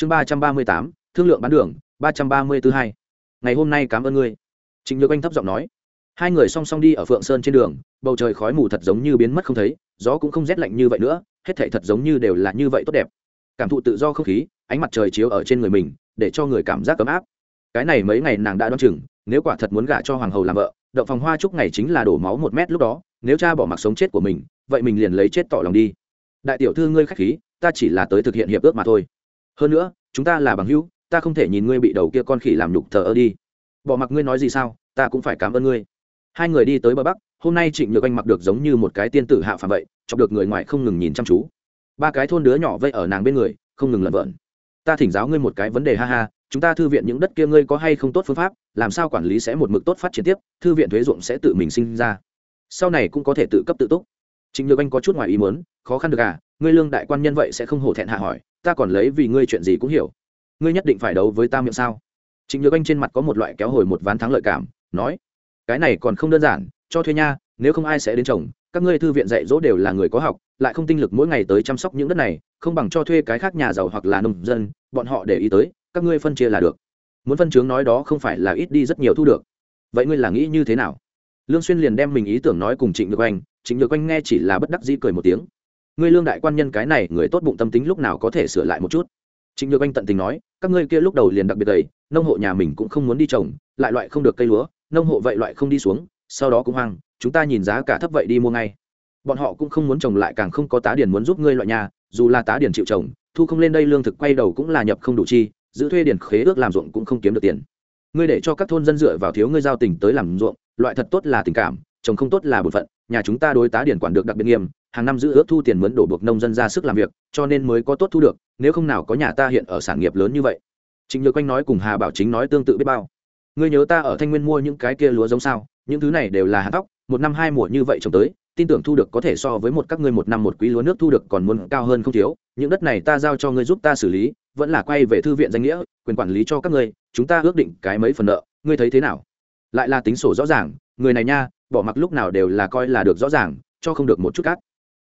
chương ba trăm ba mươi tám, thương lượng bán đường, ba trăm ba mươi thứ hai. Ngày hôm nay cảm ơn ngươi. Trịnh nhược anh thấp giọng nói. Hai người song song đi ở phượng sơn trên đường, bầu trời khói mù thật giống như biến mất không thấy, gió cũng không rét lạnh như vậy nữa, hết thể thật giống như đều là như vậy tốt đẹp. Cảm thụ tự do không khí, ánh mặt trời chiếu ở trên người mình, để cho người cảm giác ấm áp. Cái này mấy ngày nàng đã đoán chừng, nếu quả thật muốn gả cho hoàng hầu làm vợ, động phòng hoa chúc ngày chính là đổ máu một mét lúc đó, nếu cha bỏ mặc sống chết của mình, vậy mình liền lấy chết tỏ lòng đi. Đại tiểu thư ngươi khách khí, ta chỉ là tới thực hiện hiệp ước mà thôi hơn nữa, chúng ta là bằng hữu, ta không thể nhìn ngươi bị đầu kia con khỉ làm nhục thờ ơ đi. Bỏ mặc ngươi nói gì sao, ta cũng phải cảm ơn ngươi. Hai người đi tới bờ bắc, hôm nay trịnh nhược anh mặc được giống như một cái tiên tử hạ phàm vậy, chọc được người ngoài không ngừng nhìn chăm chú. Ba cái thôn đứa nhỏ vây ở nàng bên người, không ngừng lẩn vợn ta thỉnh giáo ngươi một cái vấn đề ha ha, chúng ta thư viện những đất kia ngươi có hay không tốt phương pháp, làm sao quản lý sẽ một mực tốt phát triển tiếp, thư viện thuế ruộng sẽ tự mình sinh ra. Sau này cũng có thể tự cấp tự túc. Trịnh nhược anh có chút ngoài ý muốn, khó khăn được à ngươi lương đại quan nhân vậy sẽ không hổ thẹn hạ hỏi ta còn lấy vì ngươi chuyện gì cũng hiểu. Ngươi nhất định phải đấu với ta miệng sao? Trịnh nhược anh trên mặt có một loại kéo hồi một ván thắng lợi cảm, nói, cái này còn không đơn giản, cho thuê nha, nếu không ai sẽ đến chồng các ngươi thư viện dạy dỗ đều là người có học, lại không tinh lực mỗi ngày tới chăm sóc những đất này, không bằng cho thuê cái khác nhà giàu hoặc là nông dân, bọn họ để ý tới, các ngươi phân chia là được. Muốn phân chướng nói đó không phải là ít đi rất nhiều thu được. Vậy ngươi là nghĩ như thế nào? Lương xuyên liền đem mình ý tưởng nói cùng trịnh nhược anh, trịnh nhược anh nghe chỉ là bất đắc dĩ cười một tiếng ngươi lương đại quan nhân cái này, người tốt bụng tâm tính lúc nào có thể sửa lại một chút? Trịnh nhược anh tận tình nói, các ngươi kia lúc đầu liền đặc biệt đầy nông hộ nhà mình cũng không muốn đi trồng, lại loại không được cây lúa, nông hộ vậy loại không đi xuống, sau đó cũng hoang, chúng ta nhìn giá cả thấp vậy đi mua ngay. Bọn họ cũng không muốn trồng lại, càng không có tá điển muốn giúp ngươi loại nhà, dù là tá điển chịu trồng, thu không lên đây lương thực quay đầu cũng là nhập không đủ chi, giữ thuê điển khế ước làm ruộng cũng không kiếm được tiền. Ngươi để cho các thôn dân dựa vào thiếu ngươi giao tình tới làm ruộng, loại thật tốt là tình cảm, trồng không tốt là bổn phận nhà chúng ta đối tá điển quản được đặc biệt nghiêm, hàng năm giữ ước thu tiền mướn đổ buộc nông dân ra sức làm việc, cho nên mới có tốt thu được, nếu không nào có nhà ta hiện ở sản nghiệp lớn như vậy. Trịnh nhược quanh nói cùng hà bảo chính nói tương tự biết bao. Ngươi nhớ ta ở thanh nguyên mua những cái kia lúa giống sao? Những thứ này đều là hạt tóc một năm hai mùa như vậy trồng tới, tin tưởng thu được có thể so với một các ngươi một năm một quý lúa nước thu được còn muốn cao hơn không thiếu. Những đất này ta giao cho ngươi giúp ta xử lý, vẫn là quay về thư viện danh nghĩa, quyền quản lý cho các ngươi, chúng ta ước định cái mấy phần nợ, ngươi thấy thế nào? Lại là tính sổ rõ ràng, người này nha bỏ mặc lúc nào đều là coi là được rõ ràng, cho không được một chút cát.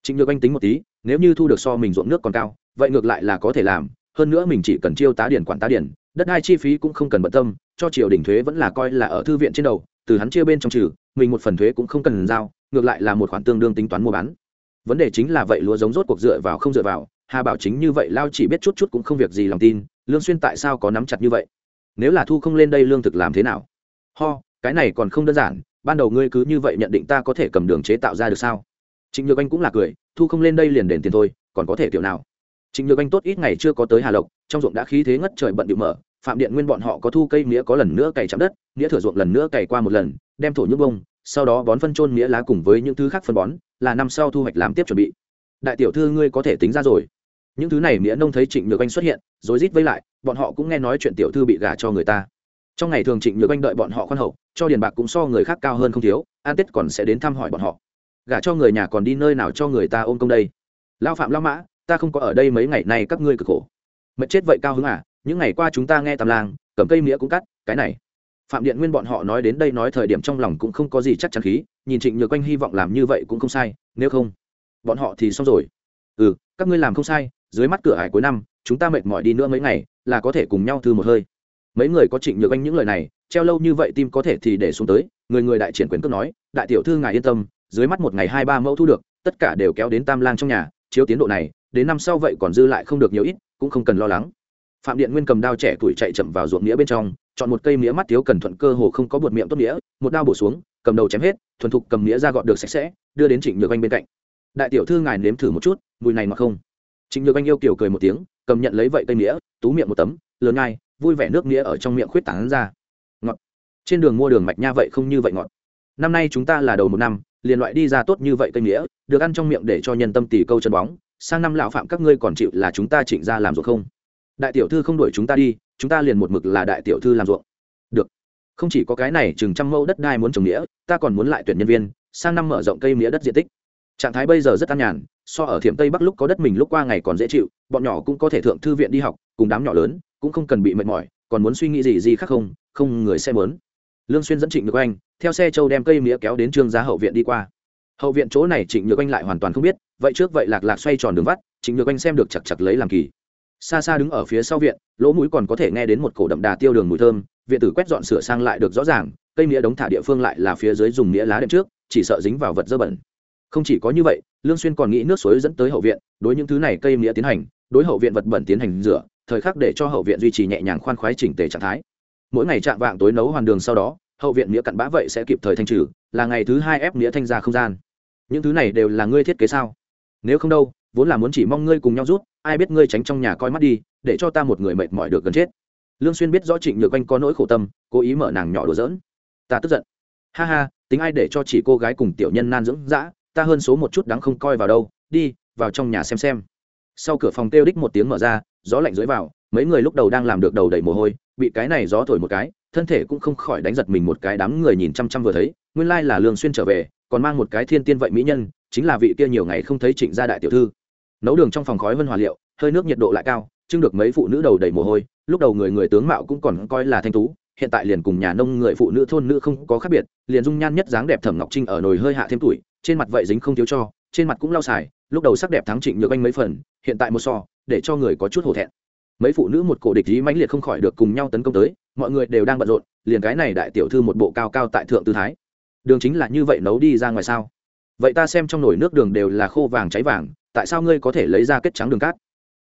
Chính được anh tính một tí, nếu như thu được so mình ruộng nước còn cao, vậy ngược lại là có thể làm, hơn nữa mình chỉ cần chiêu tá điển quản tá điển đất hai chi phí cũng không cần bận tâm, cho triều đình thuế vẫn là coi là ở thư viện trên đầu, từ hắn chia bên trong trừ, mình một phần thuế cũng không cần giao, ngược lại là một khoản tương đương tính toán mua bán. Vấn đề chính là vậy lúa giống rốt cuộc dựa vào không dựa vào, hà bảo chính như vậy lao chỉ biết chút chút cũng không việc gì lòng tin, lương xuyên tại sao có nắm chặt như vậy? Nếu là thu không lên đây lương thực làm thế nào? Ho cái này còn không đơn giản, ban đầu ngươi cứ như vậy nhận định ta có thể cầm đường chế tạo ra được sao? Trịnh nhược anh cũng là cười, thu không lên đây liền đền tiền thôi, còn có thể kiểu nào? Trịnh nhược anh tốt ít ngày chưa có tới hà lộc, trong ruộng đã khí thế ngất trời bận điệu mở, phạm điện nguyên bọn họ có thu cây nghĩa có lần nữa cày chạm đất nghĩa thửa ruộng lần nữa cày qua một lần, đem thổ nhức bông, sau đó bón phân trôn nghĩa lá cùng với những thứ khác phân bón, là năm sau thu hoạch làm tiếp chuẩn bị. Đại tiểu thư ngươi có thể tính ra rồi. Những thứ này nghĩa nông thấy trịnh nhược anh xuất hiện rồi rít vây lại, bọn họ cũng nghe nói chuyện tiểu thư bị gả cho người ta trong ngày thường trịnh nhược anh đợi bọn họ khoan hậu, cho điền bạc cũng so người khác cao hơn không thiếu, an tết còn sẽ đến thăm hỏi bọn họ. Gả cho người nhà còn đi nơi nào cho người ta ôm công đây? Lao phạm lao mã, ta không có ở đây mấy ngày nay, các ngươi cực khổ. Mệt chết vậy cao hứng à? Những ngày qua chúng ta nghe tầm lang cầm cây mía cũng cắt, cái này. Phạm điện nguyên bọn họ nói đến đây nói thời điểm trong lòng cũng không có gì chắc chắn khí, nhìn trịnh nhược anh hy vọng làm như vậy cũng không sai, nếu không, bọn họ thì xong rồi. Ừ các ngươi làm không sai, dưới mắt cửa hải cuối năm, chúng ta mệt mỏi đi nữa mấy ngày, là có thể cùng nhau thư một hơi mấy người có trịnh nhược anh những lời này, treo lâu như vậy tim có thể thì để xuống tới, người người đại triển quyền cước nói, đại tiểu thư ngài yên tâm, dưới mắt một ngày hai ba mẫu thu được, tất cả đều kéo đến tam lang trong nhà, chiếu tiến độ này, đến năm sau vậy còn dư lại không được nhiều ít, cũng không cần lo lắng. Phạm điện nguyên cầm đao trẻ tuổi chạy chậm vào ruộng nghĩa bên trong, chọn một cây mía mắt thiếu cần thuận cơ hồ không có bột miệng tốt nghĩa một đao bổ xuống, cầm đầu chém hết, thuần thục cầm nghĩa ra gọt được sạch sẽ, đưa đến trịnh nhược anh bên cạnh. Đại tiểu thư ngài nếm thử một chút, mùi này mà không. Trịnh nhược anh yêu kiểu cười một tiếng, cầm nhận lấy vậy cây nghĩa tú miệng một tấm, lớn ngay vui vẻ nước nghĩa ở trong miệng khuyết tảng ra. Ngọt. Trên đường mua đường mạch nha vậy không như vậy ngọt. Năm nay chúng ta là đầu một năm, liền loại đi ra tốt như vậy cây nghĩa, được ăn trong miệng để cho nhân tâm tỷ câu chân bóng. Sang năm lão phạm các ngươi còn chịu là chúng ta chỉnh ra làm ruộng không? Đại tiểu thư không đuổi chúng ta đi, chúng ta liền một mực là đại tiểu thư làm ruộng. Được. Không chỉ có cái này, chừng trăm mẫu đất đai muốn trồng nghĩa, ta còn muốn lại tuyển nhân viên, sang năm mở rộng cây nghĩa đất diện tích. Trạng thái bây giờ rất an nhàn, so ở thiểm tây bắc lúc có đất mình lúc qua ngày còn dễ chịu, bọn nhỏ cũng có thể thượng thư viện đi học, cùng đám nhỏ lớn cũng không cần bị mệt mỏi, còn muốn suy nghĩ gì gì khác không không người sẽ mớn lương xuyên dẫn trịnh nhược anh, theo xe châu đem cây mía kéo đến trương giá hậu viện đi qua. Hậu viện chỗ này trịnh nhược anh lại hoàn toàn không biết, vậy trước vậy lạc lạc xoay tròn đường vắt, trịnh nhược anh xem được chặt chặt lấy làm kỳ. Xa xa đứng ở phía sau viện, lỗ mũi còn có thể nghe đến một cổ đậm đà tiêu đường mùi thơm, viện tử quét dọn sửa sang lại được rõ ràng, cây nghĩa đống thả địa phương lại là phía dưới dùng nghĩa lá đệm trước, chỉ sợ dính vào vật dơ bẩn. Không chỉ có như vậy, lương xuyên còn nghĩ nước suối dẫn tới hậu viện, đối những thứ này cây nghĩa tiến hành, đối hậu viện vật bẩn tiến hành rửa thời khắc để cho hậu viện duy trì nhẹ nhàng khoan khoái chỉnh tề trạng thái. Mỗi ngày chạm vạng tối nấu hoàn đường sau đó, hậu viện nghĩa cặn bã vậy sẽ kịp thời thanh trừ, là ngày thứ hai ép nghĩa thanh ra không gian. Những thứ này đều là ngươi thiết kế sao? Nếu không đâu, vốn là muốn chỉ mong ngươi cùng nhau rút, ai biết ngươi tránh trong nhà coi mắt đi, để cho ta một người mệt mỏi được gần chết. Lương xuyên biết rõ trịnh nhược anh có nỗi khổ tâm, cố ý mở nàng nhỏ đùa giỡn. Ta tức giận. Ha ha, tính ai để cho chỉ cô gái cùng tiểu nhân nan dưỡng dã, ta hơn số một chút đáng không coi vào đâu, đi, vào trong nhà xem xem. Sau cửa phòng tiêu đích một tiếng mở ra gió lạnh dưới vào, mấy người lúc đầu đang làm được đầu đầy mồ hôi, bị cái này gió thổi một cái, thân thể cũng không khỏi đánh giật mình một cái đám người nhìn chăm chăm vừa thấy, nguyên lai là lương xuyên trở về, còn mang một cái thiên tiên vậy mỹ nhân, chính là vị kia nhiều ngày không thấy trịnh gia đại tiểu thư. Nấu đường trong phòng khói vân hòa liệu, hơi nước nhiệt độ lại cao trưng được mấy phụ nữ đầu đầy mồ hôi, lúc đầu người người tướng mạo cũng còn coi là thanh tú, hiện tại liền cùng nhà nông người phụ nữ thôn nữ không có khác biệt, liền dung nhan nhất dáng đẹp thẩm ngọc trinh ở nồi hơi hạ thêm tuổi, trên mặt vậy dính không thiếu cho trên mặt cũng lau xài, lúc đầu sắc đẹp thắng trịnh nhược anh mấy phần, hiện tại một so, để cho người có chút hổ thẹn. Mấy phụ nữ một cổ địch ý mãnh liệt không khỏi được cùng nhau tấn công tới, mọi người đều đang bận rộn, liền cái này đại tiểu thư một bộ cao cao tại thượng tư thái. Đường chính là như vậy nấu đi ra ngoài sao? Vậy ta xem trong nồi nước đường đều là khô vàng cháy vàng, tại sao ngươi có thể lấy ra kết trắng đường cát?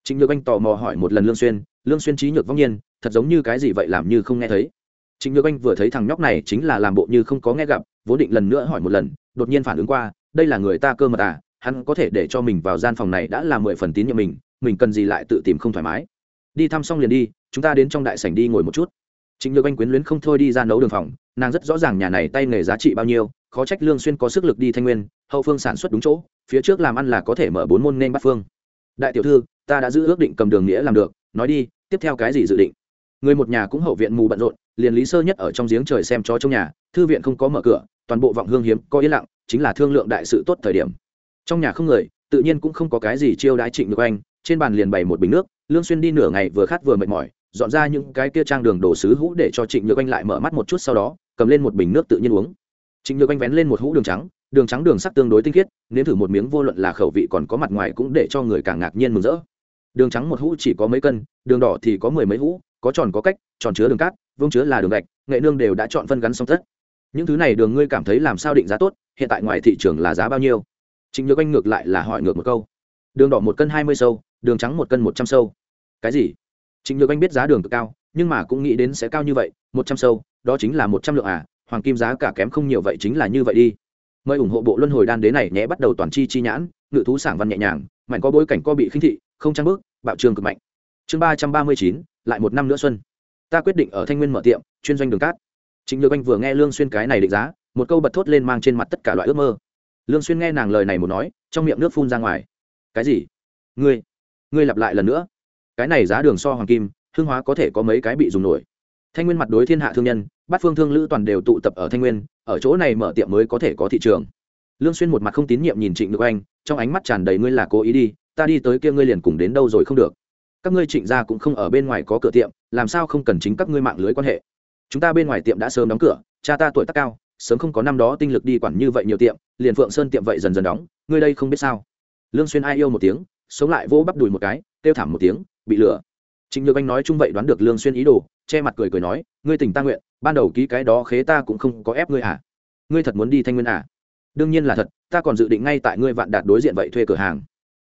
Trịnh nhược anh tò mò hỏi một lần lương xuyên lương xuyên trí nhược vong nhiên, thật giống như cái gì vậy làm như không nghe thấy. Trịnh nhược anh vừa thấy thằng nhóc này chính là làm bộ như không có nghe gặp, vốn định lần nữa hỏi một lần, đột nhiên phản ứng qua đây là người ta cơ mật à hắn có thể để cho mình vào gian phòng này đã là mười phần tín nhiệm mình mình cần gì lại tự tìm không thoải mái. Đi thăm xong liền đi, chúng ta đến trong đại sảnh đi ngồi một chút. Chính nhược anh quyến luyến không thôi đi ra nấu đường phòng, nàng rất rõ ràng nhà này tay nghề giá trị bao nhiêu, khó trách lương xuyên có sức lực đi thanh nguyên, hậu phương sản xuất đúng chỗ, phía trước làm ăn là có thể mở bốn môn nên bắt phương. Đại tiểu thư, ta đã giữ ước định cầm đường nghĩa làm được, nói đi, tiếp theo cái gì dự định? Người một nhà cũng hậu viện mù bận rộn, liền lý sơ nhất ở trong giếng trời xem chó trong nhà, thư viện không có mở cửa, toàn bộ vọng hương hiếm, có yên lặng chính là thương lượng đại sự tốt thời điểm. Trong nhà không người, tự nhiên cũng không có cái gì chiêu đãi trịnh được anh, trên bàn liền bày một bình nước, lương xuyên đi nửa ngày vừa khát vừa mệt mỏi, dọn ra những cái kia trang đường đổ sứ hũ để cho trịnh nhược anh lại mở mắt một chút sau đó, cầm lên một bình nước tự nhiên uống. Trịnh nhược anh vén lên một hũ đường trắng đường trắng đường sắc tương đối tinh khiết, nếm thử một miếng vô luận là khẩu vị còn có mặt ngoài cũng để cho người càng ngạc nhiên mừng rỡ. Đường trắng một hũ chỉ có mấy cân, đường đỏ thì có mười mấy hũ, có tròn có cách, tròn chứa đường cát, vương chứa là đường gạch, nghệ nương đều đã chọn phân gắn xong tất những thứ này đường ngươi cảm thấy làm sao định giá tốt, hiện tại ngoài thị trường là giá bao nhiêu? Trịnh nhược anh ngược lại là hỏi ngược một câu. Đường đỏ một cân hai mươi sâu, đường trắng một cân một trăm sâu. Cái gì? Trịnh nhược anh biết giá đường cực cao, nhưng mà cũng nghĩ đến sẽ cao như vậy, một trăm sâu, đó chính là một trăm lượng à hoàng kim giá cả kém không nhiều vậy chính là như vậy đi. Mời ủng hộ bộ luân hồi đan đế này nhé, bắt đầu toàn chi chi nhãn, ngự thú sảng văn nhẹ nhàng mạnh có bối cảnh co bị khinh thị, không trang bước, bạo trường cực mạnh. Chương ba trăm ba mươi chín, lại một năm nữa xuân. Ta quyết định ở thanh nguyên mở tiệm, chuyên doanh đường cát. Trịnh nhược anh vừa nghe lương xuyên cái này định giá, một câu bật thốt lên mang trên mặt tất cả loại ước mơ. Lương xuyên nghe nàng lời này một nói, trong miệng nước phun ra ngoài. Cái gì? Ngươi ngươi lặp lại lần nữa. Cái này giá đường so hoàng kim, hương hóa có thể có mấy cái bị dùng nổi. Thanh nguyên mặt đối thiên hạ thương nhân, bát phương thương lữ toàn đều tụ tập ở thanh nguyên, ở chỗ này mở tiệm mới có thể có thị trường. Lương xuyên một mặt không tín nhiệm nhìn trịnh Nhược anh, trong ánh mắt tràn đầy ngươi là cố ý đi, ta đi tới kia ngươi liền cùng đến đâu rồi không được. Các ngươi trịnh gia cũng không ở bên ngoài có cửa tiệm, làm sao không cần chính các ngươi mạng lưới quan hệ? Chúng ta bên ngoài tiệm đã sớm đóng cửa, cha ta tuổi tác cao, sớm không có năm đó tinh lực đi quản như vậy nhiều tiệm, liền phượng sơn tiệm vậy dần dần đóng, ngươi đây không biết sao? Lương xuyên ai yêu một tiếng, sống lại vỗ bắp đùi một cái, kêu thảm một tiếng, bị lừa. Trịnh nhược anh nói chung vậy đoán được lương xuyên ý đồ, che mặt cười cười nói, ngươi tỉnh ta nguyện, ban đầu ký cái đó khế ta cũng không có ép ngươi à? Ngươi thật muốn đi thanh nguyên à? Đương nhiên là thật, ta còn dự định ngay tại ngươi vạn đạt đối diện vậy thuê cửa hàng.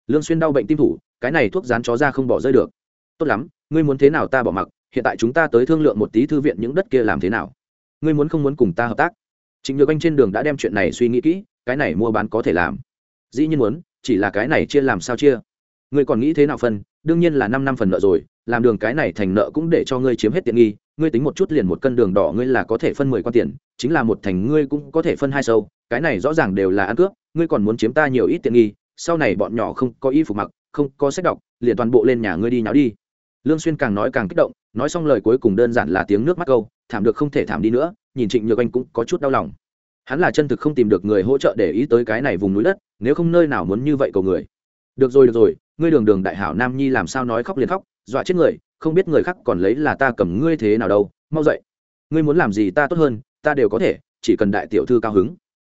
Lương xuyên đau bệnh tim thủ, cái này thuốc dán chó ra không bỏ rơi được. Tốt lắm, ngươi muốn thế nào ta bỏ mặc hiện tại chúng ta tới thương lượng một tí thư viện những đất kia làm thế nào? Ngươi muốn không muốn cùng ta hợp tác? Trịnh nhược anh trên đường đã đem chuyện này suy nghĩ kỹ, cái này mua bán có thể làm. Dĩ nhiên muốn, chỉ là cái này chia làm sao chia? Ngươi còn nghĩ thế nào phân? Đương nhiên là năm năm phần nợ rồi, làm đường cái này thành nợ cũng để cho ngươi chiếm hết tiện nghi, ngươi tính một chút liền một cân đường đỏ ngươi là có thể phân mười quan tiền, chính là một thành ngươi cũng có thể phân hai sâu, cái này rõ ràng đều là ăn cướp, ngươi còn muốn chiếm ta nhiều ít tiện nghi, sau này bọn nhỏ không có y phục mặc, không có sách đọc, liền toàn bộ lên nhà ngươi đi nháo đi lương xuyên càng nói càng kích động, nói xong lời cuối cùng đơn giản là tiếng nước mắt câu, thảm được không thể thảm đi nữa. Nhìn trịnh nhược anh cũng có chút đau lòng. Hắn là chân thực không tìm được người hỗ trợ để ý tới cái này vùng núi đất, nếu không nơi nào muốn như vậy cầu người. Được rồi được rồi, ngươi đường đường đại hảo nam nhi làm sao nói khóc liền khóc, dọa chết người, không biết người khác còn lấy là ta cầm ngươi thế nào đâu, mau dậy. Ngươi muốn làm gì ta tốt hơn, ta đều có thể, chỉ cần đại tiểu thư cao hứng.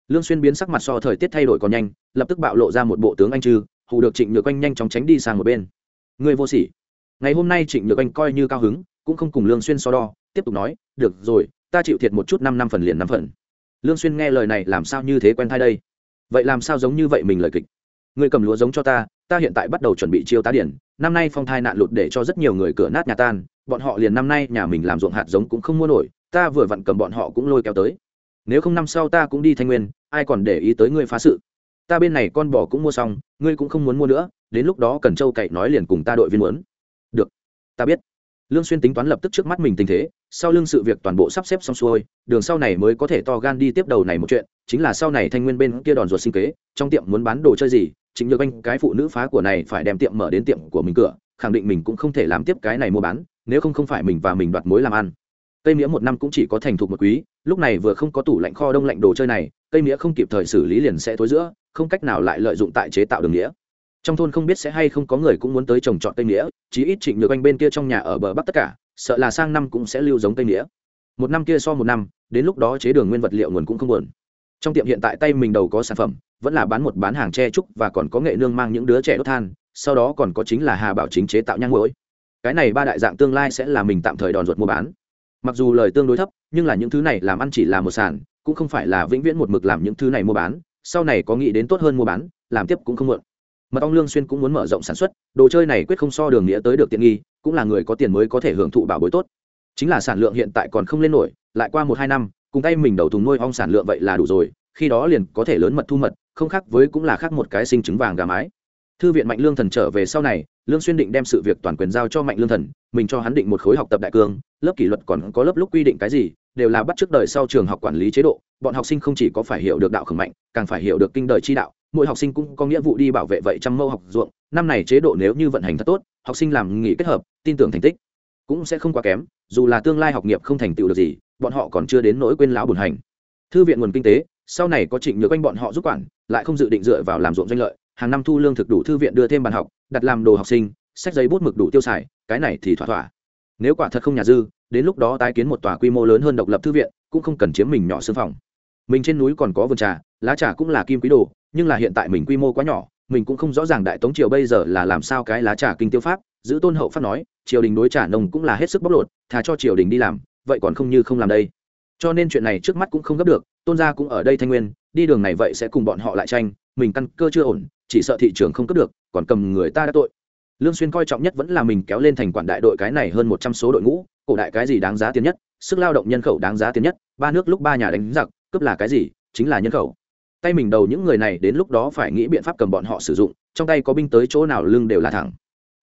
Lương xuyên biến sắc mặt so thời tiết thay đổi còn nhanh, lập tức bạo lộ ra một bộ tướng anh trư hù được trịnh nhược anh nhanh chóng tránh đi sang một bên. Ngươi vô sỉ ngày hôm nay trịnh nhược anh coi như cao hứng, cũng không cùng lương xuyên so đo, tiếp tục nói, được rồi, ta chịu thiệt một chút năm năm phần liền năm phần. Lương xuyên nghe lời này làm sao như thế quen thai đây? Vậy làm sao giống như vậy mình lời kịch? Người cầm lúa giống cho ta ta hiện tại bắt đầu chuẩn bị chiêu tá điển, năm nay phong thai nạn lụt để cho rất nhiều người cửa nát nhà tan, bọn họ liền năm nay nhà mình làm ruộng hạt giống cũng không mua nổi, ta vừa vặn cầm bọn họ cũng lôi kéo tới. Nếu không năm sau ta cũng đi thanh nguyên, ai còn để ý tới ngươi phá sự? Ta bên này con bò cũng mua xong, ngươi cũng không muốn mua nữa, đến lúc đó cần châu cậy nói liền cùng ta đội viên muốn ta biết. Lương xuyên tính toán lập tức trước mắt mình tình thế, sau lương sự việc toàn bộ sắp xếp xong xuôi, đường sau này mới có thể to gan đi tiếp đầu này một chuyện, chính là sau này thanh nguyên bên kia đòn ruột sinh kế, trong tiệm muốn bán đồ chơi gì chính nhược anh, cái phụ nữ phá của này phải đem tiệm mở đến tiệm của mình cửa, khẳng định mình cũng không thể làm tiếp cái này mua bán, nếu không không phải mình và mình đoạt mối làm ăn. Cây mía một năm cũng chỉ có thành thục một quý, lúc này vừa không có tủ lạnh kho đông lạnh đồ chơi này, cây mía không kịp thời xử lý liền sẽ thối giữa, không cách nào lại lợi dụng tại chế tạo đường nghĩa trong thôn không biết sẽ hay không có người cũng muốn tới trồng trọt cây nghĩa chí ít trịnh nhược anh bên kia trong nhà ở bờ bắc tất cả, sợ là sang năm cũng sẽ lưu giống cây nghĩa một năm kia so một năm, đến lúc đó chế đường nguyên vật liệu nguồn cũng không buồn. Trong tiệm hiện tại tay mình đầu có sản phẩm, vẫn là bán một bán hàng tre trúc và còn có nghệ nương mang những đứa trẻ đốt than, sau đó còn có chính là hà bảo chính chế tạo nhang mũi cái này ba đại dạng tương lai sẽ là mình tạm thời đòn ruột mua bán. Mặc dù lời tương đối thấp, nhưng là những thứ này làm ăn chỉ là một sản cũng không phải là vĩnh viễn một mực làm những thứ này mua bán, sau này có nghĩ đến tốt hơn mua bán, làm tiếp cũng không mượn mật ong lương xuyên cũng muốn mở rộng sản xuất, đồ chơi này quyết không so đường nghĩa tới được tiện nghi, cũng là người có tiền mới có thể hưởng thụ bảo bối tốt. Chính là sản lượng hiện tại còn không lên nổi, lại qua một hai năm, cùng tay mình đầu thùng nuôi ong sản lượng vậy là đủ rồi, khi đó liền có thể lớn mật thu mật, không khác với cũng là khác một cái sinh trứng vàng gà mái. Thư viện mạnh lương thần trở về sau này, lương xuyên định đem sự việc toàn quyền giao cho mạnh lương thần, mình cho hắn định một khối học tập đại cương, lớp kỷ luật còn có lớp lúc quy định cái gì, đều là bắt trước đời sau trường học quản lý chế độ, bọn học sinh không chỉ có phải hiểu được đạo khẩn mạnh, càng phải hiểu được kinh đời chi đạo mỗi học sinh cũng có nghĩa vụ đi bảo vệ vậy trăm mẫu học ruộng. Năm này chế độ nếu như vận hành thật tốt, học sinh làm nghỉ kết hợp, tin tưởng thành tích cũng sẽ không quá kém. Dù là tương lai học nghiệp không thành tựu được gì, bọn họ còn chưa đến nỗi quên lão buồn hành. Thư viện nguồn kinh tế, sau này có trịnh nhược quanh bọn họ giúp quản, lại không dự định dựa vào làm ruộng doanh lợi. Hàng năm thu lương thực đủ thư viện đưa thêm bàn học, đặt làm đồ học sinh, sách giấy bút mực đủ tiêu xài, cái này thì thỏa thỏa. Nếu quả thật không nhà dư, đến lúc đó tái kiến một tòa quy mô lớn hơn độc lập thư viện, cũng không cần chiếm mình nhỏ xương phòng. Mình trên núi còn có vườn trà, lá trà cũng là kim quý đồ nhưng là hiện tại mình quy mô quá nhỏ, mình cũng không rõ ràng đại tống triều bây giờ là làm sao cái lá trà kinh tiêu pháp, giữ tôn hậu pháp nói, triều đình đối trả nông cũng là hết sức bóc lột, thà cho triều đình đi làm, vậy còn không như không làm đây. Cho nên chuyện này trước mắt cũng không gấp được, tôn gia cũng ở đây thanh nguyên, đi đường này vậy sẽ cùng bọn họ lại tranh, mình căn cơ chưa ổn, chỉ sợ thị trường không cấp được, còn cầm người ta đã tội. Lương xuyên coi trọng nhất vẫn là mình kéo lên thành quản đại đội cái này hơn một trăm số đội ngũ, cổ đại cái gì đáng giá tiền nhất, sức lao động nhân khẩu đáng giá tiền nhất, ba nước lúc ba nhà đánh giặc, cướp là cái gì, chính là nhân khẩu tay mình đầu những người này đến lúc đó phải nghĩ biện pháp cầm bọn họ sử dụng, trong tay có binh tới chỗ nào lưng đều là thẳng.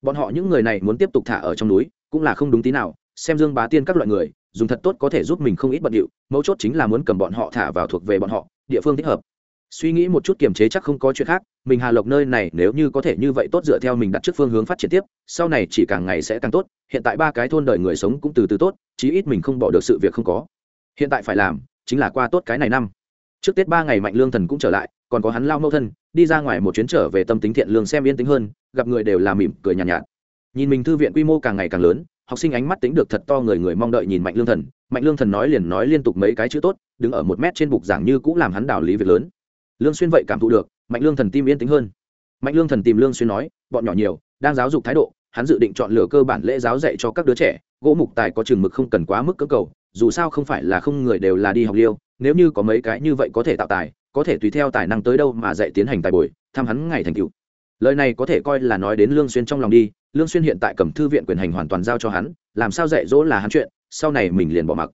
Bọn họ những người này muốn tiếp tục thả ở trong núi, cũng là không đúng tí nào, xem dương bá tiên các loại người, dùng thật tốt có thể giúp mình không ít bận điệu, mấu chốt chính là muốn cầm bọn họ thả vào thuộc về bọn họ, địa phương thích hợp. Suy nghĩ một chút kiềm chế chắc không có chuyện khác, mình hà lộc nơi này nếu như có thể như vậy tốt dựa theo mình đặt trước phương hướng phát triển tiếp, sau này chỉ càng ngày sẽ càng tốt, hiện tại ba cái thôn đời người sống cũng từ từ tốt, chí ít mình không bỏ được sự việc không có. Hiện tại phải làm, chính là qua tốt cái này năm trước tết ba ngày mạnh lương thần cũng trở lại còn có hắn lao mâu thân đi ra ngoài một chuyến trở về tâm tính thiện lương xem yên tĩnh hơn gặp người đều là mỉm cười nhàn nhạt, nhạt. Nhìn mình thư viện quy mô càng ngày càng lớn học sinh ánh mắt tính được thật to người người mong đợi nhìn mạnh lương thần. Mạnh lương thần nói liền nói liên tục mấy cái chữ tốt đứng ở một mét trên bục giảng như cũng làm hắn đảo lý việc lớn. Lương xuyên vậy cảm thụ được mạnh lương thần tim yên tĩnh hơn. Mạnh lương thần tìm lương xuyên nói bọn nhỏ nhiều đang giáo dục thái độ hắn dự định chọn lựa cơ bản lễ giáo dạy cho các đứa trẻ gỗ mục tài có trường mực không cần quá mức cơ cầu dù sao không phải là không người đều là đi học liêu nếu như có mấy cái như vậy có thể tạo tài, có thể tùy theo tài năng tới đâu mà dạy tiến hành tài bồi thăm hắn ngày thành tựu. Lời này có thể coi là nói đến lương xuyên trong lòng đi, lương xuyên hiện tại cầm thư viện quyền hành hoàn toàn giao cho hắn, làm sao dạy dỗ là hắn chuyện, sau này mình liền bỏ mặc.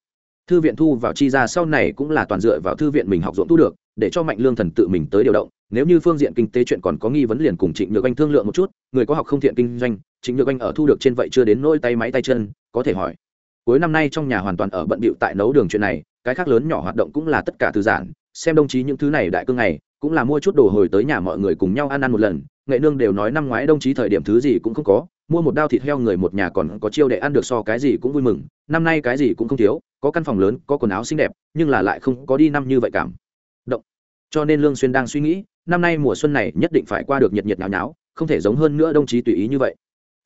Thư viện thu vào chi ra sau này cũng là toàn dựa vào thư viện mình học dụng thu được, để cho mạnh lương thần tự mình tới điều động, nếu như phương diện kinh tế chuyện còn có nghi vấn liền cùng trịnh nhược anh thương lượng một chút, người có học không thiện kinh doanh, trịnh nhược anh ở thu được trên vậy chưa đến nỗi tay máy tay chân, có thể hỏi. Cuối năm nay trong nhà hoàn toàn ở bận bịu tại nấu đường chuyện này cái khác lớn nhỏ hoạt động cũng là tất cả từ giản xem đồng chí những thứ này đại cương này cũng là mua chút đồ hồi tới nhà mọi người cùng nhau ăn ăn một lần, nghệ nương đều nói năm ngoái đồng chí thời điểm thứ gì cũng không có, mua một đao thịt heo người một nhà còn có chiêu để ăn được so cái gì cũng vui mừng, năm nay cái gì cũng không thiếu, có căn phòng lớn, có quần áo xinh đẹp, nhưng là lại không có đi năm như vậy cảm. Động. Cho nên lương xuyên đang suy nghĩ, năm nay mùa xuân này nhất định phải qua được nhiệt nhiệt nháo nháo, không thể giống hơn nữa đồng chí tùy ý như vậy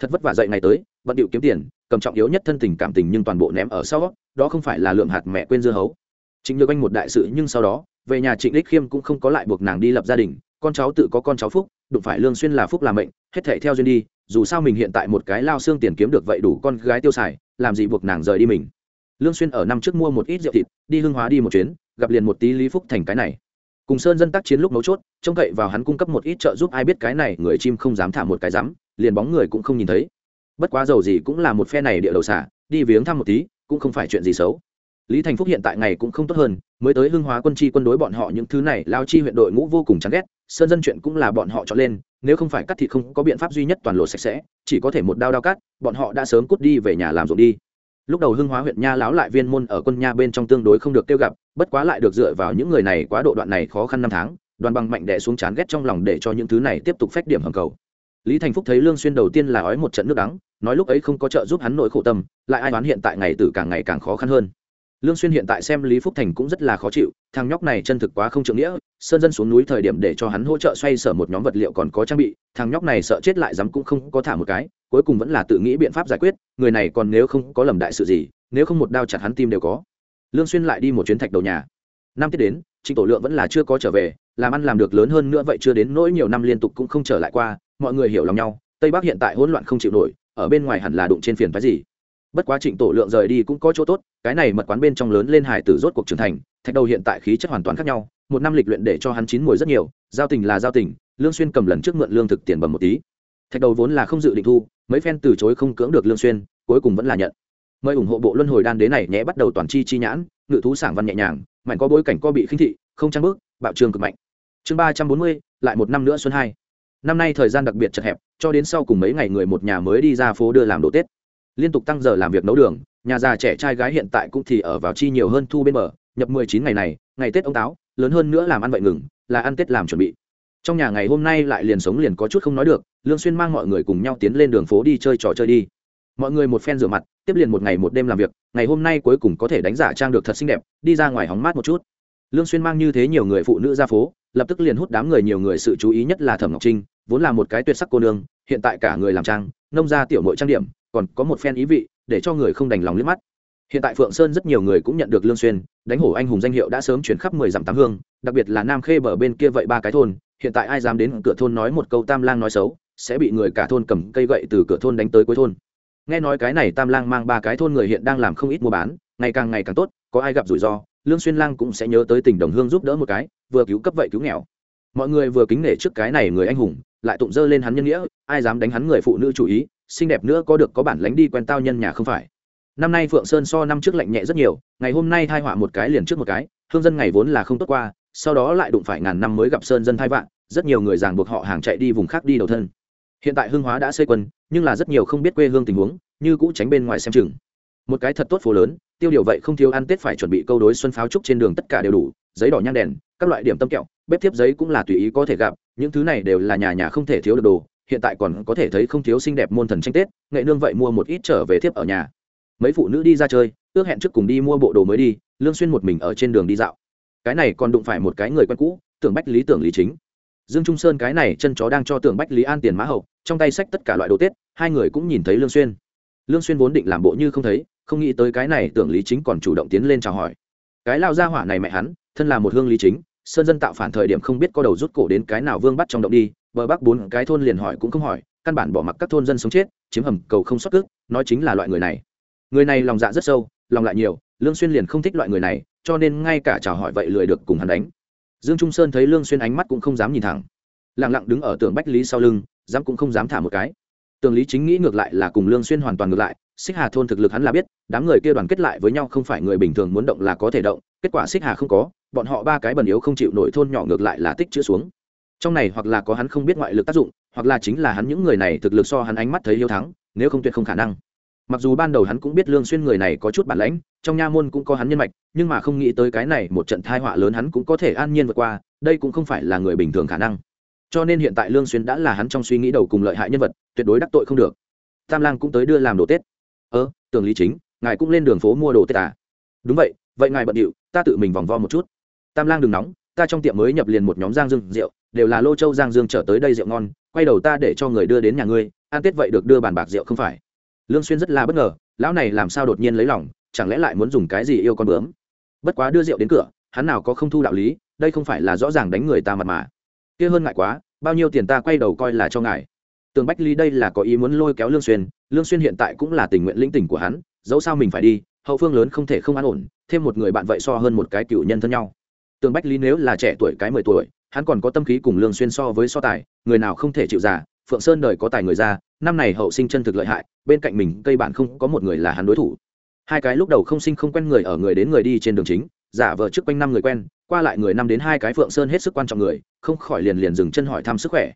thật vất vả dậy ngày tới, bận điệu kiếm tiền, cầm trọng yếu nhất thân tình cảm tình nhưng toàn bộ ném ở sau, đó không phải là lượng hạt mẹ quên dưa hấu. Chính nhược anh một đại sự nhưng sau đó, về nhà trịnh đích khiêm cũng không có lại buộc nàng đi lập gia đình, con cháu tự có con cháu phúc, đụng phải lương xuyên là phúc là mệnh, hết thảy theo duyên đi, dù sao mình hiện tại một cái lao xương tiền kiếm được vậy đủ con gái tiêu xài, làm gì buộc nàng rời đi mình. Lương xuyên ở năm trước mua một ít rượu thịt, đi hương hóa đi một chuyến, gặp liền một tí lý phúc thành cái này. Cùng sơn dân tác chiến lúc mấu chốt, trông cậy vào hắn cung cấp một ít trợ giúp, ai biết cái này người chim không dám thả một cái dám liền bóng người cũng không nhìn thấy. Bất quá giàu gì cũng là một phe này địa đầu xả, đi viếng thăm một tí, cũng không phải chuyện gì xấu. Lý thành phúc hiện tại ngày cũng không tốt hơn, mới tới hưng hóa quân chi quân đối bọn họ những thứ này, lao chi huyện đội ngũ vô cùng chán ghét, sơn dân chuyện cũng là bọn họ chọn lên, nếu không phải cắt thì không có biện pháp duy nhất toàn lộ sạch sẽ, chỉ có thể một đao đao cắt, bọn họ đã sớm cút đi về nhà làm ruộng đi. Lúc đầu hưng hóa huyện nha láo lại viên môn ở quân nha bên trong tương đối không được kêu gặp, bất quá lại được dựa vào những người này quá độ đoạn này khó khăn năm tháng, đoàn bằng mạnh đẻ xuống chán ghét trong lòng để cho những thứ này tiếp tục phách điểm hầm cầu lý thành phúc thấy lương xuyên đầu tiên là ói một trận nước đắng, nói lúc ấy không có trợ giúp hắn nỗi khổ tâm, lại ai đoán hiện tại ngày tử càng ngày càng khó khăn hơn. Lương xuyên hiện tại xem lý phúc thành cũng rất là khó chịu, thằng nhóc này chân thực quá không trượng nghĩa, sơn dân xuống núi thời điểm để cho hắn hỗ trợ xoay sở một nhóm vật liệu còn có trang bị, thằng nhóc này sợ chết lại dám cũng không có thả một cái, cuối cùng vẫn là tự nghĩ biện pháp giải quyết, người này còn nếu không có lầm đại sự gì, nếu không một đao chặt hắn tim đều có. Lương xuyên lại đi một chuyến thạch đầu nhà. Năm tiết đến, trịnh tổ lượng vẫn là chưa có trở về, làm ăn làm được lớn hơn nữa vậy chưa đến nỗi nhiều năm liên tục cũng không trở lại qua mọi người hiểu lòng nhau, tây bắc hiện tại hỗn loạn không chịu nổi, ở bên ngoài hẳn là đụng trên phiền phái gì. Bất quá trịnh tổ lượng rời đi cũng có chỗ tốt, cái này mật quán bên trong lớn lên hải tử rốt cuộc trưởng thành, thạch đầu hiện tại khí chất hoàn toàn khác nhau, một năm lịch luyện để cho hắn chín mùi rất nhiều, giao tình là giao tình, lương xuyên cầm lần trước mượn lương thực tiền bầm một tí. Thạch đầu vốn là không dự định thu, mấy phen từ chối không cưỡng được lương xuyên, cuối cùng vẫn là nhận. Mời ủng hộ bộ luân hồi đan đế này nhé, bắt đầu toàn chi chi nhãn, ngự thú sảng văn nhẹ nhàng mạnh có bối cảnh co bị khinh thị, không trang bước, bạo trường cực mạnh. Chương ba trăm bốn mươi, lại một năm nữa xuân hai năm nay thời gian đặc biệt chật hẹp, cho đến sau cùng mấy ngày người một nhà mới đi ra phố đưa làm đồ tết. Liên tục tăng giờ làm việc nấu đường, nhà già trẻ trai gái hiện tại cũng thì ở vào chi nhiều hơn thu bên bờ. Nhập mười chín ngày này, ngày tết ông táo, lớn hơn nữa làm ăn vậy ngừng, là ăn tết làm chuẩn bị. Trong nhà ngày hôm nay lại liền sống liền có chút không nói được, lương xuyên mang mọi người cùng nhau tiến lên đường phố đi chơi trò chơi đi. Mọi người một phen rửa mặt, tiếp liền một ngày một đêm làm việc, ngày hôm nay cuối cùng có thể đánh giả trang được thật xinh đẹp, đi ra ngoài hóng mát một chút. Lương xuyên mang như thế nhiều người phụ nữ ra phố, lập tức liền hút đám người nhiều người sự chú ý nhất là thẩm ngọc trinh vốn là một cái tuyệt sắc cô nương, hiện tại cả người làm trang, nông ra tiểu muội trang điểm, còn có một phen ý vị, để cho người không đành lòng liếc mắt. Hiện tại phượng sơn rất nhiều người cũng nhận được lương xuyên, đánh hổ anh hùng danh hiệu đã sớm chuyển khắp mười dặm tám hương, đặc biệt là nam khê bờ bên kia vậy ba cái thôn, hiện tại ai dám đến cửa thôn nói một câu tam lang nói xấu, sẽ bị người cả thôn cầm cây gậy từ cửa thôn đánh tới cuối thôn. Nghe nói cái này tam lang mang ba cái thôn người hiện đang làm không ít mua bán, ngày càng ngày càng tốt, có ai gặp rủi ro, lương xuyên lang cũng sẽ nhớ tới tỉnh đồng hương giúp đỡ một cái, vừa cứu cấp vậy cứu nghèo. Mọi người vừa kính nể trước cái này người anh hùng lại tụng dơ lên hắn nhân nghĩa, ai dám đánh hắn người phụ nữ chủ ý, xinh đẹp nữa có được có bản lánh đi quen tao nhân nhà không phải. Năm nay phượng sơn so năm trước lạnh nhẹ rất nhiều, ngày hôm nay thai họa một cái liền trước một cái, hương dân ngày vốn là không tốt qua, sau đó lại đụng phải ngàn năm mới gặp sơn dân thai vạn, rất nhiều người ràng buộc họ hàng chạy đi vùng khác đi đầu thân. Hiện tại hương hóa đã xây quân, nhưng là rất nhiều không biết quê hương tình huống, như cũ tránh bên ngoài xem chừng. Một cái thật tốt phố lớn, tiêu điều vậy không thiếu ăn tết phải chuẩn bị câu đối xuân pháo trúc trên đường tất cả đều đủ, giấy đỏ nhang đèn, các loại điểm tâm kẹo, bếp thiếp giấy cũng là tùy ý có thể gặp những thứ này đều là nhà nhà không thể thiếu được đồ, hiện tại còn có thể thấy không thiếu xinh đẹp môn thần tranh tết, nghệ nương vậy mua một ít trở về thiếp ở nhà. Mấy phụ nữ đi ra chơi, ước hẹn trước cùng đi mua bộ đồ mới đi, lương xuyên một mình ở trên đường đi dạo. Cái này còn đụng phải một cái người quen cũ, tưởng bách lý tưởng lý chính. Dương trung sơn cái này chân chó đang cho tưởng bách lý an tiền mã hậu, trong tay sách tất cả loại đồ tết, hai người cũng nhìn thấy lương xuyên. Lương xuyên vốn định làm bộ như không thấy, không nghĩ tới cái này tưởng lý chính còn chủ động tiến lên chào hỏi. Cái lao gia hỏa này mẹ hắn, thân là một hương lý chính sơn dân tạo phản thời điểm không biết có đầu rút cổ đến cái nào vương bắt trong động đi, bờ bắc bốn cái thôn liền hỏi cũng không hỏi, căn bản bỏ mặc các thôn dân sống chết, chiếm hầm cầu không xuất cước, nói chính là loại người này. Người này lòng dạ rất sâu, lòng lại nhiều, lương xuyên liền không thích loại người này, cho nên ngay cả chào hỏi vậy lười được cùng hắn đánh. Dương trung sơn thấy lương xuyên ánh mắt cũng không dám nhìn thẳng. Lặng lặng đứng ở tường bách lý sau lưng, dám cũng không dám thả một cái. Tường lý chính nghĩ ngược lại là cùng lương xuyên hoàn toàn ngược lại, xích hà thôn thực lực hắn là biết, đám người kia đoàn kết lại với nhau không phải người bình thường muốn động là có thể động, kết quả xích hà không có bọn họ ba cái bẩn yếu không chịu nổi thôn nhỏ ngược lại là tích chữa xuống. Trong này hoặc là có hắn không biết ngoại lực tác dụng, hoặc là chính là hắn những người này thực lực so hắn ánh mắt thấy hiếu thắng, nếu không tuyệt không khả năng. Mặc dù ban đầu hắn cũng biết lương xuyên người này có chút bản lãnh, trong nha môn cũng có hắn nhân mạch, nhưng mà không nghĩ tới cái này một trận tai họa lớn hắn cũng có thể an nhiên vượt qua, đây cũng không phải là người bình thường khả năng. Cho nên hiện tại lương xuyên đã là hắn trong suy nghĩ đầu cùng lợi hại nhân vật, tuyệt đối đắc tội không được. Tam lang cũng tới đưa làm đồ tết. Ơ, tưởng lý chính, ngài cũng lên đường phố mua đồ tết à? Đúng vậy vậy ngài bận điệu, ta tự mình vòng vo một chút tam lang đừng nóng, ta trong tiệm mới nhập liền một nhóm giang dương rượu, đều là lô châu giang dương trở tới đây rượu ngon, quay đầu ta để cho người đưa đến nhà ngươi, ăn tết vậy được đưa bàn bạc rượu không phải? Lương xuyên rất là bất ngờ, lão này làm sao đột nhiên lấy lòng, chẳng lẽ lại muốn dùng cái gì yêu con bướm? Bất quá đưa rượu đến cửa, hắn nào có không thu đạo lý, đây không phải là rõ ràng đánh người ta mặt mà. Kia hơn ngại quá, bao nhiêu tiền ta quay đầu coi là cho ngài. Tường bách ly đây là có ý muốn lôi kéo lương xuyên lương xuyên hiện tại cũng là tình nguyện lĩnh tình của hắn, dẫu sao mình phải đi, hậu phương lớn không thể không an ổn, thêm một người bạn vậy so hơn một cái cựu nhân thân nhau tường bách lý nếu là trẻ tuổi cái mười tuổi, hắn còn có tâm khí cùng lương xuyên so với so tài, người nào không thể chịu giả. phượng sơn đời có tài người ra năm này hậu sinh chân thực lợi hại, bên cạnh mình cây bản không có một người là hắn đối thủ hai cái lúc đầu không sinh không quen người ở người đến người đi trên đường chính, giả vờ trước quanh năm người quen, qua lại người năm đến hai cái phượng sơn hết sức quan trọng người, không khỏi liền liền dừng chân hỏi thăm sức khỏe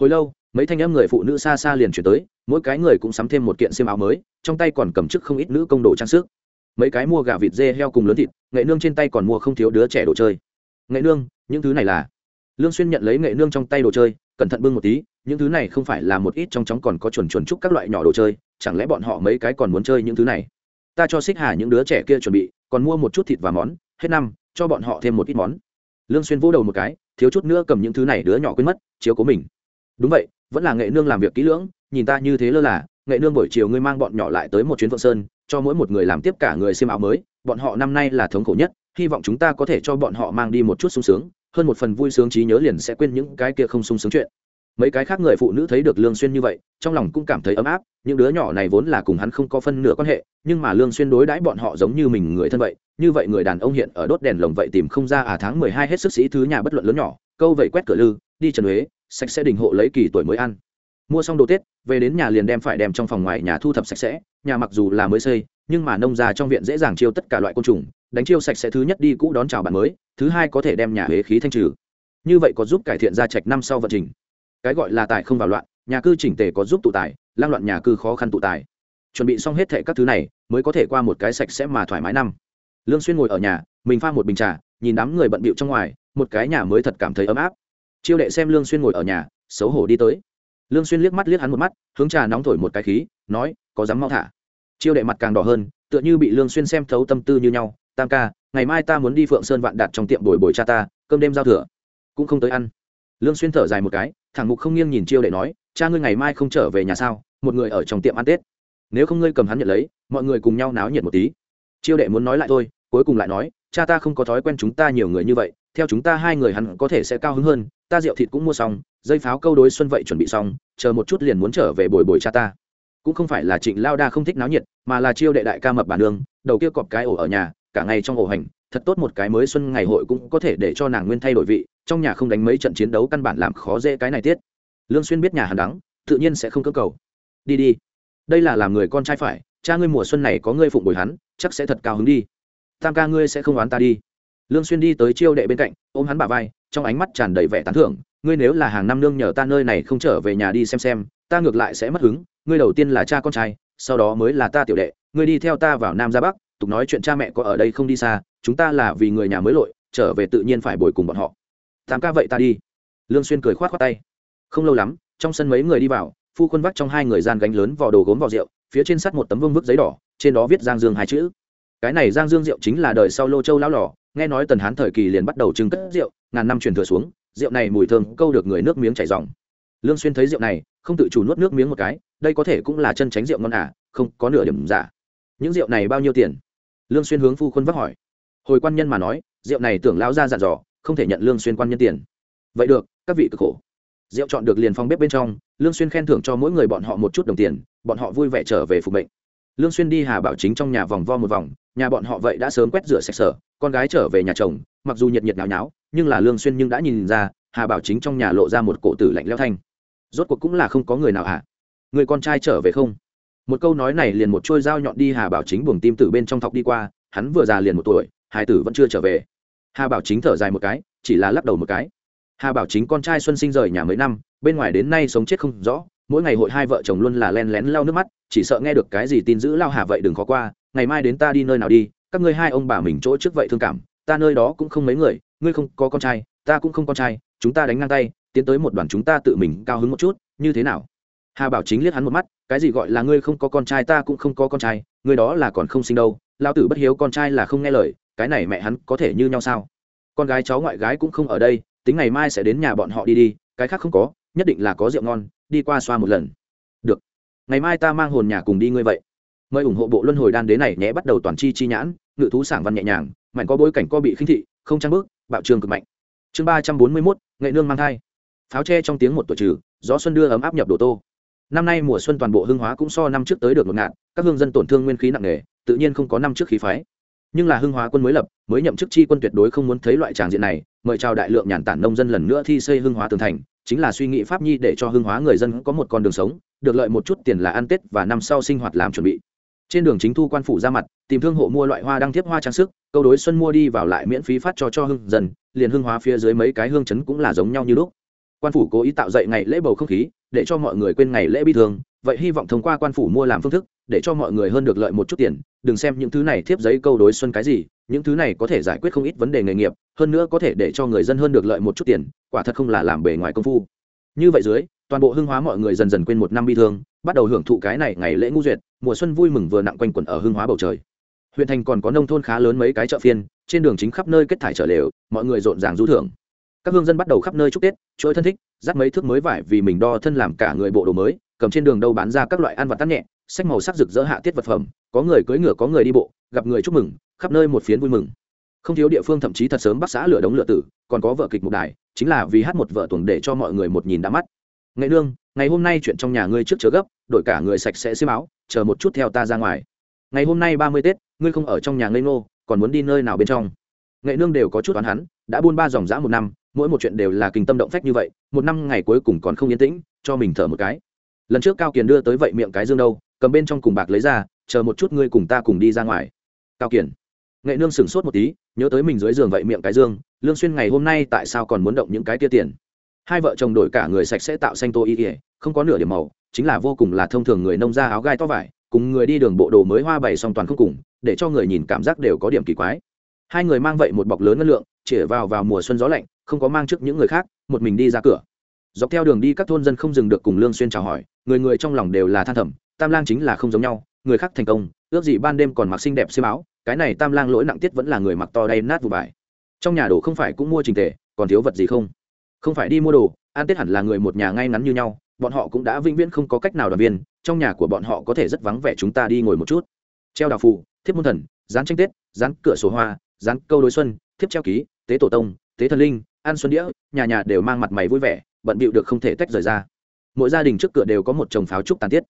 hồi lâu, mấy thanh em người phụ nữ xa xa liền chuyển tới, mỗi cái người cũng sắm thêm một kiện xiêm áo mới, trong tay còn cầm chức không ít nữ công đồ trang sức mấy cái mua gà vịt dê heo cùng lớn thịt, nghệ nương trên tay còn mua không thiếu đứa trẻ đồ chơi. Nghệ nương, những thứ này là lương xuyên nhận lấy nghệ nương trong tay đồ chơi, cẩn thận bưng một tí, những thứ này không phải là một ít trong chóng còn có chuẩn chuẩn chúc các loại nhỏ đồ chơi, chẳng lẽ bọn họ mấy cái còn muốn chơi những thứ này? Ta cho xích hà những đứa trẻ kia chuẩn bị, còn mua một chút thịt và món, hết năm, cho bọn họ thêm một ít món. Lương xuyên vỗ đầu một cái, thiếu chút nữa cầm những thứ này đứa nhỏ quên mất, chiếu cố mình. Đúng vậy, vẫn là nghệ nương làm việc kỹ lưỡng, nhìn ta như thế lơ là, nghệ nương buổi chiều ngươi mang bọn nhỏ lại tới một chuyến phượng sơn cho mỗi một người làm tiếp cả người xiêm áo mới, bọn họ năm nay là thống khổ nhất, hy vọng chúng ta có thể cho bọn họ mang đi một chút sung sướng, hơn một phần vui sướng trí nhớ liền sẽ quên những cái kia không sung sướng chuyện. Mấy cái khác người phụ nữ thấy được lương xuyên như vậy, trong lòng cũng cảm thấy ấm áp, những đứa nhỏ này vốn là cùng hắn không có phân nửa quan hệ, nhưng mà lương xuyên đối đãi bọn họ giống như mình người thân vậy, như vậy người đàn ông hiện ở đốt đèn lồng vậy tìm không ra à tháng 12 hết sức sĩ thứ nhà bất luận lớn nhỏ, câu vậy quét cửa lư, đi trần huế, sạch sẽ đình hộ lấy kỳ tuổi mới ăn. Mua xong đồ tết, về đến nhà liền đem phải đem trong phòng ngoài nhà thu thập sạch sẽ nhà mặc dù là mới xây, nhưng mà nông gia trong viện dễ dàng chiêu tất cả loại côn trùng, đánh chiêu sạch sẽ thứ nhất đi cũ đón chào bạn mới, thứ hai có thể đem nhà huế khí thanh trừ. Như vậy có giúp cải thiện gia trạch năm sau vận trình. Cái gọi là tài không vào loạn, nhà cư chỉnh tề có giúp tụ tài, lang loạn nhà cư khó khăn tụ tài. Chuẩn bị xong hết thệ các thứ này, mới có thể qua một cái sạch sẽ mà thoải mái năm. Lương xuyên ngồi ở nhà, mình pha một bình trà, nhìn đám người bận bịu trong ngoài, một cái nhà mới thật cảm thấy ấm áp. Chiêu đệ xem lương xuyên ngồi ở nhà, xấu hổ đi tới lương xuyên liếc mắt liếc hắn một mắt, hướng trà nóng thổi một cái khí, nói, có dám mau thả? Chiêu đệ mặt càng đỏ hơn, tựa như bị lương xuyên xem thấu tâm tư như nhau, tam ca, ngày mai ta muốn đi phượng sơn vạn đạt trong tiệm bồi bồi cha ta, cơm đêm giao thừa. Cũng không tới ăn. Lương xuyên thở dài một cái, thẳng mục không nghiêng nhìn chiêu đệ nói, cha ngươi ngày mai không trở về nhà sao? Một người ở trong tiệm ăn tết. Nếu không ngươi cầm hắn nhận lấy, mọi người cùng nhau náo nhiệt một tí. Chiêu đệ muốn nói lại thôi, cuối cùng lại nói, cha ta không có thói quen chúng ta nhiều người như vậy, theo chúng ta hai người hắn có thể sẽ cao hứng hơn ta rượu thịt cũng mua xong, dây pháo câu đối xuân vậy chuẩn bị xong, chờ một chút liền muốn trở về bồi bồi cha ta. Cũng không phải là trịnh lao đa không thích náo nhiệt, mà là chiêu đệ đại ca mập bản đường đầu kia cọp cái ổ ở nhà, cả ngày trong ổ hành, thật tốt một cái mới xuân ngày hội cũng có thể để cho nàng nguyên thay đổi vị, trong nhà không đánh mấy trận chiến đấu căn bản làm khó dễ cái này tiết. Lương xuyên biết nhà hàn đắng, tự nhiên sẽ không cơ cầu. Đi đi, đây là làm người con trai phải, cha ngươi mùa xuân này có ngươi phụng bồi hắn, chắc sẽ thật cao hứng đi. Tam ca ngươi sẽ không oán ta đi lương xuyên đi tới chiêu đệ bên cạnh, ôm hắn bả vai, trong ánh mắt tràn đầy vẻ tán thưởng, ngươi nếu là hàng năm nương nhờ ta nơi này không trở về nhà đi xem xem, ta ngược lại sẽ mất hứng, ngươi đầu tiên là cha con trai, sau đó mới là ta tiểu đệ, ngươi đi theo ta vào nam ra bắc, tục nói chuyện cha mẹ có ở đây không đi xa, chúng ta là vì người nhà mới lội, trở về tự nhiên phải bồi cùng bọn họ. Tám ca vậy ta đi. Lương xuyên cười khoát khoát tay. Không lâu lắm, trong sân mấy người đi vào, phu quân vắt trong hai người gian gánh lớn vò đồ gốm vò rượu, phía trên sắt một tấm vương vức giấy đỏ, trên đó viết giang dương hai chữ cái này giang dương rượu chính là đời sau lô châu lão lò, nghe nói tần hán thời kỳ liền bắt đầu trưng cất rượu, ngàn năm truyền thừa xuống, rượu này mùi thơm câu được người nước miếng chảy ròng lương xuyên thấy rượu này, không tự chủ nuốt nước miếng một cái, đây có thể cũng là chân tránh rượu ngon à không, có nửa điểm giả. Những rượu này bao nhiêu tiền? Lương xuyên hướng phu quân vắt hỏi. Hồi quan nhân mà nói, rượu này tưởng lão gia dặn dò, không thể nhận lương xuyên quan nhân tiền. Vậy được, các vị cực khổ. Rượu chọn được liền phong bếp bên trong, lương xuyên khen thưởng cho mỗi người bọn họ một chút đồng tiền, bọn họ vui vẻ trở về phục mệnh lương xuyên đi hà bảo chính trong nhà vòng vo một vòng, nhà bọn họ vậy đã sớm quét rửa sạch sở, con gái trở về nhà chồng, mặc dù nhiệt nhiệt nháo nháo, nhưng là lương xuyên nhưng đã nhìn ra, hà bảo chính trong nhà lộ ra một cổ tử lạnh lẽo thanh. Rốt cuộc cũng là không có người nào hả? Người con trai trở về không? Một câu nói này liền một trôi dao nhọn đi hà bảo chính buồng tim từ bên trong thọc đi qua, hắn vừa già liền một tuổi, hai tử vẫn chưa trở về. Hà bảo chính thở dài một cái, chỉ là lắc đầu một cái. Hà bảo chính con trai xuân sinh rời nhà mấy năm, bên ngoài đến nay sống chết không rõ mỗi ngày hội hai vợ chồng luôn là len lén lau nước mắt, chỉ sợ nghe được cái gì tin giữ lao hà vậy đừng khó qua, ngày mai đến ta đi nơi nào đi, các ngươi hai ông bà mình chỗ trước vậy thương cảm, ta nơi đó cũng không mấy người, ngươi không có con trai, ta cũng không con trai, chúng ta đánh ngang tay, tiến tới một đoàn chúng ta tự mình cao hứng một chút, như thế nào? Hà bảo chính liếc hắn một mắt, cái gì gọi là ngươi không có con trai ta cũng không có con trai, ngươi đó là còn không sinh đâu lao tử bất hiếu con trai là không nghe lời, cái này mẹ hắn có thể như nhau sao? Con gái cháu ngoại gái cũng không ở đây, tính ngày mai sẽ đến nhà bọn họ đi đi, cái khác không có, nhất định là có rượu ngon đi qua xoa một lần. Được. Ngày mai ta mang hồn nhà cùng đi ngươi vậy. Mời ủng hộ bộ luân hồi đan đế này nhé, bắt đầu toàn chi chi nhãn, ngự thú sảng văn nhẹ nhàng, mạnh có bối cảnh co bị khinh thị, không trang bước, bạo trường cực mạnh. Chương ba trăm bốn mươi mốt, nghệ nương mang thai. Pháo tre trong tiếng một tuổi trừ, gió xuân đưa ấm áp nhập đồ tô. Năm nay mùa xuân toàn bộ hưng hóa cũng so năm trước tới được một ngạn các hương dân tổn thương nguyên khí nặng nề, tự nhiên không có năm trước khí phái. Nhưng là hưng hóa quân mới lập, mới nhậm chức chi quân tuyệt đối không muốn thấy loại tràng diện này, mời chào đại lượng nhàn tản nông dân lần nữa thi xây hưng hóa tường thành chính là suy nghĩ pháp nhi để cho hưng hóa người dân có một con đường sống, được lợi một chút tiền là ăn tết và năm sau sinh hoạt làm chuẩn bị. Trên đường chính thu quan phủ ra mặt, tìm thương hộ mua loại hoa đăng tiếp hoa trang sức, câu đối xuân mua đi vào lại miễn phí phát cho cho hưng dân, liền hưng hóa phía dưới mấy cái hương chấn cũng là giống nhau như lúc. Quan phủ cố ý tạo dậy ngày lễ bầu không khí, để cho mọi người quên ngày lễ bi thương vậy hy vọng thông qua quan phủ mua làm phương thức, để cho mọi người hơn được lợi một chút tiền. Đừng xem những thứ này thiếp giấy câu đối xuân cái gì, những thứ này có thể giải quyết không ít vấn đề nghề nghiệp, hơn nữa có thể để cho người dân hơn được lợi một chút tiền, quả thật không là làm bề ngoài công phu. Như vậy dưới, toàn bộ hưng hóa mọi người dần dần quên một năm bi thương, bắt đầu hưởng thụ cái này ngày lễ ngu duyệt, mùa xuân vui mừng vừa nặng quanh quẩn ở hưng hóa bầu trời. Huyện thành còn có nông thôn khá lớn mấy cái chợ phiên, trên đường chính khắp nơi kết thải trở lều, mọi người rộn ràng du thưởng. Các hương dân bắt đầu khắp nơi chúc tết, chuỗi thân thích, dắt mấy thước mới vải vì mình đo thân làm cả người bộ đồ mới cầm trên đường đâu bán ra các loại ăn vặt tắt nhẹ sách màu sắc rực rỡ hạ tiết vật phẩm, có người cưỡi ngựa, có người đi bộ, gặp người chúc mừng, khắp nơi một phiến vui mừng. Không thiếu địa phương thậm chí thật sớm bắc xã lửa đống lửa tử, còn có vợ kịch một đài, chính là vì hát một vợ tuồng để cho mọi người một nhìn đã mắt. Nghệ nương, ngày hôm nay chuyện trong nhà ngươi trước chớ gấp, đổi cả người sạch sẽ xiêm áo, chờ một chút theo ta ra ngoài. Ngày hôm nay ba mươi tết, ngươi không ở trong nhà ngây ngô, còn muốn đi nơi nào bên trong? Nghệ nương đều có chút oán hắn, đã buôn ba dòng dã một năm, mỗi một chuyện đều là kinh tâm động phách như vậy, một năm ngày cuối cùng còn không yên tĩnh, cho mình thở một cái lần trước cao kiền đưa tới vậy miệng cái dương đâu, cầm bên trong cùng bạc lấy ra, chờ một chút ngươi cùng ta cùng đi ra ngoài. Cao kiền, nghệ nương sửng sốt một tí, nhớ tới mình dưới giường vậy miệng cái dương, lương xuyên ngày hôm nay tại sao còn muốn động những cái tia tiền? Hai vợ chồng đổi cả người sạch sẽ tạo xanh tô y ỉa không có nửa điểm màu, chính là vô cùng là thông thường người nông ra áo gai to vải, cùng người đi đường bộ đồ mới hoa bày song toàn không cùng, để cho người nhìn cảm giác đều có điểm kỳ quái. Hai người mang vậy một bọc lớn ngân lượng, chĩa vào vào mùa xuân gió lạnh, không có mang trước những người khác, một mình đi ra cửa dọc theo đường đi các thôn dân không dừng được cùng lương xuyên chào hỏi, người người trong lòng đều là than thầm, tam lang chính là không giống nhau, người khác thành công, ước gì ban đêm còn mặc xinh đẹp xiêm áo, cái này tam lang lỗi nặng tiết vẫn là người mặc to đay nát vụ bài trong nhà đồ không phải cũng mua trình tề, còn thiếu vật gì không? Không phải đi mua đồ, an tết hẳn là người một nhà ngay ngắn như nhau, bọn họ cũng đã vĩnh viễn không có cách nào đoàn viên, trong nhà của bọn họ có thể rất vắng vẻ chúng ta đi ngồi một chút. Treo đào phù, thiếp môn thần, dán tranh tết, dán cửa sổ hoa, dán câu đối xuân, thiếp treo ký, tế tổ tông, tế thần linh an xuân đĩa, nhà nhà đều mang mặt mày vui vẻ bận bịu được không thể tách rời ra. Mỗi gia đình trước cửa đều có một chồng pháo trúc tàn tiết.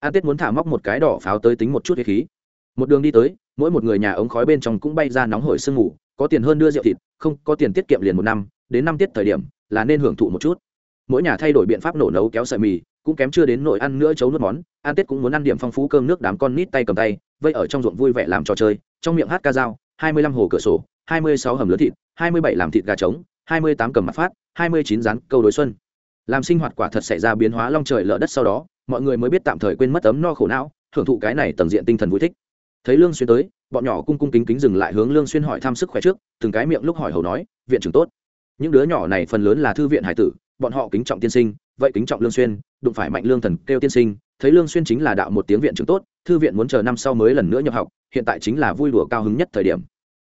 An tết muốn thả móc một cái đỏ pháo tới tính một chút huyết khí. Một đường đi tới, mỗi một người nhà ống khói bên trong cũng bay ra nóng hổi sương mù. có tiền hơn đưa rượu thịt, không, có tiền tiết kiệm liền một năm, đến năm tiết thời điểm, là nên hưởng thụ một chút. Mỗi nhà thay đổi biện pháp nổ nấu kéo sợi mì, cũng kém chưa đến nội ăn nữa chấu nước món. Ăn tết cũng muốn ăn điểm phong phú cơm nước đám con nít tay cầm tay, vây ở trong ruộng vui vẻ làm trò chơi, trong miệng hát ca dao, hai mươi lăm hồ cửa sổ, hai mươi sáu hầm lứa thịt, hai mươi bảy làm thịt gà trống hai mươi tám cầm mặt phát, hai mươi chín rán câu đối xuân. Làm sinh hoạt quả thật xảy ra biến hóa long trời lở đất sau đó, mọi người mới biết tạm thời quên mất ấm no khổ não, hưởng thụ cái này tầng diện tinh thần vui thích. Thấy lương xuyên tới, bọn nhỏ cung cung kính kính dừng lại hướng lương xuyên hỏi thăm sức khỏe trước, từng cái miệng lúc hỏi hầu nói, viện trưởng tốt. Những đứa nhỏ này phần lớn là thư viện hải tử, bọn họ kính trọng tiên sinh, vậy kính trọng lương xuyên, đụng phải mạnh lương thần kêu tiên sinh, thấy lương xuyên chính là đạo một tiếng viện trưởng tốt, thư viện muốn chờ năm sau mới lần nữa nhập học, hiện tại chính là vui đùa cao hứng nhất thời điểm.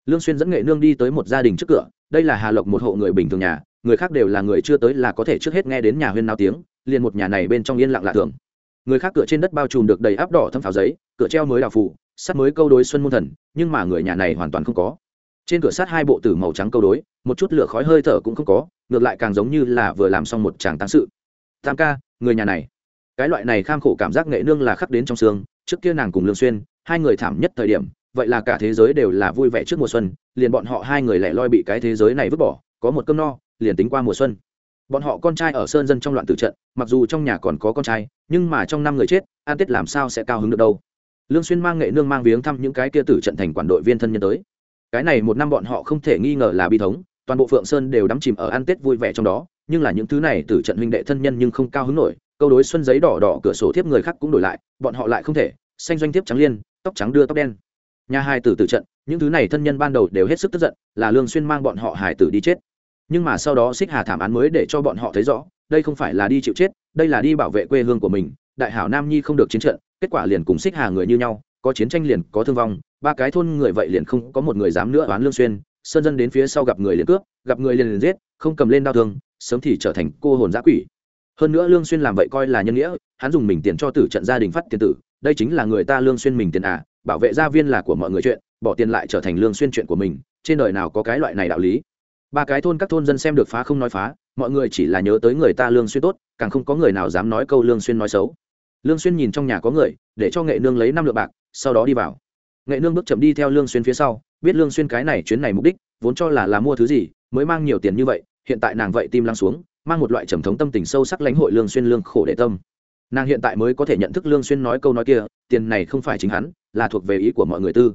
Lương xuyên dẫn nghệ nương đi tới một gia đình trước cửa đây là hà lộc một hộ người bình thường nhà, người khác đều là người chưa tới là có thể trước hết nghe đến nhà huyên nao tiếng, liền một nhà này bên trong yên lặng lạ thường. Người khác cửa trên đất bao trùm được đầy áp đỏ thâm pháo giấy, cửa treo mới đào phủ, sắt mới câu đối xuân môn thần, nhưng mà người nhà này hoàn toàn không có. Trên cửa sắt hai bộ tử màu trắng câu đối, một chút lửa khói hơi thở cũng không có, ngược lại càng giống như là vừa làm xong một tràng táng sự. Tam ca, người nhà này. Cái loại này kham khổ cảm giác nghệ nương là khắc đến trong xương, trước kia nàng cùng lương xuyên, hai người thảm nhất thời điểm vậy là cả thế giới đều là vui vẻ trước mùa xuân, liền bọn họ hai người lẻ loi bị cái thế giới này vứt bỏ, có một cơm no, liền tính qua mùa xuân. Bọn họ con trai ở sơn dân trong loạn tử trận, mặc dù trong nhà còn có con trai, nhưng mà trong năm người chết an tết làm sao sẽ cao hứng được đâu. Lương xuyên mang nghệ nương mang viếng thăm những cái kia tử trận thành quản đội viên thân nhân tới. Cái này một năm bọn họ không thể nghi ngờ là bi thống, toàn bộ phượng sơn đều đắm chìm ở an tết vui vẻ trong đó, nhưng là những thứ này tử trận huynh đệ thân nhân nhưng không cao hứng nổi, câu đối xuân giấy đỏ đỏ cửa sổ thiếp người khác cũng đổi lại, bọn họ lại không thể, xanh doanh tiếp trắng liên, tóc trắng đưa tóc đen nhà hài tử tử trận, những thứ này thân nhân ban đầu đều hết sức tức giận, là lương xuyên mang bọn họ hải tử đi chết. Nhưng mà sau đó xích hà thảm án mới để cho bọn họ thấy rõ, đây không phải là đi chịu chết, đây là đi bảo vệ quê hương của mình. Đại hảo nam nhi không được chiến trận, kết quả liền cùng xích hà người như nhau, có chiến tranh liền có thương vong, ba cái thôn người vậy liền không có một người dám nữa oán lương xuyên. Sơn dân đến phía sau gặp người liền cướp, gặp người liền liền giết, không cầm lên đau thương, sớm thì trở thành cô hồn giã quỷ. Hơn nữa lương xuyên làm vậy coi là nhân nghĩa, hắn dùng mình tiền cho tử trận gia đình phát tiền tử, đây chính là người ta lương xuyên mình tiền à bảo vệ gia viên là của mọi người chuyện, bỏ tiền lại trở thành lương xuyên chuyện của mình, trên đời nào có cái loại này đạo lý? Ba cái thôn các thôn dân xem được phá không nói phá, mọi người chỉ là nhớ tới người ta lương xuyên tốt, càng không có người nào dám nói câu lương xuyên nói xấu. Lương xuyên nhìn trong nhà có người, để cho nghệ nương lấy năm lượng bạc, sau đó đi vào. Nghệ nương bước chậm đi theo lương xuyên phía sau, biết lương xuyên cái này chuyến này mục đích, vốn cho là là mua thứ gì, mới mang nhiều tiền như vậy, hiện tại nàng vậy tim lăng xuống, mang một loại trầm thống tâm tình sâu sắc lãnh hội lương xuyên lương khổ để tâm. Nàng hiện tại mới có thể nhận thức lương xuyên nói câu nói kia, tiền này không phải chính hắn là thuộc về ý của mọi người tư.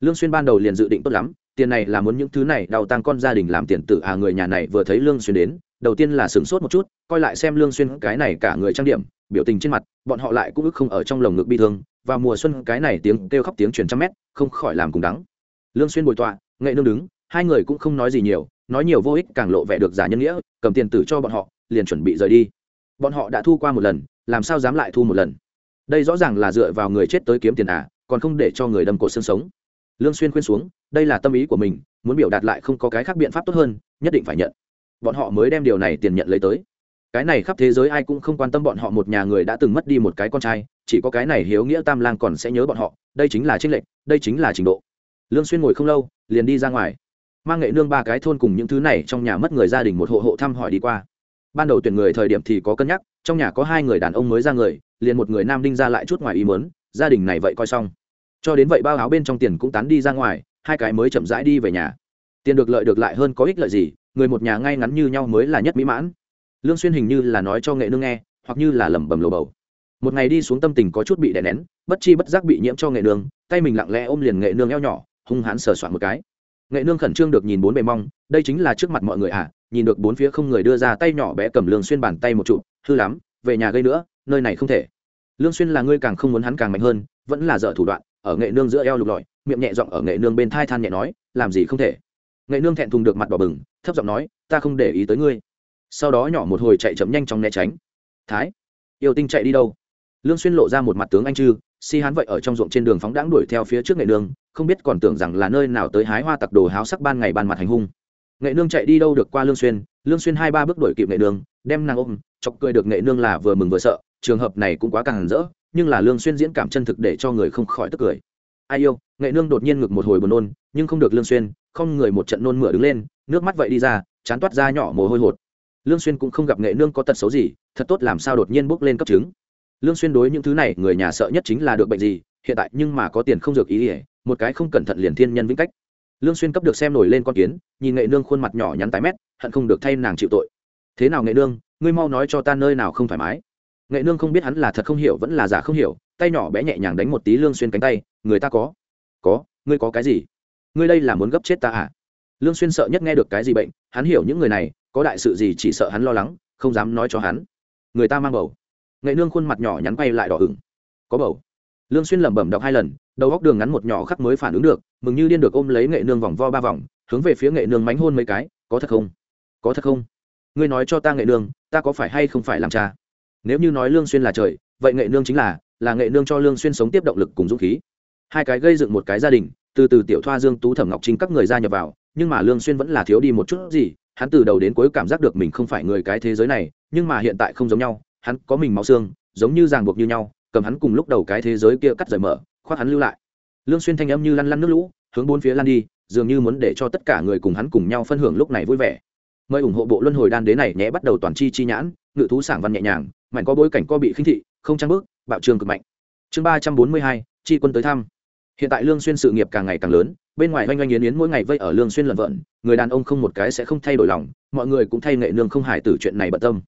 Lương xuyên ban đầu liền dự định tốt lắm, tiền này là muốn những thứ này đau tăng con gia đình làm tiền tử à người nhà này vừa thấy lương xuyên đến, đầu tiên là sửng sốt một chút, coi lại xem lương xuyên cái này cả người trang điểm, biểu tình trên mặt, bọn họ lại cũng ức không ở trong lồng ngực bi thương, và mùa xuân cái này tiếng kêu khóc tiếng truyền trăm mét, không khỏi làm cùng đắng. Lương xuyên bồi tọa, nghệ nương đứng, hai người cũng không nói gì nhiều, nói nhiều vô ích càng lộ vẻ được giả nhân nghĩa, cầm tiền tử cho bọn họ, liền chuẩn bị rời đi. Bọn họ đã thu qua một lần, làm sao dám lại thu một lần? Đây rõ ràng là dựa vào người chết tới kiếm tiền à còn không để cho người đâm cổ xương sống. Lương xuyên khuyên xuống, đây là tâm ý của mình, muốn biểu đạt lại không có cái khác biện pháp tốt hơn, nhất định phải nhận. Bọn họ mới đem điều này tiền nhận lấy tới. Cái này khắp thế giới ai cũng không quan tâm bọn họ, một nhà người đã từng mất đi một cái con trai, chỉ có cái này hiếu nghĩa tam lang còn sẽ nhớ bọn họ, đây chính là trinh lệnh đây chính là trình độ. Lương xuyên ngồi không lâu, liền đi ra ngoài. Mang nghệ nương ba cái thôn cùng những thứ này trong nhà mất người gia đình một hộ hộ thăm hỏi đi qua. Ban đầu tuyển người thời điểm thì có cân nhắc, trong nhà có hai người đàn ông mới ra người, liền một người nam đinh ra lại chút ngoài ý muốn gia đình này vậy coi xong. Cho đến vậy bao áo bên trong tiền cũng tán đi ra ngoài, hai cái mới chậm rãi đi về nhà. Tiền được lợi được lại hơn có ích lợi gì, người một nhà ngay ngắn như nhau mới là nhất mỹ mãn. Lương xuyên hình như là nói cho nghệ nương nghe, hoặc như là lẩm bẩm lồ bầu. Một ngày đi xuống tâm tình có chút bị đè nén, bất chi bất giác bị nhiễm cho nghệ nương, tay mình lặng lẽ ôm liền nghệ nương eo nhỏ, hung hãn sờ soạn một cái. Nghệ nương khẩn trương được nhìn bốn bề mong, đây chính là trước mặt mọi người à nhìn được bốn phía không người đưa ra tay nhỏ bé cầm lương xuyên bàn tay một trụ hư lắm, về nhà gây nữa, nơi này không thể lương xuyên là ngươi càng không muốn hắn càng mạnh hơn, vẫn là dở thủ đoạn, ở nghệ nương giữa eo lục lọi, miệng nhẹ giọng ở nghệ nương bên thai than nhẹ nói, làm gì không thể. Nghệ nương thẹn thùng được mặt đỏ bừng, thấp giọng nói, ta không để ý tới ngươi. Sau đó nhỏ một hồi chạy chậm nhanh trong né tránh. Thái, yêu tinh chạy đi đâu? Lương xuyên lộ ra một mặt tướng anh chư, si hắn vậy ở trong ruộng trên đường phóng đãng đuổi theo phía trước nghệ nương, không biết còn tưởng rằng là nơi nào tới hái hoa tặc đồ háo sắc ban ngày ban mặt hành hung. Nghệ nương chạy đi đâu được qua lương xuyên lương xuyên hai ba bước đuổi kịp nghệ nương, đem nàng ôm, chọc cười được nghệ nương là vừa mừng vừa sợ trường hợp này cũng quá càng rỡ, nhưng là lương xuyên diễn cảm chân thực để cho người không khỏi tức cười. Ai yêu, nghệ nương đột nhiên ngực một hồi buồn nôn, nhưng không được lương xuyên, không người một trận nôn mửa đứng lên, nước mắt vậy đi ra, chán toát ra nhỏ mồ hôi hột. Lương xuyên cũng không gặp nghệ nương có tật xấu gì, thật tốt làm sao đột nhiên bốc lên cấp chứng. Lương xuyên đối những thứ này, người nhà sợ nhất chính là được bệnh gì, hiện tại nhưng mà có tiền không dược ý ỉa một cái không cẩn thận liền thiên nhân vĩnh cách. Lương xuyên cấp được xem nổi lên con kiến, nhìn nghệ nương khuôn mặt nhỏ nhắn tái mét, hận không được thay nàng chịu tội. Thế nào nghệ nương, ngươi mau nói cho ta nơi nào không thoải mái nghệ nương không biết hắn là thật không hiểu vẫn là giả không hiểu, tay nhỏ bé nhẹ nhàng đánh một tí lương xuyên cánh tay, người ta có. Có, ngươi có cái gì? Ngươi đây là muốn gấp chết ta à? Lương xuyên sợ nhất nghe được cái gì bệnh, hắn hiểu những người này, có đại sự gì chỉ sợ hắn lo lắng, không dám nói cho hắn. Người ta mang bầu. Nghệ nương khuôn mặt nhỏ nhắn quay lại đỏ ửng. Có bầu. Lương xuyên lẩm bẩm đọc hai lần, đầu góc đường ngắn một nhỏ khắc mới phản ứng được, mừng như điên được ôm lấy nghệ nương vòng vo ba vòng, hướng về phía nghệ nương mánh hôn mấy cái, có thật không? Có thật không? Ngươi nói cho ta nghệ nương, ta có phải hay không phải làm cha? Nếu như nói lương xuyên là trời, vậy nghệ nương chính là là nghệ nương cho lương xuyên sống tiếp động lực cùng dũng khí. Hai cái gây dựng một cái gia đình, từ từ tiểu thoa dương tú thẩm ngọc trinh các người gia nhập vào, nhưng mà lương xuyên vẫn là thiếu đi một chút gì, hắn từ đầu đến cuối cảm giác được mình không phải người cái thế giới này, nhưng mà hiện tại không giống nhau, hắn có mình máu xương, giống như ràng buộc như nhau, cầm hắn cùng lúc đầu cái thế giới kia cắt rời mở, khoác hắn lưu lại. Lương xuyên thanh âm như lăn lăn nước lũ, hướng bốn phía lăn đi, dường như muốn để cho tất cả người cùng hắn cùng nhau phân hưởng lúc này vui vẻ. Mời ủng hộ bộ luân hồi đan đế này nhé, bắt đầu toàn chi chi nhãn, ngự thú sảng văn nhẹ nhàng mạnh có bối cảnh co bị khinh thị, không trang bước, bạo trường cực mạnh. Chương ba trăm bốn mươi hai, chi quân tới thăm. Hiện tại lương xuyên sự nghiệp càng ngày càng lớn, bên ngoài oanh oanh yến yến mỗi ngày vây ở lương xuyên lợn vợn người đàn ông không một cái sẽ không thay đổi lòng, mọi người cũng thay nghệ nương không hài tử chuyện này bận tâm.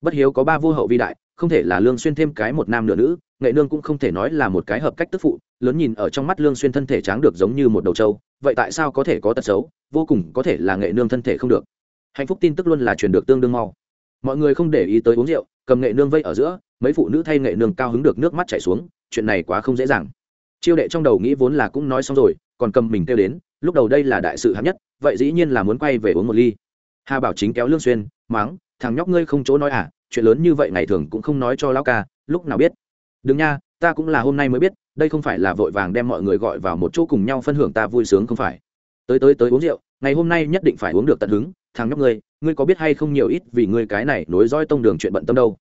Bất hiếu có ba vô hậu vi đại, không thể là lương xuyên thêm cái một nam nửa nữ, nghệ nương cũng không thể nói là một cái hợp cách tức phụ, lớn nhìn ở trong mắt lương xuyên thân thể tráng được giống như một đầu trâu, vậy tại sao có thể có tật xấu, vô cùng có thể là nghệ nương thân thể không được. Hạnh phúc tin tức luôn là truyền được tương đương mau. Mọi người không để ý tới uống rượu cầm nghệ nương vây ở giữa, mấy phụ nữ thay nghệ nương cao hứng được nước mắt chảy xuống, chuyện này quá không dễ dàng. Chiêu đệ trong đầu nghĩ vốn là cũng nói xong rồi, còn cầm mình kêu đến, lúc đầu đây là đại sự hạng nhất, vậy dĩ nhiên là muốn quay về uống một ly. Hà bảo chính kéo lương xuyên, mắng, thằng nhóc ngươi không chỗ nói à chuyện lớn như vậy ngày thường cũng không nói cho lão ca, lúc nào biết? Đừng nha, ta cũng là hôm nay mới biết, đây không phải là vội vàng đem mọi người gọi vào một chỗ cùng nhau phân hưởng ta vui sướng không phải. Tới tới tới uống rượu, ngày hôm nay nhất định phải uống được tận hứng thằng nhóc ngươi ngươi có biết hay không nhiều ít vì ngươi cái này nối dõi tông đường chuyện bận tâm đâu?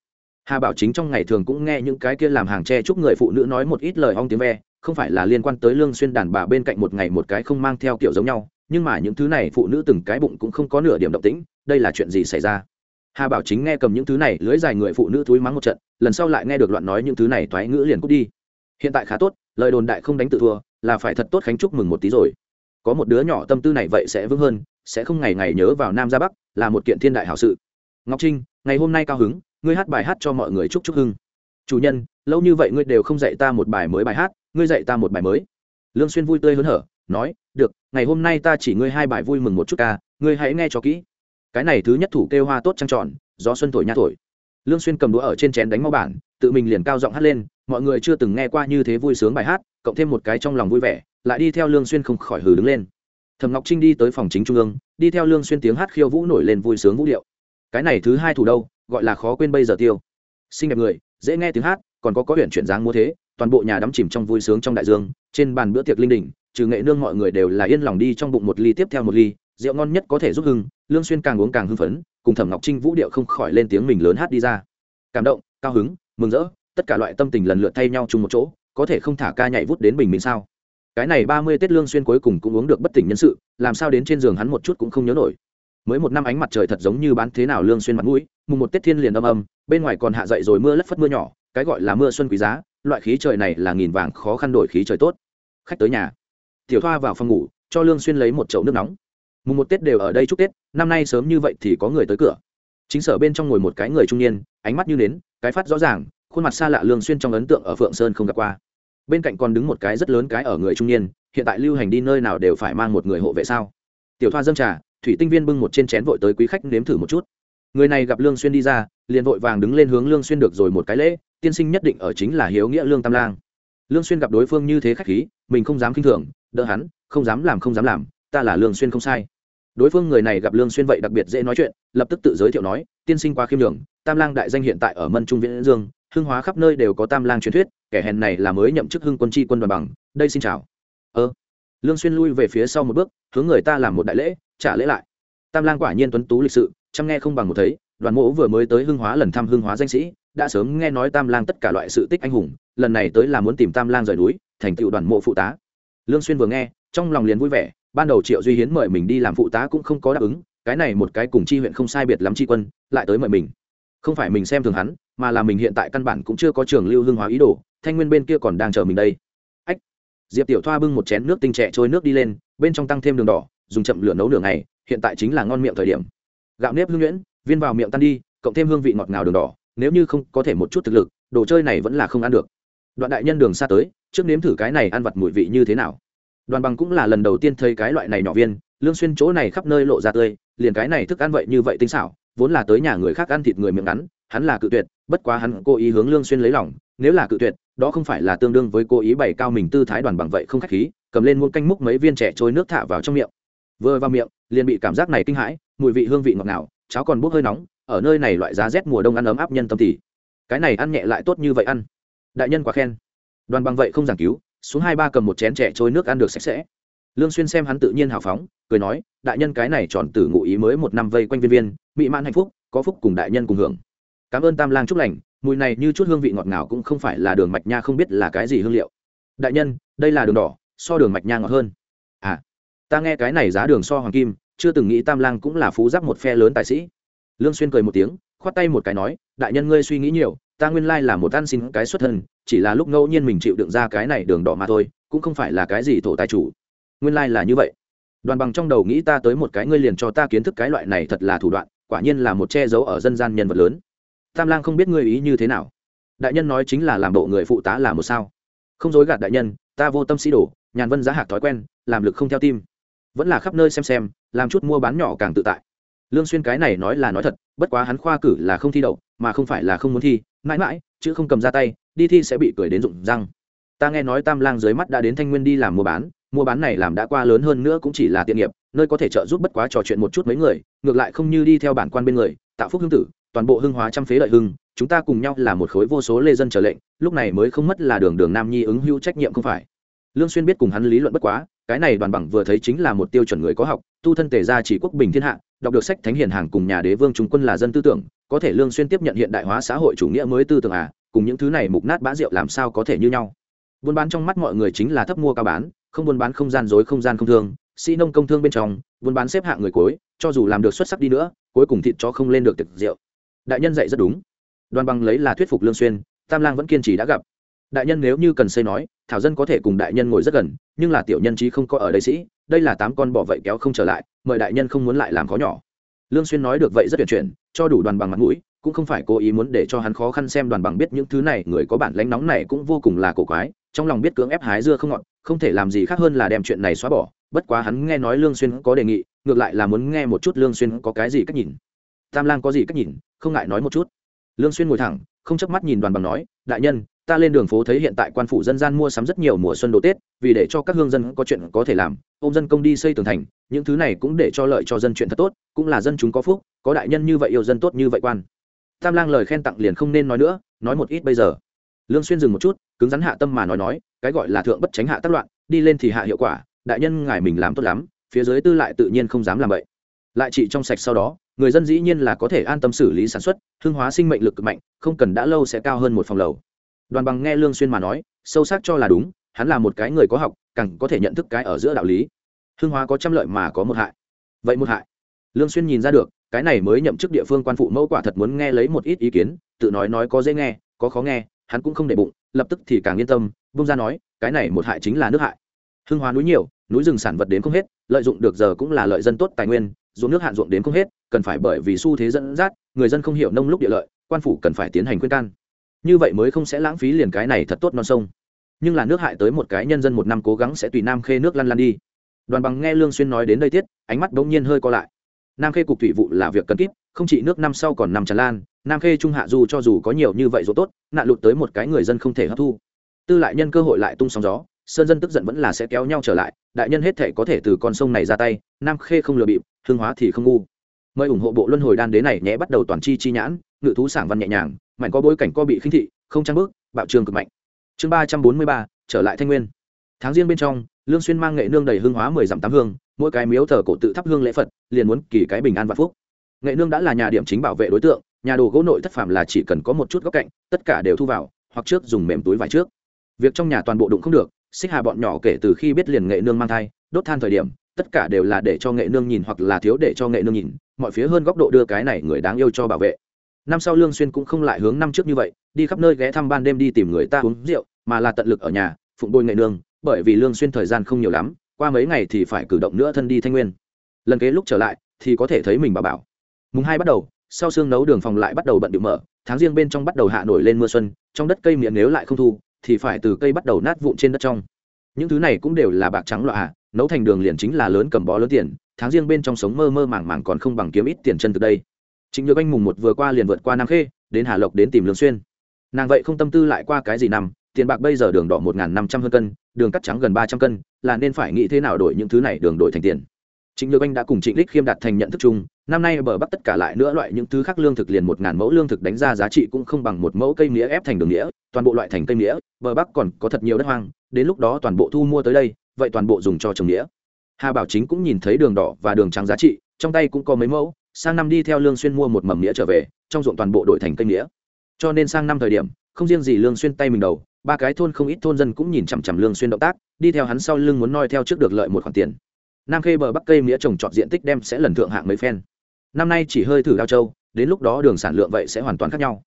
Hà bảo chính trong ngày thường cũng nghe những cái kia làm hàng tre chúc người phụ nữ nói một ít lời ong tiếng ve, không phải là liên quan tới lương xuyên đàn bà bên cạnh một ngày một cái không mang theo kiểu giống nhau, nhưng mà những thứ này phụ nữ từng cái bụng cũng không có nửa điểm động tĩnh, đây là chuyện gì xảy ra? Hà bảo chính nghe cầm những thứ này lưới dài người phụ nữ thối mắng một trận, lần sau lại nghe được loạn nói những thứ này thoái ngữ liền cút đi. Hiện tại khá tốt, lời đồn đại không đánh tự thua, là phải thật tốt khánh chúc mừng một tí rồi có một đứa nhỏ tâm tư này vậy sẽ vững hơn, sẽ không ngày ngày nhớ vào nam ra bắc, là một kiện thiên đại hảo sự. Ngọc trinh, ngày hôm nay cao hứng, ngươi hát bài hát cho mọi người chúc chúc hưng. Chủ nhân, lâu như vậy ngươi đều không dạy ta một bài mới bài hát, ngươi dạy ta một bài mới. Lương xuyên vui tươi hớn hở, nói, được, ngày hôm nay ta chỉ ngươi hai bài vui mừng một chút ca, ngươi hãy nghe cho kỹ. Cái này thứ nhất thủ kêu hoa tốt trăng tròn, gió xuân thổi nha thổi. Lương xuyên cầm đũa ở trên chén đánh mau bản, tự mình liền cao giọng hát lên, mọi người chưa từng nghe qua như thế vui sướng bài hát, cộng thêm một cái trong lòng vui vẻ lại đi theo lương xuyên không khỏi hừ đứng lên. Thẩm ngọc trinh đi tới phòng chính trung ương, đi theo lương xuyên tiếng hát khiêu vũ nổi lên vui sướng vũ điệu. Cái này thứ hai thủ đâu, gọi là khó quên bây giờ tiêu. Xinh đẹp người, dễ nghe tiếng hát, còn có có huyện chuyển dáng múa thế, toàn bộ nhà đắm chìm trong vui sướng trong đại dương, trên bàn bữa tiệc linh đình, trừ nghệ nương mọi người đều là yên lòng đi trong bụng một ly tiếp theo một ly, rượu ngon nhất có thể giúp hưng, lương xuyên càng uống càng hưng phấn, cùng thẩm ngọc trinh vũ điệu không khỏi lên tiếng mình lớn hát đi ra. Cảm động, cao hứng, mừng rỡ, tất cả loại tâm tình lần lượt thay nhau chung một chỗ, có thể không thả ca nhảy vút đến bình minh sao? Cái này ba mươi tết lương xuyên cuối cùng cũng uống được bất tỉnh nhân sự, làm sao đến trên giường hắn một chút cũng không nhớ nổi. Mới một năm ánh mặt trời thật giống như bán thế nào lương xuyên mặt mũi, mùng một tết thiên liền âm âm, bên ngoài còn hạ dậy rồi mưa lất phất mưa nhỏ, cái gọi là mưa xuân quý giá, loại khí trời này là nghìn vàng khó khăn đổi khí trời tốt. Khách tới nhà. Tiểu thoa vào phòng ngủ, cho lương xuyên lấy một chậu nước nóng. Mùng một tết đều ở đây chúc tết, năm nay sớm như vậy thì có người tới cửa. Chính sở bên trong ngồi một cái người trung niên, ánh mắt như nến, cái phát rõ ràng, khuôn mặt xa lạ lương xuyên trong ấn tượng ở phượng sơn không gặp qua bên cạnh còn đứng một cái rất lớn cái ở người trung niên, hiện tại lưu hành đi nơi nào đều phải mang một người hộ vệ sao? Tiểu thoa dâng trà, thủy tinh viên bưng một trên chén vội tới quý khách nếm thử một chút. Người này gặp lương xuyên đi ra, liền vội vàng đứng lên hướng lương xuyên được rồi một cái lễ, tiên sinh nhất định ở chính là hiếu nghĩa lương tam lang. Lương xuyên gặp đối phương như thế khách khí, mình không dám kinh thường, đỡ hắn, không dám làm không dám làm, ta là lương xuyên không sai. Đối phương người này gặp lương xuyên vậy đặc biệt dễ nói chuyện, lập tức tự giới thiệu nói, tiên sinh qua khiêm đường tam lang đại danh hiện tại ở mân trung viễn dương hưng hóa khắp nơi đều có tam lang truyền thuyết, kẻ hèn này là mới nhậm chức hưng quân tri quân đoàn bằng, đây xin chào. Ơ. Lương xuyên lui về phía sau một bước, hướng người ta làm một đại lễ, trả lễ lại. Tam lang quả nhiên tuấn tú lịch sự, chăm nghe không bằng một thấy, đoàn mộ vừa mới tới hưng hóa lần thăm hưng hóa danh sĩ, đã sớm nghe nói tam lang tất cả loại sự tích anh hùng, lần này tới là muốn tìm tam lang rời núi, thành tựu đoàn mộ phụ tá. Lương xuyên vừa nghe, trong lòng liền vui vẻ, ban đầu triệu duy hiến mời mình đi làm phụ tá cũng không có đáp ứng, cái này một cái cùng chi huyện không sai biệt lắm chi quân, lại tới mời mình. Không phải mình xem thường hắn mà là mình hiện tại căn bản cũng chưa có trường lưu hương hóa ý đồ, thanh nguyên bên kia còn đang chờ mình đây. Ách, diệp tiểu thoa bưng một chén nước tinh trẻ trôi nước đi lên, bên trong tăng thêm đường đỏ, dùng chậm lửa nấu đường này hiện tại chính là ngon miệng thời điểm. Gạo nếp hương nhuyễn, viên vào miệng tan đi, cộng thêm hương vị ngọt ngào đường đỏ, nếu như không có thể một chút thực lực, đồ chơi này vẫn là không ăn được. Đoạn đại nhân đường xa tới, trước nếm thử cái này ăn vặt mùi vị như thế nào. Đoàn bằng cũng là lần đầu tiên thấy cái loại này nhỏ viên, lương xuyên chỗ này khắp nơi lộ ra tươi, liền cái này thức ăn vậy như vậy tinh xảo, vốn là tới nhà người khác ăn thịt người miệng ngắn, hắn là cự tuyệt bất quá hắn cố ý hướng lương xuyên lấy lòng, nếu là cự tuyệt, đó không phải là tương đương với cố ý bày cao mình tư thái đoàn bằng vậy không khách khí, cầm lên muỗng canh múc mấy viên trẻ trôi nước thả vào trong miệng. Vừa vào miệng, liền bị cảm giác này kinh hãi, mùi vị hương vị ngọt ngào, cháo còn bốc hơi nóng, ở nơi này loại giá rét mùa đông ăn ấm áp nhân tâm thì. Cái này ăn nhẹ lại tốt như vậy ăn. Đại nhân quá khen. Đoàn bằng vậy không giảng cứu, xuống hai ba cầm một chén trẻ trôi nước ăn được sạch sẽ. Lương xuyên xem hắn tự nhiên hào phóng, cười nói, đại nhân cái này tròn tử ngụ ý mới một năm vây quanh viên viên, mỹ mãn hạnh phúc, có phúc cùng đại nhân cùng hưởng cảm ơn tam lang chúc lành, mùi này như chút hương vị ngọt ngào cũng không phải là đường mạch nha không biết là cái gì hương liệu. Đại nhân, đây là đường đỏ, so đường mạch nha ngọt hơn. À ta nghe cái này giá đường so hoàng kim, chưa từng nghĩ tam lang cũng là phú giáp một phe lớn tài sĩ. Lương xuyên cười một tiếng, khoát tay một cái nói, đại nhân ngươi suy nghĩ nhiều, ta nguyên lai là một ăn xin cái xuất thân, chỉ là lúc ngẫu nhiên mình chịu đựng ra cái này đường đỏ mà thôi, cũng không phải là cái gì thổ tài chủ. Nguyên lai là như vậy. Đoàn bằng trong đầu nghĩ ta tới một cái, ngươi liền cho ta kiến thức cái loại này thật là thủ đoạn, quả nhiên là một che giấu ở dân gian nhân vật lớn tam lang không biết ngươi ý như thế nào. Đại nhân nói chính là làm bộ người phụ tá là một sao. Không dối gạt đại nhân, ta vô tâm sĩ đồ nhàn vân giá hạc thói quen, làm lực không theo tim. Vẫn là khắp nơi xem xem, làm chút mua bán nhỏ càng tự tại. Lương xuyên cái này nói là nói thật, bất quá hắn khoa cử là không thi đậu, mà không phải là không muốn thi. Mãi mãi chứ không cầm ra tay, đi thi sẽ bị cười đến rụng răng. Ta nghe nói tam lang dưới mắt đã đến thanh nguyên đi làm mua bán mua bán này làm đã qua lớn hơn nữa cũng chỉ là tiện nghiệp, nơi có thể trợ giúp bất quá trò chuyện một chút mấy người, ngược lại không như đi theo bản quan bên người, tạo phúc hương tử toàn bộ hưng hóa trăm phế lợi hưng, chúng ta cùng nhau là một khối vô số lê dân trở lệnh, lúc này mới không mất là đường đường nam nhi ứng hữu trách nhiệm không phải. Lương xuyên biết cùng hắn lý luận bất quá, cái này đoàn bằng vừa thấy chính là một tiêu chuẩn người có học, tu thân tề gia chỉ quốc bình thiên hạ, đọc được sách thánh hiền hàng cùng nhà đế vương trung quân là dân tư tưởng, có thể lương xuyên tiếp nhận hiện đại hóa xã hội chủ nghĩa mới tư tưởng à cùng những thứ này mục nát bã rượu làm sao có thể như nhau. Buôn bán trong mắt mọi người chính là thấp mua cao bán, không buôn bán không gian dối không gian không thương, sĩ nông công thương bên trong, buôn bán xếp hạng người cuối, cho dù làm được xuất sắc đi nữa, cuối cùng thịt chó không lên được tiệc rượu đại nhân dạy rất đúng. Đoàn bằng lấy là thuyết phục lương xuyên, tam lang vẫn kiên trì đã gặp. Đại nhân nếu như cần xây nói, thảo dân có thể cùng đại nhân ngồi rất gần, nhưng là tiểu nhân trí không có ở đây sĩ, đây là tám con bọ vậy kéo không trở lại, mời đại nhân không muốn lại làm khó nhỏ. Lương xuyên nói được vậy rất tuyệt chuyển, cho đủ đoàn bằng mặt mũi, cũng không phải cố ý muốn để cho hắn khó khăn xem đoàn bằng biết những thứ này, người có bản lãnh nóng này cũng vô cùng là cổ quái, trong lòng biết cưỡng ép hái dưa không ngọt, không thể làm gì khác hơn là đem chuyện này xóa bỏ, bất quá hắn nghe nói lương xuyên có đề nghị, ngược lại là muốn nghe một chút lương xuyên có cái gì cách nhìn. Tam lang có gì cách nhìn? Không ngại nói một chút. Lương xuyên ngồi thẳng, không chớp mắt nhìn đoàn bằng nói, đại nhân, ta lên đường phố thấy hiện tại quan phủ dân gian mua sắm rất nhiều mùa xuân đồ tết, vì để cho các hương dân có chuyện có thể làm, ôm dân công đi xây tường thành, những thứ này cũng để cho lợi cho dân chuyện thật tốt, cũng là dân chúng có phúc, có đại nhân như vậy yêu dân tốt như vậy quan. Tam lang lời khen tặng liền không nên nói nữa, nói một ít bây giờ. Lương xuyên dừng một chút, cứng rắn hạ tâm mà nói nói, cái gọi là thượng bất tránh hạ tác loạn, đi lên thì hạ hiệu quả, đại nhân ngài mình làm tốt lắm, phía dưới tư lại tự nhiên không dám làm vậy. Lại trị trong sạch sau đó người dân dĩ nhiên là có thể an tâm xử lý sản xuất hương hóa sinh mệnh lực cực mạnh, không cần đã lâu sẽ cao hơn một phòng lầu. Đoàn bằng nghe lương xuyên mà nói, sâu sắc cho là đúng, hắn là một cái người có học, càng có thể nhận thức cái ở giữa đạo lý. Hương hóa có trăm lợi mà có một hại. Vậy một hại. Lương xuyên nhìn ra được, cái này mới nhậm chức địa phương quan phụ mẫu quả thật muốn nghe lấy một ít ý kiến, tự nói nói có dễ nghe, có khó nghe, hắn cũng không để bụng, lập tức thì càng yên tâm bung ra nói, cái này một hại chính là nước hại. Hương hóa núi nhiều, núi rừng sản vật đến không hết, lợi dụng được giờ cũng là lợi dân tốt tài nguyên ruộng nước hạn ruộng đến không hết, cần phải bởi vì xu thế dẫn dắt, người dân không hiểu nông lúc địa lợi, quan phủ cần phải tiến hành khuyên can. Như vậy mới không sẽ lãng phí liền cái này thật tốt non sông. Nhưng là nước hại tới một cái nhân dân một năm cố gắng sẽ tùy nam khê nước lăn lăn đi. Đoàn bằng nghe lương xuyên nói đến đây tiết, ánh mắt bỗng nhiên hơi co lại. Nam khê cục thủy vụ là việc cần kíp, không chỉ nước năm sau còn nằm tràn lan, nam khê trung hạ dù cho dù có nhiều như vậy rồi tốt nạn lụt tới một cái người dân không thể hấp thu. Tư lại nhân cơ hội lại tung sóng gió, sơn dân tức giận vẫn là sẽ kéo nhau trở lại, đại nhân hết thể có thể từ con sông này ra tay, nam khê không lừa bịp hương hóa thì không ngu. Mời ủng hộ bộ luân hồi đan đế này nhé, bắt đầu toàn chi chi nhãn, ngự thú sảng văn nhẹ nhàng mạnh có bối cảnh co bị khinh thị, không trang bước, bạo trường cực mạnh. Chương ba trăm bốn mươi ba, trở lại thanh nguyên. Tháng riêng bên trong, lương xuyên mang nghệ nương đầy hương hóa mười dặm tám hương, mỗi cái miếu thờ cổ tự thắp hương lễ phật, liền muốn kỳ cái bình an và phúc. Nghệ nương đã là nhà điểm chính bảo vệ đối tượng, nhà đồ gỗ nội thất phạm là chỉ cần có một chút góc cạnh, tất cả đều thu vào, hoặc trước dùng mềm túi vải trước. Việc trong nhà toàn bộ đụng không được, xích hà bọn nhỏ kể từ khi biết liền nghệ nương mang thai, đốt than thời điểm tất cả đều là để cho nghệ nương nhìn hoặc là thiếu để cho nghệ nương nhìn, mọi phía hơn góc độ đưa cái này người đáng yêu cho bảo vệ. Năm sau lương xuyên cũng không lại hướng năm trước như vậy, đi khắp nơi ghé thăm ban đêm đi tìm người ta uống rượu, mà là tận lực ở nhà, phụng bồi nghệ nương, bởi vì lương xuyên thời gian không nhiều lắm, qua mấy ngày thì phải cử động nữa thân đi thanh nguyên. Lần kế lúc trở lại, thì có thể thấy mình bảo bảo. Mùng hai bắt đầu, sau xương nấu đường phòng lại bắt đầu bận điệu mở, tháng riêng bên trong bắt đầu hạ nổi lên mưa xuân, trong đất cây miệng nếu lại không thu, thì phải từ cây bắt đầu nát vụn trên đất trong. Những thứ này cũng đều là bạc trắng loại hạ à, nấu thành đường liền chính là lớn cầm bó lớn tiền tháng riêng bên trong sống mơ mơ màng màng còn không bằng kiếm ít tiền chân từ đây. Chính nhược anh mùng một vừa qua liền vượt qua nam khê đến hà lộc đến tìm lương xuyên. Nàng vậy không tâm tư lại qua cái gì năm tiền bạc bây giờ đường đỏ một năm trăm hơn cân đường cắt trắng gần ba trăm cân là nên phải nghĩ thế nào đổi những thứ này đường đổi thành tiền. Trịnh Nhược Anh đã cùng Trịnh Lịch Khiêm đạt thành nhận thức chung, năm nay bờ bắc tất cả lại nữa loại những thứ khác lương thực liền một ngàn mẫu lương thực đánh ra giá trị cũng không bằng một mẫu cây mía ép thành đường nghĩa, toàn bộ loại thành cây mía, bờ bắc còn có thật nhiều đất hoang, đến lúc đó toàn bộ thu mua tới đây, vậy toàn bộ dùng cho trồng nghĩa. Hà Bảo Chính cũng nhìn thấy đường đỏ và đường trắng giá trị, trong tay cũng có mấy mẫu, sang năm đi theo Lương Xuyên mua một mầm nghĩa trở về, trong ruộng toàn bộ đổi thành cây nghĩa. Cho nên sang năm thời điểm, không riêng gì Lương Xuyên tay mình đầu, ba cái thôn không ít thôn dân cũng nhìn chằm chằm Lương Xuyên động tác, đi theo hắn sau lưng muốn noi theo trước được lợi một khoản tiền nam khê bờ bắc cây nghĩa trồng trọt diện tích đem sẽ lần thượng hạng mấy phen năm nay chỉ hơi thử đao châu đến lúc đó đường sản lượng vậy sẽ hoàn toàn khác nhau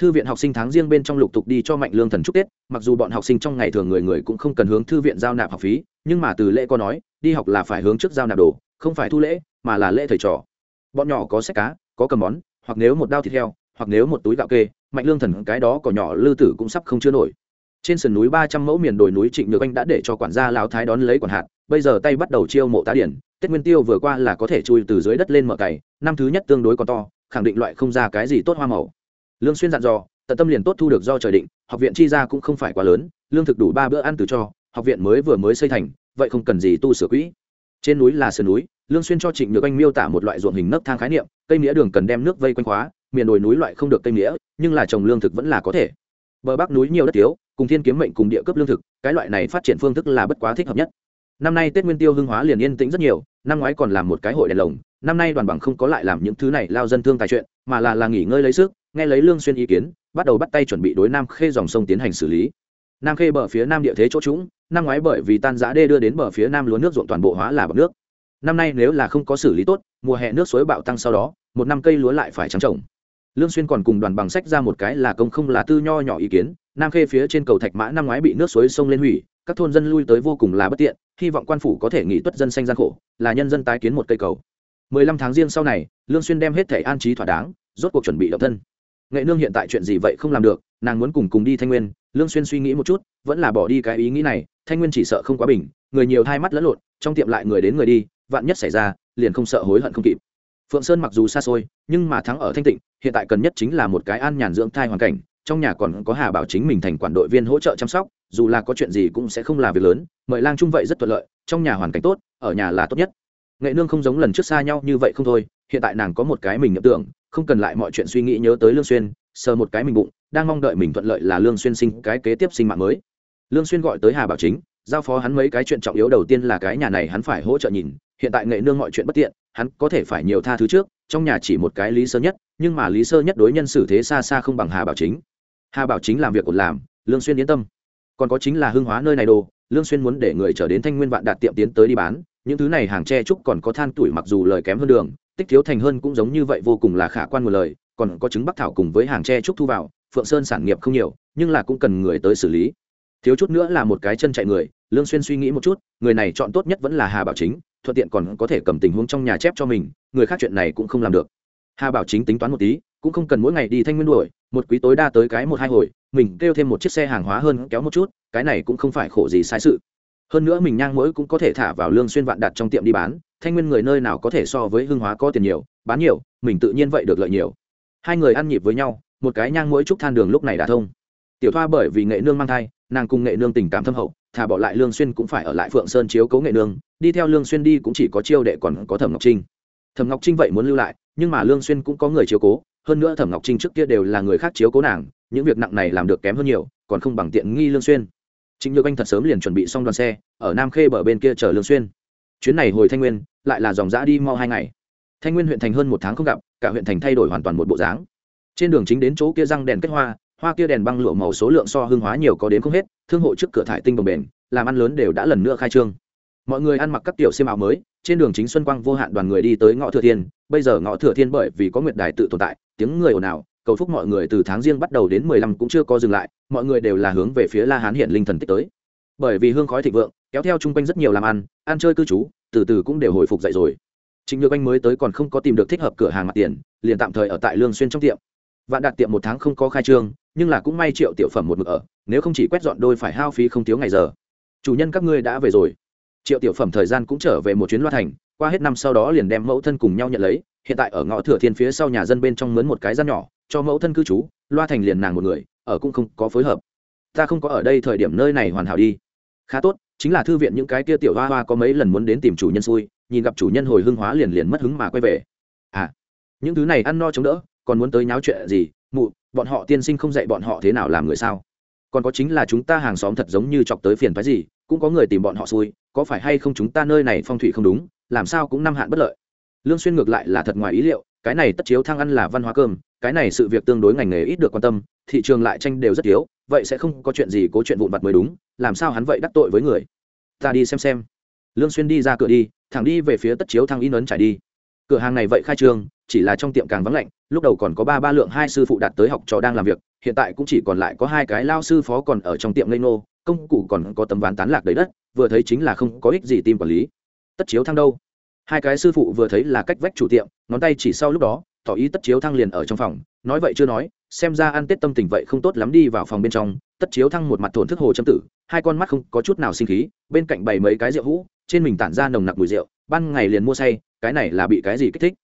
thư viện học sinh tháng riêng bên trong lục tục đi cho mạnh lương thần chúc tết, mặc dù bọn học sinh trong ngày thường người người cũng không cần hướng thư viện giao nạp học phí, nhưng mà từ lễ có nói, đi học là phải hướng trước giao nạp đồ, không phải thu lễ, mà là lễ thầy trò. Bọn nhỏ có sách cá, có cầm món, hoặc nếu một đao thịt heo, hoặc nếu một túi gạo kê, mạnh lương thần cái đó cỏ nhỏ lư tử cũng sắp không chứa nổi. Trên sườn núi ba trăm mẫu miền đồi núi trịnh nhược anh đã để cho quản gia lao thái đón lấy quản hạt, bây giờ tay bắt đầu chiêu mộ tá điển, tết nguyên tiêu vừa qua là có thể chui từ dưới đất lên mở cày, năm thứ nhất tương đối còn to, khẳng định loại không ra cái gì tốt hoa màu lương xuyên dặn dò, tận tâm liền tốt thu được do trời định, học viện chi ra cũng không phải quá lớn, lương thực đủ ba bữa ăn từ cho, học viện mới vừa mới xây thành, vậy không cần gì tu sửa quỹ. Trên núi là sườn núi, lương xuyên cho trịnh nhược anh miêu tả một loại ruộng hình nấc thang khái niệm, cây nghĩa đường cần đem nước vây quanh khóa, miền đồi núi loại không được cây nghĩa nhưng là trồng lương thực vẫn là có thể. Bờ bắc núi nhiều đất thiếu, cùng thiên kiếm mệnh cùng địa cấp lương thực, cái loại này phát triển phương thức là bất quá thích hợp nhất. Năm nay tết nguyên tiêu hương hóa liền yên tĩnh rất nhiều, năm ngoái còn làm một cái hội đèn lồng, năm nay đoàn bằng không có lại làm những thứ này lao dân thương tài chuyện, mà là là nghỉ ngơi lấy sức nghe lấy lương xuyên ý kiến, bắt đầu bắt tay chuẩn bị đối nam khê dòng sông tiến hành xử lý. Nam khê bờ phía nam địa thế chỗ trũng, năm ngoái bởi vì tan giã đê đưa đến bờ phía nam lúa nước ruộng toàn bộ hóa là bọc nước. Năm nay nếu là không có xử lý tốt, mùa hè nước suối bạo tăng sau đó, một năm cây lúa lại phải trắng trồng. Lương xuyên còn cùng đoàn bằng sách ra một cái là công không là tư nho nhỏ ý kiến, nam khê phía trên cầu thạch mã năm ngoái bị nước suối sông lên hủy, các thôn dân lui tới vô cùng là bất tiện, hy vọng quan phủ có thể nghỉ tuất dân xanh gian khổ, là nhân dân tái kiến một cây cầu. 15 tháng riêng sau này, lương xuyên đem hết thể an trí thỏa đáng, rốt cuộc chuẩn bị động thân nghệ nương hiện tại chuyện gì vậy không làm được, nàng muốn cùng cùng đi thanh nguyên. Lương xuyên suy nghĩ một chút, vẫn là bỏ đi cái ý nghĩ này. Thanh nguyên chỉ sợ không quá bình, người nhiều hai mắt lẫn lộn, trong tiệm lại người đến người đi, vạn nhất xảy ra, liền không sợ hối hận không kịp. Phượng sơn mặc dù xa xôi, nhưng mà thắng ở thanh tịnh, hiện tại cần nhất chính là một cái an nhàn dưỡng thai hoàn cảnh, trong nhà còn có hà bảo chính mình thành quản đội viên hỗ trợ chăm sóc, dù là có chuyện gì cũng sẽ không là việc lớn, mời lang Trung vậy rất thuận lợi, trong nhà hoàn cảnh tốt, ở nhà là tốt nhất. Nghệ nương không giống lần trước xa nhau như vậy không thôi, hiện tại nàng có một cái mình nhậm tưởng không cần lại mọi chuyện suy nghĩ nhớ tới lương xuyên, sờ một cái mình bụng, đang mong đợi mình thuận lợi là lương xuyên sinh cái kế tiếp sinh mạng mới. Lương xuyên gọi tới hà bảo chính, giao phó hắn mấy cái chuyện trọng yếu đầu tiên là cái nhà này hắn phải hỗ trợ nhìn, hiện tại nghệ nương mọi chuyện bất tiện, hắn có thể phải nhiều tha thứ trước, trong nhà chỉ một cái lý sơ nhất, nhưng mà lý sơ nhất đối nhân xử thế xa xa không bằng hà bảo chính. Hà bảo chính làm việc ổn làm, lương xuyên yên tâm. Còn có chính là hương hóa nơi này đồ, lương xuyên muốn để người trở đến thanh nguyên vạn đạt tiệm tiến tới đi bán, những thứ này hàng tre trúc còn có than tuổi mặc dù lời kém hơn đường tích thiếu thành hơn cũng giống như vậy vô cùng là khả quan một lời, còn có trứng bắc thảo cùng với hàng tre trúc thu vào, phượng sơn sản nghiệp không nhiều, nhưng là cũng cần người tới xử lý. Thiếu chút nữa là một cái chân chạy người, lương xuyên suy nghĩ một chút, người này chọn tốt nhất vẫn là hà bảo chính, thuận tiện còn có thể cầm tình huống trong nhà chép cho mình, người khác chuyện này cũng không làm được. Hà bảo chính tính toán một tí, cũng không cần mỗi ngày đi thanh nguyên đuổi, một quý tối đa tới cái một hai hồi, mình kêu thêm một chiếc xe hàng hóa hơn kéo một chút, cái này cũng không phải khổ gì sai sự. Hơn nữa mình nhang mỗi cũng có thể thả vào lương xuyên vạn đặt trong tiệm đi bán thanh nguyên người nơi nào có thể so với hưng hóa có tiền nhiều, bán nhiều, mình tự nhiên vậy được lợi nhiều. Hai người ăn nhịp với nhau, một cái nhang mũi trúc than đường lúc này đã thông. Tiểu thoa bởi vì nghệ nương mang thai, nàng cùng nghệ nương tình cảm thâm hậu, thả bỏ lại lương xuyên cũng phải ở lại phượng sơn chiếu cố nghệ nương, đi theo lương xuyên đi cũng chỉ có chiêu đệ còn có thẩm ngọc trinh. Thẩm ngọc trinh vậy muốn lưu lại, nhưng mà lương xuyên cũng có người chiếu cố, hơn nữa thẩm ngọc trinh trước kia đều là người khác chiếu cố nàng, những việc nặng này làm được kém hơn nhiều, còn không bằng tiện nghi lương xuyên. Trịnh nhược anh thật sớm liền chuẩn bị xong đoàn xe, ở nam khê bờ bên kia chờ lương xuyên. Chuyến này hồi thanh nguyên lại là dòng dã đi mau hai ngày. Thanh nguyên huyện thành hơn một tháng không gặp, cả huyện thành thay đổi hoàn toàn một bộ dáng. Trên đường chính đến chỗ kia răng đèn kết hoa hoa kia đèn băng lụa màu số lượng so hương hóa nhiều có đến không hết, thương hộ trước cửa thải tinh bồng bền, làm ăn lớn đều đã lần nữa khai trương. Mọi người ăn mặc các tiểu xiêm áo mới, trên đường chính xuân quang vô hạn đoàn người đi tới ngõ thừa thiên. Bây giờ ngõ thừa thiên bởi vì có nguyệt đài tự tồn tại, tiếng người ồn ào, cầu phúc mọi người từ tháng riêng bắt đầu đến mười lăm cũng chưa có dừng lại, mọi người đều là hướng về phía la hán hiện linh thần tích tới. Bởi vì hương khói thịnh vượng, kéo theo chung quanh rất nhiều làm ăn ăn chơi cư trú từ từ cũng đều hồi phục dậy rồi. Trịnh nhược anh mới tới còn không có tìm được thích hợp cửa hàng mặt tiền, liền tạm thời ở tại lương xuyên trong tiệm. Vạn đạt tiệm một tháng không có khai trương, nhưng là cũng may triệu tiểu phẩm một mực ở, nếu không chỉ quét dọn đôi phải hao phí không thiếu ngày giờ. Chủ nhân các ngươi đã về rồi. Triệu tiểu phẩm thời gian cũng trở về một chuyến loa thành, qua hết năm sau đó liền đem mẫu thân cùng nhau nhận lấy, hiện tại ở ngõ thừa thiên phía sau nhà dân bên trong mướn một cái gian nhỏ, cho mẫu thân cư trú, loa thành liền nàng một người, ở cũng không có phối hợp. Ta không có ở đây thời điểm nơi này hoàn hảo đi. Khá tốt chính là thư viện những cái kia tiểu hoa hoa có mấy lần muốn đến tìm chủ nhân xui, nhìn gặp chủ nhân hồi hưng hóa liền liền mất hứng mà quay về. À những thứ này ăn no chống đỡ, còn muốn tới nháo chuyện gì? Mụ, bọn họ tiên sinh không dạy bọn họ thế nào làm người sao? Còn có chính là chúng ta hàng xóm thật giống như chọc tới phiền phái gì, cũng có người tìm bọn họ xui, có phải hay không chúng ta nơi này phong thủy không đúng, làm sao cũng năm hạn bất lợi. Lương xuyên ngược lại là thật ngoài ý liệu cái này tất chiếu thang ăn là văn hóa cơm, cái này sự việc tương đối ngành nghề ít được quan tâm, thị trường lại tranh đều rất thiếu vậy sẽ không có chuyện gì cố chuyện vụn vặt mới đúng, làm sao hắn vậy đắc tội với người? Ta đi xem xem. Lương xuyên đi ra cửa đi, thẳng đi về phía tất chiếu thang in ấn trải đi. Cửa hàng này vậy khai trương, chỉ là trong tiệm càng vắng lạnh, lúc đầu còn có ba ba lượng hai sư phụ đạt tới học trò đang làm việc, hiện tại cũng chỉ còn lại có hai cái lao sư phó còn ở trong tiệm lây nô công cụ còn có tấm ván tán lạc đầy đất, vừa thấy chính là không có ích gì tìm quản lý. Tất chiếu thang đâu? Hai cái sư phụ vừa thấy là cách vách chủ tiệm, ngón tay chỉ sau lúc đó, tỏ ý tất chiếu thăng liền ở trong phòng, nói vậy chưa nói, xem ra ăn tết tâm tình vậy không tốt lắm đi vào phòng bên trong, tất chiếu thăng một mặt thổn thức hồ châm tử, hai con mắt không có chút nào sinh khí, bên cạnh bày mấy cái rượu hũ, trên mình tản ra nồng nặc mùi rượu, ban ngày liền mua say, cái này là bị cái gì kích thích?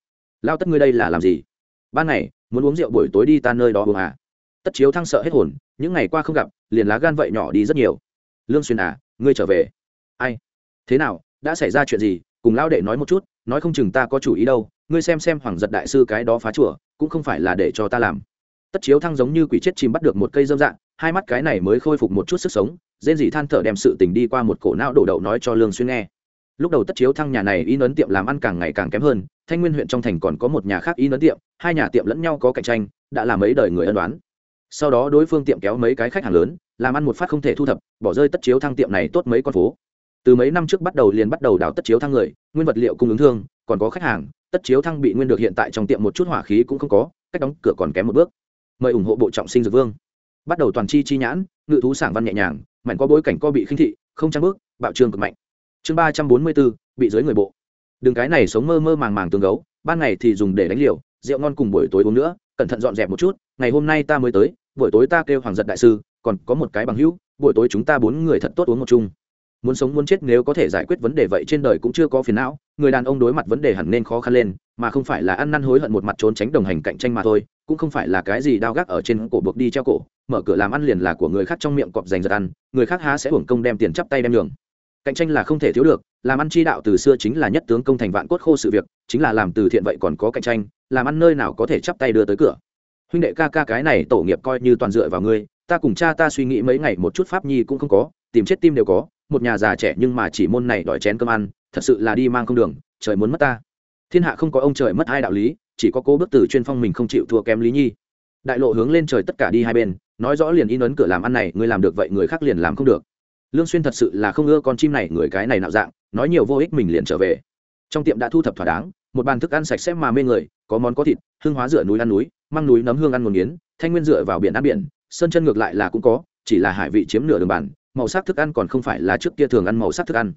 Lao tất ngươi đây là làm gì? Ban ngày, muốn uống rượu buổi tối đi ta nơi đó uống à? Tất chiếu thăng sợ hết hồn, những ngày qua không gặp, liền lá gan vậy nhỏ đi rất nhiều. Lương xuyên à ngươi trở về. Ai? Thế nào, đã xảy ra chuyện gì? Cùng lao đệ nói một chút, nói không chừng ta có chủ ý đâu, ngươi xem xem hoàng giật đại sư cái đó phá chùa, cũng không phải là để cho ta làm. Tất chiếu thăng giống như quỷ chết chìm bắt được một cây dâm dạng, hai mắt cái này mới khôi phục một chút sức sống, rên dỉ than thở đem sự tình đi qua một cổ não đổ đậu nói cho lương xuyên nghe. Lúc đầu tất chiếu thăng nhà này in ấn tiệm làm ăn càng ngày càng kém hơn, thanh nguyên huyện trong thành còn có một nhà khác in ấn tiệm, hai nhà tiệm lẫn nhau có cạnh tranh, đã làm mấy đời người ân đoán. Sau đó đối phương tiệm kéo mấy cái khách hàng lớn, làm ăn một phát không thể thu thập, bỏ rơi tất chiếu thăng tiệm này tốt mấy con phố từ mấy năm trước bắt đầu liền bắt đầu đào tất chiếu thăng người, nguyên vật liệu cung ứng thương, còn có khách hàng, tất chiếu thăng bị nguyên được hiện tại trong tiệm một chút hỏa khí cũng không có, cách đóng cửa còn kém một bước. Mời ủng hộ bộ trọng sinh dược vương. Bắt đầu toàn chi chi nhãn, ngự thú sảng văn nhẹ nhàng, mạnh có bối cảnh co bị khinh thị, không trang bước, bạo trương cực mạnh. Chương ba trăm bốn mươi bốn, bị dưới người bộ. Đừng cái này sống mơ mơ màng màng tương gấu, ban ngày thì dùng để đánh liều, rượu ngon cùng buổi tối uống nữa, cẩn thận dọn dẹp một chút, ngày hôm nay ta mới tới, buổi tối ta kêu hoàng giật đại sư, còn có một cái bằng hữu, buổi tối chúng ta bốn người thật tốt uống một chung muốn sống muốn chết nếu có thể giải quyết vấn đề vậy trên đời cũng chưa có phiền não, người đàn ông đối mặt vấn đề hẳn nên khó khăn lên, mà không phải là ăn năn hối hận một mặt trốn tránh đồng hành cạnh tranh mà thôi, cũng không phải là cái gì đao gác ở trên cổ buộc đi treo cổ, mở cửa làm ăn liền là của người khác trong miệng cọp dành giật ăn, người khác há sẽ hưởng công đem tiền chắp tay đem đường cạnh tranh là không thể thiếu được, làm ăn chi đạo từ xưa chính là nhất tướng công thành vạn cốt khô sự việc, chính là làm từ thiện vậy còn có cạnh tranh, làm ăn nơi nào có thể chắp tay đưa tới cửa. Huynh đệ ca ca cái này tổ nghiệp coi như toàn dựa vào ngươi, ta cùng cha ta suy nghĩ mấy ngày một chút pháp nhi cũng không có, tìm chết tim đều có một nhà già trẻ nhưng mà chỉ môn này đòi chén cơm ăn, thật sự là đi mang không đường, trời muốn mất ta. Thiên hạ không có ông trời mất hai đạo lý, chỉ có cố bước từ chuyên phong mình không chịu thua kém lý nhi. Đại lộ hướng lên trời tất cả đi hai bên, nói rõ liền in ấn cửa làm ăn này người làm được vậy người khác liền làm không được. Lương xuyên thật sự là không ưa con chim này, người cái này nạo dạng, nói nhiều vô ích mình liền trở về. Trong tiệm đã thu thập thỏa đáng, một bàn thức ăn sạch sẽ mà mê người, có món có thịt, hương hóa rửa núi ăn núi, mang núi nấm hương ăn nguồn nghiến, thanh nguyên dựa vào biển ăn biển, sơn chân ngược lại là cũng có, chỉ là hải vị chiếm nửa đường bản màu sắc thức ăn còn không phải là trước kia thường ăn màu sắc thức ăn.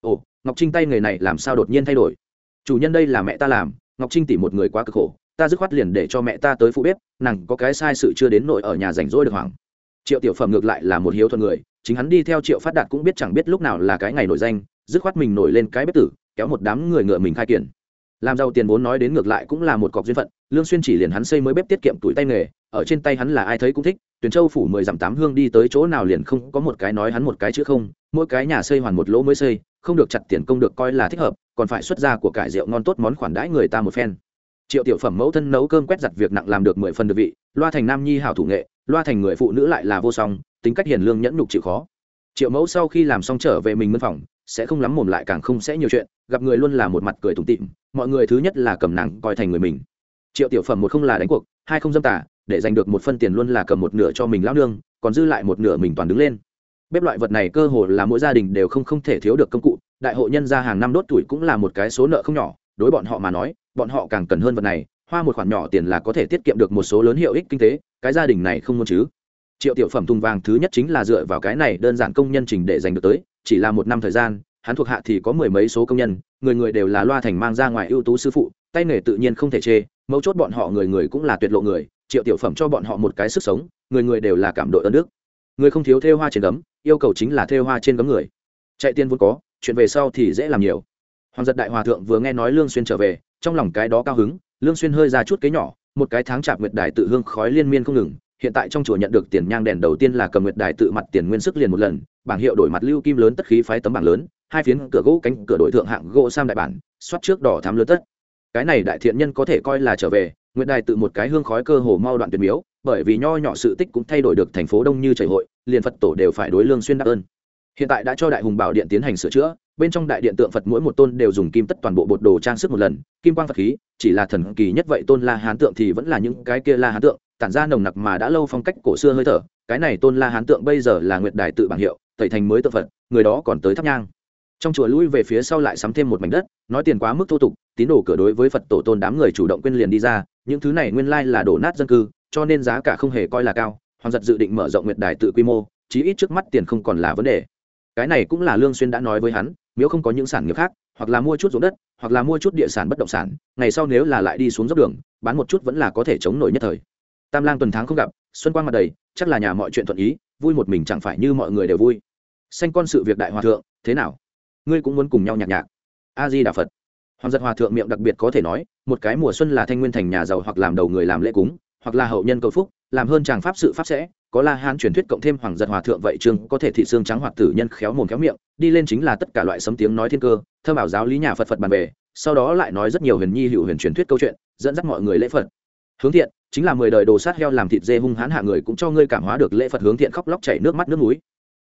Ồ, ngọc trinh tay nghề này làm sao đột nhiên thay đổi? Chủ nhân đây là mẹ ta làm, ngọc trinh tỉ một người quá cực khổ, ta dứt khoát liền để cho mẹ ta tới phụ bếp, nàng có cái sai sự chưa đến nội ở nhà rảnh rỗi được hoàng triệu tiểu phẩm ngược lại là một hiếu thuận người, chính hắn đi theo triệu phát đạt cũng biết chẳng biết lúc nào là cái ngày nổi danh, dứt khoát mình nổi lên cái bếp tử, kéo một đám người ngựa mình khai kiển. Làm giàu tiền vốn nói đến ngược lại cũng là một cọc duyên phận, lương xuyên chỉ liền hắn xây mới bếp tiết kiệm tuổi tay nghề, ở trên tay hắn là ai thấy cũng thích tuyển châu phủ mười dặm tám hương đi tới chỗ nào liền không có một cái nói hắn một cái chữ không, mỗi cái nhà xây hoàn một lỗ mới xây, không được chặt tiền công được coi là thích hợp, còn phải xuất ra của cải rượu ngon tốt món khoản đãi người ta một phen. Triệu tiểu phẩm mẫu thân nấu cơm quét giặt việc nặng làm được mười phần được vị, loa thành nam nhi hảo thủ nghệ, loa thành người phụ nữ lại là vô song, tính cách hiền lương nhẫn nhục chịu khó. Triệu mẫu sau khi làm xong trở về mình mân phòng, sẽ không lắm mồm lại càng không sẽ nhiều chuyện, gặp người luôn là một mặt cười tủm tịm mọi người thứ nhất là cầm nàng coi thành người mình. Triệu tiểu phẩm một không là đánh cuộc, hai không dâm tả để giành được một phân tiền luôn là cầm một nửa cho mình lao nương, còn dư lại một nửa mình toàn đứng lên. Bếp loại vật này cơ hồ là mỗi gia đình đều không không thể thiếu được công cụ, đại hội nhân gia hàng năm đốt tuổi cũng là một cái số nợ không nhỏ, đối bọn họ mà nói, bọn họ càng cần hơn vật này, hoa một khoản nhỏ tiền là có thể tiết kiệm được một số lớn hiệu ích kinh tế, cái gia đình này không muốn chứ. Triệu tiểu phẩm thùng vàng thứ nhất chính là dựa vào cái này đơn giản công nhân trình để giành được tới, chỉ là một năm thời gian, hắn thuộc hạ thì có mười mấy số công nhân, người người đều là loa thành mang ra ngoài ưu tú sư phụ, tay nghề tự nhiên không thể chê, mấu chốt bọn họ người người cũng là tuyệt lộ người triệu tiểu phẩm cho bọn họ một cái sức sống, người người đều là cảm đội ơn đức. Người không thiếu thêu hoa trên gấm, yêu cầu chính là thêu hoa trên gấm người. Chạy tiên vốn có, chuyện về sau thì dễ làm nhiều. Hoàng giật đại hòa thượng vừa nghe nói lương xuyên trở về, trong lòng cái đó cao hứng, lương xuyên hơi ra chút kế nhỏ, một cái tháng chạp nguyệt đài tự hương khói liên miên không ngừng, hiện tại trong chùa nhận được tiền nhang đèn đầu tiên là cầm nguyệt đài tự mặt tiền nguyên sức liền một lần, bảng hiệu đổi mặt lưu kim lớn tất khí phái tấm bảng lớn, hai phiến cửa gỗ cánh cửa đổi thượng hạng gỗ sam đại bản, xoát trước đỏ thắm lớn tất cái này đại thiện nhân có thể coi là trở về, nguyệt đài tự một cái hương khói cơ hồ mau đoạn tuyệt miếu, bởi vì nho nhỏ sự tích cũng thay đổi được thành phố đông như chảy hội, liền phật tổ đều phải đối lương xuyên đáp ơn. Hiện tại đã cho đại hùng bảo điện tiến hành sửa chữa, bên trong đại điện tượng phật mỗi một tôn đều dùng kim tất toàn bộ bột đồ trang sức một lần, kim quang phật khí, chỉ là thần kỳ nhất vậy tôn la hán tượng thì vẫn là những cái kia la hán tượng, tản ra nồng nặc mà đã lâu phong cách cổ xưa hơi thở, cái này tôn la hán tượng bây giờ là nguyệt đài tự bảng hiệu, tẩy thành mới tượng phật, người đó còn tới thắp nhang trong chùa lui về phía sau lại sắm thêm một mảnh đất, nói tiền quá mức thô tục, tín đồ cửa đối với phật tổ tôn đám người chủ động quên liền đi ra, những thứ này nguyên lai là đổ nát dân cư, cho nên giá cả không hề coi là cao hoàng giật dự định mở rộng nguyệt đài tự quy mô, chí ít trước mắt tiền không còn là vấn đề. Cái này cũng là lương xuyên đã nói với hắn nếu không có những sản nghiệp khác, hoặc là mua chút ruộng đất, hoặc là mua chút địa sản bất động sản, ngày sau nếu là lại đi xuống dốc đường, bán một chút vẫn là có thể chống nổi nhất thời. Tam lang tuần tháng không gặp, xuân quang mặt đầy, chắc là nhà mọi chuyện thuận ý, vui một mình chẳng phải như mọi người đều vui. Xanh con sự việc đại hòa thượng, thế nào? Ngươi cũng muốn cùng nhau nhạc nhạc. A di đà phật. Hoàng giật hòa thượng miệng đặc biệt có thể nói, một cái mùa xuân là thanh nguyên thành nhà giàu hoặc làm đầu người làm lễ cúng, hoặc là hậu nhân cầu phúc, làm hơn chàng pháp sự pháp sẽ, có la hán truyền thuyết cộng thêm hoàng giật hòa thượng vậy trường có thể thị xương trắng hoạt tử nhân khéo mồm khéo miệng, đi lên chính là tất cả loại sấm tiếng nói thiên cơ, thơ bảo giáo lý nhà phật phật bàn về, sau đó lại nói rất nhiều huyền nhi hữu huyền truyền thuyết câu chuyện, dẫn dắt mọi người lễ phật. Hướng thiện, chính là mười đời đồ sát heo làm thịt dê hung hãn hạ người cũng cho ngươi cảm hóa được lễ phật hướng thiện khóc lóc chảy nước mắt nước núi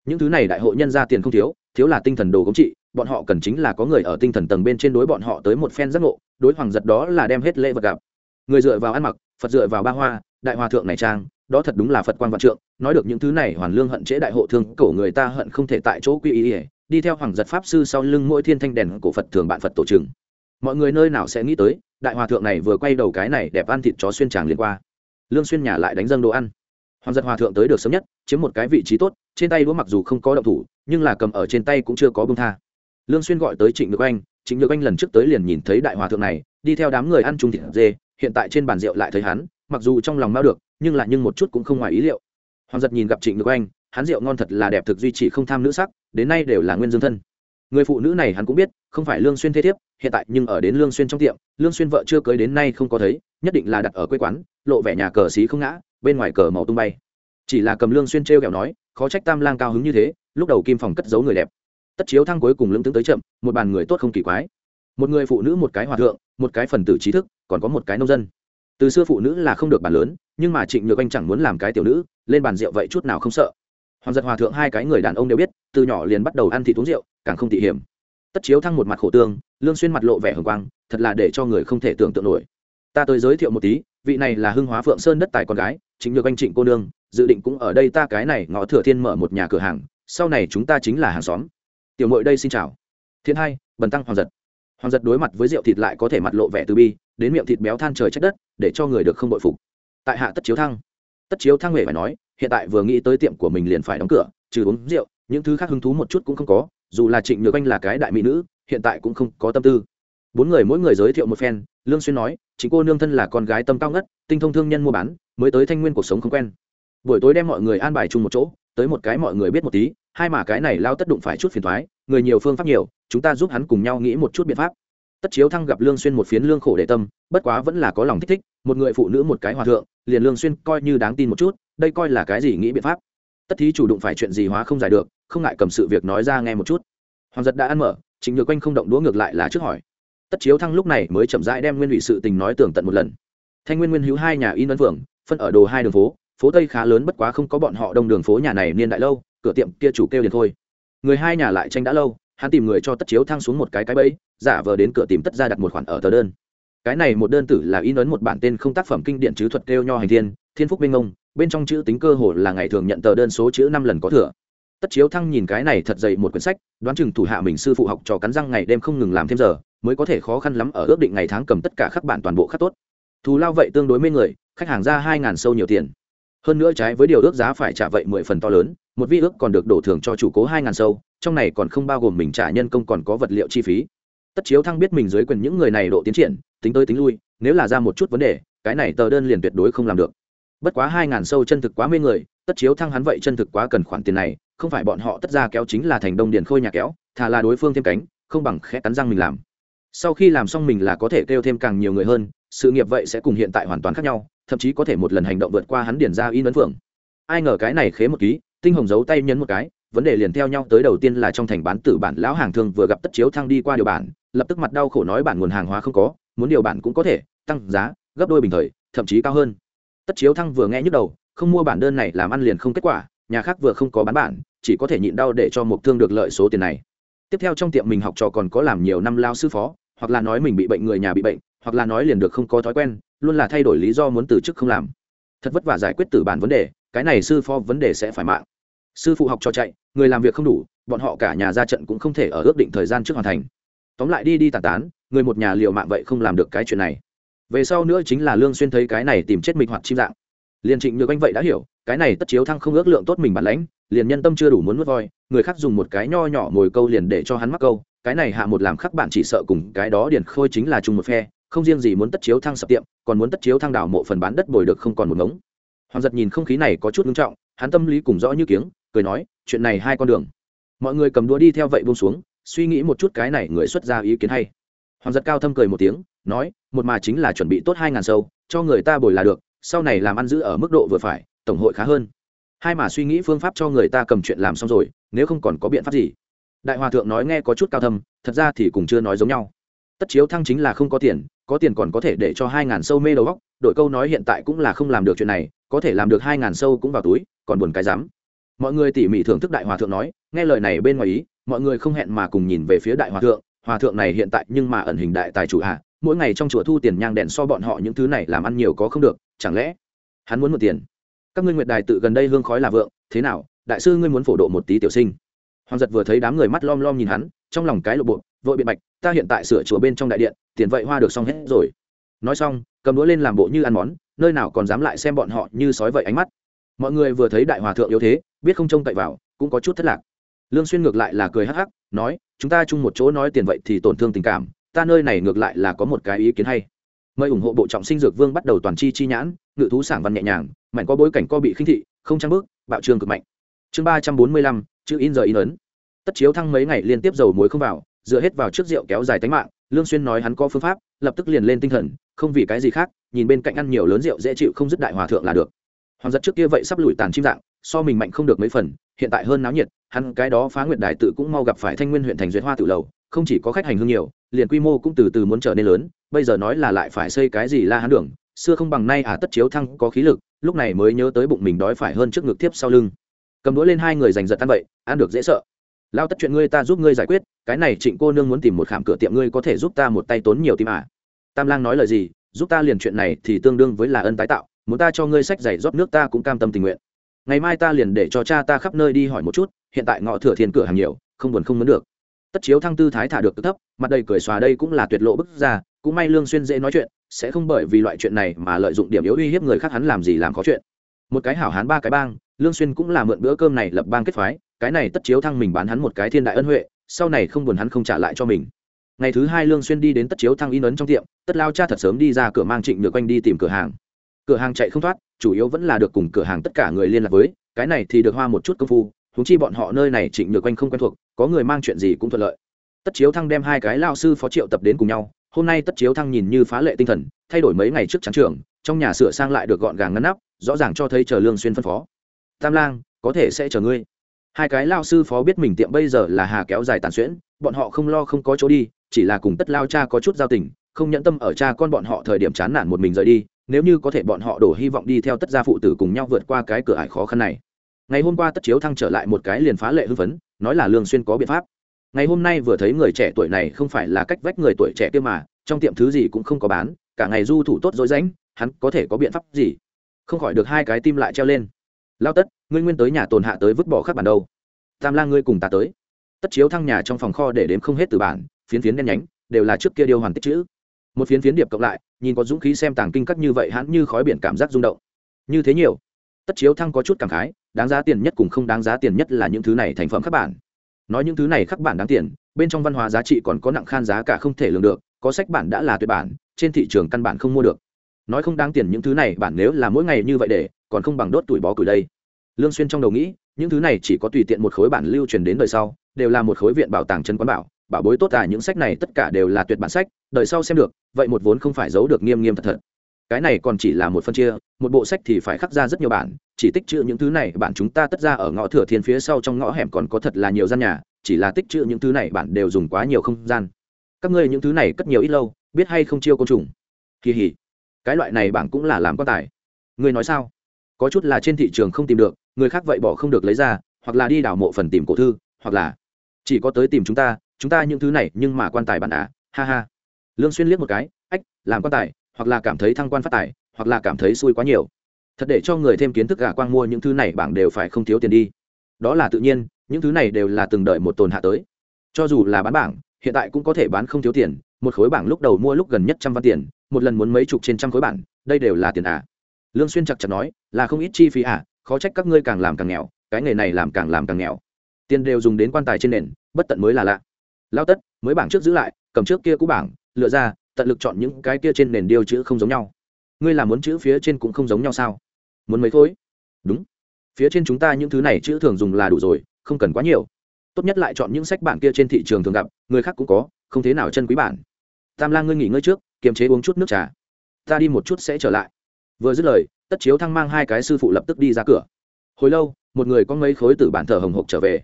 những thứ này đại hội nhân ra tiền không thiếu thiếu là tinh thần đồ công trị bọn họ cần chính là có người ở tinh thần tầng bên trên đối bọn họ tới một phen giác ngộ, đối hoàng giật đó là đem hết lễ vật gặp. Người dựa vào ăn mặc, phật dựa vào ba hoa, đại hòa thượng này trang, đó thật đúng là phật quan vạn trượng, nói được những thứ này hoàn lương hận chế đại hộ thương, cổ người ta hận không thể tại chỗ quy ý ỉa đi theo hoàng giật pháp sư sau lưng mỗi thiên thanh đèn cổ phật thường bạn phật tổ trừng mọi người nơi nào sẽ nghĩ tới, đại hòa thượng này vừa quay đầu cái này đẹp ăn thịt chó xuyên tràng liên qua. Lương xuyên nhà lại đánh dâng đồ ăn. Hoàng giật hòa thượng tới được sớm nhất, chiếm một cái vị trí tốt, trên tay đũa mặc dù không có động thủ, nhưng là cầm ở trên tay cũng chưa có bông tha lương xuyên gọi tới trịnh nhược anh, trịnh nhược anh lần trước tới liền nhìn thấy đại hòa thượng này, đi theo đám người ăn chung thịt dê, hiện tại trên bàn rượu lại thấy hắn, mặc dù trong lòng mau được, nhưng lại nhưng một chút cũng không ngoài ý liệu. Hoàng giật nhìn gặp trịnh nhược anh, hắn rượu ngon thật là đẹp thực duy trì không tham nữ sắc, đến nay đều là nguyên dương thân. Người phụ nữ này hắn cũng biết, không phải lương xuyên thế thiếp, hiện tại nhưng ở đến lương xuyên trong tiệm, lương xuyên vợ chưa cưới đến nay không có thấy, nhất định là đặt ở quê quán, lộ vẻ nhà cờ xí không ngã, bên ngoài cờ màu tung bay. Chỉ là cầm lương xuyên treo kẹo nói, khó trách tam lang cao hứng như thế, lúc đầu kim phòng cất giấu người đẹp tất chiếu thăng cuối cùng lưỡng tướng tới chậm, một bàn người tốt không kỳ quái. Một người phụ nữ một cái hòa thượng, một cái phần tử trí thức, còn có một cái nông dân. Từ xưa phụ nữ là không được bàn lớn, nhưng mà trịnh nhược anh chẳng muốn làm cái tiểu nữ, lên bàn rượu vậy chút nào không sợ. Hoàng giật hòa thượng hai cái người đàn ông đều biết, từ nhỏ liền bắt đầu ăn thịt uống rượu, càng không tị hiểm. Tất chiếu thăng một mặt khổ tương, lương xuyên mặt lộ vẻ hồng quang, thật là để cho người không thể tưởng tượng nổi. Ta tới giới thiệu một tí, vị này là hưng hóa phượng sơn đất tài con gái chính được anh trịnh cô nương, dự định cũng ở đây ta cái này ngõ thừa thiên mở một nhà cửa hàng, sau này chúng ta chính là hàng xóm tiểu mội đây xin chào. Thiên hai, bần tăng hoàng giật. Hoàng giật đối mặt với rượu thịt lại có thể mặt lộ vẻ từ bi, đến miệng thịt béo than trời trách đất, để cho người được không bội phục. Tại hạ tất chiếu thăng. Tất chiếu thăng hề phải nói, hiện tại vừa nghĩ tới tiệm của mình liền phải đóng cửa, trừ uống rượu, những thứ khác hứng thú một chút cũng không có, dù là trịnh nhược anh là cái đại mỹ nữ, hiện tại cũng không có tâm tư. Bốn người mỗi người giới thiệu một phen, lương xuyên nói chính cô nương thân là con gái tâm cao ngất, tinh thông thương nhân mua bán, mới tới thanh nguyên cuộc sống không quen. Buổi tối đem mọi người an bài chung một chỗ tới một cái mọi người biết một tí, hai mà cái này lao tất đụng phải chút phiền thoái, người nhiều phương pháp nhiều, chúng ta giúp hắn cùng nhau nghĩ một chút biện pháp. Tất chiếu thăng gặp lương xuyên một phiến lương khổ để tâm, bất quá vẫn là có lòng thích thích, một người phụ nữ một cái hòa thượng, liền lương xuyên coi như đáng tin một chút, đây coi là cái gì nghĩ biện pháp. Tất thí chủ đụng phải chuyện gì hóa không giải được, không ngại cầm sự việc nói ra nghe một chút. Hoàng giật đã ăn mở chính nhược quanh không động đũa ngược lại là trước hỏi. Tất chiếu thăng lúc này mới chậm rãi đem nguyên ủy sự tình nói tường tận một lần. Thanh nguyên nguyên hữu hai nhà in ấn phường phân ở đồ hai đường phố phố tây khá lớn bất quá không có bọn họ đông đường phố nhà này niên đại lâu, cửa tiệm kia chủ kêu liền thôi. Người hai nhà lại tranh đã lâu, hắn tìm người cho tất chiếu thang xuống một cái cái bẫy, giả vờ đến cửa tìm tất ra đặt một khoản ở tờ đơn. Cái này một đơn tử là in ấn một bản tên không tác phẩm kinh điển chứ thuật kêu nho hành thiên thiên phúc minh ông, bên trong chữ tính cơ hồ là ngày thường nhận tờ đơn số chữ năm lần có thừa. Tất chiếu thăng nhìn cái này thật dày một quyển sách, đoán chừng thủ hạ mình sư phụ học trò cắn răng ngày đêm không ngừng làm thêm giờ, mới có thể khó khăn lắm ở ước định ngày tháng cầm tất cả các bản toàn bộ khắc tốt. Thù lao vậy tương đối mê người, khách hàng ra hai ngàn sâu nhiều tiền hơn nữa trái với điều ước giá phải trả vậy mười phần to lớn, một vi ước còn được đổ thưởng cho chủ cố hai ngàn sâu, trong này còn không bao gồm mình trả nhân công còn có vật liệu chi phí. Tất chiếu thăng biết mình dưới quyền những người này độ tiến triển, tính tới tính lui, nếu là ra một chút vấn đề, cái này tờ đơn liền tuyệt đối không làm được. Bất quá hai ngàn sâu chân thực quá mê người, tất chiếu thăng hắn vậy chân thực quá cần khoản tiền này, không phải bọn họ tất ra kéo chính là thành đông điền khôi nhà kéo, thà là đối phương thêm cánh, không bằng khẽ cắn răng mình làm. Sau khi làm xong mình là có thể kêu thêm càng nhiều người hơn, sự nghiệp vậy sẽ cùng hiện tại hoàn toàn khác nhau thậm chí có thể một lần hành động vượt qua hắn điển ra in ấn phượng. Ai ngờ cái này khế một ký, tinh hồng giấu tay nhấn một cái, vấn đề liền theo nhau tới đầu tiên là trong thành bán tử bản lão hàng thương vừa gặp tất chiếu thăng đi qua điều bản, lập tức mặt đau khổ nói bản nguồn hàng hóa không có, muốn điều bản cũng có thể, tăng giá, gấp đôi bình thời, thậm chí cao hơn. Tất chiếu thăng vừa nghe nhức đầu, không mua bản đơn này làm ăn liền không kết quả, nhà khác vừa không có bán bản, chỉ có thể nhịn đau để cho một thương được lợi số tiền này. Tiếp theo trong tiệm mình học trò còn có làm nhiều năm lao sư phó, hoặc là nói mình bị bệnh, người nhà bị bệnh hoặc là nói liền được không có thói quen, luôn là thay đổi lý do muốn từ chức không làm. Thật vất vả giải quyết từ bản vấn đề, cái này sư phó vấn đề sẽ phải mạng. Sư phụ học cho chạy, người làm việc không đủ, bọn họ cả nhà ra trận cũng không thể ở ước định thời gian trước hoàn thành. Tóm lại đi đi tàn tán, người một nhà liều mạng vậy không làm được cái chuyện này. Về sau nữa chính là lương xuyên thấy cái này tìm chết mình hoặc chim dạng. Liền trịnh nhược anh vậy đã hiểu, cái này tất chiếu thăng không ước lượng tốt mình bản lãnh, liền nhân tâm chưa đủ muốn nuốt voi, người khác dùng một cái nho nhỏ mồi câu liền để cho hắn mắc câu, cái này hạ một làm khắc bạn chỉ sợ cùng cái đó điền khôi chính là chung một phe không riêng gì muốn tất chiếu thăng sập tiệm, còn muốn tất chiếu thăng đảo mộ phần bán đất bồi được không còn một ngống. Hoàng giật nhìn không khí này có chút nghiêm trọng, hắn tâm lý cùng rõ như kiếng, cười nói, chuyện này hai con đường. Mọi người cầm đũa đi theo vậy buông xuống, suy nghĩ một chút cái này người xuất ra ý kiến hay. Hoàng giật cao thâm cười một tiếng, nói, một mà chính là chuẩn bị tốt hai ngàn sâu, cho người ta bồi là được, sau này làm ăn giữ ở mức độ vừa phải, tổng hội khá hơn. Hai mà suy nghĩ phương pháp cho người ta cầm chuyện làm xong rồi, nếu không còn có biện pháp gì. Đại hòa thượng nói nghe có chút cao thâm, thật ra thì cũng chưa nói giống nhau tất chiếu thăng chính là không có tiền có tiền còn có thể để cho hai ngàn sâu mê đầu góc đội câu nói hiện tại cũng là không làm được chuyện này, có thể làm được hai ngàn sâu cũng vào túi, còn buồn cái dám mọi người tỉ mỉ thưởng thức đại hòa thượng nói, nghe lời này bên ngoài ý, mọi người không hẹn mà cùng nhìn về phía đại hòa thượng hòa thượng này hiện tại nhưng mà ẩn hình đại tài chủ hạ, mỗi ngày trong chùa thu tiền nhang đèn so bọn họ những thứ này làm ăn nhiều có không được, chẳng lẽ hắn muốn một tiền? Các ngươi nguyệt đài tự gần đây hương khói là vượng, thế nào? Đại sư ngươi muốn phổ độ một tí tiểu sinh. Hoàng giật vừa thấy đám người mắt lom lom nhìn hắn, trong lòng cái lộ bộ vội biện bạch, ta hiện tại sửa chùa bên trong đại điện, tiền vậy hoa được xong hết rồi. Nói xong, cầm đũa lên làm bộ như ăn món, nơi nào còn dám lại xem bọn họ như sói vậy ánh mắt. Mọi người vừa thấy đại hòa thượng yếu thế, biết không trông cậy vào, cũng có chút thất lạc. Lương xuyên ngược lại là cười hắc hắc, nói, chúng ta chung một chỗ nói tiền vậy thì tổn thương tình cảm, ta nơi này ngược lại là có một cái ý kiến hay. Mời ủng hộ bộ trọng sinh dược vương bắt đầu toàn chi chi nhãn, ngự thú sảng văn nhẹ nhàng mạnh có bối cảnh co bị khinh thị, không trang bước, bạo trương cực mạnh. Chương ba trăm bốn mươi lăm, chữ in giờ in ấn. Tất chiếu thăng mấy ngày liên tiếp dầu muối không vào dựa hết vào trước rượu kéo dài tánh mạng, lương xuyên nói hắn có phương pháp, lập tức liền lên tinh thần, không vì cái gì khác, nhìn bên cạnh ăn nhiều lớn rượu dễ chịu không dứt đại hòa thượng là được. Hoàng giật trước kia vậy sắp lùi tàn chim dạng, so mình mạnh không được mấy phần, hiện tại hơn náo nhiệt, hắn cái đó phá nguyệt đại tự cũng mau gặp phải thanh nguyên huyện thành duyệt hoa tự lầu, không chỉ có khách hành hương nhiều, liền quy mô cũng từ từ muốn trở nên lớn, bây giờ nói là lại phải xây cái gì la hán đường, xưa không bằng nay à tất chiếu thăng có khí lực, lúc này mới nhớ tới bụng mình đói phải hơn trước ngực tiếp sau lưng. Cầm đũa lên hai người giành giật ăn vậy, ăn được dễ sợ lao tất chuyện ngươi ta giúp ngươi giải quyết, cái này trịnh cô nương muốn tìm một khảm cửa tiệm ngươi có thể giúp ta một tay tốn nhiều tim à. tam lang nói lời gì, giúp ta liền chuyện này thì tương đương với là ân tái tạo, muốn ta cho ngươi sách giày rót nước ta cũng cam tâm tình nguyện. Ngày mai ta liền để cho cha ta khắp nơi đi hỏi một chút, hiện tại ngõ thừa thiên cửa hàng nhiều, không buồn không muốn được. Tất chiếu thăng tư thái thả được tức thấp, mặt đầy cười xòa đây cũng là tuyệt lộ bức ra, cũng may lương xuyên dễ nói chuyện, sẽ không bởi vì loại chuyện này mà lợi dụng điểm yếu uy hiếp người khác hắn làm gì làm khó chuyện. Một cái hảo hán ba cái bang lương xuyên cũng là mượn bữa cơm này lập bang kết phái, cái này tất chiếu thăng mình bán hắn một cái thiên đại ân huệ, sau này không buồn hắn không trả lại cho mình. Ngày thứ hai lương xuyên đi đến tất chiếu thăng in ấn trong tiệm, tất lao cha thật sớm đi ra cửa mang trịnh Nhược quanh đi tìm cửa hàng. Cửa hàng chạy không thoát, chủ yếu vẫn là được cùng cửa hàng tất cả người liên lạc với, cái này thì được hoa một chút công phu chúng chi bọn họ nơi này trịnh Nhược quanh không quen thuộc, có người mang chuyện gì cũng thuận lợi. Tất chiếu thăng đem hai cái lao sư phó triệu tập đến cùng nhau, hôm nay tất chiếu thăng nhìn như phá lệ tinh thần, thay đổi mấy ngày trước trắng trường, trong nhà sửa sang lại được gọn gàng ngăn nắp, rõ ràng cho thấy chờ lương xuyên phân phó tam lang, có thể sẽ chờ ngươi. Hai cái lao sư phó biết mình tiệm bây giờ là hà kéo dài tàn xuyễn, bọn họ không lo không có chỗ đi, chỉ là cùng tất lao cha có chút giao tình, không nhẫn tâm ở cha con bọn họ thời điểm chán nản một mình rời đi, nếu như có thể bọn họ đổ hy vọng đi theo tất gia phụ tử cùng nhau vượt qua cái cửa ải khó khăn này. Ngày hôm qua tất chiếu thăng trở lại một cái liền phá lệ hưng phấn, nói là lương xuyên có biện pháp. Ngày hôm nay vừa thấy người trẻ tuổi này không phải là cách vách người tuổi trẻ kia mà, trong tiệm thứ gì cũng không có bán, cả ngày du thủ tốt dối rãnh, hắn có thể có biện pháp gì? Không khỏi được hai cái tim lại treo lên lao tất, ngươi nguyên tới nhà tồn hạ tới vứt bỏ khắc bản đâu. Tam lang ngươi cùng ta tới. Tất chiếu thăng nhà trong phòng kho để đếm không hết từ bản, phiến phiến đen nhánh, đều là trước kia điều hoàn tích chữ. Một phiến phiến điệp cộng lại, nhìn có dũng khí xem tàng kinh cắt như vậy hắn như khói biển cảm giác rung động. Như thế nhiều. Tất chiếu thăng có chút cảm khái, đáng giá tiền nhất cùng không đáng giá tiền nhất là những thứ này thành phẩm khắc bản. Nói những thứ này khắc bản đáng tiền, bên trong văn hóa giá trị còn có nặng khan giá cả không thể lường được, có sách bản đã là tuyệt bản, trên thị trường căn bản không mua được nói không đáng tiền những thứ này bản nếu là mỗi ngày như vậy để, còn không bằng đốt tuổi bó củi đây. Lương xuyên trong đầu nghĩ, những thứ này chỉ có tùy tiện một khối bản lưu truyền đến đời sau, đều là một khối viện bảo tàng chân quán bảo bảo bối tốt cả những sách này tất cả đều là tuyệt bản sách, đời sau xem được, vậy một vốn không phải giấu được nghiêm nghiêm thật thật. Cái này còn chỉ là một phân chia, một bộ sách thì phải khắc ra rất nhiều bản, chỉ tích trữ những thứ này bản chúng ta tất ra ở ngõ thừa thiên phía sau trong ngõ hẻm còn có thật là nhiều gian nhà, chỉ là tích trữ những thứ này bản đều dùng quá nhiều không gian. Các ngươi những thứ này cất nhiều ít lâu, biết hay không chiêu côn trùng? Kỳ hỉ cái loại này bảng cũng là làm quan tài. Người nói sao? Có chút là trên thị trường không tìm được, người khác vậy bỏ không được lấy ra, hoặc là đi đảo mộ phần tìm cổ thư, hoặc là chỉ có tới tìm chúng ta chúng ta những thứ này nhưng mà quan tài bản á ha ha. Lương xuyên liếc một cái, ách, làm quan tài, hoặc là cảm thấy thăng quan phát tài, hoặc là cảm thấy xui quá nhiều. Thật để cho người thêm kiến thức gà quang mua những thứ này bảng đều phải không thiếu tiền đi. Đó là tự nhiên, những thứ này đều là từng đợi một tồn hạ tới. Cho dù là bán bảng, hiện tại cũng có thể bán không thiếu tiền, một khối bảng lúc đầu mua lúc gần nhất trăm văn tiền một lần muốn mấy chục trên trăm khối bảng đây đều là tiền à. Lương xuyên chặt chặt nói, là không ít chi phí à khó trách các ngươi càng làm càng nghèo, cái nghề này làm càng làm càng nghèo. Tiền đều dùng đến quan tài trên nền, bất tận mới là lạ. Lao tất, mới bảng trước giữ lại, cầm trước kia cũ bảng, lựa ra, tận lực chọn những cái kia trên nền điêu chữ không giống nhau. Ngươi làm muốn chữ phía trên cũng không giống nhau sao? Muốn mấy khối? Đúng. Phía trên chúng ta những thứ này chữ thường dùng là đủ rồi, không cần quá nhiều. Tốt nhất lại chọn những sách bản kia trên thị trường thường gặp, người khác cũng có, không thế nào chân quý bản. Tam lang ngươi nghỉ ngơi trước kiềm chế uống chút nước trà. Ta đi một chút sẽ trở lại. Vừa dứt lời, tất chiếu thăng mang hai cái sư phụ lập tức đi ra cửa. Hồi lâu, một người có mấy khối từ bản thờ hồng hộc trở về.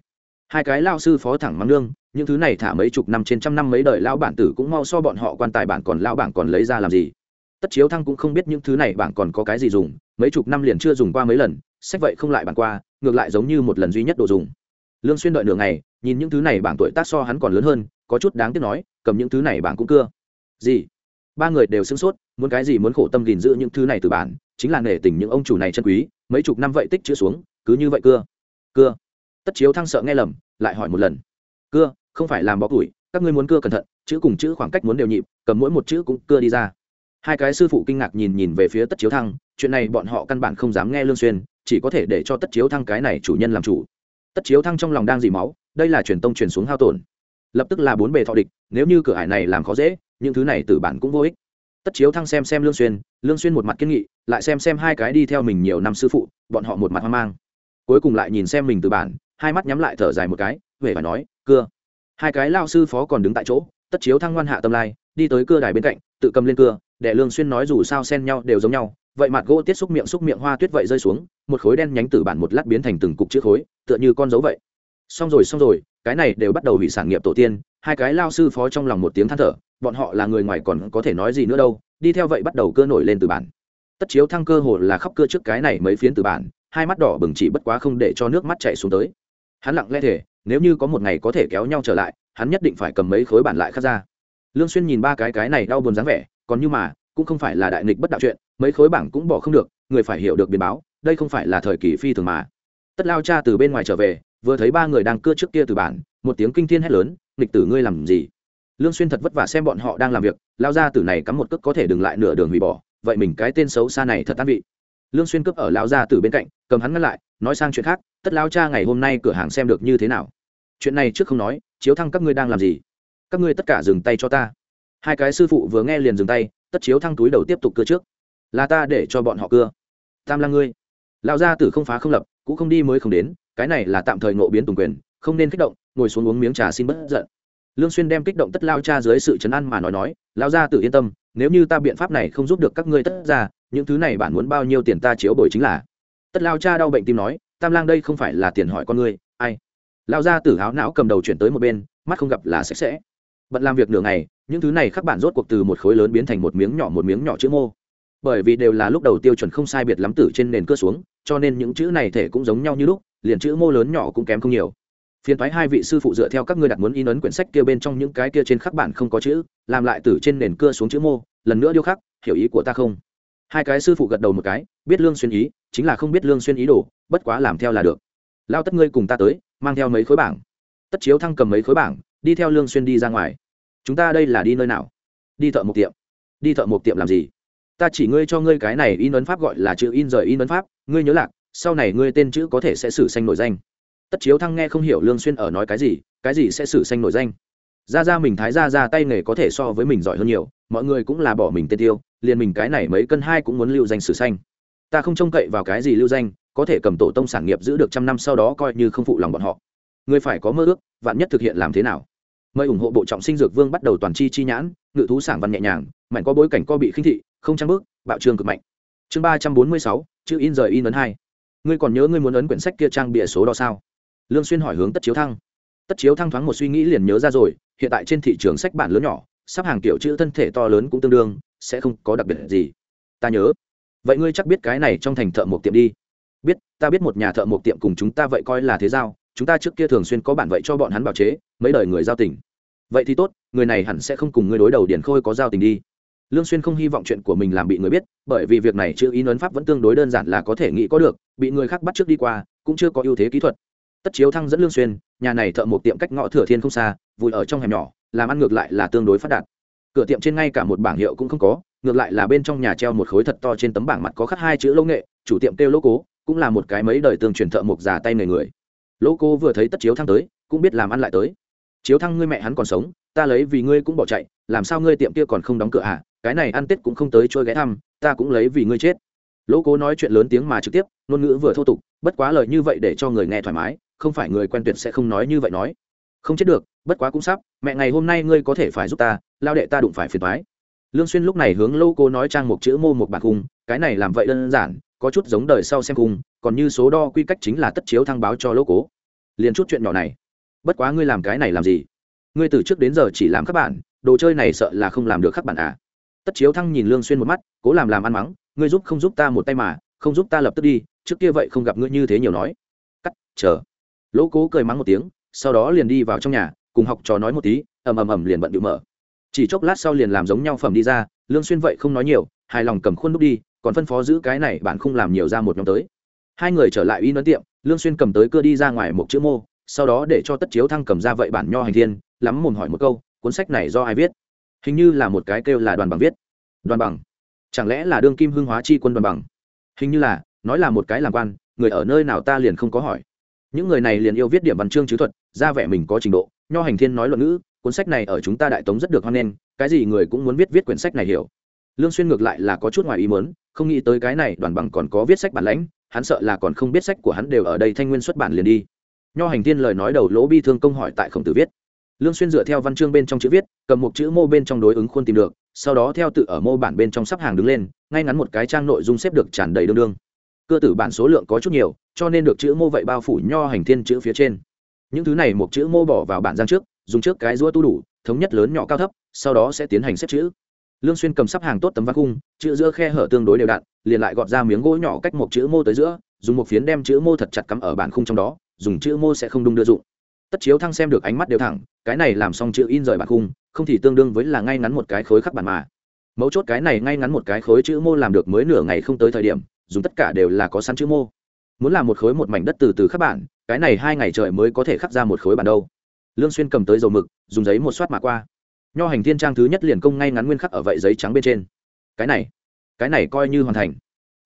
Hai cái lao sư phó thẳng mắng nương, những thứ này thả mấy chục năm trên trăm năm mấy đời lao bản tử cũng mau so bọn họ quan tài bản còn lao bản còn lấy ra làm gì. Tất chiếu thăng cũng không biết những thứ này bản còn có cái gì dùng, mấy chục năm liền chưa dùng qua mấy lần, sách vậy không lại bản qua, ngược lại giống như một lần duy nhất đồ dùng. Lương xuyên đợi nửa ngày, nhìn những thứ này bảng tuổi tác so hắn còn lớn hơn, có chút đáng tiếc nói, cầm những thứ này bảng cũng cưa. Gì? Ba người đều sửng sốt, muốn cái gì muốn khổ tâm gìn giữ những thứ này từ bản, chính là nể tình những ông chủ này chân quý, mấy chục năm vậy tích chữ xuống, cứ như vậy cưa. Cưa. Tất chiếu thăng sợ nghe lầm, lại hỏi một lần. Cưa, không phải làm bó củi, các ngươi muốn cưa cẩn thận, chữ cùng chữ khoảng cách muốn đều nhịp, cầm mỗi một chữ cũng cưa đi ra. Hai cái sư phụ kinh ngạc nhìn nhìn về phía tất chiếu thăng, chuyện này bọn họ căn bản không dám nghe lương xuyên, chỉ có thể để cho tất chiếu thăng cái này chủ nhân làm chủ. Tất chiếu thăng trong lòng đang dì máu, đây là truyền tông truyền xuống hao tổn. Lập tức là bốn bề thọ địch, nếu như cửa ải này làm khó dễ những thứ này từ bản cũng vô ích. Tất chiếu thăng xem xem lương xuyên lương xuyên một mặt kiên nghị, lại xem xem hai cái đi theo mình nhiều năm sư phụ, bọn họ một mặt hoang mang. Cuối cùng lại nhìn xem mình từ bản, hai mắt nhắm lại thở dài một cái về và nói, cưa. Hai cái lao sư phó còn đứng tại chỗ, tất chiếu thăng ngoan hạ tâm lai, đi tới cưa đài bên cạnh, tự cầm lên cưa, để lương xuyên nói dù sao xen nhau đều giống nhau, vậy mặt gỗ tiết xúc miệng xúc miệng hoa tuyết vậy rơi xuống, một khối đen nhánh tử bản một lát biến thành từng cục chữ khối, tựa như con dấu vậy. Xong rồi xong rồi, cái này đều bắt đầu hủy sản nghiệp tổ tiên hai cái lao sư phó trong lòng một tiếng than thở, bọn họ là người ngoài còn có thể nói gì nữa đâu, đi theo vậy bắt đầu cơ nổi lên từ bản. Tất chiếu thăng cơ hồ là khóc cơ trước cái này mấy phiến từ bản, hai mắt đỏ bừng chỉ bất quá không để cho nước mắt chảy xuống tới. Hắn lặng lẽ thể nếu như có một ngày có thể kéo nhau trở lại, hắn nhất định phải cầm mấy khối bản lại khắc ra. Lương xuyên nhìn ba cái cái này đau buồn dáng vẻ, còn như mà, cũng không phải là đại nghịch bất đạo chuyện, mấy khối bảng cũng bỏ không được, người phải hiểu được biến báo, đây không phải là thời kỳ phi thường mà. Tất lao cha từ bên ngoài trở về, vừa thấy ba người đang cưa trước kia từ bản, một tiếng kinh thiên hét lớn nghịch tử ngươi làm gì? Lương xuyên thật vất vả xem bọn họ đang làm việc, lao ra tử này cắm một cước có thể đừng lại nửa đường hủy bỏ, vậy mình cái tên xấu xa này thật tan vị. Lương xuyên cướp ở lao ra tử bên cạnh, cầm hắn ngăn lại, nói sang chuyện khác, tất lao cha ngày hôm nay cửa hàng xem được như thế nào? Chuyện này trước không nói, chiếu thăng các ngươi đang làm gì? Các ngươi tất cả dừng tay cho ta. Hai cái sư phụ vừa nghe liền dừng tay, tất chiếu thăng túi đầu tiếp tục cưa trước. Là ta để cho bọn họ cưa. Tam lang ngươi. Lao gia tử không phá không lập, cũng không đi mới không đến, cái này là tạm thời ngộ biến tùng quyền, không nên kích động ngồi xuống uống miếng trà xin bất giận. Lương xuyên đem kích động tất lao cha dưới sự chấn an mà nói nói lao gia tự yên tâm, nếu như ta biện pháp này không giúp được các ngươi tất ra những thứ này bạn muốn bao nhiêu tiền ta chiếu bồi chính là. Tất lao cha đau bệnh tim nói, tam lang đây không phải là tiền hỏi con ngươi, ai? Lao gia tử háo não cầm đầu chuyển tới một bên, mắt không gặp là sạch sẽ. Bận làm việc nửa ngày, những thứ này các bạn rốt cuộc từ một khối lớn biến thành một miếng nhỏ một miếng nhỏ chữ mô. Bởi vì đều là lúc đầu tiêu chuẩn không sai biệt lắm tử trên nền cơ xuống, cho nên những chữ này thể cũng giống nhau như lúc, liền chữ mô lớn nhỏ cũng kém không nhiều phiền thoái hai vị sư phụ dựa theo các ngươi đặt muốn in ấn quyển sách kia bên trong những cái kia trên khắc bản không có chữ, làm lại từ trên nền cưa xuống chữ mô, lần nữa điêu khắc, hiểu ý của ta không? Hai cái sư phụ gật đầu một cái, biết lương xuyên ý, chính là không biết lương xuyên ý đồ, bất quá làm theo là được. Lao tất ngươi cùng ta tới, mang theo mấy khối bảng. Tất chiếu thăng cầm mấy khối bảng, đi theo lương xuyên đi ra ngoài. Chúng ta đây là đi nơi nào? Đi thợ một tiệm. Đi thợ một tiệm làm gì? Ta chỉ ngươi cho ngươi cái này in ấn pháp gọi là chữ in rời in ấn pháp, ngươi nhớ lạc, sau này ngươi tên chữ có thể sẽ xử xanh nổi danh tất chiếu thăng nghe không hiểu lương xuyên ở nói cái gì cái gì sẽ xử xanh nổi danh? Ra ra mình thái ra ra tay nghề có thể so với mình giỏi hơn nhiều, mọi người cũng là bỏ mình tên tiêu, liền mình cái này mấy cân hai cũng muốn lưu danh sử xanh ta không trông cậy vào cái gì lưu danh, có thể cầm tổ tông sản nghiệp giữ được trăm năm sau đó coi như không phụ lòng bọn họ. Người phải có mơ ước, vạn nhất thực hiện làm thế nào? Mời ủng hộ bộ trọng sinh dược vương bắt đầu toàn chi chi nhãn, ngự thú sảng văn nhẹ nhàng, mạnh có bối cảnh co bị khinh thị, không trang bước, bạo trương cực mạnh. Chương ba trăm bốn mươi sáu, chữ in rời in ấn hai. Ngươi còn nhớ ngươi muốn ấn quyển sách kia trang bìa số đo sao? Lương xuyên hỏi hướng tất chiếu thăng. Tất chiếu thăng thoáng một suy nghĩ liền nhớ ra rồi, hiện tại trên thị trường sách bản lớn nhỏ, sắp hàng kiểu chữ thân thể to lớn cũng tương đương, sẽ không có đặc biệt gì. Ta nhớ. Vậy ngươi chắc biết cái này trong thành thợ một tiệm đi. Biết, ta biết một nhà thợ một tiệm cùng chúng ta vậy coi là thế giao, chúng ta trước kia thường xuyên có bản vậy cho bọn hắn bảo chế, mấy đời người giao tình. Vậy thì tốt, người này hẳn sẽ không cùng ngươi đối đầu điển khôi có giao tình đi. Lương xuyên không hy vọng chuyện của mình làm bị người biết, bởi vì việc này chưa ý ấn pháp vẫn tương đối đơn giản là có thể nghĩ có được, bị người khác bắt trước đi qua, cũng chưa có ưu thế kỹ thuật tất chiếu thăng dẫn lương xuyên, nhà này thợ một tiệm cách ngõ thừa thiên không xa vùi ở trong hẻm nhỏ, làm ăn ngược lại là tương đối phát đạt. Cửa tiệm trên ngay cả một bảng hiệu cũng không có, ngược lại là bên trong nhà treo một khối thật to trên tấm bảng mặt có khắc hai chữ lỗ nghệ, chủ tiệm kêu lỗ cố, cũng là một cái mấy đời tương truyền thợ mộc già tay người người. Lỗ cố vừa thấy tất chiếu thăng tới, cũng biết làm ăn lại tới. Chiếu thăng, ngươi mẹ hắn còn sống, ta lấy vì ngươi cũng bỏ chạy, làm sao ngươi tiệm kia còn không đóng cửa à? Cái này ăn tết cũng không tới trôi ghé thăm, ta cũng lấy vì ngươi chết. Lỗ cố nói chuyện lớn tiếng mà trực tiếp, ngôn ngữ vừa thô tục, bất quá lời như vậy để cho người nghe thoải mái không phải người quen tuyệt sẽ không nói như vậy nói. Không chết được, bất quá cũng sắp, mẹ ngày hôm nay ngươi có thể phải giúp ta, lao đệ ta đụng phải phiền thoái lương xuyên lúc này hướng lô cô nói trang một chữ mô một bạc hùng cái này làm vậy đơn giản, có chút giống đời sau xem cùng còn như số đo quy cách chính là tất chiếu thăng báo cho lô cố liền chút chuyện nhỏ này. Bất quá ngươi làm cái này làm gì? Ngươi từ trước đến giờ chỉ làm các bạn, đồ chơi này sợ là không làm được các bạn à? Tất chiếu thăng nhìn lương xuyên một mắt, cố làm làm ăn mắng, ngươi giúp không giúp ta một tay mà, không giúp ta lập tức đi, trước kia vậy không gặp ngươi như thế nhiều nói. Cắt, chờ lỗ cố cười mắng một tiếng, sau đó liền đi vào trong nhà, cùng học trò nói một tí, ầm ầm ầm liền bận điệu mở. Chỉ chốc lát sau liền làm giống nhau phẩm đi ra, lương xuyên vậy không nói nhiều, hài lòng cầm khuôn đúc đi, còn phân phó giữ cái này bạn không làm nhiều ra một nhóm tới. Hai người trở lại y nấn tiệm, lương xuyên cầm tới cưa đi ra ngoài một chữ mô, sau đó để cho tất chiếu thăng cầm ra vậy bản nho hành thiên, lắm mồm hỏi một câu, cuốn sách này do ai viết? Hình như là một cái kêu là đoàn bằng viết. Đoàn bằng? Chẳng lẽ là đương kim hưng hóa chi quân đoàn bằng? Hình như là, nói là một cái làm quan, người ở nơi nào ta liền không có hỏi những người này liền yêu viết điểm văn chương chứ thuật, ra vẻ mình có trình độ, nho hành thiên nói luận ngữ, cuốn sách này ở chúng ta đại tống rất được hoan nghênh, cái gì người cũng muốn viết viết quyển sách này hiểu. Lương xuyên ngược lại là có chút ngoài ý muốn, không nghĩ tới cái này đoàn bằng còn có viết sách bản lãnh, hắn sợ là còn không biết sách của hắn đều ở đây thanh nguyên xuất bản liền đi. Nho hành thiên lời nói đầu lỗ bi thương công hỏi tại khổng tử viết. Lương xuyên dựa theo văn chương bên trong chữ viết, cầm một chữ mô bên trong đối ứng khuôn tìm được, sau đó theo tự ở mô bản bên trong sắp hàng đứng lên, ngay ngắn một cái trang nội dung xếp được tràn đầy đương đương cơ tử bản số lượng có chút nhiều, cho nên được chữ mô vậy bao phủ nho hành thiên chữ phía trên. Những thứ này một chữ mô bỏ vào bản giang trước, dùng trước cái rũa tu đủ, thống nhất lớn nhỏ cao thấp, sau đó sẽ tiến hành xếp chữ. Lương xuyên cầm sắp hàng tốt tấm văn cung chữ giữa khe hở tương đối đều đặn, liền lại gọt ra miếng gỗ nhỏ cách một chữ mô tới giữa, dùng một phiến đem chữ mô thật chặt cắm ở bản khung trong đó, dùng chữ mô sẽ không đung đưa dụng. Tất chiếu thăng xem được ánh mắt đều thẳng, cái này làm xong chữ in rời bản khung, không thì tương đương với là ngay ngắn một cái khối khắc bản mà. Mấu chốt cái này ngay ngắn một cái khối chữ mô làm được mới nửa ngày không tới thời điểm dùng tất cả đều là có sẵn chữ mô. Muốn làm một khối một mảnh đất từ từ khắc bản, cái này hai ngày trời mới có thể khắc ra một khối bản đâu. Lương xuyên cầm tới dầu mực, dùng giấy một soát mà qua. Nho hành thiên trang thứ nhất liền công ngay ngắn nguyên khắc ở vậy giấy trắng bên trên. Cái này cái này coi như hoàn thành.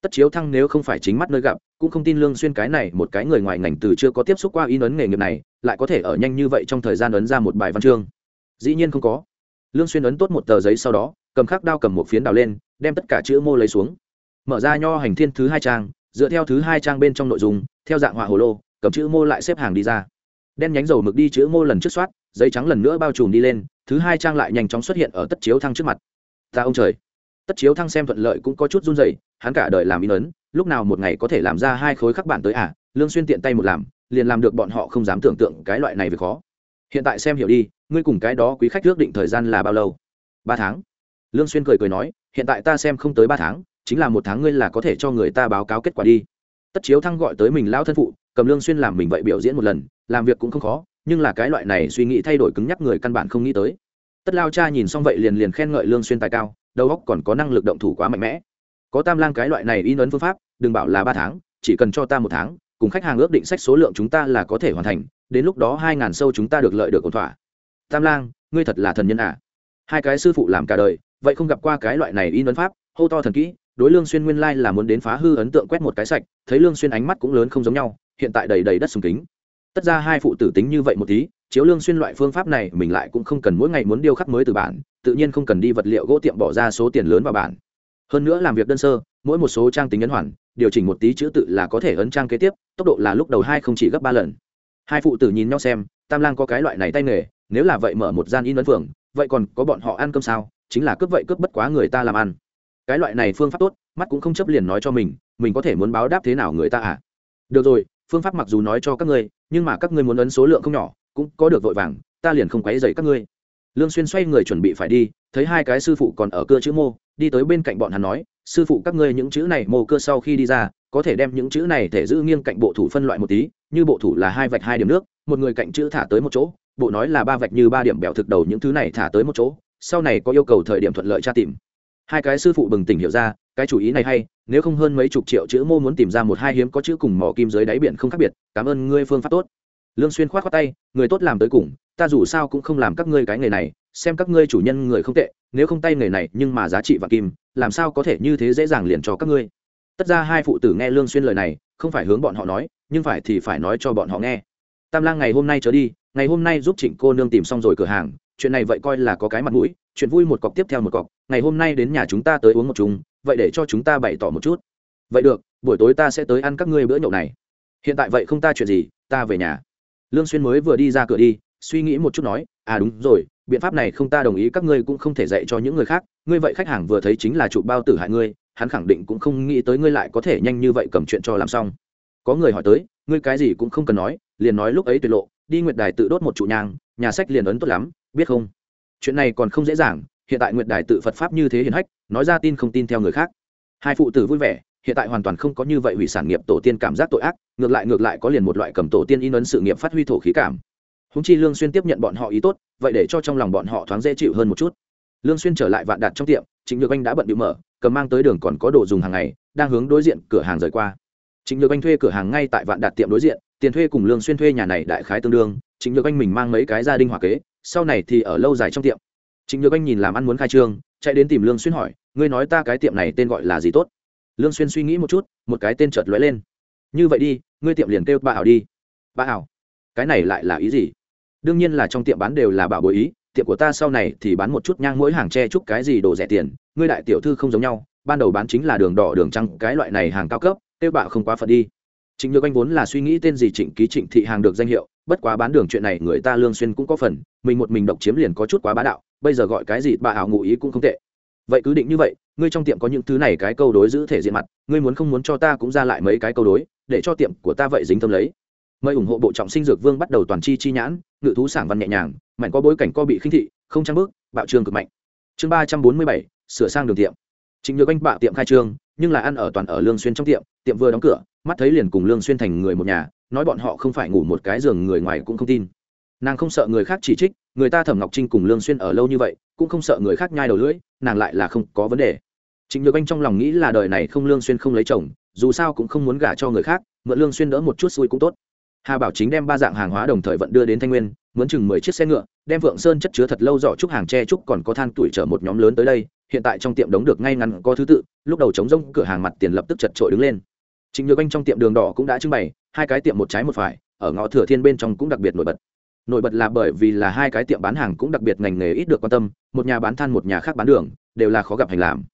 Tất chiếu thăng nếu không phải chính mắt nơi gặp, cũng không tin lương xuyên cái này một cái người ngoài ngành từ chưa có tiếp xúc qua in ấn nghề nghiệp này, lại có thể ở nhanh như vậy trong thời gian ấn ra một bài văn chương. Dĩ nhiên không có. Lương xuyên ấn tốt một tờ giấy sau đó, cầm khắc đao cầm một phiến đào lên, đem tất cả chữ mô lấy xuống mở ra nho hành thiên thứ hai trang, dựa theo thứ hai trang bên trong nội dung, theo dạng họa hồ lô, cầm chữ mô lại xếp hàng đi ra. Đen nhánh dầu mực đi chữ mô lần trước soát, giấy trắng lần nữa bao trùm đi lên, thứ hai trang lại nhanh chóng xuất hiện ở tất chiếu thăng trước mặt. Ta ông trời. Tất chiếu thăng xem thuận lợi cũng có chút run rẩy, hắn cả đời làm in ấn, lúc nào một ngày có thể làm ra hai khối khắc bản tới à lương xuyên tiện tay một làm, liền làm được bọn họ không dám tưởng tượng cái loại này việc khó. Hiện tại xem hiểu đi, ngươi cùng cái đó quý khách ước định thời gian là bao lâu? Ba tháng. Lương xuyên cười cười nói, hiện tại ta xem không tới ba tháng chính là một tháng ngươi là có thể cho người ta báo cáo kết quả đi. Tất chiếu thăng gọi tới mình lao thân phụ, cầm lương xuyên làm mình vậy biểu diễn một lần, làm việc cũng không khó, nhưng là cái loại này suy nghĩ thay đổi cứng nhắc người căn bản không nghĩ tới. Tất lao cha nhìn xong vậy liền liền khen ngợi lương xuyên tài cao, đầu óc còn có năng lực động thủ quá mạnh mẽ. Có tam lang cái loại này in ấn phương pháp, đừng bảo là ba tháng, chỉ cần cho ta một tháng, cùng khách hàng ước định sách số lượng chúng ta là có thể hoàn thành, đến lúc đó hai ngàn sâu chúng ta được lợi được ổn thỏa. Tam lang, ngươi thật là thần nhân à? Hai cái sư phụ làm cả đời, vậy không gặp qua cái loại này in ấn pháp, hô to thần kỹ đối lương xuyên nguyên lai là muốn đến phá hư ấn tượng quét một cái sạch, thấy lương xuyên ánh mắt cũng lớn không giống nhau, hiện tại đầy đầy đất sùng kính. Tất ra hai phụ tử tính như vậy một tí, chiếu lương xuyên loại phương pháp này, mình lại cũng không cần mỗi ngày muốn điêu khắc mới từ bản, tự nhiên không cần đi vật liệu gỗ tiệm bỏ ra số tiền lớn vào bản. Hơn nữa làm việc đơn sơ, mỗi một số trang tính ấn hoàn, điều chỉnh một tí chữ tự là có thể ấn trang kế tiếp, tốc độ là lúc đầu hai không chỉ gấp ba lần. Hai phụ tử nhìn nhau xem, tam lang có cái loại này tay nghề, nếu là vậy mở một gian in ấn phường, vậy còn có bọn họ ăn cơm sao? Chính là cướp vậy cướp bất quá người ta làm ăn cái loại này phương pháp tốt, mắt cũng không chấp liền nói cho mình mình có thể muốn báo đáp thế nào người ta à? Được rồi, phương pháp mặc dù nói cho các ngươi, nhưng mà các ngươi muốn ấn số lượng không nhỏ, cũng có được vội vàng, ta liền không quấy dày các ngươi. Lương xuyên xoay người chuẩn bị phải đi, thấy hai cái sư phụ còn ở cơ chữ mô, đi tới bên cạnh bọn hắn nói, sư phụ, các ngươi những chữ này mô cơ sau khi đi ra, có thể đem những chữ này thể giữ nghiêng cạnh bộ thủ phân loại một tí, như bộ thủ là hai vạch hai điểm nước, một người cạnh chữ thả tới một chỗ, bộ nói là ba vạch như ba điểm bẹo thực đầu những thứ này thả tới một chỗ, sau này có yêu cầu thời điểm thuận lợi tra tìm hai cái sư phụ bừng tỉnh hiểu ra, cái chủ ý này hay, nếu không hơn mấy chục triệu chữ mô muốn tìm ra một hai hiếm có chữ cùng mỏ kim dưới đáy biển không khác biệt, cảm ơn ngươi phương pháp tốt. Lương xuyên khoát khoát tay, người tốt làm tới cùng, ta dù sao cũng không làm các ngươi cái nghề này, xem các ngươi chủ nhân người không tệ, nếu không tay nghề này nhưng mà giá trị và kim, làm sao có thể như thế dễ dàng liền cho các ngươi. Tất ra hai phụ tử nghe lương xuyên lời này, không phải hướng bọn họ nói, nhưng phải thì phải nói cho bọn họ nghe. Tam lang ngày hôm nay trở đi, ngày hôm nay giúp trịnh cô nương tìm xong rồi cửa hàng chuyện này vậy coi là có cái mặt mũi, chuyện vui một cọc tiếp theo một cọc, ngày hôm nay đến nhà chúng ta tới uống một chung, vậy để cho chúng ta bày tỏ một chút. Vậy được, buổi tối ta sẽ tới ăn các ngươi bữa nhậu này. Hiện tại vậy không ta chuyện gì, ta về nhà. Lương xuyên mới vừa đi ra cửa đi, suy nghĩ một chút nói à đúng rồi, biện pháp này không ta đồng ý, các ngươi cũng không thể dạy cho những người khác, ngươi vậy khách hàng vừa thấy chính là trụ bao tử hại ngươi, hắn khẳng định cũng không nghĩ tới ngươi lại có thể nhanh như vậy cầm chuyện cho làm xong. Có người hỏi tới, ngươi cái gì cũng không cần nói, liền nói lúc ấy tuyệt lộ, đi nguyệt đài tự đốt một trụ nhang, nhà sách liền ấn tốt lắm biết không? Chuyện này còn không dễ dàng, hiện tại nguyệt đài tự phật pháp như thế hiền hách, nói ra tin không tin theo người khác. Hai phụ tử vui vẻ, hiện tại hoàn toàn không có như vậy hủy sản nghiệp tổ tiên cảm giác tội ác, ngược lại ngược lại có liền một loại cầm tổ tiên in ấn sự nghiệp phát huy thổ khí cảm. Húng chi lương xuyên tiếp nhận bọn họ ý tốt, vậy để cho trong lòng bọn họ thoáng dễ chịu hơn một chút. Lương xuyên trở lại vạn đạt trong tiệm, trịnh nhược anh đã bận bị mở, cầm mang tới đường còn có đồ dùng hàng ngày, đang hướng đối diện cửa hàng rời qua. Chính nhược anh thuê cửa hàng ngay tại vạn đạt tiệm đối diện, tiền thuê cùng lương xuyên thuê nhà này đại khái tương đương chính nhược anh mình mang mấy cái gia đình hòa kế sau này thì ở lâu dài trong tiệm. Chính nhược anh nhìn làm ăn muốn khai trương chạy đến tìm lương xuyên hỏi ngươi nói ta cái tiệm này tên gọi là gì tốt? Lương xuyên suy nghĩ một chút một cái tên chợt lóe lên. Như vậy đi ngươi tiệm liền kêu bà hảo đi. Bà hảo cái này lại là ý gì? Đương nhiên là trong tiệm bán đều là bảo bối ý tiệm của ta sau này thì bán một chút nhang mỗi hàng tre chút cái gì đồ rẻ tiền ngươi đại tiểu thư không giống nhau ban đầu bán chính là đường đỏ đường trắng cái loại này hàng cao cấp tiêu bạo không quá phận đi. Trịnh Nhược Anh vốn là suy nghĩ tên gì Trịnh Ký Trịnh Thị hàng được danh hiệu, bất quá bán đường chuyện này người ta lương xuyên cũng có phần, mình một mình độc chiếm liền có chút quá bá đạo, bây giờ gọi cái gì bà ảo ngụ ý cũng không tệ. Vậy cứ định như vậy, ngươi trong tiệm có những thứ này cái câu đối giữ thể diện mặt, ngươi muốn không muốn cho ta cũng ra lại mấy cái câu đối, để cho tiệm của ta vậy dính tâm lấy. Mời ủng hộ bộ trọng sinh dược vương bắt đầu toàn chi chi nhãn, ngự thú sảng văn nhẹ nhàng, mạnh có bối cảnh co bị khinh thị, không trang bước, bạo trường cực mạnh. Chương ba trăm bốn mươi bảy sửa sang đường tiệm. chính Nhược Anh bạ tiệm khai trương, nhưng là ăn ở toàn ở lương xuyên trong tiệm, tiệm vừa đóng cửa, mắt thấy liền cùng lương xuyên thành người một nhà nói bọn họ không phải ngủ một cái giường người ngoài cũng không tin. Nàng không sợ người khác chỉ trích người ta thẩm ngọc trinh cùng lương xuyên ở lâu như vậy cũng không sợ người khác nhai đầu lưỡi nàng lại là không có vấn đề. Trịnh nhược anh trong lòng nghĩ là đời này không lương xuyên không lấy chồng dù sao cũng không muốn gả cho người khác mượn lương xuyên đỡ một chút xui cũng tốt. Hà bảo chính đem ba dạng hàng hóa đồng thời vận đưa đến thanh nguyên muốn chừng mười chiếc xe ngựa đem vượng sơn chất chứa thật lâu giỏ trúc hàng tre trúc còn có than tuổi chở một nhóm lớn tới đây hiện tại trong tiệm đống được ngay ngắn có thứ tự lúc đầu chống rông cửa hàng mặt tiền lập tức chật trội đứng lên. Trịnh Nhược Anh trong tiệm đường đỏ cũng đã trưng bày, hai cái tiệm một trái một phải, ở ngõ Thừa Thiên bên trong cũng đặc biệt nổi bật. Nổi bật là bởi vì là hai cái tiệm bán hàng cũng đặc biệt ngành nghề ít được quan tâm, một nhà bán than một nhà khác bán đường, đều là khó gặp hành làm.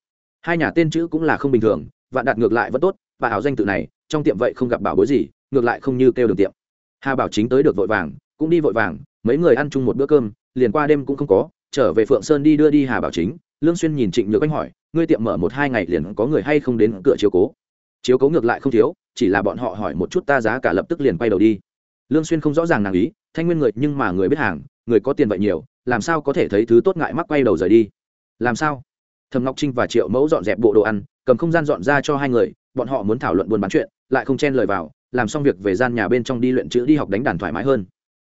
Hai nhà tên chữ cũng là không bình thường, vạn đạt ngược lại vẫn tốt, và ảo danh tự này, trong tiệm vậy không gặp bảo bối gì, ngược lại không như kêu đường tiệm. Hà Bảo chính tới được vội vàng, cũng đi vội vàng, mấy người ăn chung một bữa cơm, liền qua đêm cũng không có, trở về Phượng Sơn đi đưa đi Hà Bảo chính, Lương Xuyên nhìn Trịnh Nhược Anh hỏi, ngươi tiệm mở một hai ngày liền có người hay không đến cửa chiếu cố? chiếu cố ngược lại không thiếu chỉ là bọn họ hỏi một chút ta giá cả lập tức liền quay đầu đi. Lương xuyên không rõ ràng nàng ý, thanh nguyên người, nhưng mà người biết hàng, người có tiền vậy nhiều, làm sao có thể thấy thứ tốt ngại mắc quay đầu rời đi? Làm sao? Thẩm ngọc trinh và triệu mẫu dọn dẹp bộ đồ ăn, cầm không gian dọn ra cho hai người, bọn họ muốn thảo luận buôn bán chuyện, lại không chen lời vào, làm xong việc về gian nhà bên trong đi luyện chữ đi học đánh đàn thoải mái hơn.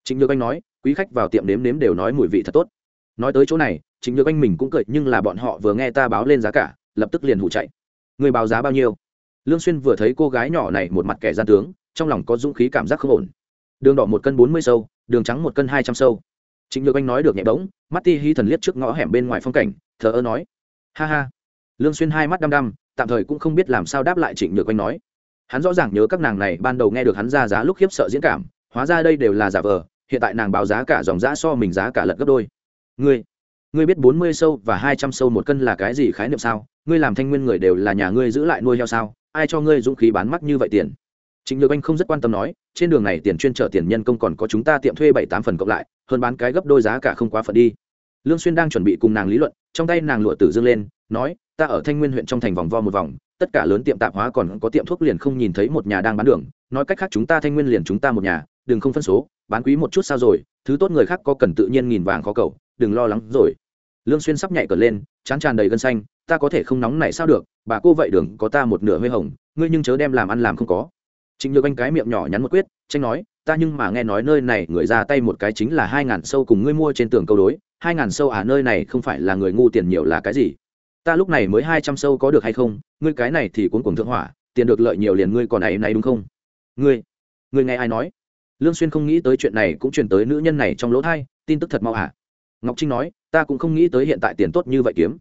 Trịnh nhược anh nói, quý khách vào tiệm nếm nếm đều nói mùi vị thật tốt. Nói tới chỗ này, trịnh nhược anh mình cũng cười, nhưng là bọn họ vừa nghe ta báo lên giá cả, lập tức liền hụ chạy. Người báo giá bao nhiêu? Lương xuyên vừa thấy cô gái nhỏ này một mặt kẻ gian tướng, trong lòng có dũng khí cảm giác không ổn. Đường đỏ một cân bốn mươi sâu, đường trắng một cân hai trăm sâu. Trịnh nhược anh nói được nhẹ bỗng, mắt ti hi thần liếc trước ngõ hẻm bên ngoài phong cảnh, thờ ơ nói, ha ha. Lương xuyên hai mắt đăm đăm, tạm thời cũng không biết làm sao đáp lại trịnh nhược anh nói. Hắn rõ ràng nhớ các nàng này ban đầu nghe được hắn ra giá lúc khiếp sợ diễn cảm, hóa ra đây đều là giả vờ, hiện tại nàng báo giá cả dòng giá so mình giá cả lật gấp đôi. Ngươi ngươi biết bốn mươi sâu và hai trăm sâu một cân là cái gì khái niệm sao? Ngươi làm thanh nguyên người đều là nhà ngươi giữ lại nuôi heo sao? Ai cho ngươi dũng khí bán mắc như vậy tiền Chính Nhược Anh không rất quan tâm nói, trên đường này tiền chuyên trở tiền nhân công còn có chúng ta tiệm thuê bảy tám phần cộng lại, hơn bán cái gấp đôi giá cả không quá phận đi. Lương Xuyên đang chuẩn bị cùng nàng lý luận, trong tay nàng lụa tử dương lên, nói, ta ở Thanh Nguyên huyện trong thành vòng vo một vòng, tất cả lớn tiệm tạp hóa còn có tiệm thuốc liền không nhìn thấy một nhà đang bán đường, nói cách khác chúng ta Thanh Nguyên liền chúng ta một nhà, đừng không phân số, bán quý một chút sao rồi, thứ tốt người khác có cần tự nhiên nghìn vàng khó cầu, đừng lo lắng rồi. Lương Xuyên sắp nhảy cờ lên, chán tràn đầy gân xanh, ta có thể không nóng này sao được, bà cô vậy đường có ta một nửa hơi hồng, ngươi nhưng chớ đem làm ăn làm không có. Trịnh nhược anh cái miệng nhỏ nhắn một quyết tranh nói ta nhưng mà nghe nói nơi này người ra tay một cái chính là hai ngàn sâu cùng ngươi mua trên tường câu đối hai ngàn sâu à nơi này không phải là người ngu tiền nhiều là cái gì? Ta lúc này mới hai trăm sâu có được hay không? Ngươi cái này thì cuốn cùng thượng hỏa tiền được lợi nhiều liền ngươi còn này này đúng không? Ngươi ngươi nghe ai nói? Lương xuyên không nghĩ tới chuyện này cũng truyền tới nữ nhân này trong lỗ thay tin tức thật mau à? Ngọc trinh nói ta cũng không nghĩ tới hiện tại tiền tốt như vậy kiếm.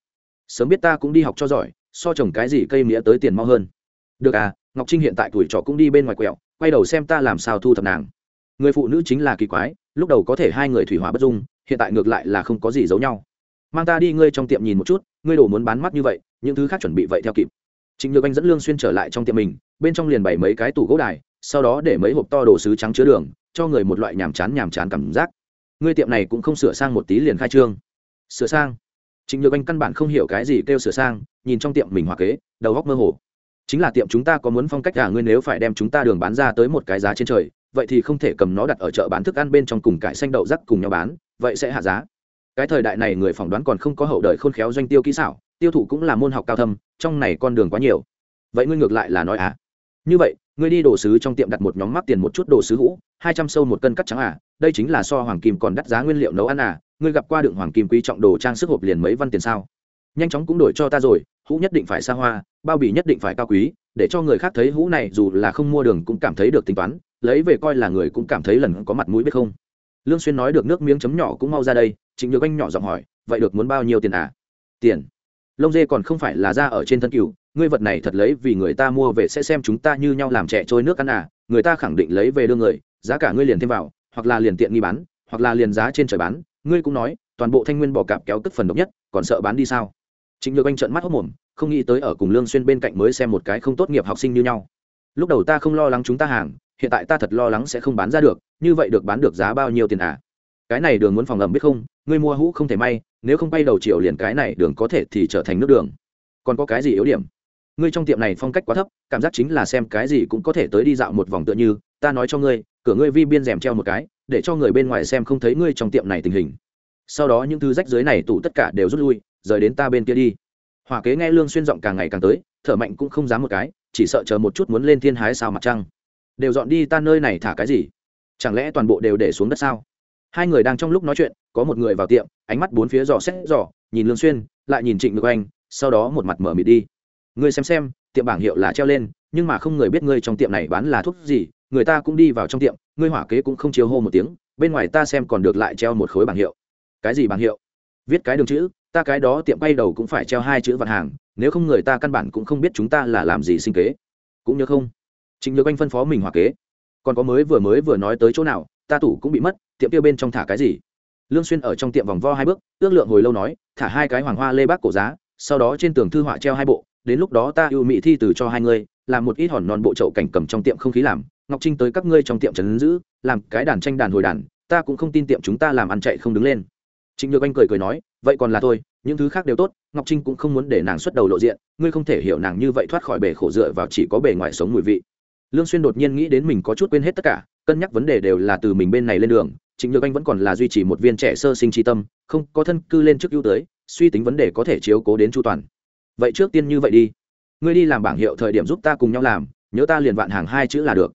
Sớm biết ta cũng đi học cho giỏi so trồng cái gì cây mía tới tiền mau hơn. Được à ngọc trinh hiện tại tuổi trọ cũng đi bên ngoài quẹo, quay đầu xem ta làm sao thu thập nàng. Người phụ nữ chính là kỳ quái, lúc đầu có thể hai người thủy hóa bất dung, hiện tại ngược lại là không có gì giấu nhau. Mang ta đi ngươi trong tiệm nhìn một chút, ngươi đồ muốn bán mắt như vậy, những thứ khác chuẩn bị vậy theo kịp. Trịnh nhược anh dẫn lương xuyên trở lại trong tiệm mình, bên trong liền bày mấy cái tủ gỗ đài, sau đó để mấy hộp to đồ sứ trắng chứa đường, cho người một loại nhàm chán nhàm chán cảm giác. Ngươi tiệm này cũng không sửa sang một tí liền khai trương. Sửa sang? Trịnh nhược anh căn bản không hiểu cái gì kêu sửa sang nhìn trong tiệm mình hoa kế, đầu góc mơ hồ. Chính là tiệm chúng ta có muốn phong cách cả ngươi nếu phải đem chúng ta đường bán ra tới một cái giá trên trời, vậy thì không thể cầm nó đặt ở chợ bán thức ăn bên trong cùng cải xanh đậu rắc cùng nhau bán, vậy sẽ hạ giá. Cái thời đại này người phỏng đoán còn không có hậu đời khôn khéo doanh tiêu kỹ xảo, tiêu thụ cũng là môn học cao thâm, trong này con đường quá nhiều. Vậy ngươi ngược lại là nói à? Như vậy, ngươi đi đồ sứ trong tiệm đặt một nhóm mắc tiền một chút đồ sứ hũ, hai trăm sâu một cân cắt trắng à? Đây chính là so hoàng kim còn đắt giá nguyên liệu nấu ăn à? Ngươi gặp qua đựng hoàng kim quý trọng đồ trang sức hộp liền mấy văn tiền sao? Nhanh chóng cũng đổi cho ta rồi, hũ nhất định phải xa hoa, bao bì nhất định phải cao quý, để cho người khác thấy hũ này dù là không mua đường cũng cảm thấy được tính toán, lấy về coi là người cũng cảm thấy lần có mặt mũi biết không? Lương xuyên nói được nước miếng chấm nhỏ cũng mau ra đây, trịnh nhược anh nhỏ giọng hỏi, vậy được muốn bao nhiêu tiền à? Tiền. Lông dê còn không phải là ra ở trên thân cừu, ngươi vật này thật lấy vì người ta mua về sẽ xem chúng ta như nhau làm trẻ trôi nước ăn à người ta khẳng định lấy về đưa người, giá cả ngươi liền thêm vào, hoặc là liền tiện nghi bán, hoặc là liền giá trên trời bán, ngươi cũng nói, toàn bộ thanh nguyên bỏ cạp kéo tức phần độc nhất, còn sợ bán đi sao? Trịnh nhược anh trợn mắt hốt mồm, không nghĩ tới ở cùng lương xuyên bên cạnh mới xem một cái không tốt nghiệp học sinh như nhau. Lúc đầu ta không lo lắng chúng ta hàng, hiện tại ta thật lo lắng sẽ không bán ra được, như vậy được bán được giá bao nhiêu tiền à? Cái này đường muốn phòng ẩm biết không ngươi mua hũ không thể may, nếu không bay đầu triệu liền cái này đường có thể thì trở thành nước đường. Còn có cái gì yếu điểm? Ngươi trong tiệm này phong cách quá thấp, cảm giác chính là xem cái gì cũng có thể tới đi dạo một vòng tựa như, ta nói cho ngươi, cửa ngươi vi biên rèm treo một cái, để cho người bên ngoài xem không thấy ngươi trong tiệm này tình hình sau đó những thứ rách dưới này tụ tất cả đều rút lui, rời đến ta bên kia đi. Hỏa kế nghe lương xuyên giọng càng ngày càng tới, thở mạnh cũng không dám một cái, chỉ sợ chờ một chút muốn lên thiên hái sao mặt trăng. Đều dọn đi ta nơi này thả cái gì? Chẳng lẽ toàn bộ đều để xuống đất sao? Hai người đang trong lúc nói chuyện, có một người vào tiệm, ánh mắt bốn phía dò xét dò, nhìn lương xuyên, lại nhìn trịnh ngược anh, sau đó một mặt mở mịt đi. Ngươi xem xem, tiệm bảng hiệu là treo lên, nhưng mà không người biết ngươi trong tiệm này bán là thuốc gì, người ta cũng đi vào trong tiệm, ngươi hỏa kế cũng không chiếu hô một tiếng, bên ngoài ta xem còn được lại treo một khối bảng hiệu cái gì bảng hiệu? Viết cái đường chữ, ta cái đó tiệm bay đầu cũng phải treo hai chữ vạn hàng, nếu không người ta căn bản cũng không biết chúng ta là làm gì sinh kế. Cũng nhớ không? Trịnh nhược anh phân phó mình hòa kế. Còn có mới vừa mới vừa nói tới chỗ nào, ta tủ cũng bị mất, tiệm kia bên trong thả cái gì? Lương xuyên ở trong tiệm vòng vo hai bước, ước lượng hồi lâu nói, thả hai cái hoàng hoa lê bác cổ giá, sau đó trên tường thư họa treo hai bộ, đến lúc đó ta ưu mỹ thi từ cho hai người, làm một ít hòn non bộ chậu cảnh cầm trong tiệm không khí làm, ngọc trinh tới các ngươi trong tiệm trấn giữ, làm cái đàn tranh đàn hồi đàn, ta cũng không tin tiệm chúng ta làm ăn chạy không đứng lên trịnh nhược anh cười cười nói, vậy còn là thôi những thứ khác đều tốt, ngọc trinh cũng không muốn để nàng xuất đầu lộ diện, ngươi không thể hiểu nàng như vậy thoát khỏi bể khổ dựa vào chỉ có bề ngoài sống mùi vị. Lương xuyên đột nhiên nghĩ đến mình có chút quên hết tất cả, cân nhắc vấn đề đều là từ mình bên này lên đường, trịnh nhược anh vẫn còn là duy trì một viên trẻ sơ sinh tri tâm, không có thân cư lên trước ưu tới, suy tính vấn đề có thể chiếu cố đến chu toàn. Vậy trước tiên như vậy đi. Ngươi đi làm bảng hiệu thời điểm giúp ta cùng nhau làm, nhớ ta liền vạn hàng hai chữ là được.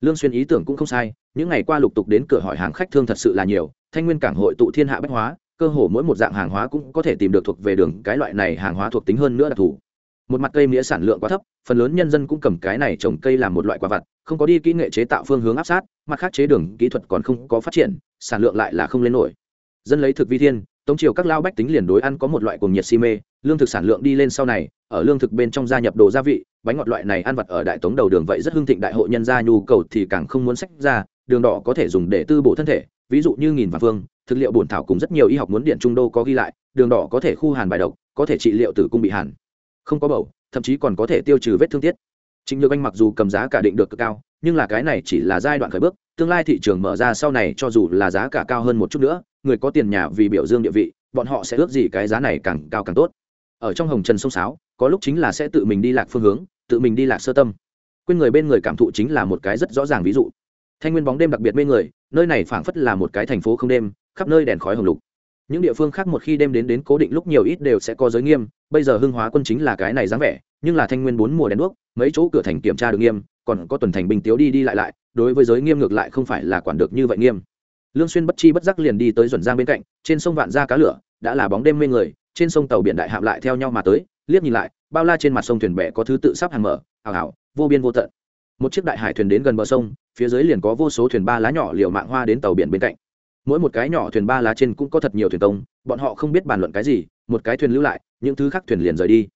Lương xuyên ý tưởng cũng không sai, những ngày qua lục tục đến cửa hỏi hàng khách thương thật sự là nhiều, thanh nguyên cảng hội tụ thiên hạ bách hóa cơ hồ mỗi một dạng hàng hóa cũng có thể tìm được thuộc về đường, cái loại này hàng hóa thuộc tính hơn nữa đặc thù. Một mặt cây mía sản lượng quá thấp, phần lớn nhân dân cũng cầm cái này trồng cây làm một loại quả vặt, không có đi kỹ nghệ chế tạo phương hướng áp sát, mặt khác chế đường, kỹ thuật còn không có phát triển, sản lượng lại là không lên nổi. Dân lấy thực vi thiên, tống triều các lao bách tính liền đối ăn có một loại cuồng nhiệt si mê, lương thực sản lượng đi lên sau này, ở lương thực bên trong gia nhập đồ gia vị, bánh ngọt loại này ăn vặt ở đại tống đầu đường vậy rất hưng thịnh đại hội nhân gia nhu cầu thì càng không muốn sách ra đường đỏ có thể dùng để tư bổ thân thể ví dụ như nghìn và phương thực liệu bổn thảo cùng rất nhiều y học muốn điện trung đô có ghi lại đường đỏ có thể khu hàn bài độc có thể trị liệu tử cung bị hàn không có bầu thậm chí còn có thể tiêu trừ vết thương tiết Trịnh Nhược Anh mặc dù cầm giá cả định được cực cao, nhưng là cái này chỉ là giai đoạn khởi bước, tương lai thị trường mở ra sau này cho dù là giá cả cao hơn một chút nữa, người có tiền nhà vì biểu dương địa vị, bọn họ sẽ ước gì cái giá này càng cao càng tốt. Ở trong hồng trần sông sáo, có lúc chính là sẽ tự mình đi lạc phương hướng, tự mình đi lạc sơ tâm. Quên người bên người cảm thụ chính là một cái rất rõ ràng ví dụ. Thanh nguyên bóng đêm đặc biệt mê người, nơi này phảng phất là một cái thành phố không đêm, khắp nơi đèn khói hồng lục. Những địa phương khác một khi đêm đến đến cố định lúc nhiều ít đều sẽ có giới nghiêm, bây giờ hưng hóa quân chính là cái này dáng vẻ, nhưng là thanh nguyên bốn mùa đèn đuốc mấy chỗ cửa thành kiểm tra được nghiêm còn có tuần thành bình tiếu đi đi lại lại đối với giới nghiêm ngược lại không phải là quản được như vậy nghiêm lương xuyên bất chi bất giác liền đi tới duẩn giang bên cạnh trên sông vạn gia cá lửa đã là bóng đêm mê người trên sông tàu biển đại hạm lại theo nhau mà tới liếc nhìn lại bao la trên mặt sông thuyền bè có thứ tự sắp hàng mở hào hào vô biên vô tận một chiếc đại hải thuyền đến gần bờ sông, phía dưới liền có vô số thuyền ba lá nhỏ liều mạng hoa đến tàu biển bên cạnh. Mỗi một cái nhỏ thuyền ba lá trên cũng có thật nhiều thuyền công, bọn họ không biết bàn luận cái gì, một cái thuyền lưu lại, những thứ khác thuyền liền rời đi.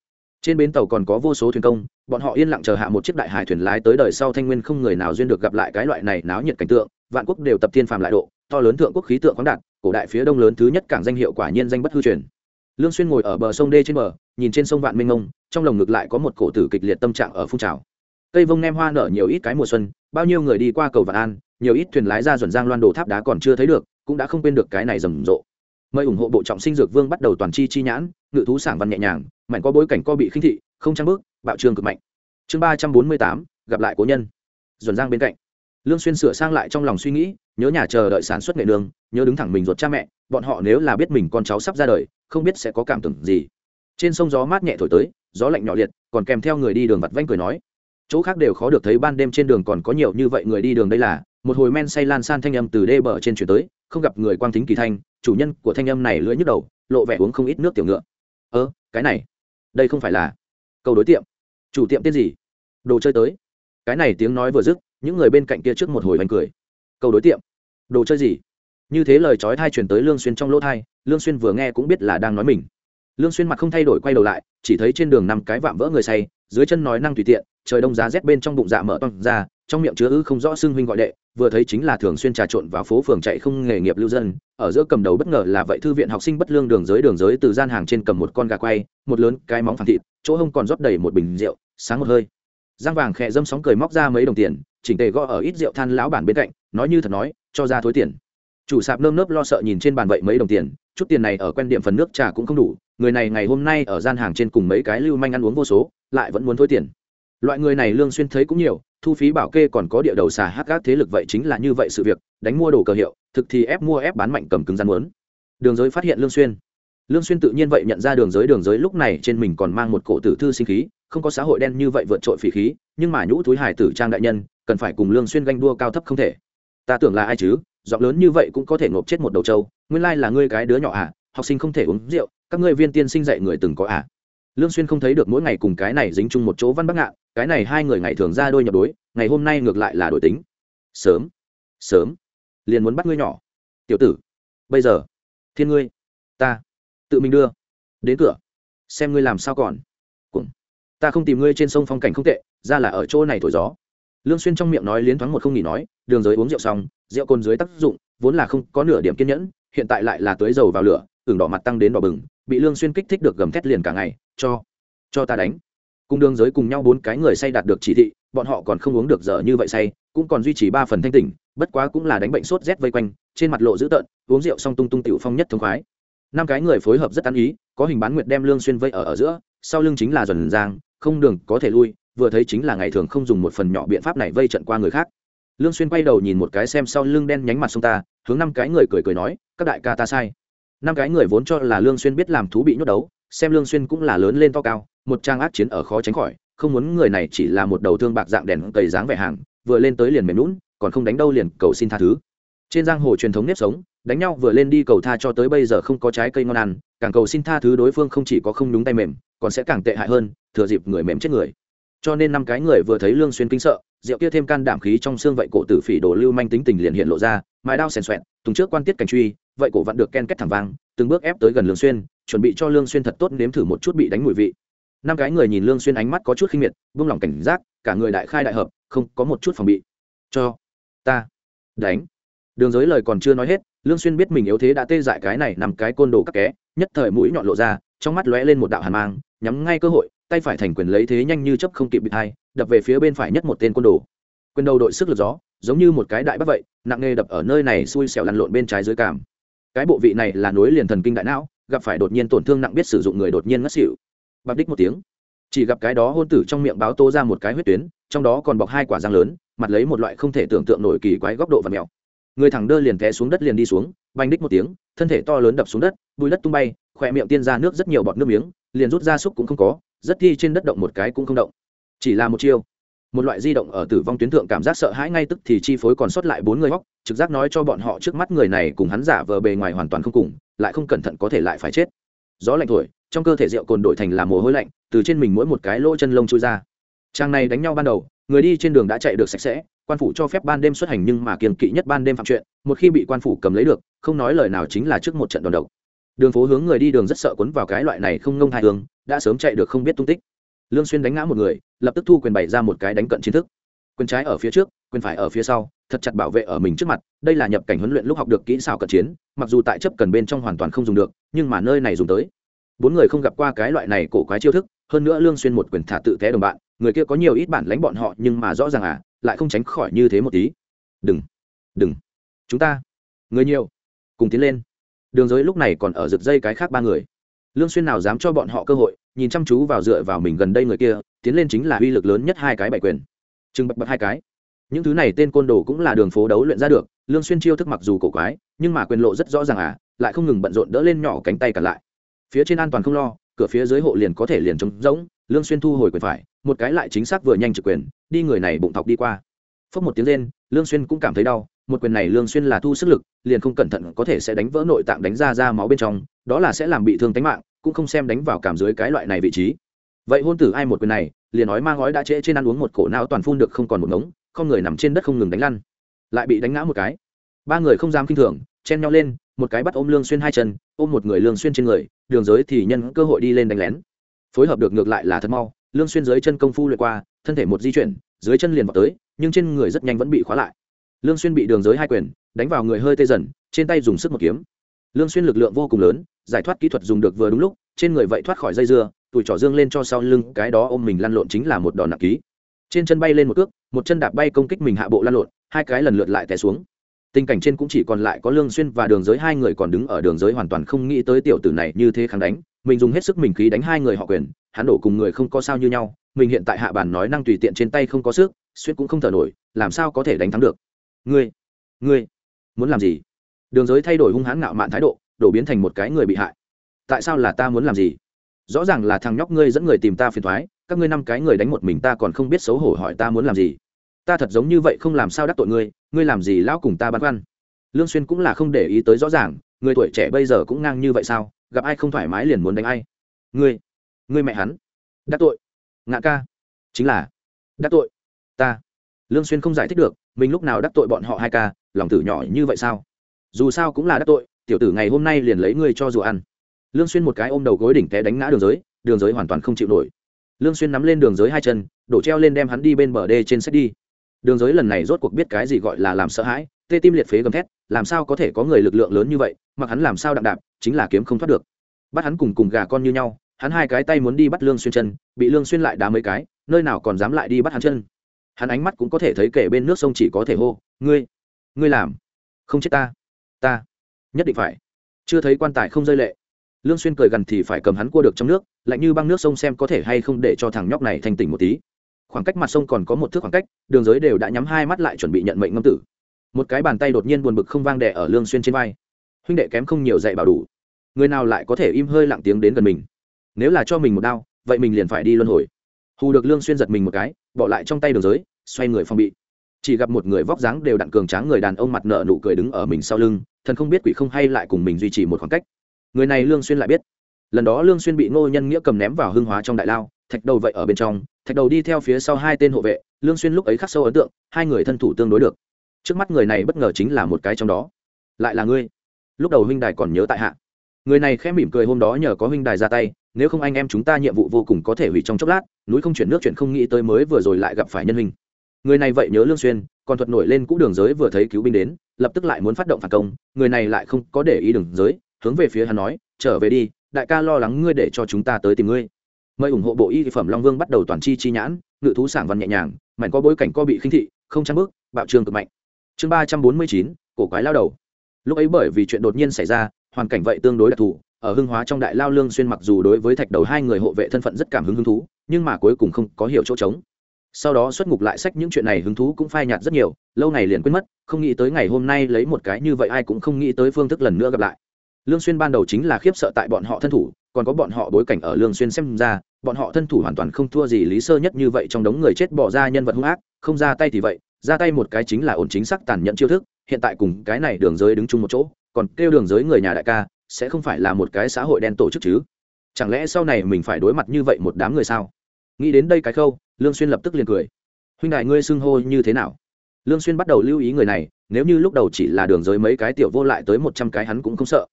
Trên bến tàu còn có vô số thuyền công, bọn họ yên lặng chờ hạ một chiếc đại hải thuyền lái tới đời sau thanh nguyên không người nào duyên được gặp lại cái loại này náo nhiệt cảnh tượng, vạn quốc đều tập thiên phàm lại độ, to lớn thượng quốc khí tượng khoáng đạt, cổ đại phía đông lớn thứ nhất cảng danh hiệu quả nhiên danh bất hư truyền. Lương xuyên ngồi ở bờ sông đê trên bờ, nhìn trên sông vạn minh ngông, trong lồng ngực lại có một cổ tử kịch liệt tâm trạng ở phun trào cây vông nem hoa nở nhiều ít cái mùa xuân, bao nhiêu người đi qua cầu vạn an, nhiều ít thuyền lái ra dần giang loan đồ tháp đá còn chưa thấy được, cũng đã không quên được cái này rầm rộ. Mời ủng hộ bộ trọng sinh dược vương bắt đầu toàn chi chi nhãn, ngự thú sảng văn nhẹ nhàng mạnh có bối cảnh co bị khinh thị, không trang bước, bạo trương cực mạnh. Chương ba trăm bốn mươi tám, gặp lại cố nhân. Dần giang bên cạnh. Lương xuyên sửa sang lại trong lòng suy nghĩ, nhớ nhà chờ đợi sản xuất nghệ đường nhớ đứng thẳng mình ruột cha mẹ, bọn họ nếu là biết mình con cháu sắp ra đời, không biết sẽ có cảm tưởng gì. Trên sông gió mát nhẹ thổi tới, gió lạnh nhỏ liệt, còn kèm theo người đi đường vặt vanh cười nói chỗ khác đều khó được thấy ban đêm trên đường còn có nhiều như vậy người đi đường đây là. Một hồi men say lan san thanh âm từ đê bờ trên chuyển tới, không gặp người quang thính kỳ thanh, chủ nhân của thanh âm này lưỡi nhức đầu, lộ vẻ uống không ít nước tiểu ngựa. Ơ, cái này, đây không phải là câu đối tiệm. Chủ tiệm tên gì? Đồ chơi tới. Cái này tiếng nói vừa dứt, những người bên cạnh kia trước một hồi hoành cười. Câu đối tiệm. Đồ chơi gì? Như thế lời trói thai truyền tới lương xuyên trong lỗ thai lương xuyên vừa nghe cũng biết là đang nói mình. Lương xuyên mặt không thay đổi quay đầu lại, chỉ thấy trên đường năm cái vạm vỡ người say, dưới chân nói năng tùy tiện trời đông giá rét bên trong bụng dạ mở toang ra, trong miệng chứa ư không rõ xưng huynh gọi đệ, vừa thấy chính là thường xuyên trà trộn vào phố phường chạy không nghề nghiệp lưu dân, ở giữa cầm đầu bất ngờ là vậy thư viện học sinh bất lương đường giới đường giới từ gian hàng trên cầm một con gà quay, một lớn, cái móng phản thịt, chỗ hông còn rót đầy một bình rượu, sáng một hơi. Giang vàng khẽ dâm sóng cười móc ra mấy đồng tiền, chỉnh tề gõ ở ít rượu than lão bản bên cạnh, nói như thật nói, cho ra thối tiền. Chủ sạp nơm nớp lo sợ nhìn trên bàn vậy mấy đồng tiền, chút tiền này ở quen điểm phần nước trà cũng không đủ, người này ngày hôm nay ở gian hàng trên cùng mấy cái lưu manh ăn uống vô số, lại vẫn muốn thối tiền loại người này lương xuyên thấy cũng nhiều, thu phí bảo kê còn có địa đầu xà hắc gác thế lực vậy chính là như vậy sự việc, đánh mua đồ cờ hiệu, thực thì ép mua ép bán mạnh cầm cứng rắn muốn. Đường giới phát hiện lương xuyên. Lương xuyên tự nhiên vậy nhận ra đường giới đường giới lúc này trên mình còn mang một cổ tử thư sinh khí, không có xã hội đen như vậy vượt trội phỉ khí, nhưng mà nhũ túi hải tử trang đại nhân, cần phải cùng lương xuyên ganh đua cao thấp không thể. Ta tưởng là ai chứ, giọng lớn như vậy cũng có thể ngộp chết một đầu trâu, nguyên lai là ngươi cái đứa nhỏ à học sinh không thể uống rượu, các ngươi viên tiên sinh dạy người từng có à. Lương xuyên không thấy được mỗi ngày cùng cái này dính chung một chỗ văn bắc ngạn cái này hai người ngày thường ra đôi nhập đối, ngày hôm nay ngược lại là đổi tính. Sớm sớm, liền muốn bắt ngươi nhỏ. Tiểu tử, bây giờ, thiên ngươi, ta, tự mình đưa, đến cửa, xem ngươi làm sao còn. Cũng ta không tìm ngươi trên sông phong cảnh không tệ, ra là ở chỗ này thổi gió. Lương xuyên trong miệng nói liến thoáng một không nghỉ nói, đường giới uống rượu xong, rượu cồn dưới tác dụng, vốn là không có nửa điểm kiên nhẫn, hiện tại lại là tưới dầu vào lửa, ửng đỏ mặt tăng đến đỏ bừng, bị lương xuyên kích thích được gầm thét liền cả ngày, cho cho ta đánh cùng đường giới cùng nhau bốn cái người say đạt được chỉ thị, bọn họ còn không uống được dở như vậy say, cũng còn duy trì ba phần thanh tỉnh, bất quá cũng là đánh bệnh sốt rét vây quanh, trên mặt lộ dữ tợn, uống rượu xong tung tung tiểu phong nhất thống khoái. Năm cái người phối hợp rất ăn ý, có hình bán nguyệt đem lương xuyên vây ở ở giữa, sau lưng chính là dần giang, không đường có thể lui, vừa thấy chính là ngày thường không dùng một phần nhỏ biện pháp này vây trận qua người khác. Lương xuyên quay đầu nhìn một cái xem sau lưng đen nhánh mặt sông ta, hướng năm cái người cười cười nói, các đại ca ta sai. Năm cái người vốn cho là lương xuyên biết làm thú bị nhốt đấu, xem lương xuyên cũng là lớn lên to cao một trang ác chiến ở khó tránh khỏi, không muốn người này chỉ là một đầu thương bạc dạng đèn cầy dáng vẻ hàng, vừa lên tới liền mềm lún còn không đánh đâu liền cầu xin tha thứ. Trên giang hồ truyền thống nếp sống, đánh nhau vừa lên đi cầu tha cho tới bây giờ không có trái cây ngon ăn, càng cầu xin tha thứ đối phương không chỉ có không đúng tay mềm, còn sẽ càng tệ hại hơn, thừa dịp người mềm chết người. Cho nên năm cái người vừa thấy lương xuyên kinh sợ, rượu kia thêm can đảm khí trong xương vậy cổ tử phỉ đồ lưu manh tính tình liền hiện lộ ra, mài đao xèn xoẹn tùng trước quan tiết cảnh truy, vậy cổ vặn được ken kết thẳng vang, từng bước ép tới gần lương xuyên, chuẩn bị cho lương xuyên thật tốt nếm thử một chút bị đánh mùi vị năm cái người nhìn lương xuyên ánh mắt có chút khinh miệt, buông lỏng cảnh giác, cả người đại khai đại hợp, không có một chút phòng bị. Cho ta đánh. Đường giới lời còn chưa nói hết, lương xuyên biết mình yếu thế đã tê dại cái này nằm cái côn đồ các ké, nhất thời mũi nhọn lộ ra, trong mắt lóe lên một đạo hàn mang, nhắm ngay cơ hội, tay phải thành quyền lấy thế nhanh như chớp không kịp bị hai đập về phía bên phải nhất một tên côn đồ. Quyền đầu đội sức lực gió, giống như một cái đại bắt vậy, nặng nghề đập ở nơi này xui xẻo lăn lộn bên trái dưới cảm cái bộ vị này là nối liền thần kinh đại não, gặp phải đột nhiên tổn thương nặng biết sử dụng người đột nhiên ngất xỉu bạc đích một tiếng. Chỉ gặp cái đó hôn tử trong miệng báo tô ra một cái huyết tuyến, trong đó còn bọc hai quả răng lớn, mặt lấy một loại không thể tưởng tượng nổi kỳ quái góc độ và mèo người thẳng đơ liền té xuống đất liền đi xuống, bành đích một tiếng, thân thể to lớn đập xuống đất bùi đất tung bay, khỏe miệng tiên ra nước rất nhiều bọt nước miếng, liền rút ra xúc cũng không có, rất thi trên đất động một cái cũng không động. Chỉ là một chiêu. Một loại di động ở tử vong tuyến thượng cảm giác sợ hãi ngay tức thì chi phối còn sót lại bốn người hóc trực giác nói cho bọn họ trước mắt người này cùng hắn giả vờ bề ngoài hoàn toàn không cùng, lại không cẩn thận có thể lại phải chết. Gió lạnh thổi trong cơ thể rượu cồn đổi thành là mồ hôi lạnh, từ trên mình mỗi một cái lỗ chân lông trôi ra. Trang này đánh nhau ban đầu, người đi trên đường đã chạy được sạch sẽ, quan phủ cho phép ban đêm xuất hành nhưng mà kiềm kỵ nhất ban đêm phạm chuyện, một khi bị quan phủ cầm lấy được, không nói lời nào chính là trước một trận đòn độc. Đường phố hướng người đi đường rất sợ quấn vào cái loại này không ngông hai hướng, đã sớm chạy được không biết tung tích. Lương xuyên đánh ngã một người, lập tức thu quyền bày ra một cái đánh cận chiến thức. Quyền trái ở phía trước, quyền phải ở phía sau, thật chặt bảo vệ ở mình trước mặt, đây là nhập cảnh huấn luyện lúc học được kỹ xảo cận chiến, mặc dù tại chấp cần bên trong hoàn toàn không dùng được, nhưng mà nơi này dùng tới bốn người không gặp qua cái loại này cổ quái chiêu thức, hơn nữa lương xuyên một quyền thả tự té đồng bạn, người kia có nhiều ít bản lãnh bọn họ, nhưng mà rõ ràng à lại không tránh khỏi như thế một tí. Đừng đừng, chúng ta, người nhiều, cùng tiến lên. Đường giới lúc này còn ở rực dây cái khác ba người. Lương xuyên nào dám cho bọn họ cơ hội, nhìn chăm chú vào dựa vào mình gần đây người kia, tiến lên chính là uy lực lớn nhất hai cái bảy quyền. Trừng bật bật hai cái. Những thứ này tên côn đồ cũng là đường phố đấu luyện ra được, lương xuyên chiêu thức mặc dù cổ quái, nhưng mà quyền lộ rất rõ ràng à lại không ngừng bận rộn đỡ lên nhỏ cánh tay cả lại phía trên an toàn không lo, cửa phía dưới hộ liền có thể liền trống rỗng, lương xuyên thu hồi quyền phải, một cái lại chính xác vừa nhanh trực quyền, đi người này bụng thọc đi qua. Phất một tiếng lên lương xuyên cũng cảm thấy đau, một quyền này lương xuyên là thu sức lực, liền không cẩn thận có thể sẽ đánh vỡ nội tạng đánh ra ra máu bên trong, đó là sẽ làm bị thương tính mạng, cũng không xem đánh vào cảm dưới cái loại này vị trí. Vậy hôn tử ai một quyền này, liền nói mang gói đã trễ trên ăn uống một cổ não toàn phun được không còn một ngống, không người nằm trên đất không ngừng đánh lăn. Lại bị đánh ngã một cái. Ba người không dám kinh thường, chen nhau lên một cái bắt ôm lương xuyên hai chân, ôm một người lương xuyên trên người, đường giới thì nhân cơ hội đi lên đánh lén. Phối hợp được ngược lại là thật mau, lương xuyên dưới chân công phu luyện qua, thân thể một di chuyển, dưới chân liền vào tới, nhưng trên người rất nhanh vẫn bị khóa lại. Lương xuyên bị đường giới hai quyền, đánh vào người hơi tê dần, trên tay dùng sức một kiếm. Lương xuyên lực lượng vô cùng lớn, giải thoát kỹ thuật dùng được vừa đúng lúc, trên người vậy thoát khỏi dây dưa, tuổi trỏ dương lên cho sau lưng, cái đó ôm mình lăn lộn chính là một đòn nặng ký. Trên chân bay lên một cước, một chân đạp bay công kích mình hạ bộ lăn lộn, hai cái lần lượt lại té xuống tình cảnh trên cũng chỉ còn lại có lương xuyên và đường giới, hai người còn đứng ở đường giới hoàn toàn không nghĩ tới tiểu tử này như thế kháng đánh. Mình dùng hết sức mình khí đánh hai người họ quyền, hắn đổ cùng người không có sao như nhau. Mình hiện tại hạ bàn nói năng tùy tiện trên tay không có sức, xuyên cũng không thở nổi, làm sao có thể đánh thắng được? Ngươi ngươi muốn làm gì? Đường giới thay đổi hung hãn ngạo mạn thái độ, đổ biến thành một cái người bị hại. Tại sao là ta muốn làm gì? Rõ ràng là thằng nhóc ngươi dẫn người tìm ta phiền thoái, các ngươi năm cái người đánh một mình ta còn không biết xấu hổ hỏi ta muốn làm gì ta thật giống như vậy không làm sao đắc tội ngươi ngươi làm gì lão cùng ta băn khoăn? Lương xuyên cũng là không để ý tới rõ ràng, người tuổi trẻ bây giờ cũng ngang như vậy sao, gặp ai không thoải mái liền muốn đánh ai? Ngươi ngươi mẹ hắn. Đắc tội. Ngạ ca. Chính là. Đắc tội. Ta. Lương xuyên không giải thích được, mình lúc nào đắc tội bọn họ hai ca, lòng tử nhỏ như vậy sao? Dù sao cũng là đắc tội, tiểu tử ngày hôm nay liền lấy ngươi cho dù ăn. Lương xuyên một cái ôm đầu gối đỉnh té đánh ngã đường giới đường giới hoàn toàn không chịu nổi. Lương xuyên nắm lên đường giới hai chân, đổ treo lên đem hắn đi bên bờ đê trên sách đi đường giới lần này rốt cuộc biết cái gì gọi là làm sợ hãi, tê tim liệt phế gầm thét, làm sao có thể có người lực lượng lớn như vậy, mặc hắn làm sao đặng đạm, chính là kiếm không thoát được. Bắt hắn cùng cùng gà con như nhau, hắn hai cái tay muốn đi bắt lương xuyên chân, bị lương xuyên lại đá mấy cái, nơi nào còn dám lại đi bắt hắn chân. Hắn ánh mắt cũng có thể thấy kể bên nước sông chỉ có thể hô, ngươi ngươi làm, không chết ta ta, nhất định phải. Chưa thấy quan tài không rơi lệ. Lương xuyên cười gần thì phải cầm hắn cua được trong nước, lạnh như băng nước sông xem có thể hay không để cho thằng nhóc này thành tỉnh một tí khoảng cách mặt sông còn có một thước khoảng cách, đường giới đều đã nhắm hai mắt lại chuẩn bị nhận mệnh ngâm tử. Một cái bàn tay đột nhiên buồn bực không vang đẻ ở lương xuyên trên vai. Huynh đệ kém không nhiều dạy bảo đủ. Người nào lại có thể im hơi lặng tiếng đến gần mình? Nếu là cho mình một đao, vậy mình liền phải đi luân hồi. Hù được lương xuyên giật mình một cái, bỏ lại trong tay đường giới, xoay người phòng bị. Chỉ gặp một người vóc dáng đều đặn cường tráng người đàn ông mặt nợ nụ cười đứng ở mình sau lưng, thần không biết quỷ không hay lại cùng mình duy trì một khoảng cách. Người này lương xuyên lại biết. Lần đó lương xuyên bị ngô nhân nghĩa cầm ném vào hương hóa trong đại lao thạch đầu vậy ở bên trong, thạch đầu đi theo phía sau hai tên hộ vệ, lương xuyên lúc ấy khắc sâu ấn tượng, hai người thân thủ tương đối được. Trước mắt người này bất ngờ chính là một cái trong đó. Lại là ngươi. Lúc đầu huynh đài còn nhớ tại hạ. Người này khẽ mỉm cười hôm đó nhờ có huynh đài ra tay, nếu không anh em chúng ta nhiệm vụ vô cùng có thể hủy trong chốc lát, núi không chuyển nước chuyển không nghĩ tới mới vừa rồi lại gặp phải nhân hình. Người này vậy nhớ lương xuyên, còn thuật nổi lên cũ đường giới vừa thấy cứu binh đến, lập tức lại muốn phát động phản công, người này lại không có để ý đường giới, hướng về phía hắn nói, trở về đi, đại ca lo lắng ngươi để cho chúng ta tới tìm ngươi mời ủng hộ bộ y phẩm long vương bắt đầu toàn chi chi nhãn, ngự thú sảng văn nhẹ nhàng, mảnh có bối cảnh co bị khinh thị, không trang bước, bạo trường cực mạnh. Chương ba trăm bốn mươi chín, cổ quái lao đầu. Lúc ấy bởi vì chuyện đột nhiên xảy ra, hoàn cảnh vậy tương đối đặc thù, ở hưng hóa trong đại lao lương xuyên mặc dù đối với thạch đầu hai người hộ vệ thân phận rất cảm hứng hứng thú, nhưng mà cuối cùng không có hiểu chỗ trống. Sau đó xuất ngục lại sách những chuyện này hứng thú cũng phai nhạt rất nhiều, lâu ngày liền quên mất, không nghĩ tới ngày hôm nay lấy một cái như vậy ai cũng không nghĩ tới phương thức lần nữa gặp lại. Lương xuyên ban đầu chính là khiếp sợ tại bọn họ thân thủ còn có bọn họ bối cảnh ở lương xuyên xem ra, bọn họ thân thủ hoàn toàn không thua gì lý sơ nhất như vậy trong đống người chết bỏ ra nhân vật hung ác, không ra tay thì vậy, ra tay một cái chính là ổn chính xác tàn nhẫn chiêu thức, hiện tại cùng cái này đường giới đứng chung một chỗ, còn kêu đường giới người nhà đại ca, sẽ không phải là một cái xã hội đen tổ chức chứ? Chẳng lẽ sau này mình phải đối mặt như vậy một đám người sao? Nghĩ đến đây cái khâu, lương xuyên lập tức liền cười. Huynh đại ngươi xưng hô như thế nào? Lương xuyên bắt đầu lưu ý người này, nếu như lúc đầu chỉ là đường giới mấy cái tiểu vô lại tới một trăm cái hắn cũng không sợ.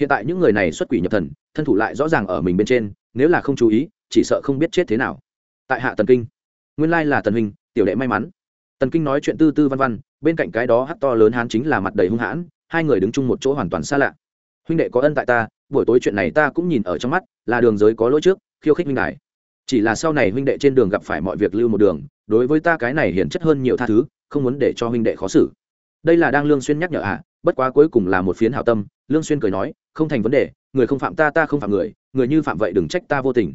Hiện tại những người này xuất quỷ nhập thần thân thủ lại rõ ràng ở mình bên trên nếu là không chú ý chỉ sợ không biết chết thế nào. Tại hạ tần kinh nguyên lai là tần huynh tiểu đệ may mắn. Tần kinh nói chuyện tư tư văn văn bên cạnh cái đó hắt to lớn hán chính là mặt đầy hung hãn hai người đứng chung một chỗ hoàn toàn xa lạ. Huynh đệ có ân tại ta buổi tối chuyện này ta cũng nhìn ở trong mắt là đường giới có lỗi trước khiêu khích huynh đại chỉ là sau này huynh đệ trên đường gặp phải mọi việc lưu một đường đối với ta cái này hiển chất hơn nhiều tha thứ không muốn để cho huynh đệ khó xử. Đây là đang lương xuyên nhắc nhở ạ à, bất quá cuối cùng là một phiến hảo tâm lương xuyên cười nói không thành vấn đề người không phạm ta ta không phạm người người như phạm vậy đừng trách ta vô tình.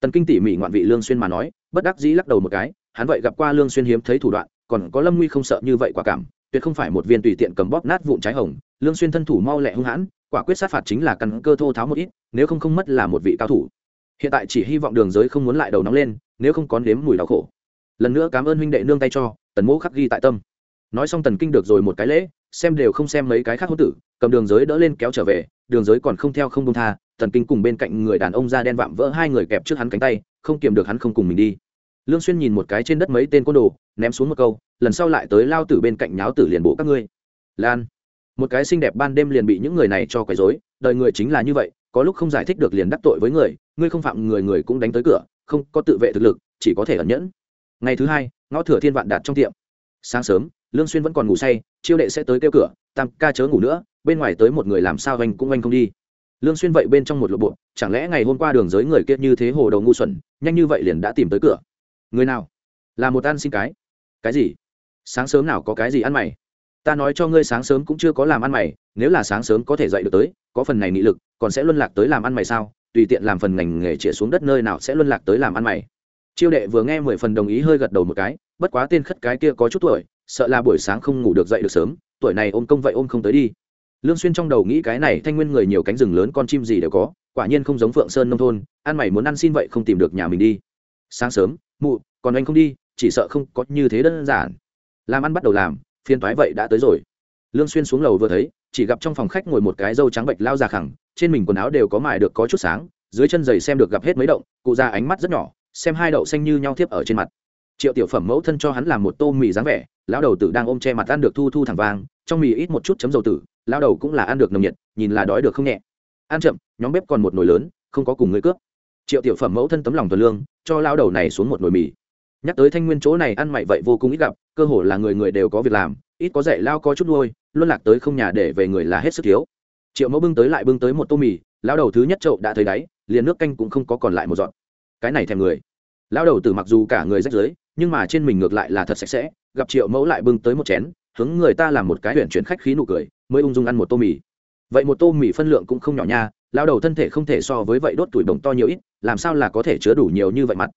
Tần kinh tỉ mỉ ngoạn vị lương xuyên mà nói, bất đắc dĩ lắc đầu một cái, hắn vậy gặp qua lương xuyên hiếm thấy thủ đoạn, còn có lâm nguy không sợ như vậy quả cảm, tuyệt không phải một viên tùy tiện cầm bóp nát vụn trái hồng, lương xuyên thân thủ mau lẹ hung hãn, quả quyết sát phạt chính là căn cơ thô tháo một ít, nếu không không mất là một vị cao thủ. Hiện tại chỉ hy vọng đường giới không muốn lại đầu nóng lên, nếu không có nếm mùi đau khổ. Lần nữa cảm ơn huynh đệ nương tay cho, tần mỗ khắc ghi tại tâm. Nói xong tần kinh được rồi một cái lễ xem đều không xem mấy cái khác hôn tử, cầm đường giới đỡ lên kéo trở về, đường giới còn không theo không đông tha tần kinh cùng bên cạnh người đàn ông da đen vạm vỡ hai người kẹp trước hắn cánh tay, không kiềm được hắn không cùng mình đi. Lương xuyên nhìn một cái trên đất mấy tên côn đồ, ném xuống một câu, lần sau lại tới lao tử bên cạnh nháo tử liền bộ các ngươi. Lan. Một cái xinh đẹp ban đêm liền bị những người này cho quấy rối, đời người chính là như vậy, có lúc không giải thích được liền đắc tội với người, ngươi không phạm người người cũng đánh tới cửa, không có tự vệ thực lực, chỉ có thể ẩn nhẫn. Ngày thứ hai, ngõ thừa thiên vạn đạt trong tiệm. Sáng sớm lương xuyên vẫn còn ngủ say, chiêu đệ sẽ tới kêu cửa, tam ca chớ ngủ nữa, bên ngoài tới một người làm sao anh cũng anh không đi. Lương xuyên vậy bên trong một lộ bộ, chẳng lẽ ngày hôm qua đường giới người kia như thế hồ đầu ngu xuẩn, nhanh như vậy liền đã tìm tới cửa? Người nào? Là một ăn xin cái. Cái gì? Sáng sớm nào có cái gì ăn mày? Ta nói cho ngươi sáng sớm cũng chưa có làm ăn mày, nếu là sáng sớm có thể dậy được tới, có phần này nghị lực, còn sẽ luân lạc tới làm ăn mày sao? Tùy tiện làm phần ngành nghề chĩa xuống đất nơi nào sẽ luân lạc tới làm ăn mày? Chiêu đệ vừa nghe mười phần đồng ý hơi gật đầu một cái, bất quá tên khất cái kia có chút tuổi sợ là buổi sáng không ngủ được dậy được sớm, tuổi này ôm công vậy ôm không tới đi. Lương xuyên trong đầu nghĩ cái này thanh nguyên người nhiều cánh rừng lớn con chim gì đều có, quả nhiên không giống phượng sơn nông thôn, ăn mày muốn ăn xin vậy không tìm được nhà mình đi. Sáng sớm, mụ, còn anh không đi, chỉ sợ không có như thế đơn giản. Làm ăn bắt đầu làm phiên toái vậy đã tới rồi. Lương xuyên xuống lầu vừa thấy, chỉ gặp trong phòng khách ngồi một cái dâu trắng bệch lao già khẳng, trên mình quần áo đều có mài được có chút sáng, dưới chân giày xem được gặp hết mấy động cụ già ánh mắt rất nhỏ, xem hai đậu xanh như nhau tiếp ở trên mặt triệu tiểu phẩm mẫu thân cho hắn làm một tô mì dáng vẻ, lão đầu tử đang ôm che mặt ăn được thu thu thẳng vàng trong mì ít một chút chấm dầu tử, lão đầu cũng là ăn được nồng nhiệt, nhìn là đói được không nhẹ. Ăn chậm, nhóm bếp còn một nồi lớn, không có cùng người cướp. Triệu tiểu phẩm mẫu thân tấm lòng tuần lương, cho lão đầu này xuống một nồi mì. Nhắc tới thanh nguyên chỗ này ăn mày vậy vô cùng ít gặp, cơ hồ là người người đều có việc làm, ít có dạy lao có chút nuôi luôn lạc tới không nhà để về người là hết sức thiếu. Triệu mẫu bưng tới lại bưng tới một tô mì, lão đầu thứ nhất chậu đã thấy đáy, liền nước canh cũng không có còn lại một dọn cái này thèm người. Lão đầu tử mặc dù cả người rách rưới nhưng mà trên mình ngược lại là thật sạch sẽ, gặp triệu mẫu lại bưng tới một chén, hướng người ta làm một cái huyện chuyển khách khí nụ cười, mới ung dung ăn một tô mì. Vậy một tô mì phân lượng cũng không nhỏ nha lao đầu thân thể không thể so với vậy đốt tuổi đồng to nhiều ít, làm sao là có thể chứa đủ nhiều như vậy mặt?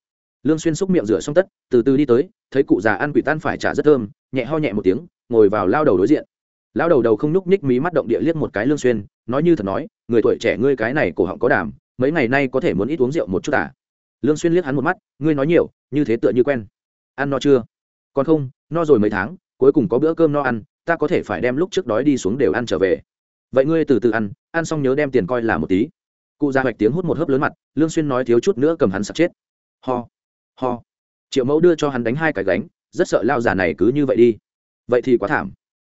Lương xuyên xúc miệng rửa xong tất, từ từ đi tới, thấy cụ già ăn quỷ tan phải trả rất thơm, nhẹ ho nhẹ một tiếng, ngồi vào lao đầu đối diện. Lao đầu đầu không nhúc nhích mí mắt động địa liếc một cái lương xuyên, nói như thật nói, người tuổi trẻ ngươi cái này cổ họng có đảm mấy ngày nay có thể muốn ít uống rượu một chút à? Lương xuyên liếc hắn một mắt, ngươi nói nhiều, như thế tựa như quen ăn no chưa? Còn không, no rồi mấy tháng, cuối cùng có bữa cơm no ăn, ta có thể phải đem lúc trước đói đi xuống đều ăn trở về. Vậy ngươi từ từ ăn ăn xong nhớ đem tiền coi là một tí. Cụ già hoạch tiếng hút một hớp lớn mặt, lương xuyên nói thiếu chút nữa cầm hắn sặc chết. Ho ho. Triệu mẫu đưa cho hắn đánh hai cái gánh, rất sợ lao giả này cứ như vậy đi. Vậy thì quá thảm.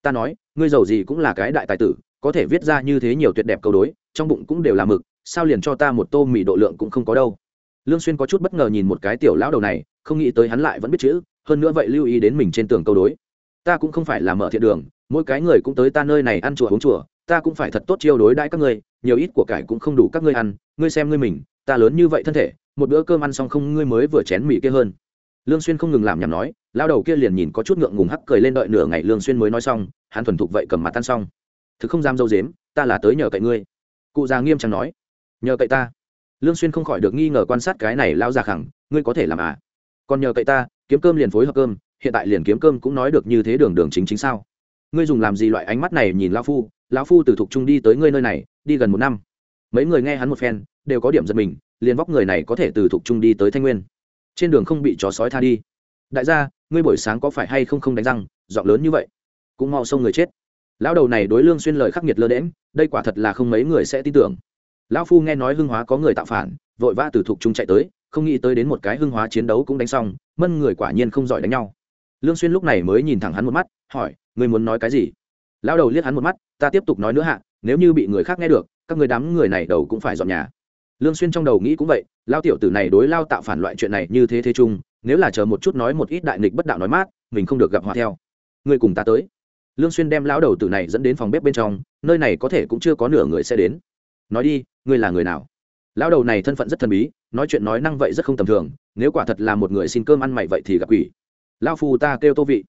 Ta nói, ngươi giàu gì cũng là cái đại tài tử, có thể viết ra như thế nhiều tuyệt đẹp câu đối, trong bụng cũng đều là mực, sao liền cho ta một tô mì độ lượng cũng không có đâu lương xuyên có chút bất ngờ nhìn một cái tiểu lão đầu này, không nghĩ tới hắn lại vẫn biết chữ, hơn nữa vậy lưu ý đến mình trên tường câu đối. Ta cũng không phải là mở thiện đường, mỗi cái người cũng tới ta nơi này ăn chùa uống chùa, ta cũng phải thật tốt chiêu đối đãi các ngươi, nhiều ít của cải cũng không đủ các ngươi ăn, ngươi xem ngươi mình, ta lớn như vậy thân thể, một bữa cơm ăn xong không ngươi mới vừa chén mì kia hơn. Lương xuyên không ngừng làm nhảm nói, lão đầu kia liền nhìn có chút ngượng ngùng hắc cười lên đợi nửa ngày lương xuyên mới nói xong, hắn thuần thục vậy cầm mặt tan xong. Thực không dám dâu dếm, ta là tới nhờ cậy ngươi. Cụ già nghiêm trang nói, nhờ cậy ta lương xuyên không khỏi được nghi ngờ quan sát cái này lao già khẳng, ngươi có thể làm à? Còn nhờ cậy ta, kiếm cơm liền phối hợp cơm, hiện tại liền kiếm cơm cũng nói được như thế đường đường chính chính sao? Ngươi dùng làm gì loại ánh mắt này nhìn lão phu? Lão phu từ thục trung đi tới ngươi nơi này, đi gần một năm. Mấy người nghe hắn một phen, đều có điểm giật mình, liền vóc người này có thể từ thục trung đi tới thanh nguyên. Trên đường không bị chó sói tha đi. Đại gia, ngươi buổi sáng có phải hay không không đánh răng, giọng lớn như vậy? Cũng mau xông người chết. Lão đầu này đối lương xuyên lời khắc nghiệt lơ đễm đây quả thật là không mấy người sẽ tin tưởng lão phu nghe nói hưng hóa có người tạo phản, vội vã từ thục trung chạy tới, không nghĩ tới đến một cái hưng hóa chiến đấu cũng đánh xong, mân người quả nhiên không giỏi đánh nhau. Lương xuyên lúc này mới nhìn thẳng hắn một mắt, hỏi, ngươi muốn nói cái gì? Lão đầu liếc hắn một mắt, ta tiếp tục nói nữa hạ, nếu như bị người khác nghe được, các người đám người này đầu cũng phải dọn nhà. Lương xuyên trong đầu nghĩ cũng vậy lao tiểu tử này đối lao tạo phản loại chuyện này như thế thế chung, nếu là chờ một chút nói một ít đại nghịch bất đạo nói mát, mình không được gặp hòa theo. Ngươi cùng ta tới. Lương xuyên đem lão đầu tử này dẫn đến phòng bếp bên trong, nơi này có thể cũng chưa có nửa người sẽ đến nói đi, ngươi là người nào? Lão đầu này thân phận rất thần bí, nói chuyện nói năng vậy rất không tầm thường, nếu quả thật là một người xin cơm ăn mày vậy thì gặp quỷ. Lão phu ta kêu tô vị.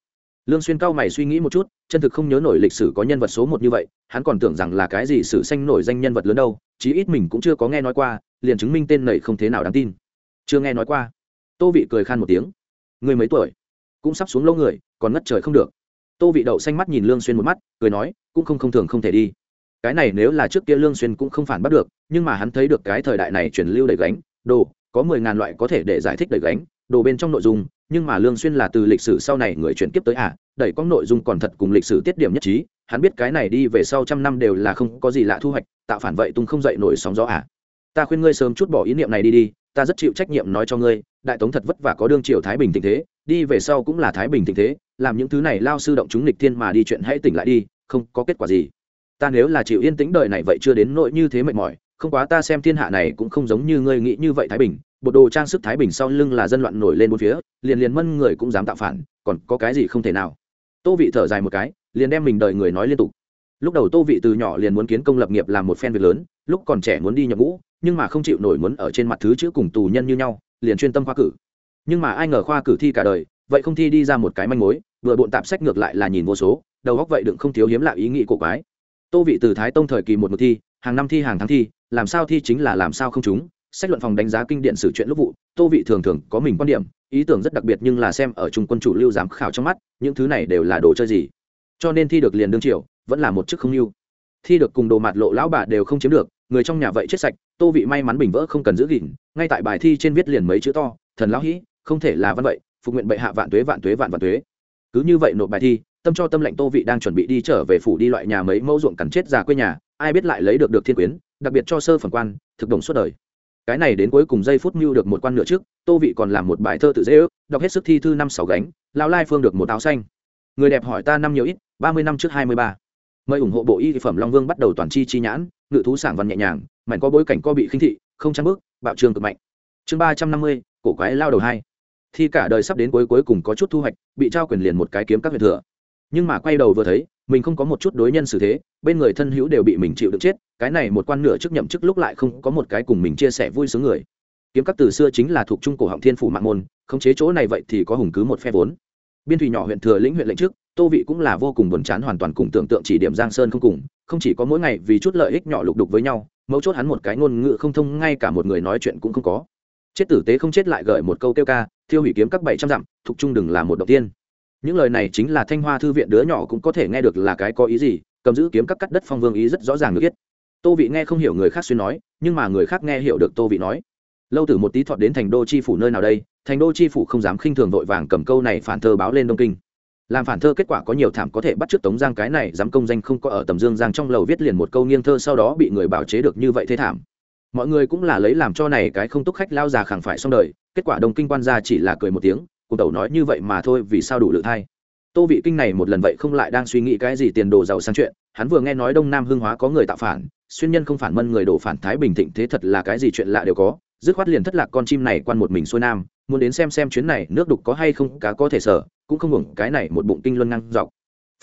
Lương xuyên cao mày suy nghĩ một chút, chân thực không nhớ nổi lịch sử có nhân vật số một như vậy, hắn còn tưởng rằng là cái gì sử xanh nổi danh nhân vật lớn đâu, chí ít mình cũng chưa có nghe nói qua, liền chứng minh tên này không thế nào đáng tin. Chưa nghe nói qua. Tô vị cười khan một tiếng. Người mấy tuổi? Cũng sắp xuống lâu người, còn ngất trời không được. Tô vị đậu xanh mắt nhìn lương xuyên một mắt, cười nói, cũng không không thường không thể đi cái này nếu là trước kia lương xuyên cũng không phản bắt được, nhưng mà hắn thấy được cái thời đại này truyền lưu đầy gánh, đồ, có mười ngàn loại có thể để giải thích đầy gánh, đồ bên trong nội dung, nhưng mà lương xuyên là từ lịch sử sau này người chuyển kiếp tới à đẩy có nội dung còn thật cùng lịch sử tiết điểm nhất trí, hắn biết cái này đi về sau trăm năm đều là không có gì lạ thu hoạch, tạo phản vậy tung không dậy nổi sóng gió à. Ta khuyên ngươi sớm chút bỏ ý niệm này đi đi, ta rất chịu trách nhiệm nói cho ngươi, đại tống thật vất vả có đương triều thái bình tình thế, đi về sau cũng là thái bình tình thế, làm những thứ này lao sư động chúng lịch thiên mà đi chuyện hãy tỉnh lại đi, không có kết quả gì ta nếu là chịu yên tĩnh đời này vậy chưa đến nỗi như thế mệt mỏi, không quá ta xem thiên hạ này cũng không giống như ngươi nghĩ như vậy thái bình, bộ đồ trang sức thái bình sau lưng là dân loạn nổi lên bốn phía, liền liền mân người cũng dám tạo phản, còn có cái gì không thể nào. Tô vị thở dài một cái, liền đem mình đời người nói liên tục. Lúc đầu tô vị từ nhỏ liền muốn kiến công lập nghiệp làm một phen việc lớn, lúc còn trẻ muốn đi nhập ngũ, nhưng mà không chịu nổi muốn ở trên mặt thứ chữ cùng tù nhân như nhau, liền chuyên tâm khoa cử. Nhưng mà ai ngờ khoa cử thi cả đời, vậy không thi đi ra một cái manh mối, vừa bộn tạp sách ngược lại là nhìn vô số, đầu góc vậy đừng không thiếu hiếm lạ ý nghĩ của quái tô vị từ thái tông thời kỳ một một thi, hàng năm thi, hàng tháng thi, làm sao thi chính là làm sao không chúng sách luận phòng đánh giá kinh điển sử chuyện lúc vụ, tô vị thường thường có mình quan điểm, ý tưởng rất đặc biệt nhưng là xem ở trung quân chủ lưu giám khảo trong mắt, những thứ này đều là đồ chơi gì. Cho nên thi được liền đương triều, vẫn là một chức không lưu. Thi được cùng đồ mặt lộ lão bà đều không chiếm được, người trong nhà vậy chết sạch, tô vị may mắn bình vỡ không cần giữ gìn, ngay tại bài thi trên viết liền mấy chữ to, thần lão hĩ không thể là văn vậy, phục nguyện bệ hạ vạn tuế vạn tuế vạn vạn tuế. Cứ như vậy nộp bài thi tâm cho tâm lệnh tô vị đang chuẩn bị đi trở về phủ đi loại nhà mấy mẫu ruộng cằn chết già quê nhà, ai biết lại lấy được được thiên quyến, đặc biệt cho sơ phần quan, thực đồng suốt đời. Cái này đến cuối cùng giây phút mưu được một quan nửa trước, tô vị còn làm một bài thơ tự dễ ước, đọc hết sức thi thư năm sáu gánh lao lai phương được một áo xanh. Người đẹp hỏi ta năm nhiều ít, ba mươi năm trước hai mươi ba. Mời ủng hộ bộ y phẩm long vương bắt đầu toàn chi chi nhãn, ngự thú sảng văn nhẹ nhàng, mảnh có bối cảnh co bị khinh thị, không trang bước, bạo trường cực mạnh. Chương ba trăm năm mươi, cổ quái lao đầu hai. Thi cả đời sắp đến cuối cuối cùng có chút thu hoạch, bị trao quyền liền một cái kiếm các huyện thừa nhưng mà quay đầu vừa thấy, mình không có một chút đối nhân xử thế, bên người thân hữu đều bị mình chịu được chết, cái này một quan nửa chức nhậm chức lúc lại không có một cái cùng mình chia sẻ vui sướng người. Kiếm các từ xưa chính là thuộc trung cổ họng thiên phủ mạng môn, khống chế chỗ này vậy thì có hùng cứ một phe vốn. Biên thủy nhỏ huyện thừa lĩnh huyện lệnh trước, tô vị cũng là vô cùng buồn chán hoàn toàn cùng tưởng tượng chỉ điểm giang sơn không cùng, không chỉ có mỗi ngày vì chút lợi ích nhỏ lục đục với nhau, mấu chốt hắn một cái ngôn ngữ không thông, ngay cả một người nói chuyện cũng không có. Chết tử tế không chết lại gợi một câu kêu ca, thiêu hủy kiếm các bảy trăm dặm thục trung đừng là một đầu tiên những lời này chính là thanh hoa thư viện đứa nhỏ cũng có thể nghe được là cái có ý gì, cầm giữ kiếm các cắt đất phong vương ý rất rõ ràng nữa biết. Tô vị nghe không hiểu người khác xuyên nói, nhưng mà người khác nghe hiểu được tô vị nói. Lâu từ một tí thọt đến thành đô chi phủ nơi nào đây, thành đô chi phủ không dám khinh thường vội vàng cầm câu này phản thơ báo lên đông kinh. Làm phản thơ kết quả có nhiều thảm có thể bắt trước tống giang cái này, dám công danh không có ở tầm dương giang trong lầu viết liền một câu nghiêng thơ sau đó bị người bảo chế được như vậy thế thảm. Mọi người cũng là lấy làm cho này cái không túc khách lao già khẳng phải xong đời, kết quả đông kinh quan gia chỉ là cười một tiếng cùng tẩu nói như vậy mà thôi, vì sao đủ lựa thay tô vị kinh này một lần vậy không lại đang suy nghĩ cái gì tiền đồ giàu sang chuyện, hắn vừa nghe nói đông nam hương hóa có người tạo phản, xuyên nhân không phản mân người đổ phản thái bình thịnh thế thật là cái gì chuyện lạ đều có, dứt khoát liền thất lạc con chim này quan một mình xuôi nam, muốn đến xem xem chuyến này nước đục có hay không cá có thể sở, cũng không hưởng cái này một bụng kinh luân ngang dọc.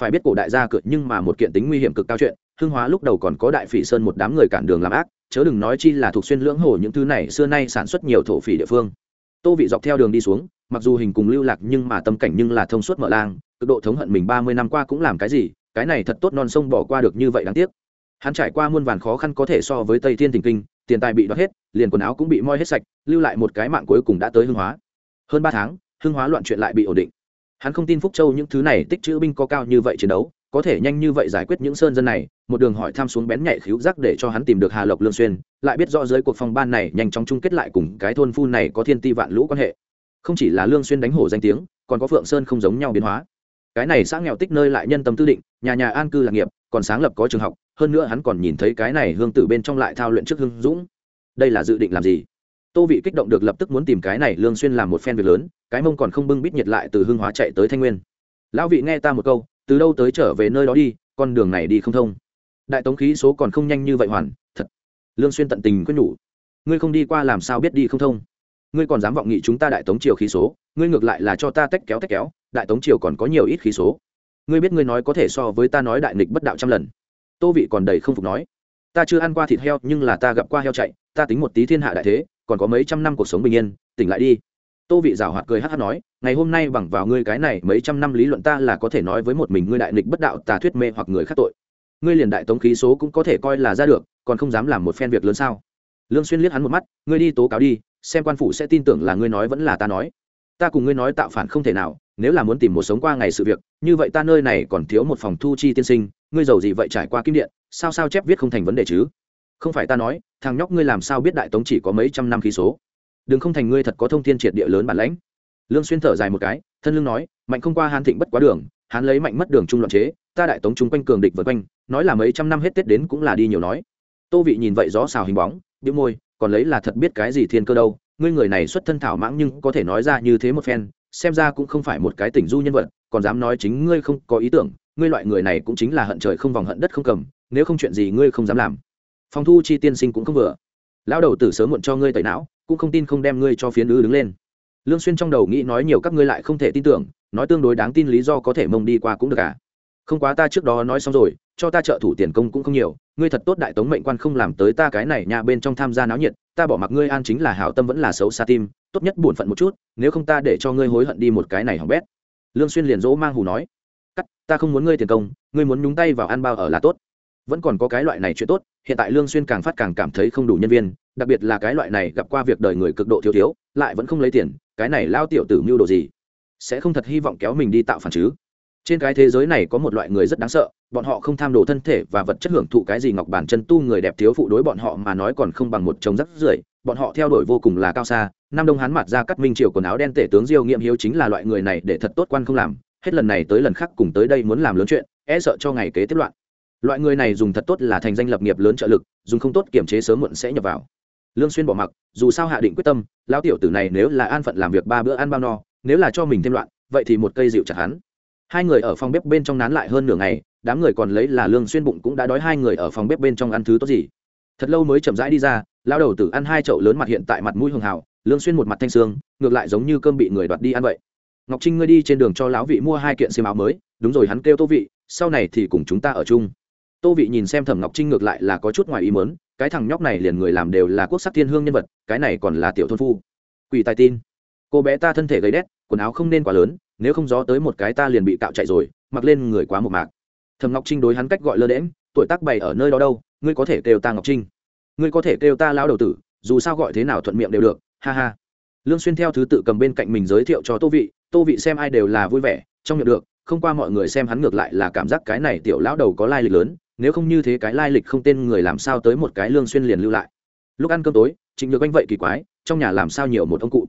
Phải biết cổ đại gia cự nhưng mà một kiện tính nguy hiểm cực cao chuyện hương hóa lúc đầu còn có đại phỉ sơn một đám người cản đường làm ác, chớ đừng nói chi là thuộc xuyên lưỡng hồ những thứ này xưa nay sản xuất nhiều thổ phỉ địa phương. Tô vị dọc theo đường đi xuống mặc dù hình cùng lưu lạc nhưng mà tâm cảnh nhưng là thông suốt mở lang, cực độ thống hận mình ba mươi năm qua cũng làm cái gì, cái này thật tốt non sông bỏ qua được như vậy đáng tiếc. Hắn trải qua muôn vàn khó khăn có thể so với tây thiên thình kinh, tiền tài bị đoạt hết, liền quần áo cũng bị moi hết sạch, lưu lại một cái mạng cuối cùng đã tới Hưng hóa. Hơn ba tháng, Hưng hóa loạn chuyện lại bị ổn định. Hắn không tin phúc châu những thứ này tích chữ binh có cao như vậy chiến đấu, có thể nhanh như vậy giải quyết những sơn dân này, một đường hỏi thăm xuống bén nhạy khíu giác để cho hắn tìm được hà lộc lương xuyên, lại biết rõ dưới cuộc phòng ban này nhanh chóng chung kết lại cùng cái thôn phu này có thiên ti vạn lũ quan hệ không chỉ là lương xuyên đánh hổ danh tiếng, còn có phượng sơn không giống nhau biến hóa. Cái này xã nghèo tích nơi lại nhân tâm tư định, nhà nhà an cư lạc nghiệp, còn sáng lập có trường học, hơn nữa hắn còn nhìn thấy cái này hương tử bên trong lại thao luyện trước hương dũng. Đây là dự định làm gì? Tô vị kích động được lập tức muốn tìm cái này lương xuyên làm một phen việc lớn, cái mông còn không bưng bít nhiệt lại từ hương hóa chạy tới thanh nguyên. Lão vị nghe ta một câu, từ đâu tới trở về nơi đó đi, con đường này đi không thông. Đại tống khí số còn không nhanh như vậy hoàn, thật. Lương xuyên tận tình quyết nhủ. Ngươi không đi qua làm sao biết đi không thông? Ngươi còn dám vọng nghị chúng ta đại tống triều khí số, ngươi ngược lại là cho ta tách kéo tách kéo, đại tống triều còn có nhiều ít khí số. Ngươi biết ngươi nói có thể so với ta nói đại nghịch bất đạo trăm lần. Tô vị còn đầy không phục nói, ta chưa ăn qua thịt heo, nhưng là ta gặp qua heo chạy, ta tính một tí thiên hạ đại thế, còn có mấy trăm năm cuộc sống bình yên, tỉnh lại đi. Tô vị rào hoạt cười hát hát nói, ngày hôm nay bằng vào ngươi cái này mấy trăm năm lý luận ta là có thể nói với một mình ngươi đại nghịch bất đạo, tà thuyết mê hoặc người khác tội. Ngươi liền đại tống khí số cũng có thể coi là ra được, còn không dám làm một phen việc lớn sao? Lương xuyên liếc hắn một mắt, ngươi đi tố cáo đi xem quan phủ sẽ tin tưởng là ngươi nói vẫn là ta nói. Ta cùng ngươi nói tạo phản không thể nào, nếu là muốn tìm một sống qua ngày sự việc, như vậy ta nơi này còn thiếu một phòng thu chi tiên sinh, ngươi giàu gì vậy trải qua kim điện, sao sao chép viết không thành vấn đề chứ? Không phải ta nói, thằng nhóc ngươi làm sao biết đại tống chỉ có mấy trăm năm khí số? Đừng không thành ngươi thật có thông thiên triệt địa lớn bản lãnh. Lương xuyên thở dài một cái, thân lương nói, mạnh không qua hán thịnh bất quá đường, hán lấy mạnh mất đường trung loạn chế, ta đại tống chúng quanh cường địch vượt quanh, nói là mấy trăm năm hết tết đến cũng là đi nhiều nói. Tô vị nhìn vậy gió xào hình bóng, bĩu môi còn lấy là thật biết cái gì thiên cơ đâu, ngươi người này xuất thân thảo mãng nhưng có thể nói ra như thế một phen, xem ra cũng không phải một cái tình du nhân vật, còn dám nói chính ngươi không có ý tưởng, ngươi loại người này cũng chính là hận trời không vòng hận đất không cầm, nếu không chuyện gì ngươi không dám làm. Phòng thu chi tiên sinh cũng không vừa. Lão đầu tử sớm muộn cho ngươi tẩy não, cũng không tin không đem ngươi cho phiến ư đứng lên. Lương xuyên trong đầu nghĩ nói nhiều các ngươi lại không thể tin tưởng, nói tương đối đáng tin lý do có thể mông đi qua cũng được cả không quá ta trước đó nói xong rồi, cho ta trợ thủ tiền công cũng không nhiều, ngươi thật tốt đại tống mệnh quan không làm tới ta cái này nhà bên trong tham gia náo nhiệt, ta bỏ mặc ngươi an chính là hảo tâm vẫn là xấu xa tim, tốt nhất buồn phận một chút, nếu không ta để cho ngươi hối hận đi một cái này hỏng bét. Lương xuyên liền dỗ mang hù nói, cắt, ta không muốn ngươi tiền công, ngươi muốn nhúng tay vào ăn bao ở là tốt. Vẫn còn có cái loại này chuyện tốt, hiện tại lương xuyên càng phát càng cảm thấy không đủ nhân viên, đặc biệt là cái loại này gặp qua việc đời người cực độ thiếu thiếu, lại vẫn không lấy tiền, cái này lao tiểu tử mưu đồ gì? Sẽ không thật hy vọng kéo mình đi tạo phản chứ? Trên cái thế giới này có một loại người rất đáng sợ, bọn họ không tham đồ thân thể và vật chất hưởng thụ cái gì ngọc bản chân tu người đẹp thiếu phụ đối bọn họ mà nói còn không bằng một chồng rắc rưởi, bọn họ theo đuổi vô cùng là cao xa. Nam đông hán mặt ra cắt minh triều quần áo đen tể tướng diêu nghiệm hiếu chính là loại người này để thật tốt quan không làm, hết lần này tới lần khác cùng tới đây muốn làm lớn chuyện e sợ cho ngày kế tiếp loạn. Loại người này dùng thật tốt là thành danh lập nghiệp lớn trợ lực, dùng không tốt kiểm chế sớm muộn sẽ nhập vào. Lương xuyên bỏ mặc, dù sao hạ định quyết tâm, lão tiểu tử này nếu là an phận làm việc ba bữa ăn bao no, nếu là cho mình thêm loạn, vậy thì một cây rượu chặt hắn hai người ở phòng bếp bên trong nán lại hơn nửa ngày, đám người còn lấy là lương xuyên bụng cũng đã đói hai người ở phòng bếp bên trong ăn thứ tốt gì. Thật lâu mới chậm rãi đi ra, lao đầu tử ăn hai chậu lớn mặt hiện tại mặt mũi hường hào, lương xuyên một mặt thanh sương ngược lại giống như cơm bị người đoạt đi ăn vậy. Ngọc trinh ngươi đi trên đường cho lão vị mua hai kiện xiêm áo mới, đúng rồi hắn kêu tô vị, sau này thì cùng chúng ta ở chung. Tô vị nhìn xem thẩm ngọc trinh ngược lại là có chút ngoài ý muốn, cái thằng nhóc này liền người làm đều là quốc sắc thiên hương nhân vật, cái này còn là tiểu thôn phu. Quỷ tài tin. Cô bé ta thân thể gầy đét, quần áo không nên quá lớn nếu không gió tới một cái ta liền bị cạo chạy rồi, mặc lên người quá một mạc. Thầm ngọc trinh đối hắn cách gọi lơ đễm tuổi tác bày ở nơi đó đâu, ngươi có thể kêu ta ngọc trinh. Ngươi có thể kêu ta lão đầu tử, dù sao gọi thế nào thuận miệng đều được, ha ha. Lương xuyên theo thứ tự cầm bên cạnh mình giới thiệu cho tô vị tô vị xem ai đều là vui vẻ, trong miệng được, không qua mọi người xem hắn ngược lại là cảm giác cái này tiểu lão đầu có lai lịch lớn, nếu không như thế cái lai lịch không tên người làm sao tới một cái lương xuyên liền lưu lại. Lúc ăn cơm tối, trịnh nhược anh vậy kỳ quái, trong nhà làm sao nhiều một ông cụ.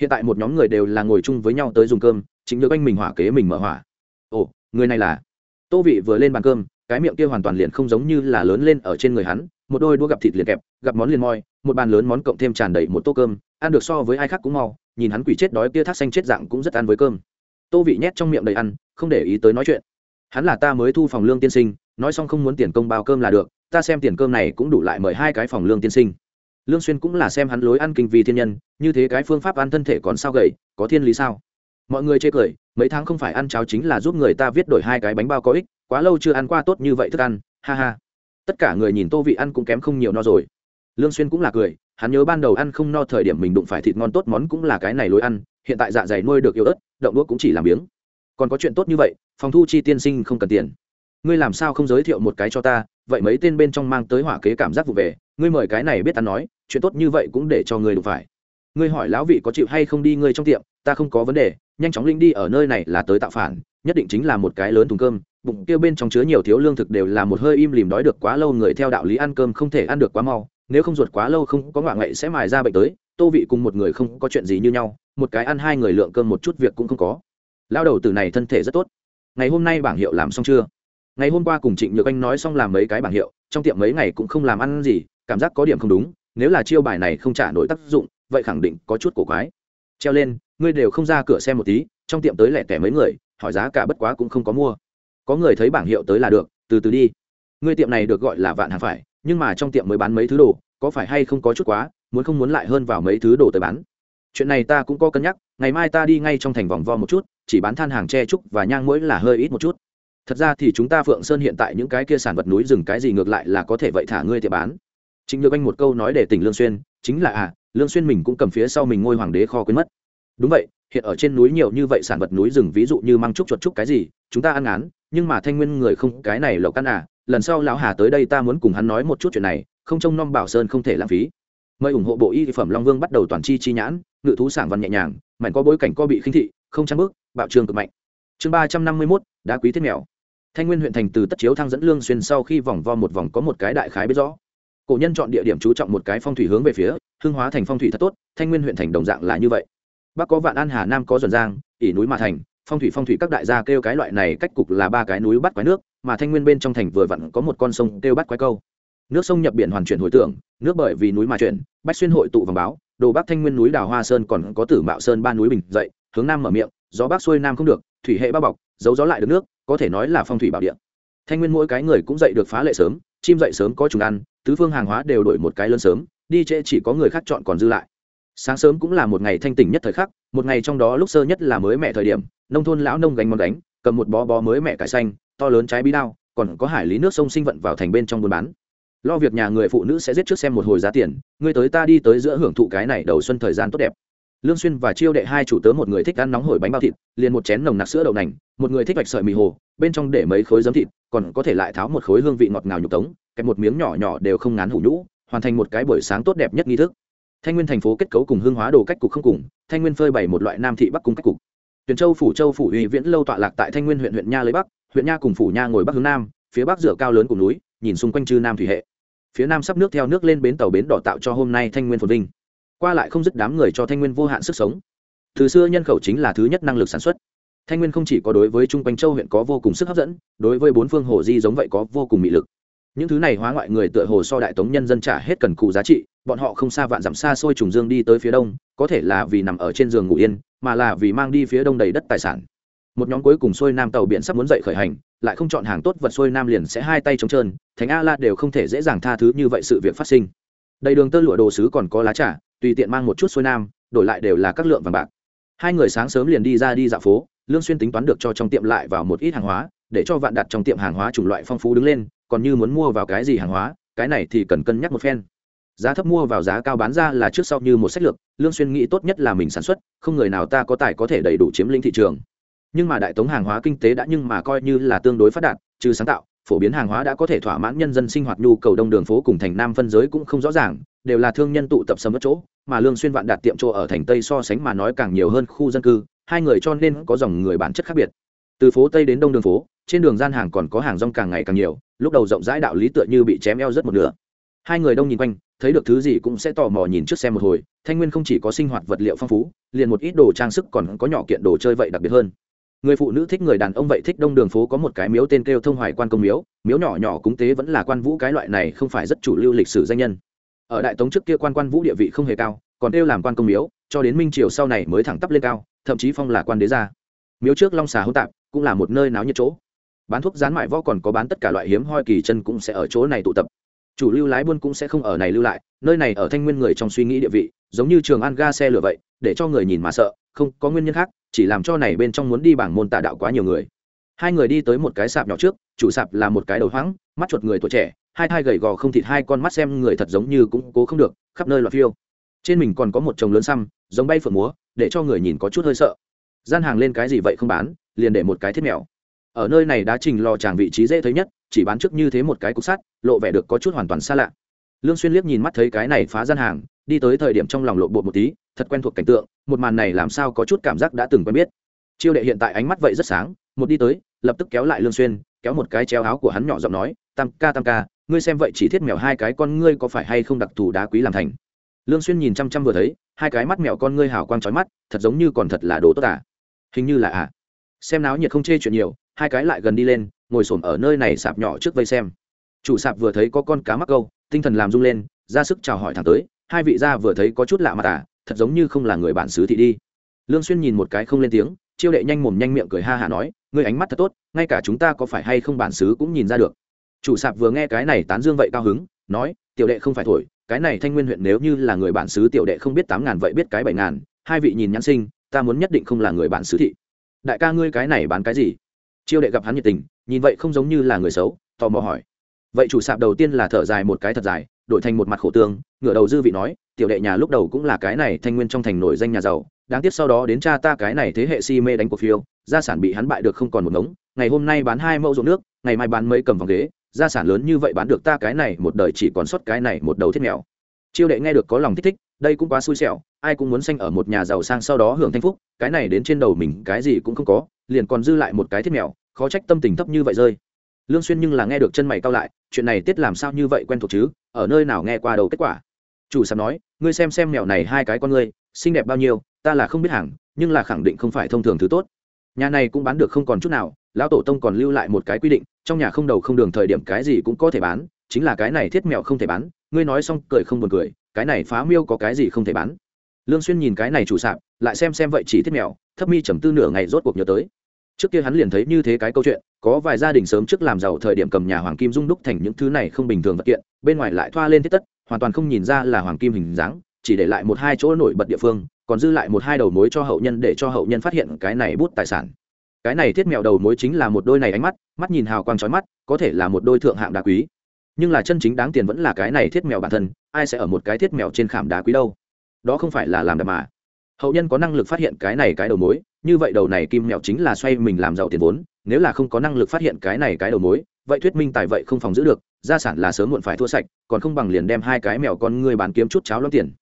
Hiện tại một nhóm người đều là ngồi chung với nhau tới dùng cơm chính nhược anh mình hỏa kế mình mở hỏa. Ồ, người này là? Tô vị vừa lên bàn cơm, cái miệng kia hoàn toàn liền không giống như là lớn lên ở trên người hắn, một đôi đũa gặp thịt liền kẹp, gặp món liền moi, một bàn lớn món cộng thêm tràn đầy một tô cơm, ăn được so với ai khác cũng mau, nhìn hắn quỷ chết đói kia thác xanh chết dạng cũng rất ăn với cơm. Tô vị nhét trong miệng đầy ăn, không để ý tới nói chuyện. Hắn là ta mới thu phòng lương tiên sinh, nói xong không muốn tiền công bao cơm là được, ta xem tiền cơm này cũng đủ lại mời hai cái phòng lương tiên sinh. Lương xuyên cũng là xem hắn lối ăn kinh vì thiên nhân, như thế cái phương pháp ăn thân thể còn sao gầy, có thiên lý sao? Mọi người chê cười, mấy tháng không phải ăn cháo chính là giúp người ta viết đổi hai cái bánh bao có ích, quá lâu chưa ăn qua tốt như vậy thức ăn, ha ha. Tất cả người nhìn tô vị ăn cũng kém không nhiều no rồi. Lương xuyên cũng là cười, hắn nhớ ban đầu ăn không no thời điểm mình đụng phải thịt ngon tốt món cũng là cái này lối ăn, hiện tại dạ dày nuôi được yêu ớt, động đũa cũng chỉ làm miếng. còn có chuyện tốt như vậy, phòng thu chi tiên sinh không cần tiền. Ngươi làm sao không giới thiệu một cái cho ta, vậy mấy tên bên trong mang tới hỏa kế cảm giác vụ về, ngươi mời cái này biết ta nói, chuyện tốt như vậy cũng để cho ngươi đụng phải ngươi hỏi lão vị có chịu hay không đi ngươi trong tiệm, ta không có vấn đề, nhanh chóng linh đi ở nơi này là tới tạo phản, nhất định chính là một cái lớn thùng cơm, bụng kia bên trong chứa nhiều thiếu lương thực đều là một hơi im lìm đói được quá lâu, người theo đạo lý ăn cơm không thể ăn được quá mau, nếu không ruột quá lâu không có ngoại ngậy sẽ mài ra bệnh tới, tô vị cùng một người không có chuyện gì như nhau, một cái ăn hai người lượng cơm một chút việc cũng không có. Lao đầu từ này thân thể rất tốt. Ngày hôm nay bảng hiệu làm xong chưa? Ngày hôm qua cùng trịnh nhược anh nói xong làm mấy cái bảng hiệu, trong tiệm mấy ngày cũng không làm ăn gì, cảm giác có điểm không đúng, nếu là chiêu bài này không trả nổi tác dụng vậy khẳng định có chút cổ quái. Treo lên, ngươi đều không ra cửa xem một tí, trong tiệm tới lẻ tẻ mấy người, hỏi giá cả bất quá cũng không có mua. Có người thấy bảng hiệu tới là được, từ từ đi. Ngươi tiệm này được gọi là vạn hàng phải, nhưng mà trong tiệm mới bán mấy thứ đồ, có phải hay không có chút quá, muốn không muốn lại hơn vào mấy thứ đồ tới bán. Chuyện này ta cũng có cân nhắc, ngày mai ta đi ngay trong thành vòng vo một chút, chỉ bán than hàng tre trúc và nhang mũi là hơi ít một chút. Thật ra thì chúng ta phượng sơn hiện tại những cái kia sản vật núi rừng cái gì ngược lại là có thể vậy thả ngươi tiệm bán. Chính nhược anh một câu nói để tỉnh lương xuyên, chính là à lương xuyên mình cũng cầm phía sau mình ngôi hoàng đế kho quên mất. Đúng vậy hiện ở trên núi nhiều như vậy sản vật núi rừng ví dụ như măng trúc chuột trúc cái gì chúng ta ăn ngán nhưng mà thanh nguyên người không cái này lộc căn à lần sau lão hà tới đây ta muốn cùng hắn nói một chút chuyện này không trông nom bảo sơn không thể lãng phí. Mời ủng hộ bộ y phẩm long vương bắt đầu toàn chi chi nhãn ngự thú sảng văn nhẹ nhàng mảnh có bối cảnh co bị khinh thị không trang bước bạo trường cực mạnh. Chương ba trăm năm mươi 351, đá quý thiết mèo. Thanh nguyên huyện thành từ tất chiếu thăng dẫn lương xuyên sau khi vòng vo một vòng có một cái đại khái biết rõ. Cổ nhân chọn địa điểm chú trọng một cái phong thủy hướng về phía hương hóa thành phong thủy thật tốt, thanh nguyên huyện thành đồng dạng là như vậy. Bắc có vạn an, hà nam có duẩn giang ỉ núi mà thành, phong thủy phong thủy các đại gia kêu cái loại này cách cục là ba cái núi bắt quái nước, mà thanh nguyên bên trong thành vừa vặn có một con sông kêu bắt quái câu. Nước sông nhập biển hoàn chuyển hồi tưởng, nước bởi vì núi mà chuyển, bách xuyên hội tụ vòng báo, đồ bắc thanh nguyên núi đào hoa sơn còn có tử mạo sơn ba núi bình dậy, hướng nam mở miệng, gió bắc xuôi nam không được, thủy hệ bao bọc, giấu gió lại được nước, có thể nói là phong thủy bảo địa. Thanh nguyên mỗi cái người cũng dậy được phá lệ sớm, chim dậy sớm có trùng ăn, tứ phương hàng hóa đều đổi một cái lớn sớm đi trễ chỉ có người khác chọn còn dư lại. Sáng sớm cũng là một ngày thanh tỉnh nhất thời khắc, một ngày trong đó lúc sơ nhất là mới mẹ thời điểm, nông thôn lão nông gánh món đánh cầm một bó bó mới mẹ cải xanh, to lớn trái bí đao, còn có hải lý nước sông sinh vận vào thành bên trong buôn bán. Lo việc nhà người phụ nữ sẽ giết trước xem một hồi giá tiền người tới ta đi tới giữa hưởng thụ cái này đầu xuân thời gian tốt đẹp. Lương xuyên và chiêu đệ hai chủ tớ một người thích ăn nóng hổi bánh bao thịt, liền một chén nồng nặc sữa đậu nành, một người thích vạch sợi mì hồ, bên trong để mấy khối giấm thịt, còn có thể lại tháo một khối hương vị ngọt ngào nhục tống, kẹp một miếng nhỏ nhỏ đều không ngán hủ nhũ hoàn thành một cái buổi sáng tốt đẹp nhất nghi thức. Thanh nguyên thành phố kết cấu cùng hương hóa đồ cách cục không cùng, thanh nguyên phơi bày một loại nam thị bắc cung cách cục. Tuyển châu phủ châu phủ uy viễn lâu tọa lạc tại thanh nguyên huyện huyện nha lấy bắc, huyện nha cùng phủ nha ngồi bắc hướng nam, phía bắc dựa cao lớn cùng núi, nhìn xung quanh chư nam thủy hệ. Phía nam sắp nước theo nước lên bến tàu bến đỏ tạo cho hôm nay thanh nguyên phồn vinh. Qua lại không dứt đám người cho thanh nguyên vô hạn sức sống. Từ xưa nhân khẩu chính là thứ nhất năng lực sản xuất. Thanh nguyên không chỉ có đối với trung quanh châu huyện có vô cùng sức hấp dẫn, đối với bốn phương hồ di giống vậy có vô cùng mị lực những thứ này hóa ngoại người tựa hồ so đại tống nhân dân trả hết cần cù giá trị, bọn họ không xa vạn dặm xa xôi trùng dương đi tới phía đông, có thể là vì nằm ở trên giường ngủ yên, mà là vì mang đi phía đông đầy đất tài sản. Một nhóm cuối cùng xuôi nam tàu biển sắp muốn dậy khởi hành, lại không chọn hàng tốt vật xuôi nam liền sẽ hai tay trống trơn, thánh a la đều không thể dễ dàng tha thứ như vậy sự việc phát sinh. Đầy đường tơ lụa đồ sứ còn có lá trà, tùy tiện mang một chút xuôi nam, đổi lại đều là các lượng vàng bạc. Hai người sáng sớm liền đi ra đi dạo phố, lương xuyên tính toán được cho trong tiệm lại vào một ít hàng hóa, để cho vạn đặt trong tiệm hàng hóa chủng loại phong phú đứng lên còn như muốn mua vào cái gì hàng hóa, cái này thì cần cân nhắc một phen. Giá thấp mua vào giá cao bán ra là trước sau như một sách lược, lương xuyên nghĩ tốt nhất là mình sản xuất, không người nào ta có tài có thể đầy đủ chiếm lĩnh thị trường. Nhưng mà đại tống hàng hóa kinh tế đã nhưng mà coi như là tương đối phát đạt, trừ sáng tạo, phổ biến hàng hóa đã có thể thỏa mãn nhân dân sinh hoạt nhu cầu đông đường phố cùng thành nam phân giới cũng không rõ ràng, đều là thương nhân tụ tập sầm mất chỗ, mà lương xuyên vạn đạt tiệm chỗ ở thành tây so sánh mà nói càng nhiều hơn khu dân cư, hai người cho nên có dòng người bản chất khác biệt từ phố tây đến đông đường phố, trên đường gian hàng còn có hàng rong càng ngày càng nhiều, lúc đầu rộng rãi đạo lý tựa như bị chém eo rất một nửa. Hai người đông nhìn quanh, thấy được thứ gì cũng sẽ tò mò nhìn trước xem một hồi, thanh nguyên không chỉ có sinh hoạt vật liệu phong phú, liền một ít đồ trang sức còn có nhỏ kiện đồ chơi vậy đặc biệt hơn. Người phụ nữ thích người đàn ông vậy thích đông đường phố có một cái miếu tên kêu thông hoài quan công miếu miếu nhỏ nhỏ cúng tế vẫn là quan vũ cái loại này không phải rất chủ lưu lịch sử danh nhân. Ở đại tống trước kia quan quan vũ địa vị không hề cao, còn kêu làm quan công miếu, cho đến minh triều sau này mới thẳng tắp lên cao, thậm chí phong là quan đế gia. Miếu trước long xà hỗn tạp cũng là một nơi náo nhiệt chỗ. Bán thuốc rán mại võ còn có bán tất cả loại hiếm hoi kỳ chân cũng sẽ ở chỗ này tụ tập. Chủ lưu lái buôn cũng sẽ không ở này lưu lại, nơi này ở thanh nguyên người trong suy nghĩ địa vị, giống như trường an ga xe lửa vậy, để cho người nhìn mà sợ, không có nguyên nhân khác, chỉ làm cho này bên trong muốn đi bảng môn tà đạo quá nhiều người. Hai người đi tới một cái sạp nhỏ trước, chủ sạp là một cái đầu hoáng mắt chuột người tuổi trẻ, hai thai gầy gò không thịt, hai con mắt xem người thật giống như cũng cố không được, khắp nơi loạt phiêu. Trên mình còn có một chồng lớn xăm, giống bay phượng múa, để cho người nhìn có chút hơi sợ. Gian hàng lên cái gì vậy không bán liền để một cái thiết mèo. Ở nơi này đá trình lò tràng vị trí dễ thấy nhất, chỉ bán trước như thế một cái cục sắt, lộ vẻ được có chút hoàn toàn xa lạ. Lương xuyên liếc nhìn mắt thấy cái này phá gian hàng, đi tới thời điểm trong lòng lộ bộ một tí, thật quen thuộc cảnh tượng, một màn này làm sao có chút cảm giác đã từng quen biết. Chiêu đệ hiện tại ánh mắt vậy rất sáng, một đi tới, lập tức kéo lại lương xuyên, kéo một cái chéo áo của hắn nhỏ giọng nói, tam ca tam ca, ngươi xem vậy chỉ thiết mèo hai cái con ngươi có phải hay không đặc thù đá quý làm thành? Lương xuyên nhìn chăm chăm vừa thấy, hai cái mắt mèo con ngươi hào quang chói mắt, thật giống như còn thật là đồ tốt à? Hình như là à? Xem náo nhiệt không chê chuyện nhiều, hai cái lại gần đi lên, ngồi xổm ở nơi này sạp nhỏ trước vây xem. Chủ sạp vừa thấy có con cá mắc câu, tinh thần làm rung lên, ra sức chào hỏi thẳng tới, hai vị gia vừa thấy có chút lạ mặt à thật giống như không là người bản xứ thị đi. Lương xuyên nhìn một cái không lên tiếng, chiêu đệ nhanh mồm nhanh miệng cười ha hà nói, ngươi ánh mắt thật tốt, ngay cả chúng ta có phải hay không bản xứ cũng nhìn ra được. Chủ sạp vừa nghe cái này tán dương vậy cao hứng, nói, tiểu đệ không phải thổi, cái này thanh nguyên huyện nếu như là người bản xứ tiểu đệ không biết tám ngàn vậy biết cái bảy ngàn. Hai vị nhìn nhãn sinh, ta muốn nhất định không là người bản xứ thị đại ca ngươi cái này bán cái gì? Chiêu đệ gặp hắn nhiệt tình, nhìn vậy không giống như là người xấu, tò mò hỏi. Vậy chủ sạp đầu tiên là thở dài một cái thật dài, đổi thành một mặt khổ tương, ngửa đầu dư vị nói, tiểu đệ nhà lúc đầu cũng là cái này thanh nguyên trong thành nổi danh nhà giàu, đáng tiếc sau đó đến cha ta cái này thế hệ si mê đánh cổ phiếu gia sản bị hắn bại được không còn một ngống, ngày hôm nay bán hai mẫu ruộng nước, ngày mai bán mấy cầm vòng ghế, gia sản lớn như vậy bán được ta cái này một đời chỉ còn sót cái này một đầu thiết mèo. Chiêu đệ nghe được có lòng thích thích đây cũng quá xui xẻo, ai cũng muốn sanh ở một nhà giàu sang sau đó hưởng thanh phúc, cái này đến trên đầu mình cái gì cũng không có, liền còn dư lại một cái thiết mèo, khó trách tâm tình thấp như vậy rơi. Lương xuyên nhưng là nghe được chân mày cao lại, chuyện này tiết làm sao như vậy quen thuộc chứ, ở nơi nào nghe qua đầu kết quả. Chủ sạp nói, ngươi xem xem mèo này hai cái con ngươi, xinh đẹp bao nhiêu, ta là không biết hàng, nhưng là khẳng định không phải thông thường thứ tốt. Nhà này cũng bán được không còn chút nào, lão tổ tông còn lưu lại một cái quy định, trong nhà không đầu không đường thời điểm cái gì cũng có thể bán, chính là cái này thiết mèo không thể bán, ngươi nói xong cười không buồn cười cái này phá miêu có cái gì không thể bán? Lương xuyên nhìn cái này chủ sạp, lại xem xem vậy chỉ thiết mèo, thấp mi trầm tư nửa ngày rốt cuộc nhớ tới. Trước kia hắn liền thấy như thế cái câu chuyện, có vài gia đình sớm trước làm giàu thời điểm cầm nhà hoàng kim dung đúc thành những thứ này không bình thường vật kiện, bên ngoài lại thoa lên thiết tất, hoàn toàn không nhìn ra là hoàng kim hình dáng, chỉ để lại một hai chỗ nổi bật địa phương, còn dư lại một hai đầu mối cho hậu nhân để cho hậu nhân phát hiện cái này bút tài sản. Cái này thiết mèo đầu mối chính là một đôi này ánh mắt mắt nhìn hào quang chói mắt, có thể là một đôi thượng hạng đá quý nhưng là chân chính đáng tiền vẫn là cái này thiết mèo bản thân, ai sẽ ở một cái thiết mèo trên khảm đá quý đâu? Đó không phải là làm đạp mà. Hậu nhân có năng lực phát hiện cái này cái đầu mối, như vậy đầu này kim mèo chính là xoay mình làm giàu tiền vốn, nếu là không có năng lực phát hiện cái này cái đầu mối, vậy thuyết minh tài vậy không phòng giữ được, gia sản là sớm muộn phải thua sạch, còn không bằng liền đem hai cái mèo con ngươi bán kiếm chút cháo lắm tiền.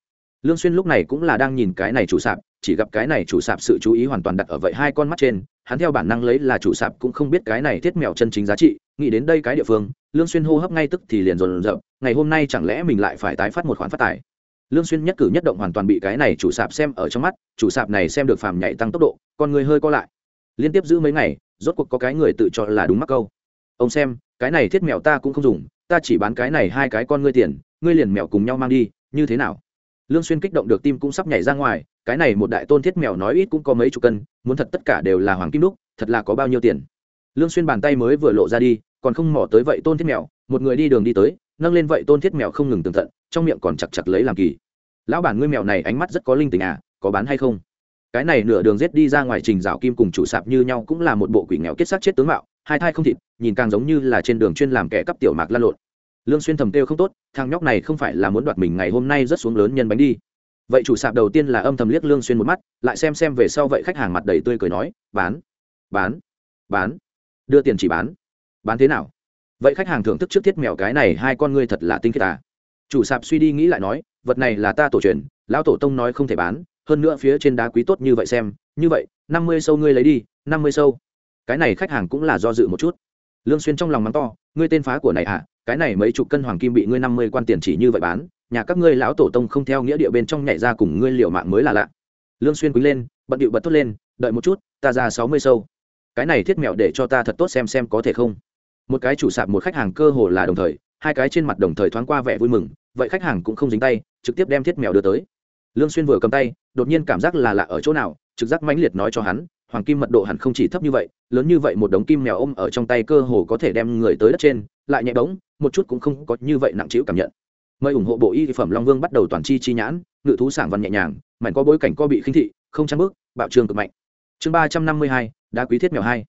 Lương xuyên lúc này cũng là đang nhìn cái này chủ sạp chỉ gặp cái này chủ sạp sự chú ý hoàn toàn đặt ở vậy hai con mắt trên, hắn theo bản năng lấy là chủ sạp cũng không biết cái này thiết mèo chân chính giá trị, nghĩ đến đây cái địa phương, lương xuyên hô hấp ngay tức thì liền rồn dập ngày hôm nay chẳng lẽ mình lại phải tái phát một khoản phát tài? Lương xuyên nhất cử nhất động hoàn toàn bị cái này chủ sạp xem ở trong mắt, chủ sạp này xem được phàm nhảy tăng tốc độ, con người hơi co lại. Liên tiếp giữ mấy ngày, rốt cuộc có cái người tự cho là đúng mắc câu. Ông xem, cái này thiết mèo ta cũng không dùng, ta chỉ bán cái này hai cái con ngươi tiền, ngươi liền mèo cùng nhau mang đi, như thế nào? Lương xuyên kích động được tim cũng sắp nhảy ra ngoài cái này một đại tôn thiết mèo nói ít cũng có mấy chục cân, muốn thật tất cả đều là hoàng kim đúc, thật là có bao nhiêu tiền. Lương xuyên bàn tay mới vừa lộ ra đi, còn không mỏ tới vậy tôn thiết mèo, một người đi đường đi tới, nâng lên vậy tôn thiết mèo không ngừng tường tận, trong miệng còn chặt chặt lấy làm kỳ. Lão bản ngươi mèo này ánh mắt rất có linh tình à có bán hay không? Cái này nửa đường rết đi ra ngoài trình rào kim cùng chủ sạp như nhau cũng là một bộ quỷ nghèo kết xác chết tướng mạo, hai thai không thịt, nhìn càng giống như là trên đường chuyên làm kẻ cắp tiểu mạc lan lộn. Lương xuyên thầm tiêu không tốt, thằng nhóc này không phải là muốn đoạt mình ngày hôm nay rất xuống lớn nhân bánh đi vậy chủ sạp đầu tiên là âm thầm liếc lương xuyên một mắt, lại xem xem về sau vậy khách hàng mặt đầy tươi cười nói, bán bán bán, đưa tiền chỉ bán. Bán thế nào? Vậy khách hàng thưởng thức trước thiết mèo cái này, hai con ngươi thật là tinh khiết à. Chủ sạp suy đi nghĩ lại nói, vật này là ta tổ truyền, lão tổ tông nói không thể bán, hơn nữa phía trên đá quý tốt như vậy xem, như vậy, năm mươi sâu ngươi lấy đi, năm mươi sâu. Cái này khách hàng cũng là do dự một chút. Lương xuyên trong lòng mắng to, ngươi tên phá của này à cái này mấy chục cân hoàng kim bị ngươi năm mươi quan tiền chỉ như vậy bán, nhà các ngươi lão tổ tông không theo nghĩa địa bên trong nhảy ra cùng ngươi liều mạng mới là lạ. Lương xuyên quý lên, bận điệu bật tốt lên, đợi một chút, ta ra sáu mươi sâu. Cái này thiết mẹo để cho ta thật tốt xem xem có thể không. Một cái chủ sạp một khách hàng cơ hồ là đồng thời, hai cái trên mặt đồng thời thoáng qua vẻ vui mừng, vậy khách hàng cũng không dính tay, trực tiếp đem thiết mèo đưa tới. Lương xuyên vừa cầm tay, đột nhiên cảm giác là lạ ở chỗ nào, trực giác mãnh liệt nói cho hắn, hoàng kim mật độ hẳn không chỉ thấp như vậy, lớn như vậy một đống kim mèo ôm ở trong tay cơ hồ có thể đem người tới đất trên lại nhẹ bóng một chút cũng không có như vậy nặng chịu cảm nhận. Mời ủng hộ bộ y phẩm long vương bắt đầu toàn chi chi nhãn, ngự thú sảng văn nhẹ nhàng, mảnh có bối cảnh co bị khinh thị, không trang bước, bạo trường cực mạnh. Chương ba trăm năm mươi hai, đá quý thiết mèo hai.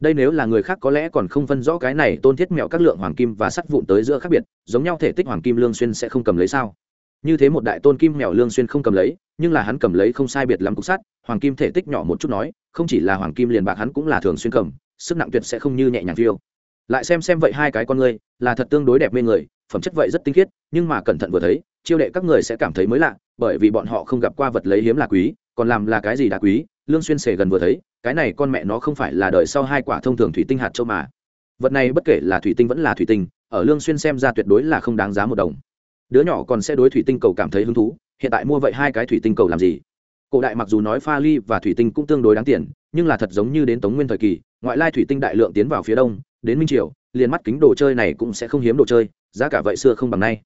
Đây nếu là người khác có lẽ còn không phân rõ cái này tôn thiết mèo các lượng hoàng kim và sắt vụn tới giữa khác biệt, giống nhau thể tích hoàng kim lương xuyên sẽ không cầm lấy sao? Như thế một đại tôn kim mèo lương xuyên không cầm lấy, nhưng là hắn cầm lấy không sai biệt lắm cục sắt, hoàng kim thể tích nhỏ một chút nói, không chỉ là hoàng kim liền bạc hắn cũng là thường xuyên cầm, sức nặng tuyệt sẽ không như nhẹ nhàng phiêu lại xem xem vậy hai cái con ngươi, là thật tương đối đẹp mê người, phẩm chất vậy rất tinh khiết, nhưng mà cẩn thận vừa thấy, chiêu đệ các người sẽ cảm thấy mới lạ, bởi vì bọn họ không gặp qua vật lấy hiếm là quý, còn làm là cái gì đá quý, lương xuyên xề gần vừa thấy, cái này con mẹ nó không phải là đợi sau hai quả thông thường thủy tinh hạt châu mà. Vật này bất kể là thủy tinh vẫn là thủy tinh, ở lương xuyên xem ra tuyệt đối là không đáng giá một đồng. Đứa nhỏ còn sẽ đối thủy tinh cầu cảm thấy hứng thú, hiện tại mua vậy hai cái thủy tinh cầu làm gì? Cổ đại mặc dù nói pha ly và thủy tinh cũng tương đối đáng tiền, nhưng là thật giống như đến tống nguyên thời kỳ ngoại lai thủy tinh đại lượng tiến vào phía đông, đến minh triều, liền mắt kính đồ chơi này cũng sẽ không hiếm đồ chơi, giá cả vậy xưa không bằng nay.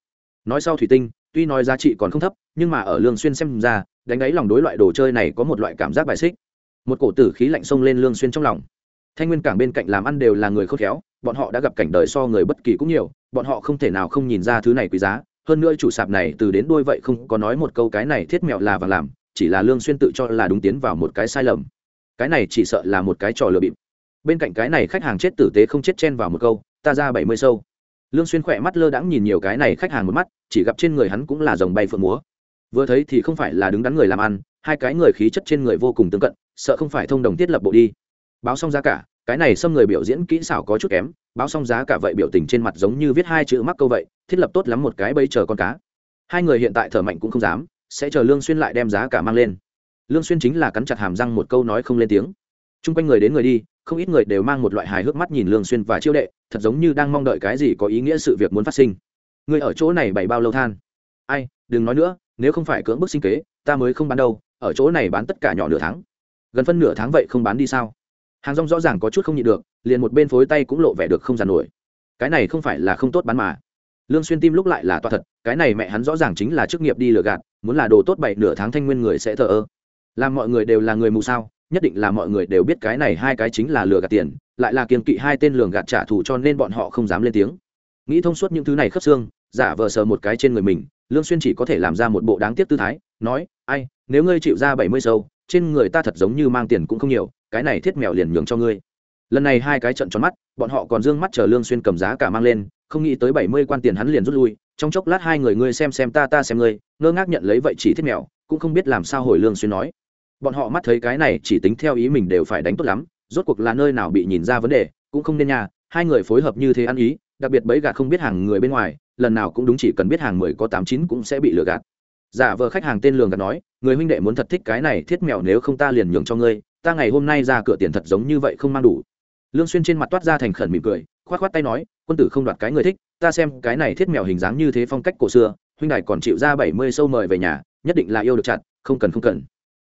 Nói sau thủy tinh, tuy nói giá trị còn không thấp, nhưng mà ở lương xuyên xem ra, đánh đáy lòng đối loại đồ chơi này có một loại cảm giác bài xích. Một cổ tử khí lạnh xông lên lương xuyên trong lòng. Thanh nguyên cảng bên cạnh làm ăn đều là người khôn khéo, bọn họ đã gặp cảnh đời so người bất kỳ cũng nhiều, bọn họ không thể nào không nhìn ra thứ này quý giá. Hơn nữa chủ sạp này từ đến đuôi vậy không có nói một câu cái này thiết mẹo là vàng làm, chỉ là lương xuyên tự cho là đúng tiến vào một cái sai lầm. Cái này chỉ sợ là một cái trò lừa bịp bên cạnh cái này khách hàng chết tử tế không chết chen vào một câu, ta ra bảy mươi sâu. Lương xuyên khỏe mắt lơ đãng nhìn nhiều cái này khách hàng một mắt, chỉ gặp trên người hắn cũng là dòng bay phượng múa. Vừa thấy thì không phải là đứng đắn người làm ăn, hai cái người khí chất trên người vô cùng tương cận, sợ không phải thông đồng thiết lập bộ đi. Báo xong giá cả, cái này xâm người biểu diễn kỹ xảo có chút kém, báo xong giá cả vậy biểu tình trên mặt giống như viết hai chữ mắc câu vậy, thiết lập tốt lắm một cái bây chờ con cá. Hai người hiện tại thở mạnh cũng không dám, sẽ chờ lương xuyên lại đem giá cả mang lên. Lương xuyên chính là cắn chặt hàm răng một câu nói không lên tiếng chung quanh người đến người đi, không ít người đều mang một loại hài hước mắt nhìn lương xuyên và chiêu đệ, thật giống như đang mong đợi cái gì có ý nghĩa sự việc muốn phát sinh. Người ở chỗ này bày bao lâu than? Ai, đừng nói nữa, nếu không phải cưỡng bức sinh kế, ta mới không bán đâu, ở chỗ này bán tất cả nhỏ nửa tháng. Gần phân nửa tháng vậy không bán đi sao? Hàng rong rõ ràng có chút không nhịn được, liền một bên phối tay cũng lộ vẻ được không giàn nổi. Cái này không phải là không tốt bán mà. Lương xuyên tim lúc lại là toa thật, cái này mẹ hắn rõ ràng chính là chức nghiệp đi lừa gạt, muốn là đồ tốt bảy nửa tháng thanh nguyên người sẽ thờ ơ. Làm mọi người đều là người mù sao? Nhất định là mọi người đều biết cái này hai cái chính là lừa gạt tiền, lại là kiên kỵ hai tên lường gạt trả thù cho nên bọn họ không dám lên tiếng. Nghĩ thông suốt những thứ này khớp xương, giả vờ sờ một cái trên người mình, lương xuyên chỉ có thể làm ra một bộ đáng tiếc tư thái, nói, ai, nếu ngươi chịu ra bảy mươi sâu, trên người ta thật giống như mang tiền cũng không nhiều, cái này thiết mèo liền nhường cho ngươi. Lần này hai cái trận tròn mắt, bọn họ còn dương mắt chờ lương xuyên cầm giá cả mang lên, không nghĩ tới bảy mươi quan tiền hắn liền rút lui, trong chốc lát hai người ngươi xem xem ta ta xem ngươi, ngơ ngác nhận lấy vậy chỉ thiết mèo, cũng không biết làm sao hồi lương xuyên nói bọn họ mắt thấy cái này chỉ tính theo ý mình đều phải đánh tốt lắm, rốt cuộc là nơi nào bị nhìn ra vấn đề, cũng không nên nhà hai người phối hợp như thế ăn ý, đặc biệt bấy gạt không biết hàng người bên ngoài, lần nào cũng đúng chỉ cần biết hàng mười có tám chín cũng sẽ bị lừa gạt. Giả vờ khách hàng tên lường gạt nói, người huynh đệ muốn thật thích cái này thiết mèo nếu không ta liền nhường cho ngươi, ta ngày hôm nay ra cửa tiền thật giống như vậy không mang đủ. Lương xuyên trên mặt toát ra thành khẩn mỉm cười, khoát khoát tay nói, quân tử không đoạt cái người thích, ta xem cái này thiết mèo hình dáng như thế phong cách cổ xưa, huynh đài còn chịu ra bảy mươi sâu mời về nhà, nhất định là yêu được chặt, không cần không cần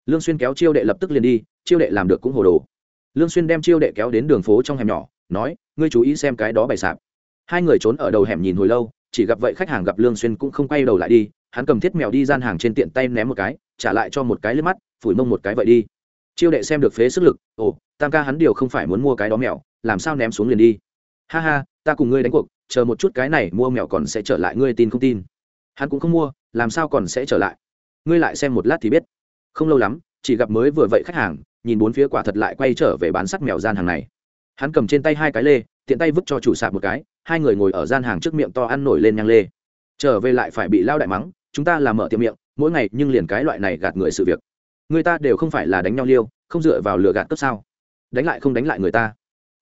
lương xuyên kéo chiêu đệ lập tức liền đi, chiêu đệ làm được cũng hồ đồ. Lương xuyên đem chiêu đệ kéo đến đường phố trong hẻm nhỏ, nói, ngươi chú ý xem cái đó bày sạp. Hai người trốn ở đầu hẻm nhìn hồi lâu, chỉ gặp vậy khách hàng gặp lương xuyên cũng không quay đầu lại đi, hắn cầm thiết mèo đi gian hàng trên tiện tay ném một cái, trả lại cho một cái lướt mắt, phủi mông một cái vậy đi. Chiêu đệ xem được phế sức lực, ồ, tam ca hắn điều không phải muốn mua cái đó mèo, làm sao ném xuống liền đi? Ha ha, ta cùng ngươi đánh cuộc, chờ một chút cái này mua mèo còn sẽ trở lại, ngươi tin không tin? Hắn cũng không mua, làm sao còn sẽ trở lại? Ngươi lại xem một lát thì biết không lâu lắm, chỉ gặp mới vừa vậy khách hàng, nhìn bốn phía quả thật lại quay trở về bán sắt mèo gian hàng này. Hắn cầm trên tay hai cái lê, tiện tay vứt cho chủ sạp một cái, hai người ngồi ở gian hàng trước miệng to ăn nổi lên nhang lê. Trở về lại phải bị lao đại mắng, chúng ta làm mở tiệm miệng, mỗi ngày nhưng liền cái loại này gạt người sự việc. Người ta đều không phải là đánh nhau liêu, không dựa vào lừa gạt cấp sao? Đánh lại không đánh lại người ta.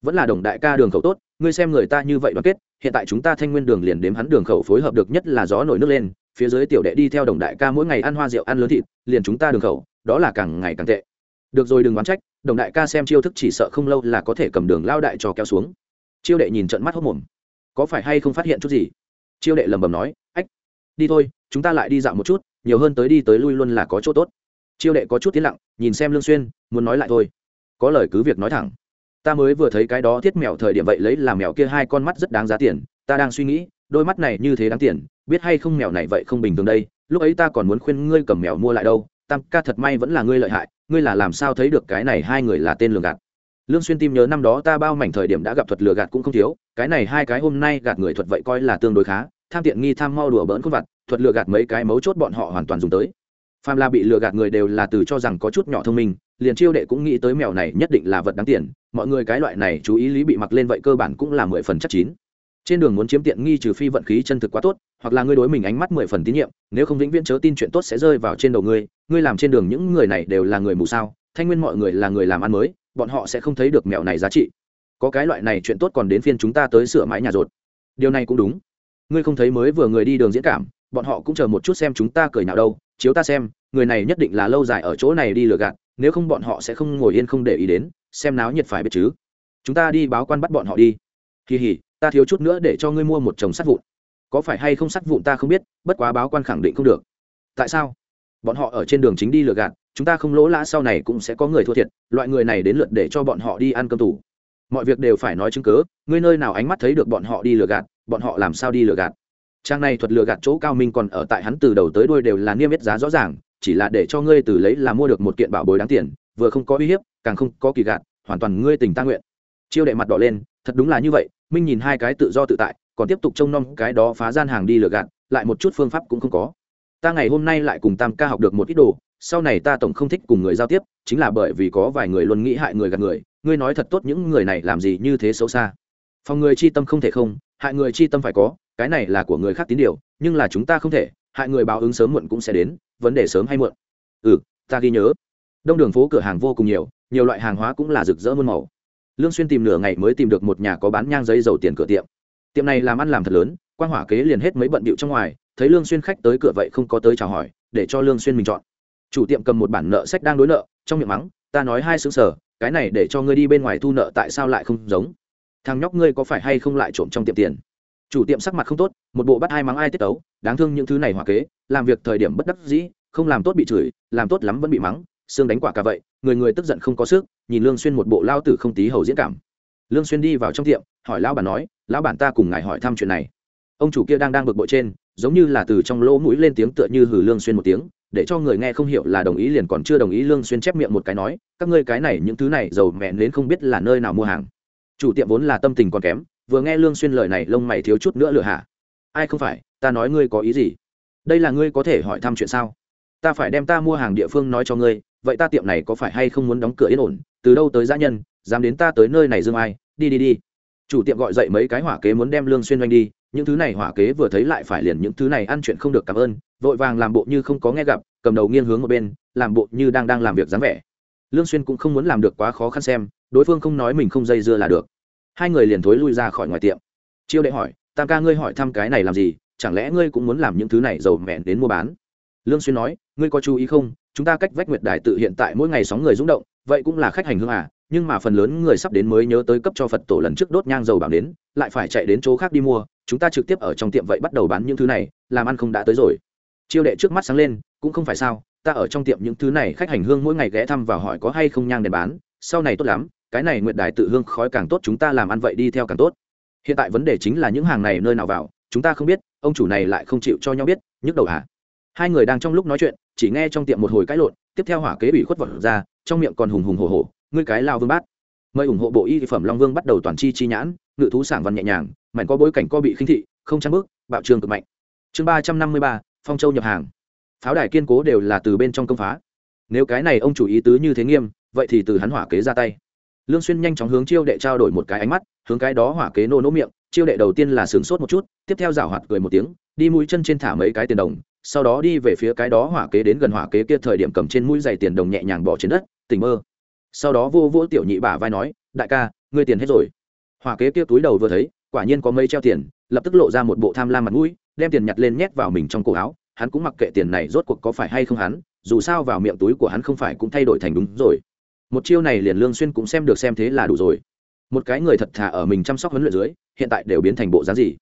Vẫn là đồng đại ca đường khẩu tốt, ngươi xem người ta như vậy đoàn kết, hiện tại chúng ta thanh nguyên đường liền đếm hắn đường khẩu phối hợp được nhất là gió nổi nước lên phía dưới tiểu đệ đi theo đồng đại ca mỗi ngày ăn hoa rượu, ăn lớn thịt, liền chúng ta đường khẩu, đó là càng ngày càng tệ. Được rồi, đừng oán trách, đồng đại ca xem chiêu thức chỉ sợ không lâu là có thể cầm đường lao đại cho kéo xuống. Chiêu đệ nhìn trận mắt hốc mồm. Có phải hay không phát hiện chút gì? Chiêu đệ lầm bầm nói, ách, đi thôi, chúng ta lại đi dạo một chút, nhiều hơn tới đi tới lui luôn là có chỗ tốt. Chiêu đệ có chút tiến lặng, nhìn xem lương xuyên, muốn nói lại thôi. Có lời cứ việc nói thẳng. Ta mới vừa thấy cái đó thiết mèo thời điểm vậy, lấy làm mèo kia hai con mắt rất đáng giá tiền, ta đang suy nghĩ đôi mắt này như thế đáng tiền, biết hay không mèo này vậy không bình thường đây, lúc ấy ta còn muốn khuyên ngươi cầm mèo mua lại đâu, tam ca thật may vẫn là ngươi lợi hại, ngươi là làm sao thấy được cái này hai người là tên lường gạt. Lương xuyên tim nhớ năm đó ta bao mảnh thời điểm đã gặp thuật lừa gạt cũng không thiếu, cái này hai cái hôm nay gạt người thuật vậy coi là tương đối khá, tham tiện nghi tham mau đùa bỡn con vặt, thuật lừa gạt mấy cái mấu chốt bọn họ hoàn toàn dùng tới. Phàm là bị lừa gạt người đều là từ cho rằng có chút nhỏ thông minh, liền chiêu đệ cũng nghĩ tới mèo này nhất định là vật đáng tiền, mọi người cái loại này chú ý lý bị mặc lên vậy cơ bản cũng là mười phần chắc chín trên đường muốn chiếm tiện nghi trừ phi vận khí chân thực quá tốt, hoặc là ngươi đối mình ánh mắt mười phần tín nhiệm, nếu không vĩnh viễn chớ tin chuyện tốt sẽ rơi vào trên đầu ngươi ngươi làm trên đường những người này đều là người mù sao, thanh nguyên mọi người là người làm ăn mới, bọn họ sẽ không thấy được mẹo này giá trị. Có cái loại này chuyện tốt còn đến phiên chúng ta tới sửa mái nhà rột. Điều này cũng đúng. Ngươi không thấy mới vừa người đi đường diễn cảm, bọn họ cũng chờ một chút xem chúng ta cười nào đâu, chiếu ta xem, người này nhất định là lâu dài ở chỗ này đi lừa gạt, nếu không bọn họ sẽ không ngồi yên không để ý đến, xem náo nhiệt phải biết chứ. Chúng ta đi báo quan bắt bọn họ đi. Kỳ hỉ ta thiếu chút nữa để cho ngươi mua một chồng sắt vụn. Có phải hay không sắt vụn ta không biết, bất quá báo quan khẳng định không được. Tại sao? Bọn họ ở trên đường chính đi lừa gạt, chúng ta không lỗ lã sau này cũng sẽ có người thua thiệt, loại người này đến lượt để cho bọn họ đi ăn cơm tủ mọi việc đều phải nói chứng cớ ngươi nơi nào ánh mắt thấy được bọn họ đi lừa gạt, bọn họ làm sao đi lừa gạt? Trang này thuật lừa gạt chỗ cao minh còn ở tại hắn từ đầu tới đuôi đều là niêm yết giá rõ ràng, chỉ là để cho ngươi từ lấy là mua được một kiện bảo bối đáng tiền, vừa không có uy hiếp, càng không có kỳ gạt, hoàn toàn ngươi tình ta nguyện. Chiêu đệ mặt đỏ lên, thật đúng là như vậy minh nhìn hai cái tự do tự tại, còn tiếp tục trông nom cái đó phá gian hàng đi lừa gạt, lại một chút phương pháp cũng không có. Ta ngày hôm nay lại cùng tam ca học được một ít đồ, sau này ta tổng không thích cùng người giao tiếp, chính là bởi vì có vài người luôn nghĩ hại người gạt người, ngươi nói thật tốt những người này làm gì như thế xấu xa. Phòng người chi tâm không thể không, hại người chi tâm phải có, cái này là của người khác tín điều, nhưng là chúng ta không thể, hại người báo ứng sớm muộn cũng sẽ đến, vấn đề sớm hay muộn. Ừ ta ghi nhớ. Đông đường phố cửa hàng vô cùng nhiều nhiều loại hàng hóa cũng là rực rỡ muôn màu lương xuyên tìm nửa ngày mới tìm được một nhà có bán nhang giấy dầu tiền cửa tiệm. Tiệm này làm ăn làm thật lớn, quang hỏa kế liền hết mấy bận bịu trong ngoài, thấy lương xuyên khách tới cửa vậy không có tới chào hỏi, để cho lương xuyên mình chọn. Chủ tiệm cầm một bản nợ sách đang đối nợ, trong miệng mắng, ta nói hai xứng sở, cái này để cho ngươi đi bên ngoài thu nợ tại sao lại không giống? Thằng nhóc ngươi có phải hay không lại trộm trong tiệm tiền? Chủ tiệm sắc mặt không tốt, một bộ bắt hai mắng ai tiết tấu, đáng thương những thứ này hỏa kế, làm việc thời điểm bất đắc dĩ, không làm tốt bị chửi, làm tốt lắm vẫn bị mắng, xương đánh quả cả vậy, người người tức giận không có sức nhìn lương xuyên một bộ lao tử không tí hầu diễn cảm. Lương xuyên đi vào trong tiệm, hỏi lão bản nói, lão bản ta cùng ngài hỏi thăm chuyện này. Ông chủ kia đang đang bực bội trên, giống như là từ trong lỗ mũi lên tiếng tựa như hử lương xuyên một tiếng, để cho người nghe không hiểu là đồng ý liền còn chưa đồng ý, lương xuyên chép miệng một cái nói, các ngươi cái này những thứ này giàu mẹ đến không biết là nơi nào mua hàng. Chủ tiệm vốn là tâm tình còn kém, vừa nghe lương xuyên lời này lông mày thiếu chút nữa lửa hạ. Ai không phải, ta nói ngươi có ý gì? Đây là ngươi có thể hỏi thăm chuyện sao? Ta phải đem ta mua hàng địa phương nói cho ngươi, vậy ta tiệm này có phải hay không muốn đóng cửa yên ổn? Từ đâu tới giã nhân, dám đến ta tới nơi này dương ai, đi đi đi. Chủ tiệm gọi dậy mấy cái hỏa kế muốn đem lương xuyên doanh đi, những thứ này hỏa kế vừa thấy lại phải liền những thứ này ăn chuyện không được cảm ơn, vội vàng làm bộ như không có nghe gặp, cầm đầu nghiêng hướng một bên, làm bộ như đang đang làm việc dáng vẻ. Lương xuyên cũng không muốn làm được quá khó khăn xem, đối phương không nói mình không dây dưa là được. Hai người liền thối lui ra khỏi ngoài tiệm. Chiêu đệ hỏi, tam ca ngươi hỏi thăm cái này làm gì? Chẳng lẽ ngươi cũng muốn làm những thứ này giàu mẹn đến mua bán? Lương xuyên nói, ngươi có chú ý không? Chúng ta cách vách nguyệt đài tự hiện tại mỗi ngày sóng người rung động vậy cũng là khách hành hương à nhưng mà phần lớn người sắp đến mới nhớ tới cấp cho phật tổ lần trước đốt nhang dầu bảo đến, lại phải chạy đến chỗ khác đi mua, chúng ta trực tiếp ở trong tiệm vậy bắt đầu bán những thứ này, làm ăn không đã tới rồi. Chiêu đệ trước mắt sáng lên, cũng không phải sao, ta ở trong tiệm những thứ này khách hành hương mỗi ngày ghé thăm và hỏi có hay không nhang để bán, sau này tốt lắm, cái này nguyện đài tự hương khói càng tốt chúng ta làm ăn vậy đi theo càng tốt. Hiện tại vấn đề chính là những hàng này nơi nào vào, chúng ta không biết, ông chủ này lại không chịu cho nhau biết, nhức đầu hả hai người đang trong lúc nói chuyện chỉ nghe trong tiệm một hồi cãi lộn, tiếp theo hỏa kế bị khuất vật ra, trong miệng còn hùng hùng hổ hổ, ngươi cái lao vương bát. Mời ủng hộ bộ y phẩm long vương bắt đầu toàn chi chi nhãn, ngự thú sảng văn nhẹ nhàng mạnh có bối cảnh co bị khinh thị, không trang bước, bạo trường cực mạnh. Chương ba trăm năm mươi ba, phong châu nhập hàng. Pháo đài kiên cố đều là từ bên trong công phá. Nếu cái này ông chủ ý tứ như thế nghiêm, vậy thì từ hắn hỏa kế ra tay. Lương xuyên nhanh chóng hướng chiêu đệ trao đổi một cái ánh mắt, hướng cái đó hỏa kế nô nỗ miệng, chiêu đệ đầu tiên là sướng sốt một chút, tiếp theo rảo hoạt cười một tiếng, đi mũi chân trên thả mấy cái tiền đồng sau đó đi về phía cái đó hỏa kế đến gần hỏa kế kia thời điểm cầm trên mũi giày tiền đồng nhẹ nhàng bỏ trên đất, tỉnh mơ. Sau đó vô vỗ tiểu nhị bả vai nói, đại ca, ngươi tiền hết rồi. Hỏa kế kia túi đầu vừa thấy, quả nhiên có mây treo tiền, lập tức lộ ra một bộ tham lam mặt mũi, đem tiền nhặt lên nhét vào mình trong cổ áo. Hắn cũng mặc kệ tiền này rốt cuộc có phải hay không hắn, dù sao vào miệng túi của hắn không phải cũng thay đổi thành đúng rồi. Một chiêu này liền lương xuyên cũng xem được xem thế là đủ rồi. Một cái người thật thà ở mình chăm sóc huấn luyện dưới, hiện tại đều biến thành bộ dáng gì?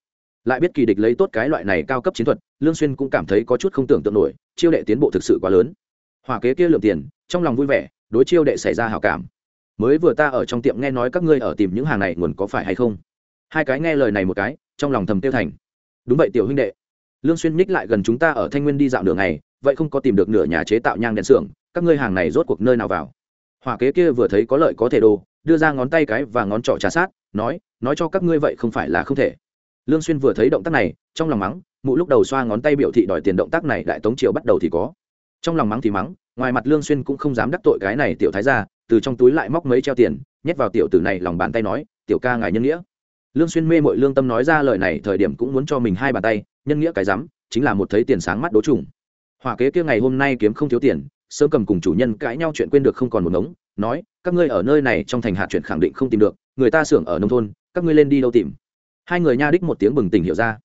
Lại biết kỳ địch lấy tốt cái loại này cao cấp chiến thuật, lương xuyên cũng cảm thấy có chút không tưởng tượng nổi, chiêu đệ tiến bộ thực sự quá lớn. Hỏa kế kia lượng tiền, trong lòng vui vẻ, đối chiêu đệ xảy ra hảo cảm. Mới vừa ta ở trong tiệm nghe nói các ngươi ở tìm những hàng này nguồn có phải hay không? Hai cái nghe lời này một cái, trong lòng thầm tiêu thành. Đúng vậy tiểu huynh đệ. Lương xuyên nhích lại gần chúng ta ở thanh nguyên đi dạo nửa ngày, vậy không có tìm được nửa nhà chế tạo nhang đèn xưởng, các ngươi hàng này rốt cuộc nơi nào vào? Hỏa kế kia vừa thấy có lợi có thể đồ, đưa ra ngón tay cái và ngón trỏ trà sát, nói nói cho các ngươi vậy không phải là không thể lương xuyên vừa thấy động tác này, trong lòng mắng, mụ lúc đầu xoa ngón tay biểu thị đòi tiền động tác này đại tống triều bắt đầu thì có. Trong lòng mắng thì mắng, ngoài mặt lương xuyên cũng không dám đắc tội cái này tiểu thái gia, từ trong túi lại móc mấy treo tiền, nhét vào tiểu tử này lòng bàn tay nói, tiểu ca ngài nhân nghĩa. Lương xuyên mê mội lương tâm nói ra lời này, thời điểm cũng muốn cho mình hai bàn tay, nhân nghĩa cái dám chính là một thấy tiền sáng mắt đố trùng. Hỏa kế kia ngày hôm nay kiếm không thiếu tiền, sớm cầm cùng chủ nhân cãi nhau chuyện quên được không còn một ngống, nói, các ngươi ở nơi này trong thành hạ chuyện khẳng định không tìm được, người ta xưởng ở nông thôn, các ngươi lên đi đâu tìm? Hai người nha đích một tiếng bừng tỉnh hiểu ra.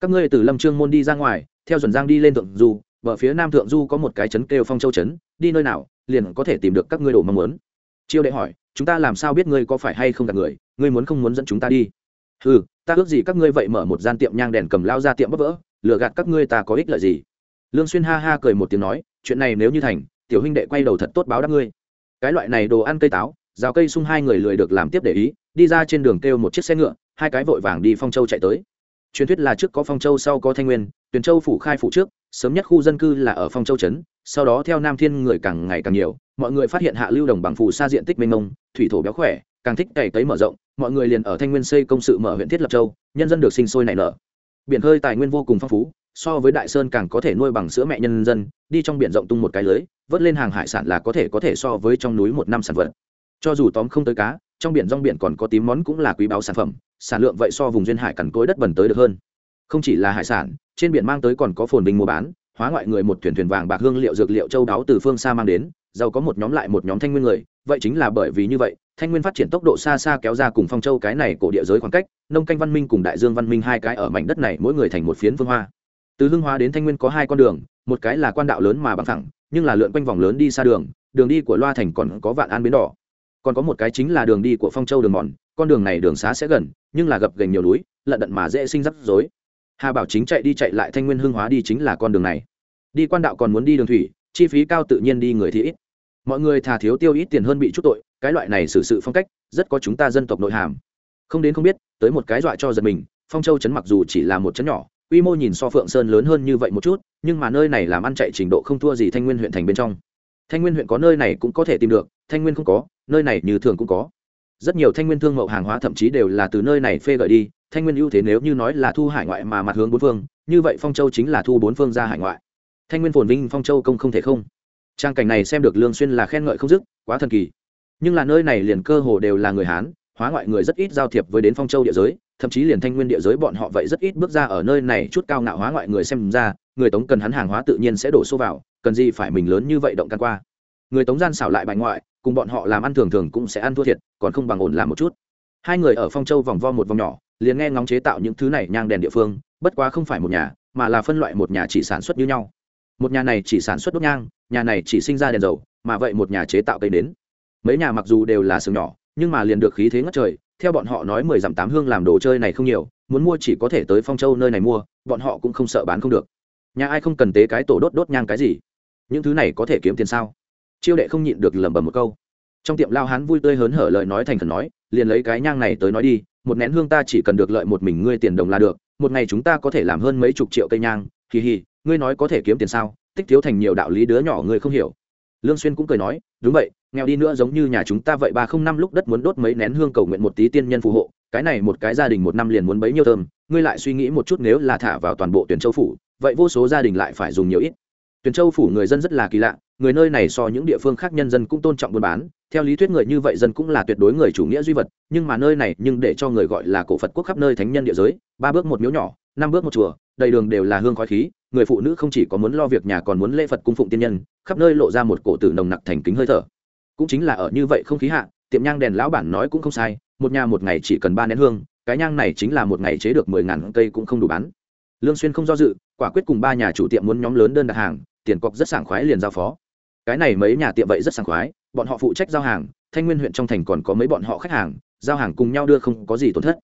Các ngươi từ lâm trương môn đi ra ngoài, theo dần giang đi lên thượng du, bờ phía nam thượng du có một cái trấn kêu phong châu trấn, đi nơi nào, liền có thể tìm được các ngươi đồ mong muốn. Chiêu đệ hỏi, chúng ta làm sao biết ngươi có phải hay không gặp người? Ngươi muốn không muốn dẫn chúng ta đi? Ừ ta ước gì các ngươi vậy mở một gian tiệm nhang đèn cầm lao ra tiệm bắp vỡ, lừa gạt các ngươi ta có ích lợi gì? Lương xuyên ha ha cười một tiếng nói, chuyện này nếu như thành, tiểu huynh đệ quay đầu thật tốt báo đáp ngươi. Cái loại này đồ ăn cây táo, rào cây sung hai người lười được làm tiếp để ý, đi ra trên đường kêu một chiếc xe ngựa hai cái vội vàng đi phong châu chạy tới. Truyền thuyết là trước có phong châu, sau có thanh nguyên, tuyền châu phủ khai phủ trước, sớm nhất khu dân cư là ở phong châu trấn, sau đó theo nam thiên người càng ngày càng nhiều, mọi người phát hiện hạ lưu đồng bằng phù sa diện tích mênh mông, thủy thổ béo khỏe, càng thích cày cấy mở rộng, mọi người liền ở thanh nguyên xây công sự mở huyện thiết lập châu, nhân dân được sinh sôi nảy nở. Biển hơi tài nguyên vô cùng phong phú, so với đại sơn càng có thể nuôi bằng sữa mẹ nhân dân, đi trong biển rộng tung một cái lưới, vớt lên hàng hải sản là có thể có thể so với trong núi một năm sản vật. Cho dù tóm không tới cá, trong biển rong biển còn có tím món cũng là quý báu sản phẩm sản lượng vậy so vùng duyên hải cằn cối đất bẩn tới được hơn. Không chỉ là hải sản, trên biển mang tới còn có phồn bình mua bán, hóa ngoại người một thuyền thuyền vàng bạc hương liệu dược liệu châu đáo từ phương xa mang đến, giàu có một nhóm lại một nhóm thanh nguyên người, vậy chính là bởi vì như vậy, thanh nguyên phát triển tốc độ xa xa kéo ra cùng phong châu cái này cổ địa giới khoảng cách, nông canh văn minh cùng đại dương văn minh hai cái ở mảnh đất này mỗi người thành một phiến phương hoa. Từ hương hóa đến thanh nguyên có hai con đường, một cái là quan đạo lớn mà bằng thẳng, nhưng là lượn quanh vòng lớn đi xa đường đường đi của loa thành còn có vạn an bến đỏ. Còn có một cái chính là đường đi của phong châu đường mòn con đường này đường xá sẽ gần, nhưng là gập gành nhiều núi, lận đận mà dễ sinh rắc rối. Hà bảo chính chạy đi chạy lại thanh nguyên hương hóa đi chính là con đường này. Đi quan đạo còn muốn đi đường thủy, chi phí cao tự nhiên đi người thì ít. Mọi người thà thiếu tiêu ít tiền hơn bị chút tội, cái loại này xử sự phong cách, rất có chúng ta dân tộc nội hàm. Không đến không biết, tới một cái dọa cho giật mình, phong châu trấn mặc dù chỉ là một trấn nhỏ, quy mô nhìn so phượng sơn lớn hơn như vậy một chút, nhưng mà nơi này làm ăn chạy trình độ không thua gì thanh nguyên huyện thành bên trong. Thanh nguyên huyện có nơi này cũng có thể tìm được, thanh nguyên không có, nơi này như thường cũng có rất nhiều thanh nguyên thương mậu hàng hóa thậm chí đều là từ nơi này phê gợi đi, thanh nguyên ưu thế nếu như nói là thu hải ngoại mà mặt hướng bốn phương, như vậy phong châu chính là thu bốn phương ra hải ngoại. Thanh nguyên phồn vinh, phong châu công không thể không. Trang cảnh này xem được lương xuyên là khen ngợi không dứt, quá thần kỳ. Nhưng là nơi này liền cơ hồ đều là người hán, hóa ngoại người rất ít giao thiệp với đến phong châu địa giới, thậm chí liền thanh nguyên địa giới bọn họ vậy rất ít bước ra ở nơi này chút cao ngạo hóa ngoại người xem ra, người tống cần hắn hàng hóa tự nhiên sẽ đổ xô vào, cần gì phải mình lớn như vậy động can qua. Người tống gian xảo lại bài ngoại cùng bọn họ làm ăn thường thường cũng sẽ ăn thua thiệt, còn không bằng ổn làm một chút. Hai người ở phong châu vòng vo một vòng nhỏ, liền nghe ngóng chế tạo những thứ này nhang đèn địa phương, bất quá không phải một nhà, mà là phân loại một nhà chỉ sản xuất như nhau. Một nhà này chỉ sản xuất đốt nhang, nhà này chỉ sinh ra đèn dầu, mà vậy một nhà chế tạo cây đến mấy nhà mặc dù đều là xưởng nhỏ, nhưng mà liền được khí thế ngất trời, theo bọn họ nói mười dặm tám hương làm đồ chơi này không nhiều, muốn mua chỉ có thể tới phong châu nơi này mua, bọn họ cũng không sợ bán không được. Nhà ai không cần tế cái tổ đốt đốt nhang cái gì? Những thứ này có thể kiếm tiền sao? Chiêu đệ không nhịn được lẩm bẩm một câu. Trong tiệm lao hán vui tươi hớn hở lời nói thành khẩn nói, liền lấy cái nhang này tới nói đi, một nén hương ta chỉ cần được lợi một mình ngươi tiền đồng là được, một ngày chúng ta có thể làm hơn mấy chục triệu cây nhang kỳ hì, ngươi nói có thể kiếm tiền sao? Tích thiếu thành nhiều đạo lý đứa nhỏ ngươi không hiểu. Lương xuyên cũng cười nói, đúng vậy, nghèo đi nữa giống như nhà chúng ta vậy ba không năm lúc đất muốn đốt mấy nén hương cầu nguyện một tí tiên nhân phù hộ, cái này một cái gia đình một năm liền muốn bấy nhiêu thơm, ngươi lại suy nghĩ một chút nếu là thả vào toàn bộ tuyển châu phủ, vậy vô số gia đình lại phải dùng nhiều ít. Tuyển châu phủ người dân rất là kỳ lạ người nơi này so những địa phương khác nhân dân cũng tôn trọng buôn bán, theo lý thuyết người như vậy dân cũng là tuyệt đối người chủ nghĩa duy vật, nhưng mà nơi này nhưng để cho người gọi là cổ phật quốc khắp nơi thánh nhân địa giới, ba bước một miếu nhỏ, năm bước một chùa, đầy đường đều là hương khói khí, người phụ nữ không chỉ có muốn lo việc nhà còn muốn lễ phật cung phụng tiên nhân, khắp nơi lộ ra một cổ tử nồng nặc thành kính hơi thở. Cũng chính là ở như vậy không khí hạ, tiệm nhang đèn lão bản nói cũng không sai, một nhà một ngày chỉ cần ba nén hương, cái nhang này chính là một ngày chế được mười ngàn cây cũng không đủ bán. Lương xuyên không do dự, quả quyết cùng ba nhà chủ tiệm muốn nhóm lớn đơn đặt hàng, tiền cọc rất sảng khoái liền giao phó cái này mấy nhà tiệm vậy rất sảng khoái, bọn họ phụ trách giao hàng, thanh nguyên huyện trong thành còn có mấy bọn họ khách hàng, giao hàng cùng nhau đưa không có gì tổn thất.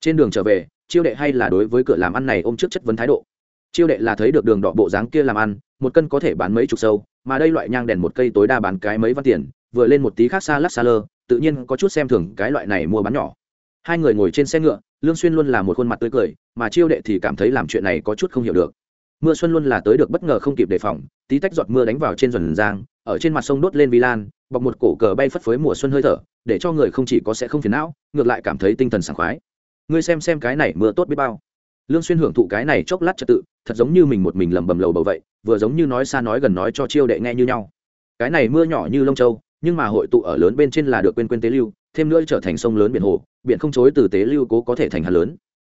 Trên đường trở về, chiêu đệ hay là đối với cửa làm ăn này ôm trước chất vấn thái độ. Chiêu đệ là thấy được đường đỏ bộ dáng kia làm ăn, một cân có thể bán mấy chục sâu, mà đây loại nhang đèn một cây tối đa bán cái mấy văn tiền, vừa lên một tí khác xa lắc xa lơ, tự nhiên có chút xem thường cái loại này mua bán nhỏ. Hai người ngồi trên xe ngựa, lương xuyên luôn là một khuôn mặt tươi cười, mà chiêu đệ thì cảm thấy làm chuyện này có chút không hiểu được mưa xuân luôn là tới được bất ngờ không kịp đề phòng, tí tách giọt mưa đánh vào trên dần giang ở trên mặt sông đốt lên vi lan, bọc một cổ cờ bay phất phới mùa xuân hơi thở, để cho người không chỉ có sẽ không phiền não, ngược lại cảm thấy tinh thần sảng khoái. Ngươi xem xem cái này mưa tốt biết bao. Lương xuyên hưởng thụ cái này chốc lát trật tự, thật giống như mình một mình lầm bầm lầu bầu vậy, vừa giống như nói xa nói gần nói cho chiêu đệ nghe như nhau. Cái này mưa nhỏ như lông châu, nhưng mà hội tụ ở lớn bên trên là được quên quên tế lưu, thêm nữa trở thành sông lớn biển hồ, biển không chối từ tế lưu cố có thể thành hà lớn.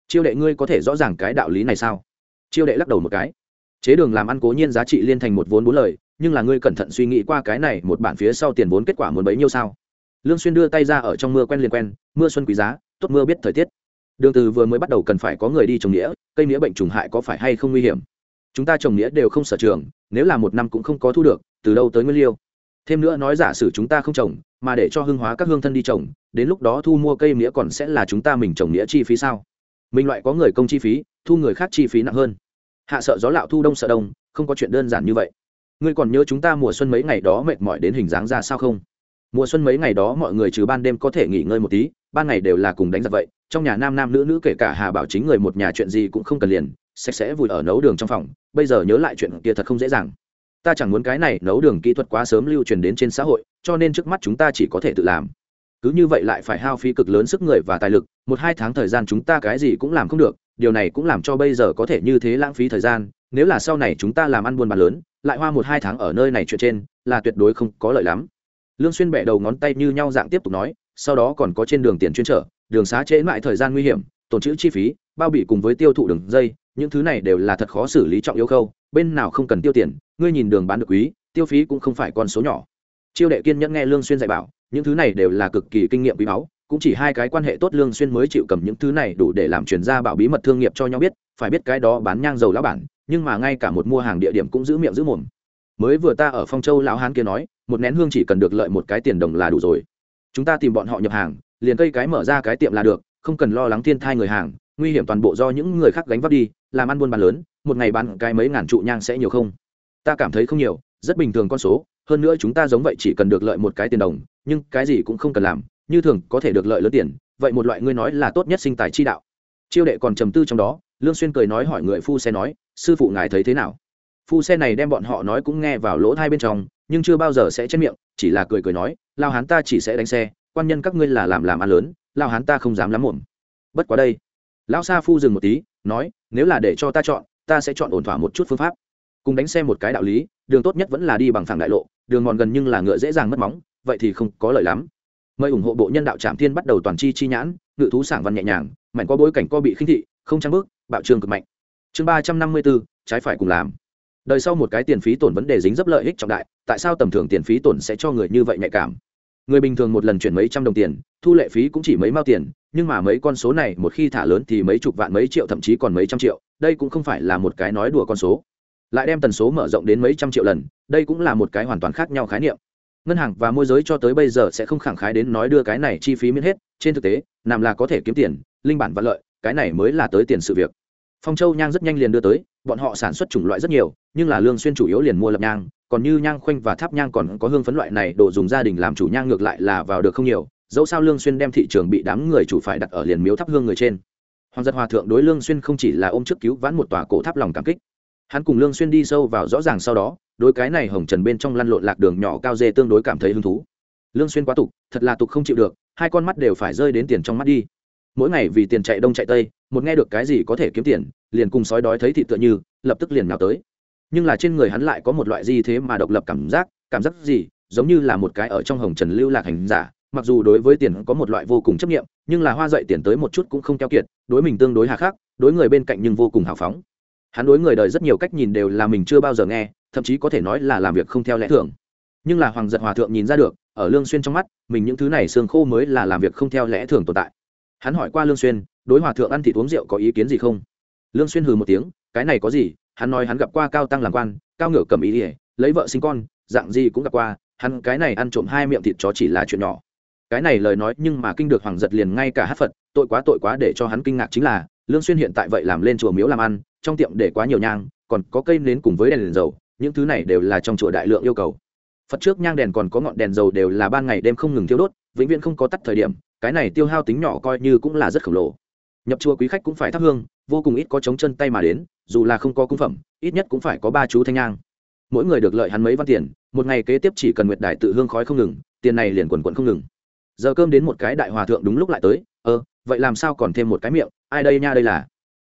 Chiêu đệ ngươi có thể rõ ràng cái đạo lý này sao? Chiêu đệ lắc đầu một cái. Chế đường làm ăn cố nhiên giá trị liên thành một vốn bốn lời, nhưng là ngươi cẩn thận suy nghĩ qua cái này một bản phía sau tiền vốn kết quả muốn bấy nhiêu sao? Lương xuyên đưa tay ra ở trong mưa quen liền quen, mưa xuân quý giá, tốt mưa biết thời tiết. Đường từ vừa mới bắt đầu cần phải có người đi trồng nghĩa, cây nghĩa bệnh trùng hại có phải hay không nguy hiểm? Chúng ta trồng nghĩa đều không sở trường, nếu là một năm cũng không có thu được, từ đâu tới nguyên liêu? Thêm nữa nói giả sử chúng ta không trồng, mà để cho hương hóa các hương thân đi trồng, đến lúc đó thu mua cây nghĩa còn sẽ là chúng ta mình trồng nghĩa chi phí sao? Mình loại có người công chi phí, thu người khác chi phí nặng hơn. Hạ sợ gió lạo thu đông sợ đông, không có chuyện đơn giản như vậy. Ngươi còn nhớ chúng ta mùa xuân mấy ngày đó mệt mỏi đến hình dáng ra sao không? Mùa xuân mấy ngày đó mọi người trừ ban đêm có thể nghỉ ngơi một tí, ban ngày đều là cùng đánh giặc vậy, trong nhà nam nam nữ nữ kể cả hà bảo chính người một nhà chuyện gì cũng không cần liền sạch sẽ vùi ở nấu đường trong phòng, bây giờ nhớ lại chuyện kia thật không dễ dàng. Ta chẳng muốn cái này nấu đường kỹ thuật quá sớm lưu truyền đến trên xã hội, cho nên trước mắt chúng ta chỉ có thể tự làm cứ như vậy lại phải hao phí cực lớn sức người và tài lực, một hai tháng thời gian chúng ta cái gì cũng làm không được, điều này cũng làm cho bây giờ có thể như thế lãng phí thời gian, nếu là sau này chúng ta làm ăn buôn bán lớn, lại hoa một hai tháng ở nơi này chuyện trên, là tuyệt đối không có lợi lắm. Lương xuyên bẻ đầu ngón tay như nhau dạng tiếp tục nói, sau đó còn có trên đường tiền chuyên trở, đường xá trễ mãi thời gian nguy hiểm tồn trữ chi phí, bao bị cùng với tiêu thụ đường dây, những thứ này đều là thật khó xử lý trọng yếu khâu, bên nào không cần tiêu tiền, ngươi nhìn đường bán được quý, tiêu phí cũng không phải con số nhỏ. Chiêu đệ kiên nhẫn nghe lương xuyên dạy bảo những thứ này đều là cực kỳ kinh nghiệm quý báu, cũng chỉ hai cái quan hệ tốt lương xuyên mới chịu cầm những thứ này đủ để làm truyền ra bảo bí mật thương nghiệp cho nhau biết, phải biết cái đó bán nhang dầu lão bản, nhưng mà ngay cả một mua hàng địa điểm cũng giữ miệng giữ mồm. Mới vừa ta ở phong châu lão hán kia nói, một nén hương chỉ cần được lợi một cái tiền đồng là đủ rồi. Chúng ta tìm bọn họ nhập hàng, liền cây cái mở ra cái tiệm là được, không cần lo lắng thiên thai người hàng, nguy hiểm toàn bộ do những người khác gánh vác đi, làm ăn buôn bán lớn, một ngày bán cái mấy ngàn trụ nhang sẽ nhiều không? Ta cảm thấy không nhiều, rất bình thường con số, hơn nữa chúng ta giống vậy chỉ cần được lợi một cái tiền đồng nhưng cái gì cũng không cần làm, như thường có thể được lợi lớn tiền, vậy một loại ngươi nói là tốt nhất sinh tài chi đạo. Chiêu đệ còn trầm tư trong đó, lương xuyên cười nói hỏi người phu xe nói, sư phụ ngài thấy thế nào? Phu xe này đem bọn họ nói cũng nghe vào lỗ tai bên trong, nhưng chưa bao giờ sẽ chết miệng, chỉ là cười cười nói, lao hán ta chỉ sẽ đánh xe, quan nhân các ngươi là làm làm ăn lớn, lao hán ta không dám lắm muộn. Bất quá đây, lão sa phu dừng một tí, nói, nếu là để cho ta chọn, ta sẽ chọn ổn thỏa một chút phương pháp. Cùng đánh xe một cái đạo lý, đường tốt nhất vẫn là đi bằng phẳng đại lộ, đường mòn gần nhưng là ngựa dễ dàng mất móng vậy thì không có lợi lắm. Mời ủng hộ bộ nhân đạo trạm thiên bắt đầu toàn chi chi nhãn, ngự thú sảng văn nhẹ nhàng mạnh qua bối cảnh co bị khinh thị, không trang bước, bạo trương cực mạnh. Chương ba trăm năm mươi bốn, trái phải cùng làm. Đời sau một cái tiền phí tổn vấn đề dính dấp lợi ích trọng đại, tại sao tầm thường tiền phí tổn sẽ cho người như vậy nhạy cảm? Người bình thường một lần chuyển mấy trăm đồng tiền, thu lệ phí cũng chỉ mấy mao tiền, nhưng mà mấy con số này một khi thả lớn thì mấy chục vạn mấy triệu, thậm chí còn mấy trăm triệu, đây cũng không phải là một cái nói đùa con số. Lại đem tần số mở rộng đến mấy trăm triệu lần, đây cũng là một cái hoàn toàn khác nhau khái niệm ngân hàng và môi giới cho tới bây giờ sẽ không khẳng khái đến nói đưa cái này chi phí miễn hết, trên thực tế làm là có thể kiếm tiền, linh bản và lợi, cái này mới là tới tiền sự việc. Phong châu nhang rất nhanh liền đưa tới, bọn họ sản xuất chủng loại rất nhiều, nhưng là lương xuyên chủ yếu liền mua lập nhang, còn như nhang khoanh và tháp nhang còn có hương phấn loại này đồ dùng gia đình làm chủ nhang ngược lại là vào được không nhiều, dẫu sao lương xuyên đem thị trường bị đám người chủ phải đặt ở liền miếu tháp hương người trên. Hoàng giật hòa thượng đối lương xuyên không chỉ là ôm trước cứu vãn một tòa cổ tháp lòng cảm kích. Hắn cùng lương xuyên đi sâu vào rõ ràng sau đó đối cái này hồng trần bên trong lăn lộn lạc đường nhỏ cao dê tương đối cảm thấy hứng thú. Lương xuyên quá tục, thật là tục không chịu được, hai con mắt đều phải rơi đến tiền trong mắt đi. Mỗi ngày vì tiền chạy đông chạy tây, một nghe được cái gì có thể kiếm tiền, liền cùng sói đói thấy thịt tựa như, lập tức liền nào tới. Nhưng là trên người hắn lại có một loại gì thế mà độc lập cảm giác cảm giác gì, giống như là một cái ở trong hồng trần lưu lạc hành giả, mặc dù đối với tiền có một loại vô cùng chấp nghiệm nhưng là hoa dậy tiền tới một chút cũng không keo kiệt, đối mình tương đối hà khắc, đối người bên cạnh nhưng vô cùng hào phóng. Hắn đối người đời rất nhiều cách nhìn đều là mình chưa bao giờ nghe thậm chí có thể nói là làm việc không theo lẽ thường. Nhưng là hoàng giật hòa thượng nhìn ra được ở lương xuyên trong mắt mình những thứ này xương khô mới là làm việc không theo lẽ thường tồn tại. Hắn hỏi qua lương xuyên đối hòa thượng ăn thịt uống rượu có ý kiến gì không? Lương xuyên hừ một tiếng cái này có gì? Hắn nói hắn gặp qua cao tăng làm quan cao ngựa cầm ý ỉa lấy vợ sinh con dạng gì cũng gặp qua hắn cái này ăn trộm hai miệng thịt chó chỉ là chuyện nhỏ. Cái này lời nói nhưng mà kinh được hoàng giật liền ngay cả hát phật tội quá tội quá để cho hắn kinh ngạc chính là lương xuyên hiện tại vậy làm lên chùa miếu làm ăn trong tiệm để quá nhiều nhang còn có cây nến cùng với đèn, đèn dầu những thứ này đều là trong chùa đại lượng yêu cầu. Phật trước nhang đèn còn có ngọn đèn dầu đều là ban ngày đêm không ngừng thiêu đốt, vĩnh viễn không có tắt thời điểm, cái này tiêu hao tính nhỏ coi như cũng là rất khổng lồ. Nhập chùa quý khách cũng phải thắp hương, vô cùng ít có chống chân tay mà đến, dù là không có cung phẩm, ít nhất cũng phải có ba chú thanh nhang. Mỗi người được lợi hắn mấy văn tiền, một ngày kế tiếp chỉ cần nguyệt đại tự hương khói không ngừng, tiền này liền quần quận không ngừng. Giờ cơm đến một cái đại hòa thượng đúng lúc lại tới ơ vậy làm sao còn thêm một cái miệng, ai đây nha đây là?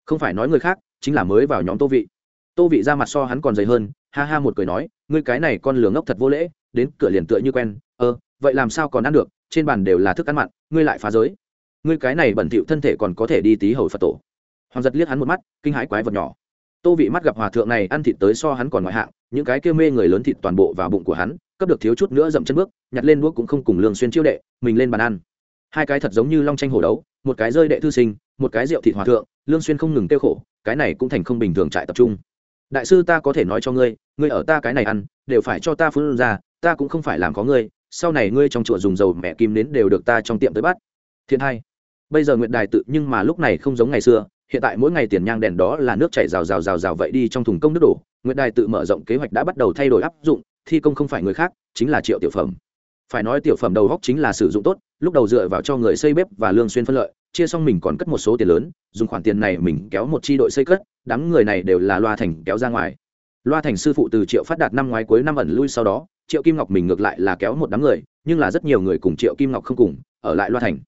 Không phải nói người khác, chính là mới vào nhóm tô vị. Tô vị ra mặt so hắn còn dày hơn ha ha một cười nói, ngươi cái này con lừa ngốc thật vô lễ, đến cửa liền tựa như quen ơ vậy làm sao còn ăn được, trên bàn đều là thức ăn mặn, ngươi lại phá giới. Ngươi cái này bẩn thỉu thân thể còn có thể đi tí hầu phật tổ. Hoàng giật liếc hắn một mắt, kinh hãi quái vật nhỏ. Tô vị mắt gặp hòa thượng này ăn thịt tới so hắn còn ngoại hạng, những cái kia mê người lớn thịt toàn bộ vào bụng của hắn, cấp được thiếu chút nữa dậm chân bước, nhặt lên đuốc cũng không cùng lương xuyên chiêu đệ, mình lên bàn ăn. Hai cái thật giống như long tranh hổ đấu, một cái rơi đệ thư sinh, một cái rượu thịt hòa thượng, lương xuyên không ngừng tiêu khổ, cái này cũng thành không bình thường trại tập trung đại sư ta có thể nói cho ngươi ngươi ở ta cái này ăn, đều phải cho ta phun ra, ta cũng không phải làm có ngươi, sau này ngươi trong chùa dùng dầu mẹ kim nến đều được ta trong tiệm tới bắt. Thiên hai bây giờ nguyện đài tự nhưng mà lúc này không giống ngày xưa, hiện tại mỗi ngày tiền nhang đèn đó là nước chảy rào rào rào rào vậy đi trong thùng công nước đổ nguyện đài tự mở rộng kế hoạch đã bắt đầu thay đổi áp dụng, thi công không phải người khác, chính là triệu tiểu phẩm. Phải nói tiểu phẩm đầu góc chính là sử dụng tốt, lúc đầu dựa vào cho người xây bếp và lương xuyên phân lợi, chia xong mình còn cất một số tiền lớn, dùng khoản tiền này mình kéo một chi đội xây cất đám người này đều là loa thành kéo ra ngoài. Loa thành sư phụ từ triệu phát đạt năm ngoái cuối năm ẩn lui sau đó, triệu kim ngọc mình ngược lại là kéo một đám người, nhưng là rất nhiều người cùng triệu kim ngọc không cùng, ở lại loa thành.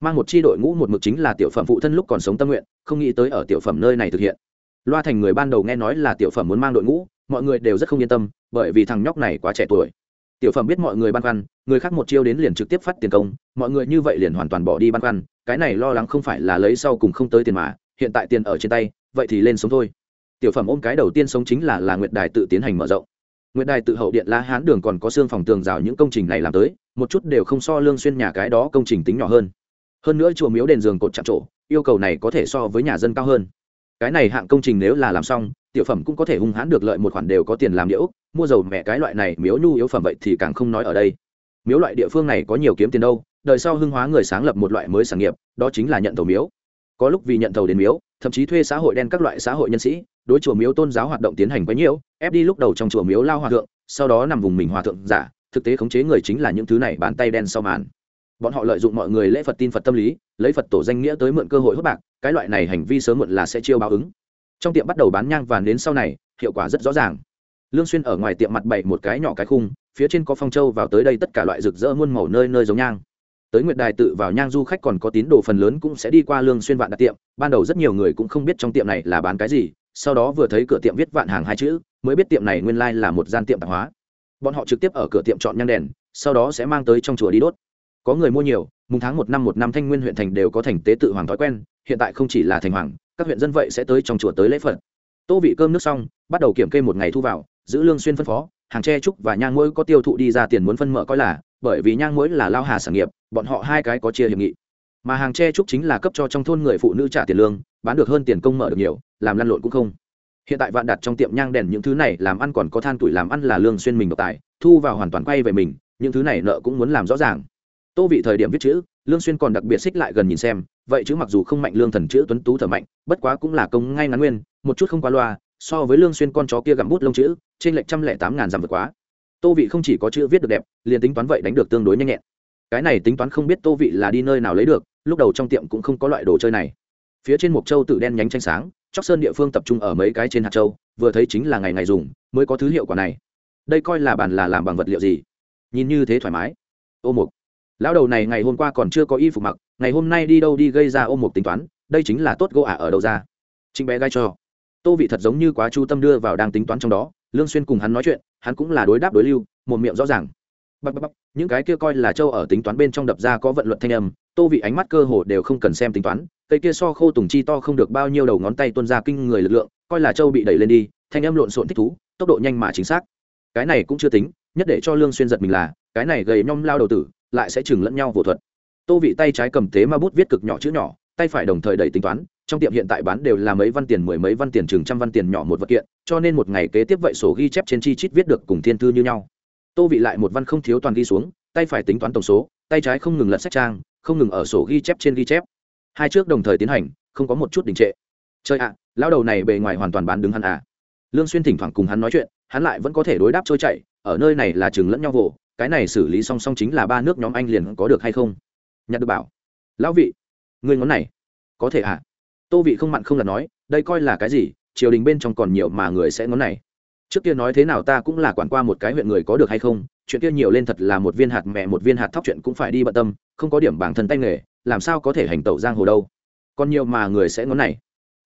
Mang một chi đội ngũ một mực chính là tiểu phẩm phụ thân lúc còn sống tâm nguyện, không nghĩ tới ở tiểu phẩm nơi này thực hiện. Loa thành người ban đầu nghe nói là tiểu phẩm muốn mang đội ngũ, mọi người đều rất không yên tâm, bởi vì thằng nhóc này quá trẻ tuổi. Tiểu phẩm biết mọi người băn khoăn, người khác một chiêu đến liền trực tiếp phát tiền công, mọi người như vậy liền hoàn toàn bỏ đi băn khoăn, cái này lo lắng không phải là lấy sau cùng không tới tiền mà hiện tại tiền ở trên tay, vậy thì lên sống thôi. Tiểu phẩm ôm cái đầu tiên sống chính là là nguyệt đài tự tiến hành mở rộng. Nguyệt đài tự hậu điện la hán đường còn có xương phòng tường rào những công trình này làm tới, một chút đều không so lương xuyên nhà cái đó công trình tính nhỏ hơn. Hơn nữa chùa miếu đền giường cột chạm trổ, yêu cầu này có thể so với nhà dân cao hơn. Cái này hạng công trình nếu là làm xong, tiểu phẩm cũng có thể hung hãn được lợi một khoản đều có tiền làm điệu mua dầu mẹ cái loại này miếu nhu yếu phẩm vậy thì càng không nói ở đây. Miếu loại địa phương này có nhiều kiếm tiền đâu, đời sau hưng hóa người sáng lập một loại mới sản nghiệp, đó chính là nhận thầu miếu có lúc vì nhận thầu đến miếu, thậm chí thuê xã hội đen các loại xã hội nhân sĩ, đối chùa miếu tôn giáo hoạt động tiến hành quá nhiều, ép đi lúc đầu trong chùa miếu lao hòa thượng, sau đó nằm vùng mình hòa thượng giả, thực tế khống chế người chính là những thứ này bàn tay đen sau màn. Bọn họ lợi dụng mọi người lễ phật tin phật tâm lý, lấy phật tổ danh nghĩa tới mượn cơ hội hốt bạc, cái loại này hành vi sớm muộn là sẽ chiêu báo ứng. Trong tiệm bắt đầu bán nhang vàng đến sau này, hiệu quả rất rõ ràng. Lương xuyên ở ngoài tiệm mặt bày một cái nhỏ cái khung, phía trên có phong châu vào tới đây tất cả loại rực rỡ muôn màu nơi nơi giống nhang tới nguyệt đài tự vào nhang du khách còn có tín đồ phần lớn cũng sẽ đi qua lương xuyên vạn đặt tiệm. Ban đầu rất nhiều người cũng không biết trong tiệm này là bán cái gì, sau đó vừa thấy cửa tiệm viết vạn hàng hai chữ, mới biết tiệm này nguyên lai like là một gian tiệm tạp hóa. Bọn họ trực tiếp ở cửa tiệm chọn nhang đèn, sau đó sẽ mang tới trong chùa đi đốt. Có người mua nhiều, mùng tháng một năm một năm thanh nguyên huyện thành đều có thành tế tự hoàng thói quen, hiện tại không chỉ là thành hoàng, các huyện dân vậy sẽ tới trong chùa tới lễ phật. Tô vị cơm nước xong, bắt đầu kiểm kê một ngày thu vào, giữ lương xuyên phân phó, hàng tre trúc và nhang mũi có tiêu thụ đi ra tiền muốn phân mở coi là bởi vì nhang mũi là lao hà sản nghiệp, bọn họ hai cái có chia hiệp nghị. Mà hàng tre trúc chính là cấp cho trong thôn người phụ nữ trả tiền lương, bán được hơn tiền công mở được nhiều, làm lăn lộn cũng không. Hiện tại vạn đặt trong tiệm nhang đèn những thứ này làm ăn còn có than tuổi làm ăn là lương xuyên mình độc tài, thu vào hoàn toàn quay về mình, những thứ này nợ cũng muốn làm rõ ràng. Tô vị thời điểm viết chữ, lương xuyên còn đặc biệt xích lại gần nhìn xem, vậy chứ mặc dù không mạnh lương thần chữ tuấn tú thở mạnh, bất quá cũng là công ngay ngắn nguyên, một chút không quá loa, so với lương xuyên con chó kia gặm bút lông chữ, trên lệch trăm lẻ tám ngàn giảm vượt quá tô vị không chỉ có chữ viết được đẹp, liền tính toán vậy đánh được tương đối nhanh nhẹn. Cái này tính toán không biết tô vị là đi nơi nào lấy được, lúc đầu trong tiệm cũng không có loại đồ chơi này. Phía trên mộc châu tự đen nhánh tranh sáng, chóc sơn địa phương tập trung ở mấy cái trên hạt châu, vừa thấy chính là ngày ngày dùng, mới có thứ hiệu quả này. Đây coi là bàn là làm bằng vật liệu gì? Nhìn như thế thoải mái. Ô mục. Lão đầu này ngày hôm qua còn chưa có y phục mặc, ngày hôm nay đi đâu đi gây ra ô mục tính toán, đây chính là tốt gỗ ả ở đầu ra? Trình bé gai cho. Tô vị thật giống như quá chu tâm đưa vào đang tính toán trong đó lương xuyên cùng hắn nói chuyện, hắn cũng là đối đáp đối lưu, một miệng rõ ràng. Bắp bắp bắp những cái kia coi là châu ở tính toán bên trong đập ra có vận luận thanh âm, tô vị ánh mắt cơ hồ đều không cần xem tính toán, cây kia so khô tùng chi to không được bao nhiêu đầu ngón tay tuôn ra kinh người lực lượng, coi là châu bị đẩy lên đi, thanh âm lộn xộn thích thú, tốc độ nhanh mà chính xác. Cái này cũng chưa tính, nhất để cho lương xuyên giật mình là, cái này gầy nhom lao đầu tử, lại sẽ chừng lẫn nhau vô thuật. Tô vị tay trái cầm tế ma bút viết cực nhỏ chữ nhỏ, tay phải đồng thời đẩy tính toán trong tiệm hiện tại bán đều là mấy văn tiền mười mấy văn tiền chừng trăm văn tiền nhỏ một vật kiện cho nên một ngày kế tiếp vậy sổ ghi chép trên chi chít viết được cùng thiên thư như nhau. Tô vị lại một văn không thiếu toàn ghi xuống tay phải tính toán tổng số tay trái không ngừng lật sách trang không ngừng ở sổ ghi chép trên ghi chép. Hai trước đồng thời tiến hành không có một chút đình trệ. Chơi ạ à, lao đầu này bề ngoài hoàn toàn bán đứng hắn à. Lương xuyên thỉnh thoảng cùng hắn nói chuyện hắn lại vẫn có thể đối đáp trôi chảy ở nơi này là chừng lẫn nhau vồ cái này xử lý song song chính là ba nước nhóm anh liền có được hay không? Nhặt được bảo. Lão vị người ngón này có thể à? Tô vị không mặn không là nói, đây coi là cái gì? Triều đình bên trong còn nhiều mà người sẽ ngón này. Trước kia nói thế nào ta cũng là quản qua một cái huyện người có được hay không, chuyện kia nhiều lên thật là một viên hạt mẹ, một viên hạt thóc chuyện cũng phải đi bận tâm, không có điểm bản thân tay nghề, làm sao có thể hành tẩu giang hồ đâu. Còn nhiều mà người sẽ ngón này.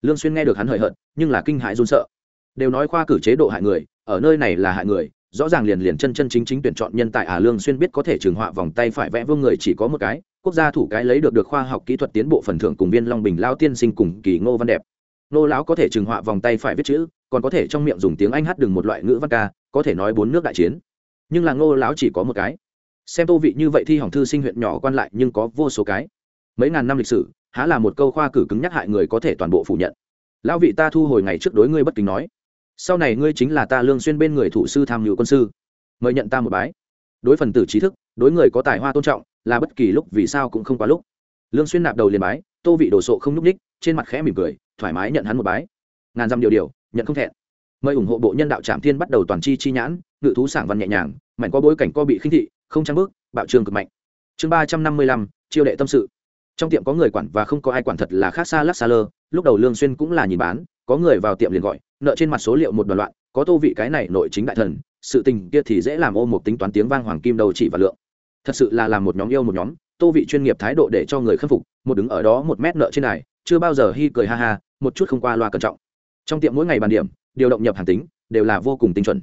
Lương xuyên nghe được hắn hời hợt, nhưng là kinh hãi run sợ. Đều nói khoa cử chế độ hại người, ở nơi này là hại người rõ ràng liền liền chân chân chính chính tuyển chọn nhân tài à lương xuyên biết có thể trường họa vòng tay phải vẽ vương người chỉ có một cái, quốc gia thủ cái lấy được được khoa học kỹ thuật tiến bộ phần thưởng cùng viên long bình lao tiên sinh cùng kỳ ngô văn đẹp. Nô lão có thể trường họa vòng tay phải viết chữ, còn có thể trong miệng dùng tiếng anh hát đừng một loại ngữ văn ca, có thể nói bốn nước đại chiến. Nhưng là ngô lão chỉ có một cái. Xem tô vị như vậy thi hỏng thư sinh huyện nhỏ quan lại nhưng có vô số cái. Mấy ngàn năm lịch sử, há là một câu khoa cử cứng nhắc hại người có thể toàn bộ phủ nhận. Lão vị ta thu hồi ngày trước đối ngươi bất kính nói sau này ngươi chính là ta lương xuyên bên người thủ sư tham nhự quân sư. Mời nhận ta một bái. Đối phần tử trí thức, đối người có tài hoa tôn trọng, là bất kỳ lúc vì sao cũng không quá lúc. Lương xuyên nạp đầu liền bái, tô vị đồ sộ không núp ních, trên mặt khẽ mỉm cười, thoải mái nhận hắn một bái. Ngàn dăm điều điều, nhận không thẹn. Mời ủng hộ bộ nhân đạo trạm thiên bắt đầu toàn chi chi nhãn, ngự thú sảng văn nhẹ nhàng mạnh qua bối cảnh co bị khinh thị, không trang bước, bạo trường cực mạnh. Chương ba trăm năm mươi lăm, chiêu đệ tâm sự. Trong tiệm có người quản và không có ai quản thật là khác xa lắc xa lơ, lúc đầu lương xuyên cũng là nhìn bán có người vào tiệm liền gọi, nợ trên mặt số liệu một đoàn loạn, có tô vị cái này nội chính đại thần, sự tình kia thì dễ làm ôm một tính toán tiếng vang hoàng kim đầu chỉ và lượng. Thật sự là làm một nhóm yêu một nhóm, tô vị chuyên nghiệp thái độ để cho người khâm phục, một đứng ở đó một mét nợ trên này, chưa bao giờ hy cười ha ha, một chút không qua loa cẩn trọng. Trong tiệm mỗi ngày bàn điểm, điều động nhập hàng tính, đều là vô cùng tinh chuẩn.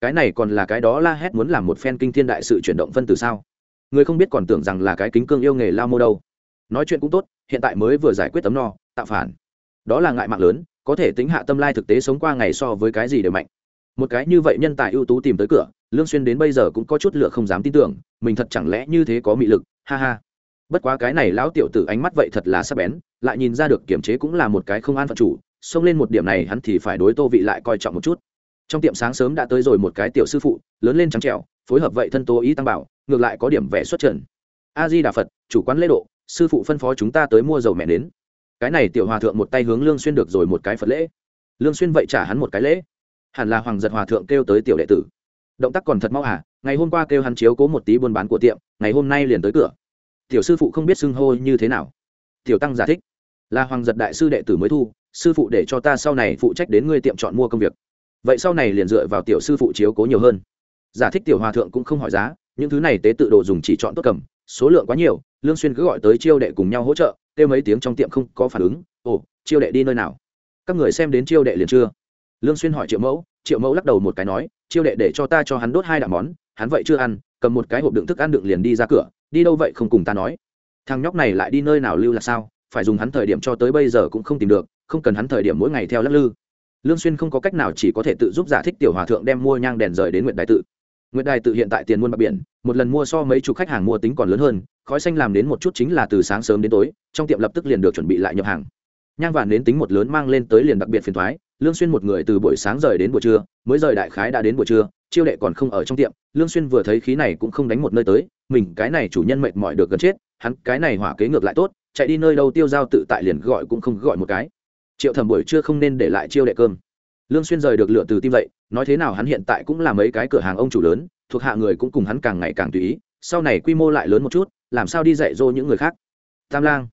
Cái này còn là cái đó la hét muốn làm một phen kinh thiên đại sự chuyển động phân từ sao? Người không biết còn tưởng rằng là cái kính cương yêu nghề lao mô đâu. Nói chuyện cũng tốt, hiện tại mới vừa giải quyết tấm no, tạo phản. Đó là ngại mạng lớn có thể tính hạ tâm lai thực tế sống qua ngày so với cái gì đều mạnh. Một cái như vậy nhân tài ưu tú tìm tới cửa, lương xuyên đến bây giờ cũng có chút lựa không dám tin tưởng, mình thật chẳng lẽ như thế có mị lực, ha ha. Bất quá cái này lão tiểu tử ánh mắt vậy thật là sắc bén, lại nhìn ra được kiểm chế cũng là một cái không an phận chủ, xông lên một điểm này hắn thì phải đối tô vị lại coi trọng một chút. Trong tiệm sáng sớm đã tới rồi một cái tiểu sư phụ, lớn lên trắng trẻo, phối hợp vậy thân tố ý tăng bảo, ngược lại có điểm vẻ xuất trần. A di đà phật, chủ quán lễ độ, sư phụ phân phó chúng ta tới mua dầu mẹ đến cái này tiểu hòa thượng một tay hướng lương xuyên được rồi một cái phật lễ. Lương xuyên vậy trả hắn một cái lễ. Hẳn là hoàng giật hòa thượng kêu tới tiểu đệ tử. Động tác còn thật mau à ngày hôm qua kêu hắn chiếu cố một tí buôn bán của tiệm, ngày hôm nay liền tới cửa. Tiểu sư phụ không biết xưng hô như thế nào. Tiểu tăng giả thích. Là hoàng giật đại sư đệ tử mới thu, sư phụ để cho ta sau này phụ trách đến ngươi tiệm chọn mua công việc. Vậy sau này liền dựa vào tiểu sư phụ chiếu cố nhiều hơn. Giả thích tiểu hòa thượng cũng không hỏi giá, những thứ này tế tự đồ dùng chỉ chọn tốt cầm, số lượng quá nhiều, lương xuyên cứ gọi tới chiêu đệ cùng nhau hỗ trợ kêu mấy tiếng trong tiệm không có phản ứng. Ồ, chiêu đệ đi nơi nào? Các người xem đến chiêu đệ liền chưa? Lương xuyên hỏi triệu mẫu triệu mẫu lắc đầu một cái nói, chiêu đệ để cho ta cho hắn đốt hai đạm món, hắn vậy chưa ăn, cầm một cái hộp đựng thức ăn đựng liền đi ra cửa, đi đâu vậy không cùng ta nói. Thằng nhóc này lại đi nơi nào lưu là sao, phải dùng hắn thời điểm cho tới bây giờ cũng không tìm được, không cần hắn thời điểm mỗi ngày theo lắc lư. Lương xuyên không có cách nào chỉ có thể tự giúp giả thích tiểu hòa thượng đem mua nhang đèn rời đến nguyện đại tự. Nguyệt đài tự hiện tại tiền muôn bạc biển, một lần mua so mấy chục khách hàng mua tính còn lớn hơn, khói xanh làm đến một chút chính là từ sáng sớm đến tối, trong tiệm lập tức liền được chuẩn bị lại nhập hàng nhang vàng đến tính một lớn mang lên tới liền đặc biệt phiền toái. lương xuyên một người từ buổi sáng rời đến buổi trưa, mới rời đại khái đã đến buổi trưa, chiêu đệ còn không ở trong tiệm, lương xuyên vừa thấy khí này cũng không đánh một nơi tới, mình cái này chủ nhân mệt mỏi được gần chết, hắn cái này hỏa kế ngược lại tốt, chạy đi nơi đâu tiêu giao tự tại liền gọi cũng không gọi một cái triệu thẩm buổi trưa không nên để lại chiêu đệ cơm lương xuyên rời được lửa từ tim dậy nói thế nào hắn hiện tại cũng là mấy cái cửa hàng ông chủ lớn, thuộc hạ người cũng cùng hắn càng ngày càng tùy ý, sau này quy mô lại lớn một chút, làm sao đi dạy dỗ những người khác? Tam lang,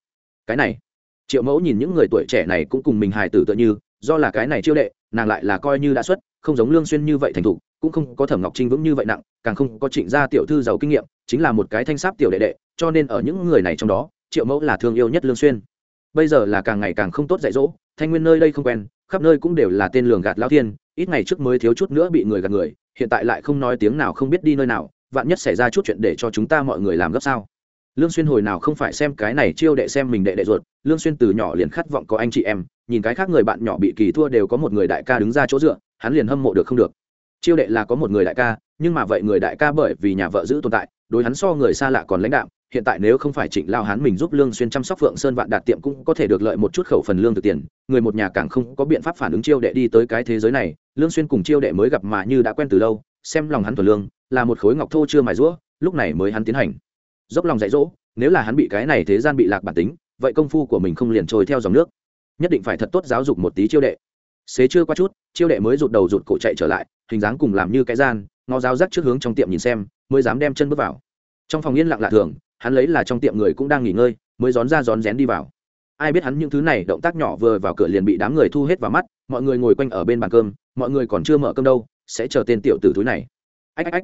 cái này, triệu mẫu nhìn những người tuổi trẻ này cũng cùng mình hài tử tựa như, do là cái này chiêu đệ, nàng lại là coi như đã xuất, không giống lương xuyên như vậy thành thục, cũng không có thẩm ngọc trinh vững như vậy nặng, càng không có trịnh gia tiểu thư giàu kinh nghiệm, chính là một cái thanh sáp tiểu đệ đệ, cho nên ở những người này trong đó, triệu mẫu là thương yêu nhất lương xuyên. Bây giờ là càng ngày càng không tốt dạy dỗ, thanh nguyên nơi đây không quen khắp nơi cũng đều là tên lường gạt lão thiên, ít ngày trước mới thiếu chút nữa bị người gạt người, hiện tại lại không nói tiếng nào không biết đi nơi nào, vạn nhất xảy ra chút chuyện để cho chúng ta mọi người làm gấp sao? Lương xuyên hồi nào không phải xem cái này chiêu đệ xem mình đệ đệ ruột, lương xuyên từ nhỏ liền khát vọng có anh chị em, nhìn cái khác người bạn nhỏ bị kỳ thua đều có một người đại ca đứng ra chỗ dựa, hắn liền hâm mộ được không được. Chiêu đệ là có một người đại ca, nhưng mà vậy người đại ca bởi vì nhà vợ giữ tồn tại, đối hắn so người xa lạ còn lãnh đạo hiện tại nếu không phải trịnh lao hắn mình giúp lương xuyên chăm sóc phượng sơn vạn đạt tiệm cũng có thể được lợi một chút khẩu phần lương từ tiền, người một nhà càng không có biện pháp phản ứng chiêu đệ đi tới cái thế giới này, lương xuyên cùng chiêu đệ mới gặp mà như đã quen từ lâu, xem lòng hắn thuần lương, là một khối ngọc thô chưa mài rũa, lúc này mới hắn tiến hành. Dốc lòng dạy dỗ, nếu là hắn bị cái này thế gian bị lạc bản tính, vậy công phu của mình không liền trôi theo dòng nước. Nhất định phải thật tốt giáo dục một tí chiêu đệ. Xế chưa qua chút, chiêu đệ mới rụt đầu rụt cổ chạy trở lại, hình dáng cùng làm như cái gian, ngó giáo rắc trước hướng trong tiệm nhìn xem, mới dám đem chân bước vào. Trong phòng yên lặng lạ thường hắn lấy là trong tiệm người cũng đang nghỉ ngơi, mới rón ra rón rén đi vào. Ai biết hắn những thứ này động tác nhỏ vừa vào cửa liền bị đám người thu hết vào mắt, mọi người ngồi quanh ở bên bàn cơm, mọi người còn chưa mở cơm đâu, sẽ chờ tên tiểu tử túi này. Ách ách ách.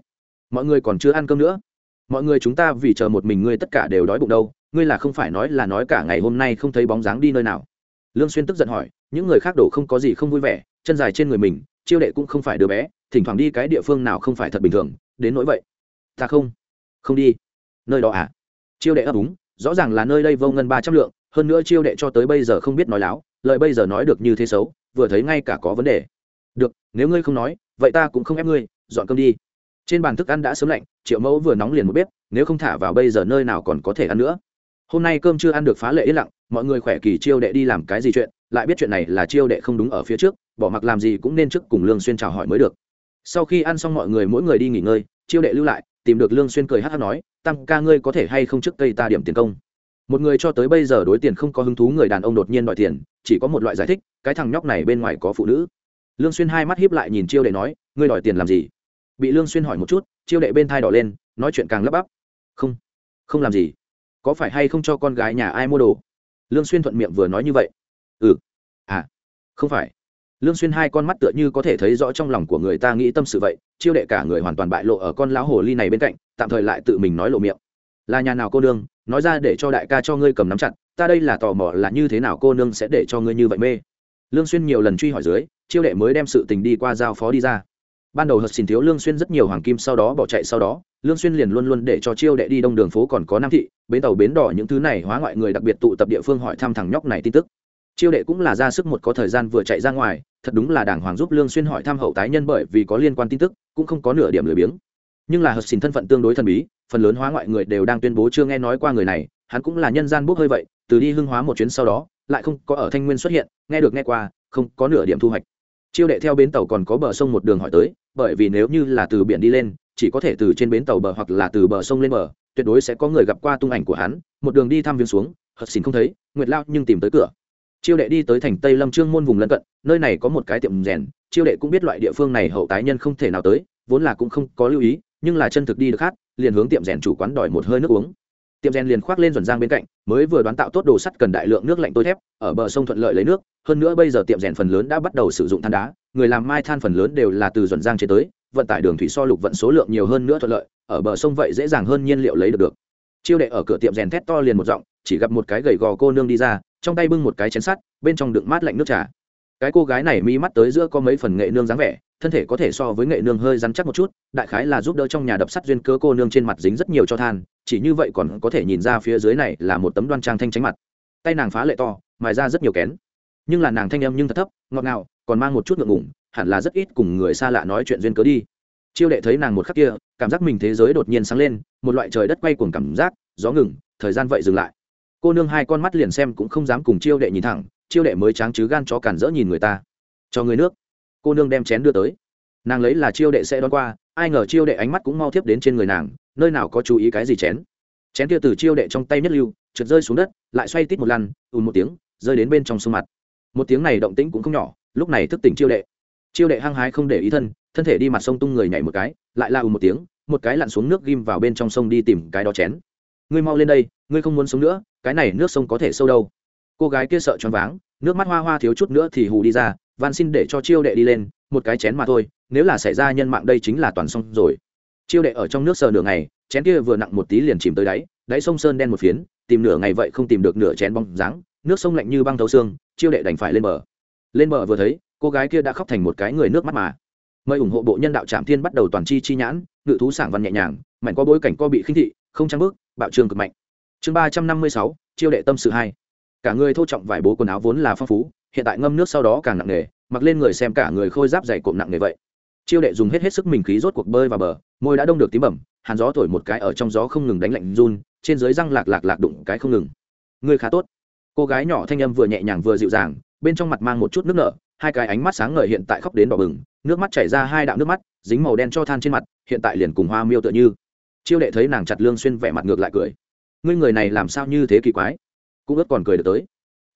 Mọi người còn chưa ăn cơm nữa. Mọi người chúng ta vì chờ một mình ngươi tất cả đều đói bụng đâu, ngươi là không phải nói là nói cả ngày hôm nay không thấy bóng dáng đi nơi nào. Lương xuyên tức giận hỏi, những người khác đổ không có gì không vui vẻ, chân dài trên người mình, chiêu đệ cũng không phải đứa bé, thỉnh thoảng đi cái địa phương nào không phải thật bình thường, đến nỗi vậy. Ta không. Không đi. Nơi đó à? Chiêu đệ ấp úng, rõ ràng là nơi đây vô ngân ba trăm lượng, hơn nữa chiêu đệ cho tới bây giờ không biết nói láo lợi bây giờ nói được như thế xấu, vừa thấy ngay cả có vấn đề. Được, nếu ngươi không nói, vậy ta cũng không ép ngươi, dọn cơm đi. Trên bàn thức ăn đã sớm lạnh, triệu mẫu vừa nóng liền một bếp, nếu không thả vào bây giờ nơi nào còn có thể ăn nữa. Hôm nay cơm chưa ăn được phá lệ yên lặng, mọi người khỏe kỳ chiêu đệ đi làm cái gì chuyện, lại biết chuyện này là chiêu đệ không đúng ở phía trước, bỏ mặc làm gì cũng nên trước cùng lương xuyên chào hỏi mới được. Sau khi ăn xong mọi người mỗi người đi nghỉ ngơi, chiêu đệ lưu lại tìm được lương xuyên cười hắc hắc nói tăng ca ngươi có thể hay không trước cây ta điểm tiền công? Một người cho tới bây giờ đối tiền không có hứng thú người đàn ông đột nhiên đòi tiền, chỉ có một loại giải thích, cái thằng nhóc này bên ngoài có phụ nữ. Lương xuyên hai mắt hiếp lại nhìn chiêu đệ nói, ngươi đòi tiền làm gì? Bị lương xuyên hỏi một chút, chiêu đệ bên thai đỏ lên, nói chuyện càng lấp bắp, không không làm gì. Có phải hay không cho con gái nhà ai mua đồ? Lương xuyên thuận miệng vừa nói như vậy ừ à không phải lương xuyên hai con mắt tựa như có thể thấy rõ trong lòng của người ta nghĩ tâm sự vậy, chiêu đệ cả người hoàn toàn bại lộ ở con lão hồ ly này bên cạnh, tạm thời lại tự mình nói lộ miệng. Là nhà nào cô nương, nói ra để cho đại ca cho ngươi cầm nắm chặt, ta đây là tò mò là như thế nào cô nương sẽ để cho ngươi như vậy mê. Lương xuyên nhiều lần truy hỏi dưới, chiêu đệ mới đem sự tình đi qua giao phó đi ra. Ban đầu hợp xin thiếu lương xuyên rất nhiều hoàng kim sau đó bỏ chạy sau đó, lương xuyên liền luôn luôn để cho chiêu đệ đi đông đường phố còn có nam thị, bến tàu bến đỏ những thứ này hóa ngoại người đặc biệt tụ tập địa phương hỏi thăm thằng nhóc này tin tức. Chiêu đệ cũng là ra sức một có thời gian vừa chạy ra ngoài thật đúng là đàng hoàng giúp lương xuyên hỏi thăm hậu tái nhân bởi vì có liên quan tin tức, cũng không có nửa điểm lười biếng. Nhưng là hợp xin thân phận tương đối thần bí, phần lớn hóa ngoại người đều đang tuyên bố chưa nghe nói qua người này, hắn cũng là nhân gian bốc hơi vậy, từ đi hưng hóa một chuyến sau đó, lại không có ở thanh nguyên xuất hiện, nghe được nghe qua, không có nửa điểm thu hoạch. Chiêu đệ theo bến tàu còn có bờ sông một đường hỏi tới, bởi vì nếu như là từ biển đi lên, chỉ có thể từ trên bến tàu bờ hoặc là từ bờ sông lên bờ, tuyệt đối sẽ có người gặp qua tung ảnh của hắn, một đường đi thăm viếng xuống hật xin không thấy, nguyệt lao nhưng tìm tới cửa chiêu đệ đi tới thành tây lâm trương môn vùng lân cận, nơi này có một cái tiệm rèn, chiêu đệ cũng biết loại địa phương này hậu tái nhân không thể nào tới, vốn là cũng không có lưu ý, nhưng là chân thực đi được khác, liền hướng tiệm rèn chủ quán đòi một hơi nước uống. Tiệm rèn liền khoác lên dần giang bên cạnh, mới vừa đoán tạo tốt đồ sắt cần đại lượng nước lạnh tôi thép, ở bờ sông thuận lợi lấy nước, hơn nữa bây giờ tiệm rèn phần lớn đã bắt đầu sử dụng than đá, người làm mai than phần lớn đều là từ dần giang chế tới, vận tải đường thủy so lục vận số lượng nhiều hơn nữa thuận lợi, ở bờ sông vậy dễ dàng hơn nhiên liệu lấy được được. Chiêu đệ ở cửa tiệm rèn thét to liền một giọng, chỉ gặp một cái gầy gò cô nương đi ra trong tay bưng một cái chén sắt, bên trong đựng mát lạnh nước trà. Cái cô gái này mi mắt tới giữa có mấy phần nghệ nương dáng vẻ, thân thể có thể so với nghệ nương hơi rắn chắc một chút, đại khái là giúp đỡ trong nhà đập sắt duyên cơ cô nương trên mặt dính rất nhiều cho than, chỉ như vậy còn có thể nhìn ra phía dưới này là một tấm đoan trang thanh tránh mặt. Tay nàng phá lệ to, mài ra rất nhiều kén. Nhưng là nàng thanh âm nhưng thật thấp, ngọt ngào, còn mang một chút ngượng ngủng hẳn là rất ít cùng người xa lạ nói chuyện duyên cớ đi. Chiêu đệ thấy nàng một khắc kia, cảm giác mình thế giới đột nhiên sáng lên, một loại trời đất quay cuồng cảm giác, gió ngừng, thời gian vậy dừng lại cô nương hai con mắt liền xem cũng không dám cùng chiêu đệ nhìn thẳng, chiêu đệ mới tráng chứ gan chó cản rỡ nhìn người ta. Cho người nước. Cô nương đem chén đưa tới. Nàng lấy là chiêu đệ sẽ đón qua, ai ngờ chiêu đệ ánh mắt cũng mau tiếp đến trên người nàng, nơi nào có chú ý cái gì chén. Chén kia từ chiêu đệ trong tay nhất lưu, trượt rơi xuống đất, lại xoay tít một lăn ùn một tiếng, rơi đến bên trong sông mặt. Một tiếng này động tĩnh cũng không nhỏ, lúc này thức tỉnh chiêu đệ. Chiêu đệ hăng hái không để ý thân thân thể đi mặt sông tung người nhảy một cái, lại la ùn một tiếng, một cái lặn xuống nước ghim vào bên trong sông đi tìm cái đó chén. Ngươi mau lên đây ngươi không muốn sống nữa, cái này nước sông có thể sâu đâu. Cô gái kia sợ choáng váng, nước mắt hoa hoa thiếu chút nữa thì hù đi ra, van xin để cho chiêu đệ đi lên, một cái chén mà thôi, nếu là xảy ra nhân mạng đây chính là toàn xong rồi. Chiêu đệ ở trong nước sờ nửa ngày, chén kia vừa nặng một tí liền chìm tới đáy đáy sông sơn đen một phiến, tìm nửa ngày vậy không tìm được nửa chén bóng dáng, nước sông lạnh như băng thấu xương, chiêu đệ đành phải lên bờ. Lên bờ vừa thấy, cô gái kia đã khóc thành một cái người nước mắt mà. Mời ủng hộ bộ nhân đạo trạm thiên bắt đầu toàn chi chi nhãn, ngự thú sảng văn nhẹ nhàng mạnh có bối cảnh co bị khinh thị, không trang bước, bạo trường cực mạnh chương ba trăm năm mươi sáu, chiêu đệ tâm sự hai. Cả người thô trọng vải bố quần áo vốn là phong phú, hiện tại ngâm nước sau đó càng nặng nề, mặc lên người xem cả người khôi giáp dày cộm nặng nề vậy. Chiêu đệ dùng hết hết sức mình khí rốt cuộc bơi vào bờ, môi đã đông được tím bẩm, hàn gió thổi một cái ở trong gió không ngừng đánh lạnh run, trên dưới răng lạc lạc lạc đụng cái không ngừng. Người khá tốt. Cô gái nhỏ thanh âm vừa nhẹ nhàng vừa dịu dàng, bên trong mặt mang một chút nước nở, hai cái ánh mắt sáng ngời hiện tại khóc đến đỏ bừng, nước mắt chảy ra hai đạo nước mắt, dính màu đen cho than trên mặt, hiện tại liền cùng hoa miêu tựa như. Chiêu đệ thấy nàng chặt lương xuyên vẻ mặt ngược lại cười ngươi người này làm sao như thế kỳ quái? Cũng ớt còn cười được tới.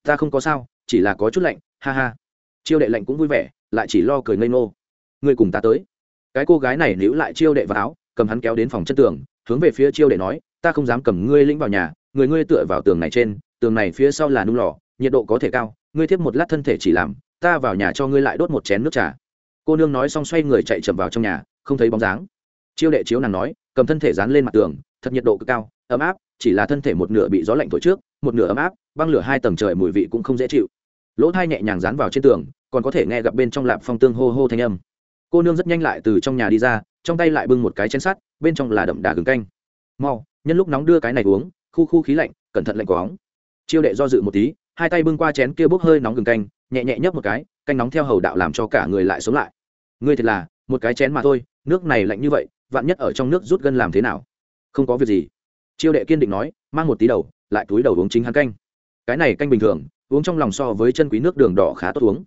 Ta không có sao, chỉ là có chút lạnh, ha ha. Chiêu đệ lạnh cũng vui vẻ, lại chỉ lo cười ngây ngô. Ngươi cùng ta tới. Cái cô gái này níu lại chiêu đệ vào áo, cầm hắn kéo đến phòng chân tường, hướng về phía chiêu đệ nói, ta không dám cầm ngươi lĩnh vào nhà, người ngươi tựa vào tường này trên, tường này phía sau là nung lò, nhiệt độ có thể cao, ngươi tiếp một lát thân thể chỉ làm, ta vào nhà cho ngươi lại đốt một chén nước trà. Cô nương nói xong xoay người chạy chậm vào trong nhà, không thấy bóng dáng. Chiêu đệ chiếu nàng nói cầm thân thể dán lên mặt tường, thật nhiệt độ cực cao, ấm áp, chỉ là thân thể một nửa bị gió lạnh thổi trước, một nửa ấm áp, băng lửa hai tầng trời mùi vị cũng không dễ chịu. Lỗ thai nhẹ nhàng dán vào trên tường, còn có thể nghe gặp bên trong lạp phong tương hô hô thanh âm. Cô nương rất nhanh lại từ trong nhà đi ra, trong tay lại bưng một cái chén sắt, bên trong là đậm đà gừng canh. Mau, nhân lúc nóng đưa cái này uống, khu khu khí lạnh, cẩn thận lạnh quóng. Chiêu đệ do dự một tí, hai tay bưng qua chén kia bốc hơi nóng gừng canh, nhẹ nhẹ nhấp một cái, canh nóng theo hầu đạo làm cho cả người lại sống lại. Ngươi thật là, một cái chén mà thôi, nước này lạnh như vậy vạn nhất ở trong nước rút gân làm thế nào? Không có việc gì. Chiêu đệ kiên định nói, mang một tí đầu, lại túi đầu uống chính hắn canh. Cái này canh bình thường, uống trong lòng so với chân quý nước đường đỏ khá tốt uống.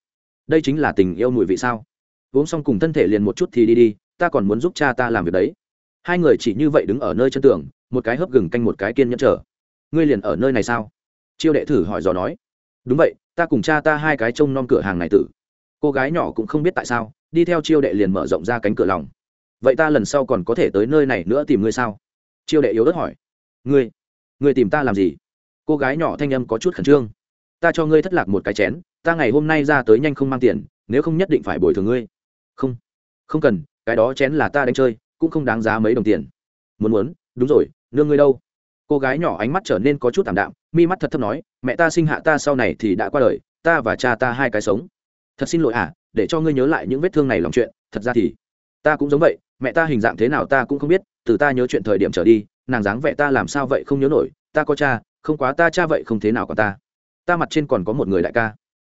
Đây chính là tình yêu mùi vị sao? Uống xong cùng thân thể liền một chút thì đi đi, ta còn muốn giúp cha ta làm việc đấy. Hai người chỉ như vậy đứng ở nơi chân tường, một cái hớp gừng canh một cái kiên nhẫn chờ. Ngươi liền ở nơi này sao? Chiêu đệ thử hỏi dò nói. Đúng vậy, ta cùng cha ta hai cái trông nom cửa hàng này tử. Cô gái nhỏ cũng không biết tại sao, đi theo chiêu đệ liền mở rộng ra cánh cửa lòng vậy ta lần sau còn có thể tới nơi này nữa tìm ngươi sao? Chiêu đệ yếu đất hỏi. Ngươi ngươi tìm ta làm gì? Cô gái nhỏ thanh âm có chút khẩn trương. Ta cho ngươi thất lạc một cái chén, ta ngày hôm nay ra tới nhanh không mang tiền, nếu không nhất định phải bồi thường ngươi. Không không cần, cái đó chén là ta đánh chơi, cũng không đáng giá mấy đồng tiền. Muốn muốn, đúng rồi, nương ngươi đâu? Cô gái nhỏ ánh mắt trở nên có chút t ạ m đạm, mi mắt thật thấp nói, mẹ ta sinh hạ ta sau này thì đã qua đời, ta và cha ta hai cái sống. Thật xin lỗi à để cho ngươi nhớ lại những vết thương này lòng chuyện, thật ra thì ta cũng giống vậy mẹ ta hình dạng thế nào ta cũng không biết, từ ta nhớ chuyện thời điểm trở đi, nàng dáng vẻ ta làm sao vậy không nhớ nổi, ta có cha, không quá ta cha vậy không thế nào còn ta. Ta mặt trên còn có một người đại ca.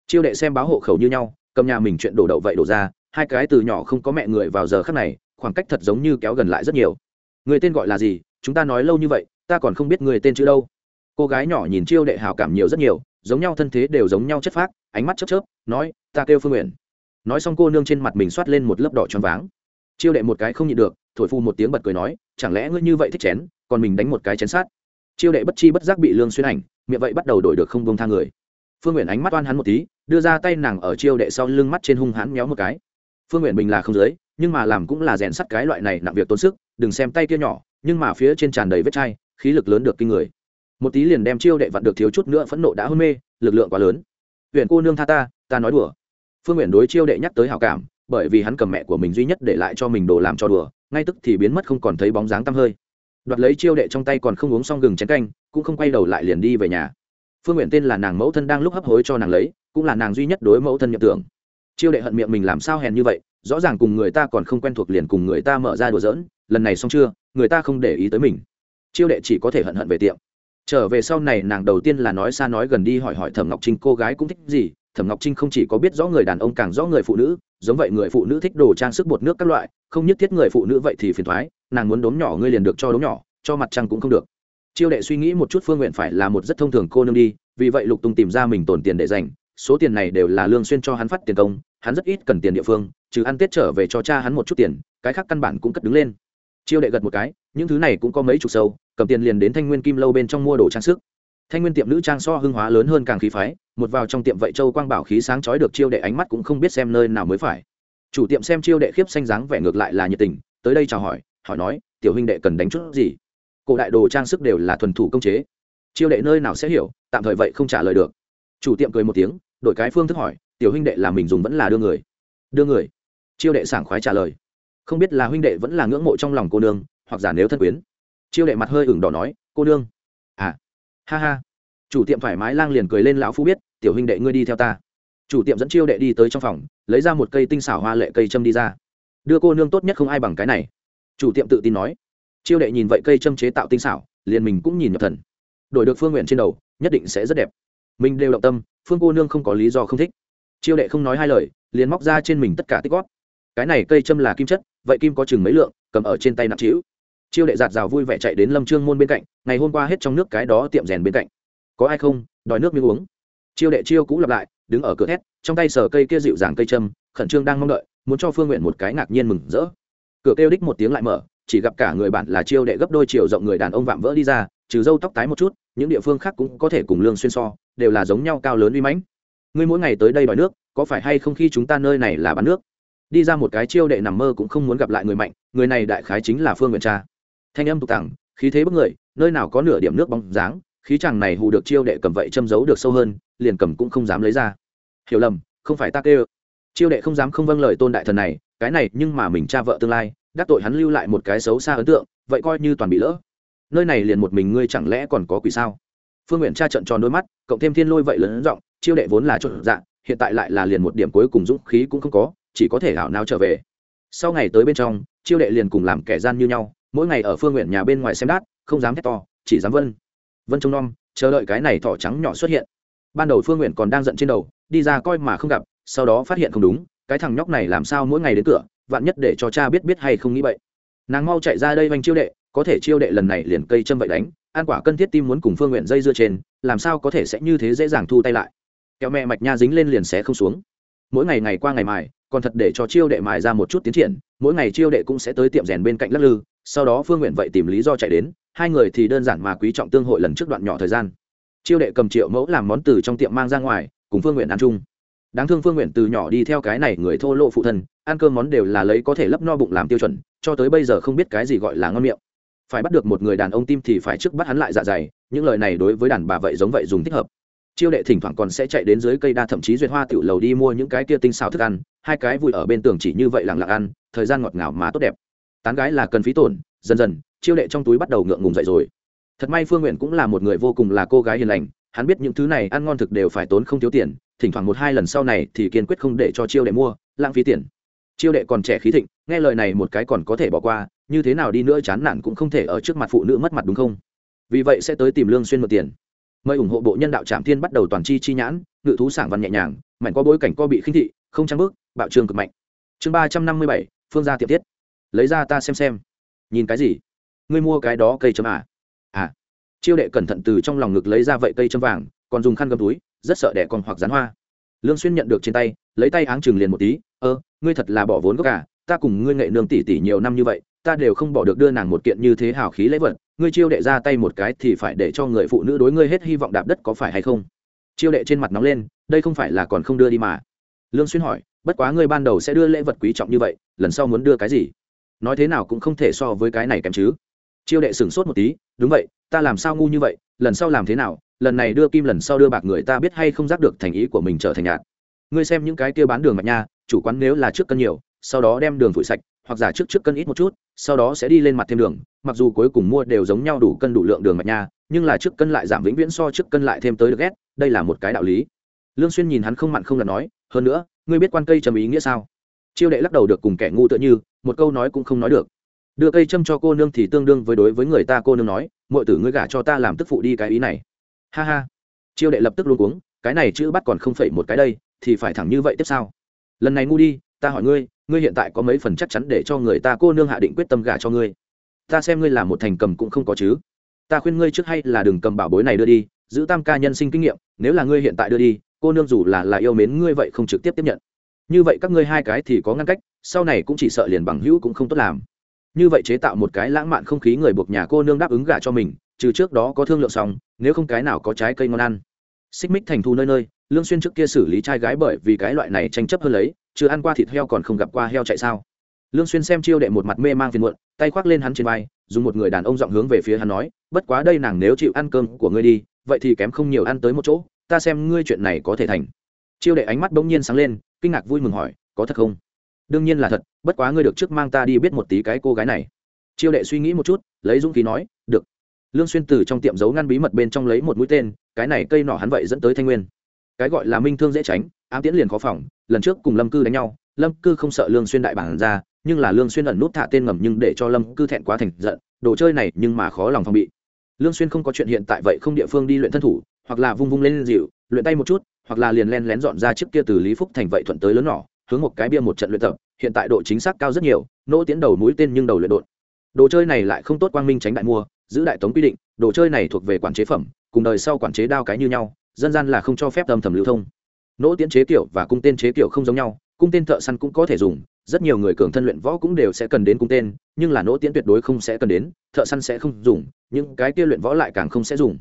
Chiêu đệ xem báo hộ khẩu như nhau, cầm nhà mình chuyện đổ đậu vậy đổ ra, hai cái từ nhỏ không có mẹ người vào giờ khắc này, khoảng cách thật giống như kéo gần lại rất nhiều. Người tên gọi là gì? Chúng ta nói lâu như vậy, ta còn không biết người tên chữ đâu. Cô gái nhỏ nhìn chiêu đệ hào cảm nhiều rất nhiều, giống nhau thân thế đều giống nhau chất phác, ánh mắt chớp chớp, nói, ta kêu phương nguyện nói xong cô nương trên mặt mình soát lên một lớp đỏ tròn váng chiêu đệ một cái không nhịn được, thổi phu một tiếng bật cười nói, chẳng lẽ ngươi như vậy thích chén, còn mình đánh một cái chén sát? Chiêu đệ bất chi bất giác bị lương xuyên ảnh, miệng vậy bắt đầu đổi được không vương tha người. Phương nguyện ánh mắt oan hắn một tí, đưa ra tay nàng ở chiêu đệ sau lưng mắt trên hung hãn méo một cái. Phương nguyện bình là không dưới nhưng mà làm cũng là rèn sắt cái loại này nặng việc tốn sức, đừng xem tay kia nhỏ, nhưng mà phía trên tràn đầy vết chai, khí lực lớn được kinh người. Một tí liền đem chiêu đệ vặn được thiếu chút nữa phẫn nộ đã hôn mê, lực lượng quá lớn. Huyện cô nương tha ta ta nói đùa. Phương nguyện đối chiêu đệ nhắc tới hảo cảm bởi vì hắn cầm mẹ của mình duy nhất để lại cho mình đồ làm cho đùa, ngay tức thì biến mất không còn thấy bóng dáng tăm hơi. Đoạt lấy chiêu đệ trong tay còn không uống xong gừng chén canh, cũng không quay đầu lại liền đi về nhà. Phương nguyện tên là nàng mẫu thân đang lúc hấp hối cho nàng lấy, cũng là nàng duy nhất đối mẫu thân nhận tưởng. Chiêu đệ hận miệng mình làm sao hèn như vậy, rõ ràng cùng người ta còn không quen thuộc liền cùng người ta mở ra đùa giỡn, lần này xong chưa, người ta không để ý tới mình. Chiêu đệ chỉ có thể hận hận về tiệm. Trở về sau này nàng đầu tiên là nói xa nói gần đi hỏi hỏi thẩm ngọc trinh, cô gái cũng thích gì thẩm ngọc trinh không chỉ có biết rõ người đàn ông càng rõ người phụ nữ, giống vậy người phụ nữ thích đồ trang sức bột nước các loại, không nhất thiết người phụ nữ vậy thì phiền thoái nàng muốn đốm nhỏ ngươi liền được cho đốm nhỏ, cho mặt trăng cũng không được. Chiêu đệ suy nghĩ một chút phương nguyện phải là một rất thông thường cô nương đi, vì vậy lục tung tìm ra mình tồn tiền để dành, số tiền này đều là lương xuyên cho hắn phát tiền công, hắn rất ít cần tiền địa phương, trừ ăn tết trở về cho cha hắn một chút tiền, cái khác căn bản cũng cất đứng lên. Chiêu đệ gật một cái, những thứ này cũng có mấy chục sâu, cầm tiền liền đến thanh nguyên kim lâu bên trong mua đồ trang sức thanh nguyên tiệm nữ trang so hưng hóa lớn hơn càng khí phái, một vào trong tiệm vậy châu quang bảo khí sáng chói được chiêu đệ ánh mắt cũng không biết xem nơi nào mới phải. Chủ tiệm xem chiêu đệ khiếp xanh dáng vẻ ngược lại là nhiệt tình, tới đây chào hỏi hỏi nói, tiểu huynh đệ cần đánh chút gì? Cổ đại đồ trang sức đều là thuần thủ công chế. Chiêu đệ nơi nào sẽ hiểu, tạm thời vậy không trả lời được. Chủ tiệm cười một tiếng, đổi cái phương thức hỏi, tiểu huynh đệ là mình dùng vẫn là đưa người? Đưa người. Chiêu đệ sảng khoái trả lời. Không biết là huynh đệ vẫn là ngưỡng mộ trong lòng cô nương, hoặc giả nếu thân quyến. Chiêu đệ mặt hơi ửng đỏ nói, cô nương ha ha. Chủ tiệm thoải mái lang liền cười lên lão phu biết, tiểu huynh đệ ngươi đi theo ta. Chủ tiệm dẫn chiêu đệ đi tới trong phòng, lấy ra một cây tinh xảo hoa lệ cây châm đi ra. Đưa cô nương tốt nhất không ai bằng cái này. Chủ tiệm tự tin nói. Chiêu đệ nhìn vậy cây châm chế tạo tinh xảo, liền mình cũng nhìn nhập thần. Đổi được phương nguyện trên đầu, nhất định sẽ rất đẹp. Mình đều động tâm, phương cô nương không có lý do không thích. Chiêu đệ không nói hai lời, liền móc ra trên mình tất cả tích góp. Cái này cây châm là kim chất, vậy kim có chừng mấy lượng, cầm ở trên tay nặng trĩu chiêu đệ giạt rào vui vẻ chạy đến lâm trương môn bên cạnh ngày hôm qua hết trong nước cái đó tiệm rèn bên cạnh có ai không đòi nước miếng uống chiêu đệ chiêu cũ lặp lại đứng ở cửa thét trong tay sờ cây kia dịu dàng cây châm khẩn trương đang mong đợi muốn cho phương nguyện một cái ngạc nhiên mừng rỡ cửa kêu đích một tiếng lại mở chỉ gặp cả người bạn là chiêu đệ gấp đôi chiều rộng người đàn ông vạm vỡ đi ra trừ râu tóc tái một chút những địa phương khác cũng có thể cùng lương xuyên so đều là giống nhau cao lớn uy mãnh ngươi mỗi ngày tới đây đòi nước có phải hay không khi chúng ta nơi này là bán nước đi ra một cái chiêu đệ nằm mơ cũng không muốn gặp lại người mạnh người này đại khái chính là phương nguyện cha thanh âm tục tẳng khí thế bức người, nơi nào có nửa điểm nước bóng dáng, khí chàng này hù được chiêu đệ cầm vậy châm giấu được sâu hơn, liền cầm cũng không dám lấy ra. Hiểu lầm, không phải ta kêu. Chiêu đệ không dám không vâng lời tôn đại thần này, cái này nhưng mà mình cha vợ tương lai, đắc tội hắn lưu lại một cái xấu xa ấn tượng, vậy coi như toàn bị lỡ. Nơi này liền một mình ngươi chẳng lẽ còn có quỷ sao? Phương nguyện cha trận tròn đôi mắt, cộng thêm thiên lôi vậy lớn giọng, chiêu đệ vốn là trộn dạ hiện tại lại là liền một điểm cuối cùng dũng khí cũng không có, chỉ có thể gạo nào trở về. Sau ngày tới bên trong, chiêu đệ liền cùng làm kẻ gian như nhau mỗi ngày ở phương nguyện nhà bên ngoài xem đát, không dám thét to, chỉ dám vân. Vân trông nom, chờ đợi cái này thỏ trắng nhỏ xuất hiện. Ban đầu phương nguyện còn đang giận trên đầu, đi ra coi mà không gặp, sau đó phát hiện không đúng, cái thằng nhóc này làm sao mỗi ngày đến cửa, vạn nhất để cho cha biết biết hay không nghĩ vậy. Nàng mau chạy ra đây vanh chiêu đệ, có thể chiêu đệ lần này liền cây châm vậy đánh an quả cân thiết tim muốn cùng phương nguyện dây dưa trên, làm sao có thể sẽ như thế dễ dàng thu tay lại. Kẹo mẹ mạch nha dính lên liền sẽ không xuống. Mỗi ngày ngày qua ngày mài, còn thật để cho chiêu đệ mài ra một chút tiến triển, mỗi ngày chiêu đệ cũng sẽ tới tiệm rèn bên cạnh lắc lư sau đó phương nguyện vậy tìm lý do chạy đến, hai người thì đơn giản mà quý trọng tương hội lần trước đoạn nhỏ thời gian. Chiêu đệ cầm triệu mẫu làm món từ trong tiệm mang ra ngoài, cùng phương nguyện ăn chung. Đáng thương phương nguyện từ nhỏ đi theo cái này người thô lộ phụ thân, ăn cơm món đều là lấy có thể lấp no bụng làm tiêu chuẩn, cho tới bây giờ không biết cái gì gọi là ngon miệng. Phải bắt được một người đàn ông tim thì phải trước bắt hắn lại dạ dày, những lời này đối với đàn bà vậy giống vậy dùng thích hợp. Chiêu đệ thỉnh thoảng còn sẽ chạy đến dưới cây đa thậm chí duyệt hoa tiểu lầu đi mua những cái kia tinh xào thức ăn, hai cái vùi ở bên tường chỉ như vậy lặng lặng ăn, thời gian ngọt ngào mà tốt đẹp tán gái là cần phí tổn, dần dần, chiêu đệ trong túi bắt đầu ngượng ngùng dậy rồi. Thật may phương nguyện cũng là một người vô cùng là cô gái hiền lành, hắn biết những thứ này ăn ngon thực đều phải tốn không thiếu tiền, thỉnh thoảng một hai lần sau này thì kiên quyết không để cho chiêu đệ mua, lãng phí tiền. Chiêu đệ còn trẻ khí thịnh, nghe lời này một cái còn có thể bỏ qua, như thế nào đi nữa chán nản cũng không thể ở trước mặt phụ nữ mất mặt đúng không? Vì vậy sẽ tới tìm lương xuyên một tiền. Mời ủng hộ bộ nhân đạo trạm thiên bắt đầu toàn chi chi nhãn, ngự thú sảng văn nhẹ nhàng mạnh có bối cảnh co bị khinh thị, không trang bước, bạo trường cực mạnh. Chương ba trăm năm mươi bảy, phương gia tiệm tiết lấy ra ta xem xem. Nhìn cái gì? Ngươi mua cái đó cây châm à? À. Chiêu đệ cẩn thận từ trong lòng ngực lấy ra vậy cây châm vàng, còn dùng khăn gấm túi, rất sợ đẻ còn hoặc rán hoa. Lương xuyên nhận được trên tay, lấy tay áng chừng liền một tí, ơ, ngươi thật là bỏ vốn gốc cả ta cùng ngươi nghệ nương tỷ tỷ nhiều năm như vậy, ta đều không bỏ được đưa nàng một kiện như thế hào khí lễ vật. Ngươi chiêu đệ ra tay một cái thì phải để cho người phụ nữ đối ngươi hết hy vọng đạp đất có phải hay không? Chiêu đệ trên mặt nóng lên, đây không phải là còn không đưa đi mà. Lương xuyên hỏi, bất quá ngươi ban đầu sẽ đưa lễ vật quý trọng như vậy, lần sau muốn đưa cái gì? Nói thế nào cũng không thể so với cái này kém chứ. Chiêu đệ sửng sốt một tí, đúng vậy, ta làm sao ngu như vậy? Lần sau làm thế nào? Lần này đưa kim, lần sau đưa bạc người ta biết hay không giác được thành ý của mình trở thành nhạt. Ngươi xem những cái kia bán đường mạch nha, chủ quán nếu là trước cân nhiều, sau đó đem đường phủi sạch, hoặc giả trước trước cân ít một chút, sau đó sẽ đi lên mặt thêm đường. Mặc dù cuối cùng mua đều giống nhau đủ cân đủ lượng đường mạch nha, nhưng là trước cân lại giảm vĩnh viễn so trước cân lại thêm tới được ghét, đây là một cái đạo lý. Lương xuyên nhìn hắn không mặn không lần nói, hơn nữa, ngươi biết quan cây trầm ý nghĩa sao? Chiêu đệ lắc đầu được cùng kẻ ngu tựa như một câu nói cũng không nói được. Đưa cây châm cho cô nương thì tương đương với đối với người ta cô nương nói mọi tử ngươi gả cho ta làm tức phụ đi cái ý này. Ha ha. Chiêu đệ lập tức luôn cuống, cái này chữ bắt còn không phải một cái đây, thì phải thẳng như vậy tiếp sao? Lần này ngu đi, ta hỏi ngươi ngươi hiện tại có mấy phần chắc chắn để cho người ta cô nương hạ định quyết tâm gả cho ngươi? Ta xem ngươi là một thành cầm cũng không có chứ. Ta khuyên ngươi trước hay là đừng cầm bảo bối này đưa đi, giữ tam ca nhân sinh kinh nghiệm, nếu là ngươi hiện tại đưa đi, cô nương dù là là yêu mến ngươi vậy không trực tiếp tiếp nhận. Như vậy các ngươi hai cái thì có ngăn cách sau này cũng chỉ sợ liền bằng hữu cũng không tốt làm. Như vậy chế tạo một cái lãng mạn không khí người buộc nhà cô nương đáp ứng gả cho mình, trừ trước đó có thương lượng xong, nếu không cái nào có trái cây ngon ăn. Xích mích thành thu nơi nơi, lương xuyên trước kia xử lý trai gái bởi vì cái loại này tranh chấp hơn lấy, chưa ăn qua thịt heo còn không gặp qua heo chạy sao. Lương xuyên xem chiêu đệ một mặt mê mang phiền muộn, tay khoác lên hắn trên vai, dùng một người đàn ông giọng hướng về phía hắn nói, bất quá đây nàng nếu chịu ăn cơm của ngươi đi, vậy thì kém không nhiều ăn tới một chỗ, ta xem ngươi chuyện này có thể thành. Chiêu đệ ánh mắt bỗng nhiên sáng lên, kinh ngạc vui mừng hỏi, có thật không? Đương nhiên là thật, bất quá ngươi được trước mang ta đi biết một tí cái cô gái này. Chiêu đệ suy nghĩ một chút, lấy dũng khí nói, được. Lương xuyên từ trong tiệm giấu ngăn bí mật bên trong lấy một mũi tên, cái này cây nỏ hắn vậy dẫn tới thanh nguyên. Cái gọi là minh thương dễ tránh, ám tiễn liền khó phòng, lần trước cùng lâm cư đánh nhau, lâm cư không sợ lương xuyên đại bản ra, nhưng là lương xuyên ẩn nút thả tên ngầm nhưng để cho lâm cư thẹn quá thành giận, đồ chơi này nhưng mà khó lòng phòng bị. Lương xuyên không có chuyện hiện tại vậy không địa phương đi luyện thân thủ, hoặc là vung vung lên dịu luyện tay một chút, hoặc là liền len lén dọn ra chiếc kia từ lý phúc thành vậy thuận tới lớn nhỏ hướng một cái bia một trận luyện tập, hiện tại độ chính xác cao rất nhiều, nỗ tiến đầu mũi tên nhưng đầu luyện đột đồ chơi này lại không tốt quang minh tránh đại mua, giữ đại tống quy định, đồ chơi này thuộc về quản chế phẩm, cùng đời sau quản chế đao cái như nhau, dân gian là không cho phép âm thầm lưu thông. Nỗ tiến chế kiểu và cung tên chế kiểu không giống nhau, cung tên thợ săn cũng có thể dùng, rất nhiều người cường thân luyện võ cũng đều sẽ cần đến cung tên, nhưng là nỗ tiến tuyệt đối không sẽ cần đến, thợ săn sẽ không dùng, những cái kia luyện võ lại càng không sẽ dùng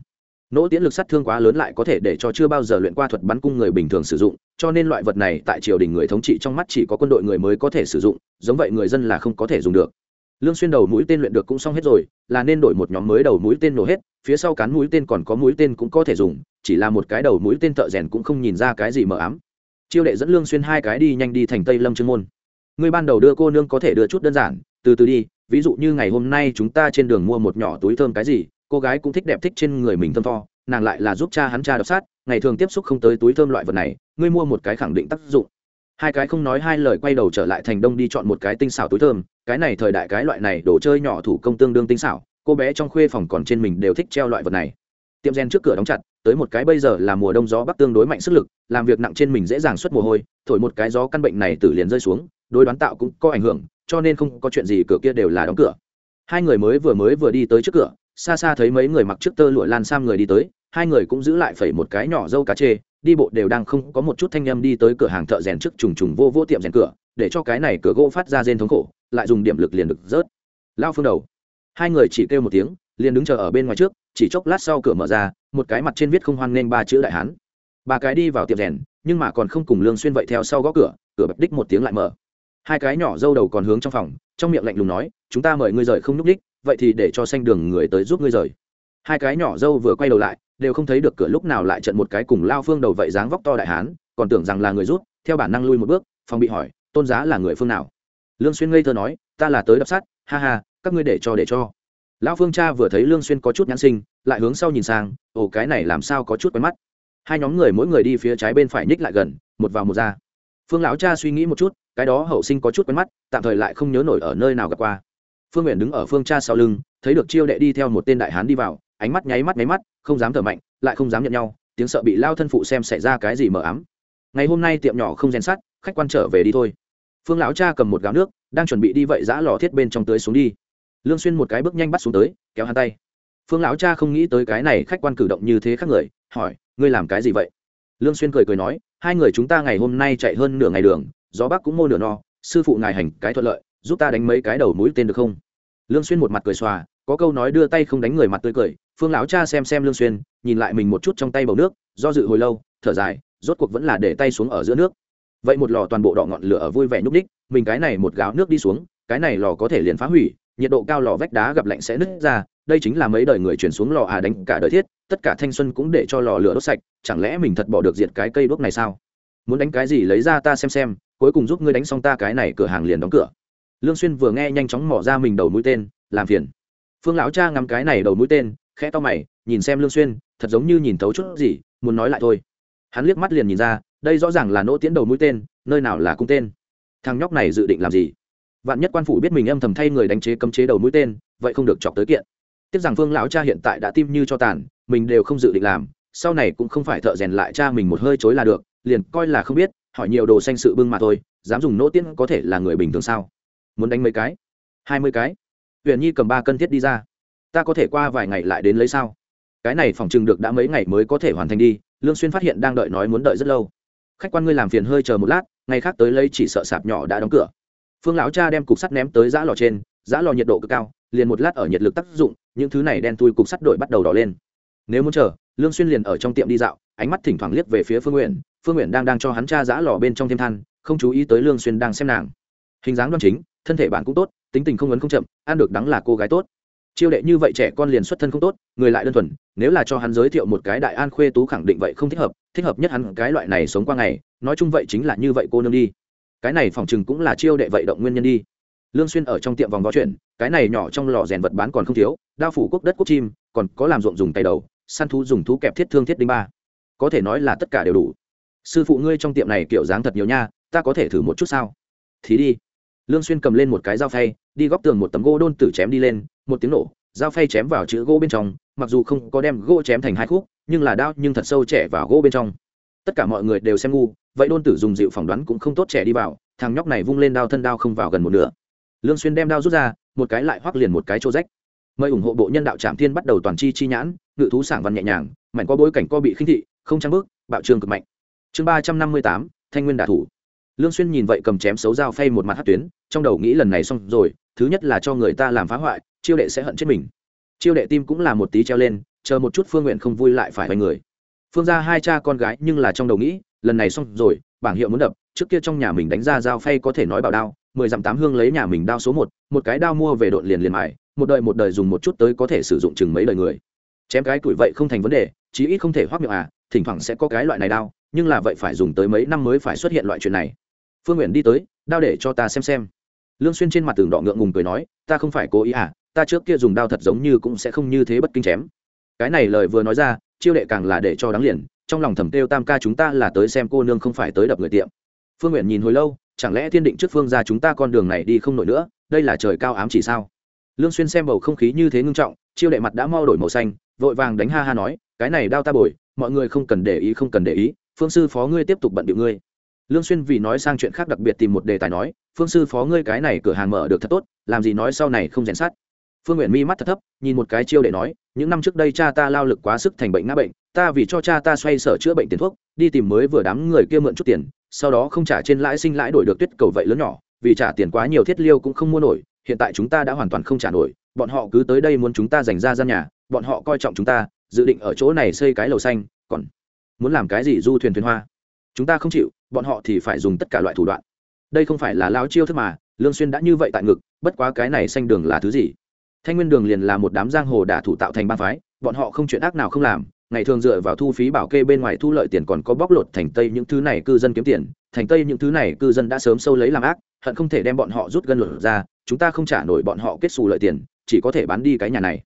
nỗ tiến lực sát thương quá lớn lại có thể để cho chưa bao giờ luyện qua thuật bắn cung người bình thường sử dụng, cho nên loại vật này tại triều đình người thống trị trong mắt chỉ có quân đội người mới có thể sử dụng, giống vậy người dân là không có thể dùng được. Lương xuyên đầu mũi tên luyện được cũng xong hết rồi, là nên đổi một nhóm mới đầu mũi tên nổ hết, phía sau cán mũi tên còn có mũi tên cũng có thể dùng, chỉ là một cái đầu mũi tên thợ rèn cũng không nhìn ra cái gì mờ ám. Chiêu đệ dẫn lương xuyên hai cái đi nhanh đi thành tây lâm trương môn. Người ban đầu đưa cô nương có thể đưa chút đơn giản, từ từ đi, ví dụ như ngày hôm nay chúng ta trên đường mua một nhỏ túi thơm cái gì cô gái cũng thích đẹp thích trên người mình thơm tho, nàng lại là giúp cha hắn cha đọc sát, ngày thường tiếp xúc không tới túi thơm loại vật này, ngươi mua một cái khẳng định tác dụng. Hai cái không nói hai lời quay đầu trở lại thành đông đi chọn một cái tinh xảo túi thơm, cái này thời đại cái loại này đồ chơi nhỏ thủ công tương đương tinh xảo, cô bé trong khuê phòng còn trên mình đều thích treo loại vật này. Tiệm gen trước cửa đóng chặt, tới một cái bây giờ là mùa đông gió bắc tương đối mạnh sức lực, làm việc nặng trên mình dễ dàng xuất mồ hôi, thổi một cái gió căn bệnh này từ liền rơi xuống, đối đoán tạo cũng có ảnh hưởng, cho nên không có chuyện gì cửa kia đều là đóng cửa. Hai người mới vừa mới vừa đi tới trước cửa xa xa thấy mấy người mặc trước tơ lụa lan sam người đi tới, hai người cũng giữ lại phẩy một cái nhỏ dâu cá chê, đi bộ đều đang không có một chút thanh â đi tới cửa hàng thợ rèn trước trùng trùng vô vô tiệm rèn cửa, để cho cái này cửa gỗ phát ra rên thống khổ, lại dùng điểm lực liền được rớt. Lao phương đầu. Hai người chỉ kêu một tiếng, liền đứng chờ ở bên ngoài trước, chỉ chốc lát sau cửa mở ra, một cái mặt trên viết không hoan nghênh ba chữ đại hán. Ba cái đi vào tiệm rèn, nhưng mà còn không cùng lương xuyên vậy theo sau gõ cửa cửa bập đích một tiếng lại mở. Hai cái nhỏ dâu đầu còn hướng trong phòng, trong miệng lạnh lùng nói, chúng ta mời ngươi rời không núp đích vậy thì để cho xanh đường người tới giúp ngươi rời. Hai cái nhỏ dâu vừa quay đầu lại, đều không thấy được cửa lúc nào lại trận một cái cùng lao phương đầu vậy dáng vóc to đại hán, còn tưởng rằng là người rút, theo bản năng lui một bước, phòng bị hỏi, tôn giá là người phương nào? Lương xuyên ngây thơ nói, ta là tới đập sắt, ha ha, các ngươi để cho để cho. Lão phương cha vừa thấy lương xuyên có chút nhãn sinh, lại hướng sau nhìn sang, ồ, cái này làm sao có chút quen mắt? Hai nhóm người mỗi người đi phía trái bên phải nhích lại gần, một vào một ra. Phương lão cha suy nghĩ một chút, cái đó hậu sinh có chút quen mắt, tạm thời lại không nhớ nổi ở nơi nào gặp qua phương nguyện đứng ở phương cha sau lưng, thấy được chiêu đệ đi theo một tên đại hán đi vào, ánh mắt nháy mắt nháy mắt, không dám thở mạnh, lại không dám nhận nhau, tiếng sợ bị lao thân phụ xem xảy ra cái gì mờ ám. Ngày hôm nay tiệm nhỏ không rèn sắt, khách quan trở về đi thôi. Phương lão cha cầm một gáo nước, đang chuẩn bị đi vậy giã lò thiết bên trong tới xuống đi. Lương xuyên một cái bước nhanh bắt xuống tới, kéo hắn tay. Phương lão cha không nghĩ tới cái này khách quan cử động như thế khác người, hỏi, ngươi làm cái gì vậy? Lương xuyên cười cười nói, hai người chúng ta ngày hôm nay chạy hơn nửa ngày đường, gió bắc cũng mô nửa no, sư phụ ngài hành cái thuận lợi giúp ta đánh mấy cái đầu mũi tên được không? Lương xuyên một mặt cười xòa, có câu nói đưa tay không đánh người mặt tươi cười, phương lão cha xem xem lương xuyên, nhìn lại mình một chút trong tay bầu nước, do dự hồi lâu, thở dài, rốt cuộc vẫn là để tay xuống ở giữa nước. Vậy một lò toàn bộ đỏ ngọn lửa ở vui vẻ nhúc đích mình cái này một gáo nước đi xuống, cái này lò có thể liền phá hủy, nhiệt độ cao lò vách đá gặp lạnh sẽ nứt ra, đây chính là mấy đời người chuyển xuống lò à đánh cả đời thiết, tất cả thanh xuân cũng để cho lò lửa đốt sạch, chẳng lẽ mình thật bỏ được diệt cái cây đốt này sao? Muốn đánh cái gì lấy ra ta xem xem, cuối cùng giúp ngươi đánh xong ta cái này cửa hàng liền đóng cửa lương xuyên vừa nghe nhanh chóng mò ra mình đầu mũi tên, làm phiền. Phương lão cha ngắm cái này đầu mũi tên, khẽ to mày, nhìn xem lương xuyên, thật giống như nhìn thấu chút gì, muốn nói lại thôi. Hắn liếc mắt liền nhìn ra, đây rõ ràng là nỗ tiễn đầu mũi tên, nơi nào là cung tên. Thằng nhóc này dự định làm gì? Vạn nhất quan phủ biết mình âm thầm thay người đánh chế cấm chế đầu mũi tên, vậy không được chọc tới kiện. Tiếc rằng phương lão cha hiện tại đã tim như cho tàn, mình đều không dự định làm, sau này cũng không phải thợ rèn lại cha mình một hơi chối là được, liền coi là không biết, hỏi nhiều đồ xanh sự bưng mà thôi, dám dùng nỗ tiễn có thể là người bình thường sao? Muốn đánh mấy cái? Hai mươi cái? Huyền nhi cầm ba cân thiết đi ra. Ta có thể qua vài ngày lại đến lấy sao? Cái này phòng chừng được đã mấy ngày mới có thể hoàn thành đi, lương xuyên phát hiện đang đợi nói muốn đợi rất lâu. Khách quan ngươi làm phiền hơi chờ một lát, ngày khác tới lấy chỉ sợ sạp nhỏ đã đóng cửa. Phương lão cha đem cục sắt ném tới giã lò trên, giã lò nhiệt độ cực cao, liền một lát ở nhiệt lực tác dụng, những thứ này đen tui cục sắt đổi bắt đầu đỏ lên. Nếu muốn chờ, lương xuyên liền ở trong tiệm đi dạo, ánh mắt thỉnh thoảng liếc về phía phương nguyện phương nguyện đang đang cho hắn cha giã lò bên trong thêm than, không chú ý tới lương xuyên đang xem nàng. Hình dáng đoan chính thân thể bạn cũng tốt, tính tình không ấn không chậm, ăn được đắng là cô gái tốt. Chiêu đệ như vậy trẻ con liền xuất thân không tốt, người lại đơn thuần, nếu là cho hắn giới thiệu một cái đại an khuê tú khẳng định vậy không thích hợp thích hợp nhất hắn cái loại này sống qua ngày, nói chung vậy chính là như vậy cô nương đi. Cái này phòng chừng cũng là chiêu đệ vậy động nguyên nhân đi. Lương xuyên ở trong tiệm vòng võ chuyện, cái này nhỏ trong lò rèn vật bán còn không thiếu, đao phủ quốc đất quốc chim, còn có làm ruộng dùng tay đầu, săn thú dùng thú kẹp thiết thương thiết đinh ba. Có thể nói là tất cả đều đủ. Sư phụ ngươi trong tiệm này kiểu dáng thật nhiều nha, ta có thể thử một chút sao? Thì đi lương xuyên cầm lên một cái dao phay, đi góc tường một tấm gỗ đôn tử chém đi lên, một tiếng nổ, dao phay chém vào chữ gỗ bên trong, mặc dù không có đem gỗ chém thành hai khúc, nhưng là đao nhưng thật sâu trẻ vào gỗ bên trong. Tất cả mọi người đều xem ngu, vậy đôn tử dùng dịu phỏng đoán cũng không tốt trẻ đi vào, thằng nhóc này vung lên đao thân đao không vào gần một nửa. Lương xuyên đem đao rút ra, một cái lại hoắc liền một cái chỗ rách. Mời ủng hộ bộ nhân đạo trạm thiên bắt đầu toàn chi chi nhãn, ngự thú sảng văn nhẹ nhàng, mảnh qua bối cảnh co bị khinh thị, không trang bước, bạo trương cực mạnh. Chương ba trăm năm mươi tám, thanh nguyên đả thủ lương xuyên nhìn vậy cầm chém xấu dao phay một mặt hất tuyến, trong đầu nghĩ lần này xong rồi, thứ nhất là cho người ta làm phá hoại, chiêu đệ sẽ hận chết mình. Chiêu đệ tim cũng là một tí treo lên, chờ một chút phương nguyện không vui lại phải vay người. Phương ra hai cha con gái nhưng là trong đầu nghĩ, lần này xong rồi, bảng hiệu muốn đập, trước kia trong nhà mình đánh ra dao phay có thể nói bảo đao, mười dặm tám hương lấy nhà mình đao số một một cái đao mua về độn liền liền mài, một đời một đời dùng một chút tới có thể sử dụng chừng mấy đời người. Chém cái tuổi vậy không thành vấn đề, chí ít không thể hoác miệng à thỉnh thoảng sẽ có cái loại này đao, nhưng là vậy phải dùng tới mấy năm mới phải xuất hiện loại chuyện này phương nguyện đi tới, đao để cho ta xem xem. Lương xuyên trên mặt tường đỏ ngượng ngùng cười nói, ta không phải cố ý à ta trước kia dùng đao thật giống như cũng sẽ không như thế bất kinh chém. Cái này lời vừa nói ra, chiêu đệ càng là để cho đáng liền, trong lòng thầm tiêu tam ca chúng ta là tới xem cô nương không phải tới đập người tiệm. Phương nguyện nhìn hồi lâu, chẳng lẽ thiên định trước phương ra chúng ta con đường này đi không nổi nữa, đây là trời cao ám chỉ sao? Lương xuyên xem bầu không khí như thế ngưng trọng, chiêu đệ mặt đã mau đổi màu xanh, vội vàng đánh ha ha nói, cái này đao ta bồi, mọi người không cần để ý, không cần để ý, phương sư phó ngươi tiếp tục bận điệu ngươi lương xuyên vì nói sang chuyện khác đặc biệt tìm một đề tài nói, phương sư phó ngươi cái này cửa hàng mở được thật tốt, làm gì nói sau này không rèn sát phương nguyện mi mắt thật thấp, nhìn một cái chiêu để nói, những năm trước đây cha ta lao lực quá sức thành bệnh ngã bệnh, ta vì cho cha ta xoay sở chữa bệnh tiền thuốc, đi tìm mới vừa đám người kia mượn chút tiền, sau đó không trả trên lãi sinh lãi đổi được tuyết cầu vậy lớn nhỏ, vì trả tiền quá nhiều thiết liêu cũng không mua nổi, hiện tại chúng ta đã hoàn toàn không trả nổi, bọn họ cứ tới đây muốn chúng ta dành ra gian nhà, bọn họ coi trọng chúng ta, dự định ở chỗ này xây cái lầu xanh, còn muốn làm cái gì du thuyền thuyền hoa? Chúng ta không chịu, bọn họ thì phải dùng tất cả loại thủ đoạn. Đây không phải là lao chiêu thức mà, lương xuyên đã như vậy tại ngực, bất quá cái này xanh đường là thứ gì? Thanh nguyên đường liền là một đám giang hồ đả thủ tạo thành ba phái, bọn họ không chuyện ác nào không làm, ngày thường dựa vào thu phí bảo kê bên ngoài thu lợi tiền còn có bóc lột thành tây những thứ này cư dân kiếm tiền, thành tây những thứ này cư dân đã sớm sâu lấy làm ác, hận không thể đem bọn họ rút gân lột ra, chúng ta không trả nổi bọn họ kết xù lợi tiền, chỉ có thể bán đi cái nhà này.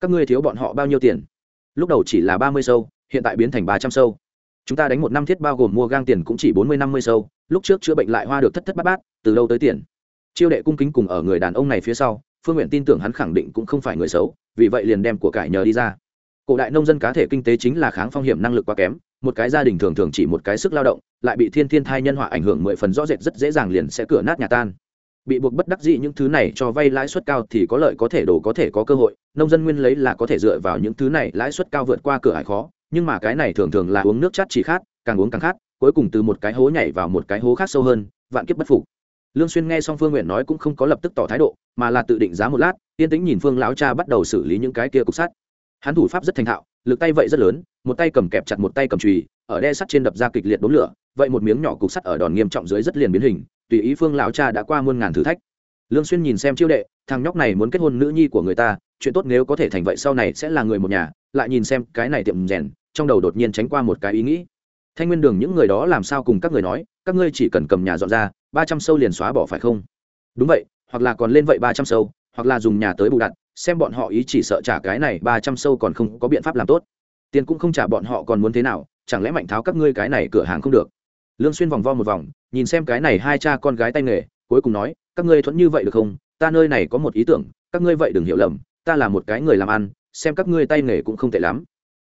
Các ngươi thiếu bọn họ bao nhiêu tiền? Lúc đầu chỉ là ba mươi sâu, hiện tại biến thành ba trăm sâu chúng ta đánh một năm thiết bao gồm mua gang tiền cũng chỉ bốn mươi, năm mươi sâu, lúc trước chữa bệnh lại hoa được thất thất bát bát, từ đâu tới tiền? Chiêu đệ cung kính cùng ở người đàn ông này phía sau, phương nguyện tin tưởng hắn khẳng định cũng không phải người xấu, vì vậy liền đem của cải nhờ đi ra. Cổ đại nông dân cá thể kinh tế chính là kháng phong hiểm năng lực quá kém, một cái gia đình thường thường chỉ một cái sức lao động, lại bị thiên thiên thai nhân họa ảnh hưởng mười phần rõ rệt rất dễ dàng liền sẽ cửa nát nhà tan. Bị buộc bất đắc dĩ những thứ này cho vay lãi suất cao thì có lợi có thể đổ có thể có cơ hội, nông dân nguyên lấy là có thể dựa vào những thứ này lãi suất cao vượt qua cửa hải khó nhưng mà cái này thường thường là uống nước chát chỉ khát, càng uống càng khát, cuối cùng từ một cái hố nhảy vào một cái hố khác sâu hơn, vạn kiếp bất phục. Lương xuyên nghe xong phương nguyện nói cũng không có lập tức tỏ thái độ, mà là tự định giá một lát, yên tĩnh nhìn phương lão cha bắt đầu xử lý những cái kia cục sắt. Hắn thủ pháp rất thành thạo, lực tay vậy rất lớn, một tay cầm kẹp chặt một tay cầm chùy, ở đe sắt trên đập ra kịch liệt đốn lửa, vậy một miếng nhỏ cục sắt ở đòn nghiêm trọng dưới rất liền biến hình, tùy ý phương lão cha đã qua muôn ngàn thử thách. Lương xuyên nhìn xem chiêu đệ, thằng nhóc này muốn kết hôn nữ nhi của người ta chuyện tốt nếu có thể thành vậy sau này sẽ là người một nhà, lại nhìn xem cái này tiệm rèn, trong đầu đột nhiên tránh qua một cái ý nghĩ. Thanh nguyên đường những người đó làm sao cùng các người nói, các ngươi chỉ cần cầm nhà dọn ra, ba trăm sâu liền xóa bỏ phải không? Đúng vậy, hoặc là còn lên vậy ba trăm sâu, hoặc là dùng nhà tới bù đặt xem bọn họ ý chỉ sợ trả cái này ba trăm sâu còn không có biện pháp làm tốt. Tiền cũng không trả bọn họ còn muốn thế nào, chẳng lẽ mạnh tháo các ngươi cái này cửa hàng không được? Lương xuyên vòng vo một vòng, nhìn xem cái này hai cha con gái tay nghề, cuối cùng nói, các ngươi thuận như vậy được không? Ta nơi này có một ý tưởng, các ngươi vậy đừng hiểu lầm ta là một cái người làm ăn, xem các ngươi tay nghề cũng không tệ lắm.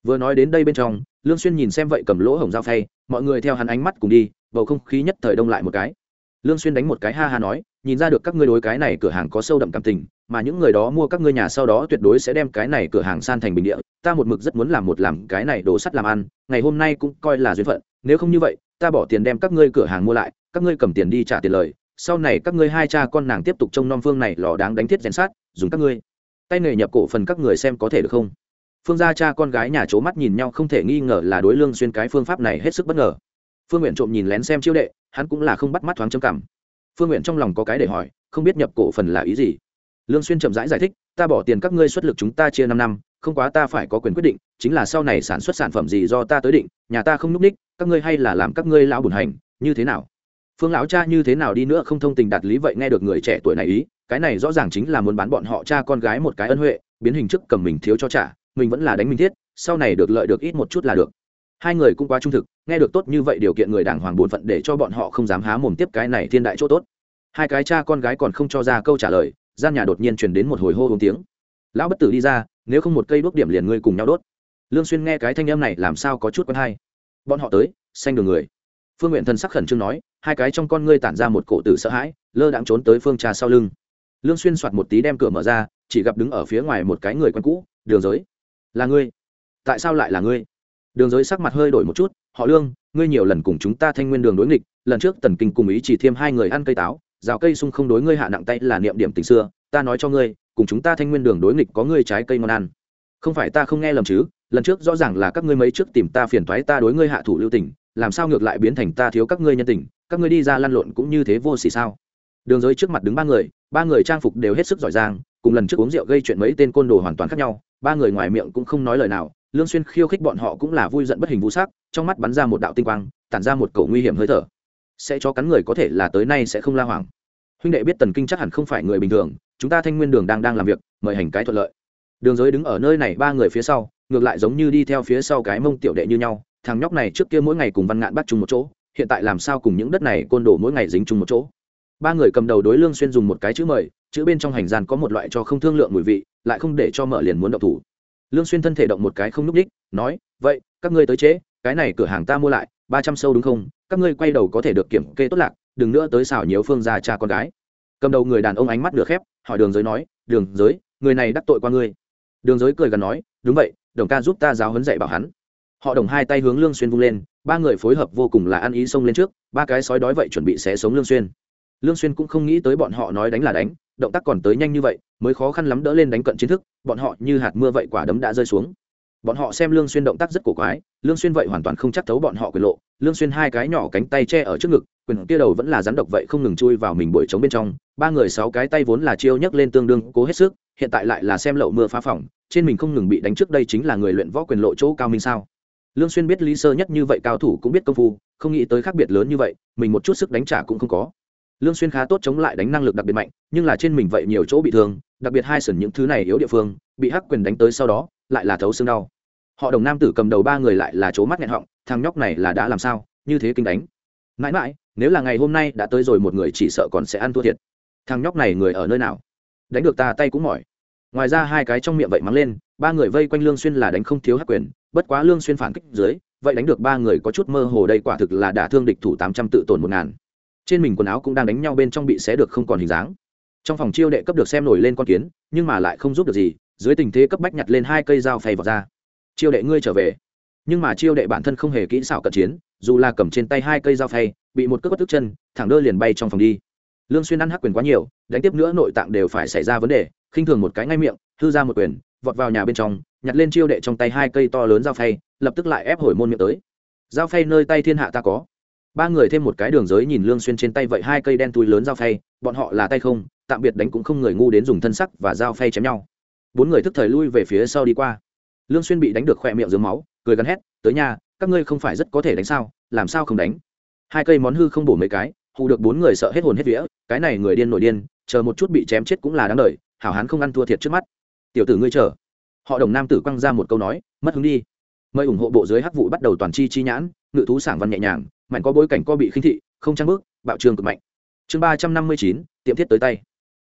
Vừa nói đến đây bên trong, lương xuyên nhìn xem vậy cầm lỗ hổng dao phay, mọi người theo hắn ánh mắt cùng đi, bầu không khí nhất thời đông lại một cái. Lương xuyên đánh một cái ha ha nói, nhìn ra được các ngươi đối cái này cửa hàng có sâu đậm cảm tình, mà những người đó mua các ngươi nhà sau đó tuyệt đối sẽ đem cái này cửa hàng san thành bình địa. Ta một mực rất muốn làm một làm cái này đồ sắt làm ăn, ngày hôm nay cũng coi là duyên phận. Nếu không như vậy, ta bỏ tiền đem các ngươi cửa hàng mua lại, các ngươi cầm tiền đi trả tiền lời. Sau này các ngươi hai cha con nàng tiếp tục trông non phương này lò đáng đánh thiết rèn sát dùng các ngươi tay nghề nhập cổ phần các người xem có thể được không? Phương gia cha con gái nhà c mắt nhìn nhau không thể nghi ngờ là đối lương xuyên cái phương pháp này hết sức bất ngờ. Phương nguyện trộm nhìn lén xem chiêu đệ hắn cũng là không bắt mắt thoáng chấm cảm. Phương nguyện trong lòng có cái để hỏi không biết nhập cổ phần là ý gì? Lương xuyên chậm rãi giải, giải thích ta bỏ tiền các ngươi xuất lực chúng ta chia năm năm không quá ta phải có quyền quyết định chính là sau này sản xuất sản phẩm gì do ta tới định nhà ta không núp đích các ngươi hay là làm các ngươi lão bùn hành như thế nào? Phương lão cha như thế nào đi nữa không thông tình đạt lý vậy nghe được người trẻ tuổi này ý, cái này rõ ràng chính là muốn bán bọn họ cha con gái một cái ân huệ, biến hình chức cầm mình thiếu cho trả, mình vẫn là đánh mình thiết, sau này được lợi được ít một chút là được. Hai người cũng quá trung thực, nghe được tốt như vậy điều kiện người đảng hoàng bổn phận để cho bọn họ không dám há mồm tiếp cái này thiên đại chỗ tốt. Hai cái cha con gái còn không cho ra câu trả lời, gian nhà đột nhiên truyền đến một hồi hô hống tiếng. Lão bất tử đi ra, nếu không một cây đuốc điểm liền ngươi cùng nhau đốt. Lương xuyên nghe cái thanh âm này làm sao có chút quen hay. Bọn họ tới, xanh đường người phương nguyện thần sắc khẩn trương nói, hai cái trong con ngươi tản ra một cổ tử sợ hãi, lơ đãng trốn tới phương trà sau lưng. Lương xuyên soạt một tí đem cửa mở ra, chỉ gặp đứng ở phía ngoài một cái người quen cũ, đường giới. Là ngươi. Tại sao lại là ngươi? Đường giới sắc mặt hơi đổi một chút, họ lương, ngươi nhiều lần cùng chúng ta thanh nguyên đường đối nghịch, lần trước tần kinh cùng ý chỉ thêm hai người ăn cây táo, rào cây sung không đối ngươi hạ nặng tay là niệm điểm tình xưa, ta nói cho ngươi, cùng chúng ta thanh nguyên đường đối nghịch có ngươi trái cây ngon ăn. Không phải ta không nghe lầm chứ, lần trước rõ ràng là các ngươi mấy trước tìm ta phiền thoái ta đối ngươi hạ thủ lưu tình làm sao ngược lại biến thành ta thiếu các ngươi nhân tình, các ngươi đi ra lăn lộn cũng như thế vô xỉ sao? Đường giới trước mặt đứng ba người ba người trang phục đều hết sức giỏi giang, cùng lần trước uống rượu gây chuyện mấy tên côn đồ hoàn toàn khác nhau, ba người ngoài miệng cũng không nói lời nào, lương xuyên khiêu khích bọn họ cũng là vui giận bất hình vũ sắc, trong mắt bắn ra một đạo tinh quang, tản ra một cầu nguy hiểm hơi thở. Sẽ cho cắn người có thể là tới nay sẽ không la hoảng. Huynh đệ biết tần kinh chắc hẳn không phải người bình thường, chúng ta thanh nguyên đường đang đang làm việc, mời hành cái thuận lợi. Đường giới đứng ở nơi này ba người phía sau, ngược lại giống như đi theo phía sau cái mông tiểu đệ như nhau thằng nhóc này trước kia mỗi ngày cùng văn ngạn bắt chung một chỗ, hiện tại làm sao cùng những đất này côn đồ mỗi ngày dính chung một chỗ? Ba người cầm đầu đối lương xuyên dùng một cái chữ mời, chữ bên trong hành gian có một loại cho không thương lượng mùi vị, lại không để cho mở liền muốn động thủ. Lương xuyên thân thể động một cái không núc đích nói, vậy, các ngươi tới chế, cái này cửa hàng ta mua lại, ba trăm sâu đúng không? Các ngươi quay đầu có thể được kiểm kê tốt lạc, đừng nữa tới xảo nhiều phương gia cha con gái. Cầm đầu người đàn ông ánh mắt được khép, hỏi đường giới nói, đường giới, người này đắc tội qua ngươi. Đường giới cười gần nói, đúng vậy, đồng ca giúp ta giáo huấn dạy bảo hắn họ đồng hai tay hướng lương xuyên vung lên, ba người phối hợp vô cùng là ăn ý xông lên trước, ba cái sói đói vậy chuẩn bị xé sống lương xuyên. Lương xuyên cũng không nghĩ tới bọn họ nói đánh là đánh, động tác còn tới nhanh như vậy, mới khó khăn lắm đỡ lên đánh cận chiến thức, bọn họ như hạt mưa vậy quả đấm đã rơi xuống. Bọn họ xem lương xuyên động tác rất cổ quái, lương xuyên vậy hoàn toàn không chắc thấu bọn họ quyền lộ, lương xuyên hai cái nhỏ cánh tay che ở trước ngực, quyền kia đầu vẫn là rắn độc vậy không ngừng chui vào mình bội trống bên trong, ba người sáu cái tay vốn là chiêu nhấc lên tương đương cố hết sức, hiện tại lại là xem lậu mưa phá phỏng, trên mình không ngừng bị đánh trước đây chính là người luyện võ quyền lộ chỗ cao minh sao lương xuyên biết lý sơ nhất như vậy cao thủ cũng biết công phu, không nghĩ tới khác biệt lớn như vậy, mình một chút sức đánh trả cũng không có. Lương xuyên khá tốt chống lại đánh năng lực đặc biệt mạnh, nhưng là trên mình vậy nhiều chỗ bị thương, đặc biệt hai sườn những thứ này yếu địa phương, bị hắc quyền đánh tới sau đó, lại là thấu xương đau. Họ đồng nam tử cầm đầu ba người lại là chỗ mắt nghẹn họng, thằng nhóc này là đã làm sao, như thế kinh đánh. Mãi mãi, nếu là ngày hôm nay đã tới rồi một người chỉ sợ còn sẽ ăn thua thiệt. Thằng nhóc này người ở nơi nào? Đánh được ta tay cũng mỏi. Ngoài ra hai cái trong miệng vậy mắng lên, ba người vây quanh lương xuyên là đánh không thiếu hắc quyền bất quá lương xuyên phản kích dưới, vậy đánh được ba người có chút mơ hồ đây quả thực là đả thương địch thủ tám trăm tự tổn một ngàn. Trên mình quần áo cũng đang đánh nhau bên trong bị xé được không còn hình dáng. Trong phòng chiêu đệ cấp được xem nổi lên con kiến, nhưng mà lại không giúp được gì, dưới tình thế cấp bách nhặt lên hai cây dao phay vào ra. Chiêu đệ ngươi trở về. Nhưng mà chiêu đệ bản thân không hề kỹ xảo cận chiến, dù là cầm trên tay hai cây dao phay, bị một cước bất tức chân, thẳng đơ liền bay trong phòng đi. Lương xuyên ăn hắc quyền quá nhiều, đánh tiếp nữa nội tạng đều phải xảy ra vấn đề, khinh thường một cái ngay miệng, hư ra một quyền vọt vào nhà bên trong, nhặt lên chiêu đệ trong tay hai cây to lớn dao phay, lập tức lại ép hồi môn miệng tới. Dao phay nơi tay thiên hạ ta có. Ba người thêm một cái đường giới nhìn lương xuyên trên tay vậy hai cây đen túi lớn dao phay, bọn họ là tay không, tạm biệt đánh cũng không người ngu đến dùng thân sắc và dao phay chém nhau. Bốn người thức thời lui về phía sau đi qua. Lương xuyên bị đánh được khoe miệng dưới máu, cười gằn hét, tới nhà, các ngươi không phải rất có thể đánh sao, làm sao không đánh? Hai cây món hư không bổ mấy cái, hù được bốn người sợ hết hồn hết vía, cái này người điên nổi điên, chờ một chút bị chém chết cũng là đáng đời, hảo hán không ăn thua thiệt trước mắt tiểu tử ngươi chờ. Họ đồng nam tử quăng ra một câu nói, mất hứng đi. Mời ủng hộ bộ dưới hắc vụ bắt đầu toàn chi chi nhãn, ngự thú sảng văn nhẹ nhàng mạnh có bối cảnh co bị khinh thị, không trang bước, bạo trường cực mạnh. Chương ba trăm năm mươi chín, tiệm thiết tới tay.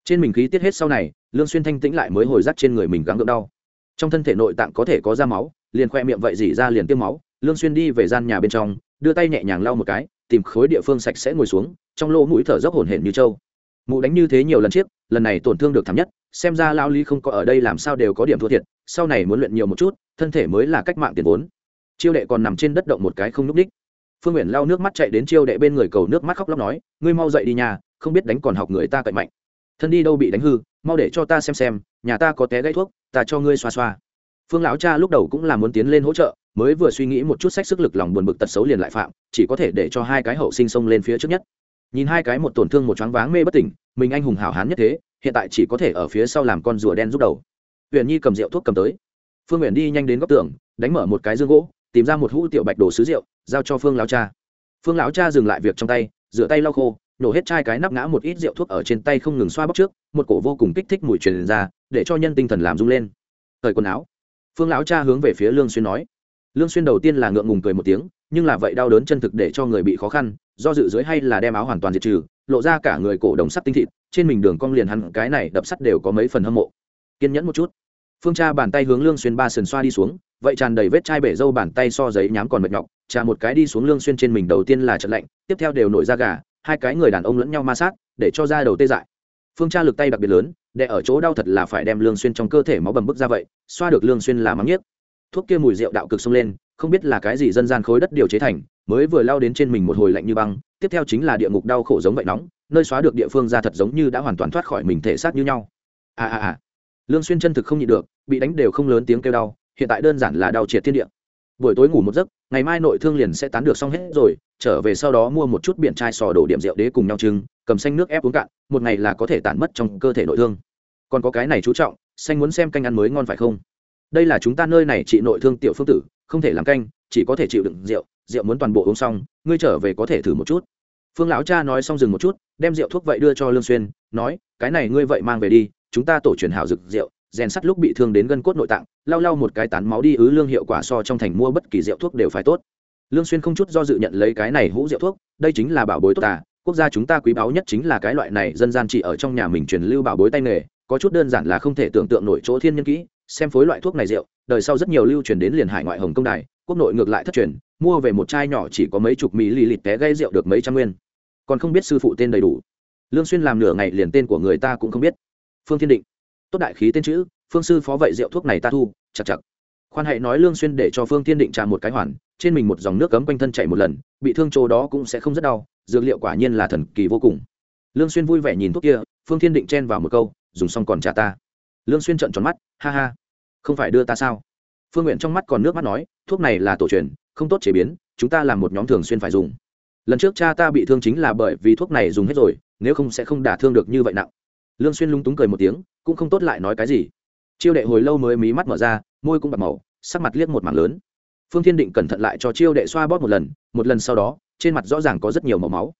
Trên mình khí tiết hết sau này, lương xuyên thanh tĩnh lại mới hồi dắt trên người mình gắng gượng đau. Trong thân thể nội tạng có thể có ra máu, liền khoe miệng vậy dỉ ra liền tiêm máu, lương xuyên đi về gian nhà bên trong, đưa tay nhẹ nhàng lau một cái, tìm khối địa phương sạch sẽ ngồi xuống, trong lỗ mũi thở dốc hổn hển như trâu. Mụ đánh như thế nhiều lần chiếc, lần này tổn thương được thảm nhất xem ra lao lý không có ở đây làm sao đều có điểm thua thiệt, sau này muốn luyện nhiều một chút, thân thể mới là cách mạng tiền vốn. Chiêu đệ còn nằm trên đất động một cái không n ú c ních phương nguyện lau nước mắt chạy đến chiêu đệ bên người cầu nước mắt khóc lóc nói, ngươi mau dậy đi nhà, không biết đánh còn học người ta cậy mạnh. Thân đi đâu bị đánh hư, mau để cho ta xem xem, nhà ta có té gãy thuốc, ta cho ngươi xoa xoa. Phương lão cha lúc đầu cũng là muốn tiến lên hỗ trợ, mới vừa suy nghĩ một chút sách sức lực lòng buồn bực tật xấu liền lại phạm, chỉ có thể để cho hai cái hậu sinh xông lên phía trước nhất nhìn hai cái một tổn thương một choáng váng mê bất tỉnh, mình anh hùng hảo hán nhất thế, hiện tại chỉ có thể ở phía sau làm con rùa đen giúp đầu. Huyền nhi cầm rượu thuốc cầm tới. Phương huyền đi nhanh đến góc tường, đánh mở một cái dương gỗ, tìm ra một hũ tiểu bạch đồ sứ rượu, giao cho phương lão cha. Phương lão cha dừng lại việc trong tay, rửa tay lau khô, nổ hết chai cái nắp ngã một ít rượu thuốc ở trên tay không ngừng xoa bóc trước, một cổ vô cùng kích thích mùi truyền ra, để cho nhân tinh thần làm rung lên. Thời quần áo, phương lão cha hướng về phía lương xuyên nói. Lương xuyên đầu tiên là ngượng ngùng cười một tiếng, nhưng là vậy đau đớn chân thực để cho người bị khó khăn do dự dưới hay là đem áo hoàn toàn diệt trừ, lộ ra cả người cổ đồng sắt tinh thịt, trên mình đường cong liền hẳn cái này đập sắt đều có mấy phần hâm mộ. Kiên nhẫn một chút. Phương cha bàn tay hướng lương xuyên ba sườn xoa đi xuống, vậy tràn đầy vết chai bể dâu bàn tay so giấy nhám còn mệt nhọc, trà một cái đi xuống lương xuyên trên mình đầu tiên là trận lạnh, tiếp theo đều nổi da gà, hai cái người đàn ông lẫn nhau ma sát, để cho da đầu tê dại. Phương cha lực tay đặc biệt lớn để ở chỗ đau thật là phải đem lương xuyên trong cơ thể máu bầm bức ra vậy, xoa được lương xuyên là mắng nhiếc. Thuốc kia mùi rượu đạo cực xông lên, không biết là cái gì dân gian khối đất điều chế thành mới vừa lao đến trên mình một hồi lạnh như băng, tiếp theo chính là địa ngục đau khổ giống vậy nóng, nơi xóa được địa phương ra thật giống như đã hoàn toàn thoát khỏi mình thể xác như nhau. À à à. Lương xuyên chân thực không nhịn được, bị đánh đều không lớn tiếng kêu đau, hiện tại đơn giản là đau triệt thiên địa. Buổi tối ngủ một giấc, ngày mai nội thương liền sẽ tán được xong hết rồi, trở về sau đó mua một chút biển chai sò đổ điểm rượu đế cùng nhau trưng, cầm xanh nước ép uống cạn, một ngày là có thể tản mất trong cơ thể nội thương. Còn có cái này chú trọng, xanh muốn xem canh ăn mới ngon phải không? Đây là chúng ta nơi này trị nội thương tiểu phương tử, không thể làm canh, chỉ có thể chịu đựng rượu rượu muốn toàn bộ uống xong, ngươi trở về có thể thử một chút. Phương lão cha nói xong dừng một chút, đem rượu thuốc vậy đưa cho lương xuyên, nói, cái này ngươi vậy mang về đi, chúng ta tổ truyền hảo dược rượu, rèn sắt lúc bị thương đến gân cốt nội tạng, lau lau một cái tán máu đi, ứ lương hiệu quả so trong thành mua bất kỳ rượu thuốc đều phải tốt. Lương xuyên không chút do dự nhận lấy cái này hũ rượu thuốc, đây chính là bảo bối tốt à quốc gia chúng ta quý báu nhất chính là cái loại này dân gian chỉ ở trong nhà mình truyền lưu bảo bối tay nghề, có chút đơn giản là không thể tưởng tượng nổi chỗ thiên nhân kỹ xem phối loại thuốc này rượu, đời sau rất nhiều lưu truyền đến liền hải ngoại hồng công đài, quốc nội ngược lại thất truyền, mua về một chai nhỏ chỉ có mấy chục mỹ lì lịt té gây rượu được mấy trăm nguyên. Còn không biết sư phụ tên đầy đủ. Lương xuyên làm nửa ngày liền tên của người ta cũng không biết. Phương thiên định. Tốt đại khí tên chữ, phương sư phó vậy rượu thuốc này ta thu, chặt chặt. Khoan hãy nói lương xuyên để cho phương thiên định trà một cái hoàn, trên mình một dòng nước cấm quanh thân chảy một lần, bị thương chỗ đó cũng sẽ không rất đau, dược liệu quả nhiên là thần kỳ vô cùng. Lương xuyên vui vẻ nhìn thuốc kia, phương thiên định chen vào một câu, dùng xong còn trả ta. Lương xuyên trợn tròn mắt, ha ha không phải đưa ta sao? Phương nguyện trong mắt còn nước mắt nói, thuốc này là tổ truyền, không tốt chế biến, chúng ta làm một nhóm thường xuyên phải dùng. Lần trước cha ta bị thương chính là bởi vì thuốc này dùng hết rồi, nếu không sẽ không đả thương được như vậy nặng. Lương xuyên lung túng cười một tiếng, cũng không tốt lại nói cái gì. Chiêu đệ hồi lâu mới mí mắt mở ra, môi cũng bạc màu, sắc mặt liếc một mảng lớn. Phương thiên định cẩn thận lại cho chiêu đệ xoa bóp một lần một lần sau đó, trên mặt rõ ràng có rất nhiều màu máu.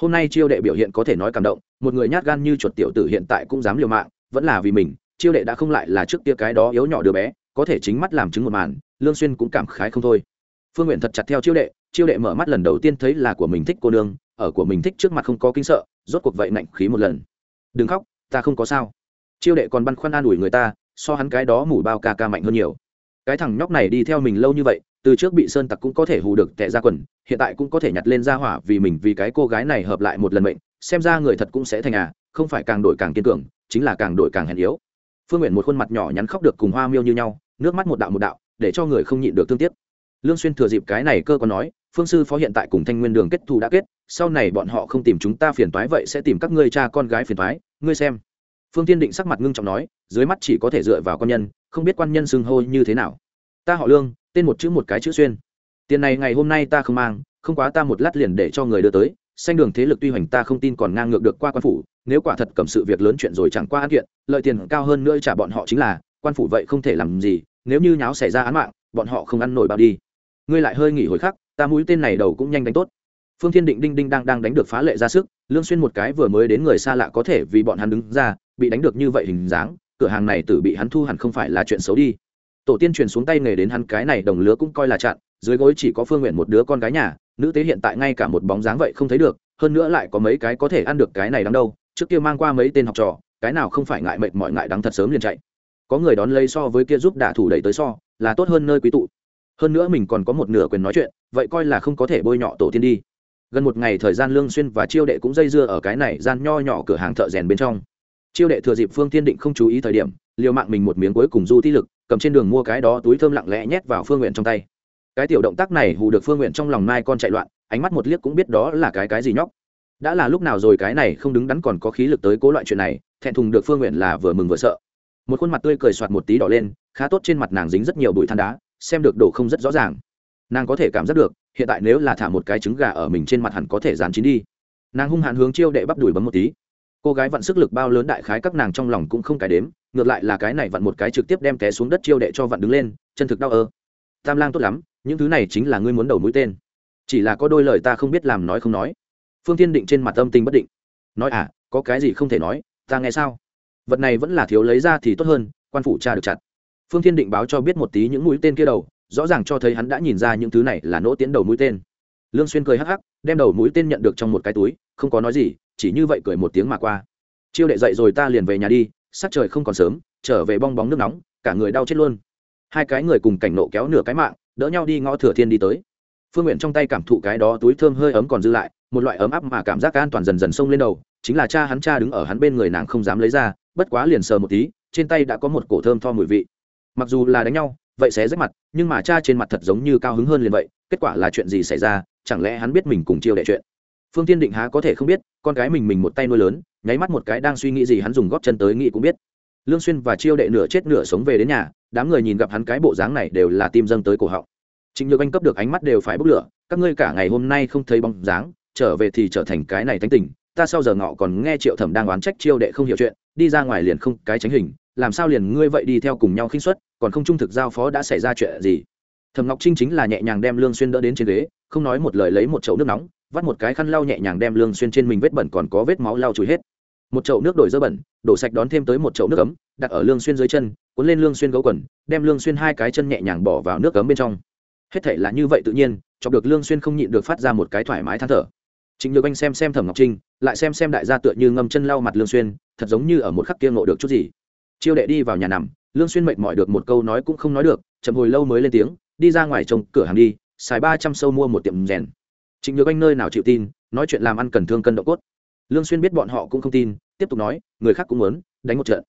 Hôm nay chiêu đệ biểu hiện có thể nói cảm động, một người nhát gan như chuột tiểu tử hiện tại cũng dám liều mạng, vẫn là vì mình chiêu đệ đã không lại là trước kia cái đó yếu nhỏ đứa bé, có thể chính mắt làm chứng một màn, lương xuyên cũng cảm khái không thôi. Phương nguyện thật chặt theo chiêu đệ chiêu đệ mở mắt lần đầu tiên thấy là của mình thích cô nương, ở của mình thích trước mặt không có kinh sợ, rốt cuộc vậy nạnh khí một lần. Đừng khóc, ta không có sao. Chiêu đệ còn băn khoăn an ủi người ta, so hắn cái đó mủ bao ca ca mạnh hơn nhiều. Cái thằng nhóc này đi theo mình lâu như vậy, từ trước bị sơn tặc cũng có thể hù được tệ ra quần, hiện tại cũng có thể nhặt lên ra hỏa vì mình vì cái cô gái này hợp lại một lần mệnh, xem ra người thật cũng sẽ thành à không phải càng đổi càng kiên cường, chính là càng đổi càng hèn yếu phương nguyện một khuôn mặt nhỏ nhắn khóc được cùng hoa miêu như nhau, nước mắt một đạo một đạo, để cho người không nhịn được thương tiếc. Lương xuyên thừa dịp cái này cơ còn nói, phương sư phó hiện tại cùng thanh nguyên đường kết thù đã kết, sau này bọn họ không tìm chúng ta phiền toái vậy sẽ tìm các ngươi cha con gái phiền toái, ngươi xem. Phương tiên định sắc mặt ngưng trọng nói, dưới mắt chỉ có thể dựa vào quan nhân, không biết quan nhân xưng hô như thế nào. Ta họ lương, tên một chữ một cái chữ xuyên. Tiền này ngày hôm nay ta không mang, không quá ta một lát liền để cho người đưa tới xanh đường thế lực tuy hoành ta không tin còn ngang ngược được qua quan phủ, nếu quả thật cầm sự việc lớn chuyện rồi chẳng qua án kiện, lợi tiền cao hơn nữa trả bọn họ chính là, quan phủ vậy không thể làm gì, nếu như nháo xảy ra án mạng, bọn họ không ăn nổi bao đi. Ngươi lại hơi nghỉ hồi khắc, ta mũi tên này đầu cũng nhanh đánh tốt. Phương thiên định đinh đinh đang đang đánh được phá lệ ra sức, lương xuyên một cái vừa mới đến người xa lạ có thể vì bọn hắn đứng ra, bị đánh được như vậy hình dáng, cửa hàng này tử bị hắn thu hẳn không phải là chuyện xấu đi. Tổ tiên truyền xuống tay nghề đến hắn cái này đồng lứa cũng coi là chặn dưới gối chỉ có phương nguyện một đứa con gái nhà, nữ tế hiện tại ngay cả một bóng dáng vậy không thấy được, hơn nữa lại có mấy cái có thể ăn được cái này đắng đâu, trước kia mang qua mấy tên học trò, cái nào không phải ngại mệt mọi ngại đắng thật sớm liền chạy. Có người đón lấy so với kia giúp đả thủ đẩy tới so, là tốt hơn nơi quý tụ. Hơn nữa mình còn có một nửa quyền nói chuyện, vậy coi là không có thể bôi nhọ tổ tiên đi. Gần một ngày thời gian lương xuyên và chiêu đệ cũng dây dưa ở cái này gian nho nhỏ cửa hàng thợ rèn bên trong. Chiêu đệ thừa dịp phương thiên định không chú ý thời điểm, liều mạng mình một miếng cuối cùng du ti lực, cầm trên đường mua cái đó túi thơm lặng lẽ nhét vào phương nguyện trong tay cái tiểu động tác này hù được phương nguyện trong lòng mai con chạy loạn, ánh mắt một liếc cũng biết đó là cái cái gì nhóc. Đã là lúc nào rồi cái này không đứng đắn còn có khí lực tới cố loại chuyện này, thẹn thùng được phương nguyện là vừa mừng vừa sợ. Một khuôn mặt tươi cười soạt một tí đỏ lên, khá tốt trên mặt nàng dính rất nhiều bụi than đá, xem được đổ không rất rõ ràng. Nàng có thể cảm giác được, hiện tại nếu là thả một cái trứng gà ở mình trên mặt hẳn có thể dán chín đi. Nàng hung hãn hướng chiêu đệ bắp đùi bấm một tí. Cô gái vặn sức lực bao lớn đại khái các nàng trong lòng cũng không cài đếm, ngược lại là cái này vặn một cái trực tiếp đem té xuống đất chiêu đệ cho vặn đứng lên, chân thực đau ơ. Tam lang tốt lắm những thứ này chính là ngươi muốn đầu mũi tên. Chỉ là có đôi lời ta không biết làm nói không nói. Phương tiên định trên mặt âm tình bất định. Nói à có cái gì không thể nói, ta nghe sao? Vật này vẫn là thiếu lấy ra thì tốt hơn, quan phủ cha được chặt. Phương thiên định báo cho biết một tí những mũi tên kia đầu, rõ ràng cho thấy hắn đã nhìn ra những thứ này là nỗ tiến đầu mũi tên. Lương xuyên cười hắc hắc, đem đầu mũi tên nhận được trong một cái túi, không có nói gì, chỉ như vậy cười một tiếng mà qua. Chiêu đệ dậy rồi ta liền về nhà đi, sắc trời không còn sớm, trở về bong bóng nước nóng, cả người đau chết luôn. Hai cái người cùng cảnh nộ kéo nửa cái mạng đỡ nhau đi ngõ thừa thiên đi tới. Phương nguyện trong tay cảm thụ cái đó túi thơm hơi ấm còn dư lại, một loại ấm áp mà cảm giác an toàn dần dần sông lên đầu, chính là cha hắn cha đứng ở hắn bên người nàng không dám lấy ra, bất quá liền sờ một tí, trên tay đã có một cổ thơm tho mùi vị. Mặc dù là đánh nhau, vậy sẽ rách mặt, nhưng mà cha trên mặt thật giống như cao hứng hơn liền vậy, kết quả là chuyện gì xảy ra, chẳng lẽ hắn biết mình cùng chiêu đệ chuyện? Phương tiên định há có thể không biết, con gái mình mình một tay nuôi lớn, nháy mắt một cái đang suy nghĩ gì hắn dùng góp chân tới nghĩ cũng biết. Lương xuyên và chiêu đệ nửa chết nửa sống về đến nhà đám người nhìn gặp hắn cái bộ dáng này đều là tim dâng tới cổ họng. Trịnh nhược anh cấp được ánh mắt đều phải bốc lửa, các ngươi cả ngày hôm nay không thấy bóng dáng, trở về thì trở thành cái này thánh tình, ta sau giờ ngọ còn nghe triệu thẩm đang oán trách chiêu đệ không hiểu chuyện, đi ra ngoài liền không cái tránh hình, làm sao liền ngươi vậy đi theo cùng nhau khinh suất, còn không trung thực giao phó đã xảy ra chuyện gì? Thẩm ngọc trinh chính là nhẹ nhàng đem lương xuyên đỡ đến trên ghế, không nói một lời lấy một chậu nước nóng, vắt một cái khăn lau nhẹ nhàng đem lương xuyên trên mình vết bẩn còn có vết máu lau chùi hết một chậu nước đổi dơ bẩn đổ sạch đón thêm tới một chậu nước ấm đặt ở lương xuyên dưới chân cuốn lên lương xuyên gấu quần đem lương xuyên hai cái chân nhẹ nhàng bỏ vào nước ấm bên trong hết thảy là như vậy tự nhiên chọc được lương xuyên không nhịn được phát ra một cái thoải mái than thở chính Nhược Anh xem xem Thẩm Ngọc Trinh, lại xem xem đại gia tựa như ngâm chân lau mặt Lương Xuyên, thật giống như ở một khắc kia ngộ được chút gì. Chiêu đệ đi vào nhà nằm, Lương Xuyên mệt mỏi được một câu nói cũng không nói được, chậm hồi lâu mới lên tiếng, đi ra ngoài trông cửa hàng đi, xài 300 sâu mua một tiệm rèn. Trịnh Nhược Anh nơi nào chịu tin, nói chuyện làm ăn cần thương cân độ cốt. Lương Xuyên biết bọn họ cũng không tin, tiếp tục nói, người khác cũng muốn đánh một trận.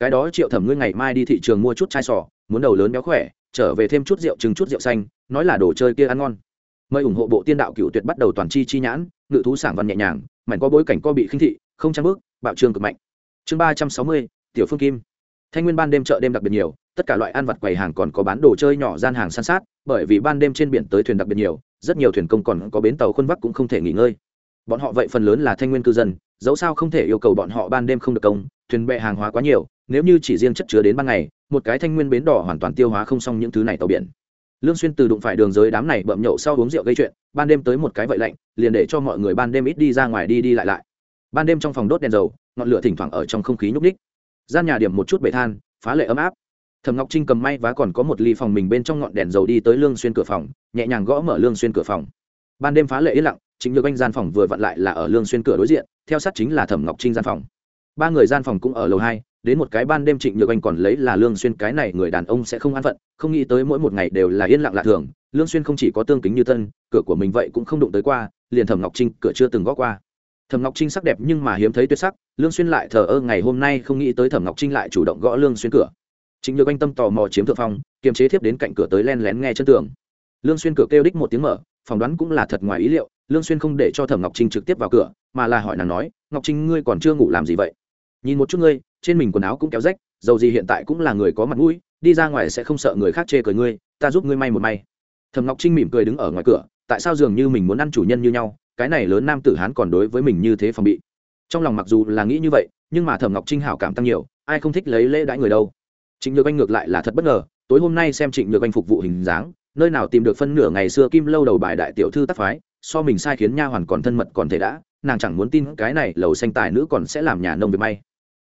Cái đó Triệu Thẩm ngươi ngày mai đi thị trường mua chút chai sò, muốn đầu lớn béo khỏe, trở về thêm chút rượu trứng chút rượu xanh, nói là đồ chơi kia ăn ngon. Mời ủng hộ bộ tiên đạo cựu tuyệt bắt đầu toàn chi chi nhãn, ngự thú sảng văn nhẹ nhàng mảnh có bối cảnh co bị khinh thị không trang bước bạo trương cực mạnh chương ba trăm sáu mươi tiểu phương kim thanh nguyên ban đêm chợ đêm đặc biệt nhiều tất cả loại ăn vặt quầy hàng còn có bán đồ chơi nhỏ gian hàng san sát bởi vì ban đêm trên biển tới thuyền đặc biệt nhiều rất nhiều thuyền công còn có bến tàu khuôn vắc cũng không thể nghỉ ngơi bọn họ vậy phần lớn là thanh nguyên cư dân dẫu sao không thể yêu cầu bọn họ ban đêm không được công, thuyền bệ hàng hóa quá nhiều, nếu như chỉ riêng chất chứa đến ban ngày, một cái thanh nguyên bến đỏ hoàn toàn tiêu hóa không xong những thứ này tàu biển. Lương xuyên từ đụng phải đường giới đám này bậm nhậu sau uống rượu gây chuyện, ban đêm tới một cái vậy lạnh, liền để cho mọi người ban đêm ít đi ra ngoài đi đi lại lại. Ban đêm trong phòng đốt đèn dầu, ngọn lửa thỉnh thoảng ở trong không khí nhúc ních gian nhà điểm một chút bể than, phá lệ ấm áp. Thẩm ngọc trinh cầm may và còn có một ly phòng mình bên trong ngọn đèn dầu đi tới lương xuyên cửa phòng, nhẹ nhàng gõ mở lương xuyên cửa phòng. Ban đêm phá lệ yên lặng, chính như anh gian phòng vừa vặn lại là ở lương xuyên cửa đối diện theo sát chính là thẩm ngọc trinh gian phòng. Ba người gian phòng cũng ở lầu hai, đến một cái ban đêm trịnh nhược anh còn lấy là lương xuyên, cái này người đàn ông sẽ không an phận, không nghĩ tới mỗi một ngày đều là yên lặng lạ thường, lương xuyên không chỉ có tương kính như tân cửa của mình vậy cũng không đụng tới qua, liền thẩm ngọc trinh cửa chưa từng gõ qua. Thẩm ngọc trinh sắc đẹp nhưng mà hiếm thấy tuyệt sắc, lương xuyên lại thờ ơ ngày hôm nay không nghĩ tới thẩm ngọc trinh lại chủ động gõ lương xuyên cửa. Trịnh nhược anh tâm tò mò chiếm thượng phong kiềm chế tiếp đến cạnh cửa tới len lén nghe chân tường. Lương xuyên cửa kêu đích một tiếng mở, phỏng đoán cũng là thật ngoài ý liệu lương xuyên không để cho thẩm ngọc trinh trực tiếp vào cửa, mà là hỏi nàng nói, ngọc trinh, ngươi còn chưa ngủ làm gì vậy? Nhìn một chút ngươi, trên mình quần áo cũng kéo rách, dầu gì hiện tại cũng là người có mặt mũi, đi ra ngoài sẽ không sợ người khác chê cười ngươi, ta giúp ngươi may một may. Thẩm ngọc trinh mỉm cười đứng ở ngoài cửa, tại sao dường như mình muốn ăn chủ nhân như nhau, cái này lớn nam tử hán còn đối với mình như thế phòng bị. Trong lòng mặc dù là nghĩ như vậy, nhưng mà thẩm ngọc trinh hảo cảm tăng nhiều, ai không thích lấy lễ đãi người đâu. Trịnh nhược anh ngược lại là thật bất ngờ, tối hôm nay xem trịnh nhược anh phục vụ hình dáng, nơi nào tìm được phân nửa ngày xưa kim lâu đầu bài đại tiểu thư tác phái so mình sai khiến nha hoàn còn thân mật còn thể đã, nàng chẳng muốn tin cái này lầu xanh tài nữ còn sẽ làm nhà nông việc may.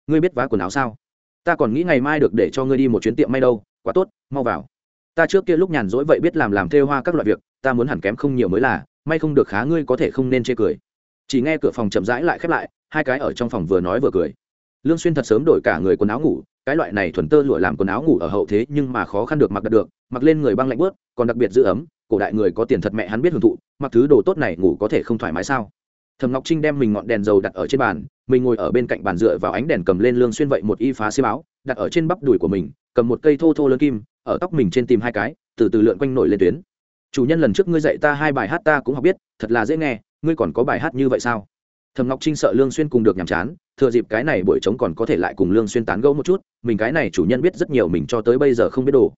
Ngươi biết vá quần áo sao? Ta còn nghĩ ngày mai được để cho ngươi đi một chuyến tiệm may đâu, quá tốt, mau vào. Ta trước kia lúc nhàn rỗi vậy biết làm làm thêu hoa các loại việc, ta muốn hẳn kém không nhiều mới là, may không được khá ngươi có thể không nên chê cười. Chỉ nghe cửa phòng chậm rãi lại khép lại, hai cái ở trong phòng vừa nói vừa cười. Lương xuyên thật sớm đổi cả người quần áo ngủ, cái loại này thuần tơ lụa làm quần áo ngủ ở hậu thế nhưng mà khó khăn được mặc đặt được, mặc lên người băng lạnh bớt, còn đặc biệt giữ ấm cổ đại người có tiền thật mẹ hắn biết hưởng thụ, mặc thứ đồ tốt này ngủ có thể không thoải mái sao? Thầm ngọc trinh đem mình ngọn đèn dầu đặt ở trên bàn, mình ngồi ở bên cạnh bàn dựa vào ánh đèn cầm lên lương xuyên vậy một y phá xi báo đặt ở trên bắp đùi của mình, cầm một cây thô thô lớn kim, ở tóc mình trên tìm hai cái, từ từ lượn quanh nổi lên tuyến. Chủ nhân, lần trước ngươi dạy ta hai bài hát ta cũng học biết, thật là dễ nghe, ngươi còn có bài hát như vậy sao? Thầm ngọc trinh sợ lương xuyên cùng được nhàm chán, thừa dịp cái này buổi trống còn có thể lại cùng lương xuyên tán gẫu một chút, mình cái này chủ nhân biết rất nhiều mình cho tới bây giờ không biết đồ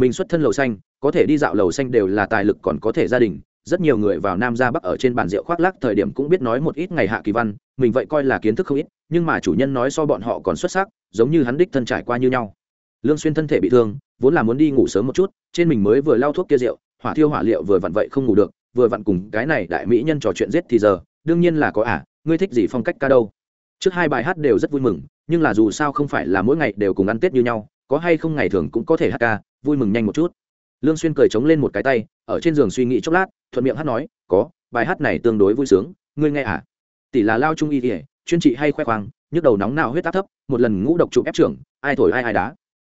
mình xuất thân lầu xanh có thể đi dạo lầu xanh đều là tài lực còn có thể gia đình. Rất nhiều người vào nam ra bắc ở trên bàn rượu khoác lác thời điểm cũng biết nói một ít ngày hạ kỳ văn mình vậy coi là kiến thức không ít nhưng mà chủ nhân nói so bọn họ còn xuất sắc giống như hắn đích thân trải qua như nhau. Lương xuyên thân thể bị thương vốn là muốn đi ngủ sớm một chút trên mình mới vừa lau thuốc kia rượu hỏa thiêu hỏa liệu vừa vặn vậy không ngủ được vừa vặn cùng cái này đại mỹ nhân trò chuyện giết thì giờ đương nhiên là có ả à, ngươi thích gì phong cách ca đâu. Trước hai bài hát đều rất vui mừng nhưng là dù sao không phải là mỗi ngày đều cùng ăn tết như nhau có hay không ngày thường cũng có thể hát ca vui mừng nhanh một chút. Lương xuyên cười chống lên một cái tay, ở trên giường suy nghĩ chốc lát, thuận miệng hát nói, có, bài hát này tương đối vui sướng, ngươi nghe à? Tỷ là lao trung y kỉa chuyên trị hay khoe khoang, nhức đầu nóng nào huyết áp thấp, một lần ngũ độc trụ ép trưởng, ai thổi ai ai đá.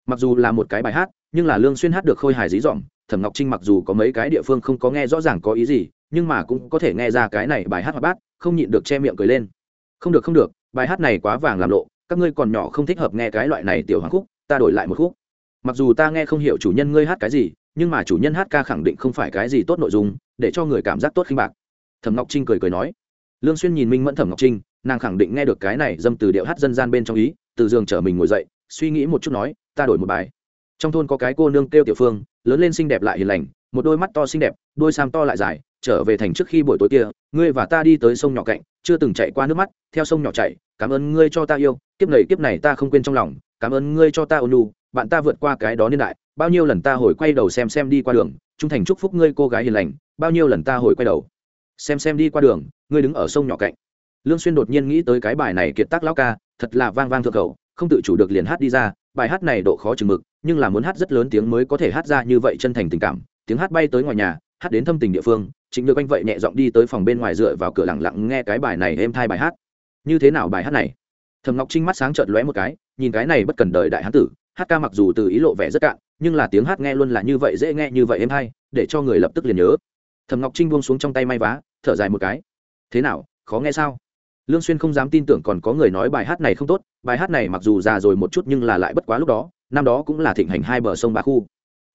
Mặc dù là một cái bài hát, nhưng là lương xuyên hát được khôi hài dí dỏm, thẩm ngọc trinh mặc dù có mấy cái địa phương không có nghe rõ ràng có ý gì, nhưng mà cũng có thể nghe ra cái này bài hát hoạt bát, không nhịn được che miệng cười lên. Không được không được, bài hát này quá vàng làm lộ, các ngươi còn nhỏ không thích hợp nghe cái loại này tiểu hoàng khúc, ta đổi lại một khúc mặc dù ta nghe không hiểu chủ nhân ngươi hát cái gì, nhưng mà chủ nhân hát ca khẳng định không phải cái gì tốt nội dung, để cho người cảm giác tốt khinh bạc. Thẩm ngọc trinh cười cười nói. Lương xuyên nhìn minh mẫn thẩm ngọc trinh, nàng khẳng định nghe được cái này dâm từ điệu hát dân gian bên trong ý, từ giường trở mình ngồi dậy, suy nghĩ một chút nói, ta đổi một bài. Trong thôn có cái cô nương kêu tiểu phương, lớn lên xinh đẹp lại hiền lành, một đôi mắt to xinh đẹp, đôi sam to lại dài, trở về thành trước khi buổi tối kia, ngươi và ta đi tới sông nhỏ cạnh, chưa từng chạy qua nước mắt, theo sông nhỏ chạy, cảm ơn ngươi cho ta yêu, kiếp này kiếp này ta không quên trong lòng, cảm ơn ngươi cho ta ôn nhu bạn ta vượt qua cái đó niên đại, bao nhiêu lần ta hồi quay đầu xem xem đi qua đường, trung thành chúc phúc ngươi cô gái hiền lành, bao nhiêu lần ta hồi quay đầu, xem xem đi qua đường, ngươi đứng ở sông nhỏ cạnh. Lương xuyên đột nhiên nghĩ tới cái bài này kiệt tác lão ca, thật là vang vang thượng cầu, không tự chủ được liền hát đi ra, bài hát này độ khó chừng mực, nhưng là muốn hát rất lớn tiếng mới có thể hát ra như vậy chân thành tình cảm, tiếng hát bay tới ngoài nhà, hát đến thâm tình địa phương, trịnh được anh vậy nhẹ giọng đi tới phòng bên ngoài dựa vào cửa lặng lặng nghe cái bài này êm thay bài hát. Như thế nào bài hát này? Thầm ngọc trinh mắt sáng chợt lóe một cái, nhìn cái này bất cần đời đại hán tử hát ca mặc dù từ ý lộ vẻ rất cạn, nhưng là tiếng hát nghe luôn là như vậy, dễ nghe như vậy êm hay, để cho người lập tức liền nhớ. Thầm ngọc trinh buông xuống trong tay may vá, thở dài một cái. Thế nào, khó nghe sao? Lương xuyên không dám tin tưởng còn có người nói bài hát này không tốt, bài hát này mặc dù già rồi một chút nhưng là lại bất quá lúc đó, năm đó cũng là thịnh hành hai bờ sông ba khu.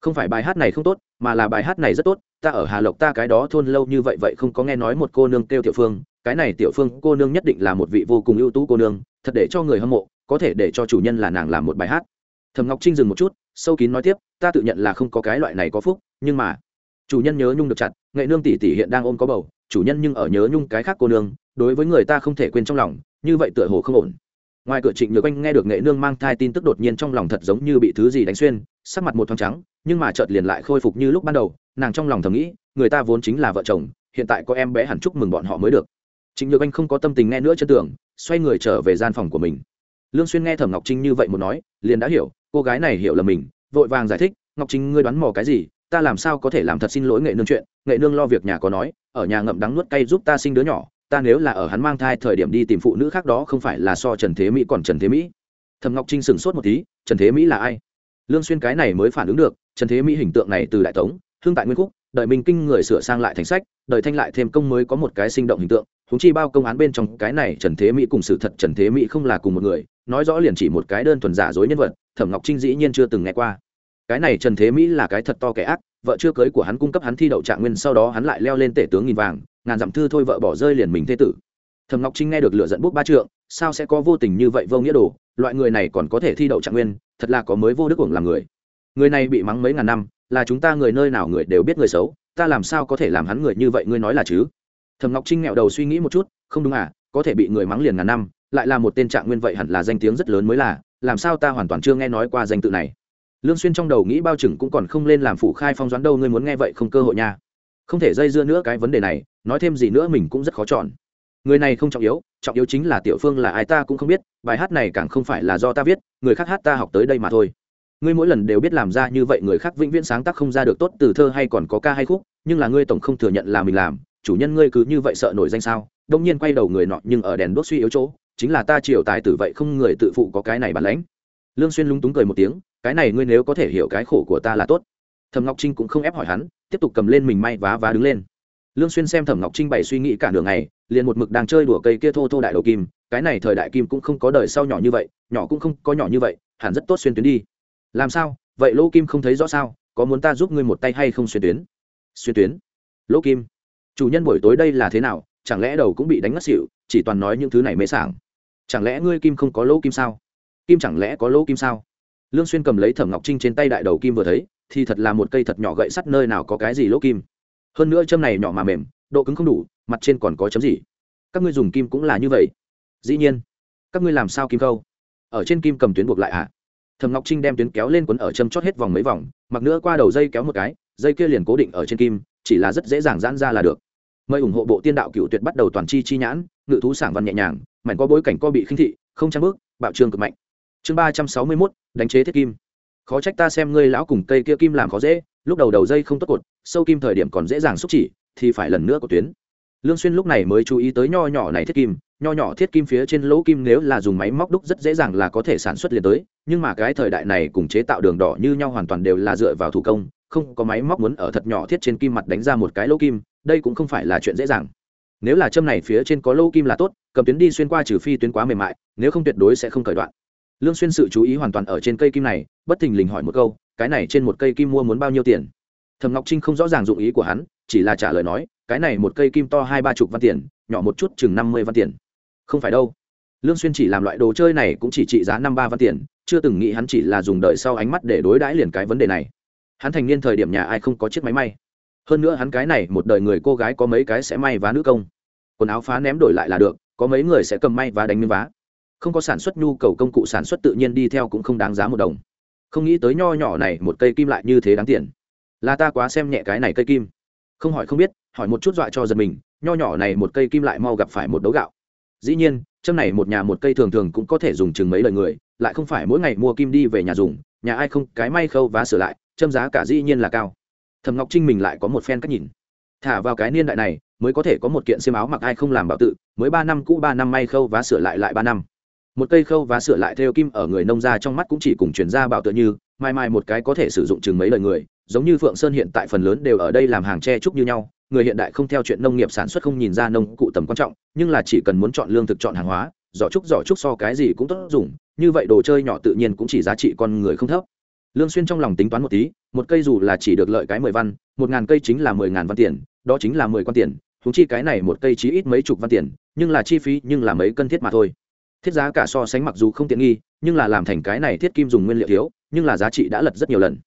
Không phải bài hát này không tốt, mà là bài hát này rất tốt, ta ở hà lộc ta cái đó thôn lâu như vậy vậy không có nghe nói một cô nương kêu tiểu phương, cái này tiểu phương cô nương nhất định là một vị vô cùng ưu tú cô nương, thật để cho người hâm mộ, có thể để cho chủ nhân là nàng làm một bài hát thầm ngọc trinh dừng một chút, sâu kín nói tiếp, ta tự nhận là không có cái loại này có phúc, nhưng mà, chủ nhân nhớ nhung được chặt, nghệ nương tỷ tỷ hiện đang ôm có bầu, chủ nhân nhưng ở nhớ nhung cái khác cô nương, đối với người ta không thể quên trong lòng, như vậy tựa hồ không ổn. Ngoài cửa trịnh nhược anh nghe được nghệ nương mang thai tin tức đột nhiên trong lòng thật giống như bị thứ gì đánh xuyên, sắc mặt một thoáng trắng, nhưng mà chợt liền lại khôi phục như lúc ban đầu, nàng trong lòng thầm nghĩ, người ta vốn chính là vợ chồng, hiện tại có em bé hẳn chúc mừng bọn họ mới được. Trịnh nhược anh không có tâm tình nghe nữa chân tưởng, xoay người trở về gian phòng của mình. Lương xuyên nghe thẩm ngọc trinh như vậy một nói, liền đã hiểu cô gái này hiểu là mình, vội vàng giải thích, ngọc trinh ngươi đoán mò cái gì? Ta làm sao có thể làm thật xin lỗi nghệ nương chuyện? Nghệ nương lo việc nhà có nói, ở nhà ngậm đắng nuốt cay giúp ta sinh đứa nhỏ, ta nếu là ở hắn mang thai thời điểm đi tìm phụ nữ khác đó không phải là so trần thế mỹ còn trần thế mỹ. Thầm ngọc trinh sửng sốt một tí, trần thế mỹ là ai? Lương xuyên cái này mới phản ứng được, trần thế mỹ hình tượng này từ đại tống, hương tại nguyên khúc, đợi minh kinh người sửa sang lại thành sách, đợi thanh lại thêm công mới có một cái sinh động hình tượng chúng chi bao công án bên trong cái này trần thế mỹ cùng sự thật trần thế mỹ không là cùng một người nói rõ liền chỉ một cái đơn thuần giả dối nhân vật, thẩm ngọc trinh dĩ nhiên chưa từng nghe qua. Cái này trần thế mỹ là cái thật to kẻ ác, vợ chưa cưới của hắn cung cấp hắn thi đậu trạng nguyên, sau đó hắn lại leo lên tể tướng nghìn vàng, ngàn dặm thư thôi vợ bỏ rơi liền mình thế tử. Thẩm ngọc trinh nghe được lựa dẫn bút ba trượng, sao sẽ có vô tình như vậy vô nghĩa đồ, loại người này còn có thể thi đậu trạng nguyên, thật là có mới vô đức uổng làm người. Người này bị mắng mấy ngàn năm, là chúng ta người nơi nào người đều biết người xấu, ta làm sao có thể làm hắn người như vậy, ngươi nói là chứ? Thẩm ngọc trinh nghẹo đầu suy nghĩ một chút, không đúng à có thể bị người mắng liền ngàn năm lại là một tên trạng nguyên vậy hẳn là danh tiếng rất lớn mới là, làm sao ta hoàn toàn chưa nghe nói qua danh tự này. Lương xuyên trong đầu nghĩ bao chừng cũng còn không lên làm phụ khai phong doãn đâu, ngươi muốn nghe vậy không cơ hội nha. Không thể dây dưa nữa cái vấn đề này, nói thêm gì nữa mình cũng rất khó chọn. Người này không trọng yếu trọng yếu chính là tiểu phương là ai ta cũng không biết, bài hát này càng không phải là do ta viết, người khác hát ta học tới đây mà thôi. Ngươi mỗi lần đều biết làm ra như vậy người khác vĩnh viễn sáng tác không ra được tốt từ thơ hay còn có ca hay khúc, nhưng là ngươi tổng không thừa nhận là mình làm, chủ nhân ngươi cứ như vậy sợ nổi danh sao? Đông nhiên quay đầu người nọ nhưng ở đèn đốt suy yếu chỗ chính là ta triều tài tử vậy không người tự phụ có cái này bản lãnh. Lương xuyên lúng túng cười một tiếng, cái này ngươi nếu có thể hiểu cái khổ của ta là tốt. Thẩm ngọc trinh cũng không ép hỏi hắn, tiếp tục cầm lên mình may vá vá đứng lên. Lương xuyên xem thẩm ngọc trinh bày suy nghĩ cả đường ngày, liền một mực đang chơi đùa cây kia thô thô đại đầu kim, cái này thời đại kim cũng không có đời sau nhỏ như vậy, nhỏ cũng không có nhỏ như vậy, hẳn rất tốt xuyên tuyến đi. Làm sao? Vậy lỗ kim không thấy rõ sao? Có muốn ta giúp ngươi một tay hay không xuyên tuyến? Xuyên tuyến. Lỗ kim. Chủ nhân buổi tối đây là thế nào? Chẳng lẽ đầu cũng bị đánh ngất xỉu, chỉ toàn nói những thứ này mê sảng chẳng lẽ ngươi kim không có lỗ kim sao? Kim chẳng lẽ có lỗ kim sao? Lương xuyên cầm lấy thẩm ngọc trinh trên tay đại đầu kim vừa thấy, thì thật là một cây thật nhỏ gậy sắt nơi nào có cái gì lỗ kim. Hơn nữa châm này nhỏ mà mềm, độ cứng không đủ, mặt trên còn có chấm gì? Các ngươi dùng kim cũng là như vậy. Dĩ nhiên. Các ngươi làm sao kim câu? Ở trên kim cầm tuyến buộc lại ạ à? Thẩm ngọc trinh đem tuyến kéo lên quấn ở châm chót hết vòng mấy vòng, mặc nữa qua đầu dây kéo một cái, dây kia liền cố định ở trên kim, chỉ là rất dễ dàng giãn ra là được. Mời ủng hộ bộ tiên đạo cựu tuyệt bắt đầu toàn chi chi nhãn ngự thú sảng văn nhẹ nhàng, mảnh có bối cảnh co bị khinh thị, không trang bước, bạo trương cực mạnh. Chương ba trăm sáu mươi mốt, đánh chế thiết kim. Khó trách ta xem ngươi lão cùng cây kia kim làm khó dễ, lúc đầu đầu dây không tốt cột, sâu kim thời điểm còn dễ dàng xúc chỉ, thì phải lần nữa của tuyến. Lương xuyên lúc này mới chú ý tới nho nhỏ này thiết kim, nho nhỏ thiết kim phía trên lỗ kim nếu là dùng máy móc đúc rất dễ dàng là có thể sản xuất liền tới, nhưng mà cái thời đại này cùng chế tạo đường đỏ như nhau hoàn toàn đều là dựa vào thủ công, không có máy móc muốn ở thật nhỏ thiết trên kim mặt đánh ra một cái lỗ kim, đây cũng không phải là chuyện dễ dàng nếu là châm này phía trên có lô kim là tốt, cầm tuyến đi xuyên qua trừ phi tuyến quá mềm mại, nếu không tuyệt đối sẽ không cởi đoạn. Lương xuyên sự chú ý hoàn toàn ở trên cây kim này, bất thình lình hỏi một câu, cái này trên một cây kim mua muốn bao nhiêu tiền? Thẩm ngọc trinh không rõ ràng dụng ý của hắn, chỉ là trả lời nói, cái này một cây kim to hai ba chục văn tiền, nhỏ một chút chừng năm mươi văn tiền. Không phải đâu. Lương xuyên chỉ làm loại đồ chơi này cũng chỉ trị giá năm ba văn tiền, chưa từng nghĩ hắn chỉ là dùng đợi sau ánh mắt để đối đãi liền cái vấn đề này. Hắn thành niên thời điểm nhà ai không có chiếc máy may hơn nữa hắn cái này, một đời người cô gái có mấy cái sẽ may vá nữ công. Quần áo phá ném đổi lại là được, có mấy người sẽ cầm may và đánh miếng vá. Không có sản xuất nhu cầu công cụ sản xuất tự nhiên đi theo cũng không đáng giá một đồng. Không nghĩ tới nho nhỏ này, một cây kim lại như thế đáng tiền. Là ta quá xem nhẹ cái này cây kim. Không hỏi không biết, hỏi một chút dọa cho giật mình, nho nhỏ này một cây kim lại mau gặp phải một đấu gạo. Dĩ nhiên, châm này một nhà một cây thường thường cũng có thể dùng chừng mấy lời người, lại không phải mỗi ngày mua kim đi về nhà dùng, nhà ai không, cái may khâu vá sửa lại, châm giá cả dĩ nhiên là cao thầm ngọc trinh mình lại có một phen cách nhìn thả vào cái niên đại này mới có thể có một kiện xiêm áo mặc ai không làm bảo tự mới ba năm cũ ba năm may khâu vá sửa lại lại ba năm một cây khâu vá sửa lại theo kim ở người nông gia trong mắt cũng chỉ cùng chuyển ra bảo tự như mai mai một cái có thể sử dụng chừng mấy lời người giống như phượng sơn hiện tại phần lớn đều ở đây làm hàng tre trúc như nhau người hiện đại không theo chuyện nông nghiệp sản xuất không nhìn ra nông cụ tầm quan trọng nhưng là chỉ cần muốn chọn lương thực chọn hàng hóa giỏ trúc giỏ trúc so cái gì cũng tốt dùng như vậy đồ chơi nhỏ tự nhiên cũng chỉ giá trị con người không thấp lương xuyên trong lòng tính toán một tí, một cây dù là chỉ được lợi cái mười văn, một ngàn cây chính là mười ngàn văn tiền, đó chính là mười quan tiền thúng chi cái này một cây chí ít mấy chục văn tiền, nhưng là chi phí, nhưng là mấy cân thiết mà thôi. Thiết giá cả so sánh mặc dù không tiện nghi, nhưng là làm thành cái này thiết kim dùng nguyên liệu thiếu, nhưng là giá trị đã lật rất nhiều lần.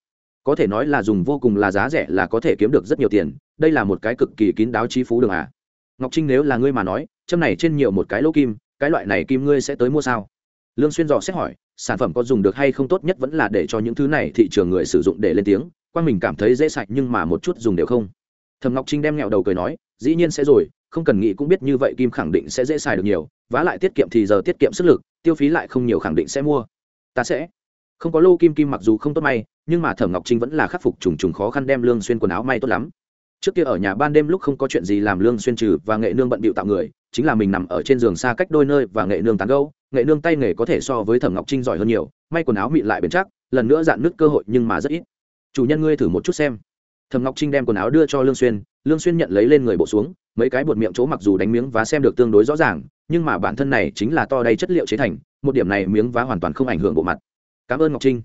Có thể nói là dùng vô cùng là giá rẻ là có thể kiếm được rất nhiều tiền, đây là một cái cực kỳ kín đáo chi phú đường à. Ngọc trinh nếu là ngươi mà nói, châm này trên nhiều một cái lỗ kim, cái loại này kim ngươi sẽ tới mua sao? Lương xuyên dò xét hỏi sản phẩm có dùng được hay không tốt nhất vẫn là để cho những thứ này thị trường người sử dụng để lên tiếng. Quan mình cảm thấy dễ sạch nhưng mà một chút dùng đều không. Thầm ngọc trinh đem nghẹo đầu cười nói, dĩ nhiên sẽ rồi, không cần nghĩ cũng biết như vậy kim khẳng định sẽ dễ xài được nhiều, vá lại tiết kiệm thì giờ tiết kiệm sức lực, tiêu phí lại không nhiều khẳng định sẽ mua. Ta sẽ. Không có lô kim kim mặc dù không tốt may, nhưng mà thẩm ngọc trinh vẫn là khắc phục trùng trùng khó khăn đem lương xuyên quần áo may tốt lắm. Trước kia ở nhà ban đêm lúc không có chuyện gì làm lương xuyên trừ và nghệ nương bận bịu tạo người, chính là mình nằm ở trên giường xa cách đôi nơi và nghệ nương tán gẫu nghệ nương tay nghề có thể so với thẩm ngọc trinh giỏi hơn nhiều, may quần áo mịn lại bền chắc, lần nữa dạn nứt cơ hội nhưng mà rất ít. Chủ nhân ngươi thử một chút xem. Thẩm ngọc trinh đem quần áo đưa cho lương xuyên lương xuyên nhận lấy lên người bộ xuống, mấy cái bột miệng chỗ mặc dù đánh miếng và xem được tương đối rõ ràng, nhưng mà bản thân này chính là to đầy chất liệu chế thành, một điểm này miếng vá hoàn toàn không ảnh hưởng bộ mặt. Cảm ơn ngọc trinh.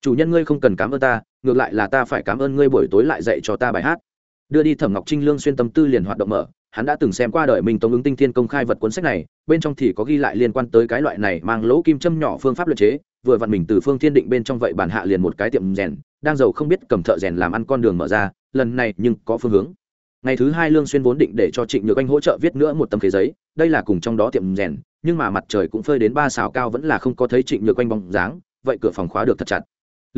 Chủ nhân ngươi không cần cảm ơn ta, ngược lại là ta phải cảm ơn ngươi buổi tối lại dạy cho ta bài hát. Đưa đi thẩm ngọc trinh, lương xuyên tâm tư liền hoạt động mở hắn đã từng xem qua đời mình tống ứng tinh thiên công khai vật cuốn sách này, bên trong thì có ghi lại liên quan tới cái loại này mang lỗ kim châm nhỏ phương pháp luyện chế, vừa vặn mình từ phương thiên định bên trong vậy bản hạ liền một cái tiệm rèn, đang giàu không biết cầm thợ rèn làm ăn con đường mở ra, lần này nhưng có phương hướng. Ngày thứ hai lương xuyên vốn định để cho trịnh nhược anh hỗ trợ viết nữa một tấm khế giấy, đây là cùng trong đó tiệm rèn, nhưng mà mặt trời cũng phơi đến ba xào cao vẫn là không có thấy trịnh nhược anh bóng dáng, vậy cửa phòng khóa được thật chặt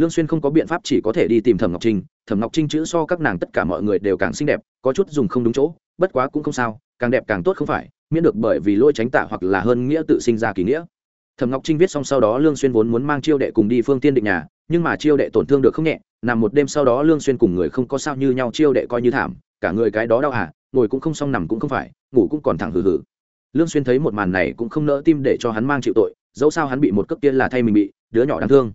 lương xuyên không có biện pháp chỉ có thể đi tìm thẩm ngọc trinh. Thẩm ngọc trinh chữ so các nàng tất cả mọi người đều càng xinh đẹp, có chút dùng không đúng chỗ, bất quá cũng không sao, càng đẹp càng tốt không phải, miễn được bởi vì lôi tránh tạ hoặc là hơn nghĩa tự sinh ra kỳ nghĩa. Thẩm ngọc trinh viết xong sau đó lương xuyên vốn muốn mang chiêu đệ cùng đi phương tiên định nhà, nhưng mà chiêu đệ tổn thương được không nhẹ, nằm một đêm sau đó lương xuyên cùng người không có sao như nhau chiêu đệ coi như thảm, cả người cái đó đau hả ngồi cũng không xong nằm cũng không phải, ngủ cũng còn thẳng hừ hừ. Lương xuyên thấy một màn này cũng không nỡ tim để cho hắn mang chịu tội, dẫu sao hắn bị một cấp tiên là thay mình bị, đứa nhỏ đáng thương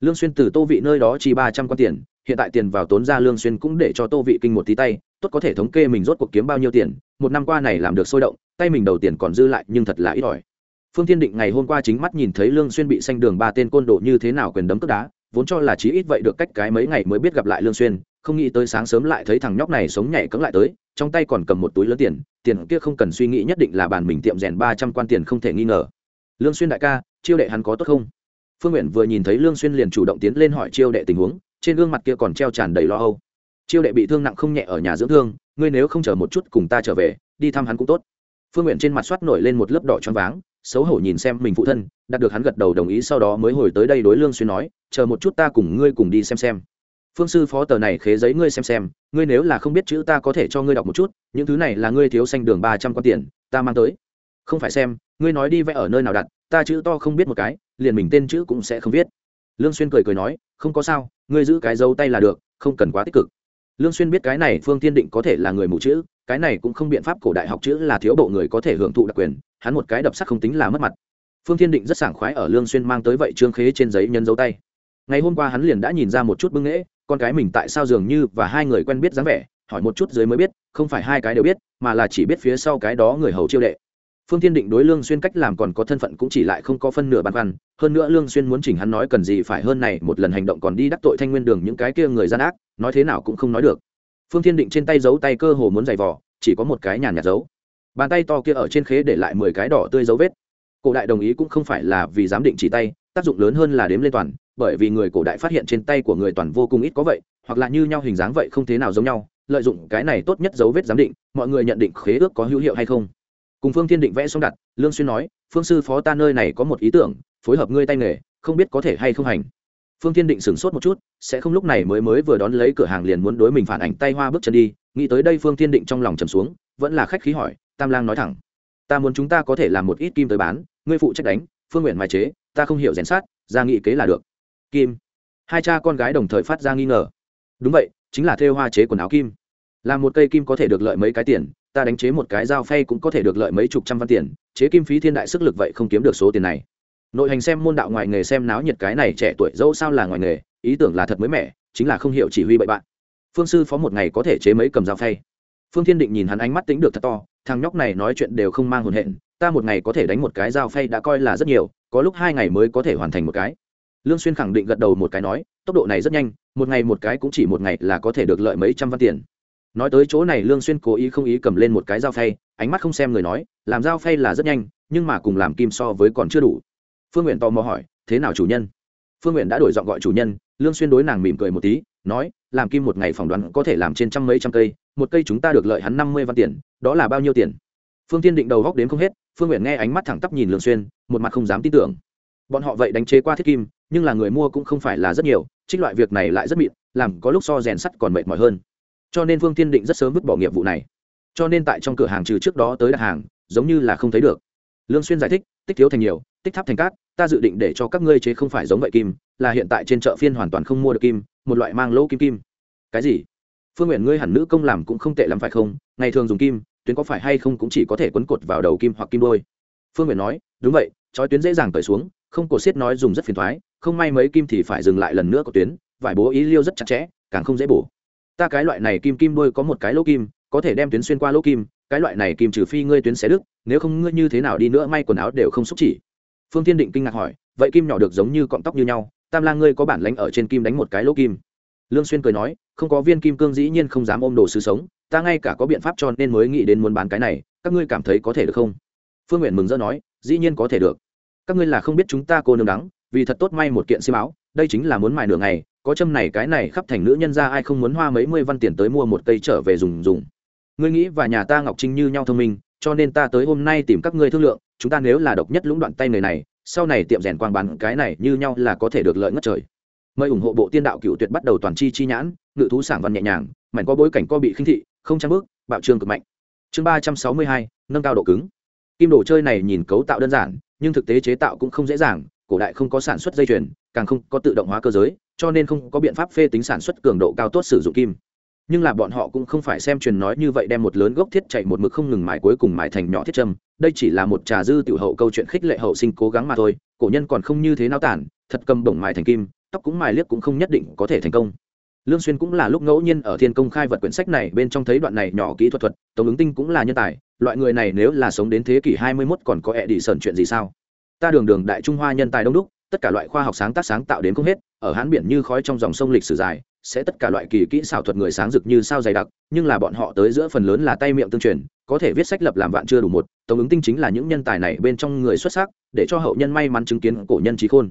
lương xuyên từ tô vị nơi đó chi ba trăm quan tiền, hiện tại tiền vào tốn ra lương xuyên cũng để cho tô vị kinh một tí tay, tốt có thể thống kê mình rốt cuộc kiếm bao nhiêu tiền, một năm qua này làm được sôi động, tay mình đầu tiền còn dư lại nhưng thật là ít ỏi. Phương thiên định ngày hôm qua chính mắt nhìn thấy lương xuyên bị xanh đường ba tên côn đồ như thế nào quyền đấm cướp đá, vốn cho là chí ít vậy được cách cái mấy ngày mới biết gặp lại lương xuyên, không nghĩ tới sáng sớm lại thấy thằng nhóc này sống nhảy cẫng lại tới, trong tay còn cầm một túi lớn tiền tiền kia không cần suy nghĩ nhất định là bàn mình tiệm rèn ba trăm quan tiền không thể nghi ngờ. Lương xuyên đại ca, chiêu đệ hắn có tốt không? Phương nguyện vừa nhìn thấy lương xuyên liền chủ động tiến lên hỏi chiêu đệ tình huống, trên gương mặt kia còn treo tràn đầy lo âu. Chiêu đệ bị thương nặng không nhẹ ở nhà dưỡng thương, ngươi nếu không chờ một chút cùng ta trở về, đi thăm hắn cũng tốt. Phương nguyện trên mặt soát nổi lên một lớp đỏ choáng váng, xấu hổ nhìn xem mình phụ thân, đạt được hắn gật đầu đồng ý sau đó mới hồi tới đây đối lương xuyên nói, chờ một chút ta cùng ngươi cùng đi xem xem. Phương sư phó tờ này khế giấy ngươi xem xem, ngươi nếu là không biết chữ ta có thể cho ngươi đọc một chút, những thứ này là ngươi thiếu xanh đường ba trăm con tiền, ta mang tới. Không phải xem, ngươi nói đi vẽ ở nơi nào đặt ta chữ to không biết một cái, liền mình tên chữ cũng sẽ không viết. Lương xuyên cười cười nói, không có sao, ngươi giữ cái dấu tay là được, không cần quá tích cực. Lương xuyên biết cái này phương tiên định có thể là người mù chữ, cái này cũng không biện pháp cổ đại học chữ là thiếu bộ người có thể hưởng thụ đặc quyền, hắn một cái đập sắc không tính là mất mặt. Phương thiên định rất sảng khoái ở lương xuyên mang tới vậy trương khế trên giấy nhân dấu tay. Ngày hôm qua hắn liền đã nhìn ra một chút bưng nghễ, con cái mình tại sao dường như và hai người quen biết dáng vẻ, hỏi một chút dưới mới biết, không phải hai cái đều biết, mà là chỉ biết phía sau cái đó người hầu chiêu đệ phương thiên định đối lương xuyên cách làm còn có thân phận cũng chỉ lại không có phân nửa bàn khoăn, hơn nữa lương xuyên muốn chỉnh hắn nói cần gì phải hơn này, một lần hành động còn đi đắc tội thanh nguyên đường những cái kia người gian ác, nói thế nào cũng không nói được. Phương thiên định trên tay giấu tay cơ hồ muốn giày vò, chỉ có một cái nhàn nhạt giấu. Bàn tay to kia ở trên khế để lại mười cái đỏ tươi dấu vết. Cổ đại đồng ý cũng không phải là vì giám định chỉ tay, tác dụng lớn hơn là đếm lên toàn, bởi vì người cổ đại phát hiện trên tay của người toàn vô cùng ít có vậy, hoặc là như nhau hình dáng vậy không thế nào giống nhau, lợi dụng cái này tốt nhất dấu vết giám định, mọi người nhận định khế ước có hữu hiệu hay không cùng phương thiên định vẽ xong đặt, lương xuyên nói, phương sư phó ta nơi này có một ý tưởng, phối hợp ngươi tay nghề, không biết có thể hay không hành. Phương thiên định sửng sốt một chút, sẽ không lúc này mới mới vừa đón lấy cửa hàng liền muốn đối mình phản ảnh tay hoa bước chân đi, nghĩ tới đây phương thiên định trong lòng trầm xuống, vẫn là khách khí hỏi, tam lang nói thẳng, ta muốn chúng ta có thể làm một ít kim tới bán, ngươi phụ trách đánh, phương nguyện mai chế, ta không hiểu rèn sát, ra nghị kế là được. Kim. Hai cha con gái đồng thời phát ra nghi ngờ. Đúng vậy, chính là thêu hoa chế quần áo kim. Làm một cây kim có thể được lợi mấy cái tiền ta đánh chế một cái dao phay cũng có thể được lợi mấy chục trăm văn tiền, chế kim phí thiên đại sức lực vậy không kiếm được số tiền này. Nội hành xem môn đạo ngoài nghề xem náo nhiệt cái này trẻ tuổi dẫu sao là ngoài nghề, ý tưởng là thật mới mẻ, chính là không hiểu chỉ huy bậy bạn. Phương sư phó một ngày có thể chế mấy cầm dao phay. Phương thiên định nhìn hắn ánh mắt tính được thật to, thằng nhóc này nói chuyện đều không mang hồn hện, ta một ngày có thể đánh một cái dao phay đã coi là rất nhiều, có lúc hai ngày mới có thể hoàn thành một cái. Lương xuyên khẳng định gật đầu một cái nói, tốc độ này rất nhanh, một ngày một cái cũng chỉ một ngày là có thể được lợi mấy trăm văn tiền nói tới chỗ này lương xuyên cố ý không ý cầm lên một cái dao phay, ánh mắt không xem người nói, làm dao phay là rất nhanh, nhưng mà cùng làm kim so với còn chưa đủ. Phương nguyện tò mò hỏi, thế nào chủ nhân? Phương nguyện đã đổi giọng gọi chủ nhân, lương xuyên đối nàng mỉm cười một tí, nói, làm kim một ngày phỏng đoán có thể làm trên trăm mấy trăm cây, một cây chúng ta được lợi hắn năm mươi văn tiền, đó là bao nhiêu tiền? Phương tiên định đầu góc đến không hết, phương nguyện nghe ánh mắt thẳng tắp nhìn lương xuyên, một mặt không dám tin tưởng. Bọn họ vậy đánh chế qua thiết kim, nhưng là người mua cũng không phải là rất nhiều, trích loại việc này lại rất mịn, làm có lúc so rèn sắt còn mệt mỏi hơn cho nên phương tiên định rất sớm vứt bỏ nghiệp vụ này. Cho nên tại trong cửa hàng trừ trước đó tới đặt hàng, giống như là không thấy được. Lương xuyên giải thích, tích thiếu thành nhiều, tích tháp thành cát, ta dự định để cho các ngươi chế không phải giống vậy kim, là hiện tại trên chợ phiên hoàn toàn không mua được kim, một loại mang lỗ kim kim. Cái gì? Phương nguyện ngươi hẳn nữ công làm cũng không tệ lắm phải không? Ngày thường dùng kim, tuyến có phải hay không cũng chỉ có thể quấn cột vào đầu kim hoặc kim đôi. Phương nguyện nói, đúng vậy, trói tuyến dễ dàng cởi xuống, không cột xiết nói dùng rất phiền thoái, không may mấy kim thì phải dừng lại lần nữa có tuyến, vải bố ý liêu rất chặt chẽ, càng không dễ bổ ta cái loại này kim kim đôi có một cái lỗ kim, có thể đem tuyến xuyên qua lỗ kim, cái loại này kim trừ phi ngươi tuyến xé đứt, nếu không ngươi như thế nào đi nữa may quần áo đều không xúc chỉ. Phương tiên định kinh ngạc hỏi, vậy kim nhỏ được giống như cọng tóc như nhau, tam lang ngươi có bản lánh ở trên kim đánh một cái lỗ kim? Lương xuyên cười nói, không có viên kim cương dĩ nhiên không dám ôm đồ sứ sống, ta ngay cả có biện pháp cho nên mới nghĩ đến muốn bán cái này, các ngươi cảm thấy có thể được không? Phương nguyện mừng rỡ nói, dĩ nhiên có thể được. Các ngươi là không biết chúng ta cô nương đắng, vì thật tốt may một kiện xiêm áo, đây chính là muốn mài nửa ngày có châm này cái này khắp thành nữ nhân ra ai không muốn hoa mấy mươi văn tiền tới mua một cây trở về dùng dùng. Ngươi nghĩ và nhà ta ngọc trinh như nhau thông minh, cho nên ta tới hôm nay tìm các ngươi thương lượng, chúng ta nếu là độc nhất lũng đoạn tay người này, sau này tiệm rèn quang bán cái này như nhau là có thể được lợi ngất trời. Mời ủng hộ bộ tiên đạo cựu tuyệt bắt đầu toàn chi chi nhãn, ngự thú sảng văn nhẹ nhàng, mảnh có bối cảnh co bị khinh thị, không trang bước, bạo trương cực mạnh. Chương ba trăm sáu mươi hai, nâng cao độ cứng. Kim đồ chơi này nhìn cấu tạo đơn giản, nhưng thực tế chế tạo cũng không dễ dàng, cổ đại không có sản xuất dây chuyền, càng không có tự động hóa cơ giới cho nên không có biện pháp phê tính sản xuất cường độ cao tốt sử dụng kim. Nhưng là bọn họ cũng không phải xem truyền nói như vậy đem một lớn gốc thiết chạy một mực không ngừng mài cuối cùng mài thành nhỏ thiết châm. Đây chỉ là một trà dư tiểu hậu câu chuyện khích lệ hậu sinh cố gắng mà thôi, cổ nhân còn không như thế nao tản, thật cầm bổng mài thành kim, tóc cũng mài liếc cũng không nhất định có thể thành công. Lương xuyên cũng là lúc ngẫu nhiên ở thiên công khai vật quyển sách này bên trong thấy đoạn này nhỏ kỹ thuật thuật tổng ứng tinh cũng là nhân tài, loại người này nếu là sống đến thế kỷ 21 còn có ẹ đi sờn chuyện gì sao? Ta đường đường đại trung hoa nhân tài đông đúc tất cả loại khoa học sáng tác sáng tạo đến không hết, ở hán biển như khói trong dòng sông lịch sử dài, sẽ tất cả loại kỳ kỹ xảo thuật người sáng rực như sao dày đặc, nhưng là bọn họ tới giữa phần lớn là tay miệng tương truyền, có thể viết sách lập làm vạn chưa đủ một, tổng ứng tinh chính là những nhân tài này bên trong người xuất sắc, để cho hậu nhân may mắn chứng kiến cổ nhân trí khôn.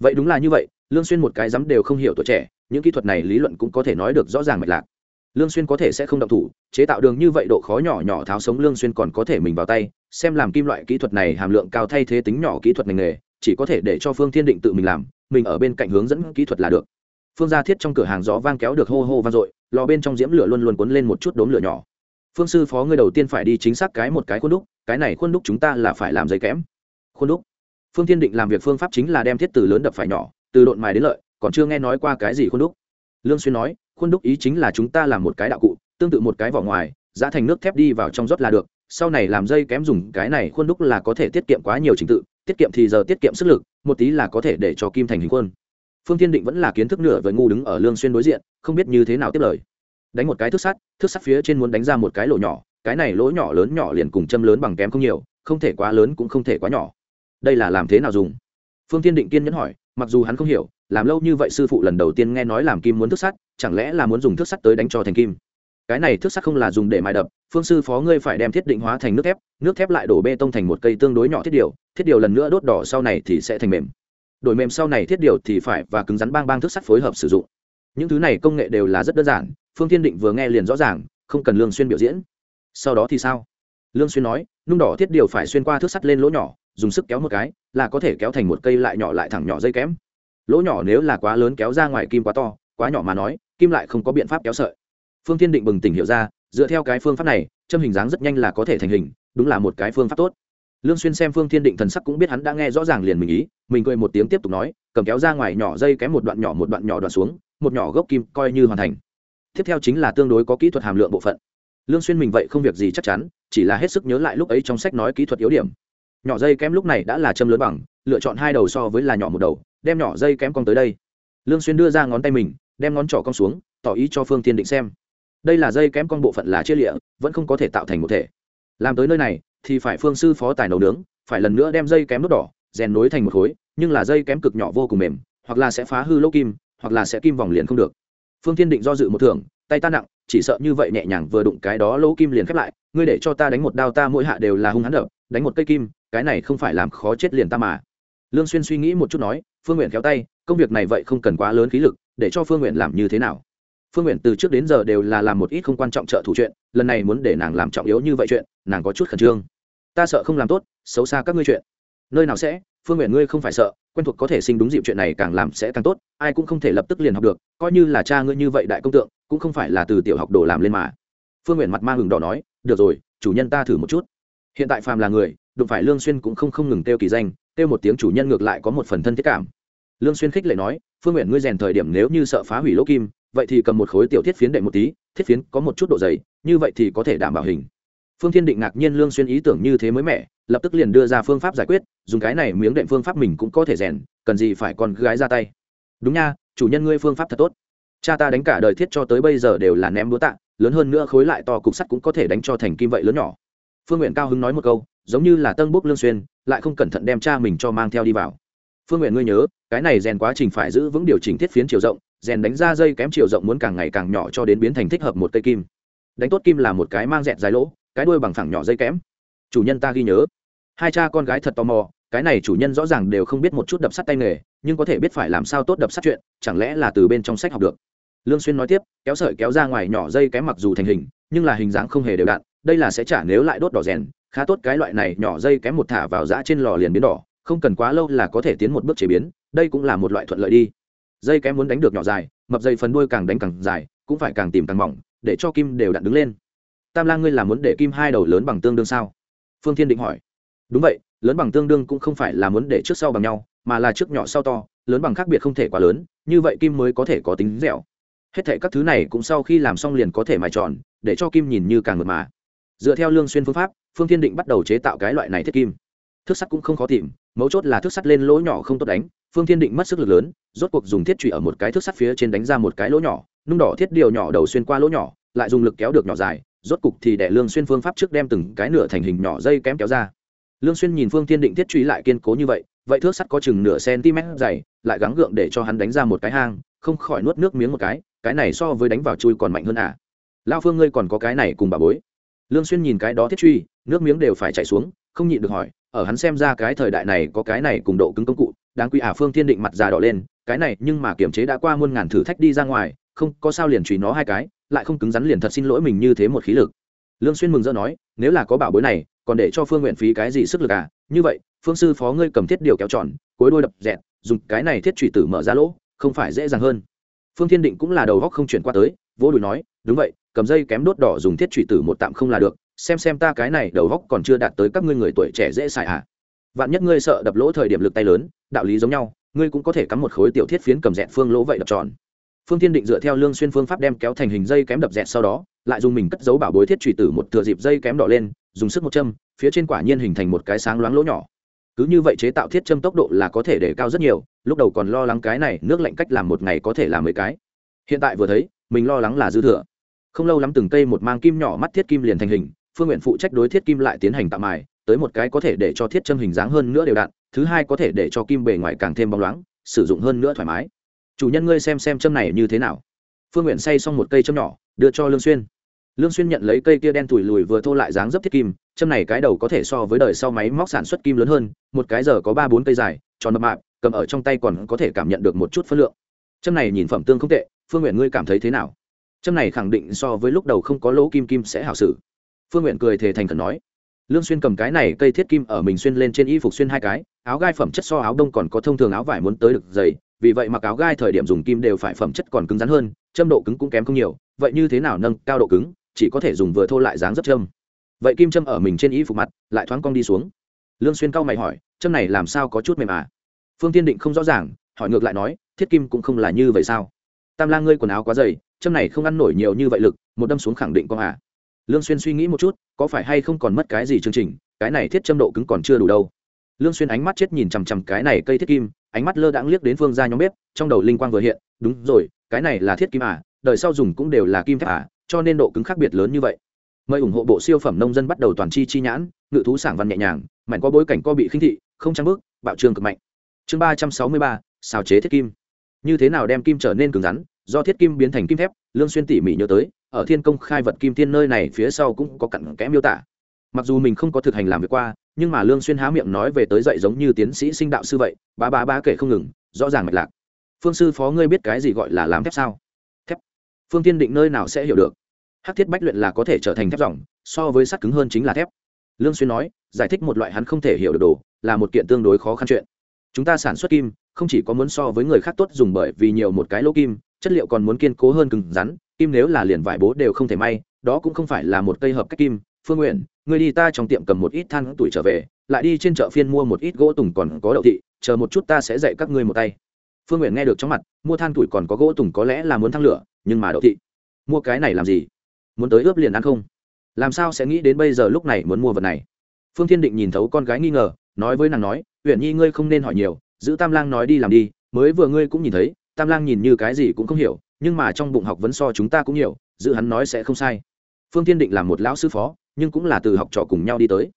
Vậy đúng là như vậy, lương xuyên một cái dám đều không hiểu tuổi trẻ, những kỹ thuật này lý luận cũng có thể nói được rõ ràng mạch lạc. Lương xuyên có thể sẽ không động thủ, chế tạo đường như vậy độ khó nhỏ nhỏ tháo sống lương xuyên còn có thể mình vào tay, xem làm kim loại kỹ thuật này hàm lượng cao thay thế tính nhỏ kỹ thuật ngành nghề chỉ có thể để cho phương thiên định tự mình làm, mình ở bên cạnh hướng dẫn kỹ thuật là được. Phương gia thiết trong cửa hàng gió vang kéo được hô hô vang dội, lò bên trong diễm lửa luôn luôn cuốn lên một chút đốm lửa nhỏ. Phương sư phó ngươi đầu tiên phải đi chính xác cái một cái khuôn đúc, cái này khuôn đúc chúng ta là phải làm giấy kém khuôn đúc. Phương thiên định làm việc phương pháp chính là đem thiết từ lớn đập phải nhỏ, từ độn mài đến lợi, còn chưa nghe nói qua cái gì khuôn đúc. Lương xuyên nói, khuôn đúc ý chính là chúng ta làm một cái đạo cụ, tương tự một cái vỏ ngoài, giá thành nước thép đi vào trong rót là được, sau này làm dây kém dùng cái này khuôn đúc là có thể tiết kiệm quá nhiều trình tự tiết kiệm thì giờ tiết kiệm sức lực, một tí là có thể để cho kim thành hình quân. phương thiên định vẫn là kiến thức nửa với ngu đứng ở lương xuyên đối diện, không biết như thế nào tiếp lời. Đánh một cái thước sắt thước sắt phía trên muốn đánh ra một cái lỗ nhỏ, cái này lỗ nhỏ lớn nhỏ liền cùng châm lớn bằng kém không nhiều, không thể quá lớn cũng không thể quá nhỏ. Đây là làm thế nào dùng? Phương thiên định kiên nhẫn hỏi, mặc dù hắn không hiểu, làm lâu như vậy sư phụ lần đầu tiên nghe nói làm kim muốn thước sắt, chẳng lẽ là muốn dùng thước sắt tới đánh cho thành kim? Cái này thước sắt không là dùng để mài đập, phương sư phó ngươi phải đem thiết định hóa thành nước thép nước thép lại đổ bê tông thành một cây tương đối nhỏ thiết điều thiết điều lần nữa đốt đỏ sau này thì sẽ thành mềm. Đổi mềm sau này thiết điều thì phải và cứng rắn bang bang thước sắt phối hợp sử dụng. Những thứ này công nghệ đều là rất đơn giản, phương thiên định vừa nghe liền rõ ràng, không cần lương xuyên biểu diễn. Sau đó thì sao? Lương xuyên nói, nung đỏ thiết điều phải xuyên qua thước sắt lên lỗ nhỏ, dùng sức kéo một cái, là có thể kéo thành một cây lại nhỏ lại thẳng nhỏ dây kém. Lỗ nhỏ nếu là quá lớn kéo ra ngoài kim quá to, quá nhỏ mà nói, kim lại không có biện pháp kéo sợi phương thiên định bừng tỉnh hiểu ra, dựa theo cái phương pháp này, châm hình dáng rất nhanh là có thể thành hình, đúng là một cái phương pháp tốt. Lương xuyên xem phương thiên định thần sắc cũng biết hắn đã nghe rõ ràng liền mình ý, mình cười một tiếng tiếp tục nói, cầm kéo ra ngoài nhỏ dây kém một đoạn nhỏ một đoạn nhỏ đoạn xuống, một nhỏ gốc kim coi như hoàn thành. Tiếp theo chính là tương đối có kỹ thuật hàm lượng bộ phận. Lương xuyên mình vậy không việc gì chắc chắn, chỉ là hết sức nhớ lại lúc ấy trong sách nói kỹ thuật yếu điểm. Nhỏ dây kém lúc này đã là châm lớn bằng, lựa chọn hai đầu so với là nhỏ một đầu, đem nhỏ dây kém cong tới đây. Lương xuyên đưa ra ngón tay mình, đem ngón trỏ cong xuống, tỏ ý cho phương thiên định xem đây là dây kém con bộ phận là chia lịa, vẫn không có thể tạo thành một thể. Làm tới nơi này, thì phải phương sư phó tài nấu nướng, phải lần nữa đem dây kém nút đỏ, rèn nối thành một khối, nhưng là dây kém cực nhỏ vô cùng mềm, hoặc là sẽ phá hư lỗ kim, hoặc là sẽ kim vòng liền không được. Phương thiên định do dự một thưởng, tay ta nặng, chỉ sợ như vậy nhẹ nhàng vừa đụng cái đó lỗ kim liền khép lại, ngươi để cho ta đánh một đao ta mỗi hạ đều là hung hắn đập, đánh một cây kim, cái này không phải làm khó chết liền ta mà. Lương xuyên suy nghĩ một chút nói, phương nguyện kéo tay, công việc này vậy không cần quá lớn khí lực, để cho phương nguyện làm như thế nào? Phương nguyện từ trước đến giờ đều là làm một ít không quan trọng trợ thủ chuyện, lần này muốn để nàng làm trọng yếu như vậy chuyện, nàng có chút khẩn trương. Ta sợ không làm tốt, xấu xa các ngươi chuyện. Nơi nào sẽ, phương nguyện ngươi không phải sợ, quen thuộc có thể sinh đúng dịp chuyện này càng làm sẽ càng tốt, ai cũng không thể lập tức liền học được, coi như là cha ngươi như vậy đại công tượng, cũng không phải là từ tiểu học đồ làm lên mà. Phương nguyện mặt mang hừng đỏ nói, được rồi, chủ nhân ta thử một chút. Hiện tại phàm là người, đụng phải lương xuyên cũng không không ngừng tiêu kỳ danh tiêu một tiếng chủ nhân ngược lại có một phần thân thiết cảm. Lương xuyên khích lệ nói, phương nguyện ngươi rèn thời điểm nếu như sợ phá hủy lỗ kim vậy thì cầm một khối tiểu thiết phiến đệm một tí, thiết phiến có một chút độ dày, như vậy thì có thể đảm bảo hình. Phương thiên định ngạc nhiên lương xuyên ý tưởng như thế mới mẻ, lập tức liền đưa ra phương pháp giải quyết, dùng cái này miếng đệm phương pháp mình cũng có thể rèn, cần gì phải còn gái ra tay. Đúng nha, chủ nhân ngươi phương pháp thật tốt. Cha ta đánh cả đời thiết cho tới bây giờ đều là ném đũa tạ, lớn hơn nữa khối lại to cục sắt cũng có thể đánh cho thành kim vậy lớn nhỏ. Phương nguyện cao hứng nói một câu, giống như là tân bốc lương xuyên, lại không cẩn thận đem cha mình cho mang theo đi vào. Phương nguyện ngươi nhớ, cái này rèn quá trình phải giữ vững điều chỉnh thiết phiến chiều rộng rèn đánh ra dây kém chiều rộng muốn càng ngày càng nhỏ cho đến biến thành thích hợp một cây kim. Đánh tốt kim là một cái mang dẹt dài lỗ, cái đuôi bằng phẳng nhỏ dây kém. Chủ nhân ta ghi nhớ. Hai cha con gái thật tò mò, cái này chủ nhân rõ ràng đều không biết một chút đập sắt tay nghề, nhưng có thể biết phải làm sao tốt đập sắt chuyện, chẳng lẽ là từ bên trong sách học được. Lương xuyên nói tiếp, kéo sợi kéo ra ngoài nhỏ dây kém mặc dù thành hình, nhưng là hình dáng không hề đều đặn, đây là sẽ trả nếu lại đốt đỏ rèn, khá tốt cái loại này nhỏ dây kém một thả vào giã trên lò liền biến đỏ, không cần quá lâu là có thể tiến một bước chế biến, đây cũng là một loại thuận lợi đi dây kém muốn đánh được nhỏ dài, mập dây phần đuôi càng đánh càng dài, cũng phải càng tìm càng mỏng, để cho kim đều đặn đứng lên. Tam lang ngươi là muốn để kim hai đầu lớn bằng tương đương sao? Phương thiên định hỏi. Đúng vậy, lớn bằng tương đương cũng không phải là muốn để trước sau bằng nhau, mà là trước nhỏ sau to, lớn bằng khác biệt không thể quá lớn, như vậy kim mới có thể có tính dẻo. Hết thệ các thứ này cũng sau khi làm xong liền có thể mài tròn, để cho kim nhìn như càng mượt mà. Dựa theo lương xuyên phương pháp, phương thiên định bắt đầu chế tạo cái loại này thiết kim. Thước sắt cũng không khó tìm mấu chốt là thước sắt lên lỗ nhỏ không tốt đánh, phương thiên định mất sức lực lớn, rốt cuộc dùng thiết trụy ở một cái thước sắt phía trên đánh ra một cái lỗ nhỏ, nung đỏ thiết điều nhỏ đầu xuyên qua lỗ nhỏ, lại dùng lực kéo được nhỏ dài, rốt cục thì đẻ lương xuyên phương pháp trước đem từng cái nửa thành hình nhỏ dây kém kéo ra. Lương xuyên nhìn phương thiên định thiết trụy lại kiên cố như vậy vậy thước sắt có chừng nửa cm dày, lại gắng gượng để cho hắn đánh ra một cái hang, không khỏi nuốt nước miếng một cái cái này so với đánh vào chui còn mạnh hơn à. Lao phương ngươi còn có cái này cùng bà bối. Lương xuyên nhìn cái đó thiết truy nước miếng đều phải chảy xuống, không nhịn được hỏi ở hắn xem ra cái thời đại này có cái này cùng độ cứng công cụ, đáng quý à phương thiên định mặt già đỏ lên, cái này nhưng mà kiểm chế đã qua muôn ngàn thử thách đi ra ngoài, không, có sao liền truy nó hai cái, lại không cứng rắn liền thật xin lỗi mình như thế một khí lực. Lương xuyên mừng rỡ nói, nếu là có bảo bối này, còn để cho phương nguyện phí cái gì sức lực à? Như vậy, phương sư phó ngươi cầm thiết điều kéo tròn, cuối đuôi đập dẹt, dùng cái này thiết trụy tử mở ra lỗ, không phải dễ dàng hơn. Phương thiên định cũng là đầu góc không chuyển qua tới, vỗ đùi nói, đúng vậy, cầm dây kém đốt đỏ dùng thiết trụy tử một tạm không là được xem xem ta cái này đầu góc còn chưa đạt tới các ngươi người tuổi trẻ dễ xài à. Vạn nhất ngươi sợ đập lỗ thời điểm lực tay lớn, đạo lý giống nhau, ngươi cũng có thể cắm một khối tiểu thiết phiến cầm dẹt phương lỗ vậy đập tròn. Phương thiên định dựa theo lương xuyên phương pháp đem kéo thành hình dây kém đập dẹt sau đó, lại dùng mình cất giấu bảo bối thiết trụy tử một thừa dịp dây kém đỏ lên, dùng sức một châm, phía trên quả nhiên hình thành một cái sáng loáng lỗ nhỏ. Cứ như vậy chế tạo thiết châm tốc độ là có thể để cao rất nhiều, lúc đầu còn lo lắng cái này nước lạnh cách làm một ngày có thể làm mấy cái. Hiện tại vừa thấy, mình lo lắng là dư thừa. Không lâu lắm từng cây một mang kim nhỏ mắt thiết kim liền thành hình phương nguyện phụ trách đối thiết kim lại tiến hành tạm mài, tới một cái có thể để cho thiết châm hình dáng hơn nữa đều đặn, thứ hai có thể để cho kim bề ngoài càng thêm bóng loáng, sử dụng hơn nữa thoải mái. Chủ nhân ngươi xem xem châm này như thế nào. Phương nguyện say xong một cây châm nhỏ, đưa cho lương xuyên. Lương xuyên nhận lấy cây kia đen tủi lùi vừa thô lại dáng dấp thiết kim, châm này cái đầu có thể so với đời sau máy móc sản xuất kim lớn hơn, một cái giờ có ba bốn cây dài, tròn mập mạp, cầm ở trong tay còn có thể cảm nhận được một chút phân lượng. Châm này nhìn phẩm tương không tệ, phương nguyện ngươi cảm thấy thế nào? Châm này khẳng định so với lúc đầu không có lỗ kim kim sẽ hảo sử phương nguyện cười thề thành khẩn nói, lương xuyên cầm cái này cây thiết kim ở mình xuyên lên trên y phục xuyên hai cái, áo gai phẩm chất so áo đông còn có thông thường áo vải muốn tới được dày, vì vậy mặc áo gai thời điểm dùng kim đều phải phẩm chất còn cứng rắn hơn, châm độ cứng cũng kém không nhiều, vậy như thế nào nâng cao độ cứng, chỉ có thể dùng vừa thô lại dáng dấp châm. Vậy kim châm ở mình trên y phục mặt lại thoáng cong đi xuống. Lương xuyên cao mày hỏi, châm này làm sao có chút mềm à? Phương tiên định không rõ ràng, hỏi ngược lại nói, thiết kim cũng không là như vậy sao? Tam lang ngươi quần áo quá dày, châm này không ăn nổi nhiều như vậy lực, một đâm xuống khẳng định con à? Lương xuyên suy nghĩ một chút, có phải hay không còn mất cái gì chương trình, cái này thiết châm độ cứng còn chưa đủ đâu. Lương xuyên ánh mắt chết nhìn chằm chằm cái này cây thiết kim, ánh mắt lơ đãng liếc đến phương gia nhóm bếp, trong đầu linh quang vừa hiện, đúng rồi, cái này là thiết kim à đời sau dùng cũng đều là kim thép à cho nên độ cứng khác biệt lớn như vậy. Mời ủng hộ bộ siêu phẩm nông dân bắt đầu toàn chi chi nhãn, ngự thú sảng văn nhẹ nhàng mạnh qua bối cảnh co bị khinh thị, không trang bước, bạo trường cực mạnh. Chương ba trăm sáu mươi ba, xào chế thiết kim. Như thế nào đem kim trở nên cứng rắn, do thiết kim biến thành kim thép, lương xuyên tỉ mỉ nhớ tới ở thiên công khai vật kim tiên nơi này phía sau cũng có cặn kẽ miêu tả. Mặc dù mình không có thực hành làm việc qua, nhưng mà lương xuyên há miệng nói về tới dạy giống như tiến sĩ sinh đạo sư vậy, ba ba ba kể không ngừng, rõ ràng mạch lạc. Phương sư phó ngươi biết cái gì gọi là làm thép sao? Thép. Phương tiên định nơi nào sẽ hiểu được? Hắc thiết bách luyện là có thể trở thành thép dòng, so với sắt cứng hơn chính là thép. Lương xuyên nói, giải thích một loại hắn không thể hiểu được đồ, là một kiện tương đối khó khăn chuyện. Chúng ta sản xuất kim, không chỉ có muốn so với người khác tốt dùng bởi vì nhiều một cái lỗ kim, chất liệu còn muốn kiên cố hơn cứng rắn kim nếu là liền vải bố đều không thể may, đó cũng không phải là một cây hợp cách kim. Phương nguyện người đi ta trong tiệm cầm một ít than tuổi trở về, lại đi trên chợ phiên mua một ít gỗ tùng còn có đậu thị, chờ một chút ta sẽ dạy các ngươi một tay. Phương nguyện nghe được trong mặt, mua than tuổi còn có gỗ tùng có lẽ là muốn thăng lửa, nhưng mà đậu thị, mua cái này làm gì? Muốn tới ướp liền ăn không? Làm sao sẽ nghĩ đến bây giờ lúc này muốn mua vật này? Phương thiên định nhìn thấu con gái nghi ngờ, nói với nàng nói huyện nhi ngươi không nên hỏi nhiều, giữ tam lang nói đi làm đi, mới vừa ngươi cũng nhìn thấy, tam lang nhìn như cái gì cũng không hiểu nhưng mà trong bụng học vấn so chúng ta cũng nhiều dự hắn nói sẽ không sai. Phương thiên định là một lão sư phó, nhưng cũng là từ học trò cùng nhau đi tới.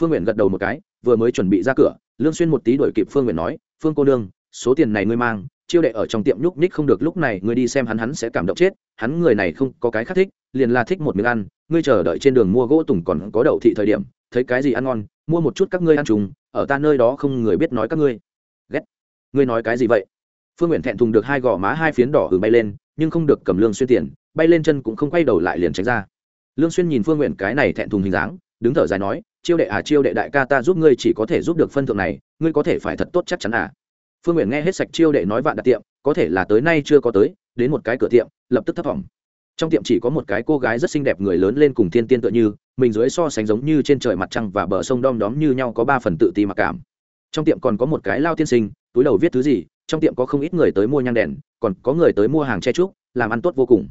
Phương nguyện gật đầu một cái, vừa mới chuẩn bị ra cửa, lương xuyên một tí đuổi kịp phương nguyện nói, phương cô nương, số tiền này ngươi mang, chiêu đệ ở trong tiệm nhúc nhích không được lúc này, ngươi đi xem hắn hắn sẽ cảm động chết, hắn người này không có cái khác thích, liền là thích một miếng ăn, ngươi chờ đợi trên đường mua gỗ tùng còn có đậu thị thời điểm, thấy cái gì ăn ngon, mua một chút các ngươi ăn trùng ở ta nơi đó không người biết nói các ngươi. Ghét. Ngươi nói cái gì vậy? Phương nguyện thẹn thùng được hai gò má hai phiến đỏ hừ bay lên nhưng không được cầm lương xuyên tiền, bay lên chân cũng không quay đầu lại liền tránh ra. Lương xuyên nhìn phương nguyện cái này thẹn thùng hình dáng, đứng thở dài nói, chiêu đệ à chiêu đệ đại ca ta giúp ngươi chỉ có thể giúp được phân thượng này, ngươi có thể phải thật tốt chắc chắn à. Phương nguyện nghe hết sạch chiêu đệ nói vạn đặt tiệm, có thể là tới nay chưa có tới, đến một cái cửa tiệm, lập tức thấp thỏm. Trong tiệm chỉ có một cái cô gái rất xinh đẹp người lớn lên cùng thiên tiên tựa như, mình dưới so sánh giống như trên trời mặt trăng và bờ sông đom đóm như nhau có ba phần tự ti mặc cảm. Trong tiệm còn có một cái lao tiên sinh, túi đầu viết thứ gì trong tiệm có không ít người tới mua nhang đèn, còn có người tới mua hàng che trúc, làm ăn tốt vô cùng.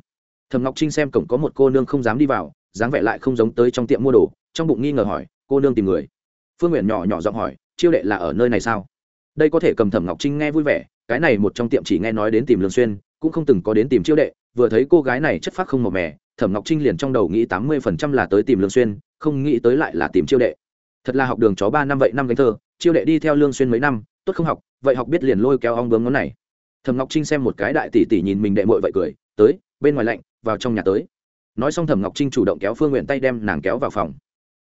Thầm ngọc trinh xem cổng có một cô nương không dám đi vào, dáng vẻ lại không giống tới trong tiệm mua đồ, trong bụng nghi ngờ hỏi, cô nương tìm người? Phương nguyện nhỏ nhỏ giọng hỏi, chiêu đệ là ở nơi này sao? Đây có thể cầm thẩm ngọc trinh nghe vui vẻ, cái này một trong tiệm chỉ nghe nói đến tìm lương xuyên, cũng không từng có đến tìm chiêu đệ, vừa thấy cô gái này chất phác không màu mè, thẩm ngọc trinh liền trong đầu nghĩ tám mươi phần trăm là tới tìm lương xuyên, không nghĩ tới lại là tìm chiêu đệ. Thật là học đường chó ba năm vậy năm gánh thơ, chiêu đệ đi theo lương xuyên mấy năm tốt không học, vậy học biết liền lôi kéo ong bướm ngón này. Thẩm ngọc trinh xem một cái đại tỷ tỷ nhìn mình đệ muội vậy cười, tới, bên ngoài lạnh, vào trong nhà tới. Nói xong thẩm ngọc trinh chủ động kéo phương nguyện tay đem nàng kéo vào phòng.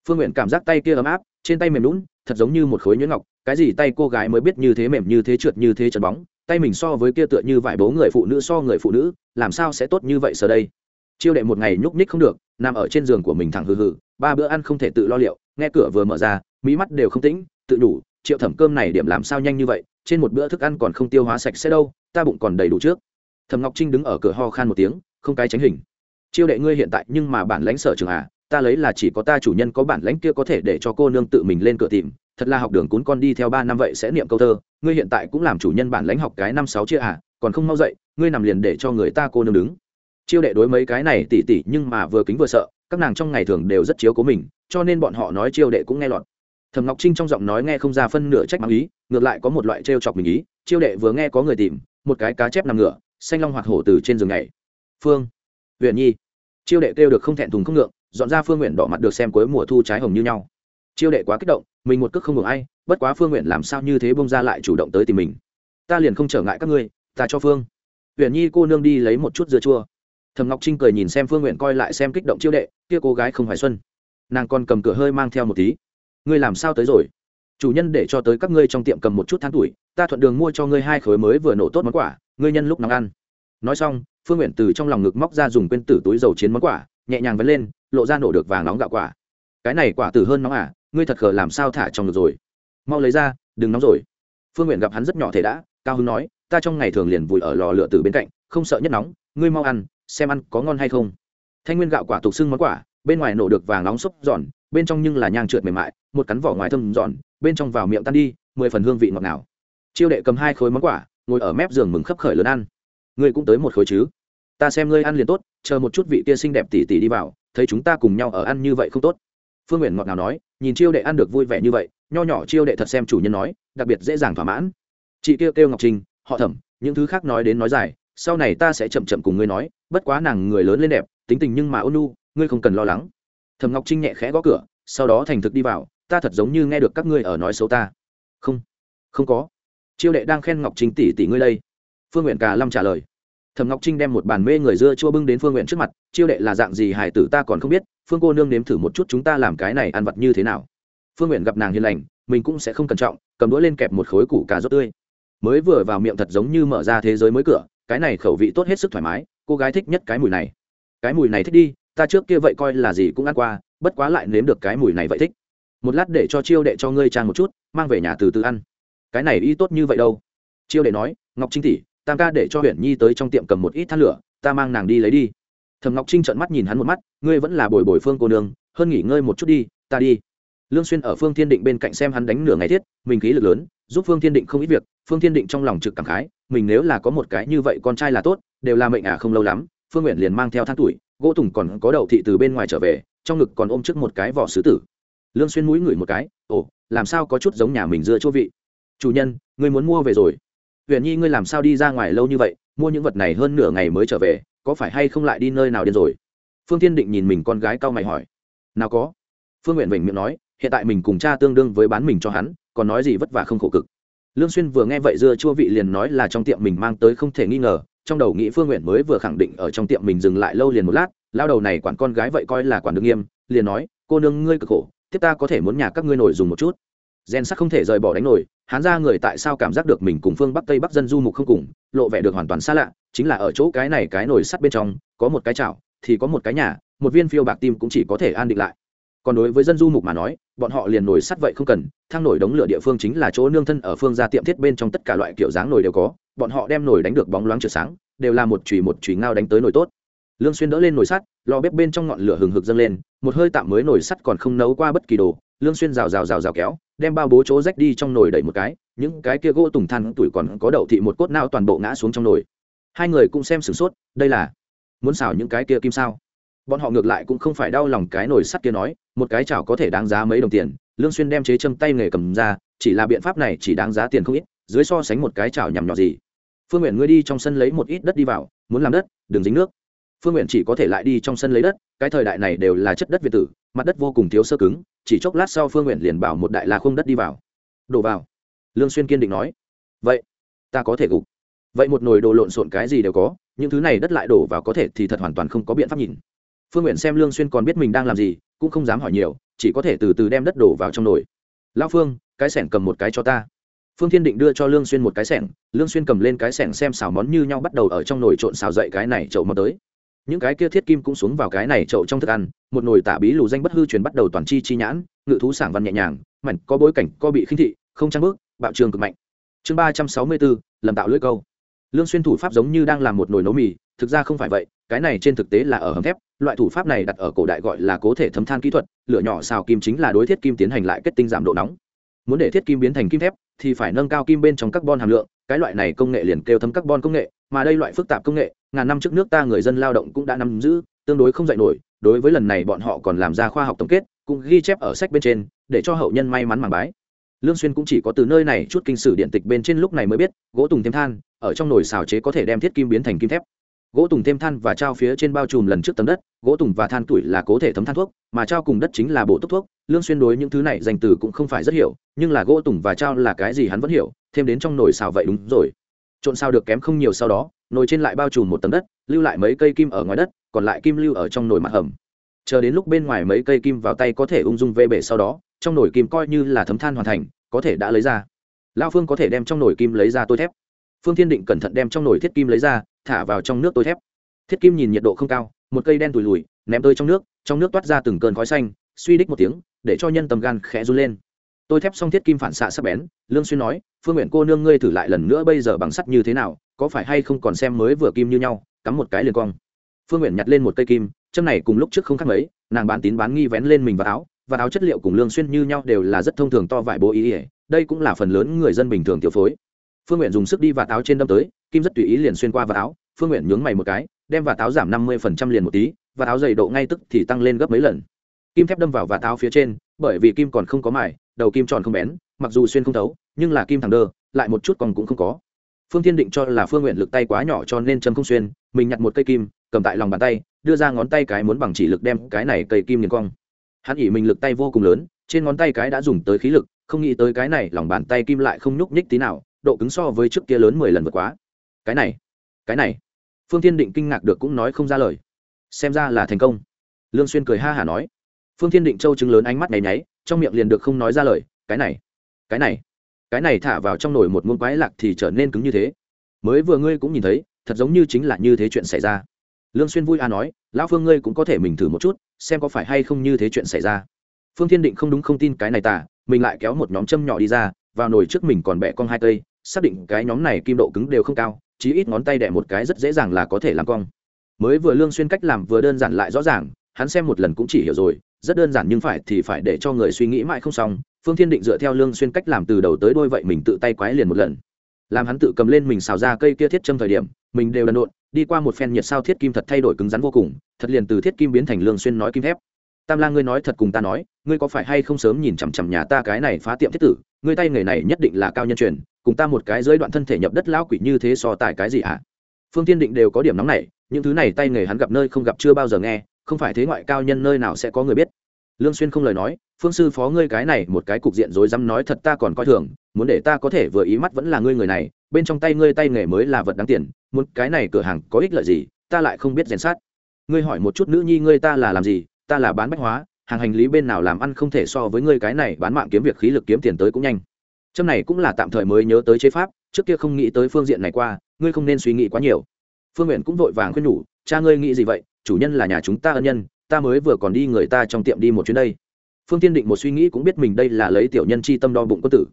Phương nguyện cảm giác tay kia ấm áp, trên tay mềm lún thật giống như một khối nhuyễn ngọc, cái gì tay cô gái mới biết như thế mềm như thế trượt như thế trần bóng, tay mình so với kia tựa như vải bố người phụ nữ so người phụ nữ, làm sao sẽ tốt như vậy giờ đây? Chiêu đệ một ngày nhúc nhích không được, nằm ở trên giường của mình thẳng hừ hừ, ba bữa ăn không thể tự lo liệu, nghe cửa vừa mở ra mỹ mắt đều không tĩnh, tự đủ triệu thẩm cơm này điểm làm sao nhanh như vậy, trên một bữa thức ăn còn không tiêu hóa sạch sẽ đâu, ta bụng còn đầy đủ trước. Thẩm ngọc trinh đứng ở cửa ho khan một tiếng, không cái tránh hình. Chiêu đệ ngươi hiện tại nhưng mà bản lãnh sở trường à ta lấy là chỉ có ta chủ nhân có bản lãnh kia có thể để cho cô nương tự mình lên cửa tìm, thật là học đường cún con đi theo ba năm vậy sẽ niệm câu thơ, ngươi hiện tại cũng làm chủ nhân bản lãnh học cái năm sáu chia à còn không mau dậy, ngươi nằm liền để cho người ta cô nương đứng. Chiêu đệ đối mấy cái này tỉ tỉ nhưng mà vừa kính vừa sợ, các nàng trong ngày thường đều rất chiếu cố mình, cho nên bọn họ nói chiêu đệ cũng nghe lọt thầm ngọc trinh trong giọng nói nghe không ra phân nửa trách mang ý, ngược lại có một loại trêu chọc mình ý, chiêu đệ vừa nghe có người tìm, một cái cá chép nằm ngửa xanh long hoặc hổ từ trên giường này phương huyện nhi. Chiêu đệ kêu được không thẹn thùng không ngượng, dọn ra phương nguyện đỏ mặt được xem cuối mùa thu trái hồng như nhau. Chiêu đệ quá kích động, mình một cước không ngừng ai, bất quá phương nguyện làm sao như thế bông ra lại chủ động tới tìm mình. Ta liền không trở ngại các ngươi, ta cho phương. Huyện nhi cô nương đi lấy một chút dưa chua. Thầm ngọc trinh cười nhìn xem phương nguyện coi lại xem kích động chiêu đệ, kia cô gái không hoài xuân. Nàng còn cầm cửa hơi mang theo một tí ngươi làm sao tới rồi? Chủ nhân để cho tới các ngươi trong tiệm cầm một chút than tuổi, ta thuận đường mua cho ngươi hai khối mới vừa nổ tốt món quả ngươi nhân lúc nóng ăn. Nói xong, phương nguyện từ trong lòng ngực móc ra dùng quên tử túi dầu chiến món quả nhẹ nhàng vấn lên, lộ ra nổ được vàng nóng gạo quả. Cái này quả tử hơn nóng à ngươi thật khờ làm sao thả trong được rồi? Mau lấy ra, đừng nóng rồi. Phương nguyện gặp hắn rất nhỏ thể đã, cao hưng nói, ta trong ngày thường liền vùi ở lò lửa từ bên cạnh, không sợ nhất nóng, ngươi mau ăn, xem ăn có ngon hay không. Thanh nguyên gạo quả tục xưng món quả bên ngoài nổ được vàng nóng xúc giòn bên trong nhưng là nhang trượt mềm mại, một cắn vỏ ngoài thơm giòn, bên trong vào miệng tan đi, mười phần hương vị ngọt ngào. Chiêu đệ cầm hai khối món quả ngồi ở mép giường mừng khấp khởi lớn ăn. Ngươi cũng tới một khối chứ? Ta xem ngươi ăn liền tốt, chờ một chút vị kia xinh đẹp tỉ tỉ đi vào, thấy chúng ta cùng nhau ở ăn như vậy không tốt. Phương nguyện ngọt ngào nói, nhìn chiêu đệ ăn được vui vẻ như vậy, nho nhỏ chiêu đệ thật xem chủ nhân nói, đặc biệt dễ dàng thỏa mãn. Chị kêu kêu ngọc trinh họ thẩm, những thứ khác nói đến nói dài, sau này ta sẽ chậm chậm cùng ngươi nói, bất quá nàng người lớn lên đẹp, tính tình nhưng mà ôn nu ngươi không cần lo lắng thẩm ngọc trinh nhẹ khẽ gõ cửa, sau đó thành thực đi vào, ta thật giống như nghe được các ngươi ở nói xấu ta. Không không có. Chiêu đệ đang khen ngọc trinh tỷ tỷ ngươi đây. Phương nguyện cà lâm trả lời. Thẩm ngọc trinh đem một bàn mê người dưa chua bưng đến phương nguyện trước mặt, chiêu đệ là dạng gì hải tử ta còn không biết, phương cô nương nếm thử một chút chúng ta làm cái này ăn vặt như thế nào. Phương nguyện gặp nàng hiền lành, mình cũng sẽ không cẩn trọng, cầm đũa lên kẹp một khối củ cà rốt tươi. Mới vừa vào miệng thật giống như mở ra thế giới mới cửa, cái này khẩu vị tốt hết sức thoải mái, cô gái thích nhất cái mùi này. Cái mùi này thích đi ta trước kia vậy coi là gì cũng ăn qua, bất quá lại nếm được cái mùi này vậy thích. Một lát để cho chiêu đệ cho ngươi trang một chút, mang về nhà từ từ ăn. Cái này y tốt như vậy đâu. Chiêu đệ nói, ngọc trinh tỷ, tam ca để cho huyền nhi tới trong tiệm cầm một ít than lửa, ta mang nàng đi lấy đi. Thầm ngọc trinh trợn mắt nhìn hắn một mắt, ngươi vẫn là bồi bồi phương cô nương, hơn nghỉ ngơi một chút đi, ta đi. Lương xuyên ở phương thiên định bên cạnh xem hắn đánh nửa ngày thiết, mình khí lực lớn, giúp phương thiên định không ít việc, phương thiên định trong lòng trực cảm khái, mình nếu là có một cái như vậy con trai là tốt, đều là mệnh à không lâu lắm, phương nguyện liền mang theo than tuổi gỗ tùng còn có đậu thị từ bên ngoài trở về, trong ngực còn ôm trước một cái vỏ sứ tử. Lương xuyên mũi ngửi một cái, ồ, làm sao có chút giống nhà mình dưa chua vị? Chủ nhân, ngươi muốn mua về rồi. Huyền nhi, ngươi làm sao đi ra ngoài lâu như vậy, mua những vật này hơn nửa ngày mới trở về, có phải hay không lại đi nơi nào điên rồi? Phương tiên định nhìn mình con gái cao mày hỏi. Nào có. Phương nguyện vểnh miệng nói, hiện tại mình cùng cha tương đương với bán mình cho hắn, còn nói gì vất vả không khổ cực. Lương xuyên vừa nghe vậy dưa chua vị liền nói là trong tiệm mình mang tới không thể nghi ngờ trong đầu nghĩ phương nguyện mới vừa khẳng định ở trong tiệm mình dừng lại lâu liền một lát, lao đầu này quản con gái vậy coi là quản đương nghiêm, liền nói, cô nương, ngươi cực khổ, tiếp ta có thể muốn nhà các ngươi nổi dùng một chút. Gen sắc không thể rời bỏ đánh nổi, hắn ra người tại sao cảm giác được mình cùng phương bắc tây bắc dân du mục không cùng, lộ vẻ được hoàn toàn xa lạ, chính là ở chỗ cái này cái nồi sắt bên trong, có một cái chảo, thì có một cái nhà, một viên phiêu bạc tim cũng chỉ có thể an định lại còn đối với dân du mục mà nói, bọn họ liền nổi sắt vậy không cần, thang nổi đống lửa địa phương chính là chỗ nương thân ở phương gia tiệm thiết bên trong tất cả loại kiểu dáng nổi đều có, bọn họ đem nổi đánh được bóng loáng trượt sáng, đều là một chùy một chùy ngao đánh tới nổi tốt. Lương xuyên đỡ lên nồi sắt lò bếp bên trong ngọn lửa hừng hực dâng lên, một hơi tạm mới nồi sắt còn không nấu qua bất kỳ đồ, lương xuyên rào rào rào rào kéo, đem bao bố chỗ rách đi trong nồi đẩy một cái, những cái kia gỗ tùng than tuổi còn có đậu thị một cốt nao toàn bộ ngã xuống trong nồi hai người cũng xem sửng sốt, đây là muốn xào những cái kia kim sao bọn họ ngược lại cũng không phải đau lòng cái nồi sắt kia nói, một cái chảo có thể đáng giá mấy đồng tiền, lương xuyên đem chế châm tay nghề cầm ra, chỉ là biện pháp này chỉ đáng giá tiền không ít, dưới so sánh một cái chảo nhằm nhỏ gì. Phương nguyện ngươi đi trong sân lấy một ít đất đi vào, muốn làm đất, đừng dính nước. Phương nguyện chỉ có thể lại đi trong sân lấy đất, cái thời đại này đều là chất đất việt tử, mặt đất vô cùng thiếu sơ cứng, chỉ chốc lát sau phương nguyện liền bảo một đại la không đất đi vào. Đổ vào. Lương xuyên kiên định nói. Vậy, ta có thể gục. Vậy một nồi đồ lộn xộn cái gì đều có, những thứ này đất lại đổ vào có thể thì thật hoàn toàn không có biện pháp nhìn phương nguyện xem lương xuyên còn biết mình đang làm gì, cũng không dám hỏi nhiều, chỉ có thể từ từ đem đất đổ vào trong nồi. Lão phương, cái sẻng cầm một cái cho ta. Phương thiên định đưa cho lương xuyên một cái sẻng, lương xuyên cầm lên cái sẻng xem xào món như nhau bắt đầu ở trong nồi trộn xào dậy cái này chậu mò tới. Những cái kia thiết kim cũng xuống vào cái này chậu trong thức ăn, một nồi tả bí lù danh bất hư truyền bắt đầu toàn chi chi nhãn, ngự thú sảng văn nhẹ nhàng, mảnh có bối cảnh, có bị khinh thị, không trang bước, bạo trường cực mạnh. Chương ba trăm sáu mươi bốn, lầm tạo lưỡi câu. Lương xuyên thủ pháp giống như đang làm một nồi nấu mì thực ra không phải vậy, cái này trên thực tế là ở hầm thép, loại thủ pháp này đặt ở cổ đại gọi là cố thể thấm than kỹ thuật, lửa nhỏ xào kim chính là đối thiết kim tiến hành lại kết tinh giảm độ nóng. Muốn để thiết kim biến thành kim thép, thì phải nâng cao kim bên trong carbon hàm lượng, cái loại này công nghệ liền kêu thấm carbon công nghệ, mà đây loại phức tạp công nghệ, ngàn năm trước nước ta người dân lao động cũng đã nắm giữ, tương đối không dạy nổi, đối với lần này bọn họ còn làm ra khoa học tổng kết, cũng ghi chép ở sách bên trên, để cho hậu nhân may mắn màng bái. Lương xuyên cũng chỉ có từ nơi này chút kinh sử điện tịch bên trên lúc này mới biết, gỗ tùng thêm than, ở trong nồi xào chế có thể đem thiết kim biến thành kim thép gỗ tùng thêm than và trao phía trên bao trùm lần trước tấm đất, gỗ tùng và than tuổi là cố thể thấm than thuốc, mà trao cùng đất chính là bộ tốc thuốc, lương xuyên đối những thứ này danh từ cũng không phải rất hiểu, nhưng là gỗ tùng và trao là cái gì hắn vẫn hiểu, thêm đến trong nồi xào vậy đúng rồi. Trộn sao được kém không nhiều sau đó, nồi trên lại bao trùm một tấm đất, lưu lại mấy cây kim ở ngoài đất, còn lại kim lưu ở trong nồi mặt hầm. Chờ đến lúc bên ngoài mấy cây kim vào tay có thể ung dung vê bể sau đó, trong nồi kim coi như là thấm than hoàn thành, có thể đã lấy ra. Lao phương có thể đem trong nồi kim lấy ra tôi thép. Phương thiên định cẩn thận đem trong nồi thiết kim lấy ra thả vào trong nước tôi thép. Thiết kim nhìn nhiệt độ không cao, một cây đen tùi lùi ném tới trong nước trong nước toát ra từng cơn khói xanh, suy đích một tiếng, để cho nhân tầm gan khẽ run lên. Tôi thép xong thiết kim phản xạ sắp bén, lương xuyên nói, phương nguyện cô nương ngươi thử lại lần nữa bây giờ bằng sắt như thế nào, có phải hay không còn xem mới vừa kim như nhau, cắm một cái liền cong. Phương nguyện nhặt lên một cây kim, châm này cùng lúc trước không khác mấy, nàng bán tín bán nghi vén lên mình vào áo, và áo chất liệu cùng lương xuyên như nhau đều là rất thông thường to vải bố ý ỉa đây cũng là phần lớn người dân bình thường tiểu phối phương nguyện dùng sức đi và áo trên đâm tới, kim rất tùy ý liền xuyên qua và áo, phương nguyện nhướng mày một cái, đem và áo giảm năm mươi phần trăm liền một tí và áo dày độ ngay tức thì tăng lên gấp mấy lần. Kim thép đâm vào và áo phía trên, bởi vì kim còn không có mài, đầu kim tròn không bén, mặc dù xuyên không thấu, nhưng là kim thẳng đơ, lại một chút còn cũng không có. Phương thiên định cho là phương nguyện lực tay quá nhỏ cho nên châm không xuyên, mình nhặt một cây kim, cầm tại lòng bàn tay, đưa ra ngón tay cái muốn bằng chỉ lực đem cái này cây kim nghiền cong. Hắn ỉ mình lực tay vô cùng lớn, trên ngón tay cái đã dùng tới khí lực, không nghĩ tới cái này lòng bàn tay kim lại không nhúc nhích tí nào độ cứng so với trước kia lớn mười lần vượt quá. Cái này cái này. Phương thiên định kinh ngạc được cũng nói không ra lời. Xem ra là thành công. Lương xuyên cười ha hả nói. Phương thiên định châu chứng lớn ánh mắt nháy nháy, trong miệng liền được không nói ra lời. Cái này cái này cái này thả vào trong nồi một muôn quái lạc thì trở nên cứng như thế. Mới vừa ngươi cũng nhìn thấy, thật giống như chính là như thế chuyện xảy ra. Lương xuyên vui à nói, lão phương ngươi cũng có thể mình thử một chút, xem có phải hay không như thế chuyện xảy ra. Phương thiên định không đúng không tin cái này tả mình lại kéo một nhóm châm nhỏ đi ra, vào nồi trước mình còn bẻ cong hai cây xác định cái nhóm này kim độ cứng đều không cao, chí ít ngón tay đẻ một cái rất dễ dàng là có thể làm cong. Mới vừa lương xuyên cách làm vừa đơn giản lại rõ ràng, hắn xem một lần cũng chỉ hiểu rồi, rất đơn giản nhưng phải thì phải để cho người suy nghĩ mãi không xong. Phương thiên định dựa theo lương xuyên cách làm từ đầu tới đuôi vậy mình tự tay quái liền một lần. Làm hắn tự cầm lên mình xào ra cây kia thiết châm thời điểm, mình đều đần độn, đi qua một phen nhiệt sao thiết kim thật thay đổi cứng rắn vô cùng, thật liền từ thiết kim biến thành lương xuyên nói kim thép. Tam lang ngươi nói thật cùng ta nói, ngươi có phải hay không sớm nhìn chằm chằm nhà ta cái này phá tiệm thiết tử, ngươi tay nghề này nhất định là cao nhân truyền cùng ta một cái dưới đoạn thân thể nhập đất lão quỷ như thế so tài cái gì à? phương tiên định đều có điểm nóng này, những thứ này tay nghề hắn gặp nơi không gặp chưa bao giờ nghe, không phải thế ngoại cao nhân nơi nào sẽ có người biết. Lương xuyên không lời nói, phương sư phó ngươi cái này một cái cục diện rối rắm nói thật ta còn coi thường, muốn để ta có thể vừa ý mắt vẫn là ngươi người này, bên trong tay ngươi tay nghề mới là vật đáng tiền, muốn cái này cửa hàng có ích lợi gì, ta lại không biết rèn sát ngươi hỏi một chút nữ nhi ngươi ta là làm gì, ta là bán bách hóa, hàng hành lý bên nào làm ăn không thể so với ngươi cái này bán mạng kiếm việc khí lực kiếm tiền tới cũng nhanh châm này cũng là tạm thời mới nhớ tới chế pháp, trước kia không nghĩ tới phương diện này qua, ngươi không nên suy nghĩ quá nhiều. Phương nguyện cũng vội vàng khuyên nhủ, cha ngươi nghĩ gì vậy? Chủ nhân là nhà chúng ta ân nhân, ta mới vừa còn đi người ta trong tiệm đi một chuyến đây. Phương tiên định một suy nghĩ cũng biết mình đây là lấy tiểu nhân chi tâm đo bụng quân tử.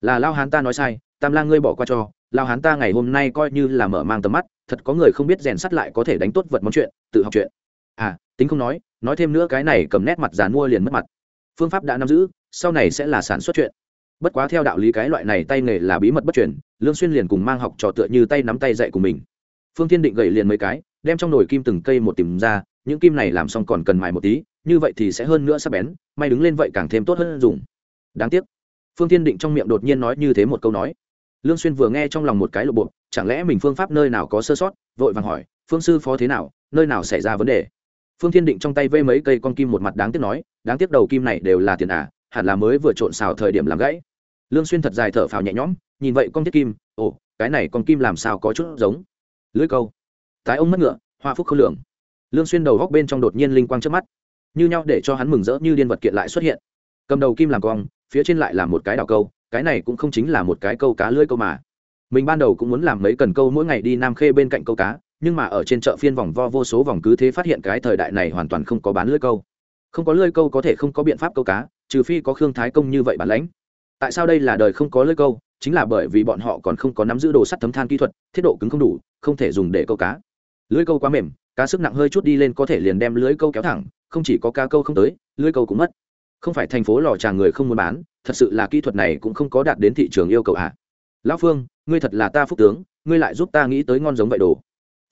Là lao hán ta nói sai, tam lang ngươi bỏ qua cho, lao hán ta ngày hôm nay coi như là mở mang tầm mắt, thật có người không biết rèn sắt lại có thể đánh tốt vật món chuyện, tự học chuyện. À tính không nói nói thêm nữa cái này cầm nét mặt dàn mua liền mất mặt. Phương pháp đã nắm giữ, sau này sẽ là sản xuất chuyện bất quá theo đạo lý cái loại này tay nghề là bí mật bất truyền, lương xuyên liền cùng mang học trò tựa như tay nắm tay dạy của mình. Phương thiên định gậy liền mấy cái, đem trong nồi kim từng cây một tìm ra, những kim này làm xong còn cần mài một tí, như vậy thì sẽ hơn nữa sắc bén, may đứng lên vậy càng thêm tốt hơn dùng. Đáng tiếc. Phương thiên định trong miệng đột nhiên nói như thế một câu nói. Lương xuyên vừa nghe trong lòng một cái lộ bộ, chẳng lẽ mình phương pháp nơi nào có sơ sót, vội vàng hỏi, phương sư phó thế nào, nơi nào xảy ra vấn đề? Phương thiên định trong tay vây mấy cây con kim một mặt đáng tiếc nói, đáng tiếc đầu kim này đều là tiền à hẳn là mới vừa trộn xào thời điểm làm gãy lương xuyên thật dài thở phào nhẹ nhõm, nhìn vậy con thiết kim, ồ, cái này con kim làm sao có chút giống. Lưỡi câu. Tái ông mất ngựa hoa phúc không lượng lương xuyên đầu góc bên trong đột nhiên linh quang trước mắt. Như nhau để cho hắn mừng rỡ như điên vật kiện lại xuất hiện. Cầm đầu kim làm cong, phía trên lại là một cái đảo câu, cái này cũng không chính là một cái câu cá lưỡi câu mà. Mình ban đầu cũng muốn làm mấy cần câu mỗi ngày đi nam khê bên cạnh câu cá, nhưng mà ở trên chợ phiên vòng vo vô số vòng cứ thế phát hiện cái thời đại này hoàn toàn không có bán lưỡi câu. Không có lưỡi câu có thể không có biện pháp câu cá, trừ phi có khương thái công như vậy bản lãnh tại sao đây là đời không có lơi câu? Chính là bởi vì bọn họ còn không có nắm giữ đồ sắt thấm than kỹ thuật, thiết độ cứng không đủ, không thể dùng để câu cá. Lưới câu quá mềm, cá sức nặng hơi chút đi lên có thể liền đem lưới câu kéo thẳng, không chỉ có cá câu không tới lưới câu cũng mất. Không phải thành phố lò tràng người không muốn bán, thật sự là kỹ thuật này cũng không có đạt đến thị trường yêu cầu à? lão phương, ngươi thật là ta phúc tướng, ngươi lại giúp ta nghĩ tới ngon giống vậy đồ.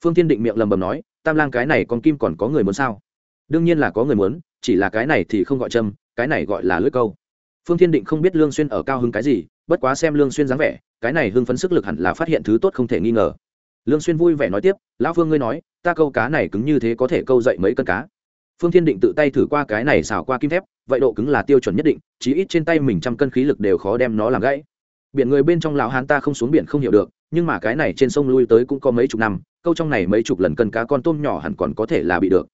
Phương tiên định miệng lầm bầm nói, tam lang cái này con kim còn có người muốn sao? Đương nhiên là có người muốn, chỉ là cái này thì không gọi châm, cái này gọi là lưới câu phương thiên định không biết lương xuyên ở cao hứng cái gì, bất quá xem lương xuyên dáng vẻ, cái này hưng phấn sức lực hẳn là phát hiện thứ tốt không thể nghi ngờ. Lương xuyên vui vẻ nói tiếp, lão phương ngươi nói, ta câu cá này cứng như thế có thể câu dậy mấy cân cá? Phương thiên định tự tay thử qua cái này xào qua kim thép, vậy độ cứng là tiêu chuẩn nhất định, chí ít trên tay mình trăm cân khí lực đều khó đem nó làm gãy. Biển người bên trong lão hán ta không xuống biển không hiểu được, nhưng mà cái này trên sông lui tới cũng có mấy chục năm, câu trong này mấy chục lần cân cá con tôm nhỏ hẳn còn có thể là bị được.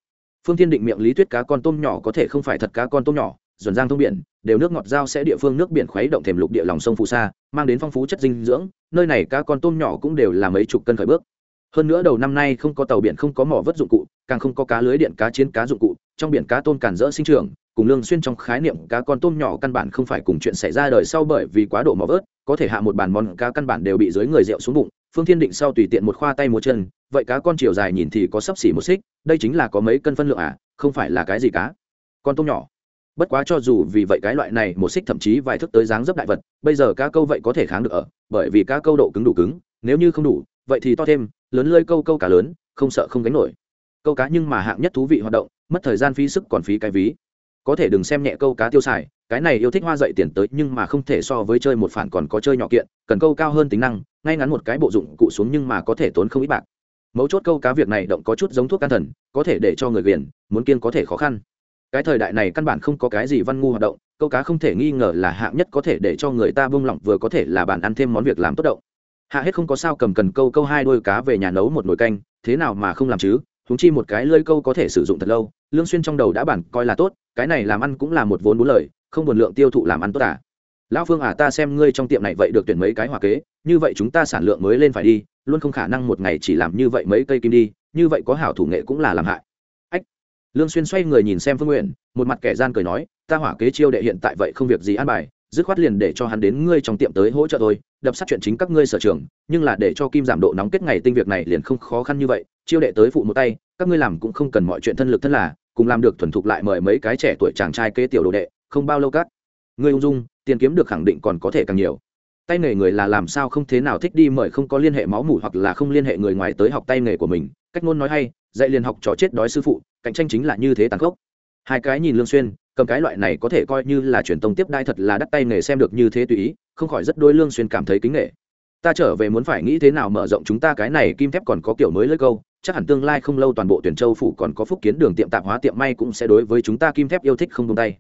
Phương thiên định miệng lý thuyết cá con tôm nhỏ có thể không phải thật cá con tôm nhỏ dồn giang thông biển đều nước ngọt giao sẽ địa phương nước biển khuấy động thềm lục địa lòng sông phù sa, mang đến phong phú chất dinh dưỡng, nơi này cá con tôm nhỏ cũng đều là mấy chục cân khởi bước. Hơn nữa đầu năm nay không có tàu biển, không có mỏ vớt dụng cụ, càng không có cá lưới điện, cá chiến, cá dụng cụ, trong biển cá tôm cản rỡ sinh trưởng, cùng lương xuyên trong khái niệm cá con tôm nhỏ căn bản không phải cùng chuyện xảy ra đời sau bởi vì quá độ mỏ vớt, có thể hạ một bàn món cá căn bản đều bị dưới người rượu xuống bụng, phương thiên định sau tùy tiện một khoa tay một chân, vậy cá con chiều dài nhìn thì có sấp xỉ một xích, đây chính là có mấy cân phân lượng à không phải là cái gì cá. Con tôm nhỏ bất quá cho dù vì vậy cái loại này, một xích thậm chí vài thước tới dáng dấp đại vật, bây giờ cá câu vậy có thể kháng được ở, bởi vì cá câu độ cứng đủ cứng, nếu như không đủ, vậy thì to thêm, lớn lơi câu câu cá lớn, không sợ không gánh nổi. Câu cá nhưng mà hạng nhất thú vị hoạt động, mất thời gian phí sức còn phí cái ví. Có thể đừng xem nhẹ câu cá tiêu xài, cái này yêu thích hoa dậy tiền tới nhưng mà không thể so với chơi một phản còn có chơi nhỏ kiện, cần câu cao hơn tính năng, ngay ngắn một cái bộ dụng cụ xuống nhưng mà có thể tốn không ít bạc. Mấu chốt câu cá việc này động có chút giống thuốc can thần, có thể để cho người viền muốn kiên có thể khó khăn cái thời đại này căn bản không có cái gì văn ngu hoạt động, câu cá không thể nghi ngờ là hạng nhất có thể để cho người ta bông lỏng vừa có thể là bàn ăn thêm món việc làm tốt động. Hạ hết không có sao cầm cần câu câu hai đôi cá về nhà nấu một nồi canh, thế nào mà không làm chứ húng chi một cái lơi câu có thể sử dụng thật lâu, lương xuyên trong đầu đã bản coi là tốt, cái này làm ăn cũng là một vốn bốn lời, không buồn lượng tiêu thụ làm ăn tốt à. Lão phương à ta xem ngươi trong tiệm này vậy được tuyển mấy cái hòa kế, như vậy chúng ta sản lượng mới lên phải đi, luôn không khả năng một ngày chỉ làm như vậy mấy cây kim đi, như vậy có hảo thủ nghệ cũng là làm hại lương xuyên xoay người nhìn xem phương nguyện, một mặt kẻ gian cười nói, ta hỏa kế chiêu đệ hiện tại vậy không việc gì an bài, dứt khoát liền để cho hắn đến ngươi trong tiệm tới hỗ trợ thôi. đập sát chuyện chính các ngươi sở trường, nhưng là để cho kim giảm độ nóng kết ngày tinh việc này liền không khó khăn như vậy, chiêu đệ tới phụ một tay, các ngươi làm cũng không cần mọi chuyện thân lực thân là, cùng làm được thuần thục lại mời mấy cái trẻ tuổi chàng trai kế tiểu đồ đệ, không bao lâu cắt ngươi ung dung, tiền kiếm được khẳng định còn có thể càng nhiều tay nghề người là làm sao không thế nào thích đi mời không có liên hệ máu mủ hoặc là không liên hệ người ngoài tới học tay nghề của mình, cách ngôn nói hay, dạy liền học trò chết đói sư phụ cạnh tranh chính là như thế tàn khốc. Hai cái nhìn lương xuyên, cầm cái loại này có thể coi như là truyền tông tiếp đai thật là đắt tay nghề xem được như thế tùy ý, không khỏi rất đôi lương xuyên cảm thấy kính nghệ ta trở về muốn phải nghĩ thế nào mở rộng chúng ta cái này kim thép còn có kiểu mới lưỡi câu, chắc hẳn tương lai không lâu toàn bộ tuyển châu phủ còn có phúc kiến đường tiệm tạp hóa tiệm may cũng sẽ đối với chúng ta kim thép yêu thích không buông tay.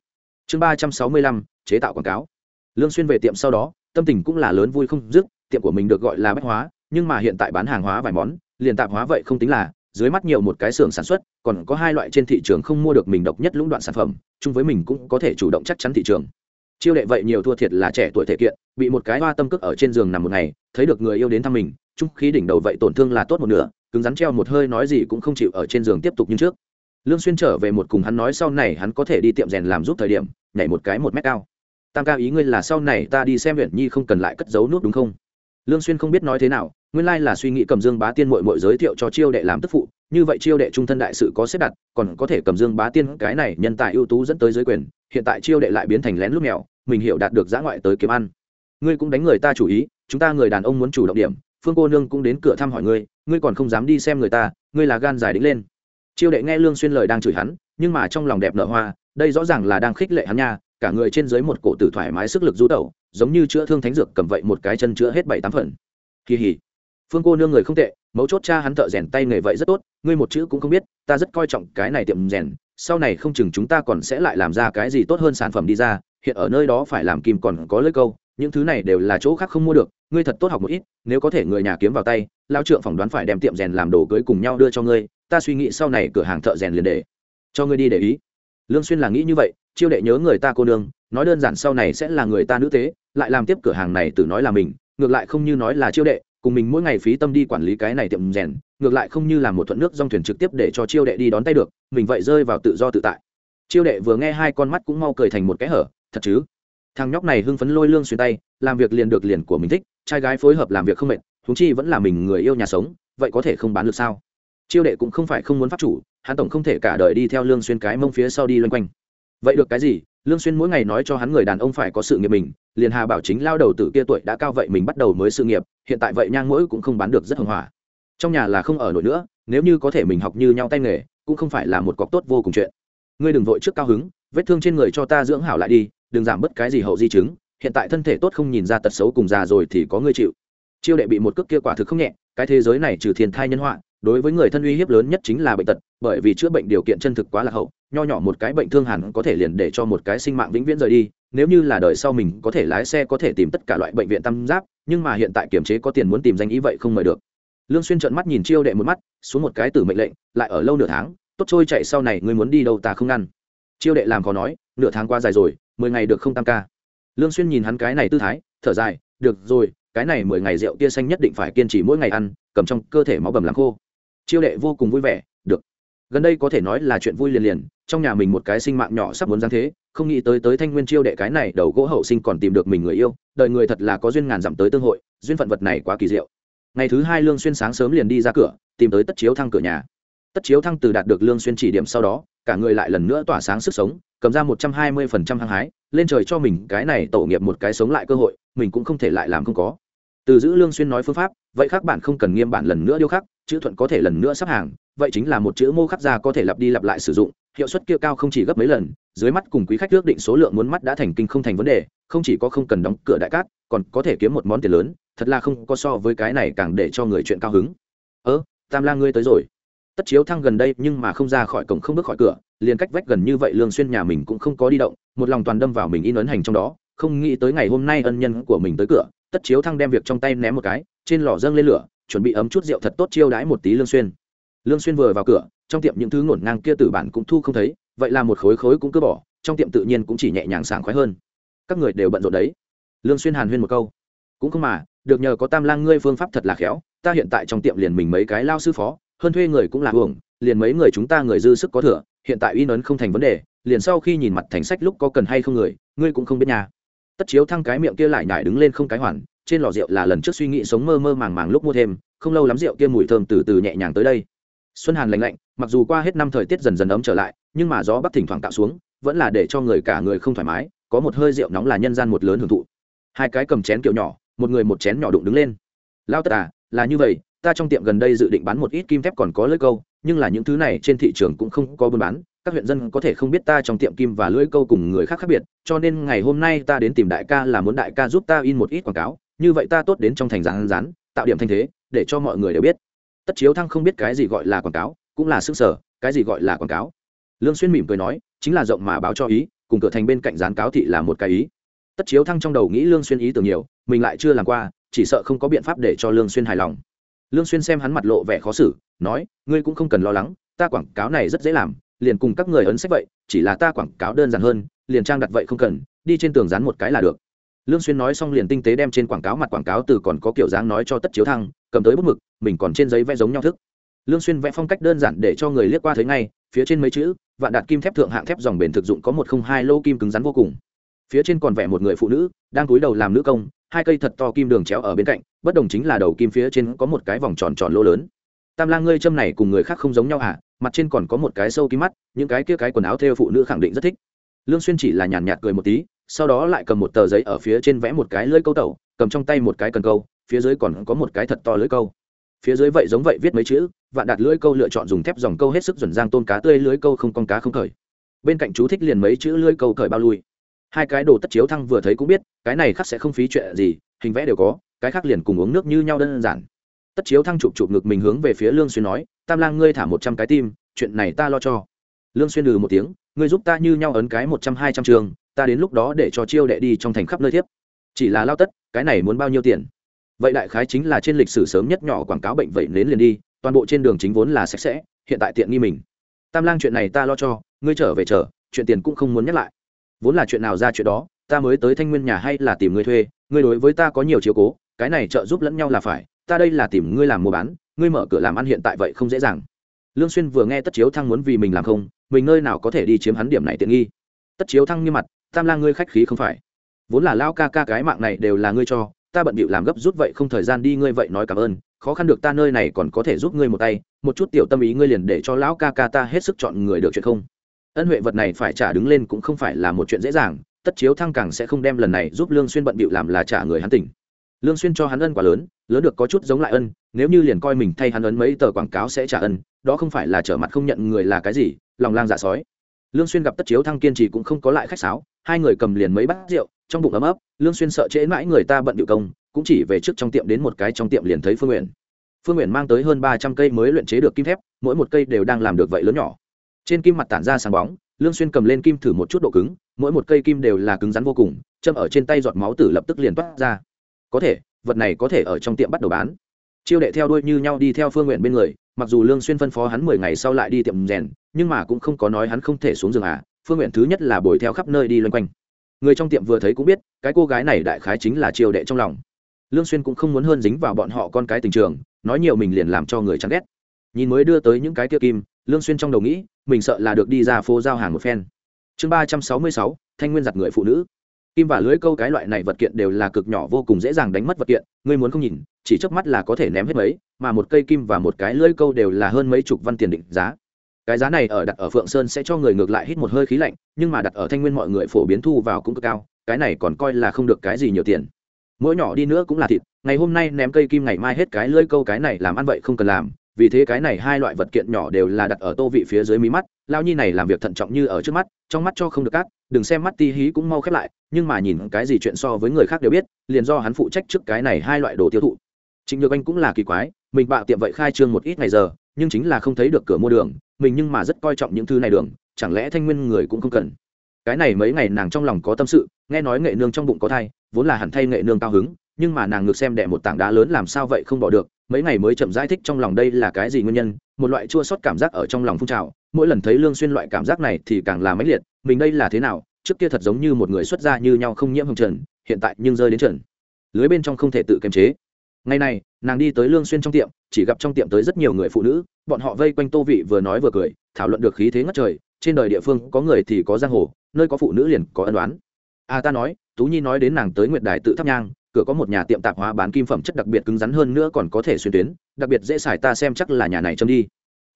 Chương ba trăm sáu mươi lăm, chế tạo quảng cáo. Lương xuyên về tiệm sau đó, tâm tình cũng là lớn vui không dứt, tiệm của mình được gọi là bách hóa, nhưng mà hiện tại bán hàng hóa vài món, liền tạp hóa vậy không tính là dưới mắt nhiều một cái xưởng sản xuất, còn có hai loại trên thị trường không mua được mình độc nhất lũng đoạn sản phẩm, chung với mình cũng có thể chủ động chắc chắn thị trường. Chiêu đệ vậy nhiều thua thiệt là trẻ tuổi thể kiện, bị một cái hoa tâm cước ở trên giường nằm một ngày, thấy được người yêu đến thăm mình, chung khí đỉnh đầu vậy tổn thương là tốt một nửa, cứng rắn treo một hơi nói gì cũng không chịu ở trên giường tiếp tục như trước. Lương xuyên trở về một cùng hắn nói sau này hắn có thể đi tiệm rèn làm giúp thời điểm, nhảy một cái một mét cao. Tam ca ý ngươi là sau này ta đi xem huyện nhi không cần lại cất giấu nút đúng không? Lương xuyên không biết nói thế nào, nguyên lai là suy nghĩ cầm dương bá tiên muội muội giới thiệu cho chiêu đệ làm tức phụ, như vậy chiêu đệ trung thân đại sự có xếp đặt, còn có thể cầm dương bá tiên cái này nhân tài ưu tú dẫn tới giới quyền, hiện tại chiêu đệ lại biến thành lén lút mèo, mình hiểu đạt được giã ngoại tới kiếm ăn. Ngươi cũng đánh người ta chủ ý, chúng ta người đàn ông muốn chủ động điểm, phương cô nương cũng đến cửa thăm hỏi ngươi ngươi còn không dám đi xem người ta, ngươi là gan dài đĩnh lên. Chiêu đệ nghe lương xuyên lời đang chửi hắn, nhưng mà trong lòng đẹp nở hoa, đây rõ ràng là đang khích lệ hắn nha cả người trên dưới một cổ tử thoải mái sức lực du tẩu, giống như chữa thương thánh dược cầm vậy một cái chân chữa hết bảy tám phần. Kỳ hỉ. Phương cô nương người không tệ, mấu chốt cha hắn thợ rèn tay nghề vậy rất tốt, ngươi một chữ cũng không biết, ta rất coi trọng cái này tiệm rèn, sau này không chừng chúng ta còn sẽ lại làm ra cái gì tốt hơn sản phẩm đi ra, hiện ở nơi đó phải làm kim còn có lưỡi câu, những thứ này đều là chỗ khác không mua được, ngươi thật tốt học một ít, nếu có thể người nhà kiếm vào tay, lao trượng phỏng đoán phải đem tiệm rèn làm đồ cưới cùng nhau đưa cho ngươi, ta suy nghĩ sau này cửa hàng thợ rèn liền để cho ngươi đi để ý. Lương xuyên là nghĩ như vậy chiêu đệ nhớ người ta cô nương, nói đơn giản sau này sẽ là người ta nữ tế, lại làm tiếp cửa hàng này tự nói là mình, ngược lại không như nói là chiêu đệ, cùng mình mỗi ngày phí tâm đi quản lý cái này tiệm rèn, ngược lại không như là một thuận nước dòng thuyền trực tiếp để cho chiêu đệ đi đón tay được, mình vậy rơi vào tự do tự tại. Chiêu đệ vừa nghe hai con mắt cũng mau cười thành một cái hở, thật chứ? Thằng nhóc này hưng phấn lôi lương xuyên tay, làm việc liền được liền của mình thích, trai gái phối hợp làm việc không mệt thúng chi vẫn là mình người yêu nhà sống, vậy có thể không bán được sao? Chiêu đệ cũng không phải không muốn pháp chủ, hắn tổng không thể cả đời đi theo lương xuyên cái mông phía sau đi loanh quanh vậy được cái gì? Lương xuyên mỗi ngày nói cho hắn người đàn ông phải có sự nghiệp mình, liền hà bảo chính lao đầu tử kia tuổi đã cao vậy mình bắt đầu mới sự nghiệp, hiện tại vậy nhang mỗi cũng không bán được rất hưng hỏa. Trong nhà là không ở nổi nữa, nếu như có thể mình học như nhau tay nghề, cũng không phải là một cọc tốt vô cùng chuyện. Ngươi đừng vội trước cao hứng, vết thương trên người cho ta dưỡng hảo lại đi, đừng giảm bất cái gì hậu di chứng, hiện tại thân thể tốt không nhìn ra tật xấu cùng già rồi thì có ngươi chịu. Chiêu đệ bị một cước kia quả thực không nhẹ, cái thế giới này trừ thiên thai nhân họa, đối với người thân uy hiếp lớn nhất chính là bệnh tật, bởi vì chữa bệnh điều kiện chân thực quá là hậu nho nhỏ một cái bệnh thương hẳn có thể liền để cho một cái sinh mạng vĩnh viễn rời đi, nếu như là đời sau mình có thể lái xe có thể tìm tất cả loại bệnh viện tam giáp nhưng mà hiện tại kiểm chế có tiền muốn tìm danh ý vậy không mời được. Lương xuyên trợn mắt nhìn chiêu đệ một mắt, xuống một cái tử mệnh lệnh, lại ở lâu nửa tháng, tốt trôi chạy sau này ngươi muốn đi đâu ta không ngăn. Chiêu đệ làm khó nói, nửa tháng qua dài rồi, mười ngày được không tam ca? Lương xuyên nhìn hắn cái này tư thái, thở dài, được rồi, cái này mười ngày rượu tia xanh nhất định phải kiên trì mỗi ngày ăn, cầm trong cơ thể máu bầm làm khô. Chiêu đệ vô cùng vui vẻ gần đây có thể nói là chuyện vui liền liền, trong nhà mình một cái sinh mạng nhỏ sắp muốn giáng thế, không nghĩ tới tới thanh nguyên chiêu đệ cái này đầu gỗ hậu sinh còn tìm được mình người yêu, đời người thật là có duyên ngàn dặm tới tương hội, duyên phận vật này quá kỳ diệu. Ngày thứ hai lương xuyên sáng sớm liền đi ra cửa, tìm tới tất chiếu thăng cửa nhà. Tất chiếu thăng từ đạt được lương xuyên chỉ điểm sau đó, cả người lại lần nữa tỏa sáng sức sống, cầm ra một trăm hai mươi phần trăm hăng hái, lên trời cho mình cái này tổ nghiệp một cái sống lại cơ hội, mình cũng không thể lại làm không có. Từ giữ lương xuyên nói phương pháp, vậy khác bạn không cần nghiêm bản lần nữa điêu khắc, chữ thuận có thể lần nữa sắp hàng vậy chính là một chữ mô khắc ra có thể lặp đi lặp lại sử dụng, hiệu suất kia cao không chỉ gấp mấy lần, dưới mắt cùng quý khách ước định số lượng muốn mắt đã thành kinh không thành vấn đề, không chỉ có không cần đóng cửa đại cát, còn có thể kiếm một món tiền lớn, thật là không có so với cái này càng để cho người chuyện cao hứng. Ơ, tam la ngươi tới rồi. Tất chiếu thăng gần đây nhưng mà không ra khỏi cổng không bước khỏi cửa, liền cách vách gần như vậy lương xuyên nhà mình cũng không có đi động, một lòng toàn đâm vào mình in ấn hành trong đó, không nghĩ tới ngày hôm nay ân nhân của mình tới cửa, tất chiếu thăng đem việc trong tay ném một cái, trên lò dâng lên lửa, chuẩn bị ấm chút rượu thật tốt chiêu đãi một tí lương xuyên lương xuyên vừa vào cửa, trong tiệm những thứ ngổn ngang kia tử bản cũng thu không thấy, vậy là một khối khối cũng cứ bỏ, trong tiệm tự nhiên cũng chỉ nhẹ nhàng sảng khoái hơn. Các người đều bận rộn đấy. Lương xuyên hàn huyên một câu. Cũng không mà, được nhờ có tam lang ngươi phương pháp thật là khéo, ta hiện tại trong tiệm liền mình mấy cái lao sư phó, hơn thuê người cũng là hưởng liền mấy người chúng ta người dư sức có thừa, hiện tại uy nấn không thành vấn đề, liền sau khi nhìn mặt thành sách lúc có cần hay không người, ngươi cũng không biết nhà tất chiếu thăng cái miệng kia lại nhải đứng lên không cái hoàn, trên lò rượu là lần trước suy nghĩ sống mơ mơ màng màng lúc mua thêm, không lâu lắm rượu kia mùi thơm từ từ nhẹ nhàng tới đây xuân hàn lạnh lạnh, mặc dù qua hết năm thời tiết dần dần ấm trở lại, nhưng mà gió bắc thỉnh thoảng tạo xuống, vẫn là để cho người cả người không thoải mái, có một hơi rượu nóng là nhân gian một lớn hưởng thụ. Hai cái cầm chén kiểu nhỏ, một người một chén nhỏ đụng đứng lên. Lao tất à là như vậy, ta trong tiệm gần đây dự định bán một ít kim thép còn có lưỡi câu, nhưng là những thứ này trên thị trường cũng không có buôn bán, các huyện dân có thể không biết ta trong tiệm kim và lưỡi câu cùng người khác khác biệt, cho nên ngày hôm nay ta đến tìm đại ca là muốn đại ca giúp ta in một ít quảng cáo, như vậy ta tốt đến trong thành rán rán, tạo điểm thanh thế, để cho mọi người đều biết tất chiếu thăng không biết cái gì gọi là quảng cáo, cũng là sức sở, cái gì gọi là quảng cáo. Lương xuyên mỉm cười nói, chính là rộng mà báo cho ý, cùng cửa thành bên cạnh dán cáo thị là một cái ý. Tất chiếu thăng trong đầu nghĩ lương xuyên ý tưởng nhiều, mình lại chưa làm qua, chỉ sợ không có biện pháp để cho lương xuyên hài lòng. Lương xuyên xem hắn mặt lộ vẻ khó xử, nói, ngươi cũng không cần lo lắng, ta quảng cáo này rất dễ làm, liền cùng các người ấn sách vậy, chỉ là ta quảng cáo đơn giản hơn, liền trang đặt vậy không cần, đi trên tường dán một cái là được lương xuyên nói xong liền tinh tế đem trên quảng cáo mặt quảng cáo từ còn có kiểu dáng nói cho tất chiếu thăng, cầm tới bút mực, mình còn trên giấy vẽ giống nhau thức. Lương xuyên vẽ phong cách đơn giản để cho người liếc qua thấy ngay, phía trên mấy chữ, vạn đạt kim thép thượng hạng thép dòng bền thực dụng có một không hai lô kim cứng rắn vô cùng. Phía trên còn vẽ một người phụ nữ, đang cúi đầu làm nữ công, hai cây thật to kim đường chéo ở bên cạnh, bất đồng chính là đầu kim phía trên có một cái vòng tròn tròn lỗ lớn. Tam lang ngươi châm này cùng người khác không giống nhau à mặt trên còn có một cái sâu kim mắt, những cái kia cái quần áo theo phụ nữ khẳng định rất thích. Lương xuyên chỉ là nhàn nhạt cười một tí sau đó lại cầm một tờ giấy ở phía trên vẽ một cái lưỡi câu tẩu, cầm trong tay một cái cần câu, phía dưới còn có một cái thật to lưỡi câu. Phía dưới vậy giống vậy viết mấy chữ, vạn đạt lưỡi câu lựa chọn dùng thép dòng câu hết sức chuẩn giang tôm cá tươi lưỡi câu không con cá không khởi. Bên cạnh chú thích liền mấy chữ lưỡi câu khởi bao lui. Hai cái đồ tất chiếu thăng vừa thấy cũng biết, cái này khác sẽ không phí chuyện gì, hình vẽ đều có, cái khác liền cùng uống nước như nhau đơn giản. Tất chiếu thăng chụp chụp ngực mình hướng về phía lương xuyên nói, tam lang ngươi thả một trăm cái tim, chuyện này ta lo cho. Lương xuyên lừ một tiếng, ngươi giúp ta như nhau ấn cái một trăm hai trăm trường ta đến lúc đó để cho chiêu đệ đi trong thành khắp nơi thiếp. Chỉ là lao tất, cái này muốn bao nhiêu tiền? Vậy đại khái chính là trên lịch sử sớm nhất nhỏ quảng cáo bệnh vậy nến liền đi, toàn bộ trên đường chính vốn là sạch sẽ, hiện tại tiện nghi mình. Tam lang chuyện này ta lo cho, ngươi trở về chờ, chuyện tiền cũng không muốn nhắc lại. Vốn là chuyện nào ra chuyện đó, ta mới tới thanh nguyên nhà hay là tìm ngươi thuê, ngươi đối với ta có nhiều chiếu cố, cái này trợ giúp lẫn nhau là phải, ta đây là tìm ngươi làm mua bán, ngươi mở cửa làm ăn hiện tại vậy không dễ dàng. Lương xuyên vừa nghe tất chiếu thăng muốn vì mình làm không, mình nơi nào có thể đi chiếm hắn điểm này tiện nghi? Tất chiếu thăng như mặt tam lang ngươi khách khí không phải. Vốn là lao ca ca cái mạng này đều là ngươi cho, ta bận bịu làm gấp rút vậy không thời gian đi ngươi vậy nói cảm ơn, khó khăn được ta nơi này còn có thể giúp ngươi một tay, một chút tiểu tâm ý ngươi liền để cho lão ca ca ta hết sức chọn người được chuyện không? Ân huệ vật này phải trả đứng lên cũng không phải là một chuyện dễ dàng, tất chiếu thăng càng sẽ không đem lần này giúp lương xuyên bận bịu làm là trả người hắn tỉnh. Lương xuyên cho hắn ân quá lớn lớn được có chút giống lại ân, nếu như liền coi mình thay hắn ấn mấy tờ quảng cáo sẽ trả ân, đó không phải là trở mặt không nhận người là cái gì, lòng lang dạ sói lương xuyên gặp tất chiếu thăng kiên trì cũng không có lại khách sáo, hai người cầm liền mấy bát rượu, trong bụng ấm ấp, lương xuyên sợ trễ mãi người ta bận điệu công, cũng chỉ về trước trong tiệm đến một cái trong tiệm liền thấy phương nguyện phương nguyện mang tới hơn ba trăm cây mới luyện chế được kim thép, mỗi một cây đều đang làm được vậy lớn nhỏ. Trên kim mặt tản ra sáng bóng, lương xuyên cầm lên kim thử một chút độ cứng, mỗi một cây kim đều là cứng rắn vô cùng, châm ở trên tay giọt máu tử lập tức liền toát ra. Có thể, vật này có thể ở trong tiệm bắt đầu bán. Chiêu đệ theo đuôi như nhau đi theo phương nguyện bên người mặc dù lương xuyên phân phó hắn mười ngày sau lại đi tiệm rèn, nhưng mà cũng không có nói hắn không thể xuống giường à phương nguyện thứ nhất là bồi theo khắp nơi đi loanh quanh. Người trong tiệm vừa thấy cũng biết, cái cô gái này đại khái chính là triều đệ trong lòng. Lương xuyên cũng không muốn hơn dính vào bọn họ con cái tình trường, nói nhiều mình liền làm cho người chán ghét. Nhìn mới đưa tới những cái kia kim, lương xuyên trong đầu nghĩ, mình sợ là được đi ra phố giao hàng một phen. Chương ba trăm sáu mươi sáu, thanh nguyên giặt người phụ nữ kim và lưới câu cái loại này vật kiện đều là cực nhỏ vô cùng dễ dàng đánh mất vật kiện, ngươi muốn không nhìn, chỉ chớp mắt là có thể ném hết mấy, mà một cây kim và một cái lưới câu đều là hơn mấy chục văn tiền định giá. Cái giá này ở đặt ở phượng sơn sẽ cho người ngược lại hít một hơi khí lạnh, nhưng mà đặt ở thanh nguyên mọi người phổ biến thu vào cũng cực cao, cái này còn coi là không được cái gì nhiều tiền. Mỗi nhỏ đi nữa cũng là thịt, ngày hôm nay ném cây kim ngày mai hết cái lưỡi câu cái này làm ăn vậy không cần làm vì thế cái này hai loại vật kiện nhỏ đều là đặt ở tô vị phía dưới mí mắt lao nhi này làm việc thận trọng như ở trước mắt, trong mắt cho không được cát, đừng xem mắt ti hí cũng mau khép lại, nhưng mà nhìn cái gì chuyện so với người khác đều biết, liền do hắn phụ trách trước cái này hai loại đồ tiêu thụ. Trịnh nhược anh cũng là kỳ quái, mình bạo tiệm vậy khai trương một ít ngày giờ, nhưng chính là không thấy được cửa mua đường, mình nhưng mà rất coi trọng những thứ này đường, chẳng lẽ thanh nguyên người cũng không cần. Cái này mấy ngày nàng trong lòng có tâm sự, nghe nói nghệ nương trong bụng có thai, vốn là hẳn thay nghệ nương cao hứng, nhưng mà nàng ngược xem đẻ một tảng đá lớn làm sao vậy không bỏ được mấy ngày mới chậm giải thích trong lòng đây là cái gì nguyên nhân, một loại chua sót cảm giác ở trong lòng phun trào. Mỗi lần thấy lương xuyên loại cảm giác này thì càng là mãnh liệt, mình đây là thế nào? Trước kia thật giống như một người xuất gia như nhau không nhiễm hồng trần, hiện tại nhưng rơi đến trần. Lưới bên trong không thể tự kiềm chế. Ngày này, nàng đi tới lương xuyên trong tiệm, chỉ gặp trong tiệm tới rất nhiều người phụ nữ, bọn họ vây quanh tô vị vừa nói vừa cười, thảo luận được khí thế ngất trời, trên đời địa phương có người thì có giang hồ, nơi có phụ nữ liền có ân đoán à ta nói, tú nhi nói đến nàng tới nguyệt đài tự thắp nhang cửa có một nhà tiệm tạp hóa bán kim phẩm chất đặc biệt cứng rắn hơn nữa còn có thể xuyên tuyến, đặc biệt dễ xài ta xem chắc là nhà này châm đi.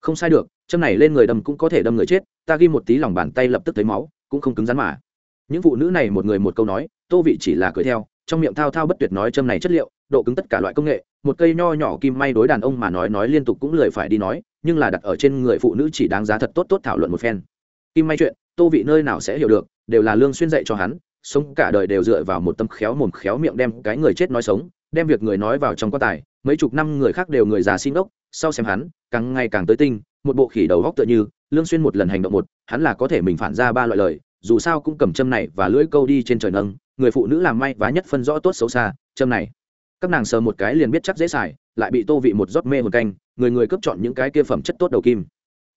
Không sai được, châm này lên người đâm cũng có thể đâm người chết, ta ghi một tí lòng bàn tay lập tức thấy máu, cũng không cứng rắn mà. Những phụ nữ này một người một câu nói, tô vị chỉ là cười theo, trong miệng thao thao bất tuyệt nói châm này chất liệu, độ cứng tất cả loại công nghệ, một cây nho nhỏ kim may đối đàn ông mà nói nói liên tục cũng lười phải đi nói, nhưng là đặt ở trên người phụ nữ chỉ đáng giá thật tốt tốt thảo luận một phen. Kim may chuyện, tô vị nơi nào sẽ hiểu được, đều là lương xuyên dạy cho hắn sống cả đời đều dựa vào một tâm khéo mồm khéo miệng đem cái người chết nói sống, đem việc người nói vào trong quan tài, mấy chục năm người khác đều người già xin ốc, sau xem hắn, càng ngày càng tới tinh, một bộ khỉ đầu góc tựa như, lương xuyên một lần hành động một, hắn là có thể mình phản ra ba loại lời, dù sao cũng cầm châm này và lưỡi câu đi trên trời nâng, người phụ nữ làm may vá nhất phân rõ tốt xấu xa, châm này. Các nàng sờ một cái liền biết chắc dễ xài, lại bị tô vị một rót mê một canh, người người cướp chọn những cái kia phẩm chất tốt đầu kim.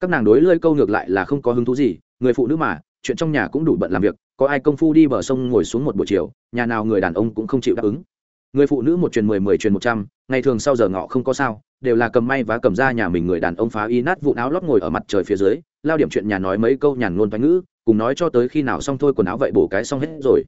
Các nàng đối lưỡi câu ngược lại là không có hứng thú gì, người phụ nữ mà chuyện trong nhà cũng đủ bận làm việc, có ai công phu đi bờ sông ngồi xuống một buổi chiều, nhà nào người đàn ông cũng không chịu đáp ứng. Người phụ nữ một truyền mười mười truyền một trăm, ngày thường sau giờ ngọ không có sao, đều là cầm may và cầm ra nhà mình người đàn ông phá y nát vụn áo lót ngồi ở mặt trời phía dưới, lao điểm chuyện nhà nói mấy câu nhàn ngôn thoái ngữ, cùng nói cho tới khi nào xong thôi quần áo vậy bổ cái xong hết rồi.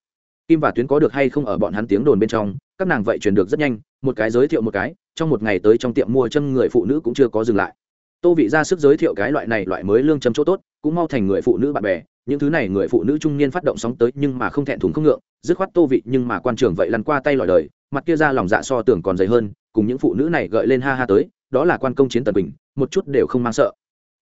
Kim và tuyến có được hay không ở bọn hắn tiếng đồn bên trong, các nàng vậy truyền được rất nhanh, một cái giới thiệu một cái, trong một ngày tới trong tiệm mua chân người phụ nữ cũng chưa có dừng lại tô vị ra sức giới thiệu cái loại này loại mới lương châm chỗ tốt cũng mau thành người phụ nữ bạn bè những thứ này người phụ nữ trung niên phát động sóng tới nhưng mà không thẹn thùng không ngượng dứt khoát tô vị nhưng mà quan trường vậy lăn qua tay lòi đời mặt kia ra lòng dạ so tưởng còn dày hơn cùng những phụ nữ này gợi lên ha ha tới đó là quan công chiến tần bình một chút đều không mang sợ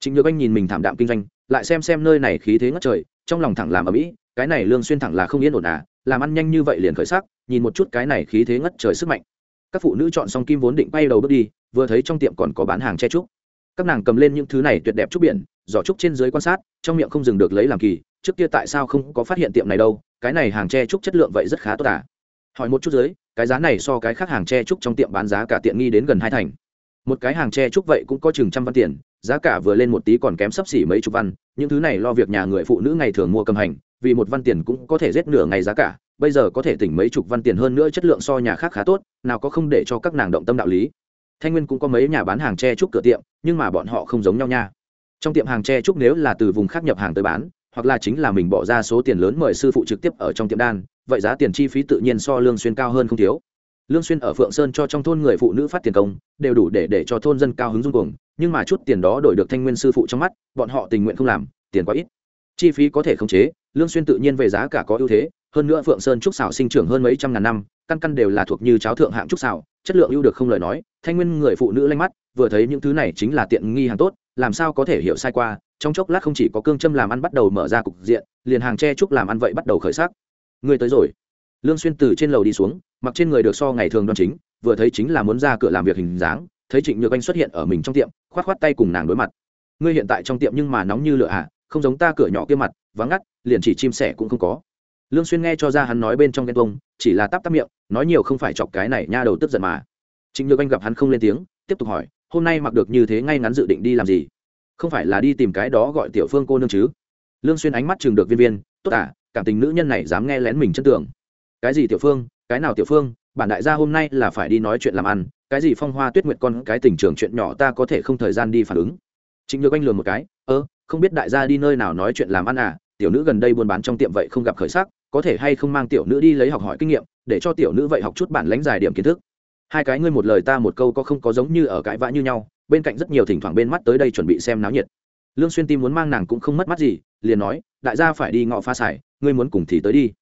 Chính Nhược Anh nhìn mình thảm đạm kinh doanh, lại xem xem nơi này khí thế ngất trời, trong lòng thẳng làm ở mỹ, cái này lương xuyên thẳng là không yên ổn à, làm ăn nhanh như vậy liền khởi sắc, nhìn một chút cái này khí thế ngất trời sức mạnh. Các phụ nữ chọn xong kim vốn định bay đầu bước đi, vừa thấy trong tiệm còn có bán hàng che trúc. Các nàng cầm lên những thứ này tuyệt đẹp trúc biển, giỏ trúc trên dưới quan sát, trong miệng không dừng được lấy làm kỳ, trước kia tại sao không có phát hiện tiệm này đâu, cái này hàng tre trúc chất lượng vậy rất khá tốt à. Hỏi một chút dưới, cái giá này so cái khác hàng tre trúc trong tiệm bán giá cả tiện nghi đến gần hai thành. Một cái hàng tre trúc vậy cũng có chừng trăm văn tiền, giá cả vừa lên một tí còn kém sấp xỉ mấy chục văn những thứ này lo việc nhà người phụ nữ ngày thường mua cầm hành vì một văn tiền cũng có thể rét nửa ngày giá cả bây giờ có thể tỉnh mấy chục văn tiền hơn nữa chất lượng so nhà khác khá tốt nào có không để cho các nàng động tâm đạo lý thanh nguyên cũng có mấy nhà bán hàng tre trúc cửa tiệm, nhưng mà bọn họ không giống nhau nha. Trong tiệm hàng tre trúc nếu là từ vùng khác nhập hàng tới bán, hoặc là chính là mình bỏ ra số tiền lớn mời sư phụ trực tiếp ở trong tiệm đan, vậy giá tiền chi phí tự nhiên so lương xuyên cao hơn không thiếu. Lương xuyên ở phượng sơn cho trong thôn người phụ nữ phát tiền công, đều đủ để để cho thôn dân cao hứng dung cuồng nhưng mà chút tiền đó đổi được thanh nguyên sư phụ trong mắt, bọn họ tình nguyện không làm, tiền quá ít. Chi phí có thể khống chế, lương xuyên tự nhiên về giá cả có ưu thế, hơn nữa phượng sơn trúc xảo sinh trưởng hơn mấy trăm ngàn năm, căn căn đều là thuộc như cháo thượng hạng trúc xảo chất lượng ưu được không lời nói, thanh nguyên người phụ nữ lanh mắt, vừa thấy những thứ này chính là tiện nghi hàng tốt, làm sao có thể hiểu sai qua, trong chốc lát không chỉ có cương châm làm ăn bắt đầu mở ra cục diện, liền hàng tre trúc làm ăn vậy bắt đầu khởi sắc. Người tới rồi. Lương xuyên từ trên lầu đi xuống, mặc trên người được so ngày thường đoan chính, vừa thấy chính là muốn ra cửa làm việc hình dáng, thấy trịnh nhược anh xuất hiện ở mình trong tiệm, khoát khoát tay cùng nàng đối mặt. Ngươi hiện tại trong tiệm nhưng mà nóng như lửa à không giống ta cửa nhỏ kia mặt, vắng ngắt, liền chỉ chim sẻ cũng không có lương xuyên nghe cho ra hắn nói bên trong ghen tuông, chỉ là tắp tắp miệng, nói nhiều không phải chọc cái này nha đầu tức giận mà. Trịnh nhược anh gặp hắn không lên tiếng, tiếp tục hỏi, hôm nay mặc được như thế ngay ngắn dự định đi làm gì? Không phải là đi tìm cái đó gọi tiểu phương cô nương chứ? Lương xuyên ánh mắt chừng được viên viên, tốt à cảm tình nữ nhân này dám nghe lén mình chân tưởng. Cái gì tiểu phương, cái nào tiểu phương, bản đại gia hôm nay là phải đi nói chuyện làm ăn, cái gì phong hoa tuyết nguyệt con, cái tình trường chuyện nhỏ ta có thể không thời gian đi phản ứng. Trịnh nhược anh lườm một cái, ơ, không biết đại gia đi nơi nào nói chuyện làm ăn à tiểu nữ gần đây buôn bán trong tiệm vậy không gặp khởi sắc có thể hay không mang tiểu nữ đi lấy học hỏi kinh nghiệm, để cho tiểu nữ vậy học chút bản lãnh dài điểm kiến thức. Hai cái ngươi một lời ta một câu có không có giống như ở cãi vã như nhau, bên cạnh rất nhiều thỉnh thoảng bên mắt tới đây chuẩn bị xem náo nhiệt. Lương xuyên tim muốn mang nàng cũng không mất mắt gì, liền nói, đại gia phải đi ngọ pha xài, ngươi muốn cùng thì tới đi.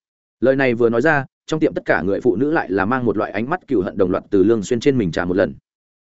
Lời này vừa nói ra, trong tiệm tất cả người phụ nữ lại là mang một loại ánh mắt cừu hận đồng loạt từ lương xuyên trên mình trả một lần.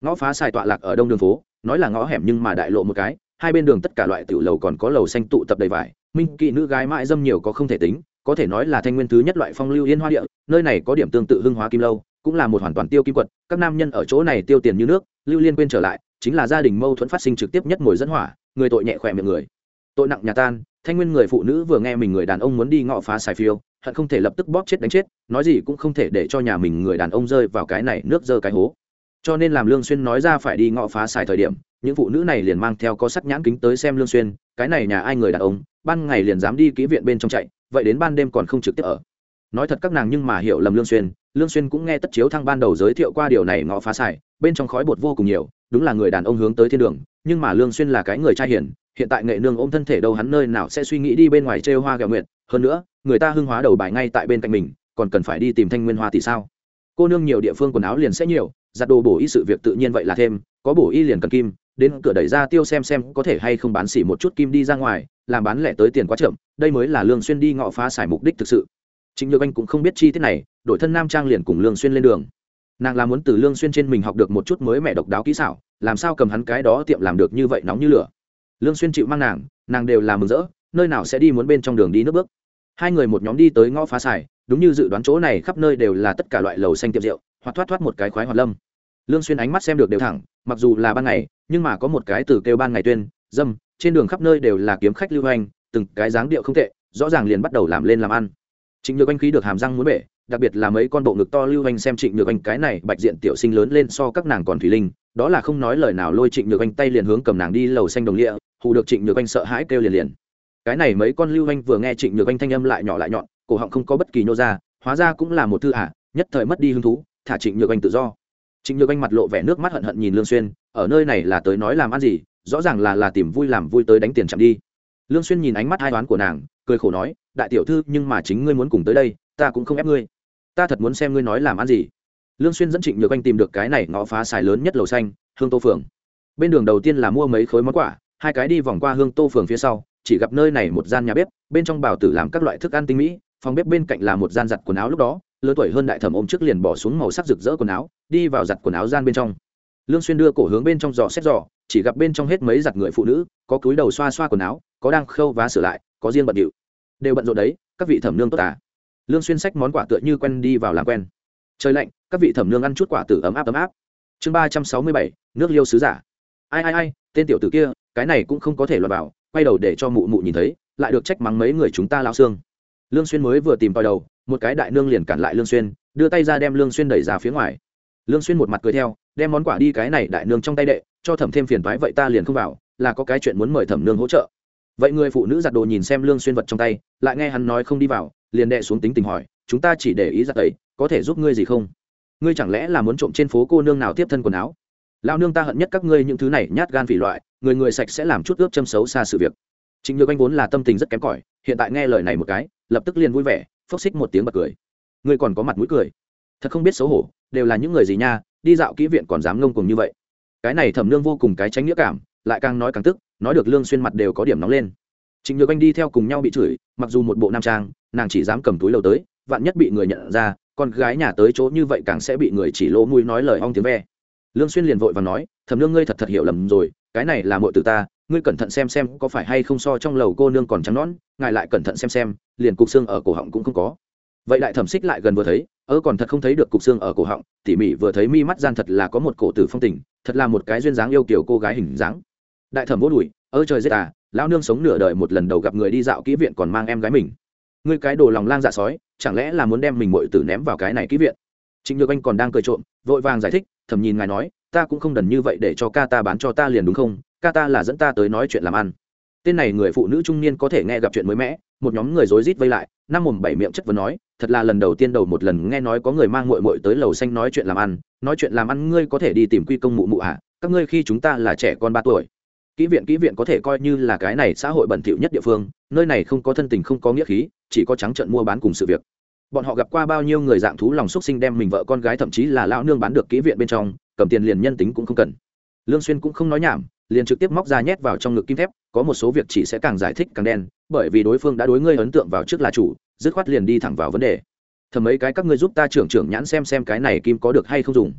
Ngõ phá xài tọa lạc ở đông đường phố, nói là ngõ hẻm nhưng mà đại lộ một cái, hai bên đường tất cả loại tiểu lầu còn có lầu xanh tụ tập đầy vải, minh kỵ nữ gái mãi dâm nhiều có không thể tính có thể nói là thanh nguyên thứ nhất loại phong lưu yên hoa địa, nơi này có điểm tương tự hưng hóa kim lâu, cũng là một hoàn toàn tiêu kim quật, các nam nhân ở chỗ này tiêu tiền như nước, lưu liên quên trở lại, chính là gia đình mâu thuẫn phát sinh trực tiếp nhất mồi dẫn hỏa, người tội nhẹ khỏe miệng người. Tội nặng nhà tan, thanh nguyên người phụ nữ vừa nghe mình người đàn ông muốn đi ngọ phá xài phiêu, hận không thể lập tức bóp chết đánh chết, nói gì cũng không thể để cho nhà mình người đàn ông rơi vào cái này nước dơ cái hố. Cho nên làm lương xuyên nói ra phải đi ngọ phá xài thời điểm, những phụ nữ này liền mang theo có sắc nhãn kính tới xem lương xuyên, cái này nhà ai người đàn ông, ban ngày liền dám đi kỹ viện bên trong chạy vậy đến ban đêm còn không trực tiếp ở. Nói thật các nàng nhưng mà hiểu lầm lương xuyên lương xuyên cũng nghe tất chiếu thăng ban đầu giới thiệu qua điều này ngõ phá xài, bên trong khói bột vô cùng nhiều, đúng là người đàn ông hướng tới thiên đường, nhưng mà lương xuyên là cái người trai hiền, hiện tại nghệ nương ôm thân thể đâu hắn nơi nào sẽ suy nghĩ đi bên ngoài treo hoa gẹo nguyệt, hơn nữa, người ta hưng hóa đầu bài ngay tại bên cạnh mình, còn cần phải đi tìm thanh nguyên hoa thì sao? Cô nương nhiều địa phương quần áo liền sẽ nhiều, giặt đồ bổ y sự việc tự nhiên vậy là thêm, có bổ y liền cần kim đến cửa đẩy ra tiêu xem xem có thể hay không bán xỉ một chút kim đi ra ngoài, làm bán lẻ tới tiền quá chậm, đây mới là lương xuyên đi ngọ phá xài mục đích thực sự. Chính nhược anh cũng không biết chi tiết này, đổi thân nam trang liền cùng lương xuyên lên đường. Nàng là muốn từ lương xuyên trên mình học được một chút mới mẹ độc đáo kỹ xảo, làm sao cầm hắn cái đó tiệm làm được như vậy nóng như lửa. Lương xuyên chịu mang nàng nàng đều làm mừng rỡ, nơi nào sẽ đi muốn bên trong đường đi nước bước. Hai người một nhóm đi tới ngõ phá xài, đúng như dự đoán chỗ này khắp nơi đều là tất cả loại lầu xanh tiệm rượu, hoặc thoát thoát một cái khoái hoạt lâm lương xuyên ánh mắt xem được đều thẳng, mặc dù là ban ngày, nhưng mà có một cái từ kêu ban ngày tuyên, dâm, trên đường khắp nơi đều là kiếm khách lưu hành, từng cái dáng điệu không tệ, rõ ràng liền bắt đầu làm lên làm ăn. Trịnh nhược anh khí được hàm răng muốn bể, đặc biệt là mấy con bộ ngực to lưu anh xem trịnh nhược anh cái này bạch diện tiểu sinh lớn lên so các nàng còn thủy linh, đó là không nói lời nào lôi trịnh nhược anh tay liền hướng cầm nàng đi lầu xanh đồng lịa, hù được trịnh nhược anh sợ hãi kêu liền liền. Cái này mấy con lưu anh vừa nghe trịnh nhược anh thanh âm lại nhỏ lại nhọn, cổ họng không có bất kỳ nô ra, hóa ra cũng là một thư ả, nhất thời mất đi hứng thú, thả trịnh nhược anh tự do trịnh nhược anh mặt lộ vẻ nước mắt hận hận nhìn lương xuyên ở nơi này là tới nói làm ăn gì? Rõ ràng là là tìm vui làm vui tới đánh tiền chậm đi. Lương xuyên nhìn ánh mắt hai đoán của nàng cười khổ nói đại tiểu thư nhưng mà chính ngươi muốn cùng tới đây ta cũng không ép ngươi. Ta thật muốn xem ngươi nói làm ăn gì. Lương xuyên dẫn trịnh nhược anh tìm được cái này ngõ phá xài lớn nhất lầu xanh hương tô phường. Bên đường đầu tiên là mua mấy khối món quả, hai cái đi vòng qua hương tô phường phía sau chỉ gặp nơi này một gian nhà bếp bên trong bảo tử làm các loại thức ăn tinh mỹ phòng bếp bên cạnh là một gian giặt quần áo lúc đó lứa tuổi hơn đại thẩm ôm trước liền bỏ xuống màu sắc rực rỡ quần áo, đi vào giặt quần áo gian bên trong. Lương xuyên đưa cổ hướng bên trong giò xét giò chỉ gặp bên trong hết mấy giặt người phụ nữ, có cúi đầu xoa xoa quần áo, có đang khâu vá sửa lại, có riêng bận điệu. Đều bận rộn đấy, các vị thẩm nương tốt à. Lương xuyên xách món quà tựa như quen đi vào làm quen. Trời lạnh, các vị thẩm nương ăn chút quả tử ấm áp ấm áp. Chương ba trăm sáu mươi bảy, nước liêu sứ giả. Ai ai ai, tên tiểu tử kia, cái này cũng không có thể lọt vào quay đầu để cho mụ mụ nhìn thấy, lại được trách mắng mấy người chúng ta lao xương. Lương xuyên mới vừa tìm tòi đầu một cái đại nương liền cản lại lương xuyên đưa tay ra đem lương xuyên đẩy ra phía ngoài. Lương xuyên một mặt cười theo đem món quà đi cái này đại nương trong tay đệ cho thẩm thêm phiền toái vậy ta liền không vào là có cái chuyện muốn mời thẩm nương hỗ trợ. Vậy người phụ nữ giặt đồ nhìn xem lương xuyên vật trong tay lại nghe hắn nói không đi vào liền đệ xuống tính tình hỏi chúng ta chỉ để ý giặt tẩy có thể giúp ngươi gì không? Ngươi chẳng lẽ là muốn trộm trên phố cô nương nào tiếp thân quần áo? Lao nương ta hận nhất các ngươi những thứ này nhát gan phỉ loại người người sạch sẽ làm chút ướp châm xấu xa sự việc. Chính Nhược Anh vốn là tâm tình rất kém cỏi, hiện tại nghe lời này một cái, lập tức liền vui vẻ, phốc xích một tiếng bật cười. Ngươi còn có mặt mũi cười, thật không biết xấu hổ, đều là những người gì nha, đi dạo kỹ viện còn dám ngông cuồng như vậy. Cái này Thẩm Nương vô cùng cái tránh nghĩa cảm, lại càng nói càng tức, nói được Lương Xuyên mặt đều có điểm nóng lên. Trịnh Nhược Anh đi theo cùng nhau bị chửi, mặc dù một bộ nam trang, nàng chỉ dám cầm túi lầu tới, vạn nhất bị người nhận ra, con gái nhà tới chỗ như vậy càng sẽ bị người chỉ lỗ mũi nói lời ong tiếng ve. Lương Xuyên liền vội vàng nói, Thẩm Nương ngươi thật thật hiểu lầm rồi, cái này là muội tử ta, ngươi cẩn thận xem xem có phải hay không so trong lầu cô nương còn trắng nõn, ngài lại cẩn thận xem xem, liền cục xương ở cổ họng cũng không có. Vậy đại thẩm xích lại gần vừa thấy ơ còn thật không thấy được cục xương ở cổ họng, tỉ mỉ vừa thấy mi mắt gian thật là có một cổ tử phong tình, thật là một cái duyên dáng yêu kiểu cô gái hình dáng. Đại thẩm vô đùi ơ trời giết à lão nương sống nửa đời một lần đầu gặp người đi dạo kỹ viện còn mang em gái mình. Ngươi cái đồ lòng lang dạ sói, chẳng lẽ là muốn đem mình muội tử ném vào cái này kỹ viện? Trịnh nhược anh còn đang cười trộm, vội vàng giải thích, thầm nhìn ngài nói, ta cũng không đần như vậy để cho ca ta bán cho ta liền đúng không? Ca ta là dẫn ta tới nói chuyện làm ăn. Tên này người phụ nữ trung niên có thể nghe gặp chuyện mới mẻ, một nhóm người rối rít vây lại, năm mồm bảy miệng chất vấn nói, thật là lần đầu tiên đầu một lần nghe nói có người mang muội muội tới lầu xanh nói chuyện làm ăn, nói chuyện làm ăn ngươi có thể đi tìm quy công mụ mụ ạ à? các ngươi khi chúng ta là trẻ con ba tuổi, kỹ viện kỹ viện có thể coi như là cái này xã hội bẩn thỉu nhất địa phương, nơi này không có thân tình không có nghĩa khí, chỉ có trắng trợn mua bán cùng sự việc. Bọn họ gặp qua bao nhiêu người dạng thú lòng xúc sinh đem mình vợ con gái thậm chí là lão nương bán được kỹ viện bên trong, cầm tiền liền nhân tính cũng không cần. Lương xuyên cũng không nói nhảm liền trực tiếp móc ra nhét vào trong ngực kim thép, có một số việc chỉ sẽ càng giải thích càng đen, bởi vì đối phương đã đối ngươi ấn tượng vào trước là chủ, dứt khoát liền đi thẳng vào vấn đề. Thầm mấy cái các ngươi giúp ta trưởng trưởng nhãn xem xem cái này kim có được hay không dùng.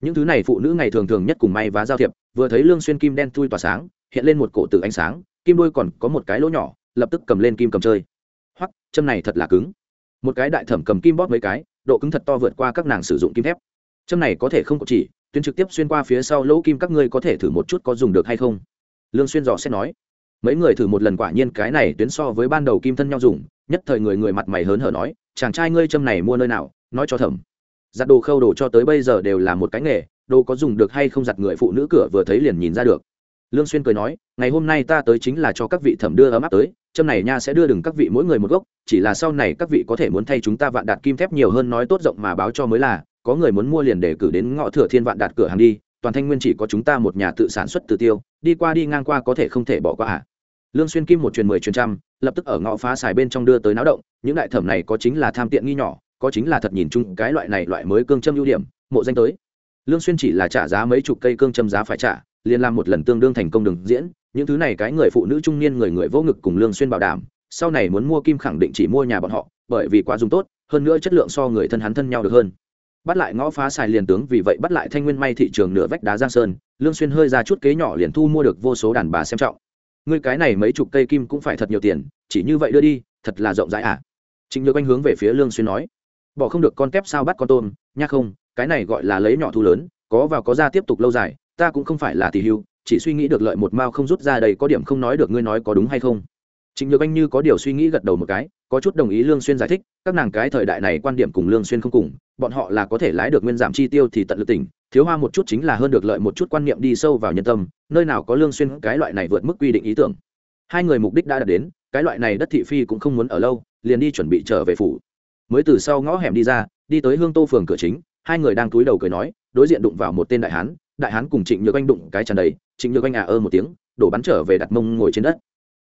Những thứ này phụ nữ ngày thường thường nhất cùng may và giao thiệp, vừa thấy lương xuyên kim đen thui tỏa sáng, hiện lên một cổ tử ánh sáng, kim đôi còn có một cái lỗ nhỏ, lập tức cầm lên kim cầm chơi. Hoặc châm này thật là cứng. Một cái đại thẩm cầm kim bóp mấy cái, độ cứng thật to vượt qua các nàng sử dụng kim thép. Châm này có thể không có chỉ tuyến trực tiếp xuyên qua phía sau lỗ kim các ngươi có thể thử một chút có dùng được hay không? Lương xuyên dò xét nói. Mấy người thử một lần quả nhiên cái này tuyến so với ban đầu kim thân nhau dùng, nhất thời người người mặt mày hớn hở nói, chàng trai ngươi châm này mua nơi nào, nói cho thẩm giặt đồ khâu đồ cho tới bây giờ đều là một cái nghề, đồ có dùng được hay không giặt người phụ nữ cửa vừa thấy liền nhìn ra được. Lương xuyên cười nói, ngày hôm nay ta tới chính là cho các vị thẩm đưa ấm áp tới, châm này nha sẽ đưa đừng các vị mỗi người một gốc, chỉ là sau này các vị có thể muốn thay chúng ta vạn đạt kim thép nhiều hơn nói tốt rộng mà báo cho mới là có người muốn mua liền để cử đến ngõ thừa thiên vạn đạt cửa hàng đi, toàn thanh nguyên chỉ có chúng ta một nhà tự sản xuất tự tiêu, đi qua đi ngang qua có thể không thể bỏ qua à. lương xuyên kim một truyền mười truyền trăm, lập tức ở ngõ phá xài bên trong đưa tới náo động, những đại thẩm này có chính là tham tiện nghi nhỏ, có chính là thật nhìn chung cái loại này loại mới cương châm ưu điểm, mộ danh tới lương xuyên chỉ là trả giá mấy chục cây cương châm giá phải trả, liền làm một lần tương đương thành công đường diễn, những thứ này cái người phụ nữ trung niên người người vô ngực cùng lương xuyên bảo đảm, sau này muốn mua kim khẳng định chỉ mua nhà bọn họ, bởi vì quá dùng tốt, hơn nữa chất lượng so người thân hắn thân nhau được hơn bắt lại ngõ phá xài liền tướng, vì vậy bắt lại thanh nguyên may thị trường nửa vách đá giang sơn, lương xuyên hơi ra chút kế nhỏ liền thu mua được vô số đàn bà xem trọng. Ngươi cái này mấy chục cây kim cũng phải thật nhiều tiền, chỉ như vậy đưa đi, thật là rộng rãi à? Trịnh nhược anh hướng về phía lương xuyên nói. Bỏ không được con kép sao bắt con tôm, nha không, cái này gọi là lấy nhỏ thu lớn, có vào có ra tiếp tục lâu dài, ta cũng không phải là tỷ hưu, chỉ suy nghĩ được lợi một mao không rút ra đây có điểm không nói được ngươi nói có đúng hay không? Trịnh nhược anh như có điều suy nghĩ gật đầu một cái, có chút đồng ý lương xuyên giải thích, các nàng cái thời đại này quan điểm cùng lương xuyên không cùng bọn họ là có thể lái được nguyên giảm chi tiêu thì tận lực tỉnh, thiếu hoa một chút chính là hơn được lợi một chút quan niệm đi sâu vào nhân tâm, nơi nào có lương xuyên cái loại này vượt mức quy định ý tưởng. Hai người mục đích đã đạt đến, cái loại này đất thị phi cũng không muốn ở lâu, liền đi chuẩn bị trở về phủ. Mới từ sau ngõ hẻm đi ra, đi tới hương tô phường cửa chính, hai người đang cúi đầu cười nói, đối diện đụng vào một tên đại hán đại hán cùng trịnh nhược anh đụng cái tràn đầy, trịnh nhược anh à ơ một tiếng, đổ bắn trở về đặt mông ngồi trên đất.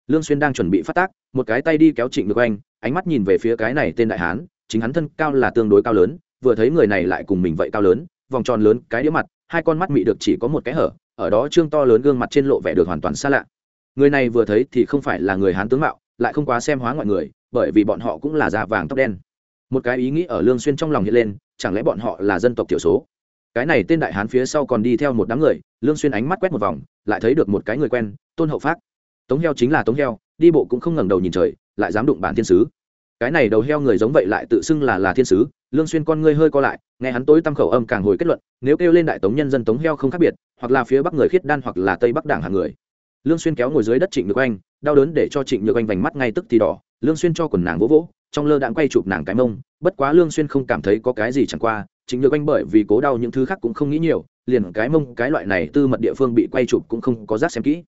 Lương xuyên đang chuẩn bị phát tác, một cái tay đi kéo trịnh nhược anh, ánh mắt nhìn về phía cái này tên đại hán, chính hắn thân cao là tương đối cao lớn vừa thấy người này lại cùng mình vậy cao lớn, vòng tròn lớn, cái đĩa mặt, hai con mắt mị được chỉ có một cái hở, ở đó trương to lớn gương mặt trên lộ vẻ được hoàn toàn xa lạ. Người này vừa thấy thì không phải là người hán tướng mạo, lại không quá xem hóa ngoại người, bởi vì bọn họ cũng là da vàng tóc đen. Một cái ý nghĩ ở lương xuyên trong lòng hiện lên, chẳng lẽ bọn họ là dân tộc thiểu số? Cái này tên đại hán phía sau còn đi theo một đám người, lương xuyên ánh mắt quét một vòng, lại thấy được một cái người quen, tôn hậu phát tống heo chính là tống heo, đi bộ cũng không ngẩng đầu nhìn trời, lại dám đụng bản thiên sứ. Cái này đầu heo người giống vậy lại tự xưng là là thiên sứ lương xuyên con ngươi hơi co lại, nghe hắn tối tâm khẩu âm càng hồi kết luận, nếu kêu lên đại tống nhân dân tống heo không khác biệt, hoặc là phía bắc người khiết đan hoặc là tây bắc đảng hàng người. Lương xuyên kéo ngồi dưới đất trịnh nhược anh, đau đớn để cho trịnh nhược anh vành mắt ngay tức thì đỏ, lương xuyên cho quần nàng vỗ vỗ, trong lơ đạn quay chụp nàng cái mông, bất quá lương xuyên không cảm thấy có cái gì chẳng qua, trịnh nhược anh bởi vì cố đau những thứ khác cũng không nghĩ nhiều, liền cái mông, cái loại này tư mật địa phương bị quay chụp cũng không có giác xem kỹ.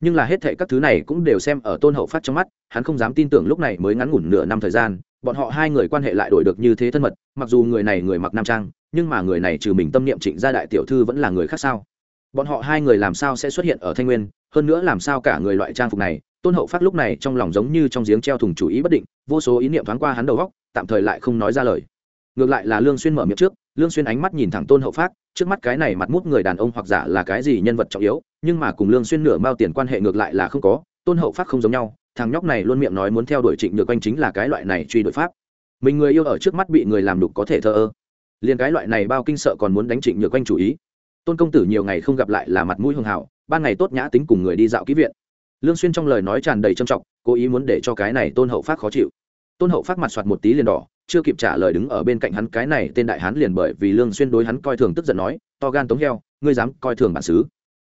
Nhưng là hết thệ các thứ này cũng đều xem ở tôn hậu phát trong mắt, hắn không dám tin tưởng lúc này mới ngắn ngủn nửa năm thời gian bọn họ hai người quan hệ lại đổi được như thế thân mật, mặc dù người này người mặc nam trang, nhưng mà người này trừ mình tâm niệm trịnh gia đại tiểu thư vẫn là người khác sao? Bọn họ hai người làm sao sẽ xuất hiện ở thanh nguyên, hơn nữa làm sao cả người loại trang phục này, tôn hậu phát lúc này trong lòng giống như trong giếng treo thùng chủ ý bất định, vô số ý niệm thoáng qua hắn đầu góc, tạm thời lại không nói ra lời. Ngược lại là lương xuyên mở miệng trước, lương xuyên ánh mắt nhìn thẳng tôn hậu phát, trước mắt cái này mặt mút người đàn ông hoặc giả là cái gì nhân vật trọng yếu, nhưng mà cùng lương xuyên nửa mao tiền quan hệ ngược lại là không có tôn hậu phát không giống nhau, thằng nhóc này luôn miệng nói muốn theo đuổi trịnh nhược anh chính là cái loại này truy đuổi pháp. Mình người yêu ở trước mắt bị người làm đục có thể thờ ơ. Liền cái loại này bao kinh sợ còn muốn đánh trịnh nhược anh chủ ý. Tôn công tử nhiều ngày không gặp lại là mặt mũi hưng hảo ban ngày tốt nhã tính cùng người đi dạo ký viện. Lương xuyên trong lời nói tràn đầy trân trọng, cố ý muốn để cho cái này tôn hậu phát khó chịu. Tôn hậu phát mặt soạt một tí liền đỏ, chưa kịp trả lời đứng ở bên cạnh hắn cái này tên đại hán liền bởi vì lương xuyên đối hắn coi thường tức giận nói, to gan tống heo, ngươi dám coi thường bản xứ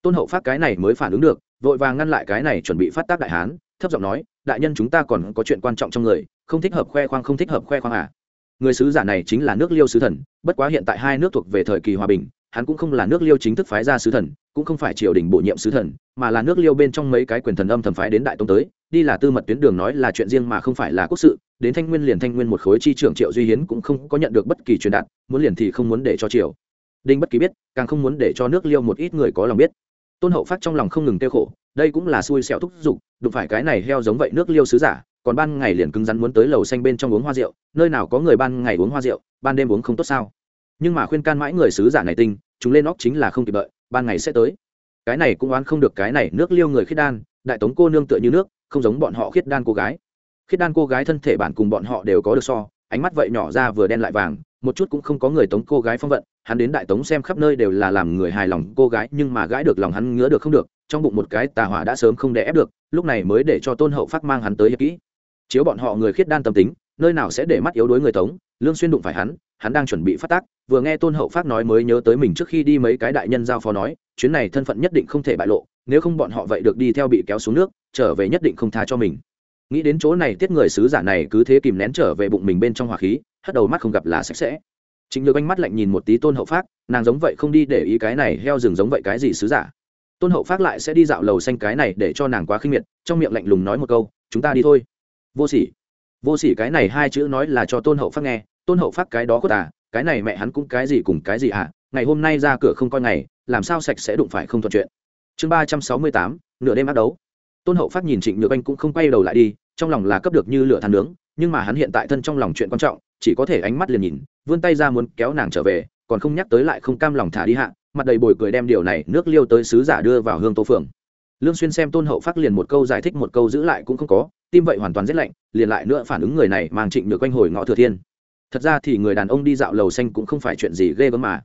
tôn hậu phát cái này mới phản ứng được, vội vàng ngăn lại cái này chuẩn bị phát tác đại hán, thấp giọng nói, đại nhân chúng ta còn có chuyện quan trọng trong người, không thích hợp khoe khoang, không thích hợp khoe khoang à? Người sứ giả này chính là nước liêu sứ thần, bất quá hiện tại hai nước thuộc về thời kỳ hòa bình, hắn cũng không là nước liêu chính thức phái ra sứ thần, cũng không phải triều đình bổ nhiệm sứ thần, mà là nước liêu bên trong mấy cái quyền thần âm thầm phái đến đại tông tới, đi là tư mật tuyến đường nói là chuyện riêng mà không phải là quốc sự, đến thanh nguyên liền thanh nguyên một khối chi trưởng triệu duy hiến cũng không có nhận được bất kỳ truyền đạt, muốn liền thì không muốn để cho triều đinh bất kỳ biết, càng không muốn để cho nước liêu một ít người có lòng biết tôn hậu phát trong lòng không ngừng tiêu khổ, đây cũng là xui xẻo thúc giục, đụng phải cái này heo giống vậy nước liêu sứ giả, còn ban ngày liền cứng rắn muốn tới lầu xanh bên trong uống hoa rượu, nơi nào có người ban ngày uống hoa rượu, ban đêm uống không tốt sao? Nhưng mà khuyên can mãi người sứ giả này tinh, chúng lên óc chính là không kịp đợi, ban ngày sẽ tới. Cái này cũng oán không được cái này nước liêu người khiết đan, đại tống cô nương tựa như nước, không giống bọn họ khiết đan cô gái. Khiết đan cô gái thân thể bản cùng bọn họ đều có được so, ánh mắt vậy nhỏ ra vừa đen lại vàng một chút cũng không có người tống cô gái phong vận, hắn đến đại tống xem khắp nơi đều là làm người hài lòng cô gái, nhưng mà gái được lòng hắn ngứa được không được, trong bụng một cái tà hỏa đã sớm không đè ép được, lúc này mới để cho tôn hậu phát mang hắn tới hiệp kỹ. Chiếu bọn họ người khiết đan tâm tính, nơi nào sẽ để mắt yếu đuối người tống, lương xuyên đụng phải hắn hắn đang chuẩn bị phát tác, vừa nghe tôn hậu phát nói mới nhớ tới mình trước khi đi mấy cái đại nhân giao phó nói, chuyến này thân phận nhất định không thể bại lộ, nếu không bọn họ vậy được đi theo bị kéo xuống nước, trở về nhất định không tha cho mình. Nghĩ đến chỗ này tiết người sứ giả này cứ thế kìm nén trở về bụng mình bên trong hỏa khí hất đầu mắt không gặp là sạch sẽ. Chính nhược anh mắt lạnh nhìn một tí tôn hậu phát nàng giống vậy không đi để ý cái này heo rừng giống vậy cái gì sứ giả. Tôn hậu phát lại sẽ đi dạo lầu xanh cái này để cho nàng quá khinh miệt, trong miệng lạnh lùng nói một câu, chúng ta đi thôi. Vô sỉ. Vô sỉ cái này hai chữ nói là cho tôn hậu phát nghe, tôn hậu phát cái đó có tà, cái này mẹ hắn cũng cái gì cùng cái gì à ngày hôm nay ra cửa không coi ngày, làm sao sạch sẽ đụng phải không thuận chuyện. Chương ba trăm sáu mươi tám, nửa đêm bắt đấu. Tôn hậu phát nhìn trịnh nhược anh cũng không quay đầu lại đi, trong lòng là cấp được như lửa than nướng, nhưng mà hắn hiện tại thân trong lòng chuyện quan trọng chỉ có thể ánh mắt liền nhìn, vươn tay ra muốn kéo nàng trở về, còn không nhắc tới lại không cam lòng thả đi hạ, mặt đầy bồi cười đem điều này nước liêu tới sứ giả đưa vào hương tô phượng. Lương xuyên xem tôn hậu phát liền một câu giải thích một câu giữ lại cũng không có, tim vậy hoàn toàn rét lạnh, liền lại nữa phản ứng người này mang trịnh được quanh hồi ngõ thừa thiên. Thật ra thì người đàn ông đi dạo lầu xanh cũng không phải chuyện gì ghê gớm mà.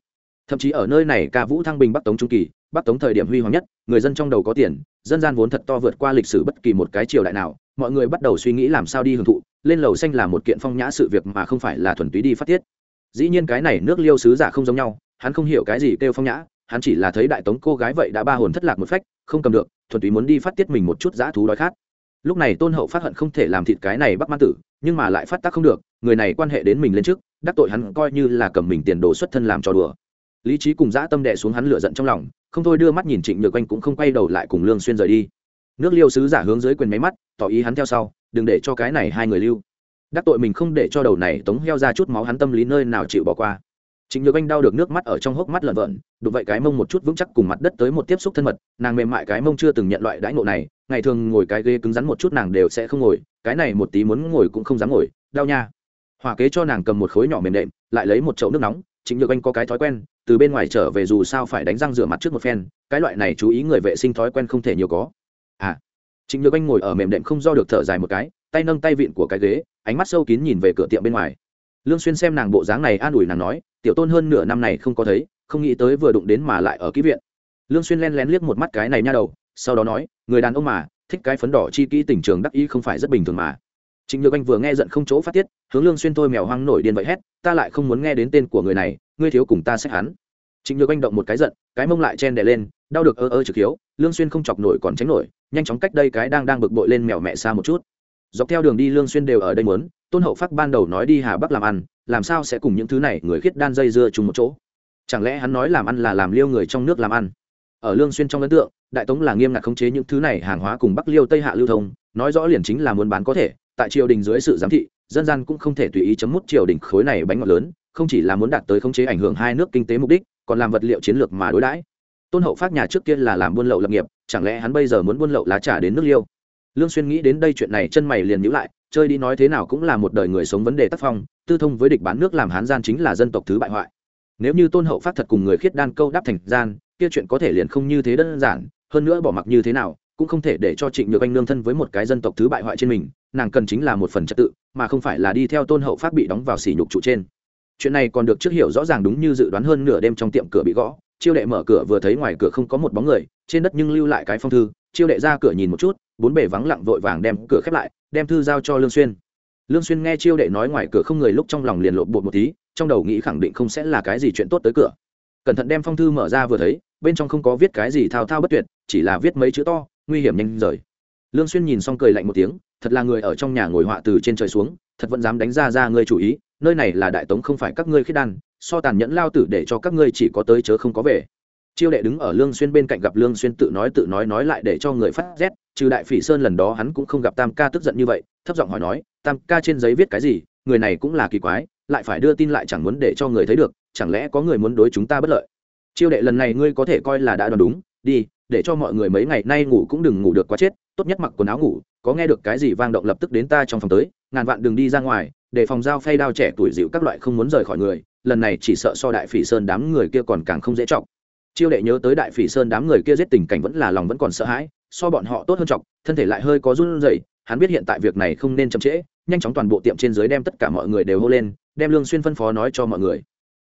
Thậm chí ở nơi này ca vũ thăng bình bắc tống trung kỳ, bắc tống thời điểm huy hoàng nhất, người dân trong đầu có tiền, dân gian vốn thật to vượt qua lịch sử bất kỳ một cái triều đại nào, mọi người bắt đầu suy nghĩ làm sao đi hưởng thụ lên lầu xanh là một kiện phong nhã sự việc mà không phải là thuần túy đi phát tiết. Dĩ nhiên cái này nước liêu sứ giả không giống nhau, hắn không hiểu cái gì kêu phong nhã, hắn chỉ là thấy đại tống cô gái vậy đã ba hồn thất lạc một phách, không cầm được, thuần túy muốn đi phát tiết mình một chút dã thú đói khát. Lúc này tôn hậu phát hận không thể làm thịt cái này bắc man tử, nhưng mà lại phát tác không được, người này quan hệ đến mình lên trước, đắc tội hắn coi như là cầm mình tiền đồ xuất thân làm trò đùa. Lý trí cùng dã tâm đệ xuống hắn lửa giận trong lòng, không thôi đưa mắt nhìn trịnh nhược anh cũng không quay đầu lại cùng lương xuyên rời đi. Nước liêu sứ giả hướng dưới quyền máy mắt, tỏ ý hắn theo sau đừng để cho cái này hai người lưu đắc tội mình không để cho đầu này tống heo ra chút máu hắn tâm lý nơi nào chịu bỏ qua Chính Nhược Anh đau được nước mắt ở trong hốc mắt lợn vợn, đụng vậy cái mông một chút vững chắc cùng mặt đất tới một tiếp xúc thân mật, nàng mềm mại cái mông chưa từng nhận loại đãi ngộ này, ngày thường ngồi cái ghế cứng rắn một chút nàng đều sẽ không ngồi, cái này một tí muốn ngồi cũng không dám ngồi, đau nha. Hòa kế cho nàng cầm một khối nhỏ mềm đệm, lại lấy một chậu nước nóng, Chính Nhược Anh có cái thói quen, từ bên ngoài trở về dù sao phải đánh răng rửa mặt trước một phen, cái loại này chú ý người vệ sinh thói quen không thể nhiều có. À. Trịnh Nhược Anh ngồi ở mềm đệm không do được thở dài một cái, tay nâng tay vịn của cái ghế, ánh mắt sâu kín nhìn về cửa tiệm bên ngoài. Lương xuyên xem nàng bộ dáng này an ủi nàng nói tiểu tôn hơn nửa năm này không có thấy không nghĩ tới vừa đụng đến mà lại ở ký viện. Lương xuyên lén lén liếc một mắt cái này nha đầu sau đó nói người đàn ông mà thích cái phấn đỏ chi kỹ tình trường đắc ý không phải rất bình thường mà. Trịnh nhược anh vừa nghe giận không chỗ phát tiết hướng lương xuyên thôi mèo hoang nổi điên vậy hét ta lại không muốn nghe đến tên của người này ngươi thiếu cùng ta xét hắn. Trịnh nhược anh động một cái giận cái mông lại chen đè lên đau được ơ ơ trực hiếu lương xuyên không chọc nổi còn tránh nổi nhanh chóng cách đây cái đang đang bực bội lên mèo mẹ xa một chút. Dọc theo đường đi lương xuyên đều ở đây muốn, tôn hậu phát ban đầu nói đi hà bắc làm ăn, làm sao sẽ cùng những thứ này người khiết đan dây dưa chung một chỗ? Chẳng lẽ hắn nói làm ăn là làm liêu người trong nước làm ăn? Ở lương xuyên trong ấn tượng, đại tống là nghiêm ngặt khống chế những thứ này hàng hóa cùng bắc liêu tây hạ lưu thông, nói rõ liền chính là muốn bán có thể, tại triều đình dưới sự giám thị, dân gian cũng không thể tùy ý chấm mút triều đình khối này bánh ngọt lớn, không chỉ là muốn đạt tới khống chế ảnh hưởng hai nước kinh tế mục đích, còn làm vật liệu chiến lược mà đối đãi. Tôn hậu phát nhà trước kia là làm buôn lậu lập nghiệp chẳng lẽ hắn bây giờ muốn buôn lậu lá trà đến nước liêu? Lương xuyên nghĩ đến đây chuyện này, chân mày liền nhíu lại, chơi đi nói thế nào cũng là một đời người sống vấn đề tác phong, tư thông với địch bán nước làm hán gian chính là dân tộc thứ bại hoại. Nếu như tôn hậu phát thật cùng người khiết đan câu đáp thành gian, kia chuyện có thể liền không như thế đơn giản, hơn nữa bỏ mặc như thế nào, cũng không thể để cho trịnh nhược anh nương thân với một cái dân tộc thứ bại hoại trên mình, nàng cần chính là một phần trật tự, mà không phải là đi theo tôn hậu phát bị đóng vào sỉ nhục trụ trên. Chuyện này còn được trước hiểu rõ ràng đúng như dự đoán hơn nửa đêm trong tiệm cửa bị gõ chiêu đệ mở cửa vừa thấy ngoài cửa không có một bóng người, trên đất nhưng lưu lại cái phong thư, chiêu đệ ra cửa nhìn một chút, bốn bề vắng lặng vội vàng đem cửa khép lại, đem thư giao cho lương xuyên. Lương xuyên nghe chiêu đệ nói ngoài cửa không người lúc trong lòng liền lộn bột một tí, trong đầu nghĩ khẳng định không sẽ là cái gì chuyện tốt tới cửa. Cẩn thận đem phong thư mở ra vừa thấy, bên trong không có viết cái gì thao thao bất tuyệt, chỉ là viết mấy chữ to, nguy hiểm nhanh rời. Lương xuyên nhìn xong cười lạnh một tiếng, thật là người ở trong nhà ngồi họa từ trên trời xuống, thật vẫn dám đánh ra ra ngươi chủ ý, nơi này là đại tống không phải các ngươi khiết đan so tàn nhẫn lao tử để cho các ngươi chỉ có tới chớ không có về. Chiêu đệ đứng ở lương xuyên bên cạnh gặp lương xuyên tự nói tự nói nói lại để cho người phát rét, trừ đại phỉ sơn lần đó hắn cũng không gặp tam ca tức giận như vậy, thấp giọng hỏi nói, tam ca trên giấy viết cái gì? Người này cũng là kỳ quái, lại phải đưa tin lại chẳng muốn để cho người thấy được, chẳng lẽ có người muốn đối chúng ta bất lợi? Chiêu đệ lần này ngươi có thể coi là đã đoán đúng, đi, để cho mọi người mấy ngày nay ngủ cũng đừng ngủ được quá chết, tốt nhất mặc quần áo ngủ, có nghe được cái gì vang động lập tức đến ta trong phòng tới, ngàn vạn đừng đi ra ngoài, để phòng dao phay đao trẻ tuổi dịu các loại không muốn rời khỏi người lần này chỉ sợ so đại phỉ sơn đám người kia còn càng không dễ trọng chiêu đệ nhớ tới đại phỉ sơn đám người kia giết tình cảnh vẫn là lòng vẫn còn sợ hãi, so bọn họ tốt hơn trọng thân thể lại hơi có run rẩy, hắn biết hiện tại việc này không nên chậm trễ, nhanh chóng toàn bộ tiệm trên dưới đem tất cả mọi người đều hô lên, đem lương xuyên phân phó nói cho mọi người.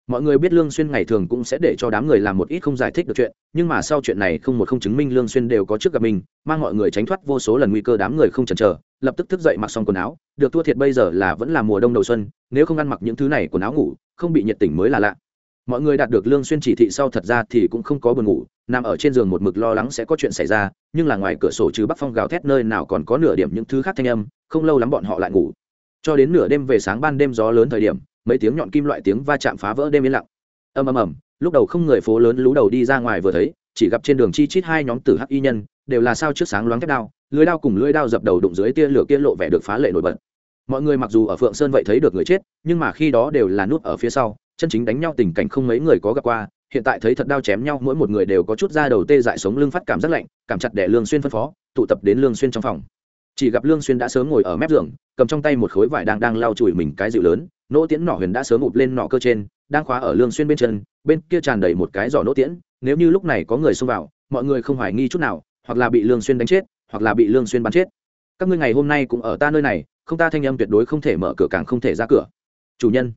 Mọi người biết lương xuyên ngày thường cũng sẽ để cho đám người làm một ít không giải thích được chuyện, nhưng mà sau chuyện này không một không chứng minh lương xuyên đều có trước gặp mình, mang mọi người tránh thoát vô số lần nguy cơ đám người không chần chờ lập tức thức dậy mặc xong quần áo, được thua thiệt bây giờ là vẫn là mùa đông đầu xuân, nếu không ăn mặc những thứ này quần áo ngủ, không bị nhiệt tỉnh mới là lạ. Mọi người đạt được lương xuyên chỉ thị sau thật ra thì cũng không có buồn ngủ, nằm ở trên giường một mực lo lắng sẽ có chuyện xảy ra, nhưng là ngoài cửa sổ trừ bắc phong gào thét nơi nào còn có nửa điểm những thứ khác thanh âm, không lâu lắm bọn họ lại ngủ. Cho đến nửa đêm về sáng ban đêm gió lớn thời điểm, mấy tiếng nhọn kim loại tiếng va chạm phá vỡ đêm yên lặng. Ầm ầm ầm, lúc đầu không người phố lớn lú đầu đi ra ngoài vừa thấy, chỉ gặp trên đường chi chít hai nhóm tử hắc y nhân, đều là sao trước sáng loáng thép đao lưới đao cùng lưới đao dập đầu đụng dưới tia lửa kia lộ vẻ được phá lệ nổi bật. Mọi người mặc dù ở phượng sơn vậy thấy được người chết, nhưng mà khi đó đều là nút ở phía sau, chân chính đánh nhau tình cảnh không mấy người có gặp qua. Hiện tại thấy thật đao chém nhau, mỗi một người đều có chút da đầu tê dại sống lưng phát cảm rất lạnh, cảm chặt đẻ lương xuyên phân phó, tụ tập đến lương xuyên trong phòng. Chỉ gặp lương xuyên đã sớm ngồi ở mép giường, cầm trong tay một khối vải đang đang lau chùi mình cái dịu lớn, nỗ tiễn nỏ huyền đã sớm ụp lên nỏ cơ trên, đang khóa ở lương xuyên bên chân, bên kia tràn đầy một cái giỏ nỗ tiễn, nếu như lúc này có người xông vào, mọi người không hoài nghi chút nào, hoặc là bị lương xuyên đánh chết hoặc là bị lương xuyên bắn chết. Các ngươi ngày hôm nay cũng ở ta nơi này, không ta thanh âm tuyệt đối không thể mở cửa càng không thể ra cửa. Chủ nhân.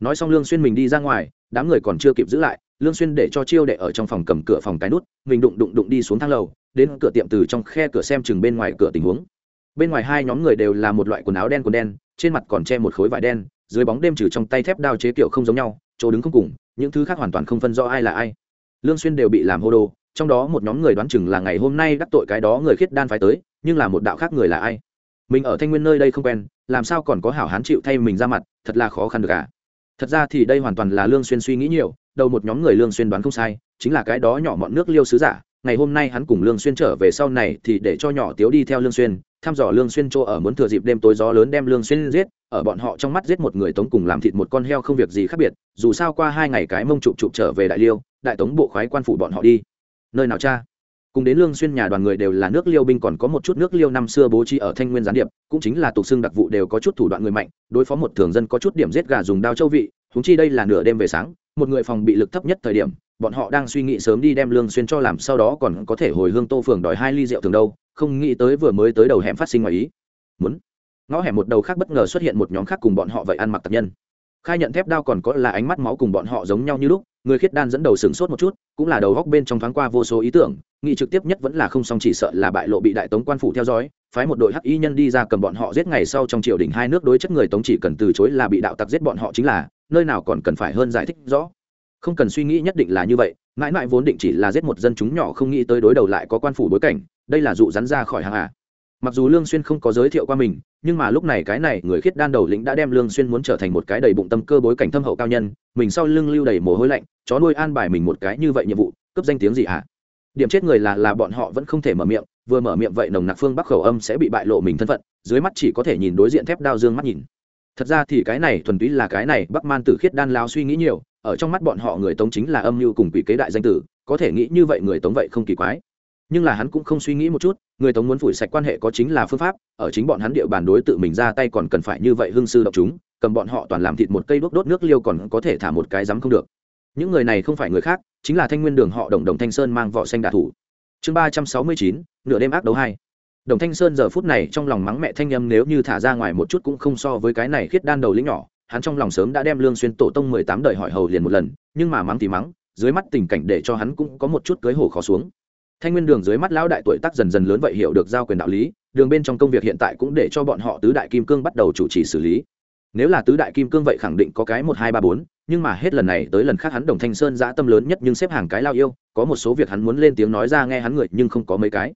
Nói xong lương xuyên mình đi ra ngoài, đám người còn chưa kịp giữ lại, lương xuyên để cho chiêu đệ ở trong phòng cầm cửa phòng cái nút, mình đụng đụng đụng đi xuống thang lầu, đến cửa tiệm từ trong khe cửa xem chừng bên ngoài cửa tình huống. Bên ngoài hai nhóm người đều là một loại quần áo đen quần đen, trên mặt còn che một khối vải đen, dưới bóng đêm trừ trong tay thép đao chế kiểu không giống nhau, chỗ đứng không cùng, những thứ khác hoàn toàn không phân rõ ai là ai. Lương xuyên đều bị làm hô đồ trong đó một nhóm người đoán chừng là ngày hôm nay đắc tội cái đó người khiết đan phải tới, nhưng là một đạo khác người là ai mình ở thanh nguyên nơi đây không quen, làm sao còn có hảo hán chịu thay mình ra mặt, thật là khó khăn được cả à? thật ra thì đây hoàn toàn là lương xuyên suy nghĩ nhiều, đầu một nhóm người lương xuyên đoán không sai, chính là cái đó nhỏ mọn nước liêu sứ giả, ngày hôm nay hắn cùng lương xuyên trở về sau này thì để cho nhỏ tiếu đi theo lương xuyên, thăm dò lương xuyên chỗ ở muốn thừa dịp đêm tối gió lớn đem lương xuyên giết, ở bọn họ trong mắt giết một người tống cùng làm thịt một con heo không việc gì khác biệt, dù sao qua hai ngày cái mông trụ trụ trở về đại liêu, đại tống bộ khoái quan phủ bọn họ đi nơi nào cha? Cùng đến lương xuyên nhà đoàn người đều là nước liêu binh còn có một chút nước liêu năm xưa bố trí ở thanh nguyên gián điệp, cũng chính là tục xương đặc vụ đều có chút thủ đoạn người mạnh, đối phó một thường dân có chút điểm giết gà dùng đao châu vị chúng chi đây là nửa đêm về sáng, một người phòng bị lực thấp nhất thời điểm, bọn họ đang suy nghĩ sớm đi đem lương xuyên cho làm, sau đó còn có thể hồi hương tô phường đòi hai ly rượu thường đâu, không nghĩ tới vừa mới tới đầu hẻm phát sinh ngoài ý. Muốn. Ngõ hẻm một đầu khác bất ngờ xuất hiện một nhóm khác cùng bọn họ vậy ăn mặc tập nhân khai nhận thép đao còn có là ánh mắt máu cùng bọn họ giống nhau như lúc, người khiết đan dẫn đầu sửng sốt một chút, cũng là đầu góc bên trong thoáng qua vô số ý tưởng, nghị trực tiếp nhất vẫn là không xong chỉ sợ là bại lộ bị đại tống quan phủ theo dõi, phái một đội hắc y nhân đi ra cầm bọn họ giết ngày sau trong triều đình hai nước đối chất người tống chỉ cần từ chối là bị đạo tặc giết bọn họ chính là, nơi nào còn cần phải hơn giải thích rõ. Không cần suy nghĩ nhất định là như vậy, mãi mãi vốn định chỉ là giết một dân chúng nhỏ không nghĩ tới đối đầu lại có quan phủ bối cảnh, đây là dụ rắn ra khỏi hàng à mặc dù lương xuyên không có giới thiệu qua mình, nhưng mà lúc này cái này người khiết đan đầu lĩnh đã đem lương xuyên muốn trở thành một cái đầy bụng tâm cơ bối cảnh thâm hậu cao nhân, mình sau lưng lưu đầy mồ hôi lạnh, chó nuôi an bài mình một cái như vậy nhiệm vụ cấp danh tiếng gì hả điểm chết người là là bọn họ vẫn không thể mở miệng, vừa mở miệng vậy nồng nặc phương bắc khẩu âm sẽ bị bại lộ mình thân phận, dưới mắt chỉ có thể nhìn đối diện thép đao dương mắt nhìn. Thật ra thì cái này thuần túy là cái này bắc man tử khiết đan lao suy nghĩ nhiều, ở trong mắt bọn họ người tống chính là âm mưu cùng quỷ kế đại danh tử, có thể nghĩ như vậy người tống vậy không kỳ quái nhưng là hắn cũng không suy nghĩ một chút, người tống muốn phủi sạch quan hệ có chính là phương pháp, ở chính bọn hắn địa bàn đối tự mình ra tay còn cần phải như vậy hưng sư động chúng, cầm bọn họ toàn làm thịt một cây đốt đốt nước liêu còn có thể thả một cái rắm không được. Những người này không phải người khác, chính là thanh nguyên đường họ đồng đồng thanh sơn mang vỏ xanh đạ thủ. Chương ba trăm sáu mươi chín, nửa đêm ác đấu hai. Đồng thanh sơn giờ phút này trong lòng mắng mẹ thanh âm nếu như thả ra ngoài một chút cũng không so với cái này khiết đan đầu lĩnh nhỏ, hắn trong lòng sớm đã đem lương xuyên tổ tông mười tám đời hỏi hầu liền một lần, nhưng mà mắng thì mắng, dưới mắt tình cảnh để cho hắn cũng có một chút cưới hổ khó xuống thanh nguyên đường dưới mắt lão đại tuổi tác dần dần lớn vậy hiểu được giao quyền đạo lý, đường bên trong công việc hiện tại cũng để cho bọn họ tứ đại kim cương bắt đầu chủ trì xử lý. Nếu là tứ đại kim cương vậy khẳng định có cái một, hai, ba, bốn, nhưng mà hết lần này tới lần khác hắn đồng thanh sơn dã tâm lớn nhất nhưng xếp hàng cái lao yêu, có một số việc hắn muốn lên tiếng nói ra nghe hắn người nhưng không có mấy cái.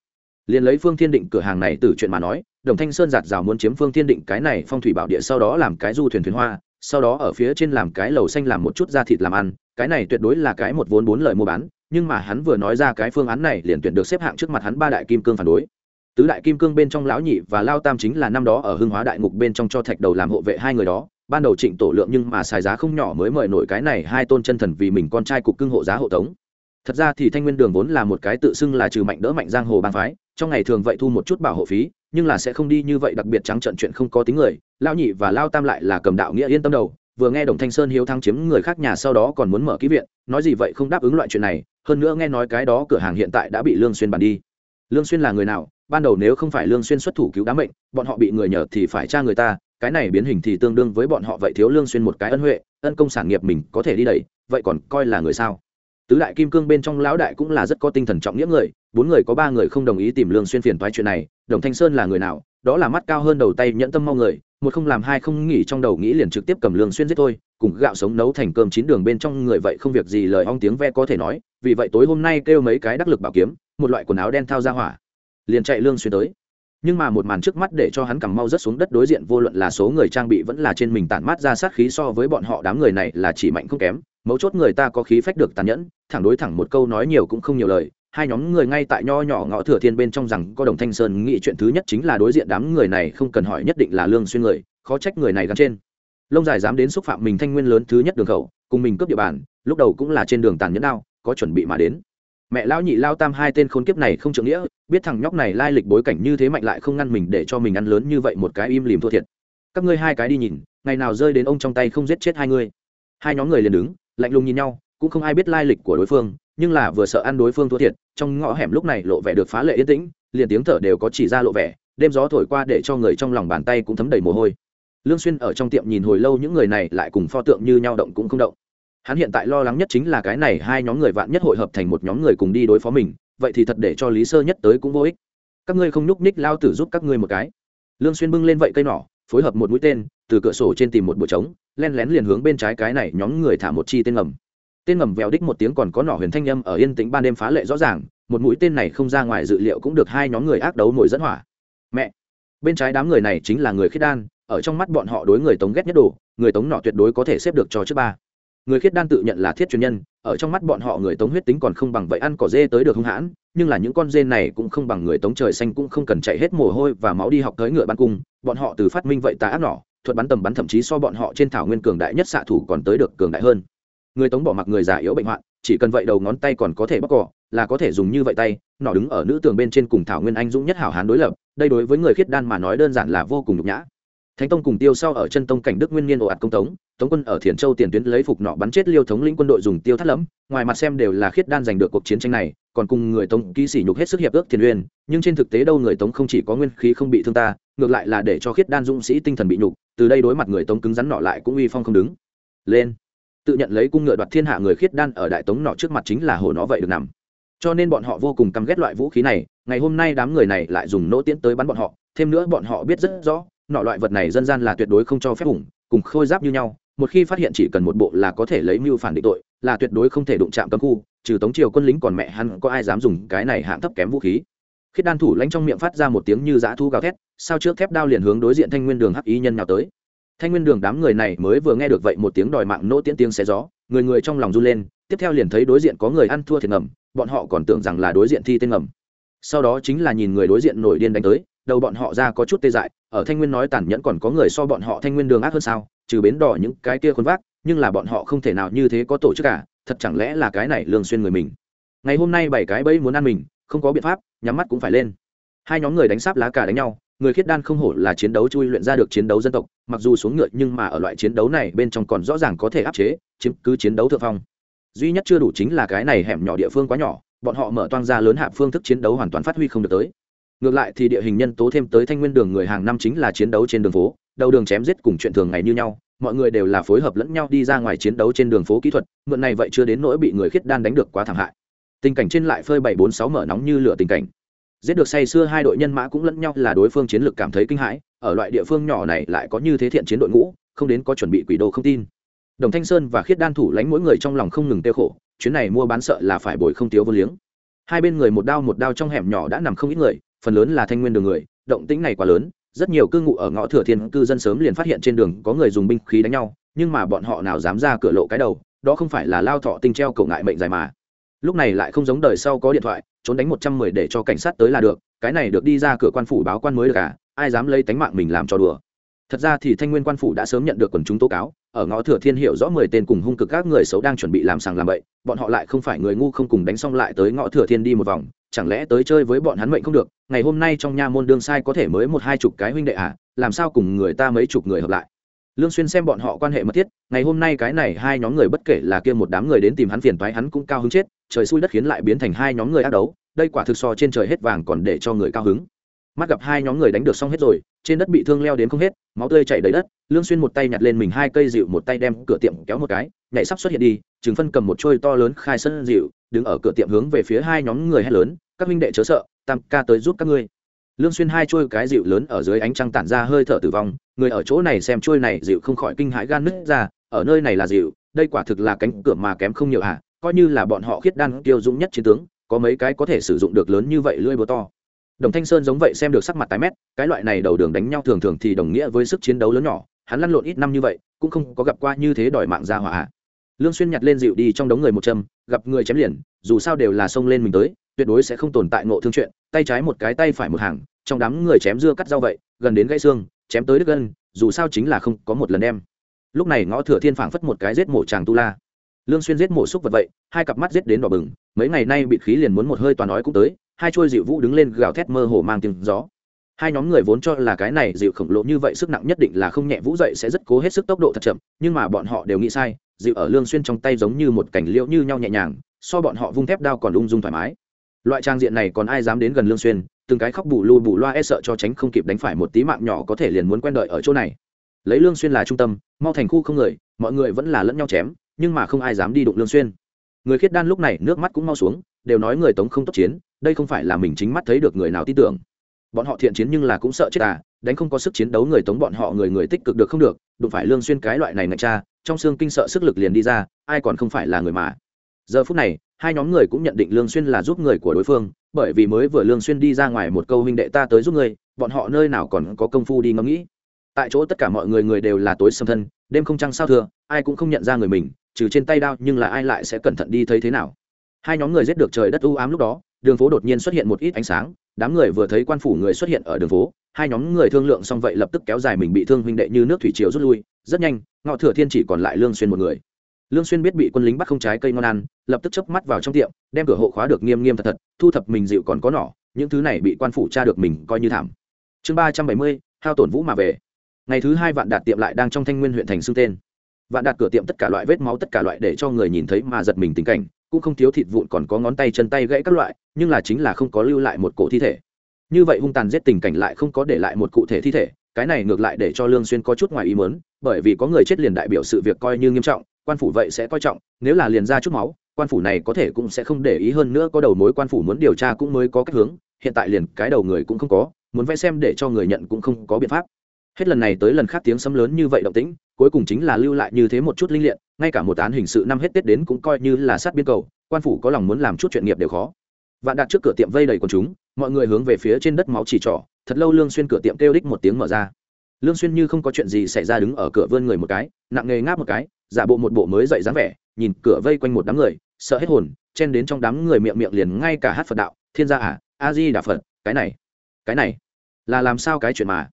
Liền lấy phương thiên định cửa hàng này từ chuyện mà nói, đồng thanh sơn giạt rào muốn chiếm phương thiên định cái này phong thủy bảo địa sau đó làm cái du thuyền thuyền hoa, sau đó ở phía trên làm cái lầu xanh làm một chút da thịt làm ăn, cái này tuyệt đối là cái một vốn bốn lời mua bán nhưng mà hắn vừa nói ra cái phương án này liền tuyển được xếp hạng trước mặt hắn ba đại kim cương phản đối. Tứ đại kim cương bên trong lão nhị và lao tam chính là năm đó ở hưng hóa đại ngục bên trong cho thạch đầu làm hộ vệ hai người đó. Ban đầu trịnh tổ lượng nhưng mà xài giá không nhỏ mới mời nổi cái này hai tôn chân thần vì mình con trai cục cưng hộ giá hộ tống. Thật ra thì thanh nguyên đường vốn là một cái tự xưng là trừ mạnh đỡ mạnh giang hồ bang phái, trong ngày thường vậy thu một chút bảo hộ phí, nhưng là sẽ không đi như vậy, đặc biệt trắng trận chuyện không có tính người. Lao nhị và lao tam lại là cầm đạo nghĩa yên tâm đầu vừa nghe đồng thanh sơn hiếu thăng chiếm người khác nhà sau đó còn muốn mở ký viện, nói gì vậy không đáp ứng loại chuyện này, hơn nữa nghe nói cái đó cửa hàng hiện tại đã bị lương xuyên bàn đi. Lương xuyên là người nào? Ban đầu nếu không phải lương xuyên xuất thủ cứu đám bệnh bọn họ bị người nhờ thì phải tra người ta, cái này biến hình thì tương đương với bọn họ vậy thiếu lương xuyên một cái ân huệ, ân công sản nghiệp mình có thể đi đẩy, vậy còn coi là người sao? Tứ đại kim cương bên trong lão đại cũng là rất có tinh thần trọng nghĩa người bốn người có ba người không đồng ý tìm lương xuyên phiền toái chuyện này, đồng thanh sơn là người nào, đó là mắt cao hơn đầu tay nhẫn tâm mau người, một không làm hai không nghỉ trong đầu nghĩ liền trực tiếp cầm lương xuyên giết thôi, cùng gạo sống nấu thành cơm chín đường bên trong người vậy không việc gì lời ong tiếng ve có thể nói, vì vậy tối hôm nay kêu mấy cái đắc lực bảo kiếm, một loại quần áo đen thao ra hỏa, liền chạy lương xuyên tới. Nhưng mà một màn trước mắt để cho hắn cầm mau rất xuống đất đối diện vô luận là số người trang bị vẫn là trên mình tản mát ra sát khí so với bọn họ đám người này là chỉ mạnh không kém, mấu chốt người ta có khí phách được tàn nhẫn, thẳng đối thẳng một câu nói nhiều cũng không nhiều lời hai nhóm người ngay tại nho nhỏ ngõ thừa thiên bên trong rằng có đồng thanh sơn nghĩ chuyện thứ nhất chính là đối diện đám người này không cần hỏi nhất định là lương xuyên người, khó trách người này gắn trên. Lông dài dám đến xúc phạm mình thanh nguyên lớn thứ nhất đường khẩu, cùng mình cướp địa bàn, lúc đầu cũng là trên đường tàn nhẫn đao, có chuẩn bị mà đến. Mẹ lão nhị lao tam hai tên khốn kiếp này không trưởng nghĩa, biết thằng nhóc này lai lịch bối cảnh như thế mạnh lại không ngăn mình để cho mình ăn lớn như vậy một cái im lìm thua thiệt. Các ngươi hai cái đi nhìn, ngày nào rơi đến ông trong tay không giết chết hai người. Hai nhóm người liền đứng, lạnh lùng nhìn nhau, cũng không ai biết lai lịch của đối phương, nhưng là vừa sợ ăn đối phương thua thiệt trong ngõ hẻm lúc này lộ vẻ được phá lệ yên tĩnh, liền tiếng thở đều có chỉ ra lộ vẻ, đêm gió thổi qua để cho người trong lòng bàn tay cũng thấm đầy mồ hôi. Lương xuyên ở trong tiệm nhìn hồi lâu những người này lại cùng pho tượng như nhau động cũng không động. Hắn hiện tại lo lắng nhất chính là cái này hai nhóm người vạn nhất hội hợp thành một nhóm người cùng đi đối phó mình, vậy thì thật để cho lý sơ nhất tới cũng vô ích. Các ngươi không nhúc ních lao tử giúp các ngươi một cái. Lương xuyên bưng lên vậy cây nỏ, phối hợp một mũi tên, từ cửa sổ trên tìm một bụi trống, len lén liền hướng bên trái cái này nhóm người thả một chi tên ngầm tên ngầm vèo đích một tiếng còn có nỏ huyền thanh âm ở yên tĩnh ban đêm phá lệ rõ ràng, một mũi tên này không ra ngoài dự liệu cũng được hai nhóm người ác đấu nổi dẫn hỏa. Mẹ! Bên trái đám người này chính là người khiết đan, ở trong mắt bọn họ đối người tống ghét nhất đồ, người tống nọ tuyệt đối có thể xếp được cho trước ba. Người khiết đan tự nhận là thiết truyền nhân, ở trong mắt bọn họ người tống huyết tính còn không bằng vậy ăn cỏ dê tới được hung hãn, nhưng là những con dê này cũng không bằng người tống trời xanh cũng không cần chạy hết mồ hôi và máu đi học tới ngựa ban cung, bọn họ từ phát minh vậy tà ác nỏ thuật bắn tầm bắn thậm chí so bọn họ trên thảo nguyên cường đại nhất xạ thủ còn tới được cường đại hơn người tống bỏ mặc người già yếu bệnh hoạn, chỉ cần vậy đầu ngón tay còn có thể bóc cỏ, là có thể dùng như vậy tay, nọ đứng ở nữ tường bên trên cùng thảo nguyên anh dũng nhất hảo hán đối lập, đây đối với người khiết đan mà nói đơn giản là vô cùng nhục nhã. Thánh tông cùng tiêu sau ở chân tông cảnh đức nguyên niên ồ ạt công tống tống quân ở thiền châu tiền tuyến lấy phục nọ bắn chết liêu thống lĩnh quân đội dùng tiêu thắt lẫm, ngoài mặt xem đều là khiết đan giành được cuộc chiến tranh này, còn cùng người tống ký sỉ nhục hết sức hiệp ước thiền uyên, nhưng trên thực tế đâu người tống không chỉ có nguyên khí không bị thương ta, ngược lại là để cho khiết đan dũng sĩ tinh thần bị nhục, từ đây đối mặt người tống cứng rắn nọ lại cũng uy phong không đứng. Lên tự nhận lấy cung ngựa đoạt thiên hạ người khiết đan ở đại tống nọ trước mặt chính là hồ nó vậy được nằm. Cho nên bọn họ vô cùng căm ghét loại vũ khí này, ngày hôm nay đám người này lại dùng nỗ tiễn tới bắn bọn họ, thêm nữa bọn họ biết rất rõ, nọ loại vật này dân gian là tuyệt đối không cho phép hùng cùng khôi giáp như nhau, một khi phát hiện chỉ cần một bộ là có thể lấy mưu phản định tội, là tuyệt đối không thể đụng chạm cấm khu, trừ tống triều quân lính còn mẹ hắn có ai dám dùng cái này hạng thấp kém vũ khí. Khiết đan thủ lãnh trong miệng phát ra một tiếng như dã thu gào thét, sao trước thép đao liền hướng đối diện thanh nguyên đường hắc ý nhân nào tới? Thanh nguyên đường đám người này mới vừa nghe được vậy một tiếng đòi mạng nỗ tiễn tiếng xé gió, người người trong lòng run lên, tiếp theo liền thấy đối diện có người ăn thua thiệt ngầm, bọn họ còn tưởng rằng là đối diện thi tên ngầm. Sau đó chính là nhìn người đối diện nổi điên đánh tới, đầu bọn họ ra có chút tê dại, ở thanh nguyên nói tàn nhẫn còn có người so bọn họ thanh nguyên đường ác hơn sao, trừ bến đỏ những cái kia khuôn vác, nhưng là bọn họ không thể nào như thế có tổ chức cả, thật chẳng lẽ là cái này lương xuyên người mình. Ngày hôm nay bảy cái bẫy muốn ăn mình, không có biện pháp, nhắm mắt cũng phải lên. Hai nhóm người đánh sáp lá cà đánh nhau người khiết đan không hổ là chiến đấu chui luyện ra được chiến đấu dân tộc, mặc dù xuống ngựa nhưng mà ở loại chiến đấu này bên trong còn rõ ràng có thể áp chế, chiếm cứ chiến đấu thượng phong. Duy nhất chưa đủ chính là cái này hẻm nhỏ địa phương quá nhỏ, bọn họ mở toang ra lớn hạ phương thức chiến đấu hoàn toàn phát huy không được tới. Ngược lại thì địa hình nhân tố thêm tới thanh nguyên đường người hàng năm chính là chiến đấu trên đường phố, đầu đường chém giết cùng chuyện thường ngày như nhau, mọi người đều là phối hợp lẫn nhau đi ra ngoài chiến đấu trên đường phố kỹ thuật, mượn này vậy chưa đến nỗi bị người khiết đan đánh được quá thảm hại. Tình cảnh trên lại phơi bảy bốn sáu mở nóng như lửa tình cảnh giết được say xưa hai đội nhân mã cũng lẫn nhau là đối phương chiến lược cảm thấy kinh hãi, ở loại địa phương nhỏ này lại có như thế thiện chiến đội ngũ, không đến có chuẩn bị quỷ đồ không tin. Đồng thanh sơn và khiết đan thủ lánh mỗi người trong lòng không ngừng tiêu khổ, chuyến này mua bán sợ là phải bồi không tiếu vô liếng. Hai bên người một đao một đao trong hẻm nhỏ đã nằm không ít người, phần lớn là thanh nguyên đường người, động tĩnh này quá lớn, rất nhiều cư ngụ ở ngõ thừa thiên cư dân sớm liền phát hiện trên đường có người dùng binh khí đánh nhau, nhưng mà bọn họ nào dám ra cửa lộ cái đầu, đó không phải là lao thọ tinh treo cầu ngại mệnh dài mà lúc này lại không giống đời sau có điện thoại, trốn đánh một trăm mười để cho cảnh sát tới là được, cái này được đi ra cửa quan phủ báo quan mới được à ai dám lấy tánh mạng mình làm cho đùa. Thật ra thì thanh nguyên quan phủ đã sớm nhận được quần chúng tố cáo, ở ngõ thừa thiên hiểu rõ mười tên cùng hung cực các người xấu đang chuẩn bị làm sàng làm bậy, bọn họ lại không phải người ngu không cùng đánh xong lại tới ngõ thừa thiên đi một vòng, chẳng lẽ tới chơi với bọn hắn mệnh không được, ngày hôm nay trong nha môn đương sai có thể mới một hai chục cái huynh đệ à làm sao cùng người ta mấy chục người hợp lại. Lương xuyên xem bọn họ quan hệ mật thiết, ngày hôm nay cái này hai nhóm người bất kể là kia một đám người đến tìm hắn phiền toái hắn cũng cao hứng chết trời xui đất khiến lại biến thành hai nhóm người ác đấu, đây quả thực so trên trời hết vàng còn để cho người cao hứng. Mắt gặp hai nhóm người đánh được xong hết rồi, trên đất bị thương leo đến không hết, máu tươi chảy đầy đất, lương xuyên một tay nhặt lên mình hai cây dịu một tay đem cửa tiệm kéo một cái, nhảy sắp xuất hiện đi, trừng phân cầm một trôi to lớn khai sân dịu đứng ở cửa tiệm hướng về phía hai nhóm người hét lớn, các huynh đệ chớ sợ, tam ca tới giúp các ngươi. Lương xuyên hai trôi cái dịu lớn ở dưới ánh trăng tản ra hơi thở tử vong, người ở chỗ này xem trôi này dịu không khỏi kinh hãi gan nứt ra, ở nơi này là dịu đây quả thực là cánh cửa mà kém không nhiều à coi như là bọn họ khiết đan tiêu dũng nhất chiến tướng, có mấy cái có thể sử dụng được lớn như vậy lưỡi búa to. Đồng thanh sơn giống vậy xem được sắc mặt tái mét, cái loại này đầu đường đánh nhau thường thường thì đồng nghĩa với sức chiến đấu lớn nhỏ, hắn lăn lộn ít năm như vậy, cũng không có gặp qua như thế đòi mạng ra hỏa lương xuyên nhặt lên dịu đi trong đống người một châm, gặp người chém liền, dù sao đều là xông lên mình tới, tuyệt đối sẽ không tồn tại ngộ thương chuyện, tay trái một cái tay phải một hàng, trong đám người chém dưa cắt rau vậy, gần đến gãy xương, chém tới đứt gân, dù sao chính là không có một lần đem. Lúc này ngõ thừa thiên phảng phất một cái giết mổ chàng tu la lương xuyên giết mổ xúc vật vậy, hai cặp mắt giết đến đỏ bừng, mấy ngày nay bị khí liền muốn một hơi toàn nói cũng tới, hai chuôi dịu vũ đứng lên gào thét mơ hồ mang tiếng gió. Hai nhóm người vốn cho là cái này dịu khổng lồ như vậy sức nặng nhất định là không nhẹ vũ dậy sẽ rất cố hết sức tốc độ thật chậm, nhưng mà bọn họ đều nghĩ sai, dịu ở lương xuyên trong tay giống như một cảnh liễu như nhau nhẹ nhàng, so bọn họ vung thép đao còn ung dung thoải mái. Loại trang diện này còn ai dám đến gần lương xuyên, từng cái khóc bù lù bù loa e sợ cho tránh không kịp đánh phải một tí mạng nhỏ có thể liền muốn quen đợi ở chỗ này. Lấy lương xuyên là trung tâm, mau thành khu không người, mọi người vẫn là lẫn nhau chém nhưng mà không ai dám đi đụng lương xuyên. Người khiết đan lúc này nước mắt cũng mau xuống, đều nói người tống không tốt chiến, đây không phải là mình chính mắt thấy được người nào tin tưởng. Bọn họ thiện chiến nhưng là cũng sợ chết à đánh không có sức chiến đấu người tống bọn họ người người tích cực được không được, đụng phải lương xuyên cái loại này ngạch cha, trong xương kinh sợ sức lực liền đi ra, ai còn không phải là người mà. Giờ phút này, hai nhóm người cũng nhận định lương xuyên là giúp người của đối phương, bởi vì mới vừa lương xuyên đi ra ngoài một câu huynh đệ ta tới giúp người, bọn họ nơi nào còn có công phu đi ngẫm nghĩ. Tại chỗ tất cả mọi người người đều là tối sầm thân, đêm không trăng sao thừa, ai cũng không nhận ra người mình trừ trên tay đao nhưng là ai lại sẽ cẩn thận đi thấy thế nào? Hai nhóm người giết được trời đất u ám lúc đó, đường phố đột nhiên xuất hiện một ít ánh sáng, đám người vừa thấy quan phủ người xuất hiện ở đường phố, hai nhóm người thương lượng xong vậy lập tức kéo dài mình bị thương huynh đệ như nước thủy triều rút lui, rất nhanh, ngọ thừa thiên chỉ còn lại lương xuyên một người. Lương xuyên biết bị quân lính bắt không trái cây ngon ăn, lập tức chớp mắt vào trong tiệm, đem cửa hộ khóa được nghiêm nghiêm thật thật, thu thập mình dịu còn có nỏ những thứ này bị quan phủ tra được mình coi như thảm. Chương ba trăm bảy mươi, hao tổn vũ mà về. Ngày thứ hai vạn đạt tiệm lại đang trong thanh nguyên huyện thành xưng tên vạn đạt cửa tiệm tất cả loại vết máu tất cả loại để cho người nhìn thấy mà giật mình tình cảnh, cũng không thiếu thịt vụn còn có ngón tay chân tay gãy các loại, nhưng là chính là không có lưu lại một cổ thi thể. Như vậy hung tàn giết tình cảnh lại không có để lại một cụ thể thi thể, cái này ngược lại để cho lương xuyên có chút ngoài ý muốn, bởi vì có người chết liền đại biểu sự việc coi như nghiêm trọng, quan phủ vậy sẽ coi trọng, nếu là liền ra chút máu, quan phủ này có thể cũng sẽ không để ý hơn nữa có đầu mối quan phủ muốn điều tra cũng mới có cách hướng, hiện tại liền cái đầu người cũng không có, muốn vẽ xem để cho người nhận cũng không có biện pháp hết lần này tới lần khác tiếng sấm lớn như vậy động tĩnh, cuối cùng chính là lưu lại như thế một chút linh liện ngay cả một án hình sự năm hết tết đến cũng coi như là sát biên cầu, quan phủ có lòng muốn làm chút chuyện nghiệp đều khó. Vạn đặt trước cửa tiệm vây đầy quần chúng, mọi người hướng về phía trên đất máu chỉ trỏ, thật lâu lương xuyên cửa tiệm kêu đích một tiếng mở ra. Lương xuyên như không có chuyện gì xảy ra đứng ở cửa vươn người một cái, nặng nghề ngáp một cái, giả bộ một bộ mới dậy dáng vẻ, nhìn cửa vây quanh một đám người, sợ hết hồn, chen đến trong đám người miệng miệng liền ngay cả hát phật đạo, thiên gia à a di đà phật, cái này cái này, là làm sao cái chuyện mà?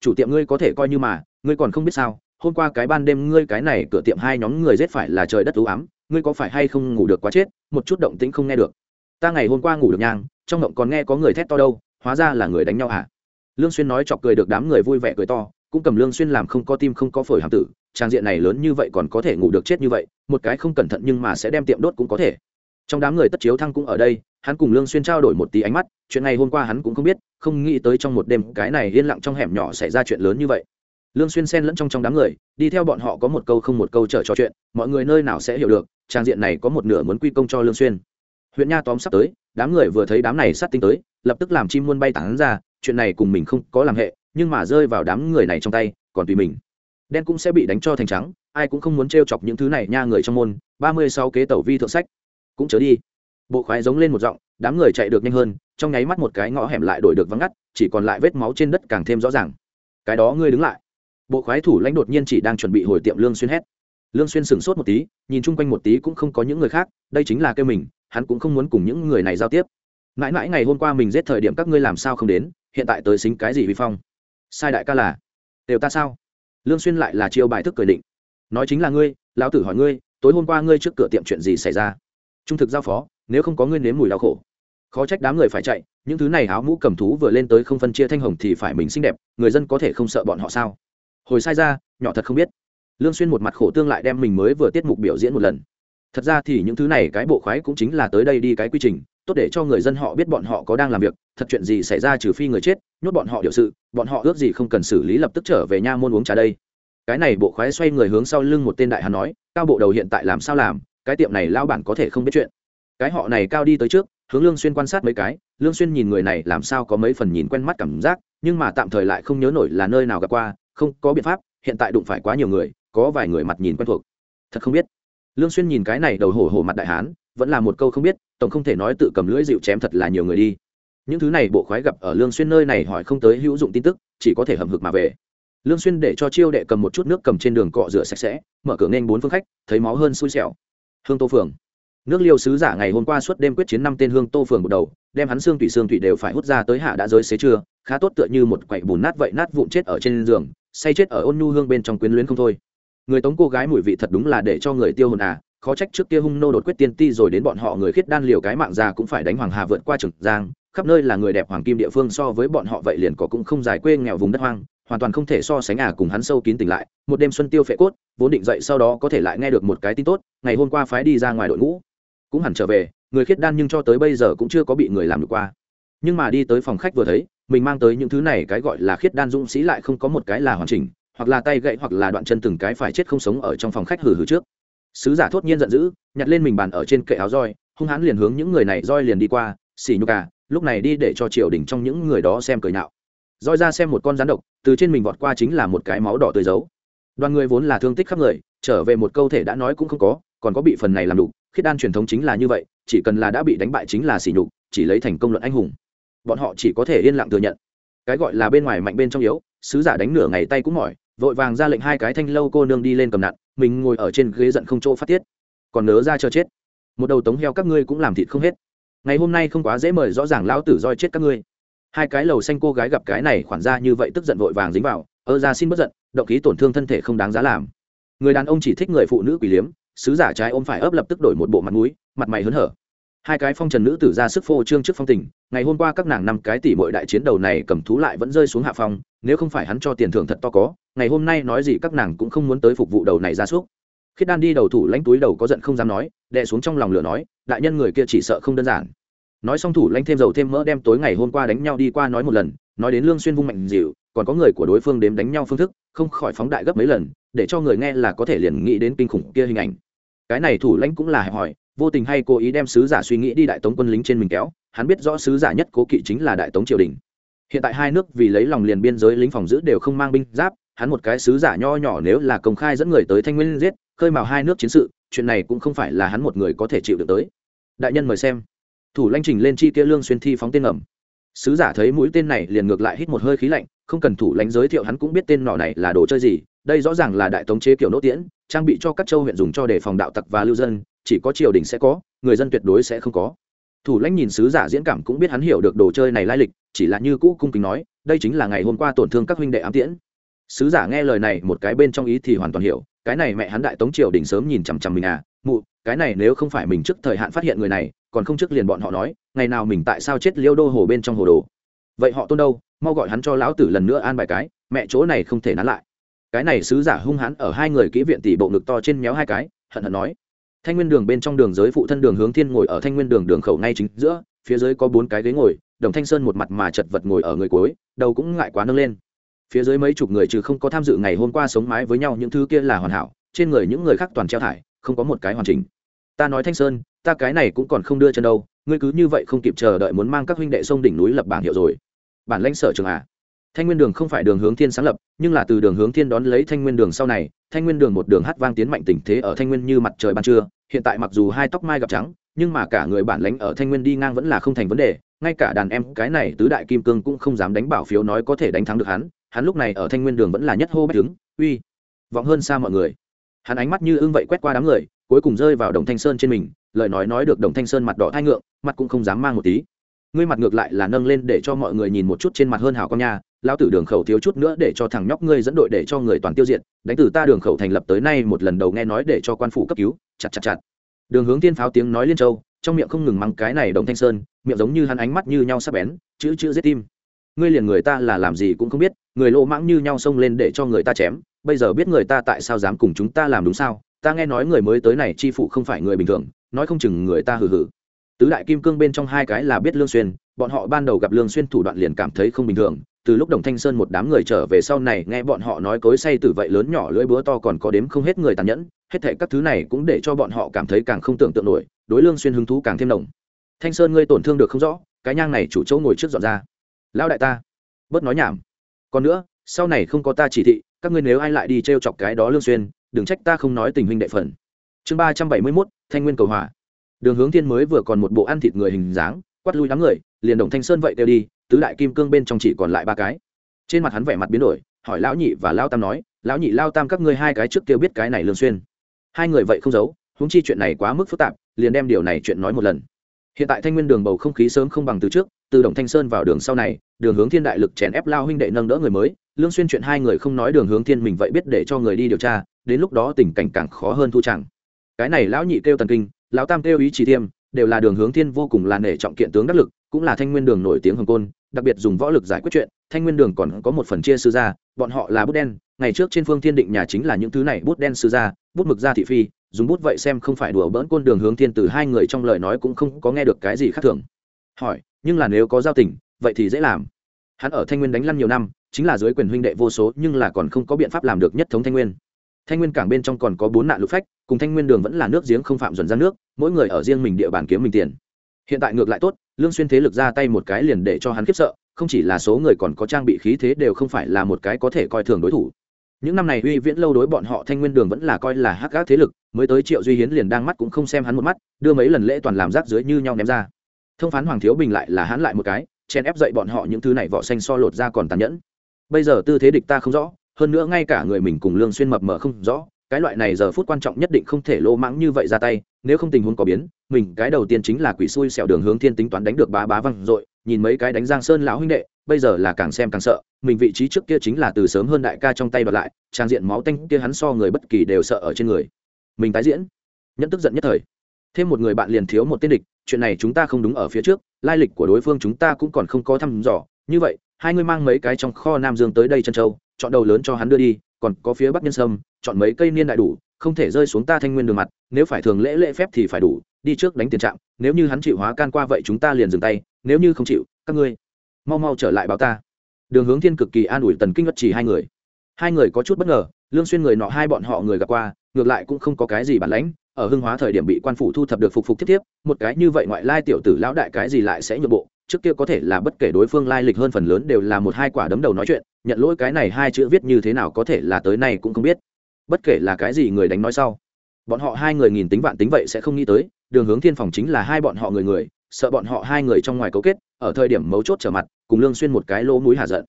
Chủ tiệm ngươi có thể coi như mà, ngươi còn không biết sao, hôm qua cái ban đêm ngươi cái này cửa tiệm hai nhóm người rết phải là trời đất u ám, ngươi có phải hay không ngủ được quá chết, một chút động tĩnh không nghe được. Ta ngày hôm qua ngủ được nhang, trong động còn nghe có người thét to đâu, hóa ra là người đánh nhau à lương xuyên nói chọc cười được đám người vui vẻ cười to, cũng cầm lương xuyên làm không có tim không có phổi hàm tử, trang diện này lớn như vậy còn có thể ngủ được chết như vậy, một cái không cẩn thận nhưng mà sẽ đem tiệm đốt cũng có thể trong đám người tất chiếu thăng cũng ở đây, hắn cùng lương xuyên trao đổi một tí ánh mắt, chuyện này hôm qua hắn cũng không biết, không nghĩ tới trong một đêm cái này yên lặng trong hẻm nhỏ xảy ra chuyện lớn như vậy. Lương xuyên xen lẫn trong trong đám người, đi theo bọn họ có một câu không một câu trở trò chuyện, mọi người nơi nào sẽ hiểu được, trang diện này có một nửa muốn quy công cho lương xuyên. Huyện nha tóm sắp tới, đám người vừa thấy đám này sát tinh tới, lập tức làm chim muôn bay tán ra, chuyện này cùng mình không có làm hệ, nhưng mà rơi vào đám người này trong tay, còn tùy mình. Đen cũng sẽ bị đánh cho thành trắng, ai cũng không muốn trêu chọc những thứ này nha người trong môn, ba mươi sáu kế tẩu vi thượng sách cũng chớ đi. Bộ khoái giống lên một giọng, đám người chạy được nhanh hơn, trong nháy mắt một cái ngõ hẻm lại đổi được vắng ngắt, chỉ còn lại vết máu trên đất càng thêm rõ ràng. Cái đó ngươi đứng lại. Bộ khoái thủ lãnh đột nhiên chỉ đang chuẩn bị hồi tiệm lương xuyên hét. Lương xuyên sững sốt một tí, nhìn chung quanh một tí cũng không có những người khác, đây chính là kêu mình, hắn cũng không muốn cùng những người này giao tiếp. Mãi mãi ngày hôm qua mình giết thời điểm các ngươi làm sao không đến, hiện tại tới xính cái gì vi phong? Sai đại ca là, đều ta sao? Lương xuyên lại là chiêu bài thức cười định. Nói chính là ngươi, lão tử hỏi ngươi, tối hôm qua ngươi trước cửa tiệm chuyện gì xảy ra? Trung thực giao phó, nếu không có ngươi nếm mùi đau khổ. Khó trách đám người phải chạy, những thứ này áo mũ cầm thú vừa lên tới không phân chia thanh hồng thì phải mình xinh đẹp, người dân có thể không sợ bọn họ sao? Hồi sai ra, nhỏ thật không biết. Lương xuyên một mặt khổ tương lại đem mình mới vừa tiết mục biểu diễn một lần. Thật ra thì những thứ này cái bộ khoái cũng chính là tới đây đi cái quy trình, tốt để cho người dân họ biết bọn họ có đang làm việc, thật chuyện gì xảy ra trừ phi người chết, nhốt bọn họ điều sự, bọn họ ước gì không cần xử lý lập tức trở về nha môn uống trà đây. Cái này bộ khoái xoay người hướng sau lưng một tên đại hán nói, cao bộ đầu hiện tại làm sao làm? Cái tiệm này lao bản có thể không biết chuyện. Cái họ này cao đi tới trước, hướng lương xuyên quan sát mấy cái, lương xuyên nhìn người này làm sao có mấy phần nhìn quen mắt cảm giác, nhưng mà tạm thời lại không nhớ nổi là nơi nào gặp qua, không có biện pháp, hiện tại đụng phải quá nhiều người, có vài người mặt nhìn quen thuộc. Thật không biết. Lương xuyên nhìn cái này đầu hổ hổ mặt đại hán, vẫn là một câu không biết, tổng không thể nói tự cầm lưỡi dịu chém thật là nhiều người đi. Những thứ này bộ khoái gặp ở lương xuyên nơi này hỏi không tới hữu dụng tin tức, chỉ có thể hầm hực mà về. Lương xuyên để cho chiêu đệ cầm một chút nước cầm trên đường cọ rửa sạch sẽ, mở cửa nên bốn phương khách, thấy máu hơn xui xẻo hương tô phường. Nước liêu sứ giả ngày hôm qua suốt đêm quyết chiến năm tên hương tô phường một đầu, đem hắn xương thủy xương thủy đều phải hút ra tới hạ đã giới xế trưa, khá tốt tựa như một quậy bùn nát vậy nát vụn chết ở trên giường, say chết ở ôn nhu hương bên trong quyến luyến không thôi. Người tống cô gái mùi vị thật đúng là để cho người tiêu hồn à khó trách trước kia hung nô đột quyết tiên ti rồi đến bọn họ người khiết đan liều cái mạng già cũng phải đánh hoàng hà vượt qua trường giang, khắp nơi là người đẹp hoàng kim địa phương so với bọn họ vậy liền có cũng không dài quê nghèo vùng đất hoang hoàn toàn không thể so sánh à cùng hắn sâu kín tỉnh lại, một đêm xuân tiêu phệ cốt, vốn định dậy sau đó có thể lại nghe được một cái tin tốt, ngày hôm qua phái đi ra ngoài đội ngũ. Cũng hẳn trở về, người khiết đan nhưng cho tới bây giờ cũng chưa có bị người làm được qua. Nhưng mà đi tới phòng khách vừa thấy, mình mang tới những thứ này cái gọi là khiết đan dũng sĩ lại không có một cái là hoàn chỉnh, hoặc là tay gậy hoặc là đoạn chân từng cái phải chết không sống ở trong phòng khách hử hử trước. Sứ giả thốt nhiên giận dữ, nhặt lên mình bàn ở trên kệ áo roi, hung hãn liền hướng những người này roi liền đi qua xỉ nhục à lúc này đi để cho triều đình trong những người đó xem cười nhạo roi ra xem một con rắn độc, từ trên mình vọt qua chính là một cái máu đỏ tươi giấu đoàn người vốn là thương tích khắp người, trở về một câu thể đã nói cũng không có, còn có bị phần này làm đủ khiết đan truyền thống chính là như vậy, chỉ cần là đã bị đánh bại chính là xỉ nhục, chỉ lấy thành công luận anh hùng. Bọn họ chỉ có thể yên lặng thừa nhận. Cái gọi là bên ngoài mạnh bên trong yếu, sứ giả đánh nửa ngày tay cũng mỏi, vội vàng ra lệnh hai cái thanh lâu cô nương đi lên cầm nặn mình ngồi ở trên ghế giận không chỗ phát tiết. Còn nớ ra chờ chết. Một đầu tống heo các ngươi cũng làm thịt không hết. Ngày hôm nay không quá dễ mời, rõ ràng lão tử roi chết các ngươi hai cái lầu xanh cô gái gặp cái này khoản ra như vậy tức giận vội vàng dính vào, ơ ra xin bất giận, động khí tổn thương thân thể không đáng giá làm. Người đàn ông chỉ thích người phụ nữ quỷ liếm, sứ giả trái ôm phải ấp lập tức đổi một bộ mặt mũi, mặt mày hớn hở. Hai cái phong trần nữ tử ra sức phô trương trước phong tình, ngày hôm qua các nàng năm cái tỷ mọi đại chiến đầu này cầm thú lại vẫn rơi xuống hạ phong nếu không phải hắn cho tiền thưởng thật to có, ngày hôm nay nói gì các nàng cũng không muốn tới phục vụ đầu này ra súc. Khiết đan đi đầu thủ lãnh túi đầu có giận không dám nói, đè xuống trong lòng lửa nói, đại nhân người kia chỉ sợ không đơn giản nói xong thủ lãnh thêm dầu thêm mỡ đem tối ngày hôm qua đánh nhau đi qua nói một lần, nói đến lương xuyên vung mạnh dịu, còn có người của đối phương đếm đánh nhau phương thức, không khỏi phóng đại gấp mấy lần, để cho người nghe là có thể liền nghĩ đến kinh khủng kia hình ảnh. Cái này thủ lãnh cũng là hỏi vô tình hay cố ý đem sứ giả suy nghĩ đi đại tống quân lính trên mình kéo, hắn biết rõ sứ giả nhất cố kỵ chính là đại tống triều đình. Hiện tại hai nước vì lấy lòng liền biên giới lính phòng giữ đều không mang binh giáp, hắn một cái sứ giả nho nhỏ nếu là công khai dẫn người tới thanh nguyên giết, khơi mào hai nước chiến sự, chuyện này cũng không phải là hắn một người có thể chịu được tới. Đại nhân mời xem thủ lãnh trình lên chi kia lương xuyên thi phóng tên ẩm sứ giả thấy mũi tên này liền ngược lại hít một hơi khí lạnh, không cần thủ lãnh giới thiệu hắn cũng biết tên nọ này là đồ chơi gì, đây rõ ràng là đại tống chế kiểu nỗ tiễn, trang bị cho các châu huyện dùng cho đề phòng đạo tặc và lưu dân, chỉ có triều đình sẽ có, người dân tuyệt đối sẽ không có. Thủ lãnh nhìn sứ giả diễn cảm cũng biết hắn hiểu được đồ chơi này lai lịch, chỉ là như cũ cung kính nói, đây chính là ngày hôm qua tổn thương các huynh đệ ám tiễn. Sứ giả nghe lời này một cái bên trong ý thì hoàn toàn hiểu, cái này mẹ hắn đại tống triều đình sớm nhìn chằm chằm mình à mụ, cái này nếu không phải mình trước thời hạn phát hiện người này còn không trước liền bọn họ nói, ngày nào mình tại sao chết liêu đô hồ bên trong hồ đồ? Vậy họ tôn đâu? Mau gọi hắn cho lão tử lần nữa an bài cái, mẹ chỗ này không thể nán lại. Cái này sứ giả hung hãn ở hai người kỹ viện tỷ bộ ngực to trên méo hai cái, hận hận nói. Thanh nguyên đường bên trong đường giới phụ thân đường hướng thiên ngồi ở thanh nguyên đường đường khẩu ngay chính giữa, phía dưới có bốn cái ghế ngồi, đồng thanh sơn một mặt mà chật vật ngồi ở người cuối, đầu cũng ngại quá nâng lên. Phía dưới mấy chục người trừ không có tham dự ngày hôm qua sống mái với nhau, những thứ kia là hoàn hảo, trên người những người khác toàn treo thải, không có một cái hoàn chỉnh ta nói thanh sơn, ta cái này cũng còn không đưa chân đâu, ngươi cứ như vậy không kịp chờ đợi muốn mang các huynh đệ sông đỉnh núi lập bảng hiệu rồi. Bản lãnh sở trường à? Thanh nguyên đường không phải đường hướng thiên sáng lập, nhưng là từ đường hướng thiên đón lấy thanh nguyên đường sau này, thanh nguyên đường một đường hát vang tiến mạnh tình thế ở thanh nguyên như mặt trời ban trưa, hiện tại mặc dù hai tóc mai gặp trắng, nhưng mà cả người bản lãnh ở thanh nguyên đi ngang vẫn là không thành vấn đề, ngay cả đàn em cái này tứ đại kim cương cũng không dám đánh bảo phiếu nói có thể đánh thắng được hắn hắn lúc này ở thanh nguyên đường vẫn là nhất hô bách đứng, uy, vọng hơn xa mọi người. Hắn ánh mắt như ưng vậy quét qua đám người cuối cùng rơi vào đồng thanh sơn trên mình, lời nói nói được đồng thanh sơn mặt đỏ thai ngượng, mặt cũng không dám mang một tí. Ngươi mặt ngược lại là nâng lên để cho mọi người nhìn một chút trên mặt hơn hảo con nha, lão tử đường khẩu thiếu chút nữa để cho thằng nhóc ngươi dẫn đội để cho người toàn tiêu diệt, đánh từ ta đường khẩu thành lập tới nay một lần đầu nghe nói để cho quan phủ cấp cứu, chặt chặt chặt. Đường hướng tiên pháo tiếng nói liên châu, trong miệng không ngừng mắng cái này đồng thanh sơn, miệng giống như hắn ánh mắt như nhau sắp bén, chữ chữ giết tim. Ngươi liền người ta là làm gì cũng không biết, người lỗ mãng như nhau xông lên để cho người ta chém, bây giờ biết người ta tại sao dám cùng chúng ta làm đúng sao? Ta nghe nói người mới tới này chi phụ không phải người bình thường, nói không chừng người ta hừ hừ. Tứ đại kim cương bên trong hai cái là biết lương xuyên, bọn họ ban đầu gặp lương xuyên thủ đoạn liền cảm thấy không bình thường, từ lúc đồng thanh sơn một đám người trở về sau này nghe bọn họ nói cối say tử vậy lớn nhỏ lưỡi búa to còn có đếm không hết người tàn nhẫn, hết thảy các thứ này cũng để cho bọn họ cảm thấy càng không tưởng tượng nổi, đối lương xuyên hứng thú càng thêm nồng. Thanh sơn ngươi tổn thương được không rõ, cái nhang này chủ chỗ ngồi trước dọn ra. Lão đại ta, bớt nói nhảm. Còn nữa, sau này không có ta chỉ thị, các ngươi nếu ai lại đi treo chọc cái đó lương xuyên đừng trách ta không nói tình huynh đệ phần. Chương ba trăm bảy mươi 371, thanh nguyên cầu hòa. Đường hướng thiên mới vừa còn một bộ ăn thịt người hình dáng quát lui đám người liền đồng thanh sơn vậy kêu đi tứ đại kim cương bên trong chỉ còn lại ba cái. Trên mặt hắn vẻ mặt biến đổi hỏi lão nhị và lao tam nói lão nhị lao tam các ngươi hai cái trước kêu biết cái này lương xuyên. Hai người vậy không giấu huống chi chuyện này quá mức phức tạp liền đem điều này chuyện nói một lần. Hiện tại thanh nguyên đường bầu không khí sớm không bằng từ trước từ đồng thanh sơn vào đường sau này, đường hướng thiên đại lực chèn ép lao huynh đệ nâng đỡ người mới, lương xuyên chuyện hai người không nói đường hướng thiên mình vậy biết để cho người đi điều tra, đến lúc đó tình cảnh càng khó hơn thu chẳng. Cái này lão nhị kêu tần kinh, lão tam kêu ý chỉ thiêm, đều là đường hướng thiên vô cùng là nể trọng kiện tướng đắc lực, cũng là thanh nguyên đường nổi tiếng hồng côn, đặc biệt dùng võ lực giải quyết chuyện, thanh nguyên đường còn có một phần chia sư gia, bọn họ là bút đen, ngày trước trên phương thiên định nhà chính là những thứ này bút đen sư gia, bút mực gia thị phi, dùng bút vậy xem không phải đùa bỡn côn đường hướng thiên từ hai người trong lời nói cũng không có nghe được cái gì khác thường. Hỏi nhưng là nếu có giao tình, vậy thì dễ làm. Hắn ở thanh nguyên đánh lăn nhiều năm, chính là dưới quyền huynh đệ vô số, nhưng là còn không có biện pháp làm được nhất thống thanh nguyên. Thanh nguyên cảng bên trong còn có bốn nạn lục phách, cùng thanh nguyên đường vẫn là nước giếng không phạm dần ra nước, mỗi người ở riêng mình địa bàn kiếm mình tiền. Hiện tại ngược lại tốt, lương xuyên thế lực ra tay một cái liền để cho hắn khiếp sợ, không chỉ là số người còn có trang bị khí thế đều không phải là một cái có thể coi thường đối thủ. Những năm này uy viễn lâu đối bọn họ thanh nguyên đường vẫn là coi là hắc gác thế lực, mới tới triệu duy hiến liền đang mắt cũng không xem hắn một mắt, đưa mấy lần lễ toàn làm rác dưới như nhau ném ra thông phán hoàng thiếu bình lại là hắn lại một cái chen ép dậy bọn họ những thứ này vỏ xanh so lột ra còn tàn nhẫn. Bây giờ tư thế địch ta không rõ, hơn nữa ngay cả người mình cùng lương xuyên mập mờ không rõ, cái loại này giờ phút quan trọng nhất định không thể lô mãng như vậy ra tay, nếu không tình huống có biến, mình cái đầu tiên chính là quỷ xui xẻo đường hướng thiên tính toán đánh được bá bá văng rồi. nhìn mấy cái đánh giang sơn lão huynh đệ, bây giờ là càng xem càng sợ, mình vị trí trước kia chính là từ sớm hơn đại ca trong tay đoạt lại, trang diện máu tanh kia hắn so người bất kỳ đều sợ ở trên người. Mình tái diễn. Nhẫn tức giận nhất thời. Thêm một người bạn liền thiếu một tên địch chuyện này chúng ta không đúng ở phía trước, lai lịch của đối phương chúng ta cũng còn không có thăm dò. Như vậy, hai người mang mấy cái trong kho nam dương tới đây chân châu, chọn đầu lớn cho hắn đưa đi, còn có phía bắc nhân sâm, chọn mấy cây niên đại đủ, không thể rơi xuống ta thanh nguyên đường mặt, nếu phải thường lễ lễ phép thì phải đủ, đi trước đánh tiền trạng nếu như hắn chịu hóa can qua vậy chúng ta liền dừng tay, nếu như không chịu, các ngươi mau mau trở lại báo ta. Đường hướng thiên cực kỳ an ủi tần kinh ngất chỉ hai người. Hai người có chút bất ngờ, lương xuyên người nọ hai bọn họ người gặp qua, ngược lại cũng không có cái gì bản lãnh ở hưng hóa thời điểm bị quan phủ thu thập được phục phục tiếp tiếp một cái như vậy ngoại lai tiểu tử lão đại cái gì lại sẽ nhượng bộ? Trước kia có thể là bất kể đối phương lai lịch hơn phần lớn đều là một hai quả đấm đầu nói chuyện, nhận lỗi cái này hai chữ viết như thế nào có thể là tới nay cũng không biết. Bất kể là cái gì người đánh nói sau, bọn họ hai người nghìn tính vạn tính vậy sẽ không nghĩ tới, đường hướng thiên phòng chính là hai bọn họ người người, sợ bọn họ hai người trong ngoài cấu kết, ở thời điểm mấu chốt trở mặt, cùng lương xuyên một cái lỗ mũi hà giận.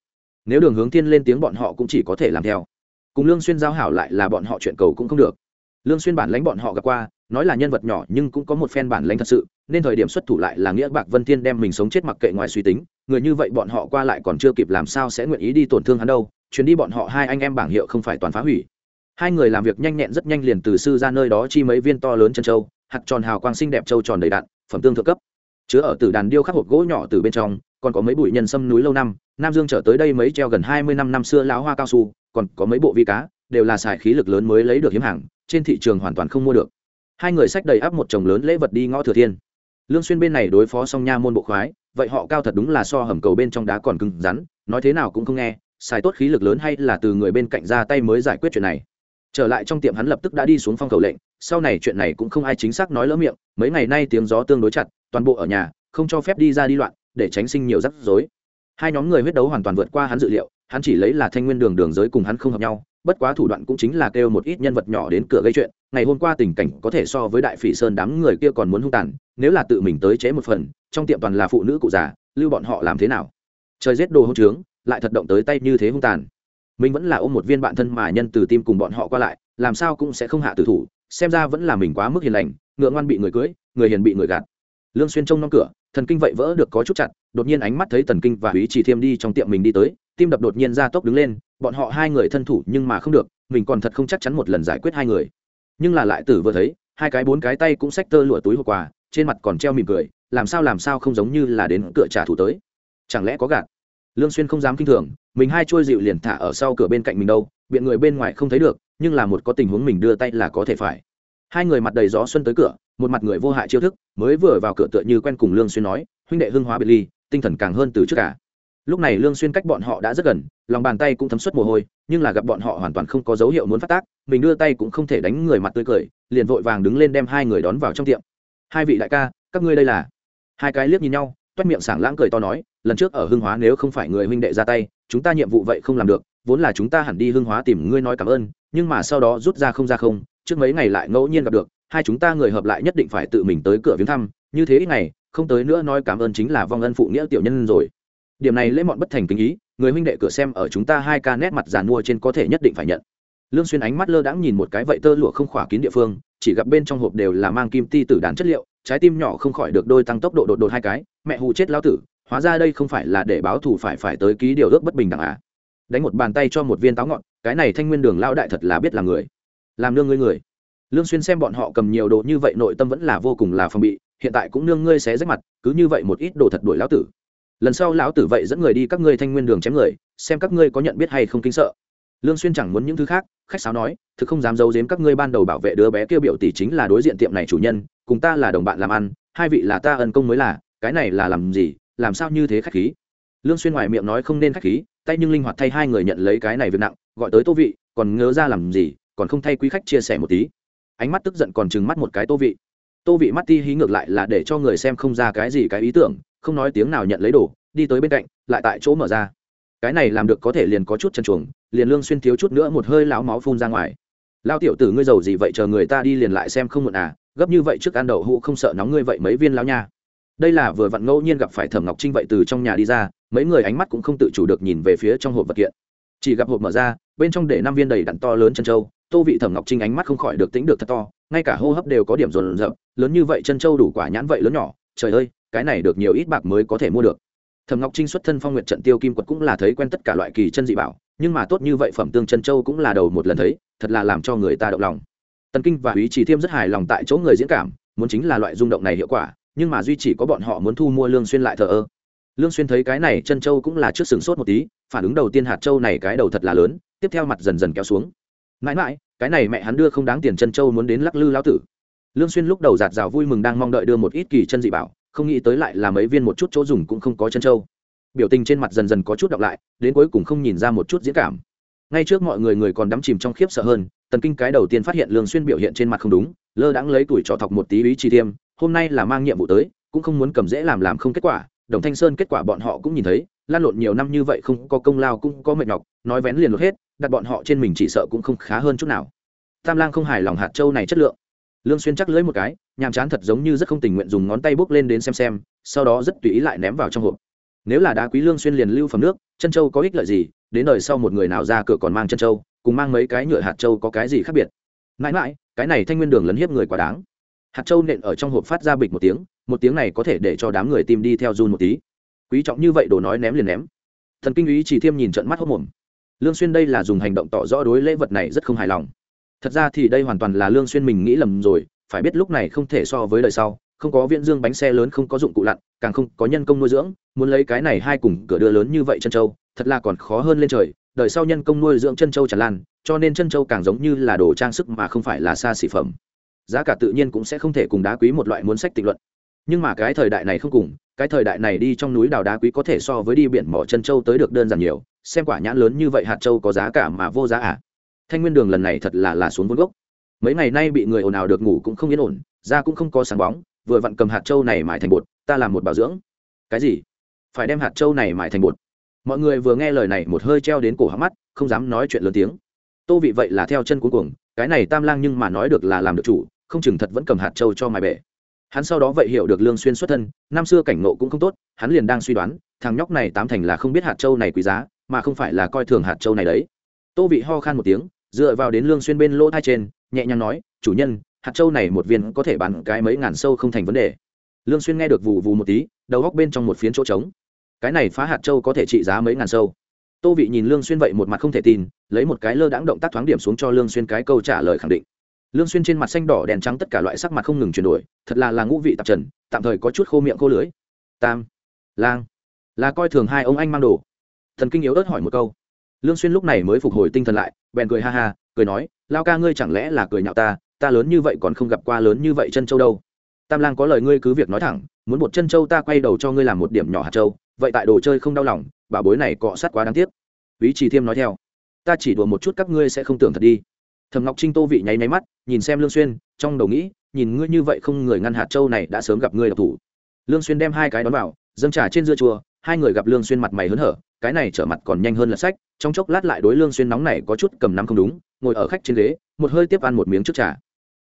Nếu đường hướng thiên lên tiếng bọn họ cũng chỉ có thể làm theo. Cùng lương xuyên giao hảo lại là bọn họ chuyện cầu cũng không được lương xuyên bản lãnh bọn họ gặp qua, nói là nhân vật nhỏ nhưng cũng có một phen bản lãnh thật sự, nên thời điểm xuất thủ lại là nghĩa bạc vân thiên đem mình sống chết mặc kệ ngoài suy tính, người như vậy bọn họ qua lại còn chưa kịp làm sao sẽ nguyện ý đi tổn thương hắn đâu, chuyến đi bọn họ hai anh em bảng hiệu không phải toàn phá hủy. Hai người làm việc nhanh nhẹn rất nhanh liền từ sư ra nơi đó chi mấy viên to lớn chân châu, hạt tròn hào quang xinh đẹp châu tròn đầy đạn, phẩm tương thượng cấp. Chứa ở từ đàn điêu khắc hộp gỗ nhỏ từ bên trong, còn có mấy bụi nhân sâm núi lâu năm, nam dương trở tới đây mấy treo gần hai mươi năm năm xưa lão hoa cao su, còn có mấy bộ vi cá, đều là xài khí lực lớn mới lấy được hiếm hàng trên thị trường hoàn toàn không mua được. Hai người sách đầy áp một chồng lớn lễ vật đi ngõ thừa thiên. Lương xuyên bên này đối phó xong nha môn bộ khoái, vậy họ cao thật đúng là so hầm cầu bên trong đá còn cứng rắn, nói thế nào cũng không nghe, xài tốt khí lực lớn hay là từ người bên cạnh ra tay mới giải quyết chuyện này. Trở lại trong tiệm hắn lập tức đã đi xuống phong cầu lệnh, sau này chuyện này cũng không ai chính xác nói lỡ miệng, mấy ngày nay tiếng gió tương đối chặt, toàn bộ ở nhà, không cho phép đi ra đi loạn, để tránh sinh nhiều rắc rối. Hai nhóm người huyết đấu hoàn toàn vượt qua hắn dự liệu, hắn chỉ lấy là thanh nguyên đường đường giới cùng hắn không hợp nhau bất quá thủ đoạn cũng chính là kêu một ít nhân vật nhỏ đến cửa gây chuyện, ngày hôm qua tình cảnh có thể so với đại phỉ sơn đám người kia còn muốn hung tàn, nếu là tự mình tới chế một phần, trong tiệm toàn là phụ nữ cụ già, lưu bọn họ làm thế nào? Trời giết đồ hông trướng, lại thật động tới tay như thế hung tàn. Mình vẫn là ôm một viên bạn thân mà nhân từ tim cùng bọn họ qua lại, làm sao cũng sẽ không hạ tử thủ, xem ra vẫn là mình quá mức hiền lành, ngựa ngoan bị người cưới, người hiền bị người gạt. Lương xuyên trông nom cửa, thần kinh vậy vỡ được có chút chặt, đột nhiên ánh mắt thấy thần kinh và húy chỉ thiêm đi trong tiệm mình đi tới, tim đập đột nhiên ra tốc đứng lên bọn họ hai người thân thủ nhưng mà không được, mình còn thật không chắc chắn một lần giải quyết hai người. Nhưng là lại tử vừa thấy, hai cái bốn cái tay cũng xách tơ lụa túi hộp quà, trên mặt còn treo mỉm cười, làm sao làm sao không giống như là đến cửa trả thù tới. Chẳng lẽ có gạt? Lương xuyên không dám kinh thường, mình hai trôi dịu liền thả ở sau cửa bên cạnh mình đâu, biện người bên ngoài không thấy được, nhưng là một có tình huống mình đưa tay là có thể phải. Hai người mặt đầy gió xuân tới cửa, một mặt người vô hại chiêu thức, mới vừa vào cửa tựa như quen cùng lương xuyên nói, huynh đệ hưng hóa biệt ly, tinh thần càng hơn từ trước cả lúc này lương xuyên cách bọn họ đã rất gần, lòng bàn tay cũng thấm suất mồ hôi, nhưng là gặp bọn họ hoàn toàn không có dấu hiệu muốn phát tác, mình đưa tay cũng không thể đánh người mặt tươi cười, liền vội vàng đứng lên đem hai người đón vào trong tiệm. Hai vị đại ca, các ngươi đây là? Hai cái liếc nhìn nhau toát miệng sảng lãng cười to nói, lần trước ở hương hóa nếu không phải người huynh đệ ra tay, chúng ta nhiệm vụ vậy không làm được, vốn là chúng ta hẳn đi hương hóa tìm ngươi nói cảm ơn, nhưng mà sau đó rút ra không ra không, trước mấy ngày lại ngẫu nhiên gặp được, hai chúng ta người hợp lại nhất định phải tự mình tới cửa viếng thăm, như thế ít ngày, không tới nữa nói cảm ơn chính là vong ân phụ nghĩa tiểu nhân rồi điểm này lễ mọn bất thành kính ý, người huynh đệ cửa xem ở chúng ta hai ca nét mặt giàn mua trên có thể nhất định phải nhận. Lương xuyên ánh mắt lơ đãng nhìn một cái vậy tơ lụa không khỏa kín địa phương, chỉ gặp bên trong hộp đều là mang kim ti tử đàn chất liệu, trái tim nhỏ không khỏi được đôi tăng tốc độ đột đột hai cái, mẹ hù chết lão tử, hóa ra đây không phải là để báo thù phải phải tới ký điều ước bất bình đẳng à. Đánh một bàn tay cho một viên táo ngọn, cái này thanh nguyên đường lão đại thật là biết là người. Làm nương ngươi người. Lương xuyên xem bọn họ cầm nhiều đồ như vậy nội tâm vẫn là vô cùng là phòng bị, hiện tại cũng nương ngươi xé rách mặt, cứ như vậy một ít đồ thật đuổi lão tử lần sau lão tử vậy dẫn người đi các ngươi thanh nguyên đường chém người, xem các ngươi có nhận biết hay không kinh sợ. Lương xuyên chẳng muốn những thứ khác, khách sáo nói, thực không dám giấu giếm các ngươi ban đầu bảo vệ đứa bé kia biểu tỷ chính là đối diện tiệm này chủ nhân, cùng ta là đồng bạn làm ăn, hai vị là ta ân công mới là, cái này là làm gì, làm sao như thế khách khí? Lương xuyên ngoài miệng nói không nên khách khí, tay nhưng linh hoạt thay hai người nhận lấy cái này việc nặng, gọi tới tô vị, còn ngớ ra làm gì, còn không thay quý khách chia sẻ một tí. Ánh mắt tức giận còn trừng mắt một cái tô vị. Tô vị mắt ti hí ngược lại là để cho người xem không ra cái gì cái ý tưởng không nói tiếng nào nhận lấy đồ, đi tới bên cạnh, lại tại chỗ mở ra. Cái này làm được có thể liền có chút chân chuồng liền lương xuyên thiếu chút nữa một hơi lão máu phun ra ngoài. Lao tiểu tử ngươi giàu gì vậy chờ người ta đi liền lại xem không muộn à gấp như vậy trước ăn đậu hũ không sợ nóng ngươi vậy mấy viên lão nha. Đây là vừa vặn ngẫu nhiên gặp phải thẩm ngọc trinh vậy từ trong nhà đi ra, mấy người ánh mắt cũng không tự chủ được nhìn về phía trong hộp vật kiện. Chỉ gặp hộp mở ra, bên trong để năm viên đầy đặn to lớn chân trâu, tô vị thẩm ngọc trinh ánh mắt không khỏi được tính được thật to, ngay cả hô hấp đều có điểm rồn rập, lớn như vậy chân châu đủ quả nhãn vậy lớn nhỏ, trời ơi cái này được nhiều ít bạc mới có thể mua được. Thẩm ngọc trinh xuất thân phong nguyện trận tiêu kim quật cũng là thấy quen tất cả loại kỳ chân dị bảo, nhưng mà tốt như vậy phẩm tương chân châu cũng là đầu một lần thấy, thật là làm cho người ta động lòng. Tần kinh và ý chỉ thiêm rất hài lòng tại chỗ người diễn cảm, muốn chính là loại rung động này hiệu quả, nhưng mà duy chỉ có bọn họ muốn thu mua lương xuyên lại thờ ơ. Lương xuyên thấy cái này chân châu cũng là trước sừng sốt một tí, phản ứng đầu tiên hạt châu này cái đầu thật là lớn, tiếp theo mặt dần dần kéo xuống. Mãi mãi, cái này mẹ hắn đưa không đáng tiền chân châu muốn đến lắc lư lao tử. Lương xuyên lúc đầu giạt rào vui mừng đang mong đợi đưa một ít kỳ chân dị bảo không nghĩ tới lại là mấy viên một chút chỗ dùng cũng không có chân châu biểu tình trên mặt dần dần có chút đọc lại, đến cuối cùng không nhìn ra một chút diễn cảm. Ngay trước mọi người người còn đắm chìm trong khiếp sợ hơn, tần kinh cái đầu tiên phát hiện lương xuyên biểu hiện trên mặt không đúng, lơ đãng lấy tuổi trò thọc một tí ý chi thiêm, hôm nay là mang nhiệm vụ tới, cũng không muốn cầm dễ làm làm không kết quả, đồng thanh sơn kết quả bọn họ cũng nhìn thấy, lan lộn nhiều năm như vậy không có công lao cũng có mệt nhọc, nói vén liền lột hết, đặt bọn họ trên mình chỉ sợ cũng không khá hơn chút nào. Tam lang không hài lòng hạt châu này chất lượng lương xuyên chắc lưỡi một cái, nhàm chán thật giống như rất không tình nguyện dùng ngón tay bốc lên đến xem xem, sau đó rất tùy ý lại ném vào trong hộp. Nếu là đá quý lương xuyên liền lưu phẩm nước, chân châu có ích lợi gì, đến đời sau một người nào ra cửa còn mang chân châu, cùng mang mấy cái nhựa hạt châu có cái gì khác biệt? Mãi mãi, cái này thanh nguyên đường lấn hiếp người quá đáng. Hạt châu nện ở trong hộp phát ra bịch một tiếng một tiếng này có thể để cho đám người tìm đi theo run một tí. Quý trọng như vậy đồ nói ném liền ném. Thần kinh úy chỉ thiêm nhìn trận mắt hốc mồm. Lương xuyên đây là dùng hành động tỏ rõ đối lễ vật này rất không hài lòng thật ra thì đây hoàn toàn là lương xuyên mình nghĩ lầm rồi, phải biết lúc này không thể so với đời sau, không có viễn dương bánh xe lớn, không có dụng cụ lặn, càng không có nhân công nuôi dưỡng, muốn lấy cái này hai cùng cửa đưa lớn như vậy chân châu, thật là còn khó hơn lên trời, đời sau nhân công nuôi dưỡng chân châu tràn lan, cho nên chân châu càng giống như là đồ trang sức mà không phải là xa xỉ phẩm. Giá cả tự nhiên cũng sẽ không thể cùng đá quý một loại muốn sách tịch luận. Nhưng mà cái thời đại này không cùng, cái thời đại này đi trong núi đào đá quý có thể so với đi biển mỏ chân châu tới được đơn giản nhiều, xem quả nhãn lớn như vậy hạt châu có giá cả mà vô giá à? Thanh nguyên đường lần này thật là là xuống vốn gốc. Mấy ngày nay bị người ồn ào được ngủ cũng không yên ổn, da cũng không có sáng bóng, vừa vặn cầm hạt châu này mài thành bột, ta làm một bảo dưỡng. Cái gì? Phải đem hạt châu này mài thành bột. Mọi người vừa nghe lời này một hơi treo đến cổ hắm mắt, không dám nói chuyện lớn tiếng. Tô vị vậy là theo chân cuối cùng cái này tam lang nhưng mà nói được là làm được chủ, không chừng thật vẫn cầm hạt châu cho mài bể. Hắn sau đó vậy hiểu được lương xuyên xuất thân, năm xưa cảnh ngộ cũng không tốt, hắn liền đang suy đoán, thằng nhóc này tám thành là không biết hạt châu này quý giá, mà không phải là coi thường hạt châu này đấy. Tô vị ho khan một tiếng dựa vào đến lương xuyên bên lỗ thai trên, nhẹ nhàng nói, chủ nhân, hạt châu này một viên có thể bán cái mấy ngàn sâu không thành vấn đề. Lương xuyên nghe được vù vù một tí, đầu góc bên trong một phiến chỗ trống. Cái này phá hạt châu có thể trị giá mấy ngàn sâu? Tô vị nhìn lương xuyên vậy một mặt không thể tin, lấy một cái lơ đãng động tác thoáng điểm xuống cho lương xuyên cái câu trả lời khẳng định. Lương xuyên trên mặt xanh đỏ đèn trắng tất cả loại sắc mặt không ngừng chuyển đổi, thật là là ngũ vị tạp trần, tạm thời có chút khô miệng khô lưỡi. Tam, lang, là coi thường hai ông anh mang đồ. Thần kinh yếu ớt hỏi một câu lương xuyên lúc này mới phục hồi tinh thần lại, bèn cười ha ha, cười nói, lao ca ngươi chẳng lẽ là cười nhạo ta ta lớn như vậy còn không gặp qua lớn như vậy chân châu đâu. Tam lang có lời ngươi cứ việc nói thẳng, muốn một chân châu ta quay đầu cho ngươi làm một điểm nhỏ hạt châu, vậy tại đồ chơi không đau lòng, bà bối này cọ sát quá đáng tiếc. Ý chỉ thiêm nói theo, ta chỉ đùa một chút các ngươi sẽ không tưởng thật đi. Thầm ngọc trinh tô vị nháy máy mắt, nhìn xem lương xuyên, trong đầu nghĩ, nhìn ngươi như vậy không người ngăn hạt châu này đã sớm gặp ngươi độc thủ. Lương xuyên đem hai cái đón vào, dâng trà trên dưa chua hai người gặp lương xuyên mặt mày hớn hở cái này trở mặt còn nhanh hơn là sách, trong chốc lát lại đối lương xuyên nóng này có chút cầm nắm không đúng, ngồi ở khách trên ghế, một hơi tiếp ăn một miếng trước trà.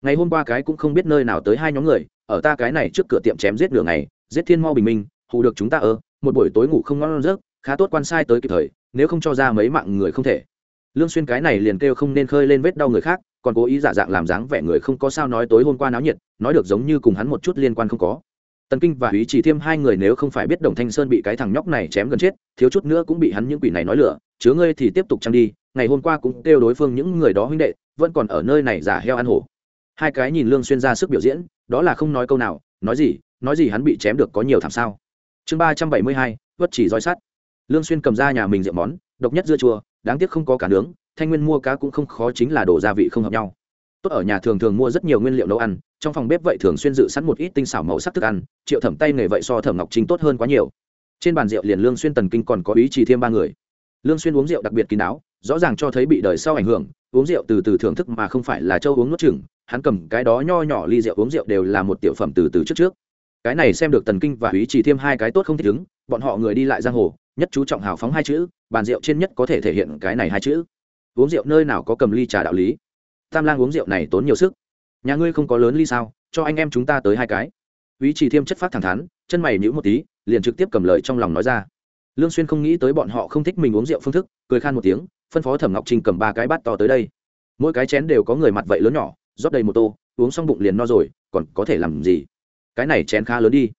Ngày hôm qua cái cũng không biết nơi nào tới hai nhóm người, ở ta cái này trước cửa tiệm chém giết nửa ngày, giết thiên mau bình minh, hù được chúng ta ơ, một buổi tối ngủ không ngon giấc, khá tốt quan sai tới kịp thời, nếu không cho ra mấy mạng người không thể. Lương xuyên cái này liền kêu không nên khơi lên vết đau người khác, còn cố ý giả dạng làm dáng vẻ người không có sao nói tối hôm qua náo nhiệt, nói được giống như cùng hắn một chút liên quan không có tần kinh và ý chỉ thêm hai người nếu không phải biết đồng thanh sơn bị cái thằng nhóc này chém gần chết, thiếu chút nữa cũng bị hắn những quỷ này nói lửa chứa ngươi thì tiếp tục trăng đi, ngày hôm qua cũng kêu đối phương những người đó huynh đệ, vẫn còn ở nơi này giả heo ăn hổ. Hai cái nhìn lương xuyên ra sức biểu diễn, đó là không nói câu nào, nói gì nói gì hắn bị chém được có nhiều thảm sao. Chương ba trăm bảy mươi hai, vất chỉ roi sắt. Lương xuyên cầm ra nhà mình rượu món, độc nhất dưa chua, đáng tiếc không có cả nướng, thanh nguyên mua cá cũng không khó chính là đổ gia vị không hợp nhau tốt ở nhà thường thường mua rất nhiều nguyên liệu nấu ăn, trong phòng bếp vậy thường xuyên dự sẵn một ít tinh xảo màu sắc thức ăn, triệu thẩm tay nghề vậy so thẩm ngọc trinh tốt hơn quá nhiều. Trên bàn rượu liền lương xuyên tần kinh còn có ý chỉ thêm ba người. Lương xuyên uống rượu đặc biệt kín đáo, rõ ràng cho thấy bị đời sau ảnh hưởng, uống rượu từ từ thưởng thức mà không phải là châu uống nuốt chừng hắn cầm cái đó nho nhỏ ly rượu uống rượu đều là một tiểu phẩm từ từ trước trước. Cái này xem được tần kinh và ý chỉ thêm hai cái tốt không thích ứng, bọn họ người đi lại giang hồ, nhất chú trọng hào phóng hai chữ, bàn rượu trên nhất có thể thể hiện cái này hai chữ. Uống rượu nơi nào có cầm ly trà đạo lý tam lang uống rượu này tốn nhiều sức. Nhà ngươi không có lớn ly sao? Cho anh em chúng ta tới hai cái. Ý chỉ Thiêm chất phát thẳng thắn, chân mày nhữ một tí, liền trực tiếp cầm lời trong lòng nói ra. Lương xuyên không nghĩ tới bọn họ không thích mình uống rượu phương thức, cười khan một tiếng, phân phó thẩm ngọc trinh cầm ba cái bát to tới đây. Mỗi cái chén đều có người mặt vậy lớn nhỏ, rót đầy một tô, uống xong bụng liền no rồi, còn có thể làm gì? Cái này chén khá lớn đi.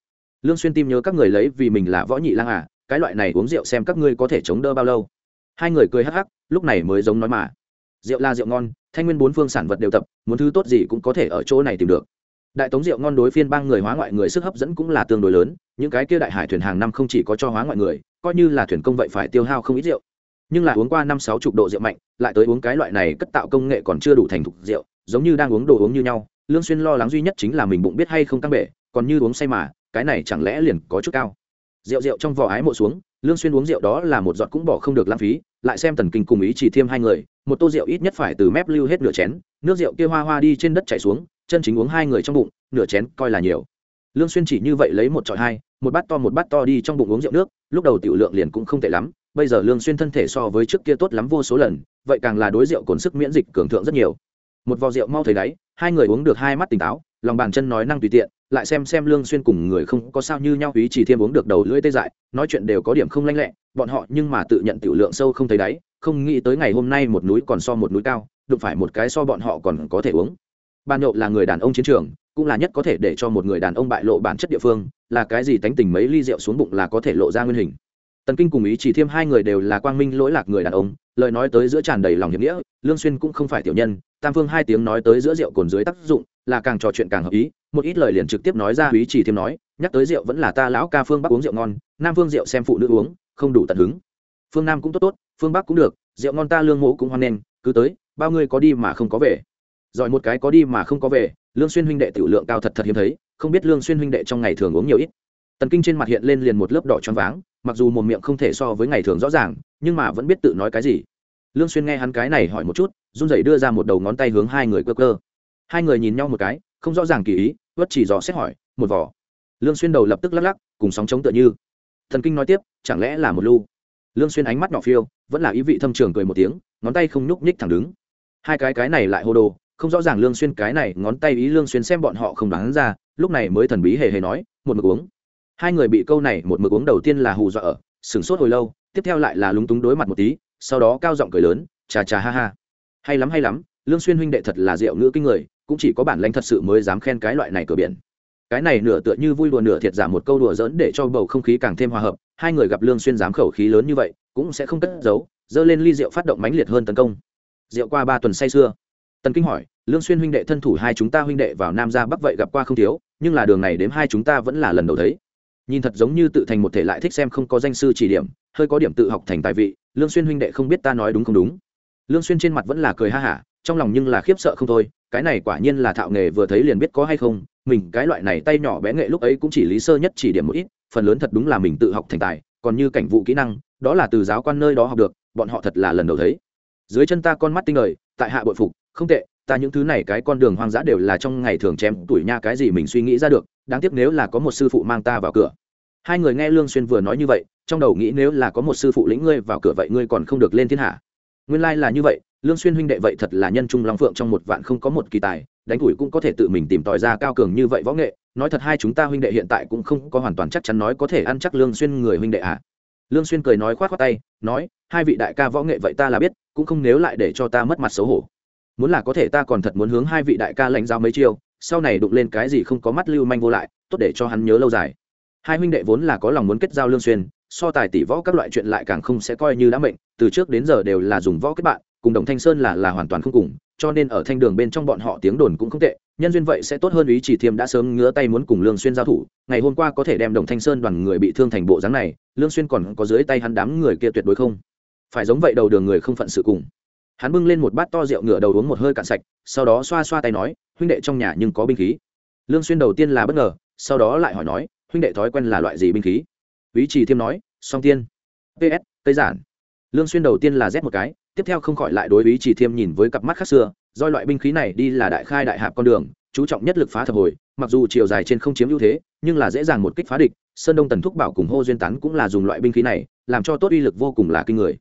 Lương xuyên tim nhớ các người lấy vì mình là võ nhị lang à cái loại này uống rượu xem các ngươi có thể chống đỡ bao lâu. Hai người cười hắc hắc, lúc này mới giống nói mà. Rượu là rượu ngon thanh nguyên bốn phương sản vật đều tập, muốn thứ tốt gì cũng có thể ở chỗ này tìm được. Đại tống rượu ngon đối phiên bang người hóa ngoại người sức hấp dẫn cũng là tương đối lớn, những cái kia đại hải thuyền hàng năm không chỉ có cho hóa ngoại người, coi như là thuyền công vậy phải tiêu hao không ít rượu. Nhưng là uống qua năm sáu chục độ rượu mạnh, lại tới uống cái loại này cất tạo công nghệ còn chưa đủ thành thục rượu, giống như đang uống đồ uống như nhau, lương xuyên lo lắng duy nhất chính là mình bụng biết hay không căng bể, còn như uống say mà, cái này chẳng lẽ liền có chút cao. Rượu rượu trong vỏ ái mộ xuống, lương xuyên uống rượu đó là một giọt cũng bỏ không được lãng phí lại xem tần kinh cùng ý chỉ thêm hai người, một tô rượu ít nhất phải từ mép lưu hết nửa chén, nước rượu kia hoa hoa đi trên đất chảy xuống, chân chính uống hai người trong bụng, nửa chén coi là nhiều. Lương xuyên chỉ như vậy lấy một trọi hai, một bát to một bát to đi trong bụng uống rượu nước, lúc đầu tiểu lượng liền cũng không tệ lắm, bây giờ lương xuyên thân thể so với trước kia tốt lắm vô số lần, vậy càng là đối rượu cồn sức miễn dịch cường thượng rất nhiều. Một vò rượu mau thấy đấy hai người uống được hai mắt tỉnh táo, lòng bàn chân nói năng tùy tiện, lại xem xem lương xuyên cùng người không có sao như nhau, ý chỉ thêm uống được đầu lưỡi tê dại, nói chuyện đều có điểm không lanh lẹ bọn họ nhưng mà tự nhận tiểu lượng sâu không thấy đáy, không nghĩ tới ngày hôm nay một núi còn so một núi cao, đụng phải một cái so bọn họ còn có thể uống. Ban nhậu là người đàn ông chiến trường, cũng là nhất có thể để cho một người đàn ông bại lộ bản chất địa phương, là cái gì tánh tình mấy ly rượu xuống bụng là có thể lộ ra nguyên hình. Tần kinh cùng ý chỉ thêm hai người đều là quang minh lỗi lạc người đàn ông, lời nói tới giữa tràn đầy lòng hiệp nghĩa, lương xuyên cũng không phải tiểu nhân, tam phương hai tiếng nói tới giữa rượu cồn dưới tác dụng, là càng trò chuyện càng hợp ý, một ít lời liền trực tiếp nói ra, ý chỉ thêm nói, nhắc tới rượu vẫn là ta lão ca phương bắc uống rượu ngon, nam phương rượu xem phụ nữ uống không đủ tận hứng. Phương nam cũng tốt tốt, phương bắc cũng được, rượu ngon ta lương mộ cũng hoan nghênh, cứ tới, bao người có đi mà không có về. Giỏi một cái có đi mà không có về, lương xuyên huynh đệ tiểu lượng cao thật thật hiếm thấy, không biết lương xuyên huynh đệ trong ngày thường uống nhiều ít. Tần kinh trên mặt hiện lên liền một lớp đỏ choáng váng, mặc dù một miệng không thể so với ngày thường rõ ràng, nhưng mà vẫn biết tự nói cái gì. Lương xuyên nghe hắn cái này hỏi một chút, run rẩy đưa ra một đầu ngón tay hướng hai người cơ cơ hai người nhìn nhau một cái, không rõ ràng kỳ ý, vất chỉ dò xét hỏi, một vỏ lương xuyên đầu lập tức lắc lắc, cùng sóng chống tựa như thần kinh nói tiếp, chẳng lẽ là một lu lương xuyên ánh mắt nhỏ phiêu, vẫn là ý vị thâm trường cười một tiếng, ngón tay không nhúc nhích thẳng đứng. Hai cái cái này lại hô đồ, không rõ ràng lương xuyên cái này, ngón tay ý lương xuyên xem bọn họ không đoán ra, lúc này mới thần bí hề hề nói, một mực uống. Hai người bị câu này, một mực uống đầu tiên là hù dọa ở sừng sốt hồi lâu, tiếp theo lại là lúng túng đối mặt một tí, sau đó cao giọng cười lớn, chà chà ha ha. Hay lắm hay lắm, lương xuyên huynh đệ thật là rượu ngữ kinh người, cũng chỉ có bản lãnh thật sự mới dám khen cái loại này cửa biển cái này nửa tựa như vui đùa nửa thiệt giả một câu đùa dỡn để cho bầu không khí càng thêm hòa hợp, hai người gặp lương xuyên dám khẩu khí lớn như vậy, cũng sẽ không cất giấu dơ lên ly rượu phát động mãnh liệt hơn tấn công. Rượu qua ba tuần say xưa tần kinh hỏi, lương xuyên huynh đệ thân thủ hai chúng ta huynh đệ vào nam ra bắc vậy gặp qua không thiếu, nhưng là đường này đếm hai chúng ta vẫn là lần đầu thấy. Nhìn thật giống như tự thành một thể lại thích xem không có danh sư chỉ điểm, hơi có điểm tự học thành tài vị, lương xuyên huynh đệ không biết ta nói đúng không đúng? Lương xuyên trên mặt vẫn là cười ha hả trong lòng nhưng là khiếp sợ không thôi, cái này quả nhiên là thạo nghề vừa thấy liền biết có hay không, mình cái loại này tay nhỏ bé nghệ lúc ấy cũng chỉ lý sơ nhất chỉ điểm một ít, phần lớn thật đúng là mình tự học thành tài, còn như cảnh vụ kỹ năng, đó là từ giáo quan nơi đó học được, bọn họ thật là lần đầu thấy. Dưới chân ta con mắt tinh lời, tại hạ bội phục, không tệ, ta những thứ này cái con đường hoang dã đều là trong ngày thường chém tuổi nha cái gì mình suy nghĩ ra được, đáng tiếc nếu là có một sư phụ mang ta vào cửa. Hai người nghe lương xuyên vừa nói như vậy, trong đầu nghĩ nếu là có một sư phụ lĩnh ngươi vào cửa vậy ngươi còn không được lên thiên hạ nguyên lai là như vậy, lương xuyên huynh đệ vậy thật là nhân trung long phượng trong một vạn không có một kỳ tài, đánh tuổi cũng có thể tự mình tìm tòi ra cao cường như vậy võ nghệ, nói thật hai chúng ta huynh đệ hiện tại cũng không có hoàn toàn chắc chắn nói có thể ăn chắc lương xuyên người huynh đệ à. Lương xuyên cười nói khoát khoát tay, nói, hai vị đại ca võ nghệ vậy ta là biết, cũng không nếu lại để cho ta mất mặt xấu hổ. Muốn là có thể ta còn thật muốn hướng hai vị đại ca lãnh giao mấy chiêu, sau này đụng lên cái gì không có mắt lưu manh vô lại, tốt để cho hắn nhớ lâu dài. Hai huynh đệ vốn là có lòng muốn kết giao lương xuyên so tài tỷ võ các loại chuyện lại càng không sẽ coi như đã mệnh, từ trước đến giờ đều là dùng võ kết bạn, cùng đồng thanh sơn là là hoàn toàn không cùng, cho nên ở thanh đường bên trong bọn họ tiếng đồn cũng không tệ, nhân duyên vậy sẽ tốt hơn ý chỉ thiêm đã sớm ngứa tay muốn cùng lương xuyên giao thủ, ngày hôm qua có thể đem đồng thanh sơn đoàn người bị thương thành bộ dáng này, lương xuyên còn có dưới tay hắn đám người kia tuyệt đối không. Phải giống vậy đầu đường người không phận sự cùng. Hắn bưng lên một bát to rượu ngửa đầu uống một hơi cạn sạch, sau đó xoa xoa tay nói, huynh đệ trong nhà nhưng có binh khí. Lương xuyên đầu tiên là bất ngờ, sau đó lại hỏi nói, huynh đệ thói quen là loại gì binh khí? Ý chỉ thiêm nói, song tiên. Ps tây giản. Lương xuyên đầu tiên là rét một cái, tiếp theo không khỏi lại đối ý chỉ thiêm nhìn với cặp mắt khác xưa do loại binh khí này đi là đại khai đại hạp con đường, chú trọng nhất lực phá thập hồi, mặc dù chiều dài trên không chiếm ưu thế, nhưng là dễ dàng một kích phá địch, sơn đông tần thúc bảo cùng hô duyên tán cũng là dùng loại binh khí này, làm cho tốt uy lực vô cùng là kinh người.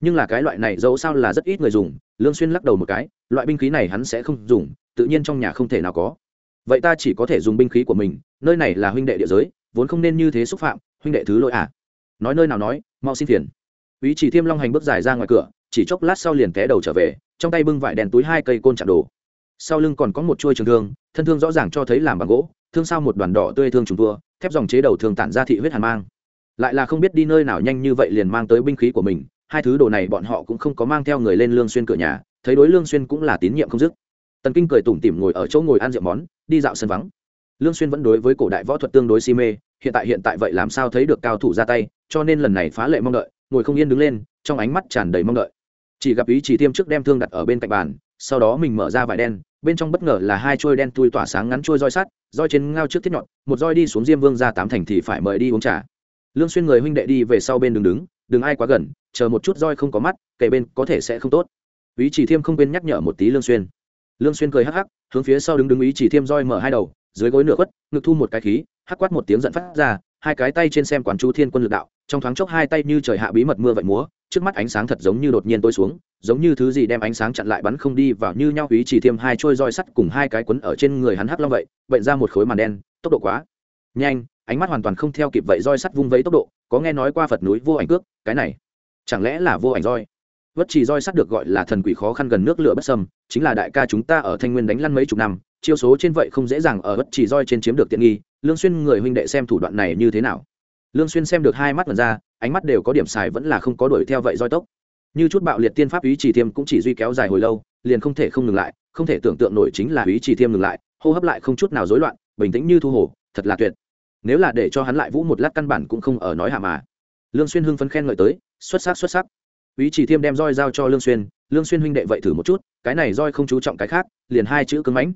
Nhưng là cái loại này dẫu sao là rất ít người dùng, lương xuyên lắc đầu một cái, loại binh khí này hắn sẽ không dùng, tự nhiên trong nhà không thể nào có. Vậy ta chỉ có thể dùng binh khí của mình, nơi này là huynh đệ địa giới, vốn không nên như thế xúc phạm huynh đệ thứ lỗi à? Nói nơi nào nói, mau xin phiền. Ý chỉ thiêm long hành bước dài ra ngoài cửa, chỉ chốc lát sau liền té đầu trở về, trong tay bưng vải đèn túi hai cây côn chạm đồ. Sau lưng còn có một chuôi trường thương, thân thương rõ ràng cho thấy làm bằng gỗ, thương sau một đoàn đỏ tươi thương trùng tua thép dòng chế đầu thường tản ra thị huyết hàn mang. Lại là không biết đi nơi nào nhanh như vậy liền mang tới binh khí của mình, hai thứ đồ này bọn họ cũng không có mang theo người lên lương xuyên cửa nhà, thấy đối lương xuyên cũng là tín nhiệm không dứt. Tần kinh cười tủm tỉm ngồi ở chỗ ngồi ăn rượu món, đi dạo sân vắng. Lương xuyên vẫn đối với cổ đại võ thuật tương đối si mê hiện tại hiện tại vậy làm sao thấy được cao thủ ra tay, cho nên lần này phá lệ mong đợi, ngồi không yên đứng lên, trong ánh mắt tràn đầy mong đợi. Chỉ gặp ý chỉ tiêm trước đem thương đặt ở bên cạnh bàn, sau đó mình mở ra vải đen, bên trong bất ngờ là hai trôi đen tui tỏa sáng ngắn trôi roi sắt, roi trên ngao trước thiết nhọn, một roi đi xuống diêm vương ra tám thành thì phải mời đi uống trà. Lương xuyên người huynh đệ đi về sau bên đường đứng, đừng ai quá gần, chờ một chút roi không có mắt kề bên có thể sẽ không tốt. Ý chỉ thiêm không quên nhắc nhở một tí lương xuyên. Lương xuyên cười hắc hắc, hướng phía sau đứng đứng ý chỉ thiêm roi mở hai đầu, dưới gối nửa quất ngực thu một cái khí hắc quát một tiếng giận phát ra, hai cái tay trên xem quán chú thiên quân lực đạo, trong thoáng chốc hai tay như trời hạ bí mật mưa vậy múa, trước mắt ánh sáng thật giống như đột nhiên tối xuống, giống như thứ gì đem ánh sáng chặn lại bắn không đi vào như nhau ý chỉ thiêm hai trôi roi sắt cùng hai cái quấn ở trên người hắn hắc long vậy, bệnh ra một khối màn đen, tốc độ quá nhanh, ánh mắt hoàn toàn không theo kịp vậy roi sắt vung vấy tốc độ, có nghe nói qua phật núi vô ảnh cước, cái này chẳng lẽ là vô ảnh roi? Vất chỉ roi sắt được gọi là thần quỷ khó khăn gần nước lửa bất sâm chính là đại ca chúng ta ở thanh nguyên đánh lăn mấy chục năm chiêu số trên vậy không dễ dàng ở bất chỉ roi trên chiếm được tiện nghi, lương xuyên người huynh đệ xem thủ đoạn này như thế nào? Lương xuyên xem được hai mắt mần ra, ánh mắt đều có điểm xài vẫn là không có đuổi theo vậy roi tốc. Như chút bạo liệt tiên pháp ý chỉ thiêm cũng chỉ duy kéo dài hồi lâu, liền không thể không ngừng lại, không thể tưởng tượng nổi chính là ý chỉ thiêm ngừng lại, hô hấp lại không chút nào rối loạn, bình tĩnh như thu hồ, thật là tuyệt. Nếu là để cho hắn lại vũ một lát căn bản cũng không ở nói hạ mà. Lương xuyên hưng phấn khen ngợi tới, xuất sắc xuất sắc. Ý chỉ thiêm đem roi giao cho lương xuyên lương xuyên huynh đệ vậy thử một chút, cái này roi không chú trọng cái khác, liền hai chữ cứng mãnh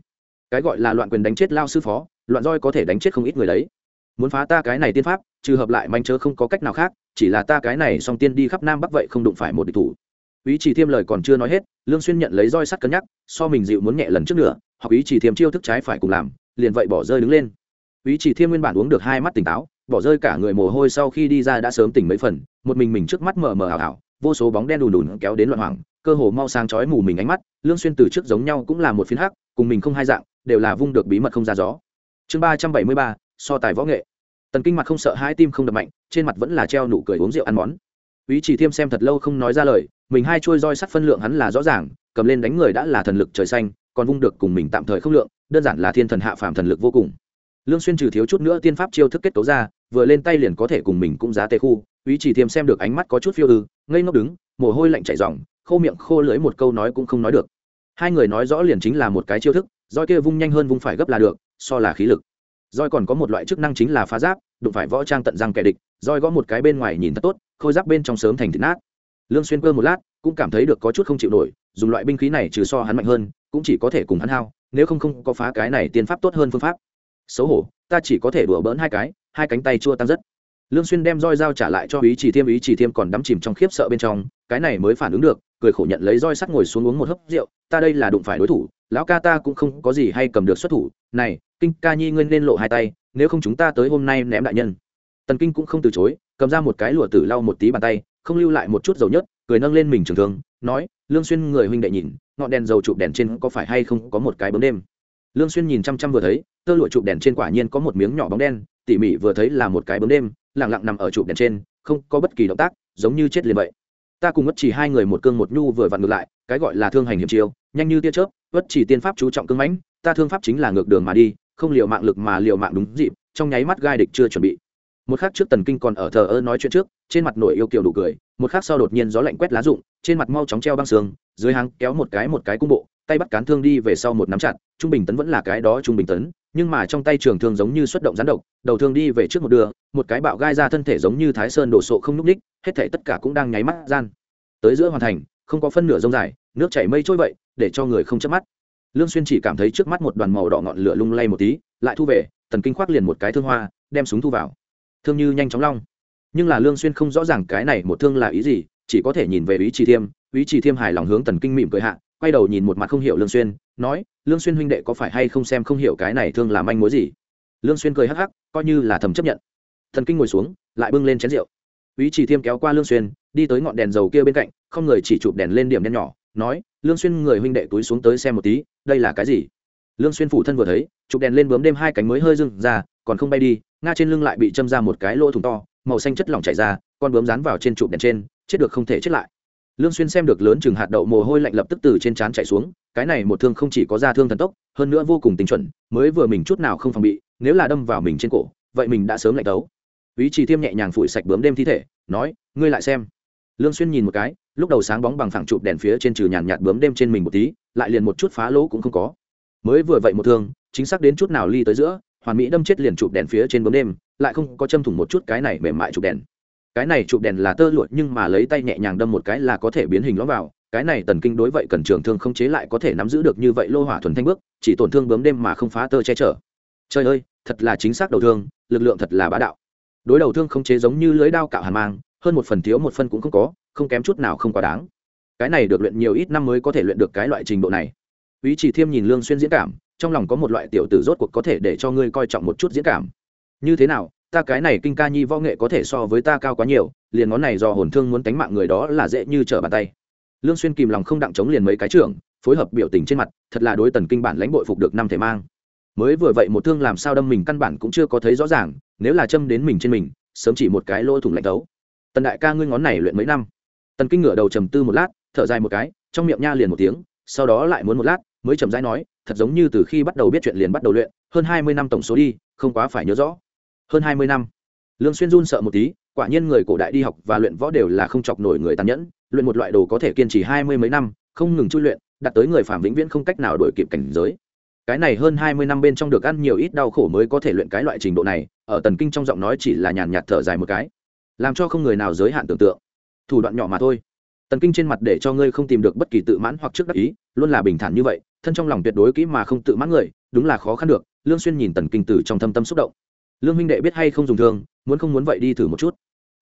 cái gọi là loạn quyền đánh chết lao sư phó loạn roi có thể đánh chết không ít người đấy. Muốn phá ta cái này tiên pháp trừ hợp lại manh chớ không có cách nào khác chỉ là ta cái này song tiên đi khắp nam bắc vậy không đụng phải một địch thủ. Ý chỉ thiêm lời còn chưa nói hết lương xuyên nhận lấy roi sắt cân nhắc so mình dịu muốn nhẹ lần trước nữa hoặc ý chỉ thiêm chiêu thức trái phải cùng làm liền vậy bỏ rơi đứng lên. Ý chỉ thiêm nguyên bản uống được hai mắt tỉnh táo bỏ rơi cả người mồ hôi sau khi đi ra đã sớm tỉnh mấy phần một mình mình trước mắt mờ mờ ảo ảo vô số bóng đen đùn đùn kéo đến loạn hoàng, cơ hồ mau sang chói mù mình ánh mắt lương xuyên từ trước giống nhau cũng là một phiến hắc cùng mình không hai dạng đều là vung được bí mật không ra gió. Chương ba trăm bảy mươi ba, so tài võ nghệ. Tần kinh mặt không sợ hai tim không đập mạnh, trên mặt vẫn là treo nụ cười uống rượu ăn món. Ý chỉ thiêm xem thật lâu không nói ra lời, mình hai trôi roi sắt phân lượng hắn là rõ ràng, cầm lên đánh người đã là thần lực trời xanh, còn vung được cùng mình tạm thời không lượng, đơn giản là thiên thần hạ phàm thần lực vô cùng. Lương xuyên trừ thiếu chút nữa tiên pháp chiêu thức kết tấu ra, vừa lên tay liền có thể cùng mình cũng giá tê khu. Ý chỉ thiêm xem được ánh mắt có chút phiêu ư, ngây ngốc đứng, mồ hôi lạnh chảy ròng, khô miệng khô lưỡi một câu nói cũng không nói được. Hai người nói rõ liền chính là một cái chiêu thức roi kia vung nhanh hơn vung phải gấp là được, so là khí lực. Roi còn có một loại chức năng chính là phá giáp, đụng phải võ trang tận răng kẻ địch, roi gõ một cái bên ngoài nhìn thật tốt, khôi giáp bên trong sớm thành thịt nát. Lương xuyên cơ một lát, cũng cảm thấy được có chút không chịu nổi, dùng loại binh khí này trừ so hắn mạnh hơn, cũng chỉ có thể cùng hắn hao, nếu không không có phá cái này tiên pháp tốt hơn phương pháp. Xấu hổ, ta chỉ có thể đùa bỡn hai cái, hai cánh tay chua tăng rất lương xuyên đem roi dao trả lại cho ý chỉ thiêm ý chỉ thiêm còn đắm chìm trong khiếp sợ bên trong cái này mới phản ứng được cười khổ nhận lấy roi sắt ngồi xuống uống một hớp rượu ta đây là đụng phải đối thủ lão ca ta cũng không có gì hay cầm được xuất thủ này kinh ca nhi ngươi nên lộ hai tay nếu không chúng ta tới hôm nay ném đại nhân. Tần kinh cũng không từ chối cầm ra một cái lụa tử lau một tí bàn tay không lưu lại một chút dầu nhất, cười nâng lên mình trường thương nói lương xuyên người huynh đệ nhìn ngọn đèn dầu chụp đèn trên có phải hay không có một cái bóng đêm? Lương xuyên nhìn chăm chăm vừa thấy tơ lụa chụp đèn trên quả nhiên có một miếng nhỏ bóng đen tỉ mỉ vừa thấy là một cái bóng đêm lặng lặng nằm ở trụ đèn trên, không có bất kỳ động tác, giống như chết liền vậy. Ta cùng bất chỉ hai người một cương một nhu vừa vặn ngược lại, cái gọi là thương hành hiểm chiêu, nhanh như tia chớp bất chỉ tiên pháp chú trọng cương mãnh, ta thương pháp chính là ngược đường mà đi, không liều mạng lực mà liều mạng đúng dịp, trong nháy mắt gai địch chưa chuẩn bị. Một khắc trước tần kinh còn ở thờ ơ nói chuyện trước, trên mặt nổi yêu kiều đủ cười, một khắc sau đột nhiên gió lạnh quét lá rụng, trên mặt mau chóng treo băng sương, dưới háng kéo một cái một cái cung bộ, tay bắt cán thương đi về sau một nắm chặt, trung bình tấn vẫn là cái đó trung bình tấn nhưng mà trong tay trường thương giống như xuất động rắn độc, đầu thương đi về trước một đường, một cái bạo gai ra thân thể giống như thái sơn đổ sộ không n ú c ních hết thể tất cả cũng đang nháy mắt gian. Tới giữa hoàn thành, không có phân nửa rông dài, nước chảy mây trôi vậy, để cho người không chớp mắt. Lương xuyên chỉ cảm thấy trước mắt một đoàn màu đỏ ngọn lửa lung lay một tí, lại thu về tần kinh khoác liền một cái thương hoa, đem súng thu vào. Thương như nhanh chóng long. Nhưng là lương xuyên không rõ ràng cái này một thương là ý gì, chỉ có thể nhìn về ý chỉ thiêm. Ý chỉ thiêm hài lòng hướng tần kinh mỉm cười hạ quay đầu nhìn một mặt không hiểu lương xuyên nói lương xuyên huynh đệ có phải hay không xem không hiểu cái này thương làm manh mối gì? Lương xuyên cười hắc hắc coi như là thầm chấp nhận. Thần kinh ngồi xuống lại bưng lên chén rượu. Úy Chỉ Thiêm kéo qua Lương Xuyên, đi tới ngọn đèn dầu kia bên cạnh, không người chỉ chụp đèn lên điểm đen nhỏ, nói: "Lương Xuyên người huynh đệ túi xuống tới xem một tí, đây là cái gì?" Lương Xuyên phủ thân vừa thấy, chụp đèn lên bướm đêm hai cánh mới hơi dừng ra, còn không bay đi, nga trên lưng lại bị châm ra một cái lỗ thủng to, màu xanh chất lỏng chảy ra, con bướm dán vào trên chụp đèn trên, chết được không thể chết lại lương xuyên xem được lớn chừng hạt đậu mồ hôi lạnh lập tức từ trên trán chảy xuống, cái này một thương không chỉ có ra thương thần tốc, hơn nữa vô cùng tinh chuẩn, mới vừa mình chút nào không phòng bị, nếu là đâm vào mình trên cổ, vậy mình đã sớm lạnh tấu. Ý chỉ thiêm nhẹ nhàng phủi sạch bướm đêm thi thể, nói, ngươi lại xem. Lương xuyên nhìn một cái, lúc đầu sáng bóng bằng phẳng chụp đèn phía trên trừ nhàn nhạt bướm đêm trên mình một tí, lại liền một chút phá lỗ cũng không có. Mới vừa vậy một thương, chính xác đến chút nào ly tới giữa, hoàn mỹ đâm chết liền chụp đèn phía trên bướm đêm, lại không có châm thủng một chút cái này mềm mại chụp đèn cái này chụp đèn là tơ lụa, nhưng mà lấy tay nhẹ nhàng đâm một cái là có thể biến hình lõm vào. Cái này tần kinh đối vậy cần trường thương không chế lại có thể nắm giữ được như vậy lô hỏa thuần thanh bước, chỉ tổn thương bướm đêm mà không phá tơ che chở. Trời ơi, thật là chính xác đầu thương, lực lượng thật là bá đạo. Đối đầu thương không chế giống như lưới đao cạo hàn mang, hơn một phần thiếu một phân cũng không có, không kém chút nào không quá đáng. Cái này được luyện nhiều ít năm mới có thể luyện được cái loại trình độ này. Ý chỉ thiêm nhìn lương xuyên diễn cảm, trong lòng có một loại tiểu tử rốt cuộc có thể để cho ngươi coi trọng một chút diễn cảm. Như thế nào ta cái này kinh ca nhi võ nghệ có thể so với ta cao quá nhiều, liền ngón này do hồn thương muốn tánh mạng người đó là dễ như trở bàn tay. Lương xuyên kìm lòng không đặng chống liền mấy cái trưởng, phối hợp biểu tình trên mặt, thật là đối tần kinh bản lãnh bội phục được năm thể mang. Mới vừa vậy một thương làm sao đâm mình căn bản cũng chưa có thấy rõ ràng, nếu là châm đến mình trên mình, sớm chỉ một cái lỗ thủng lạnh tấu tần đại ca ngươi ngón này luyện mấy năm? Tần kinh ngửa đầu trầm tư một lát, thở dài một cái, trong miệng nha liền một tiếng, sau đó lại muốn một lát, mới chậm rãi nói, thật giống như từ khi bắt đầu biết chuyện liền bắt đầu luyện, hơn hai mươi năm tổng số đi, không quá phải nhớ rõ hơn hai mươi năm. Lương xuyên run sợ một tí, quả nhiên người cổ đại đi học và luyện võ đều là không chọc nổi người tàn nhẫn, luyện một loại đồ có thể kiên trì hai mươi mấy năm, không ngừng chui luyện, đạt tới người phàm vĩnh viễn không cách nào đổi kịp cảnh giới. Cái này hơn hai mươi năm bên trong được ăn nhiều ít đau khổ mới có thể luyện cái loại trình độ này, ở tần kinh trong giọng nói chỉ là nhàn nhạt thở dài một cái. Làm cho không người nào giới hạn tưởng tượng. Thủ đoạn nhỏ mà thôi. Tần kinh trên mặt để cho ngươi không tìm được bất kỳ tự mãn hoặc trước đắc ý, luôn là bình thản như vậy, thân trong lòng tuyệt đối kỹ mà không tự mãn người, đúng là khó khăn được. Lương xuyên nhìn tần kinh từ trong thâm tâm xúc động lương huynh đệ biết hay không dùng thương, muốn không muốn vậy đi thử một chút.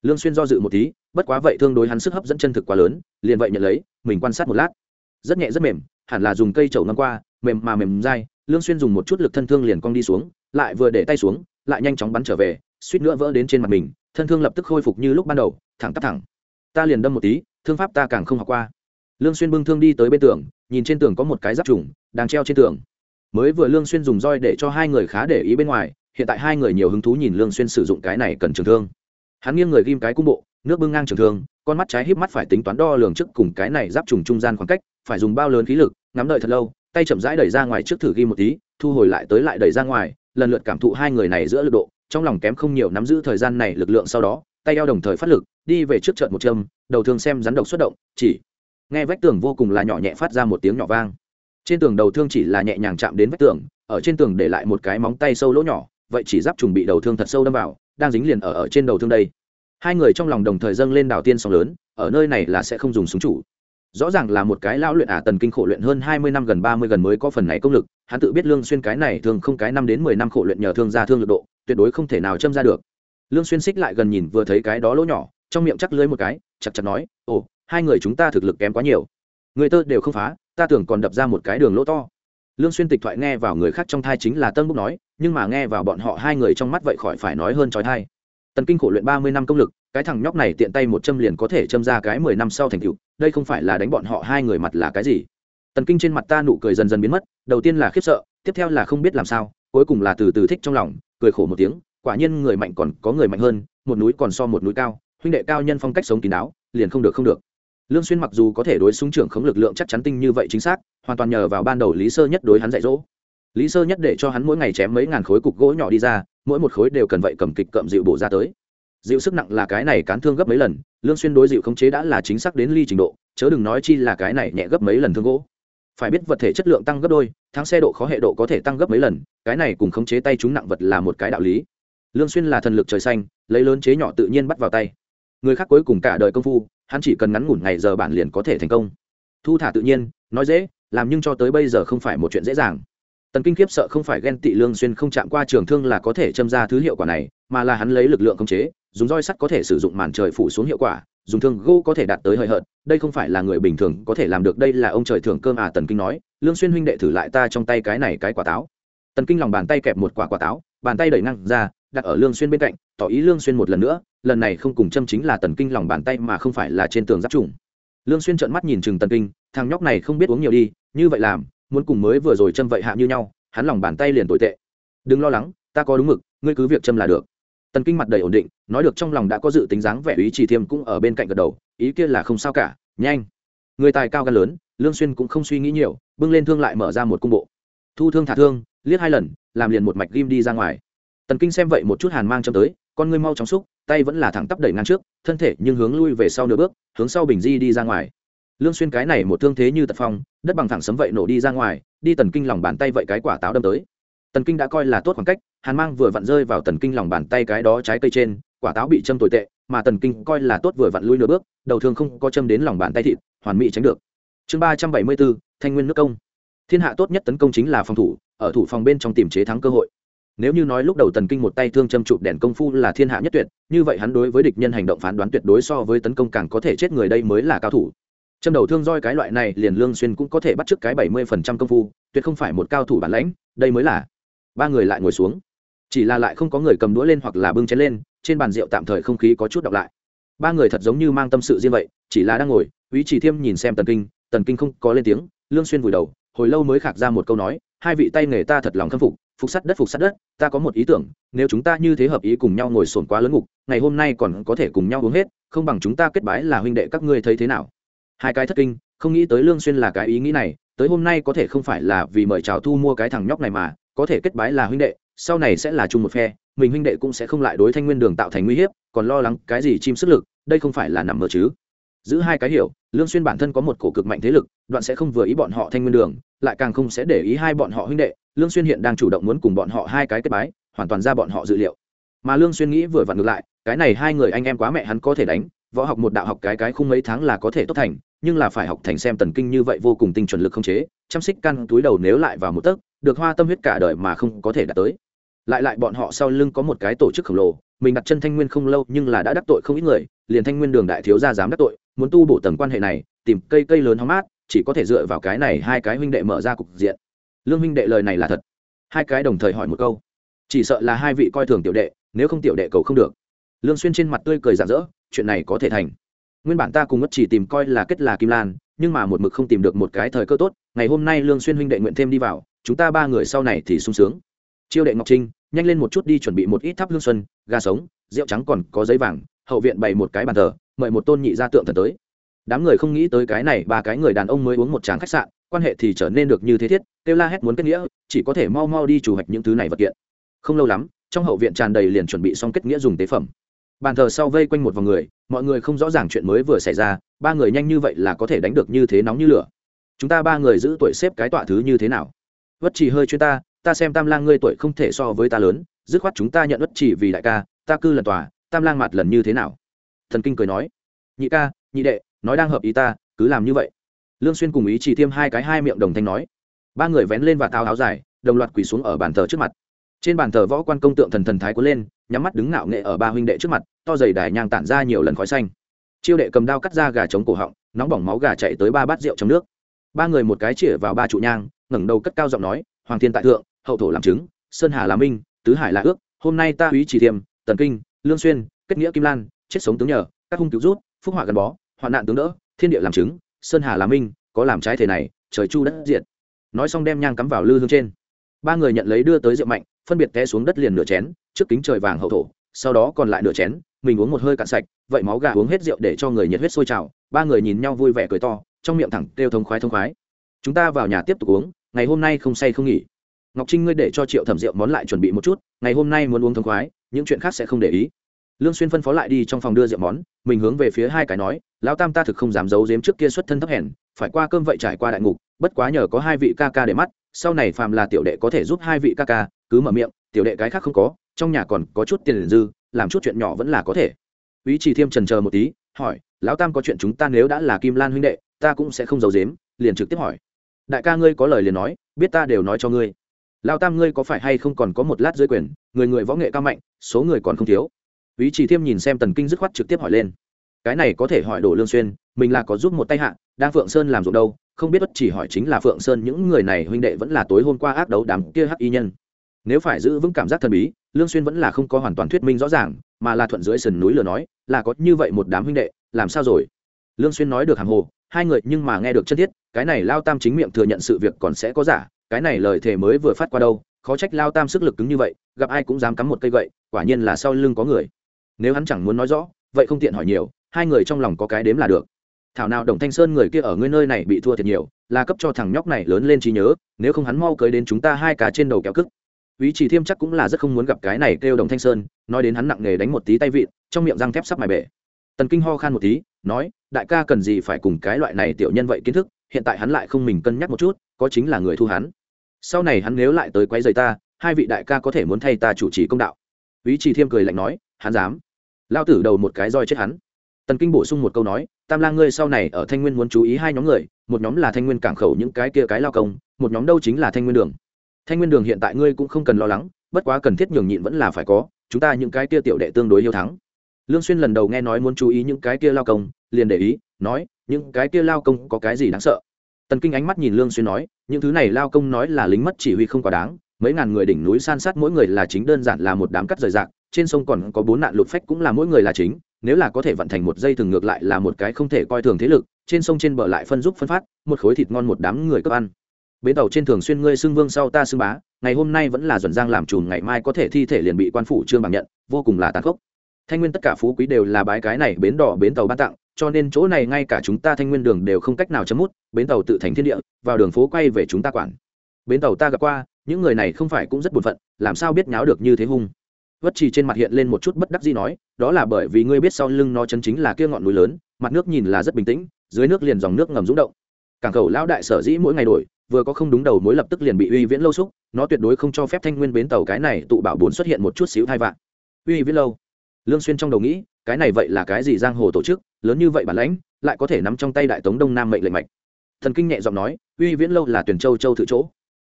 Lương xuyên do dự một tí, bất quá vậy thương đối hắn sức hấp dẫn chân thực quá lớn, liền vậy nhận lấy, mình quan sát một lát. Rất nhẹ rất mềm, hẳn là dùng cây chậu ngâm qua, mềm mà mềm dai, lương xuyên dùng một chút lực thân thương liền cong đi xuống, lại vừa để tay xuống, lại nhanh chóng bắn trở về, suýt nữa vỡ đến trên mặt mình, thân thương lập tức khôi phục như lúc ban đầu, thẳng tắp thẳng. Ta liền đâm một tí, thương pháp ta càng không học qua. Lương xuyên bưng thương đi tới bên tường, nhìn trên tường có một cái giáp trùng, đang treo trên tường. Mới vừa lương xuyên dùng roi để cho hai người khá để ý bên ngoài hiện tại hai người nhiều hứng thú nhìn lương xuyên sử dụng cái này cần trường thương. Hắn nghiêng người ghim cái cung bộ, nước bưng ngang trường thương, con mắt trái híp mắt phải tính toán đo lường trước cùng cái này giáp trùng trung gian khoảng cách, phải dùng bao lớn khí lực, ngắm đợi thật lâu, tay chậm rãi đẩy ra ngoài trước thử ghi một tí, thu hồi lại tới lại đẩy ra ngoài, lần lượt cảm thụ hai người này giữa lực độ, trong lòng kém không nhiều nắm giữ thời gian này lực lượng sau đó, tay eo đồng thời phát lực, đi về trước trận một châm, đầu thương xem rắn độc xuất động, chỉ nghe vách tường vô cùng là nhỏ nhẹ phát ra một tiếng nhỏ vang. Trên tường đầu thương chỉ là nhẹ nhàng chạm đến vách tường, ở trên tường để lại một cái móng tay sâu lỗ nhỏ vậy chỉ giáp trùng bị đầu thương thật sâu đâm vào đang dính liền ở ở trên đầu thương đây. Hai người trong lòng đồng thời dâng lên đảo tiên sóng lớn ở nơi này là sẽ không dùng súng chủ. Rõ ràng là một cái lão luyện ả à, tần kinh khổ luyện hơn hai mươi năm gần ba mươi gần mới có phần này công lực hắn tự biết lương xuyên cái này thường không cái năm đến mười năm khổ luyện nhờ thương ra thương lực độ tuyệt đối không thể nào châm ra được. Lương xuyên xích lại gần nhìn vừa thấy cái đó lỗ nhỏ trong miệng chắc lưới một cái chặt chặt nói ồ hai người chúng ta thực lực kém quá nhiều. Người tơ đều không phá ta tưởng còn đập ra một cái đường lỗ to. Lương xuyên tịch thoại nghe vào người khác trong thai chính là tân búc nói nhưng mà nghe vào bọn họ hai người trong mắt vậy khỏi phải nói hơn trói thai. Tần kinh khổ luyện ba mươi năm công lực, cái thằng nhóc này tiện tay một châm liền có thể châm ra cái mười năm sau thành cựu đây không phải là đánh bọn họ hai người mặt là cái gì. Tần kinh trên mặt ta nụ cười dần dần biến mất, đầu tiên là khiếp sợ, tiếp theo là không biết làm sao, cuối cùng là từ từ thích trong lòng, cười khổ một tiếng, quả nhiên người mạnh còn có người mạnh hơn, một núi còn so một núi cao, huynh đệ cao nhân phong cách sống kín đáo, liền không được không được. Lương xuyên mặc dù có thể đối súng trưởng khống lực lượng chắc chắn tinh như vậy chính xác, hoàn toàn nhờ vào ban đầu lý sơ nhất đối hắn dạy dỗ lý sơ nhất để cho hắn mỗi ngày chém mấy ngàn khối cục gỗ nhỏ đi ra, mỗi một khối đều cần vậy cầm kịch cậm dịu bổ ra tới. Dịu sức nặng là cái này cán thương gấp mấy lần, lương xuyên đối dịu khống chế đã là chính xác đến ly trình độ, chớ đừng nói chi là cái này nhẹ gấp mấy lần thương gỗ. Phải biết vật thể chất lượng tăng gấp đôi, thắng xe độ khó hệ độ có thể tăng gấp mấy lần, cái này cùng khống chế tay chúng nặng vật là một cái đạo lý. Lương xuyên là thần lực trời xanh, lấy lớn chế nhỏ tự nhiên bắt vào tay. Người khác cuối cùng cả đời công phu, hắn chỉ cần ngắn ngủn ngày giờ bản liền có thể thành công. Thu thả tự nhiên, nói dễ, làm nhưng cho tới bây giờ không phải một chuyện dễ dàng tần kinh kiếp sợ không phải ghen tị lương xuyên không chạm qua trường thương là có thể châm ra thứ hiệu quả này, mà là hắn lấy lực lượng khống chế, dùng roi sắt có thể sử dụng màn trời phủ xuống hiệu quả, dùng thương gỗ có thể đạt tới hơi hợt, đây không phải là người bình thường có thể làm được, đây là ông trời thưởng cơm à tần kinh nói, lương xuyên huynh đệ thử lại ta trong tay cái này cái quả táo. Tần kinh lòng bàn tay kẹp một quả quả táo, bàn tay đẩy năng ra, đặt ở lương xuyên bên cạnh, tỏ ý lương xuyên một lần nữa, lần này không cùng châm chính là tần kinh lòng bàn tay mà không phải là trên tường giáp trùng. Lương xuyên trợn mắt nhìn chừng tần kinh, thằng nhóc này không biết uống nhiều đi, như vậy làm muốn cùng mới vừa rồi châm vậy hạ như nhau, hắn lòng bàn tay liền tồi tệ. Đừng lo lắng, ta có đúng mực, ngươi cứ việc châm là được. Tần kinh mặt đầy ổn định, nói được trong lòng đã có dự tính dáng vẻ ý chỉ thiêm cũng ở bên cạnh gật đầu, ý kia là không sao cả, nhanh. Người tài cao gan lớn, lương xuyên cũng không suy nghĩ nhiều, bưng lên thương lại mở ra một cung bộ. Thu thương thả thương, liếc hai lần, làm liền một mạch ghim đi ra ngoài. Tần kinh xem vậy một chút hàn mang châm tới, con ngươi mau chóng xúc, tay vẫn là thẳng tắp đẩy ngang trước, thân thể nhưng hướng lui về sau nửa bước, hướng sau bình di đi ra ngoài lương xuyên cái này một thương thế như tật phong, đất bằng thẳng sấm vậy nổ đi ra ngoài, đi tần kinh lòng bàn tay vậy cái quả táo đâm tới. Tần kinh đã coi là tốt khoảng cách, hàn mang vừa vặn rơi vào tần kinh lòng bàn tay cái đó trái cây trên, quả táo bị châm tồi tệ, mà tần kinh coi là tốt vừa vặn lui nửa bước, đầu thương không có châm đến lòng bàn tay thịt, hoàn mỹ tránh được. Chương ba trăm bảy mươi bốn, thanh nguyên nước công. Thiên hạ tốt nhất tấn công chính là phòng thủ, ở thủ phòng bên trong tìm chế thắng cơ hội. Nếu như nói lúc đầu tần kinh một tay thương châm chụp đèn công phu là thiên hạ nhất tuyệt, như vậy hắn đối với địch nhân hành động phán đoán tuyệt đối so với tấn công càng có thể chết người đây mới là cao thủ châm đầu thương roi cái loại này liền lương xuyên cũng có thể bắt trước cái bảy mươi phần trăm công phu, tuyệt không phải một cao thủ bản lãnh, đây mới là. Ba người lại ngồi xuống. Chỉ là lại không có người cầm đũa lên hoặc là bưng chén lên, trên bàn rượu tạm thời không khí có chút đọc lại. Ba người thật giống như mang tâm sự riêng vậy, chỉ là đang ngồi quý chỉ thiêm nhìn xem tần kinh tần kinh không có lên tiếng, lương xuyên vùi đầu, hồi lâu mới khạc ra một câu nói, hai vị tay nghề ta thật lòng khâm phục phục sắt đất, phục sắt đất, ta có một ý tưởng, nếu chúng ta như thế hợp ý cùng nhau ngồi sồn quá lớn ngục, ngày hôm nay còn có thể cùng nhau uống hết, không bằng chúng ta kết bái là huynh đệ các ngươi thấy thế nào hai cái thất kinh, không nghĩ tới lương xuyên là cái ý nghĩ này, tới hôm nay có thể không phải là vì mời chào thu mua cái thằng nhóc này mà, có thể kết bái là huynh đệ, sau này sẽ là chung một phe, mình huynh đệ cũng sẽ không lại đối thanh nguyên đường tạo thành nguy hiểm còn lo lắng cái gì chim sức lực, đây không phải là nằm mơ chứ. Giữ hai cái hiểu, lương xuyên bản thân có một cổ cực mạnh thế lực, đoạn sẽ không vừa ý bọn họ thanh nguyên đường, lại càng không sẽ để ý hai bọn họ huynh đệ, lương xuyên hiện đang chủ động muốn cùng bọn họ hai cái kết bái, hoàn toàn ra bọn họ dự liệu. Mà lương xuyên nghĩ vừa vặn ngược lại, cái này hai người anh em quá mẹ hắn có thể đánh võ học một đạo học cái cái không mấy tháng là có thể tốt thành, nhưng là phải học thành xem tần kinh như vậy vô cùng tinh chuẩn lực không chế, chăm xích căn túi đầu nếu lại vào một tấc, được hoa tâm huyết cả đời mà không có thể đạt tới. Lại lại bọn họ sau lưng có một cái tổ chức khổng lồ, mình đặt chân thanh nguyên không lâu nhưng là đã đắc tội không ít người, liền thanh nguyên đường đại thiếu gia dám đắc tội, muốn tu bổ tầng quan hệ này, tìm cây cây lớn hóng mát, chỉ có thể dựa vào cái này hai cái huynh đệ mở ra cục diện. Lương huynh đệ lời này là thật. Hai cái đồng thời hỏi một câu. Chỉ sợ là hai vị coi thường tiểu đệ, nếu không tiểu đệ cầu không được. Lương xuyên trên mặt tươi cười rạng rỡ chuyện này có thể thành. Nguyên bản ta cùng ngất chỉ tìm coi là kết là kim lan, nhưng mà một mực không tìm được một cái thời cơ tốt, ngày hôm nay lương xuyên huynh đệ nguyện thêm đi vào, chúng ta ba người sau này thì sung sướng. Chiêu đệ ngọc trinh, nhanh lên một chút đi chuẩn bị một ít tháp hương xuân, gà sống, rượu trắng còn có giấy vàng, hậu viện bày một cái bàn thờ, mời một tôn nhị gia tượng thần tới. Đám người không nghĩ tới cái này, ba cái người đàn ông mới uống một tràng khách sạn, quan hệ thì trở nên được như thế thiết, kêu la hét muốn kết nghĩa, chỉ có thể mau mau đi chủ hoạch những thứ này vật kiện. Không lâu lắm, trong hậu viện tràn đầy liền chuẩn bị xong kết nghĩa dùng tế phẩm bàn thờ sau vây quanh một vòng người, mọi người không rõ ràng chuyện mới vừa xảy ra, ba người nhanh như vậy là có thể đánh được như thế nóng như lửa. Chúng ta ba người giữ tuổi xếp cái tọa thứ như thế nào? Vất chỉ hơi chuyên ta ta xem tam lang ngươi tuổi không thể so với ta lớn, dứt khoát chúng ta nhận vất chỉ vì đại ca, ta cư lần tòa, tam lang mặt lần như thế nào? Thần kinh cười nói, nhị ca, nhị đệ, nói đang hợp ý ta, cứ làm như vậy. Lương xuyên cùng ý chỉ tiêm hai cái hai miệng đồng thanh nói. Ba người vén lên và tao áo dài, đồng loạt quỳ xuống ở bàn thờ trước mặt trên bàn thờ võ quan công tượng thần thần thái cuốn lên, nhắm mắt đứng ngạo nghệ ở ba huynh đệ trước mặt, to dày đài nhang tản ra nhiều lần khói xanh. Chiêu đệ cầm đao cắt ra gà chống cổ họng, nóng bỏng máu gà chạy tới ba bát rượu trong nước. Ba người một cái chĩa vào ba trụ nhang, ngẩng đầu cất cao giọng nói, hoàng thiên tại thượng, hậu thổ làm chứng, sơn hà là minh, tứ hải là ước, hôm nay ta úy chỉ thiềm, tần kinh, lương xuyên, kết nghĩa kim lan, chết sống tướng nhờ, các hung cứu rút, phúc họa gắn bó, hoạn nạn tướng đỡ, thiên địa làm chứng, sơn hà là minh, có làm trái thể này, trời chu đất diện nói xong đem nhang cắm vào lư hương trên ba người nhận lấy đưa tới rượu mạnh, phân biệt té xuống đất liền nửa chén, trước kính trời vàng hậu thổ, sau đó còn lại nửa chén, mình uống một hơi cạn sạch, vậy máu gà uống hết rượu để cho người nhiệt huyết sôi trào, ba người nhìn nhau vui vẻ cười to, trong miệng thẳng kêu thông khoái thông khoái. Chúng ta vào nhà tiếp tục uống, ngày hôm nay không say không nghỉ. Ngọc trinh ngươi để cho triệu thẩm rượu món lại chuẩn bị một chút, ngày hôm nay muốn uống thông khoái, những chuyện khác sẽ không để ý. Lương xuyên phân phó lại đi trong phòng đưa rượu món, mình hướng về phía hai cái nói, lão tam ta thực không dám giấu giếm trước kia xuất thân thấp hèn, phải qua cơm vậy trải qua đại ngục, bất quá nhờ có hai vị ca ca để mắt sau này phàm là tiểu đệ có thể giúp hai vị ca ca, cứ mở miệng, tiểu đệ cái khác không có, trong nhà còn có chút tiền dư, làm chút chuyện nhỏ vẫn là có thể. Ý chỉ thiêm trần chờ một tí, hỏi, lão tam có chuyện chúng ta nếu đã là kim lan huynh đệ, ta cũng sẽ không giấu giếm, liền trực tiếp hỏi. Đại ca ngươi có lời liền nói, biết ta đều nói cho ngươi. Lão tam ngươi có phải hay không còn có một lát dưới quyền, người người võ nghệ cao mạnh, số người còn không thiếu. Ý chỉ thiêm nhìn xem tần kinh dứt khoát trực tiếp hỏi lên. Cái này có thể hỏi đổ lương xuyên, mình là có giúp một tay hạ đang phượng sơn làm ruộng đâu không biết bất chỉ hỏi chính là phượng sơn, những người này huynh đệ vẫn là tối hôm qua ác đấu đám kia hắc y nhân. Nếu phải giữ vững cảm giác thần bí, lương xuyên vẫn là không có hoàn toàn thuyết minh rõ ràng, mà là thuận dưới sườn núi lừa nói, là có như vậy một đám huynh đệ, làm sao rồi? Lương xuyên nói được hàng hồ, hai người nhưng mà nghe được chân thiết, cái này lao tam chính miệng thừa nhận sự việc còn sẽ có giả, cái này lời thề mới vừa phát qua đâu, khó trách lao tam sức lực cứng như vậy, gặp ai cũng dám cắm một cây gậy, quả nhiên là sau lưng có người. Nếu hắn chẳng muốn nói rõ, vậy không tiện hỏi nhiều, hai người trong lòng có cái đếm là được thảo nào đồng thanh sơn người kia ở ngươi nơi này bị thua thiệt nhiều, là cấp cho thằng nhóc này lớn lên trí nhớ, nếu không hắn mau cưới đến chúng ta hai cá trên đầu kéo cức. Ý chỉ thiêm chắc cũng là rất không muốn gặp cái này kêu đồng thanh sơn, nói đến hắn nặng nề đánh một tí tay vịn, trong miệng răng thép sắp mài bể. Tần kinh ho khan một tí, nói, đại ca cần gì phải cùng cái loại này tiểu nhân vậy kiến thức, hiện tại hắn lại không mình cân nhắc một chút, có chính là người thu hắn. Sau này hắn nếu lại tới quấy rầy ta, hai vị đại ca có thể muốn thay ta chủ trì công đạo. Ý chỉ thiêm cười lạnh nói, hắn dám. Lao tử đầu một cái roi chết hắn tần kinh bổ sung một câu nói, tam lang ngươi sau này ở thanh nguyên muốn chú ý hai nhóm người, một nhóm là thanh nguyên cảng khẩu những cái kia cái lao công, một nhóm đâu chính là thanh nguyên đường. Thanh nguyên đường hiện tại ngươi cũng không cần lo lắng, bất quá cần thiết nhường nhịn vẫn là phải có, chúng ta những cái kia tiểu đệ tương đối hiếu thắng. Lương xuyên lần đầu nghe nói muốn chú ý những cái kia lao công, liền để ý, nói, những cái kia lao công có cái gì đáng sợ? Tần kinh ánh mắt nhìn lương xuyên nói, những thứ này lao công nói là lính mất chỉ huy không quá đáng, mấy ngàn người đỉnh núi san sát mỗi người là chính đơn giản là một đám cắt rời rạc trên sông còn có bốn nạn lụt phách cũng là mỗi người là chính, nếu là có thể vận thành một dây thường ngược lại là một cái không thể coi thường thế lực, trên sông trên bờ lại phân giúp phân phát, một khối thịt ngon một đám người cấp ăn. Bến tàu trên thường xuyên ngươi xưng vương sau ta xưng bá, ngày hôm nay vẫn là duẩn giang làm trùm ngày mai có thể thi thể liền bị quan phủ trương bằng nhận, vô cùng là tàn khốc. Thanh nguyên tất cả phú quý đều là bái cái này bến đỏ bến tàu ban tặng, cho nên chỗ này ngay cả chúng ta thanh nguyên đường đều không cách nào chấm mút, bến tàu tự thành thiên địa, vào đường phố quay về chúng ta quản. Bến tàu ta gặp qua, những người này không phải cũng rất buồn phận, làm sao biết nháo được như thế hung vất trì trên mặt hiện lên một chút bất đắc gì nói, đó là bởi vì ngươi biết sau lưng nó chân chính là kia ngọn núi lớn, mặt nước nhìn là rất bình tĩnh, dưới nước liền dòng nước ngầm rúng động. Cảng cầu lão đại sở dĩ mỗi ngày đổi, vừa có không đúng đầu mối lập tức liền bị uy viễn lâu xúc, nó tuyệt đối không cho phép thanh nguyên bến tàu cái này tụ bảo bốn xuất hiện một chút xíu thai vạn uy viễn lâu. Lương xuyên trong đầu nghĩ, cái này vậy là cái gì giang hồ tổ chức, lớn như vậy bản lãnh, lại có thể nắm trong tay đại tống đông nam mệnh lệnh mạch? Thần kinh nhẹ giọng nói, uy viễn lâu là tuyển châu châu tự chỗ.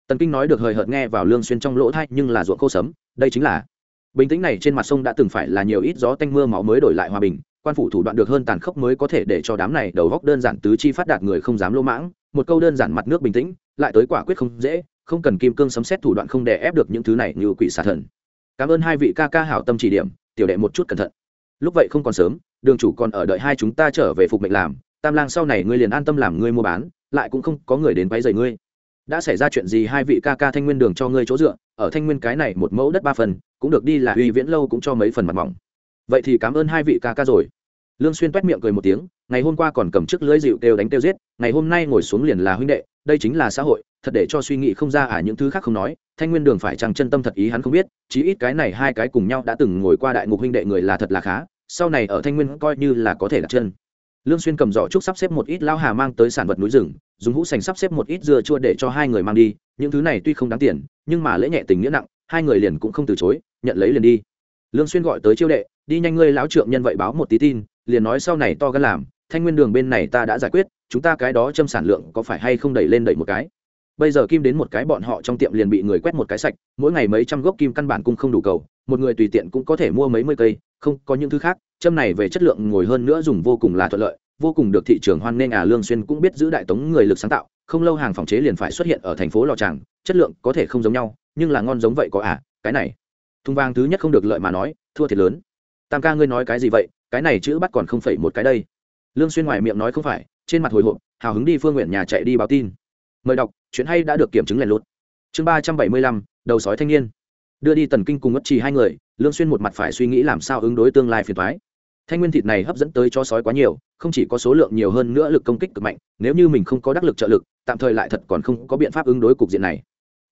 Tần kinh nói được hời hợt nghe vào lương xuyên trong lỗ thay nhưng là ruộng khô sấm đây chính là bình tĩnh này trên mặt sông đã từng phải là nhiều ít gió tanh mưa máu mới đổi lại hòa bình, quan phủ thủ đoạn được hơn tàn khốc mới có thể để cho đám này đầu góc đơn giản tứ chi phát đạt người không dám lỗ mãng, một câu đơn giản mặt nước bình tĩnh, lại tới quả quyết không dễ, không cần kim cương sấm xét thủ đoạn không đè ép được những thứ này như quỷ xà thần. Cảm ơn hai vị ca ca hảo tâm chỉ điểm, tiểu đệ một chút cẩn thận. Lúc vậy không còn sớm, đường chủ còn ở đợi hai chúng ta trở về phục mệnh làm, tam lang sau này ngươi liền an tâm làm ngươi mua bán, lại cũng không có người đến váy giày ngươi đã xảy ra chuyện gì hai vị ca ca thanh nguyên đường cho ngươi chỗ dựa, ở thanh nguyên cái này một mẫu đất ba phần, cũng được đi là uy viễn lâu cũng cho mấy phần mặt mỏng. Vậy thì cảm ơn hai vị ca ca rồi. Lương xuyên toét miệng cười một tiếng, ngày hôm qua còn cầm chiếc lưỡi dịu kêu đánh kêu giết, ngày hôm nay ngồi xuống liền là huynh đệ, đây chính là xã hội, thật để cho suy nghĩ không ra à những thứ khác không nói, thanh nguyên đường phải chăng chân tâm thật ý hắn không biết, chí ít cái này hai cái cùng nhau đã từng ngồi qua đại ngục huynh đệ người là thật là khá, sau này ở thanh nguyên coi như là có thể đặt chân. Lương xuyên cầm giỏ trúc sắp xếp một ít lao hà mang tới sản vật núi rừng dùng hũ sành sắp xếp một ít dưa chua để cho hai người mang đi, những thứ này tuy không đáng tiền, nhưng mà lễ nhẹ tình nghĩa nặng, hai người liền cũng không từ chối, nhận lấy liền đi. Lương xuyên gọi tới chiêu đệ, đi nhanh ngươi lão trượng nhân vậy báo một tí tin, liền nói sau này to gan làm, thanh nguyên đường bên này ta đã giải quyết, chúng ta cái đó châm sản lượng có phải hay không đẩy lên đẩy một cái? Bây giờ kim đến một cái bọn họ trong tiệm liền bị người quét một cái sạch, mỗi ngày mấy trăm gốc kim căn bản cũng không đủ cầu, một người tùy tiện cũng có thể mua mấy mươi cây, không có những thứ khác, châm này về chất lượng ngồi hơn nữa dùng vô cùng là thuận lợi vô cùng được thị trường hoan nghênh à lương xuyên cũng biết giữ đại tống người lực sáng tạo, không lâu hàng phòng chế liền phải xuất hiện ở thành phố lò tràng, chất lượng có thể không giống nhau, nhưng là ngon giống vậy có à cái này. Thùng vàng thứ nhất không được lợi mà nói, thua thiệt lớn. Tam ca ngươi nói cái gì vậy, cái này chữ bắt còn không phải một cái đây. Lương xuyên ngoài miệng nói không phải, trên mặt hồi hộp, hào hứng đi phương nguyện nhà chạy đi báo tin. Mời đọc, chuyện hay đã được kiểm chứng lẻn lút. Chương ba trăm bảy mươi lăm, đầu sói thanh niên. Đưa đi tần kinh cùng ngất trì hai người, lương xuyên một mặt phải suy nghĩ làm sao ứng đối tương lai phiền toái thanh nguyên thịt này hấp dẫn tới cho sói quá nhiều, không chỉ có số lượng nhiều hơn nữa lực công kích cực mạnh, nếu như mình không có đắc lực trợ lực, tạm thời lại thật còn không có biện pháp ứng đối cục diện này.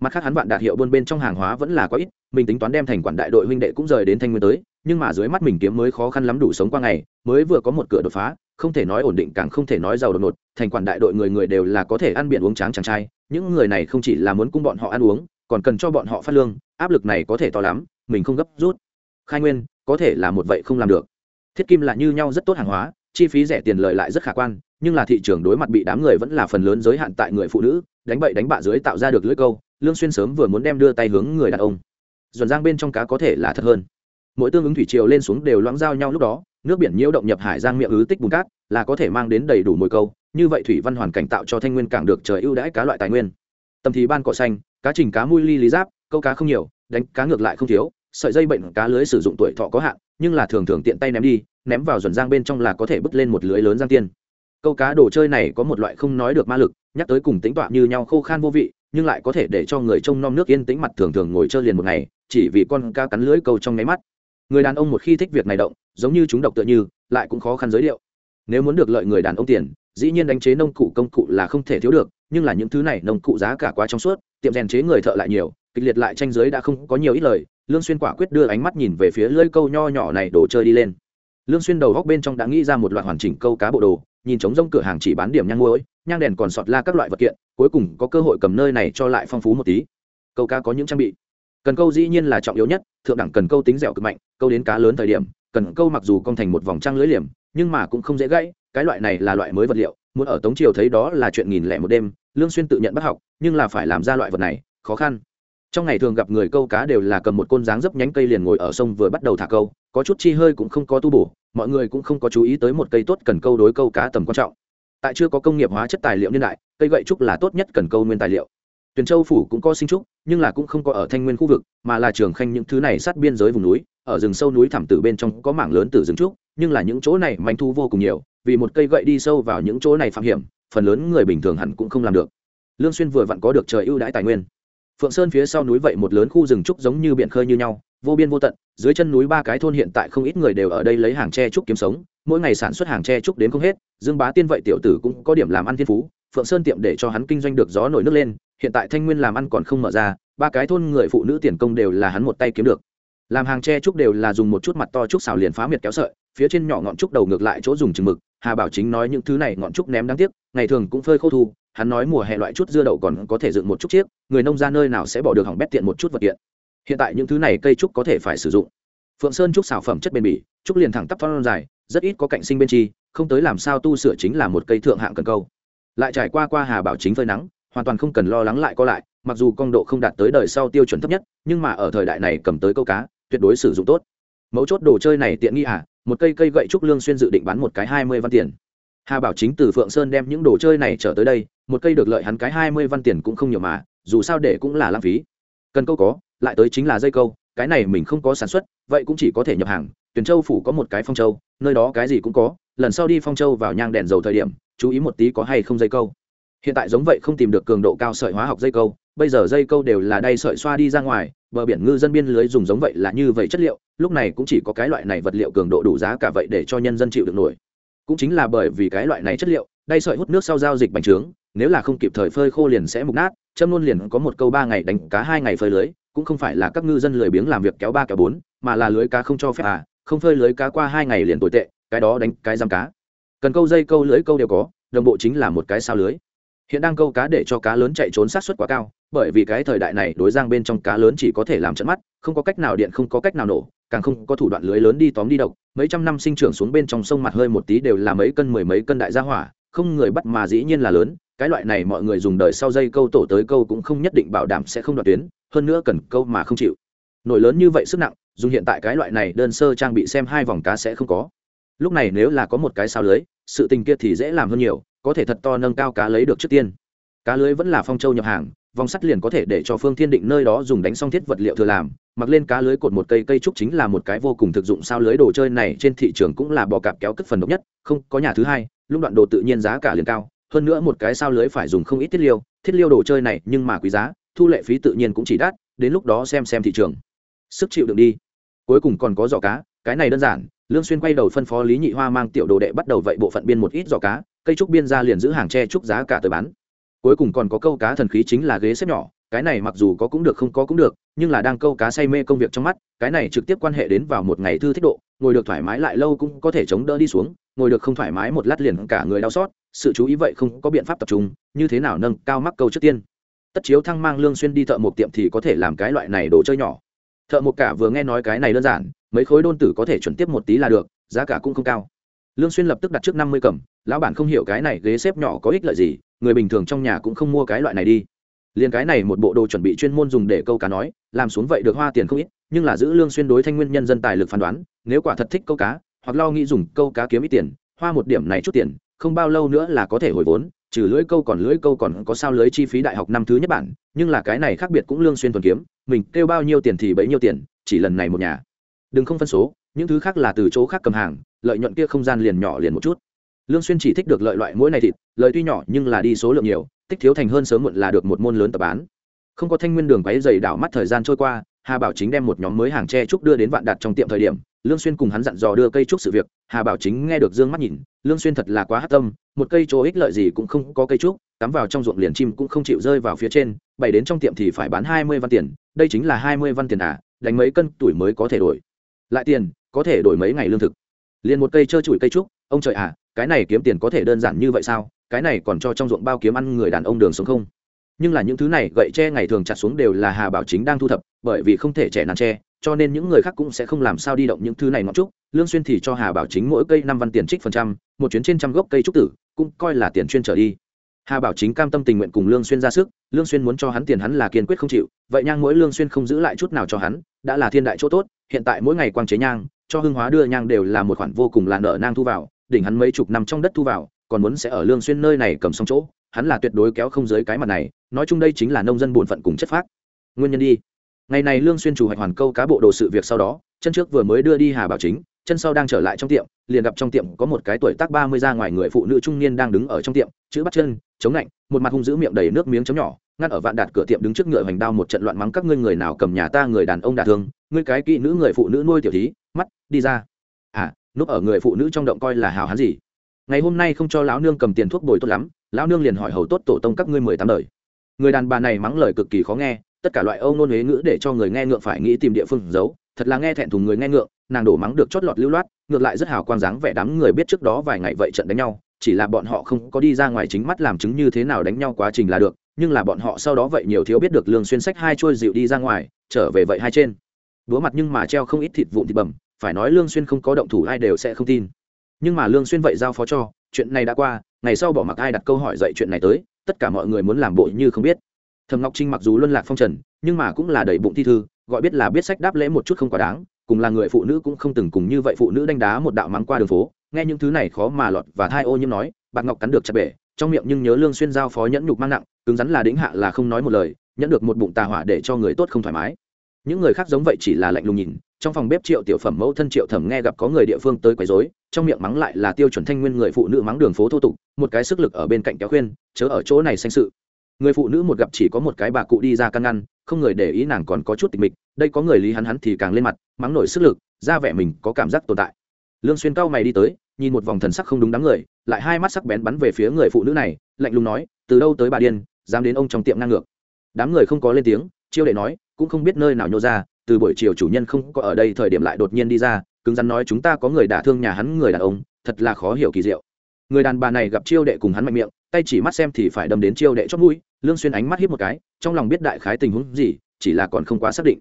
Mặt khác hắn vạn đạt hiệu buôn bên trong hàng hóa vẫn là có ít, mình tính toán đem thành quản đại đội huynh đệ cũng rời đến thanh nguyên tới, nhưng mà dưới mắt mình kiếm mới khó khăn lắm đủ sống qua ngày, mới vừa có một cửa đột phá, không thể nói ổn định càng không thể nói giàu đột ngột, thành quản đại đội người người đều là có thể ăn biển uống tráng chàng trai, những người này không chỉ là muốn cung bọn họ ăn uống, còn cần cho bọn họ phát lương, áp lực này có thể to lắm, mình không gấp rút. Khai nguyên, có thể là một vậy không làm được thiết kim là như nhau rất tốt hàng hóa, chi phí rẻ tiền lợi lại rất khả quan, nhưng là thị trường đối mặt bị đám người vẫn là phần lớn giới hạn tại người phụ nữ, đánh bậy đánh bạ dưới tạo ra được lưỡi câu, lương xuyên sớm vừa muốn đem đưa tay hướng người đàn ông. Dần giang bên trong cá có thể là thật hơn. Mỗi tương ứng thủy triều lên xuống đều loãng giao nhau lúc đó, nước biển nhiễu động nhập hải giang miệng ứ tích bùn cát, là có thể mang đến đầy đủ mồi câu, như vậy thủy văn hoàn cảnh tạo cho thanh nguyên cảng được trời ưu đãi cá loại tài nguyên. Tầm thì ban cỏ xanh, cá trình cá mui ly lý giáp, câu cá không nhiều, đánh cá ngược lại không thiếu, sợi dây bệnh cá lưới sử dụng tuổi thọ có hạn nhưng là thường thường tiện tay ném đi, ném vào dần giang bên trong là có thể bứt lên một lưới lớn giang tiên. Câu cá đồ chơi này có một loại không nói được ma lực, nhắc tới cùng tính tọa như nhau khô khan vô vị, nhưng lại có thể để cho người trông nom nước yên tĩnh mặt thường thường ngồi chơi liền một ngày, chỉ vì con cá cắn lưới câu trong nháy mắt. Người đàn ông một khi thích việc này động, giống như chúng độc tựa như, lại cũng khó khăn giới điệu nếu muốn được lợi người đàn ông tiền, dĩ nhiên đánh chế nông cụ công cụ là không thể thiếu được, nhưng là những thứ này nông cụ giá cả quá trong suốt, tiệm rèn chế người thợ lại nhiều, kịch liệt lại tranh giới đã không có nhiều ít lời lương xuyên quả quyết đưa ánh mắt nhìn về phía lưỡi câu nho nhỏ này đồ chơi đi lên. Lương xuyên đầu góc bên trong đã nghĩ ra một loạt hoàn chỉnh câu cá bộ đồ, nhìn trống rông cửa hàng chỉ bán điểm nhang muối, nhang đèn còn sọt la các loại vật kiện, cuối cùng có cơ hội cầm nơi này cho lại phong phú một tí. Câu cá có những trang bị. Cần câu dĩ nhiên là trọng yếu nhất, thượng đẳng cần câu tính dẻo cực mạnh, câu đến cá lớn thời điểm, cần câu mặc dù cong thành một vòng trăng lưới liềm, nhưng mà cũng không dễ gãy, cái loại này là loại mới vật liệu, muốn ở tống triều thấy đó là chuyện nghìn lẻ một đêm, lương xuyên tự nhận bắt học, nhưng là phải làm ra loại vật này, khó khăn trong ngày thường gặp người câu cá đều là cầm một côn dáng dấp nhánh cây liền ngồi ở sông vừa bắt đầu thả câu, có chút chi hơi cũng không có tu bổ, mọi người cũng không có chú ý tới một cây tốt cần câu đối câu cá tầm quan trọng. Tại chưa có công nghiệp hóa chất tài liệu niên đại, cây gậy trúc là tốt nhất cần câu nguyên tài liệu. Tuyền châu phủ cũng có sinh trúc, nhưng là cũng không có ở thanh nguyên khu vực, mà là trường khanh những thứ này sát biên giới vùng núi, ở rừng sâu núi thẳm tử bên trong có mảng lớn từ rừng trúc, nhưng là những chỗ này manh thu vô cùng nhiều, vì một cây gậy đi sâu vào những chỗ này phạm hiểm, phần lớn người bình thường hẳn cũng không làm được. Lương xuyên vừa vặn có được trời ưu đãi tài nguyên phượng sơn phía sau núi vậy một lớn khu rừng trúc giống như biển khơi như nhau, vô biên vô tận, dưới chân núi ba cái thôn hiện tại không ít người đều ở đây lấy hàng tre trúc kiếm sống, mỗi ngày sản xuất hàng tre trúc đến không hết, dương bá tiên vậy tiểu tử cũng có điểm làm ăn thiên phú, phượng sơn tiệm để cho hắn kinh doanh được gió nổi nước lên, hiện tại thanh nguyên làm ăn còn không mở ra, ba cái thôn người phụ nữ tiền công đều là hắn một tay kiếm được. Làm hàng tre trúc đều là dùng một chút mặt to trúc xào liền phá miệt kéo sợi, phía trên nhỏ ngọn trúc đầu ngược lại chỗ dùng chừng mực hà bảo chính nói những thứ này ngọn trúc ném đáng tiếc, ngày thường cũng phơi khô thu, hắn nói mùa hè loại chút dưa đậu còn có thể dựng một chút chiếc, người nông ra nơi nào sẽ bỏ được hỏng bét tiện một chút vật kiện. Hiện tại những thứ này cây trúc có thể phải sử dụng. Phượng sơn trúc xào phẩm chất bền bỉ, trúc liền thẳng tắp thon dài, rất ít có cạnh sinh bên chi, không tới làm sao tu sửa chính là một cây thượng hạng cần câu. Lại trải qua qua hà bảo chính phơi nắng, hoàn toàn không cần lo lắng lại co lại, mặc dù công độ không đạt tới đời sau tiêu chuẩn thấp nhất, nhưng mà ở thời đại này cầm tới câu cá, tuyệt đối sử dụng tốt. Mấu chốt đồ chơi này tiện nghi à? Một cây cây gậy trúc lương xuyên dự định bán một cái hai mươi văn tiền. Hà bảo chính từ phượng sơn đem những đồ chơi này trở tới đây, một cây được lợi hắn cái hai mươi văn tiền cũng không nhiều mà, dù sao để cũng là lãng phí. Cần câu có, lại tới chính là dây câu, cái này mình không có sản xuất, vậy cũng chỉ có thể nhập hàng tuyển châu phủ có một cái phong châu, nơi đó cái gì cũng có, lần sau đi phong châu vào nhang đèn dầu thời điểm, chú ý một tí có hay không dây câu. Hiện tại giống vậy không tìm được cường độ cao sợi hóa học dây câu bây giờ dây câu đều là đay sợi xoa đi ra ngoài, bờ biển ngư dân biên lưới dùng giống vậy là như vậy chất liệu, lúc này cũng chỉ có cái loại này vật liệu cường độ đủ giá cả vậy để cho nhân dân chịu được nổi. Cũng chính là bởi vì cái loại này chất liệu, đay sợi hút nước sau giao dịch bành trướng, nếu là không kịp thời phơi khô liền sẽ mục nát, châm luôn liền có một câu ba ngày đánh cá hai ngày phơi lưới, cũng không phải là các ngư dân lười biếng làm việc kéo ba kéo bốn, mà là lưới cá không cho phép à không phơi lưới cá qua hai ngày liền tồi tệ, cái đó đánh cái giam cá. Cần câu dây câu lưới câu đều có, đồng bộ chính là một cái sao lưới. Hiện đang câu cá để cho cá lớn chạy trốn sát xuất quá cao bởi vì cái thời đại này đối giang bên trong cá lớn chỉ có thể làm trận mắt, không có cách nào điện không có cách nào nổ, càng không có thủ đoạn lưới lớn đi tóm đi độc. Mấy trăm năm sinh trưởng xuống bên trong sông mặt hơi một tí đều là mấy cân, mười mấy cân đại gia hỏa, không người bắt mà dĩ nhiên là lớn. Cái loại này mọi người dùng đời sau dây câu tổ tới câu cũng không nhất định bảo đảm sẽ không đoạt tuyến, hơn nữa cần câu mà không chịu. Nổi lớn như vậy sức nặng, dùng hiện tại cái loại này đơn sơ trang bị xem hai vòng cá sẽ không có. Lúc này nếu là có một cái sao lưới, sự tình kia thì dễ làm hơn nhiều, có thể thật to nâng cao cá lấy được trước tiên. Cá lưới vẫn là phong châu nhập hàng vòng sắt liền có thể để cho phương thiên định nơi đó dùng đánh xong thiết vật liệu thừa làm, mặc lên cá lưới cột một cây cây trúc chính là một cái vô cùng thực dụng sao lưới đồ chơi này trên thị trường cũng là bò cạp kéo cất phần độc nhất, không, có nhà thứ hai lúc đoạn đồ tự nhiên giá cả liền cao, hơn nữa một cái sao lưới phải dùng không ít thiết liêu thiết liêu đồ chơi này nhưng mà quý giá, thu lệ phí tự nhiên cũng chỉ đắt, đến lúc đó xem xem thị trường. Sức chịu đựng đi. Cuối cùng còn có giỏ cá, cái này đơn giản, lương xuyên quay đầu phân phó lý nhị hoa mang tiểu đồ đệ bắt đầu vậy bộ phận biên một ít giỏ cá, cây trúc biên ra liền giữ hàng tre trúc giá cả tới bán cuối cùng còn có câu cá thần khí chính là ghế xếp nhỏ, cái này mặc dù có cũng được không có cũng được, nhưng là đang câu cá say mê công việc trong mắt, cái này trực tiếp quan hệ đến vào một ngày thư thích độ, ngồi được thoải mái lại lâu cũng có thể chống đỡ đi xuống, ngồi được không thoải mái một lát liền cả người đau xót, sự chú ý vậy không có biện pháp tập trung, như thế nào nâng cao mắc câu trước tiên. Tất chiếu thăng mang lương xuyên đi thợ một tiệm thì có thể làm cái loại này đồ chơi nhỏ. Thợ một cả vừa nghe nói cái này đơn giản, mấy khối đôn tử có thể chuẩn tiếp một tí là được, giá cả cũng không cao. Lương xuyên lập tức đặt trước năm mươi cầm lão bản không hiểu cái này ghế xếp nhỏ có ích lợi gì, người bình thường trong nhà cũng không mua cái loại này đi. Liền cái này một bộ đồ chuẩn bị chuyên môn dùng để câu cá nói, làm xuống vậy được hoa tiền không ít, nhưng là giữ lương xuyên đối thanh nguyên nhân dân tài lực phán đoán, nếu quả thật thích câu cá, hoặc lo nghĩ dùng câu cá kiếm ít tiền, hoa một điểm này chút tiền, không bao lâu nữa là có thể hồi vốn, trừ lưỡi câu còn lưỡi câu còn có sao lưới chi phí đại học năm thứ nhất bản, nhưng là cái này khác biệt cũng lương xuyên thuần kiếm, mình kêu bao nhiêu tiền thì bấy nhiêu tiền, chỉ lần này một nhà. Đừng không phân số, những thứ khác là từ chỗ khác cầm hàng, lợi nhuận kia không gian liền nhỏ liền một chút lương xuyên chỉ thích được lợi loại mỗi này thịt lợi tuy nhỏ nhưng là đi số lượng nhiều, tích thiếu thành hơn sớm muộn là được một môn lớn tập bán. Không có thanh nguyên đường quấy dày đảo mắt thời gian trôi qua, hà bảo chính đem một nhóm mới hàng tre trúc đưa đến vạn đạt trong tiệm thời điểm, lương xuyên cùng hắn dặn dò đưa cây trúc sự việc, hà bảo chính nghe được dương mắt nhìn, lương xuyên thật là quá hắc tâm, một cây chỗ ích lợi gì cũng không có cây trúc, cắm vào trong ruộng liền chim cũng không chịu rơi vào phía trên, bày đến trong tiệm thì phải bán hai mươi văn tiền, đây chính là hai mươi văn tiền à đánh mấy cân tuổi mới có thể đổi. Lại tiền, có thể đổi mấy ngày lương thực. Liền một cây trơ chuỗi cây trúc, ông trời à cái này kiếm tiền có thể đơn giản như vậy sao? Cái này còn cho trong ruộng bao kiếm ăn người đàn ông đường sống không? Nhưng là những thứ này gậy tre ngày thường chặt xuống đều là hà bảo chính đang thu thập, bởi vì không thể trẻ nàn tre, cho nên những người khác cũng sẽ không làm sao đi động những thứ này ngọn trúc. Lương xuyên thì cho hà bảo chính mỗi cây năm văn tiền trích phần trăm, một chuyến trên trăm gốc cây trúc tử, cũng coi là tiền chuyên trở đi. Hà bảo chính cam tâm tình nguyện cùng lương xuyên ra sức, lương xuyên muốn cho hắn tiền hắn là kiên quyết không chịu, vậy nhang mỗi lương xuyên không giữ lại chút nào cho hắn, đã là thiên đại chỗ tốt, hiện tại mỗi ngày quang chế nhang, cho Hương hóa đưa nhang đều là một khoản vô cùng là nợ nang thu vào đỉnh hắn mấy chục năm trong đất thu vào, còn muốn sẽ ở lương xuyên nơi này cầm xong chỗ, hắn là tuyệt đối kéo không dưới cái mặt này, nói chung đây chính là nông dân buồn phận cùng chất phác. Nguyên nhân đi. Ngày này lương xuyên chủ hoạch hoàn câu cá bộ đồ sự việc sau đó, chân trước vừa mới đưa đi hà bảo chính, chân sau đang trở lại trong tiệm, liền gặp trong tiệm có một cái tuổi tác ba mươi ra ngoài người phụ nữ trung niên đang đứng ở trong tiệm, chữ bắt chân, chống lạnh, một mặt hung dữ miệng đầy nước miếng chấm nhỏ, ngắt ở vạn đạt cửa tiệm đứng trước ngựa hoành đao một trận loạn mắng các ngươi người nào cầm nhà ta người đàn ông đả thương, ngươi cái kỹ nữ người phụ nữ nuôi tiểu thí, mắt, đi ra. À núp ở người phụ nữ trong động coi là hào hán gì. Ngày hôm nay không cho lão nương cầm tiền thuốc bồi tốt lắm, lão nương liền hỏi hầu tốt tổ tông các ngươi mười tám đời. Người đàn bà này mắng lời cực kỳ khó nghe, tất cả loại âu nôn huế ngữ để cho người nghe ngượng phải nghĩ tìm địa phương giấu, thật là nghe thẹn thùng người nghe ngượng, nàng đổ mắng được chót lọt lưu loát, ngược lại rất hào quang dáng vẻ đám người biết trước đó vài ngày vậy trận đánh nhau, chỉ là bọn họ không có đi ra ngoài chính mắt làm chứng như thế nào đánh nhau quá trình là được, nhưng là bọn họ sau đó vậy nhiều thiếu biết được lương xuyên sách hai trôi dịu đi ra ngoài, trở về vậy hai trên. Đúa mặt nhưng mà treo không ít thịt vụn thịt bẩm phải nói lương xuyên không có động thủ, ai đều sẽ không tin. Nhưng mà lương xuyên vậy giao phó cho, chuyện này đã qua, ngày sau bỏ mặc ai đặt câu hỏi dậy chuyện này tới, tất cả mọi người muốn làm bộ như không biết. Thầm ngọc trinh mặc dù luân lạc phong trần, nhưng mà cũng là đầy bụng thi thư, gọi biết là biết sách đáp lễ một chút không quá đáng, cùng là người phụ nữ cũng không từng cùng như vậy phụ nữ đánh đá một đạo mắng qua đường phố. Nghe những thứ này khó mà lọt và thai ô nhiễm nói, bạc ngọc cắn được chặt bể, trong miệng nhưng nhớ lương xuyên giao phó nhẫn nhục mang nặng, cứng rắn là đĩnh hạ là không nói một lời, nhẫn được một bụng tà hỏa để cho người tốt không thoải mái những người khác giống vậy chỉ là lạnh lùng nhìn, trong phòng bếp triệu tiểu phẩm mẫu thân triệu thẩm nghe gặp có người địa phương tới quấy rối, trong miệng mắng lại là tiêu chuẩn thanh nguyên người phụ nữ mắng đường phố thô tục, một cái sức lực ở bên cạnh kéo khuyên, chớ ở chỗ này xanh sự. Người phụ nữ một gặp chỉ có một cái bà cụ đi ra căn ngăn, không người để ý nàng còn có chút tịch mịch, đây có người lý hắn hắn thì càng lên mặt, mắng nổi sức lực, ra vẻ mình có cảm giác tồn tại. Lương xuyên cao mày đi tới, nhìn một vòng thần sắc không đúng đám người, lại hai mắt sắc bén bắn về phía người phụ nữ này, lạnh lùng nói, từ đâu tới bà điên, dám đến ông trong tiệm ngang ngược? Đám người không có lên tiếng, chiêu đệ nói cũng không biết nơi nào nhô ra, từ buổi chiều chủ nhân không có ở đây thời điểm lại đột nhiên đi ra, cứng rắn nói chúng ta có người đả thương nhà hắn người đàn ông, thật là khó hiểu kỳ diệu. Người đàn bà này gặp chiêu đệ cùng hắn mạnh miệng, tay chỉ mắt xem thì phải đâm đến chiêu đệ chót mũi, lương xuyên ánh mắt hiếp một cái, trong lòng biết đại khái tình huống gì, chỉ là còn không quá xác định.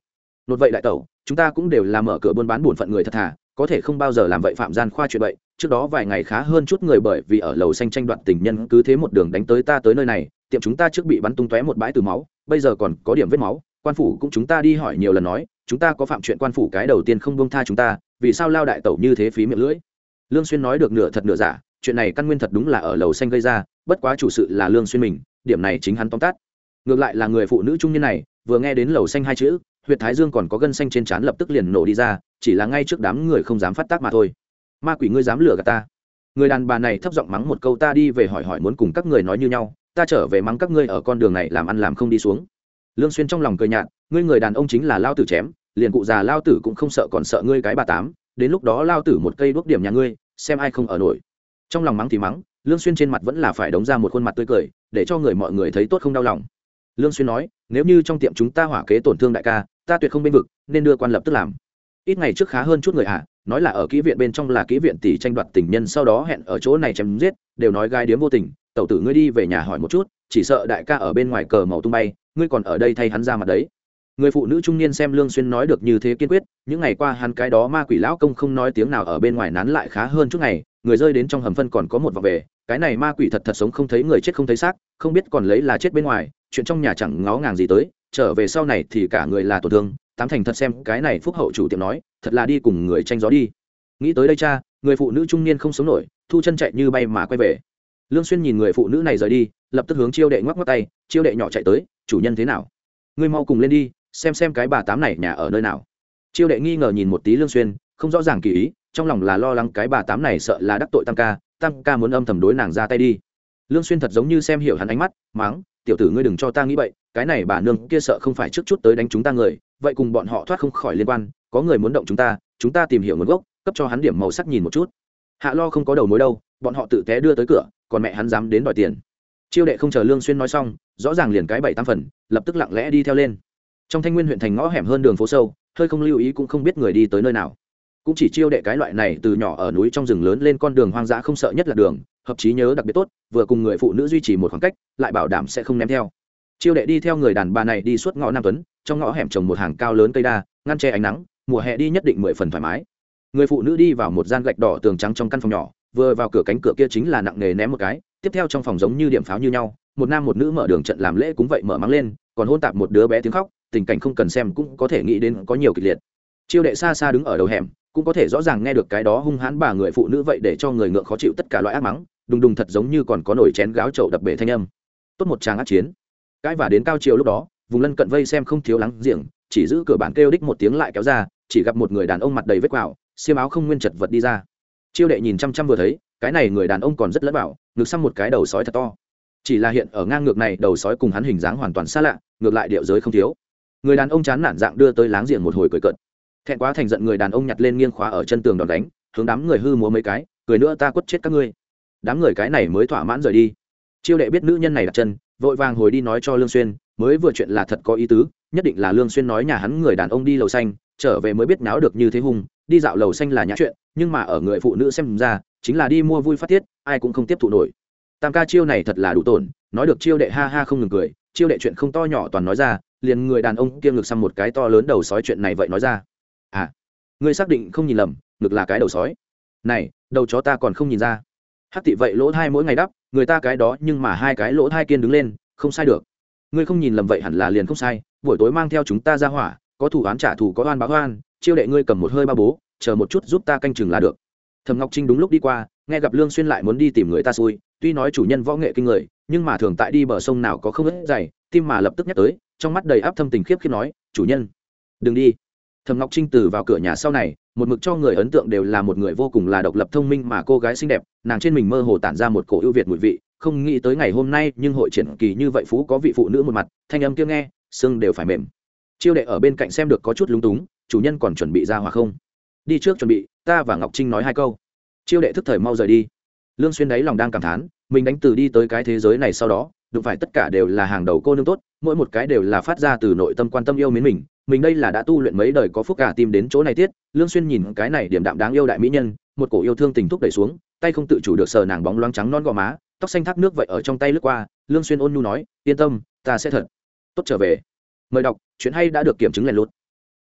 Nột vậy đại tẩu, chúng ta cũng đều là mở cửa buôn bán buồn phận người thật thà, có thể không bao giờ làm vậy phạm gian khoa chuyện vậy, trước đó vài ngày khá hơn chút người bởi vì ở lầu xanh tranh đoạt tình nhân cứ thế một đường đánh tới ta tới nơi này, tiệm chúng ta trước bị bắn tung tóe một bãi từ máu, bây giờ còn có điểm vết máu quan phủ cũng chúng ta đi hỏi nhiều lần nói, chúng ta có phạm chuyện quan phủ cái đầu tiên không buông tha chúng ta, vì sao lao đại tẩu như thế phí miệng lưỡi? Lương xuyên nói được nửa thật nửa giả, chuyện này căn nguyên thật đúng là ở lầu xanh gây ra, bất quá chủ sự là lương xuyên mình, điểm này chính hắn tóm tắt. Ngược lại là người phụ nữ trung niên này, vừa nghe đến lầu xanh hai chữ, huyệt thái dương còn có gân xanh trên trán lập tức liền nổ đi ra, chỉ là ngay trước đám người không dám phát tác mà thôi. Ma quỷ ngươi dám lừa gạt ta. Người đàn bà này thấp giọng mắng một câu ta đi về hỏi hỏi muốn cùng các người nói như nhau, ta trở về mắng các ngươi ở con đường này làm ăn làm không đi xuống lương xuyên trong lòng cười nhạt ngươi người đàn ông chính là lao tử chém liền cụ già lao tử cũng không sợ còn sợ ngươi cái bà tám đến lúc đó lao tử một cây đuốc điểm nhà ngươi xem ai không ở nổi. Trong lòng mắng thì mắng lương xuyên trên mặt vẫn là phải đóng ra một khuôn mặt tươi cười để cho người mọi người thấy tốt không đau lòng. Lương xuyên nói nếu như trong tiệm chúng ta hỏa kế tổn thương đại ca ta tuyệt không bên vực nên đưa quan lập tức làm. Ít ngày trước khá hơn chút người ạ à, nói là ở kỹ viện bên trong là kỹ viện tỷ tranh đoạt tình nhân sau đó hẹn ở chỗ này chém giết đều nói gai điếm vô tình tẩu tử ngươi đi về nhà hỏi một chút, chỉ sợ đại ca ở bên ngoài cờ màu tung bay, ngươi còn ở đây thay hắn ra mặt đấy. Người phụ nữ trung niên xem lương xuyên nói được như thế kiên quyết, những ngày qua hắn cái đó ma quỷ lão công không nói tiếng nào ở bên ngoài nán lại khá hơn chút ngày, người rơi đến trong hầm phân còn có một vòng về, cái này ma quỷ thật thật sống không thấy người chết không thấy xác, không biết còn lấy là chết bên ngoài, chuyện trong nhà chẳng ngó ngàng gì tới, trở về sau này thì cả người là tổn thương, tám thành thật xem, cái này phúc hậu chủ tiệm nói, thật là đi cùng người tranh gió đi. Nghĩ tới đây cha, người phụ nữ trung niên không sống nổi, thu chân chạy như bay mà quay về lương xuyên nhìn người phụ nữ này rời đi, lập tức hướng chiêu đệ ngoắc ngoắc tay, chiêu đệ nhỏ chạy tới, chủ nhân thế nào? Ngươi mau cùng lên đi, xem xem cái bà tám này nhà ở nơi nào. Chiêu đệ nghi ngờ nhìn một tí lương xuyên, không rõ ràng kỳ ý, trong lòng là lo lắng cái bà tám này sợ là đắc tội tam ca tam ca muốn âm thầm đối nàng ra tay đi. Lương xuyên thật giống như xem hiểu hắn ánh mắt mắng tiểu tử ngươi đừng cho ta nghĩ vậy cái này bà nương kia sợ không phải trước chút tới đánh chúng ta người, vậy cùng bọn họ thoát không khỏi liên quan, có người muốn động chúng ta chúng ta tìm hiểu nguồn gốc, cấp cho hắn điểm màu sắc nhìn một chút. Hạ lo không có đầu mối đâu, bọn họ tự té đưa tới cửa còn mẹ hắn dám đến đòi tiền. Chiêu đệ không chờ lương xuyên nói xong, rõ ràng liền cái bảy tam phần, lập tức lặng lẽ đi theo lên. Trong thanh nguyên huyện thành ngõ hẻm hơn đường phố sâu, hơi không lưu ý cũng không biết người đi tới nơi nào. Cũng chỉ chiêu đệ cái loại này từ nhỏ ở núi trong rừng lớn lên con đường hoang dã không sợ nhất là đường, hợp trí nhớ đặc biệt tốt, vừa cùng người phụ nữ duy trì một khoảng cách, lại bảo đảm sẽ không ném theo. Chiêu đệ đi theo người đàn bà này đi suốt ngõ nam tuấn, trong ngõ hẻm trồng một hàng cao lớn cây đa, ngăn che ánh nắng, mùa hè đi nhất định mười phần thoải mái. Người phụ nữ đi vào một gian gạch đỏ tường trắng trong căn phòng nhỏ vừa vào cửa cánh cửa kia chính là nặng nề ném một cái, tiếp theo trong phòng giống như điểm pháo như nhau, một nam một nữ mở đường trận làm lễ cũng vậy mở mắng lên, còn hôn tạp một đứa bé tiếng khóc, tình cảnh không cần xem cũng có thể nghĩ đến có nhiều kịch liệt. Chiêu đệ xa xa đứng ở đầu hẻm, cũng có thể rõ ràng nghe được cái đó hung hãn bà người phụ nữ vậy để cho người ngượng khó chịu tất cả loại ác mắng, đùng đùng thật giống như còn có nổi chén gáo trậu đập bể thanh âm. Tốt một tràng ác chiến. Cãi và đến cao chiều lúc đó, vùng lân cận vây xem không thiếu lắng giềng, chỉ giữ cửa bản kêu đích một tiếng lại kéo ra, chỉ gặp một người đàn ông mặt đầy vết quào, xiêm áo không nguyên chật vật đi ra chiêu đệ nhìn chăm chăm vừa thấy, cái này người đàn ông còn rất lẫn bảo ngược xăm một cái đầu sói thật to. Chỉ là hiện ở ngang ngược này, đầu sói cùng hắn hình dáng hoàn toàn xa lạ, ngược lại điệu giới không thiếu. Người đàn ông chán nản dạng đưa tới láng giềng một hồi cười cợt. Thẹn quá thành giận người đàn ông nhặt lên nghiêng khóa ở chân tường đòn đánh, hướng đám người hư múa mấy cái, cười nữa ta quất chết các ngươi. Đám người cái này mới thỏa mãn rời đi. Chiêu đệ biết nữ nhân này đặt chân, vội vàng hồi đi nói cho lương xuyên, mới vừa chuyện là thật có ý tứ nhất định là lương xuyên nói nhà hắn người đàn ông đi lầu xanh, trở về mới biết náo được như thế hùng, đi dạo lầu xanh là nhã chuyện, nhưng mà ở người phụ nữ xem ra, chính là đi mua vui phát tiết, ai cũng không tiếp thụ nổi. Tam ca chiêu này thật là đủ tổn, nói được chiêu đệ ha ha không ngừng cười, chiêu đệ chuyện không to nhỏ toàn nói ra, liền người đàn ông kia ngực xăm một cái to lớn đầu sói chuyện này vậy nói ra. À ngươi xác định không nhìn lầm ngực là cái đầu sói. Này, đầu chó ta còn không nhìn ra. Hắc tị vậy lỗ thai mỗi ngày đắp, người ta cái đó nhưng mà hai cái lỗ thai kiên đứng lên, không sai được. Ngươi không nhìn lầm vậy hẳn là liền không sai buổi tối mang theo chúng ta ra hỏa, có thủ án trả thù có oan báo oan, chiêu đệ ngươi cầm một hơi ba bố, chờ một chút giúp ta canh chừng là được. Thầm ngọc trinh đúng lúc đi qua, nghe gặp lương xuyên lại muốn đi tìm người ta xui, tuy nói chủ nhân võ nghệ kinh người, nhưng mà thường tại đi bờ sông nào có không ít dày, tim mà lập tức nhắc tới, trong mắt đầy áp thâm tình khiếp khi nói, chủ nhân, đừng đi. Thầm ngọc trinh từ vào cửa nhà sau này, một mực cho người ấn tượng đều là một người vô cùng là độc lập thông minh mà cô gái xinh đẹp, nàng trên mình mơ hồ tản ra một cổ ưu việt mùi vị, không nghĩ tới ngày hôm nay nhưng hội triển kỳ như vậy phú có vị phụ nữ một mặt, thanh âm kia nghe xương đều phải mềm. Chiêu đệ ở bên cạnh xem được có chút lúng túng, chủ nhân còn chuẩn bị ra hòa không? Đi trước chuẩn bị, ta và ngọc trinh nói hai câu. Chiêu đệ thức thời mau rời đi. Lương xuyên đấy lòng đang cảm thán, mình đánh từ đi tới cái thế giới này sau đó, đụng phải tất cả đều là hàng đầu cô nương tốt, mỗi một cái đều là phát ra từ nội tâm quan tâm yêu mến mình. Mình đây là đã tu luyện mấy đời có phúc cả tìm đến chỗ này tiết, lương xuyên nhìn cái này điểm đạm đáng yêu đại mỹ nhân, một cổ yêu thương tình thúc đẩy xuống, tay không tự chủ được sờ nàng bóng loáng trắng non gò má, tóc xanh thác nước vậy ở trong tay lướt qua, lương xuyên ôn nhu nói, yên tâm, ta sẽ thật tốt trở về. Mời đọc chuyện hay đã được kiểm chứng lèn lút.